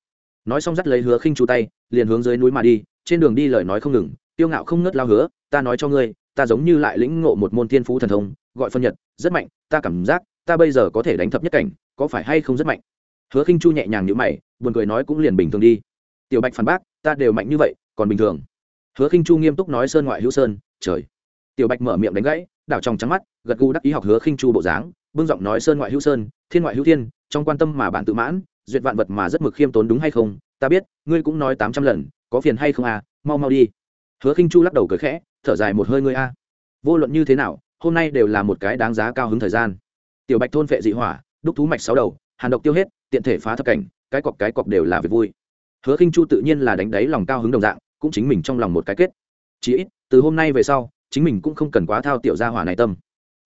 Nói xong dắt lấy hứa khinh chu tay, liền hướng dưới núi mà đi, trên đường đi lời nói không ngừng tiêu ngạo không ngớt lao hứa, ta nói cho ngươi, ta giống như lại lĩnh ngộ một môn thiên phú thần thông, gọi phân nhật, rất mạnh, ta cảm giác, ta bây giờ có thể đánh thập nhất cảnh, có phải hay không rất mạnh? Hứa khinh chu nhẹ nhàng như mày, buồn cười nói cũng liền bình thường đi. Tiểu bạch phản bác, ta đều mạnh như vậy, còn bình thường. Hứa khinh chu nghiêm túc nói sơn ngoại hữu sơn, trời. Tiểu bạch mở miệng đánh gãy, đảo trong trắng mắt, gật gù đắc ý học hứa khinh chu bộ dáng, bưng giọng nói sơn ngoại hữu sơn, thiên ngoại hữu thiên, trong quan tâm mà bạn tự mãn duyệt vạn vật mà rất mực khiêm tốn đúng hay không, ta biết, ngươi cũng nói tám trăm lần, có phiền hay không à mau mau đi. Hứa khinh chu lắc đầu cười khẽ, thở dài một hơi ngươi a. Vô luận như thế nào, hôm nay đều là một cái đáng giá cao hứng thời gian. Tiểu bạch thôn phệ dị hỏa, đúc thú mạch sáu đầu, hàn độc tiêu hết, tiện thể phá thập cảnh, cái cọc cái cọc đều là việc vui. Hứa khinh chu tự nhiên là đánh đáy lòng cao hứng đồng dạng, cũng chính mình trong lòng một cái kết. Chỉ ít, từ hôm nay về sau, chính mình cũng không cần quá thao tiểu gia hỏa này tâm.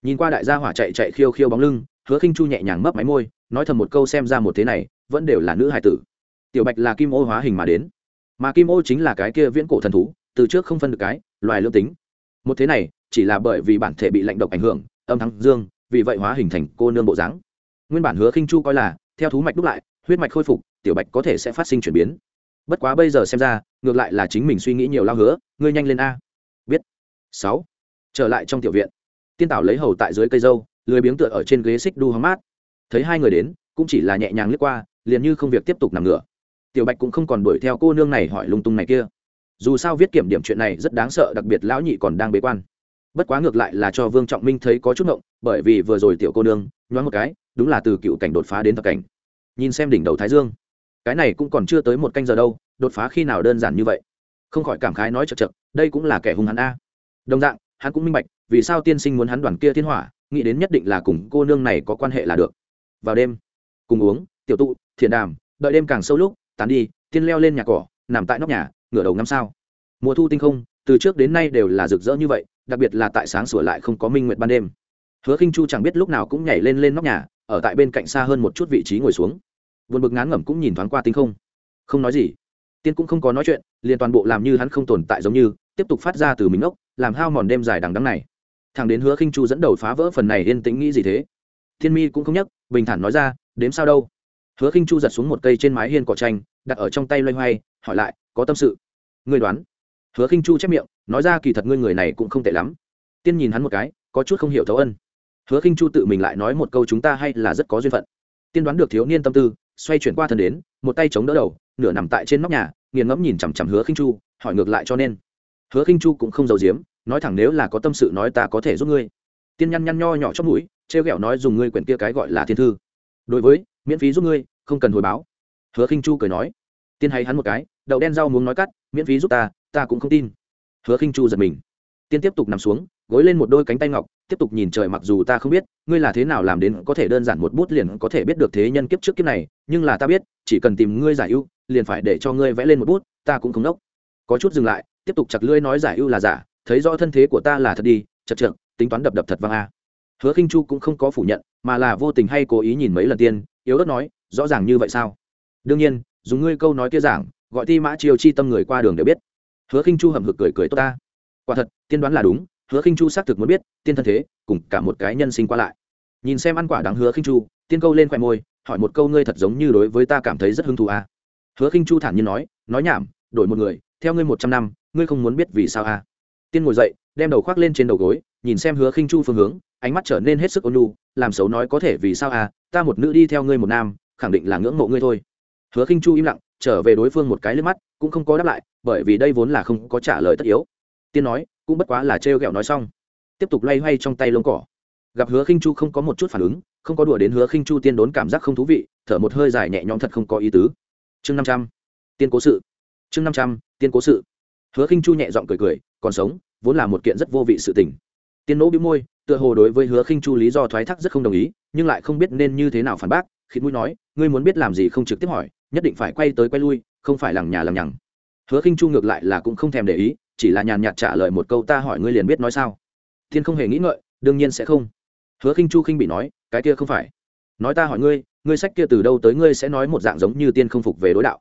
Nhìn qua đại gia hỏa chạy chạy khiêu khiêu bóng lưng, hứa khinh chu nhẹ nhàng mấp máy môi, nói thầm một câu xem ra một thế này vẫn đều là nữ hài tử. Tiểu bạch là kim ô hóa hình mà đến. Mà kim ô chính là cái kia viễn cổ thần thú, từ trước không phân được cái, loài lương tính. Một thế này, chỉ là bởi vì bản thể bị lạnh độc ảnh hưởng, âm thắng dương, vì vậy hóa hình thành cô nương bộ dáng. Nguyên bản hứa khinh chu coi là, theo thú mạch đúc lại, huyết mạch khôi phục, tiểu bạch có thể sẽ phát sinh chuyển biến. Bất quá bây giờ xem ra, ngược lại là chính mình suy nghĩ nhiều lao hứa, ngươi nhanh lên a. Biết. Sáu. Trở lại trong tiểu viện. Tiên tảo lấy hầu tại dưới cây dâu, lười biếng tựa ở trên ghế xích đu hóng mát. Thấy hai người đến, cũng chỉ là nhẹ nhàng lướt qua liền như không việc tiếp tục nằm ngửa. Tiểu bạch cũng không còn đuổi theo cô nương này hỏi lung tung này kia. Dù sao viết kiểm điểm chuyện này rất đáng sợ, đặc biệt lão nhị còn đang bế quan. Bất quá ngược lại là cho vương trọng minh thấy có chút ngộng, bởi vì vừa rồi tiểu cô nương nhoáng một cái, đúng là từ cựu cảnh đột phá đến thập cảnh. Nhìn xem đỉnh đầu thái dương, cái này cũng còn chưa tới một canh giờ đâu, đột phá khi nào đơn giản như vậy? Không khỏi cảm khái nói chật chật, đây cũng là kẻ hung hắn a. Đồng dạng, hắn cũng minh bạch, vì sao tiên sinh muốn hắn đoàn kia thiên hỏa, nghĩ đến nhất định là cùng cô nương này có quan hệ là được. Vào đêm, cùng uống, tiểu tụ thiện đàm, đợi đêm càng sâu lúc, tán đi, tiên leo lên nhà cỏ, nằm tại nóc nhà, ngửa đầu ngắm sao. Mùa thu tinh không, từ trước đến nay đều là rực rỡ như vậy, đặc biệt là tại sáng sủa lại không có minh nguyệt ban đêm. Hứa khinh chu chẳng biết lúc nào cũng nhảy lên lên nóc nhà, ở tại bên cạnh xa hơn một chút vị trí ngồi xuống. Vượt bực ngán ngẩm cũng nhìn thoáng qua tinh không. Không nói gì. Tiên cũng không có nói chuyện, liền toàn bộ làm như hắn không tồn tại giống như, tiếp tục phát ra từ mình ốc, làm hao mòn đêm dài đằng đắng này. Thằng đến hứa khinh chu dẫn đầu phá vỡ phần này yên tĩnh nghĩ gì thế? Thiên mi cũng không nhắc, bình thản nói ra, đếm sao đâu? Hứa khinh chu giật xuống một cây trên mái hiên cỏ tranh đặt ở trong tay loay hoay, hỏi lại, có tâm sự? Ngươi đoán. Hứa khinh chu chép miệng, nói ra, kỳ thật ngươi người này cũng không tệ lắm. Tiên nhìn hắn một cái, có chút không hiểu thấu ân. Hứa khinh chu tự mình lại nói một câu chúng ta hay là rất có duyên phận. Tiên đoán được thiếu niên tâm tư, xoay chuyển qua thân đến, một tay chống đỡ đầu, nửa nằm tại trên nóc nhà, nghiền ngẫm nhìn chằm chằm hứa khinh chu, hỏi ngược lại cho nên. Hứa khinh chu cũng không giấu giếm, nói thẳng nếu là có tâm sự nói ta có thể giúp ngươi. Tiên nhăn nhăn nho nhỏ trong mũi, trêu ghẹo nói dùng ngươi quyển kia cái gọi là thiên thư. Đối với miễn phí giúp ngươi, không cần hồi báo. Hứa khinh chu cười nói. Tiên hay hắn một cái, đậu đen rau muốn nói cắt, miễn phí giúp ta ta cũng không tin. Hứa khinh chu giật mình. Tiên tiếp tục nằm xuống, gối lên một đôi cánh tay ngọc, tiếp tục nhìn trời mặc dù ta không biết, ngươi là thế nào làm đến có thể đơn giản một bút liền có thể biết được thế nhân kiếp trước kiếp này, nhưng là ta biết, chỉ cần tìm ngươi giải ưu, liền phải để cho ngươi vẽ lên một bút, ta cũng không đốc có chút dừng lại, tiếp tục chặt lưỡi nói giải ưu là giả, thấy rõ thân thế của ta là thật đi, chật chật tính toán đập đập thật vang a. Hứa khinh chu cũng không có phủ nhận, mà là vô tình hay cố ý nhìn mấy lần tiên yếu ớt nói, rõ ràng như vậy sao? Đương nhiên, dùng ngươi câu nói kia giảng, gọi ti mã chiêu chi tâm người qua đường đều biết. Hứa khinh chu hầm hực cười cười tốt ta. Quả thật, tiên đoán là đúng, hứa khinh chu xác thực muốn biết, tiên thân thế, cùng cả một cái nhân sinh qua lại. Nhìn xem ăn quả đáng hứa khinh chu, tiên câu lên khoe môi, hỏi một câu ngươi thật giống như đối với ta cảm thấy rất hứng thú à. hứa khinh chu thản nhiên nói nói nhảm, đổi một người, theo ngươi một trăm năm, ngươi không muốn biết vì sao à? Tiên ngồi dậy, đem đầu khoác lên trên đầu gối nhìn xem hứa khinh chu phương hướng, ánh mắt trở nên hết sức ôn nhu, làm xấu nói có thể vì sao à ta một nữ đi theo ngươi một nam, khẳng định là ngưỡng mộ ngươi thôi. Hứa khinh chu im lặng, trở về đối phương một cái lên mắt, cũng không có đáp lại, bởi vì đây vốn là không có trả lời tất yếu. Tiên nói, cũng bất quá là trêu ghẹo nói xong. Tiếp tục loay hoay trong tay lông cỏ. Gặp hứa khinh chu không có một chút phản ứng, không có đùa đến hứa khinh chu tiên đốn cảm giác không thú vị, thở một hơi dài nhẹ nhõm thật không có ý tứ. Chương năm trăm. Tiên cố sự. Chương năm trăm, tiên cố sự. Hứa khinh chu nhẹ giọng cười cười, còn sống, vốn là một kiện rất vô vị sự tình tiên nỗ bĩu môi, tựa hồ đối với hứa khinh chu lý do thoái thác rất không đồng ý, nhưng lại không biết nên như thế nào phản bác khi mũi nói, ngươi muốn biết làm gì không trực tiếp hỏi, nhất định phải quay tới quay lui, không phải lằng nhà lằng nhằng. Hứa khinh chu ngược lại là cũng không thèm để ý, chỉ là nhàn nhạt trả lời một câu, ta hỏi ngươi liền biết nói sao. Thiên không hề nghĩ ngợi, đương nhiên sẽ không. Hứa khinh chu khinh bị nói, cái kia không phải. Nói ta hỏi ngươi ngươi sách kia từ đâu tới ngươi sẽ nói một dạng giống như tiên không phục về đối đạo.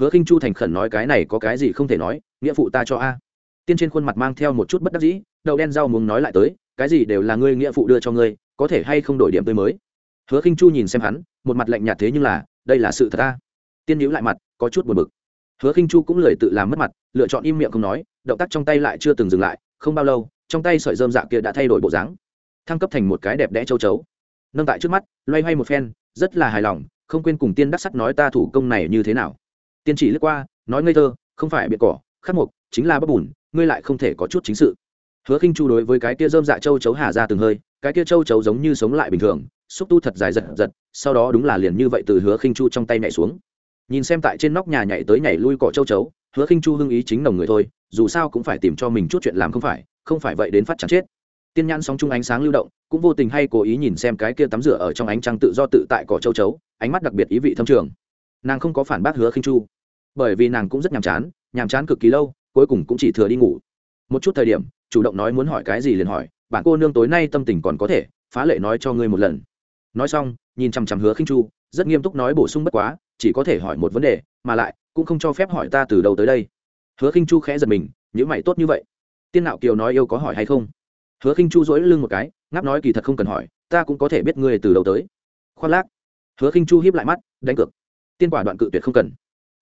Hứa khinh chu thành khẩn nói, cái này có cái gì không thể nói, nghĩa phụ ta cho a. Tiên trên khuôn mặt mang theo một chút bất đắc dĩ đậu đen rau muốn nói lại tới, cái gì đều là ngươi nghĩa phụ đưa cho ngươi, có thể hay không đổi điểm tươi mới? Hứa khinh chu nhìn xem hắn, một mặt lạnh nhạt thế nhưng là, đây là sự thật ta. Tiên nhíu lại mặt, có chút buồn bực. Hứa khinh chu cũng lười tự làm mất mặt, lựa chọn im miệng không nói, động tác trong tay lại chưa từng dừng lại, không bao lâu, trong tay sợi dơm dạ kia đã thay đổi bộ dáng, thăng cấp thành một cái đẹp đẽ châu chấu. Nâng tại trước mắt, loay hoay một phen, rất là hài lòng, không quên cùng tiên đắc sắt nói ta thủ công này như thế nào. Tiên chỉ lướt qua, nói ngây thơ, không phải biệt cỏ, khắc mục, chính là bắp bùn, ngươi lại không thể có chút chính sự hứa khinh chu đối với cái kia dơm dạ châu chấu hà ra từng hơi, cái kia châu chấu giống như sống lại bình thường, xúc tu thật dài giật giật, sau đó đúng là liền như vậy từ hứa khinh chu trong tay nhảy xuống. Nhìn xem tại trên nóc nhà nhảy tới nhảy lui cỏ châu chấu, hứa khinh chu hưng ý chính nồng người thôi, dù sao cũng phải tìm cho mình chút chuyện làm không phải không phải vậy đến phát chẳng chết. Tiên nhãn sóng chung ánh sáng lưu động, cũng vô tình hay cố ý nhìn xem cái kia tắm rửa ở trong ánh trăng tự do tự tại cỏ châu chấu, ánh mắt đặc biệt ý vị thâm trường. Nàng không có phản bác hứa khinh chu, bởi vì nàng cũng rất nhàm chán nhàm chán cực kỳ lâu, cuối cùng cũng chỉ thừa đi ngủ một chút thời điểm, chủ động nói muốn hỏi cái gì liền hỏi, bạn cô nương tối nay tâm tình còn có thể, phá lệ nói cho ngươi một lần. Nói xong, nhìn chằm chằm hứa khinh chu, rất nghiêm túc nói bổ sung bất quá, chỉ có thể hỏi một vấn đề, mà lại cũng không cho phép hỏi ta từ đầu tới đây. Hứa khinh chu khẽ giật mình những mày tốt như vậy? Tiên nạo kiều nói yêu có hỏi hay không? Hứa khinh chu dỗi lưng một cái, ngáp nói kỳ thật không cần hỏi, ta cũng có thể biết ngươi từ đầu tới. Khoan lác. Hứa khinh chu hiếp lại mắt, đánh cược. Tiên quả đoạn cự tuyệt không cần.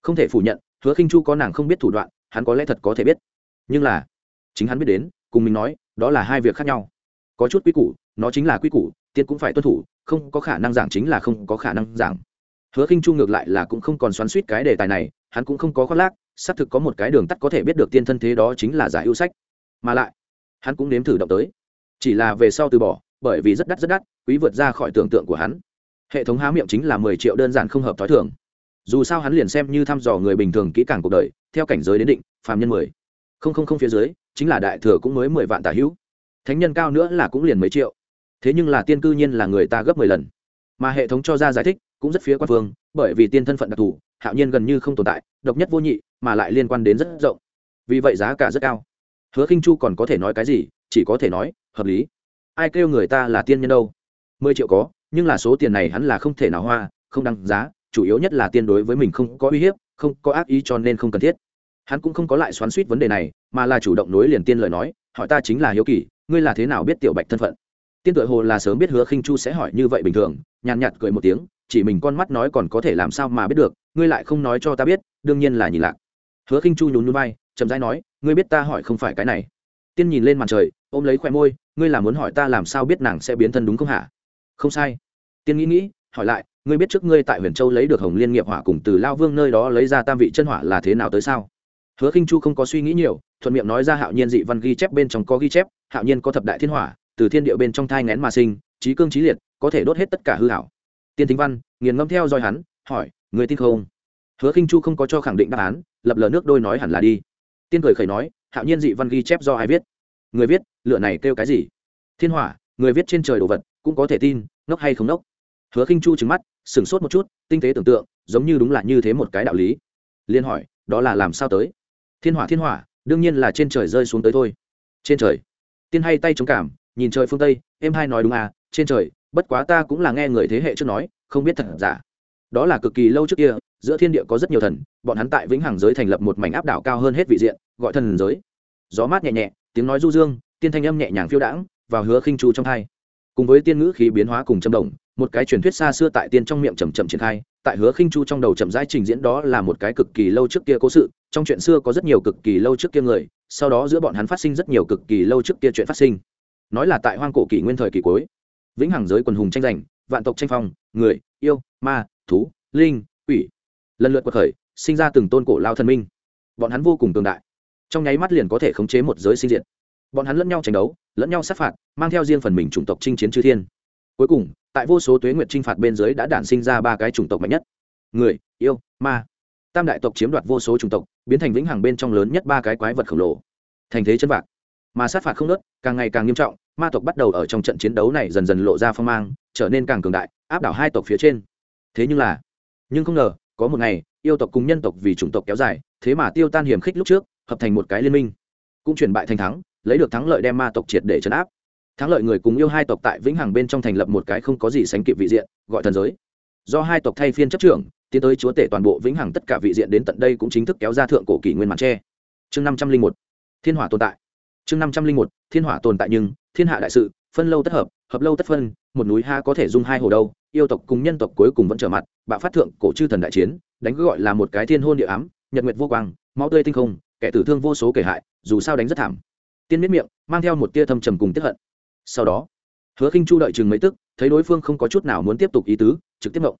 Không thể phủ nhận, hứa khinh chu có nàng không biết thủ đoạn, hắn có lẽ thật có thể biết. Nhưng là chính hắn biết đến, cùng mình nói, đó là hai việc khác nhau. Có chút quy củ, nó chính là quy củ tiên cũng phải tuân thủ, không có khả năng giảng chính là không có khả năng giảng. Hứa khinh chu ngược lại là cũng không còn xoắn suýt cái đề tài này, hắn cũng không có khoác lác, xác thực có một cái đường tắt có thể biết được tiên thân thế đó chính là giải ưu sách. Mà lại, hắn cũng nếm thử động tới. Chỉ là về sau từ bỏ, bởi vì rất đắt rất đắt, quý vượt ra khỏi tưởng tượng của hắn. Hệ thống há miệng chính là mười triệu đơn giản không hợp t h ó i thường. Dù sao hắn liền xem như thăm dò người bình thường kỹ càng cuộc đời, theo cảnh giới đến định, phàm nhân mười. Không không không phía dưới chính là đại thừa cũng mới mười vạn tả hữu. Thánh nhân cao nữa là cũng liền mấy triệu. Thế nhưng là tiên cư nhiên là người ta gấp mười lần. Mà hệ thống cho ra giải thích cũng rất phía quan phương, bởi vì tiên thân phận đặc thù, hạo nhiên gần như không tồn tại, độc nhất vô nhị, mà lại liên quan đến rất rộng. Vì vậy giá cả rất cao. Hứa khinh chu còn có thể nói cái gì? Chỉ có thể nói, hợp lý. Ai kêu người ta là tiên nhân đâu? Mười triệu có, nhưng là số tiền này hắn là không thể nào hoa, không đăng giá, chủ yếu nhất là tiên đối với mình không có uy hiếp, không có ác ý cho nên không cần thiết hắn cũng không có lại xoắn suýt vấn đề này, mà là chủ động nối liền tiên lời nói, hỏi ta chính là hiếu kỳ, ngươi là thế nào biết tiểu bạch thân phận? Tiên tự hồ là sớm biết hứa khinh chu sẽ hỏi như vậy bình thường, nhàn nhạt cười một tiếng, chỉ mình con mắt nói còn có thể làm sao mà biết được, ngươi lại không nói cho ta biết, đương nhiên là nhìn lạc. Hứa khinh chu nhún nhún vai, chậm rãi nói, ngươi biết ta hỏi không phải cái này. Tiên nhìn lên màn trời, ôm lấy khoe môi, ngươi là muốn hỏi ta làm sao biết nàng sẽ biến thân đúng không hả? Không sai. Tiên nghĩ nghĩ, hỏi lại, ngươi biết trước ngươi tại huyền châu lấy được hồng liên nghiệp hỏa cùng từ lao vương nơi đó lấy ra tam vị chân hỏa là thế nào tới sao? Hứa khinh chu không có suy nghĩ nhiều, thuận miệng nói ra hạo nhiên dị văn ghi chép bên trong có ghi chép, hạo nhiên có thập đại thiên hỏa, từ thiên địa bên trong thai ngén mà sinh, trí cương trí liệt, có thể đốt hết tất cả hư hảo tiên thính văn, nghiền ngâm theo dõi hắn, hỏi, người tin không? Hứa khinh chu không có cho khẳng định đáp án, lập lờ nước đôi nói hẳn là đi. Tiên cười khẩy nói, hạo nhiên dị văn ghi chép do ai viết? Người viết, lựa này kêu cái gì? Thiên hỏa, người viết trên trời đồ vật, cũng có thể tin, ngốc hay không ngốc? Hứa khinh chu trừng mắt, sửng sốt một chút, tinh tế tưởng tượng, giống như đúng là như thế một cái đạo lý. Liên hỏi, đó là làm sao tới? Thiên hỏa thiên hỏa, đương nhiên là trên trời rơi xuống tới thôi. Trên trời. Tiên hay tay chống cảm, nhìn trời phương tây, em hai nói đúng à trên trời, bất quá ta cũng là nghe người thế hệ trước nói, không biết thật giả. Đó là cực kỳ lâu trước kia, giữa thiên địa có rất nhiều thần, bọn hắn tại vĩnh hằng giới thành lập một mảnh áp đảo cao hơn hết vị diện, gọi thần giới. Gió mát nhẹ nhẹ, tiếng nói du dương, tiên thanh âm nhẹ nhàng phiêu đãng, vào hứa khinh chu trong hai. Cùng với tiên ngữ khí biến hóa cùng châm đồng một cái truyền thuyết xa xưa tại tiên trong miệng chầm chậm triển khai, tại hứa khinh chu trong đầu chậm rãi trình diễn đó là một cái cực kỳ lâu trước kia cố sự, trong chuyện xưa có rất nhiều cực kỳ lâu trước kia người, sau đó giữa bọn hắn phát sinh rất nhiều cực kỳ lâu trước kia chuyện phát sinh. Nói là tại hoang cổ kỷ nguyên thời kỳ cuối, vĩnh hằng giới quần hùng tranh giành, vạn tộc tranh phong, người, yêu, ma, thú, linh, quỷ. Lần lượt quật khởi, sinh ra từng tôn cổ lao thần minh. Bọn hắn vô cùng tương đại. Trong nháy mắt liền có thể khống chế một giới sinh diện bọn hắn lẫn nhau tranh đấu, lẫn nhau sát phạt, mang theo riêng phần mình chủng tộc chinh chiến chư thiên cuối cùng, tại vô số tuế nguyệt chinh phạt bên dưới đã đản sinh ra ba cái chủng tộc mạnh nhất. Người, yêu, ma. Tam đại tộc chiếm đoạt vô số chủng tộc, biến thành vĩnh hằng bên trong lớn nhất ba cái quái vật khổng lồ. Thành thế chân vạc. Mà sát phạt không nớt càng ngày càng nghiêm trọng, ma tộc bắt đầu ở trong trận chiến đấu này dần dần lộ ra phong mang, trở nên càng cường đại, áp đảo hai tộc phía trên. Thế nhưng là, nhưng không ngờ, có một ngày, yêu tộc cùng nhân tộc vì chủng tộc kéo dài, thế mà tiêu tan hiểm khích lúc trước, hợp thành một cái liên minh. Cũng chuyển bại thành thắng, lấy được thắng lợi đem ma tộc triệt để chấn áp thắng lợi người cùng yêu hai tộc tại vĩnh hằng bên trong thành lập một cái không có gì sánh kịp vị diện, gọi thần giới. Do hai tộc thay phiên chấp trưởng, tiến tới chúa tể toàn bộ vĩnh hằng tất cả vị diện đến tận đây cũng chính thức kéo ra thượng cổ kỷ nguyên màn tre. Chương năm trăm linh một, thiên hỏa tồn tại. Chương năm trăm linh một, thiên hỏa tồn tại nhưng, thiên hạ đại sự, phân lâu tất hợp hợp lâu tất phân, một núi ha có thể dung hai hồ đâu, yêu tộc cùng nhân tộc cuối cùng vẫn trở mặt, bạo phát thượng cổ chư thần đại chiến, đánh gọi là một cái thiên hôn địa ám, nhật nguyệt vô quang, máu tươi tinh không, kẻ tử thương vô số kể hại, dù sao đánh rất thảm. Tiên miết miệng, mang theo một tia thâm trầm cùng tiếp hận sau đó, hứa khinh chu đợi chừng mấy tức, thấy đối phương không có chút nào muốn tiếp tục ý tứ, trực tiếp mộng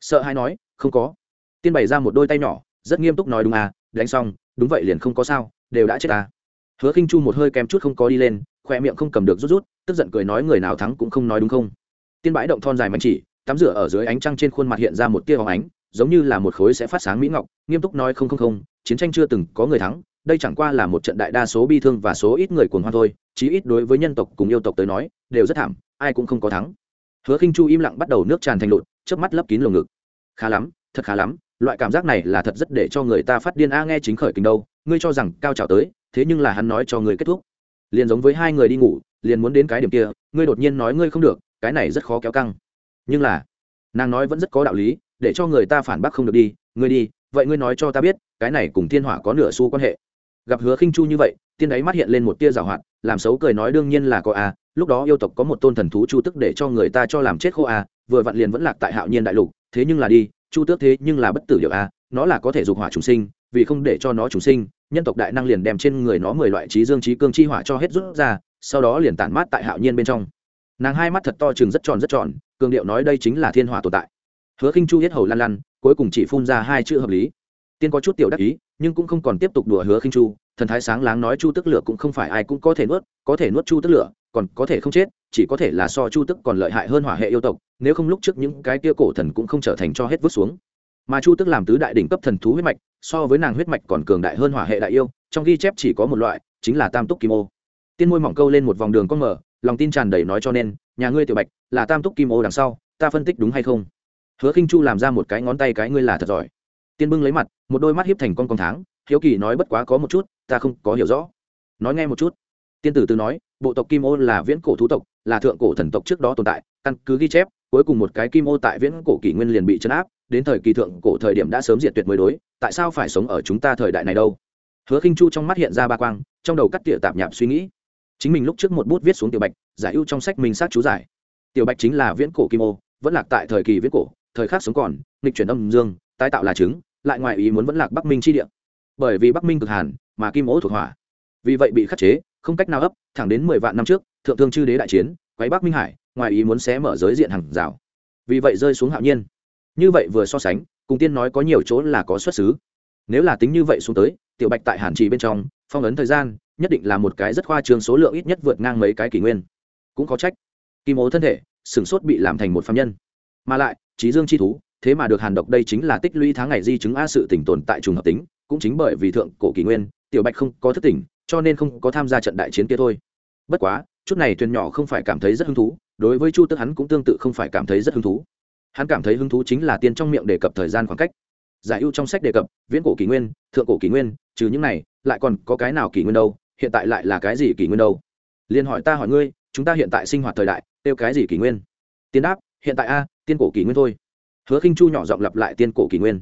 sợ hay nói, không có. Tiên bày ra một đôi tay nhỏ, rất nghiêm túc nói, đúng à đánh xong, đúng vậy liền không có sao, đều đã chết à. Hứa khinh chu một hơi kém chút không có đi lên khoe miệng không cầm được rút rút, tức giận cười nói, người nào thắng cũng không nói đúng không? Tiên bãi động thon dài mạnh chỉ, tắm rửa ở dưới ánh trăng trên khuôn mặt hiện ra một tia hóng ánh, giống như là một khối sẽ phát sáng mỹ ngọc, nghiêm túc nói, không không không, chiến tranh chưa từng có người thắng, đây chẳng qua là một trận đại đa số bi thương và số ít người cuồng hoan thôi chí ít đối với nhân tộc cùng yêu tộc tới nói, đều rất thảm, ai cũng không có thắng. Hứa khinh chu im lặng bắt đầu nước tràn thành lụt, chớp mắt lấp kín lồng ngực. Khá lắm, thật khá lắm, loại cảm giác này là thật rất để cho người ta phát điên a, nghe chính khởi kinh đâu, ngươi cho rằng cao trào tới, thế nhưng là hắn nói cho người kết thúc. Liền giống với hai người đi ngủ, liền muốn đến cái điểm kia, ngươi đột nhiên nói ngươi không được, cái này rất khó kéo căng. Nhưng là, nàng nói vẫn rất có đạo lý, để cho người ta phản bác không được đi, ngươi đi, vậy ngươi nói cho ta biết, cái này cùng thiên hỏa có nửa xu quan hệ. Gặp hứa khinh chu như vậy, tiên đáy mắt hiện lên một tia giảo hoạt làm xấu cười nói đương nhiên là có a, lúc đó yêu tộc có một tôn thần thú chu tức để cho người ta cho làm chết khô a, vừa vặn liền vẫn lạc tại hạo nhiên đại lục, thế nhưng là đi, chu tước thế nhưng là bất tử điệu a, nó là có thể dục hỏa trùng sinh, vì không để cho nó trùng sinh, nhân tộc đại năng liền đem trên người nó mười loại trí dương trí cương chi hỏa cho hết rút ra, sau đó liền tản mát tại hạo nhiên bên trong. Nàng hai mắt thật to chừng rất tròn rất tròn, cường điệu nói đây chính là thiên hỏa tồn tại. Hứa khinh chu hết hầu lăn lăn, cuối cùng chỉ phun ra hai chữ hợp lý. Tiên có chút tiểu đắc ý nhưng cũng không còn tiếp tục đùa hứa khinh chu, thần thái sáng láng nói chu tức lửa cũng không phải ai cũng có thể nuốt, có thể nuốt chu tức lửa, còn có thể không chết, chỉ có thể là so chu tức còn lợi hại hơn hỏa hệ yêu tộc, nếu không lúc trước những cái kia cổ thần cũng không trở thành cho hết vứt xuống. Mà chu tức làm tứ đại đỉnh cấp thần thú huyết mạch, so với nàng huyết mạch còn cường đại hơn hỏa hệ đại yêu, trong ghi chép chỉ có một loại, chính là tam túc kim ô. Tiên môi mỏng câu lên một vòng đường con mở, lòng tin tràn đầy nói cho nên, nhà ngươi tiểu bạch, là tam túc kim ô đằng sau, ta phân tích đúng hay không? Hứa khinh chu làm ra một cái ngón tay cái ngươi là thật giỏi tiên bưng lấy mặt, một đôi mắt hiếp thành con con tháng, hiếu kỳ nói bất quá có một chút, ta không có hiểu rõ. Nói nghe một chút. Tiên tử từ nói, bộ tộc kim ô là viễn cổ thú tộc, là thượng cổ thần tộc trước đó tồn tại, căn cứ ghi chép, cuối cùng một cái kim ô tại viễn cổ kỷ nguyên liền bị chấn áp, đến thời kỳ thượng cổ thời điểm đã sớm diệt tuyệt mới đối, tại sao phải sống ở chúng ta thời đại này đâu? Hứa khinh chu trong mắt hiện ra ba quang, trong đầu cắt tỉa tạp nhạp suy nghĩ. Chính mình lúc trước một bút viết xuống tiểu bạch, giải ưu trong sách mình sát chú giải. Tiểu bạch chính là viễn cổ kim ô, vẫn lạc tại thời kỳ viễn cổ thời khắc sống còn, nghịch chuyển âm dương, tái tạo là trứng lại ngoài ý muốn vẫn lạc bắc minh chi địa. Bởi vì bắc minh cực hàn, mà kim ố thuộc hỏa. Vì vậy bị khắc chế, không cách nào ấp, thẳng đến mười vạn năm trước, thượng thương chư đế đại chiến, quấy bắc minh hải, ngoài ý muốn xé mở giới diện hàng rào. Vì vậy rơi xuống hạo nhiên. Như vậy vừa so sánh, cùng tiên nói có nhiều chỗ là có xuất xứ. Nếu là tính như vậy xuống tới, tiểu bạch tại hàn trì bên trong, phong ấn thời gian, nhất định là một cái rất khoa trương số lượng ít nhất vượt ngang mấy cái kỷ nguyên. Cũng có trách. Kim ố thân thể sửng sốt bị làm thành một phạm nhân. Mà lại trí dương chi thú, thế mà được hàn độc đây chính là tích lũy tháng ngày di chứng a sự tỉnh tồn tại trùng hợp tính, cũng chính bởi vì thượng cổ kỷ nguyên, tiểu bạch không có thức tỉnh, cho nên không có tham gia trận đại chiến kia thôi. Bất quá, chút này thuyền nhỏ không phải cảm thấy rất hứng thú, đối với chu tức hắn cũng tương tự không phải cảm thấy rất hứng thú. Hắn cảm thấy hứng thú chính là tiên trong miệng đề cập thời gian khoảng cách. Giải ưu trong sách đề cập, viễn cổ kỷ nguyên, thượng cổ kỷ nguyên, trừ những này, lại còn có cái nào kỷ nguyên đâu, hiện tại lại là cái gì kỷ nguyên đâu? Liền hỏi ta hỏi ngươi, chúng ta hiện tại sinh hoạt thời đại tiêu cái gì kỷ nguyên? Tiên đáp hiện tại a, tiên cổ kỷ nguyên thôi. Hứa khinh chu nhỏ giọng lặp lại tiên cổ kỷ nguyên.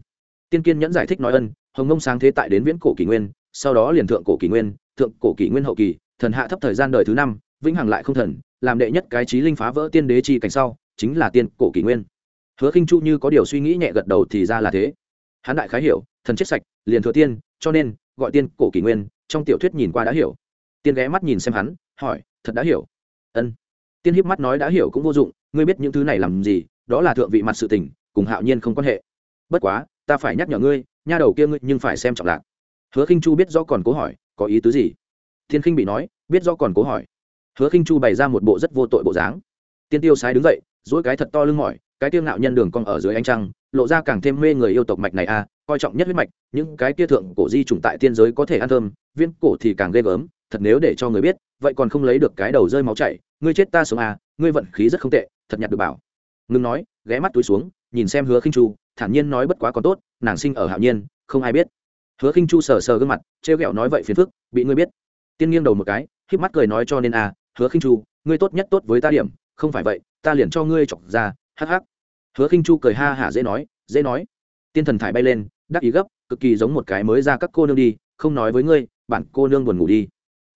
Tiên kiên nhẫn giải thích nói ân, hồng ngông sáng thế tại đến viễn cổ kỷ nguyên, sau đó liền thượng cổ kỷ nguyên, thượng cổ kỷ nguyên hậu kỳ, thần hạ thấp thời gian đời thứ năm, vĩnh hằng lại không thần, làm đệ nhất cái trí linh phá vỡ tiên đế chi cảnh sau, chính là tiên cổ kỷ nguyên. Hứa khinh chu như có điều suy nghĩ nhẹ gật đầu thì ra là thế. Hắn đại khái hiểu, thần chết sạch, liền thừa tiên, cho nên, gọi tiên cổ kỷ nguyên, trong tiểu thuyết nhìn qua đã hiểu. Tiên ghé mắt nhìn xem hắn, hỏi, thật đã hiểu? Ân tiên hiếp mắt nói đã hiểu cũng vô dụng ngươi biết những thứ này làm gì đó là thượng vị mặt sự tình cùng hạo nhiên không quan hệ. Bất quá ta phải nhắc nhở ngươi nha đầu kia ngươi nhưng phải xem trọng lạc. Hứa khinh chu biết do còn cố hỏi có ý tứ gì? Thiên khinh bị nói biết do còn cố hỏi. Hứa khinh chu bày ra một bộ rất vô tội bộ dáng. Tiên tiêu sái đứng dậy dỗi cái thật to lưng mỏi cái tiêu ngạo nhân đường cong ở dưới ánh trăng lộ ra càng thêm mê người yêu tộc mạch này a à, coi trọng nhất huyết mạch những cái kia thượng cổ di trùng tại tiên giới có thể ăn thơm viên cổ thì càng ghê gớm thật nếu để cho người biết vậy còn không lấy được cái đầu rơi máu chảy, ngươi chết ta sống à ngươi vận khí rất không tệ, thật nhặt được bảo. Ngưng nói, ghé mắt túi xuống, nhìn xem hứa khinh chu, thản nhiên nói bất quá còn tốt, nàng sinh ở hạo nhiên, không ai biết. Hứa khinh chu sờ sờ gương mặt, trêu ghẹo nói vậy phiền phức, bị ngươi biết. Tiên nghiêng đầu một cái, híp mắt cười nói cho nên à hứa khinh chu, ngươi tốt nhất tốt với ta điểm, không phải vậy, ta liền cho ngươi chọc ra, hắc hắc. Hứa khinh chu cười ha hả dễ nói dễ nói. Tiên thần thải bay lên, đắc ý gấp, cực kỳ giống một cái mới ra các cô nương đi, không nói với ngươi, bản cô nương buồn ngủ đi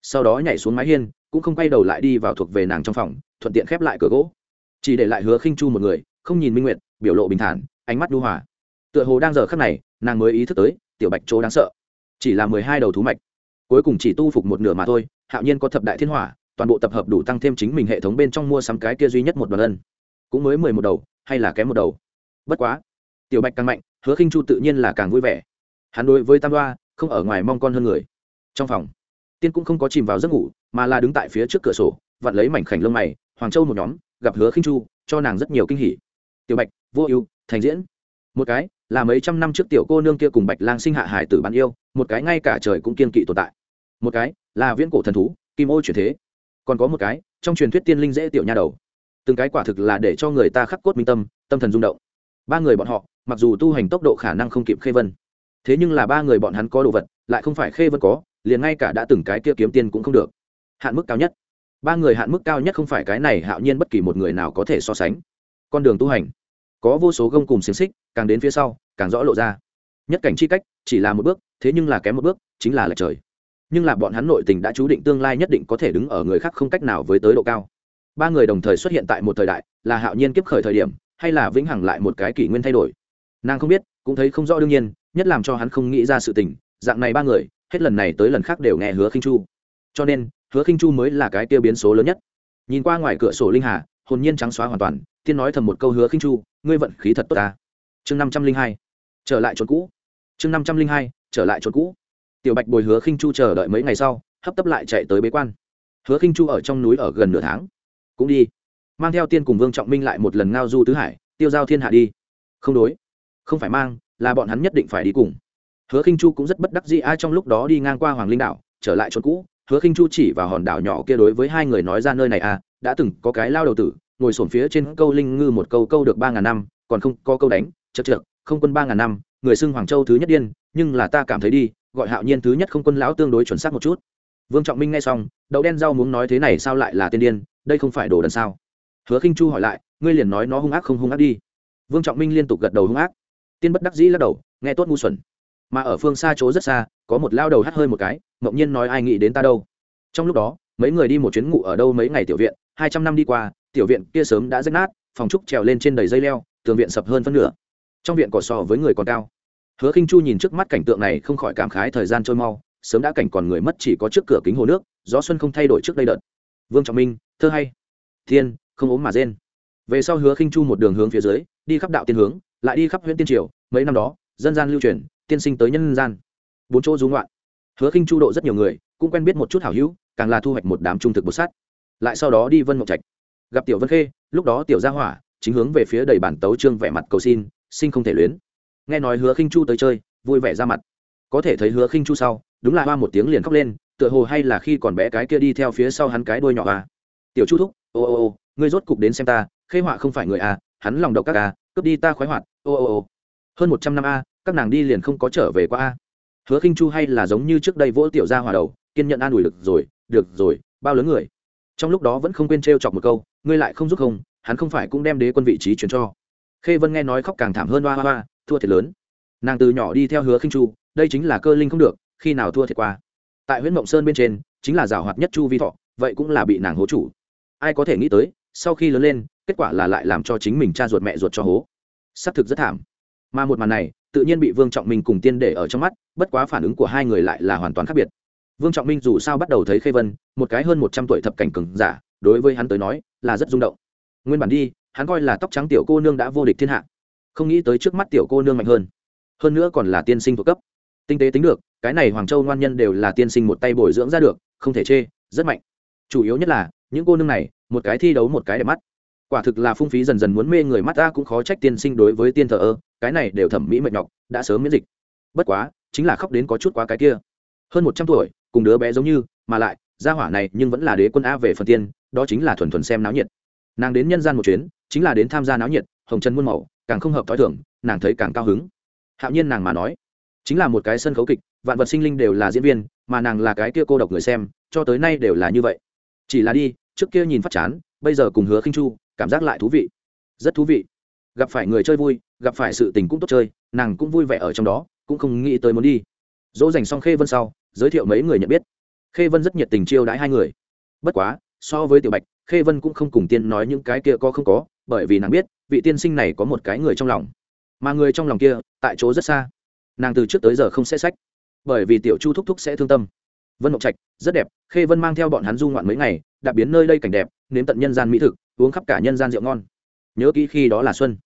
sau đó nhảy xuống mái hiên, cũng không quay đầu lại đi vào thuộc về nàng trong phòng, thuận tiện khép lại cửa gỗ. Chỉ để lại hứa khinh chu một người, không nhìn minh nguyệt, biểu lộ bình thản, ánh mắt đu hòa. Tựa hồ đang giờ khắc này, nàng mới ý thức tới, tiểu bạch chỗ đáng sợ. Chỉ là mười hai đầu thú mạch, cuối cùng chỉ tu phục một nửa mà thôi, hạo nhiên có thập đại thiên hỏa, toàn bộ tập hợp đủ tăng thêm chính mình hệ thống bên trong mua sắm cái kia duy nhất một đoàn ân. Cũng mới mười một đầu, hay là kém một đầu. Bất quá, tiểu bạch càng mạnh, hứa khinh chu tự nhiên là càng vui vẻ. Hắn đối với tam đoa, không ở ngoài mong con hơn người. Trong phòng tiên cũng không có chìm vào giấc ngủ, mà là đứng tại phía trước cửa sổ, vặn lấy mảnh khảnh lông mày, hoàng châu một nhóm, gặp hứa khinh chu, cho nàng rất nhiều kinh hỉ. Tiểu bạch, vô ưu, thành diễn. Một cái, là mấy trăm năm trước tiểu cô nương kia cùng bạch lang sinh hạ hải tử bán yêu, một cái ngay cả trời cũng kiên kỵ tồn tại. Một cái, là viễn cổ thần thú, kim ô chuyển thế. Còn có một cái, trong truyền thuyết tiên linh dễ tiểu nha đầu. Từng cái quả thực là để cho người ta khắc cốt minh tâm tâm thần rung động. Ba người bọn họ, mặc dù tu hành tốc độ khả năng không kịp khê vân, thế nhưng là ba người bọn hắn có đồ vật, lại không phải khê vân có liền ngay cả đã từng cái kia kiếm tiên cũng không được. Hạn mức cao nhất. Ba người hạn mức cao nhất không phải cái này hạo nhiên bất kỳ một người nào có thể so sánh. Con đường tu hành. Có vô số gông cùng xiềng xích, càng đến phía sau, càng rõ lộ ra. Nhất cảnh chi cách, chỉ là một bước, thế nhưng là kém một bước, chính là lệch trời. Nhưng là bọn hắn nội tình đã chú định tương lai nhất định có thể đứng ở người khác không cách nào với tới độ cao. Ba người đồng thời xuất hiện tại một thời đại, là hạo nhiên kiếp khởi thời điểm, hay là vĩnh hằng lại một cái kỷ nguyên thay đổi? Nàng không biết, cũng thấy không rõ đương nhiên, nhất làm cho hắn không nghĩ ra sự tình, dạng này ba người hết lần này tới lần khác đều nghe hứa khinh chu. Cho nên, hứa khinh chu mới là cái tiêu biến số lớn nhất. Nhìn qua ngoài cửa sổ linh hà, hồn nhiên trắng xóa hoàn toàn, tiên nói thầm một câu hứa khinh chu, ngươi vận khí thật tốt ta. Chương năm trăm linh hai, trở lại chỗ cũ. Chương năm trăm linh hai, trở lại chỗ cũ. Tiểu bạch bồi hứa khinh chu chờ đợi mấy ngày sau, hấp tấp lại chạy tới bế quan. Hứa khinh chu ở trong núi ở gần nửa tháng. Cũng đi. Mang theo tiên cùng vương trọng minh lại một lần ngao du tứ hải, tiêu giao thiên hạ đi. Không đối. Không phải mang, là bọn hắn nhất định phải đi cùng hứa khinh chu cũng rất bất đắc dĩ ai trong lúc đó đi ngang qua hoàng linh đảo, trở lại chỗ cũ. Hứa khinh chu chỉ vào hòn đảo nhỏ kia đối với hai người nói ra nơi này à đã từng có cái lao đầu tử, ngồi sổm phía trên câu linh ngư một câu câu được ba ngàn năm, còn không có câu đánh, chật trượt không quân ba ngàn năm, người xưng hoàng châu thứ nhất điên, nhưng là ta cảm thấy đi, gọi hạo nhiên thứ nhất không quân lão tương đối chuẩn xác một chút. Vương trọng minh nghe xong, đậu đen rau muốn nói thế này sao lại là tiên điên, đây không phải đồ đần sao? Hứa khinh chu hỏi lại, ngươi liền nói nó hung ác không hung ác đi. Vương trọng minh liên tục gật đầu hung ác. Tiên bất đắc dĩ lắc đầu, nghe tốt ngu xuẩn mà ở phương xa chỗ rất xa, có một lao đầu hắt hơi một cái, ngẫu nhiên nói ai nghĩ đến ta đâu. Trong lúc đó, mấy người đi một chuyến ngủ ở đâu mấy ngày tiểu viện, hai trăm năm đi qua, tiểu viện kia sớm đã rách nát, phòng trúc trèo lên trên đầy dây leo, tường viện sập hơn phân nửa. Trong viện cỏ sò với người còn cao. Hứa khinh chu nhìn trước mắt cảnh tượng này không khỏi cảm khái thời gian trôi mau, sớm đã cảnh còn người mất chỉ có trước cửa kính hồ nước, gió xuân không thay đổi trước đây đợt. Vương trọng minh, thơ hay. Thiên, không ốm mà rên. Về sau hứa khinh chu một đường hướng phía dưới, đi khắp đạo tiên hướng, lại đi khắp huyện tiên triều, mấy năm đó, dân gian lưu truyền tiên sinh tới nhân gian. Bốn chỗ dung loạn hứa khinh chu độ rất nhiều người, cũng quen biết một chút hảo hữu, càng là thu hoạch một đám trung thực bột sát lại sau đó đi vân mộng trạch. Gặp tiểu vân khê, lúc đó tiểu gia hỏa chính hướng về phía đầy bản tấu trương vẻ mặt cầu xin sinh không thể luyến. Nghe nói hứa khinh chu tới chơi, vui vẻ ra mặt. Có thể thấy hứa khinh chu sau, đúng là hoa một tiếng liền khóc lên, tựa hồ hay là khi còn bé cái kia đi theo phía sau hắn cái đuôi nhỏ à. tiểu chu thúc, ô ô ô, ngươi rốt cục đến xem ta, khê họa không phải người à hắn lòng độc các à cướp đi ta khoái hoạt, ô ô ô. Hơn một trăm năm a các nàng đi liền không có trở về qua a. Hứa khinh chu hay là giống như trước đây vỗ tiểu gia hòa đầu, kiên nhận an ủi, được rồi được rồi, bao lớn người? Trong lúc đó vẫn không quên trêu chọc một câu, ngươi lại không giúp không, hắn không phải cũng đem đế quân vị trí chuyển cho. Khê vân nghe nói khóc càng thảm hơn hoa hoa hoa thua thiệt lớn. Nàng từ nhỏ đi theo hứa khinh chu, đây chính là cơ linh không được, khi nào thua thiệt qua? Tại huyện mộng sơn bên trên, chính là giảo hoạt nhất chu vi thọ, vậy cũng là bị nàng hố chủ. Ai có thể nghĩ tới, sau khi lớn lên, kết quả là lại làm cho chính mình cha ruột mẹ ruột cho hố. Xác thực rất thảm. Mà một màn này tự nhiên bị vương trọng minh cùng tiên để ở trong mắt, bất quá phản ứng của hai người lại là hoàn toàn khác biệt. Vương trọng minh dù sao bắt đầu thấy khê vân, một cái hơn một trăm tuổi thập cảnh cừng giả, đối với hắn tới nói, là rất rung động. Nguyên bản đi, hắn coi là tóc trắng tiểu cô nương đã vô địch thiên hạ. Không nghĩ tới trước mắt tiểu cô nương mạnh hơn. Hơn nữa còn là tiên sinh thuộc cấp. Tinh tế tính được, cái này hoàng châu ngoan nhân đều là tiên sinh một tay bồi dưỡng ra được, không thể chê, rất mạnh. Chủ yếu nhất là, những cô nương này, một cái thi đấu một cái đẹp mắt. Quả thực là phung phí dần dần muốn mê người mắt ta cũng khó trách tiên sinh đối với tiên thờ ơ cái này đều thẩm mỹ mệt nhọc, đã sớm miễn dịch. Bất quá, chính là khóc đến có chút quá cái kia. Hơn một trăm tuổi, cùng đứa bé giống như, mà lại, gia hỏa này nhưng vẫn là đế quân a về phần tiên, đó chính là thuần thuần xem náo nhiệt. Nàng đến nhân gian một chuyến, chính là đến tham gia náo nhiệt, hồng trần muôn màu, càng không hợp t h o i thưởng nàng thấy càng cao hứng. Hạo nhiên nàng mà nói, chính là một cái sân khấu kịch, vạn vật sinh linh đều là diễn viên, mà nàng là cái kia cô độc người xem, cho tới nay đều là như vậy. Chỉ là đi, trước kia nhìn phát chán, bây giờ cùng hứa khinh chu, cảm giác lại thú vị. Rất thú vị. Gặp phải người chơi vui gặp phải sự tình cũng tốt chơi, nàng cũng vui vẻ ở trong đó, cũng không nghĩ tới muốn đi. Dỗ dành xong khê vân sau, giới thiệu mấy người nhận biết. Khê vân rất nhiệt tình chiêu đãi hai người. Bất quá, so với tiểu bạch, khê vân cũng không cùng tiên nói những cái kia có không có, bởi vì nàng biết, vị tiên sinh này có một cái người trong lòng. Mà người trong lòng kia, tại chỗ rất xa. Nàng từ trước tới giờ không sẽ sách, bởi vì tiểu chu thúc thúc sẽ thương tâm. Vân mộng trạch, rất đẹp, khê vân mang theo bọn hắn du ngoạn mấy ngày, đã biến nơi đây cảnh đẹp, nếm tận nhân gian mỹ thực, uống khắp cả nhân gian rượu ngon. Nhớ kỹ khi đó là xuân.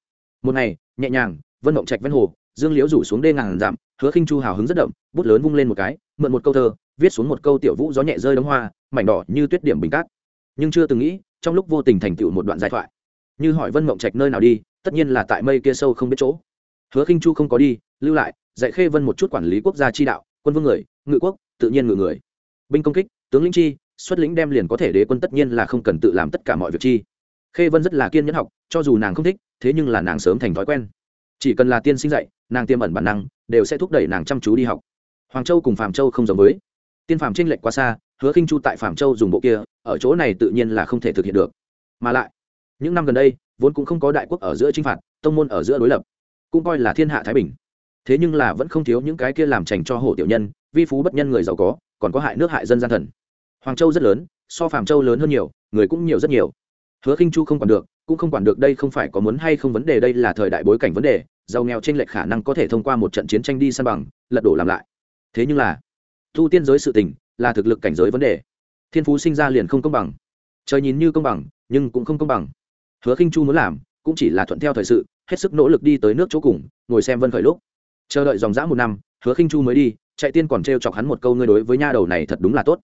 Một ngày nhẹ nhàng, vân mộng trạch ven hồ, dương liễu rủ xuống đê ngàn dặm, hứa khinh chu hào hứng rất đậm, bút lớn vung lên một cái, mượn một câu thơ, viết xuống một câu tiểu vũ gió nhẹ rơi đống hoa, mảnh đỏ như tuyết điểm bình cát. Nhưng chưa từng nghĩ, trong lúc vô tình thành tựu một đoạn giải thoại. Như hỏi vân mộng trạch nơi nào đi, tất nhiên là tại mây kia sâu không biết chỗ. Hứa khinh chu không có đi, lưu lại, dạy khê vân một chút quản lý quốc gia chi đạo, quân vương người, ngự quốc, tự nhiên ngự người. Binh công kích, tướng lĩnh chi, xuất lĩnh đem liền có thể đế quân tất nhiên là không cần tự làm tất cả mọi việc chi khê vân rất là kiên nhẫn học, cho dù nàng không thích, thế nhưng là nàng sớm thành thói quen. Chỉ cần là tiên sinh dạy, nàng tiêm ẩn bản năng, đều sẽ thúc đẩy nàng chăm chú đi học. Hoàng châu cùng phạm châu không giống với. Tiên phạm tranh lệch quá xa, hứa khinh chu tại phạm châu dùng bộ kia, ở chỗ này tự nhiên là không thể thực hiện được. Mà lại, những năm gần đây, vốn cũng không có đại quốc ở giữa chinh phạt, tông môn ở giữa đối lập, cũng coi là thiên hạ thái bình. Thế nhưng là vẫn không thiếu những cái kia làm trành cho hổ tiểu nhân, vi phú bất nhân người giàu có, còn có hại nước hại dân gian thần. Hoàng châu rất lớn, so phạm châu lớn hơn nhiều, người cũng nhiều rất nhiều hứa khinh chu không quản được, cũng không quản được đây không phải có muốn hay không vấn đề, đây là thời đại bối cảnh vấn đề, giàu nghèo trên lệch khả năng có thể thông qua một trận chiến tranh đi san bằng, lật đổ làm lại. Thế nhưng là, thu tiên giới sự tình là thực lực cảnh giới vấn đề. Thiên phú sinh ra liền không công bằng. Trời nhìn như công bằng, nhưng cũng không công bằng. Hứa khinh chu muốn làm, cũng chỉ là thuận theo thời sự, hết sức nỗ lực đi tới nước chỗ cùng, ngồi xem vân khởi lúc. Chờ đợi dòng dã một năm, hứa khinh chu mới đi, chạy tiên còn trêu chọc hắn một câu, ngươi đối với nha đầu này thật đúng là tốt.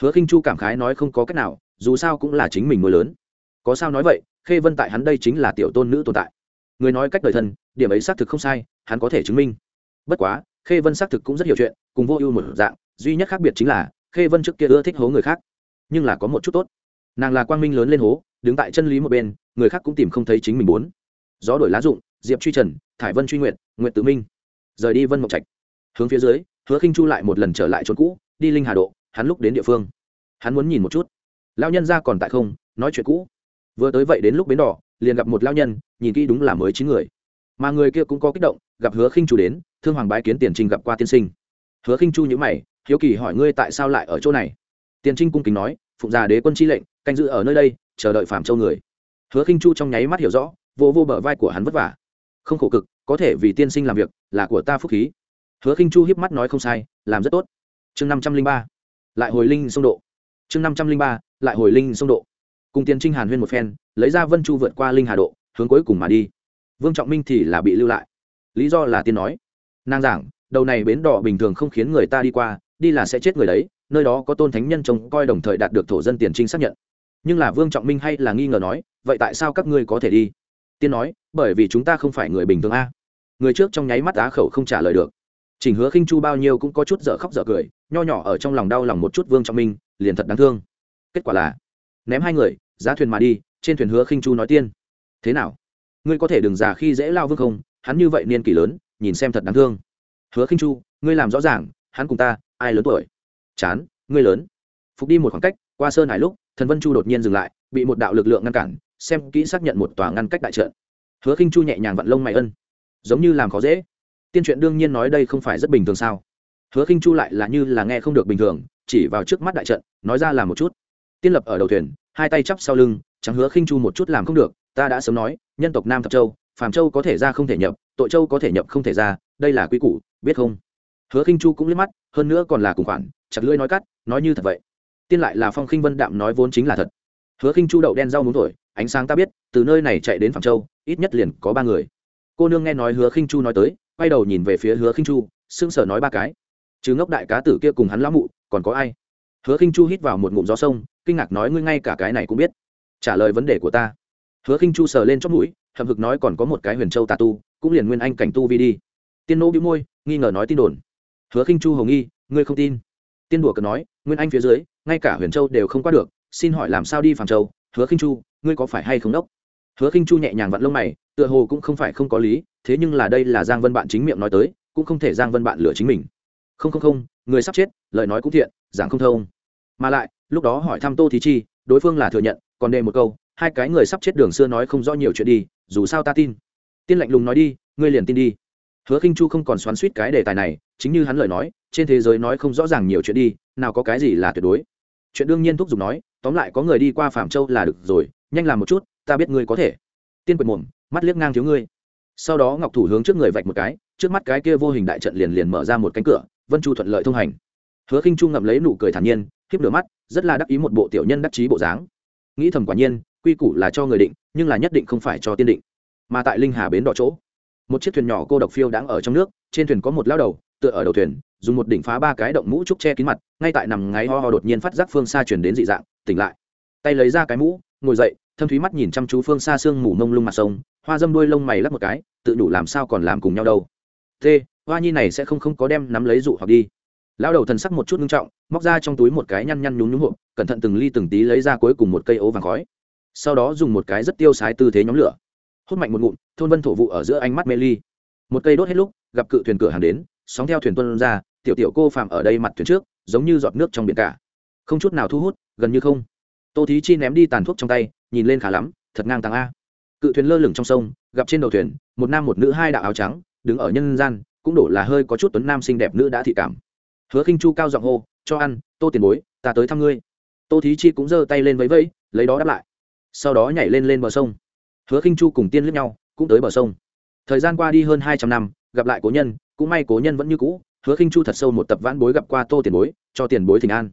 Hứa khinh chu cảm khái nói không có cách nào, dù sao cũng là chính mình nuôi lớn có sao nói vậy, khê vân tại hắn đây chính là tiểu tôn nữ tồn tại. Người nói cách đời thân, điểm ấy xác thực không sai, hắn có thể chứng minh. Bất quá, khê vân xác thực cũng rất hiểu chuyện, cùng vô ưu một dạng, duy nhất khác biệt chính là, khê vân trước kia ưa thích hố người khác, nhưng là có một chút tốt. Nàng là quang minh lớn lên hố, đứng tại chân lý một bên, người khác cũng tìm không thấy chính mình muốn. Gió đổi lá rụng, diệp truy trần, thải vân truy nguyện nguyện tự minh. Rời đi vân mộc trạch. Hướng phía dưới, hứa khinh chu lại một lần trở lại chốn cũ, đi linh hà độ, hắn lúc đến địa phương. Hắn muốn nhìn một chút. Lao nhân ra còn tại không, nói chuyện cũ vừa tới vậy đến lúc bến đỏ, liền gặp một lao nhân, nhìn kỹ đúng là mới chín người. Mà người kia cũng có kích động, gặp hứa khinh chu đến, thương hoàng bái kiến tiền trinh gặp qua tiên sinh. Hứa khinh chu nhữ mày, hiếu kỳ hỏi ngươi tại sao lại ở chỗ này? Tiền trinh cung kính nói, phụng già đế quân chi lệnh, canh giữ ở nơi đây, chờ đợi phạm châu người. Hứa khinh chu trong nháy mắt hiểu rõ, vô vô bờ vai của hắn vất vả. Không khổ cực, có thể vì tiên sinh làm việc, là của ta phúc khí. Hứa khinh chu hiếp mắt nói không sai, làm rất tốt. Chương năm trăm linh ba, lại hồi linh sông độ. Chương năm trăm linh ba, lại hồi linh sông độ cùng tiền trinh hàn huyên một phen, lấy ra vân chu vượt qua linh hà độ, hướng cuối cùng mà đi. Vương trọng minh thì là bị lưu lại. Lý do là tiên nói, nàng giảng, đầu này bến đỏ bình thường không khiến người ta đi qua, đi là sẽ chết người đấy, nơi đó có tôn thánh nhân trông coi đồng thời đạt được thổ dân tiền trinh xác nhận. Nhưng là vương trọng minh hay là nghi ngờ nói, vậy tại sao các ngươi có thể đi? Tiên nói, bởi vì chúng ta không phải người bình thường a. Người trước trong nháy mắt á khẩu không trả lời được. Chỉnh hứa khinh chu bao nhiêu cũng có chút dở khóc dở cười, nho nhỏ ở trong lòng đau lòng một chút vương trọng minh, liền thật đáng thương. Kết quả là ném hai người, giá thuyền mà đi, trên thuyền hứa khinh chu nói tiên. Thế nào? Ngươi có thể đừng già khi dễ lao vương không? Hắn như vậy niên kỷ lớn, nhìn xem thật đáng thương. Hứa khinh chu, ngươi làm rõ ràng, hắn cùng ta, ai lớn tuổi? Chán, ngươi lớn. Phục đi một khoảng cách, qua sơn hải lúc, thần vân chu đột nhiên dừng lại, bị một đạo lực lượng ngăn cản, xem kỹ xác nhận một tòa ngăn cách đại trận. Hứa khinh chu nhẹ nhàng vặn lông mày ân. Giống như làm khó dễ. Tiên truyện đương nhiên nói đây không phải rất bình thường sao? Hứa khinh chu lại là như là nghe không được bình thường, chỉ vào trước mắt đại trận, nói ra là một chút tiên lập ở đầu thuyền, hai tay chắp sau lưng, chẳng hứa khinh chu một chút làm không được, ta đã sớm nói, nhân tộc nam thập châu, phàm châu có thể ra không thể nhập, tội châu có thể nhập không thể ra, đây là quy củ, biết không? Hứa khinh chu cũng liếc mắt, hơn nữa còn là cùng khoản, chặt lưỡi nói cắt, nói như thật vậy. Tiên lại là phong khinh vân đạm nói vốn chính là thật. Hứa khinh chu đậu đen rau muốn tuổi ánh sáng ta biết, từ nơi này chạy đến phàm châu, ít nhất liền có ba người. Cô nương nghe nói hứa khinh chu nói tới, quay đầu nhìn về phía hứa khinh chu, sững sờ nói ba cái. Chứ ngốc đại cá tử kia cùng hắn lão mụ, còn có ai? Hứa khinh chu hít vào một ngụm gió sông kinh ngạc nói ngươi ngay cả cái này cũng biết. Trả lời vấn đề của ta. Hứa khinh chu sờ lên chót mũi, hậm hực nói còn có một cái huyền châu tà tu, cũng liền nguyên anh cảnh tu vi đi. Tiên nô bĩu môi, nghi ngờ nói tin đồn. Hứa khinh chu hồng nghi, ngươi không tin. Tiên đùa cờ nói, nguyên anh phía dưới, ngay cả huyền châu đều không qua được, xin hỏi làm sao đi phàm châu? Hứa khinh chu, ngươi có phải hay không đốc? Hứa khinh chu nhẹ nhàng vặn lông mày, tựa hồ cũng không phải không có lý, thế nhưng là đây là giang vân bạn chính miệng nói tới, cũng không thể giang vân bạn lừa chính mình. Không không không, người sắp chết, lời nói cũng thiện, giảng không thông. Mà lại lúc đó hỏi thăm tô thí chi, đối phương là thừa nhận, còn đề một câu, hai cái người sắp chết đường xưa nói không rõ nhiều chuyện đi, dù sao ta tin. Tiên lạnh lùng nói đi, ngươi liền tin đi. Hứa khinh chu không còn xoắn suýt cái đề tài này, chính như hắn lời nói, trên thế giới nói không rõ ràng nhiều chuyện đi, nào có cái gì là tuyệt đối. Chuyện đương nhiên thúc giục nói, tóm lại có người đi qua phạm châu là được rồi, nhanh làm một chút, ta biết ngươi có thể. Tiên quệt mồm, mắt liếc ngang thiếu ngươi. Sau đó ngọc thủ hướng trước người vạch một cái, trước mắt cái kia vô hình đại trận liền liền mở ra một cánh cửa, vân chu thuận lợi thông hành. Hứa khinh chu ngậm lấy nụ cười thản nhiên khiếp lửa mắt, rất là đắc ý một bộ tiểu nhân đắc chí bộ dáng. Nghĩ thầm quả nhiên, quy củ là cho người định, nhưng là nhất định không phải cho tiên định. Mà tại linh hà bến đỏ chỗ, một chiếc thuyền nhỏ cô độc phiêu đang ở trong nước, trên thuyền có một lao đầu, tựa ở đầu thuyền, dùng một đỉnh phá ba cái động mũ trúc che kín mặt, ngay tại nằm ngáy ho ho đột nhiên phát giác phương xa chuyển đến dị dạng, tỉnh lại. Tay lấy ra cái mũ, ngồi dậy, thâm thúy mắt nhìn chăm chú phương xa sương mù mông lung mặt sông, hoa dâm đuôi lông mày lắc một cái, tự đủ làm sao còn làm cùng nhau đâu. T hoa nhi này sẽ không không có đem nắm lấy dụ hoặc đi lao đầu thần sắc một chút ngưng trọng, móc ra trong túi một cái nhăn nhăn nhúng nhúng hộp, cẩn thận từng ly từng tí lấy ra cuối cùng một cây ấu vàng khói. Sau đó dùng một cái rất tiêu sái tư thế nhóm lửa. Hút mạnh một ngụm, thôn vân thổ vụ ở giữa ánh mắt mê ly. Một cây đốt hết lúc, gặp cự thuyền cửa hàng đến, sóng theo thuyền tuân ra, tiểu tiểu cô phạm ở đây mặt thuyền trước, giống như giọt nước trong biển cả. Không chút nào thu hút, gần như không. Tô thí chi ném đi tàn thuốc trong tay, nhìn lên khá lắm, thật ngang tàng a. Cự thuyền lơ lửng trong sông, gặp trên đầu thuyền, một nam một nữ hai đạo áo trắng, đứng ở nhân gian, cũng đổ là hơi có chút tuấn nam xinh đẹp nữ đã thị cảm hứa khinh chu cao giọng hô, cho ăn, tô tiền bối, ta tới thăm ngươi. Tô thí chi cũng giơ tay lên vẫy vẫy, lấy đó đáp lại. Sau đó nhảy lên lên bờ sông. Hứa khinh chu cùng tiên lướt nhau, cũng tới bờ sông. Thời gian qua đi hơn hai trăm năm, gặp lại cố nhân, cũng may cố nhân vẫn như cũ, hứa khinh chu thật sâu một tập vãn bối gặp qua tô tiền bối, cho tiền bối thỉnh an.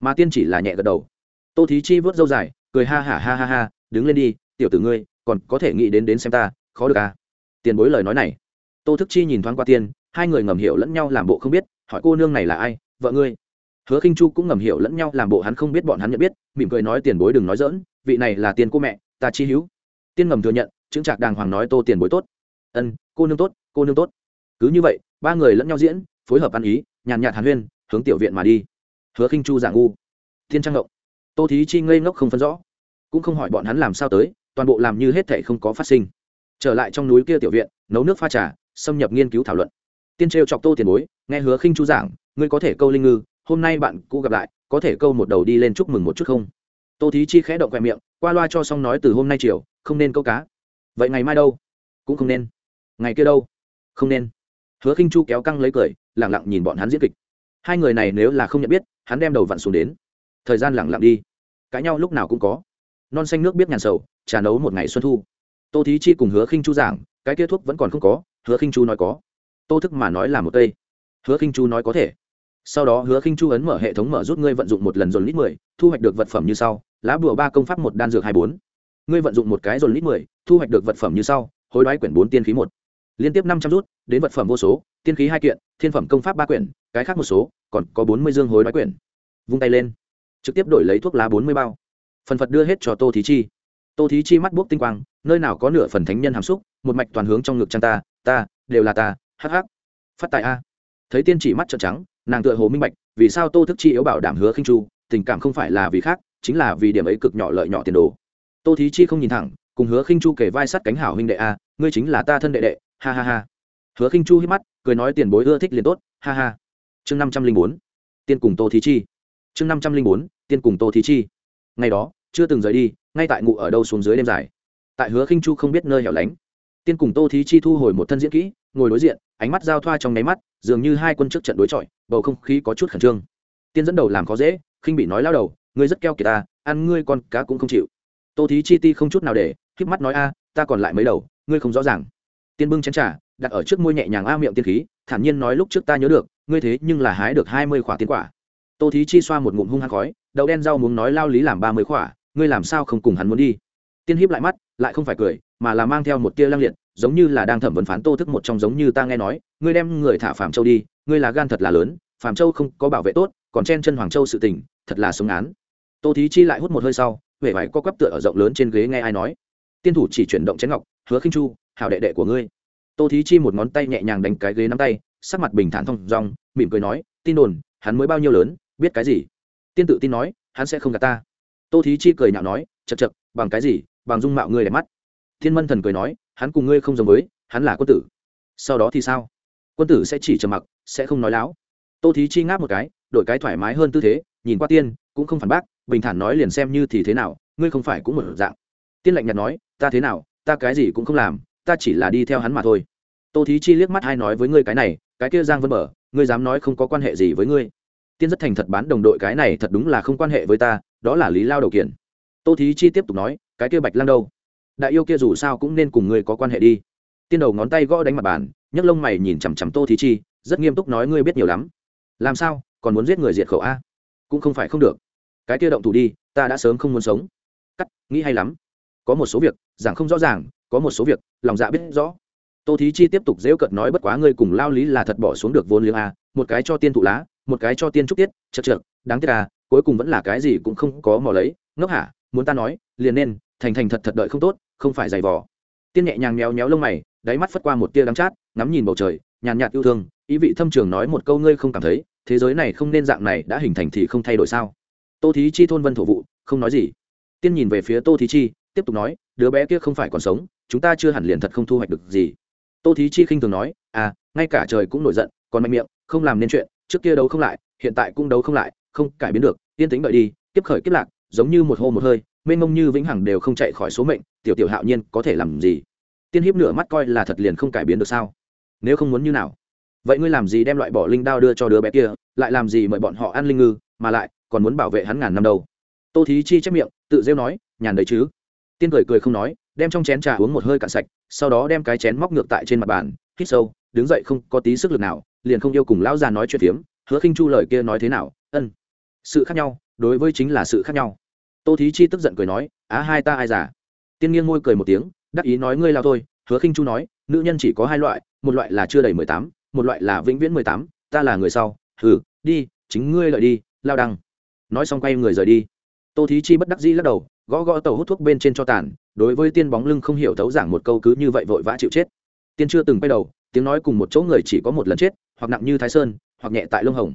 Mà tiên chỉ là nhẹ gật đầu. Tô thí chi vớt dâu dài, cười ha hả ha ha ha, đứng lên đi, tiểu tử ngươi, còn có thể nghĩ đến đến xem ta, khó được à? Tiền bối lời nói này. Tô thức chi nhìn thoáng qua tiên, hai người ngầm hiểu lẫn nhau làm bộ không biết hỏi cô nương này là ai, vợ ngươi? Hứa khinh chu cũng ngầm hiểu lẫn nhau làm bộ hắn không biết bọn hắn nhận biết, mỉm cười nói tiền bối đừng nói dỡn vị này là tiền cô mẹ, ta chi hữu. Tiên ngầm thừa nhận, chứng trạc đàng hoàng nói tô tiền bối tốt. Ân, cô nương tốt, cô nương tốt. Cứ như vậy, ba người lẫn nhau diễn, phối hợp ăn ý, nhàn nhạt hàn huyên, hướng tiểu viện mà đi. Hứa khinh chu giả ngu. Thiên trang ngộng. Tô thí chi ngây ngốc không phân rõ. Cũng không hỏi bọn hắn làm sao tới, toàn bộ làm như hết thể không có phát sinh. Trở lại trong núi kia tiểu viện, nấu nước pha trà, xâm nhập nghiên cứu thảo luận tiên trêu chọc tô tiền bối, nghe hứa khinh chu giảng, ngươi có thể câu linh ngư, hôm nay bạn cũ gặp lại, có thể câu một đầu đi lên chúc mừng một chút không? Tô thí chi khẽ động khoe miệng, qua loa cho xong nói từ hôm nay chiều, không nên câu cá. Vậy ngày mai đâu? Cũng không nên. Ngày kia đâu? Không nên. Hứa khinh chu kéo căng lấy cười lẳng lặng nhìn bọn hắn diễn kịch. Hai người này nếu là không nhận biết, hắn đem đầu vặn xuống đến. Thời gian lẳng lặng đi. Cãi nhau lúc nào cũng có. Non xanh nước biết nhàn sầu, trà nấu một ngày xuân thu. Tô thí chi cùng hứa khinh chu giảng, cái kia thuốc vẫn còn không có, hứa khinh chu nói có tô thức mà nói là một cây. Hứa khinh chu nói có thể. Sau đó hứa khinh chu ấn mở hệ thống mở rút ngươi vận dụng một lần dồn lít mười, thu hoạch được vật phẩm như sau. Lá bùa ba công pháp một, đan dược hai, bốn. Ngươi vận dụng một cái dồn lít mười, thu hoạch được vật phẩm như sau. Hối đoái quyển bốn, tiên khí một. Liên tiếp năm trăm rút, đến vật phẩm vô số, tiên khí hai kiện, thiên phẩm công pháp ba quyển, cái khác một số, còn có bốn mươi dương hối đoái quyển. Vung tay lên. Trực tiếp đổi lấy thuốc lá bốn mươi bao. Phần phật đưa hết cho tô thí chi. Tô thí chi mắt buốc tinh quang, nơi nào có nửa phần thánh nhân hàm xúc, một mạch toàn hướng trong ngực chăn ta ta, đều là ta hắc hắc. Phát tài a. Thấy tiên chỉ mắt trợn trắng, nàng tựa hồ minh bạch, vì sao tô thức chi yếu bảo đảm hứa khinh chu, tình cảm không phải là vì khác, chính là vì điểm ấy cực nhỏ lợi nhỏ tiền đồ. Tô thí chi không nhìn thẳng, cùng hứa khinh chu kể vai sắt cánh hảo huynh đệ a, ngươi chính là ta thân đệ đệ, ha ha ha. Hứa khinh chu hít mắt, cười nói tiền bối ưa thích liền tốt, ha ha. Chương năm trăm linh bốn, tiên cùng tô thí chi. Chương năm trăm linh bốn, tiên cùng tô thí chi. Ngày đó, chưa từng rời đi, ngay tại ngụ ở đâu xuống dưới đêm dài. Tại hứa khinh chu không biết nơi hẻo lánh, tiên cùng tô thí chi thu hồi một thân diễn kỹ, ngồi đối diện ánh mắt giao thoa trong nháy mắt dường như hai quân trước trận đối chọi bầu không khí có chút khẩn trương. Tiên dẫn đầu làm khó dễ khinh bị nói lao đầu ngươi rất keo kiệt ta ăn ngươi con cá cũng không chịu. Tô thí chi ti không chút nào để híp mắt nói a ta còn lại mấy đầu ngươi không rõ ràng. Tiên bưng chén trà đặt ở trước môi nhẹ nhàng a miệng tiên khí thản nhiên nói lúc trước ta nhớ được ngươi thế nhưng là hái được hai mươi quả tiên quả. Tô thí chi xoa một ngụm hung hăng khói đậu đen rau muốn nói lao lý làm ba mươi quả, ngươi làm sao không cùng hắn muốn đi? Tiên hiếp lại mắt lại không phải cười mà là mang theo một tia lăng liệt, giống như là đang thẩm vấn phán tô thức một trong giống như ta nghe nói, ngươi đem người thả phạm châu đi, ngươi là gan thật là lớn, phạm châu không có bảo vệ tốt, còn chen chân hoàng châu sự tình, thật là sống án. Tô thí chi lại hút một hơi sau, vẻ vải co quắp tựa ở rộng lớn trên ghế nghe ai nói. Tiên thủ chỉ chuyển động chén ngọc, hứa khinh chu, hảo đệ đệ của ngươi. Tô thí chi một ngón tay nhẹ nhàng đánh cái ghế nắm tay, sắc mặt bình thản thong dong, mỉm cười nói, tin đồn, hắn mới bao nhiêu lớn, biết cái gì? Tiên tự tin nói, hắn sẽ không gạt ta. Tô thí chi cười nhạo nói chật chật bằng cái gì, bằng dung mạo ngươi đẹp mắt thiên mân thần cười nói, hắn cùng ngươi không giống với, hắn là quân tử. Sau đó thì sao? Quân tử sẽ chỉ trầm mặc, sẽ không nói láo. Tô thí chi ngáp một cái, đổi cái thoải mái hơn tư thế, nhìn qua tiên, cũng không phản bác, bình thản nói liền xem như thì thế nào, ngươi không phải cũng một dạng. Tiên lạnh nhạt nói, ta thế nào, ta cái gì cũng không làm, ta chỉ là đi theo hắn mà thôi. Tô thí chi liếc mắt hai nói với ngươi cái này, cái kia giang vân mở ngươi dám nói không có quan hệ gì với ngươi. Tiên rất thành thật bán đồng đội cái này thật đúng là không quan hệ với ta, đó là lý lao đầu kiện. Tô thí chi tiếp tục nói, cái kia bạch lang đâu? Đại yêu kia dù sao cũng nên cùng ngươi có quan hệ đi. Tiên đầu ngón tay gõ đánh mặt bàn, nhấc lông mày nhìn chằm chằm tô thí chi, rất nghiêm túc nói ngươi biết nhiều lắm. Làm sao? Còn muốn giết người diệt khẩu a? Cũng không phải không được. Cái kia động thủ đi, ta đã sớm không muốn sống. Cắt, nghĩ hay lắm. Có một số việc, giảng không rõ ràng, có một số việc, lòng dạ biết rõ. Tô thí chi tiếp tục dễu cợt nói bất quá ngươi cùng lao lý là thật bỏ xuống được vốn liếng a, một cái cho tiên thụ lá, một cái cho tiên trúc tiết chật trượt đáng tiếc à cuối cùng vẫn là cái gì cũng không có mò lấy. Ngốc hả? Muốn ta nói, liền nên thành thành thật thật đợi không tốt, không phải giày vò. Tiên nhẹ nhàng méo méo lông mày, đáy mắt phất qua một tia đắng chát, ngắm nhìn bầu trời, nhàn nhạt yêu thương, ý vị thâm trường nói một câu ngươi không cảm thấy, thế giới này không nên dạng này, đã hình thành thì không thay đổi sao? Tô thí chi thôn vân thổ vụ, không nói gì. Tiên nhìn về phía tô thí chi, tiếp tục nói, đứa bé kia không phải còn sống, chúng ta chưa hẳn liền thật không thu hoạch được gì. Tô thí chi khinh thường nói à ngay cả trời cũng nổi giận, còn mạnh miệng, không làm nên chuyện, trước kia đấu không lại, hiện tại cũng đấu không lại, không cải biến được, yên tĩnh đợi đi tiếp khởi kiếp lạc, giống như một hô một hơi mênh mông như vĩnh hằng đều không chạy khỏi số mệnh, tiểu tiểu hạo nhiên có thể làm gì? Tiên hiếp nửa mắt coi là thật liền không cải biến được sao? Nếu không muốn như nào? Vậy ngươi làm gì đem loại bỏ linh đao đưa cho đứa bé kia, lại làm gì mời bọn họ ăn linh ngư, mà lại còn muốn bảo vệ hắn ngàn năm đâu? Tô thí chi chép miệng, tự rêu nói, nhàn đấy chứ? Tiên cười cười không nói, đem trong chén trà uống một hơi cạn sạch, sau đó đem cái chén móc ngược tại trên mặt bàn, hít sâu, đứng dậy không có tí sức lực nào, liền không yêu cùng lão già nói chuyện phiếm, hứa khinh chu lời kia nói thế nào, ân. Sự khác nhau, đối với chính là sự khác nhau tô thí chi tức giận cười nói, á hai ta ai già? Tiên nghiêng ngôi cười một tiếng, đắc ý nói, ngươi lao thôi. Hứa khinh chu nói, nữ nhân chỉ có hai loại, một loại là chưa đầy mười tám, một loại là vĩnh viễn mười tám, ta là người sau. Hừ, đi, chính ngươi lợi đi, lao đăng. Nói xong quay người rời đi. Tô thí chi bất đắc dĩ lắc đầu, gõ gõ tàu hút thuốc bên trên cho tàn, đối với tiên bóng lưng không hiểu thấu giảng một câu cứ như vậy vội vã chịu chết. Tiên chưa từng quay đầu, tiếng nói cùng một chỗ người chỉ có một lần chết, hoặc nặng như thái sơn, hoặc nhẹ tại lông hồng.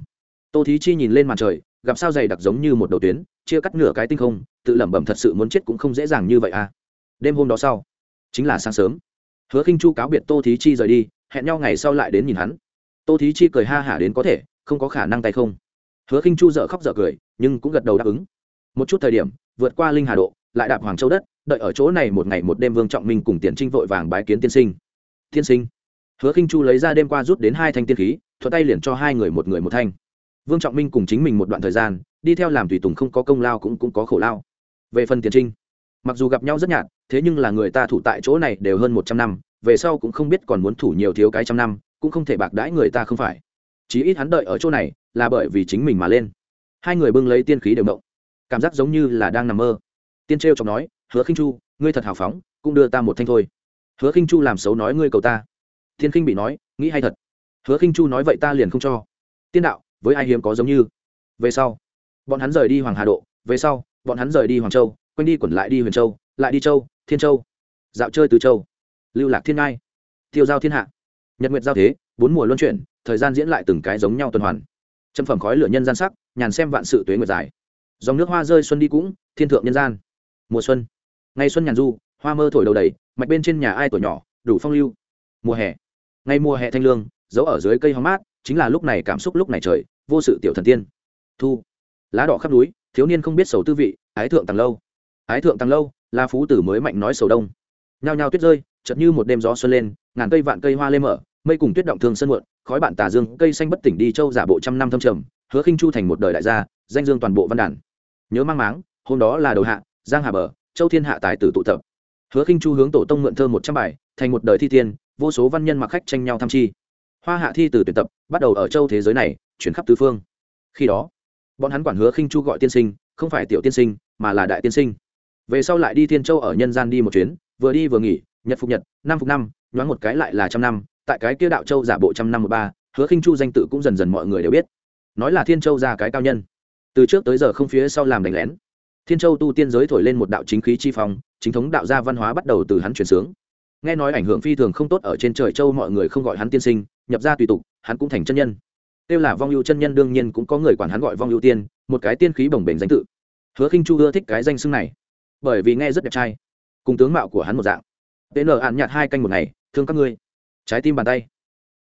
Tô thí chi nhìn lên màn trời gặp sao dày đặc giống như một đầu tuyến, chia cắt nửa cái tinh không, tự lẩm bẩm thật sự muốn chết cũng không dễ dàng như vậy à. Đêm hôm đó sau, chính là sáng sớm. Hứa khinh chu cáo biệt tô thí chi rời đi, hẹn nhau ngày sau lại đến nhìn hắn. Tô thí chi cười ha hả đến có thể, không có khả năng tay không. Hứa khinh chu dở khóc dở cười, nhưng cũng gật đầu đáp ứng. Một chút thời điểm, vượt qua linh hà độ, lại đạp hoàng châu đất, đợi ở chỗ này một ngày một đêm vương trọng minh cùng tiền trinh vội vàng bái kiến tiên sinh. Tiên sinh. Hứa khinh chu lấy ra đêm qua rút đến hai thanh tiên khí, thuận tay liền cho hai người một người một thanh vương trọng minh cùng chính mình một đoạn thời gian, đi theo làm tùy tùng không có công lao cũng cũng có khổ lao. Về phần tiền trinh, mặc dù gặp nhau rất nhạt, thế nhưng là người ta thủ tại chỗ này đều hơn một trăm năm, về sau cũng không biết còn muốn thủ nhiều thiếu cái trăm năm, cũng không thể bạc đãi người ta không phải. Chí ít hắn đợi ở chỗ này là bởi vì chính mình mà lên. Hai người bưng lấy tiên khí đều động. Cảm giác giống như là đang nằm mơ. Tiên trêu chọc nói, hứa khinh chu, ngươi thật hào phóng, cũng đưa ta một thanh thôi. Hứa khinh chu làm xấu nói, ngươi cầu ta. Thiên khinh bị nói, nghĩ hay thật. Hứa khinh chu nói, vậy ta liền không cho. Tiên đạo với ai hiếm có giống như. Về sau, bọn hắn rời đi hoàng hà độ, về sau, bọn hắn rời đi hoàng châu, quanh đi quẩn lại đi huyền châu, lại đi châu, thiên châu, dạo chơi từ châu. Lưu lạc thiên ngai, tiêu giao thiên hạ, nhật nguyệt giao thế, bốn mùa luân chuyển, thời gian diễn lại từng cái giống nhau tuần hoàn. Trâm phẩm khói lửa nhân gian sắc, nhàn xem vạn sự tuế nguyệt dài. Dòng nước hoa rơi xuân đi cũng, thiên thượng nhân gian. Mùa xuân, ngày xuân nhàn du, hoa mơ thổi đầu đầy, mạch bên trên nhà ai tuổi nhỏ, đủ phong lưu. Mùa hè, ngày mùa hè thanh lương giấu ở dưới cây hóng mát chính là lúc này cảm xúc lúc này trời, vô sự tiểu thần tiên. Thu. Lá đỏ khắp núi, thiếu niên không biết sầu tư vị, ái thượng tàng lâu. Ái thượng tàng lâu là phú tử mới mạnh nói sầu đông. Nhao nhao tuyết rơi, chợt như một đêm gió xuân lên, ngàn cây vạn cây hoa lê mở, mây cùng tuyết động thương sân muộn, khói bạn tà dương, cây xanh bất tỉnh đi châu giả bộ trăm năm thâm trầm, hứa khinh chu thành một đời đại gia, danh dương toàn bộ văn đàn. Nhớ mang máng, hôm đó là đầu hạ, giang hà bờ, châu thiên hạ tài tử tụ tập. Hứa khinh chu hướng tổ tông mượn thơ một trăm bài, thành một đời thi tiên, vô số văn nhân mặc khách tranh nhau tham chi hoa hạ thi từ tuyển tập, bắt đầu ở châu thế giới này, chuyển khắp tứ phương. Khi đó, bọn hắn quản hứa khinh chu gọi tiên sinh, không phải tiểu tiên sinh, mà là đại tiên sinh. Về sau lại đi thiên châu ở nhân gian đi một chuyến, vừa đi vừa nghỉ, nhật phục nhật năm phục năm nhoáng một cái lại là trăm năm, tại cái kia đạo châu giả bộ trăm năm một ba, hứa khinh chu danh tự cũng dần dần mọi người đều biết. Nói là thiên châu ra cái cao nhân. Từ trước tới giờ không phía sau làm đánh lén. Thiên châu tu tiên giới thổi lên một đạo chính khí chi phong, chính thống đạo gia văn hóa bắt đầu từ hắn chuyển sướng. Nghe nói ảnh hưởng phi thường không tốt ở trên trời châu mọi người không gọi hắn tiên sinh nhập ra tùy tục, hắn cũng thành chân nhân. Kêu là vong ưu chân nhân đương nhiên cũng có người quản hắn gọi vong ưu tiên, một cái tiên khí bồng bềnh danh tự. Hứa khinh chu ưa thích cái danh xưng này, bởi vì nghe rất đẹp trai, cùng tướng mạo của hắn một dạng. Tn ạn nhạt hai canh một ngày, thương các ngươi. Trái tim bàn tay.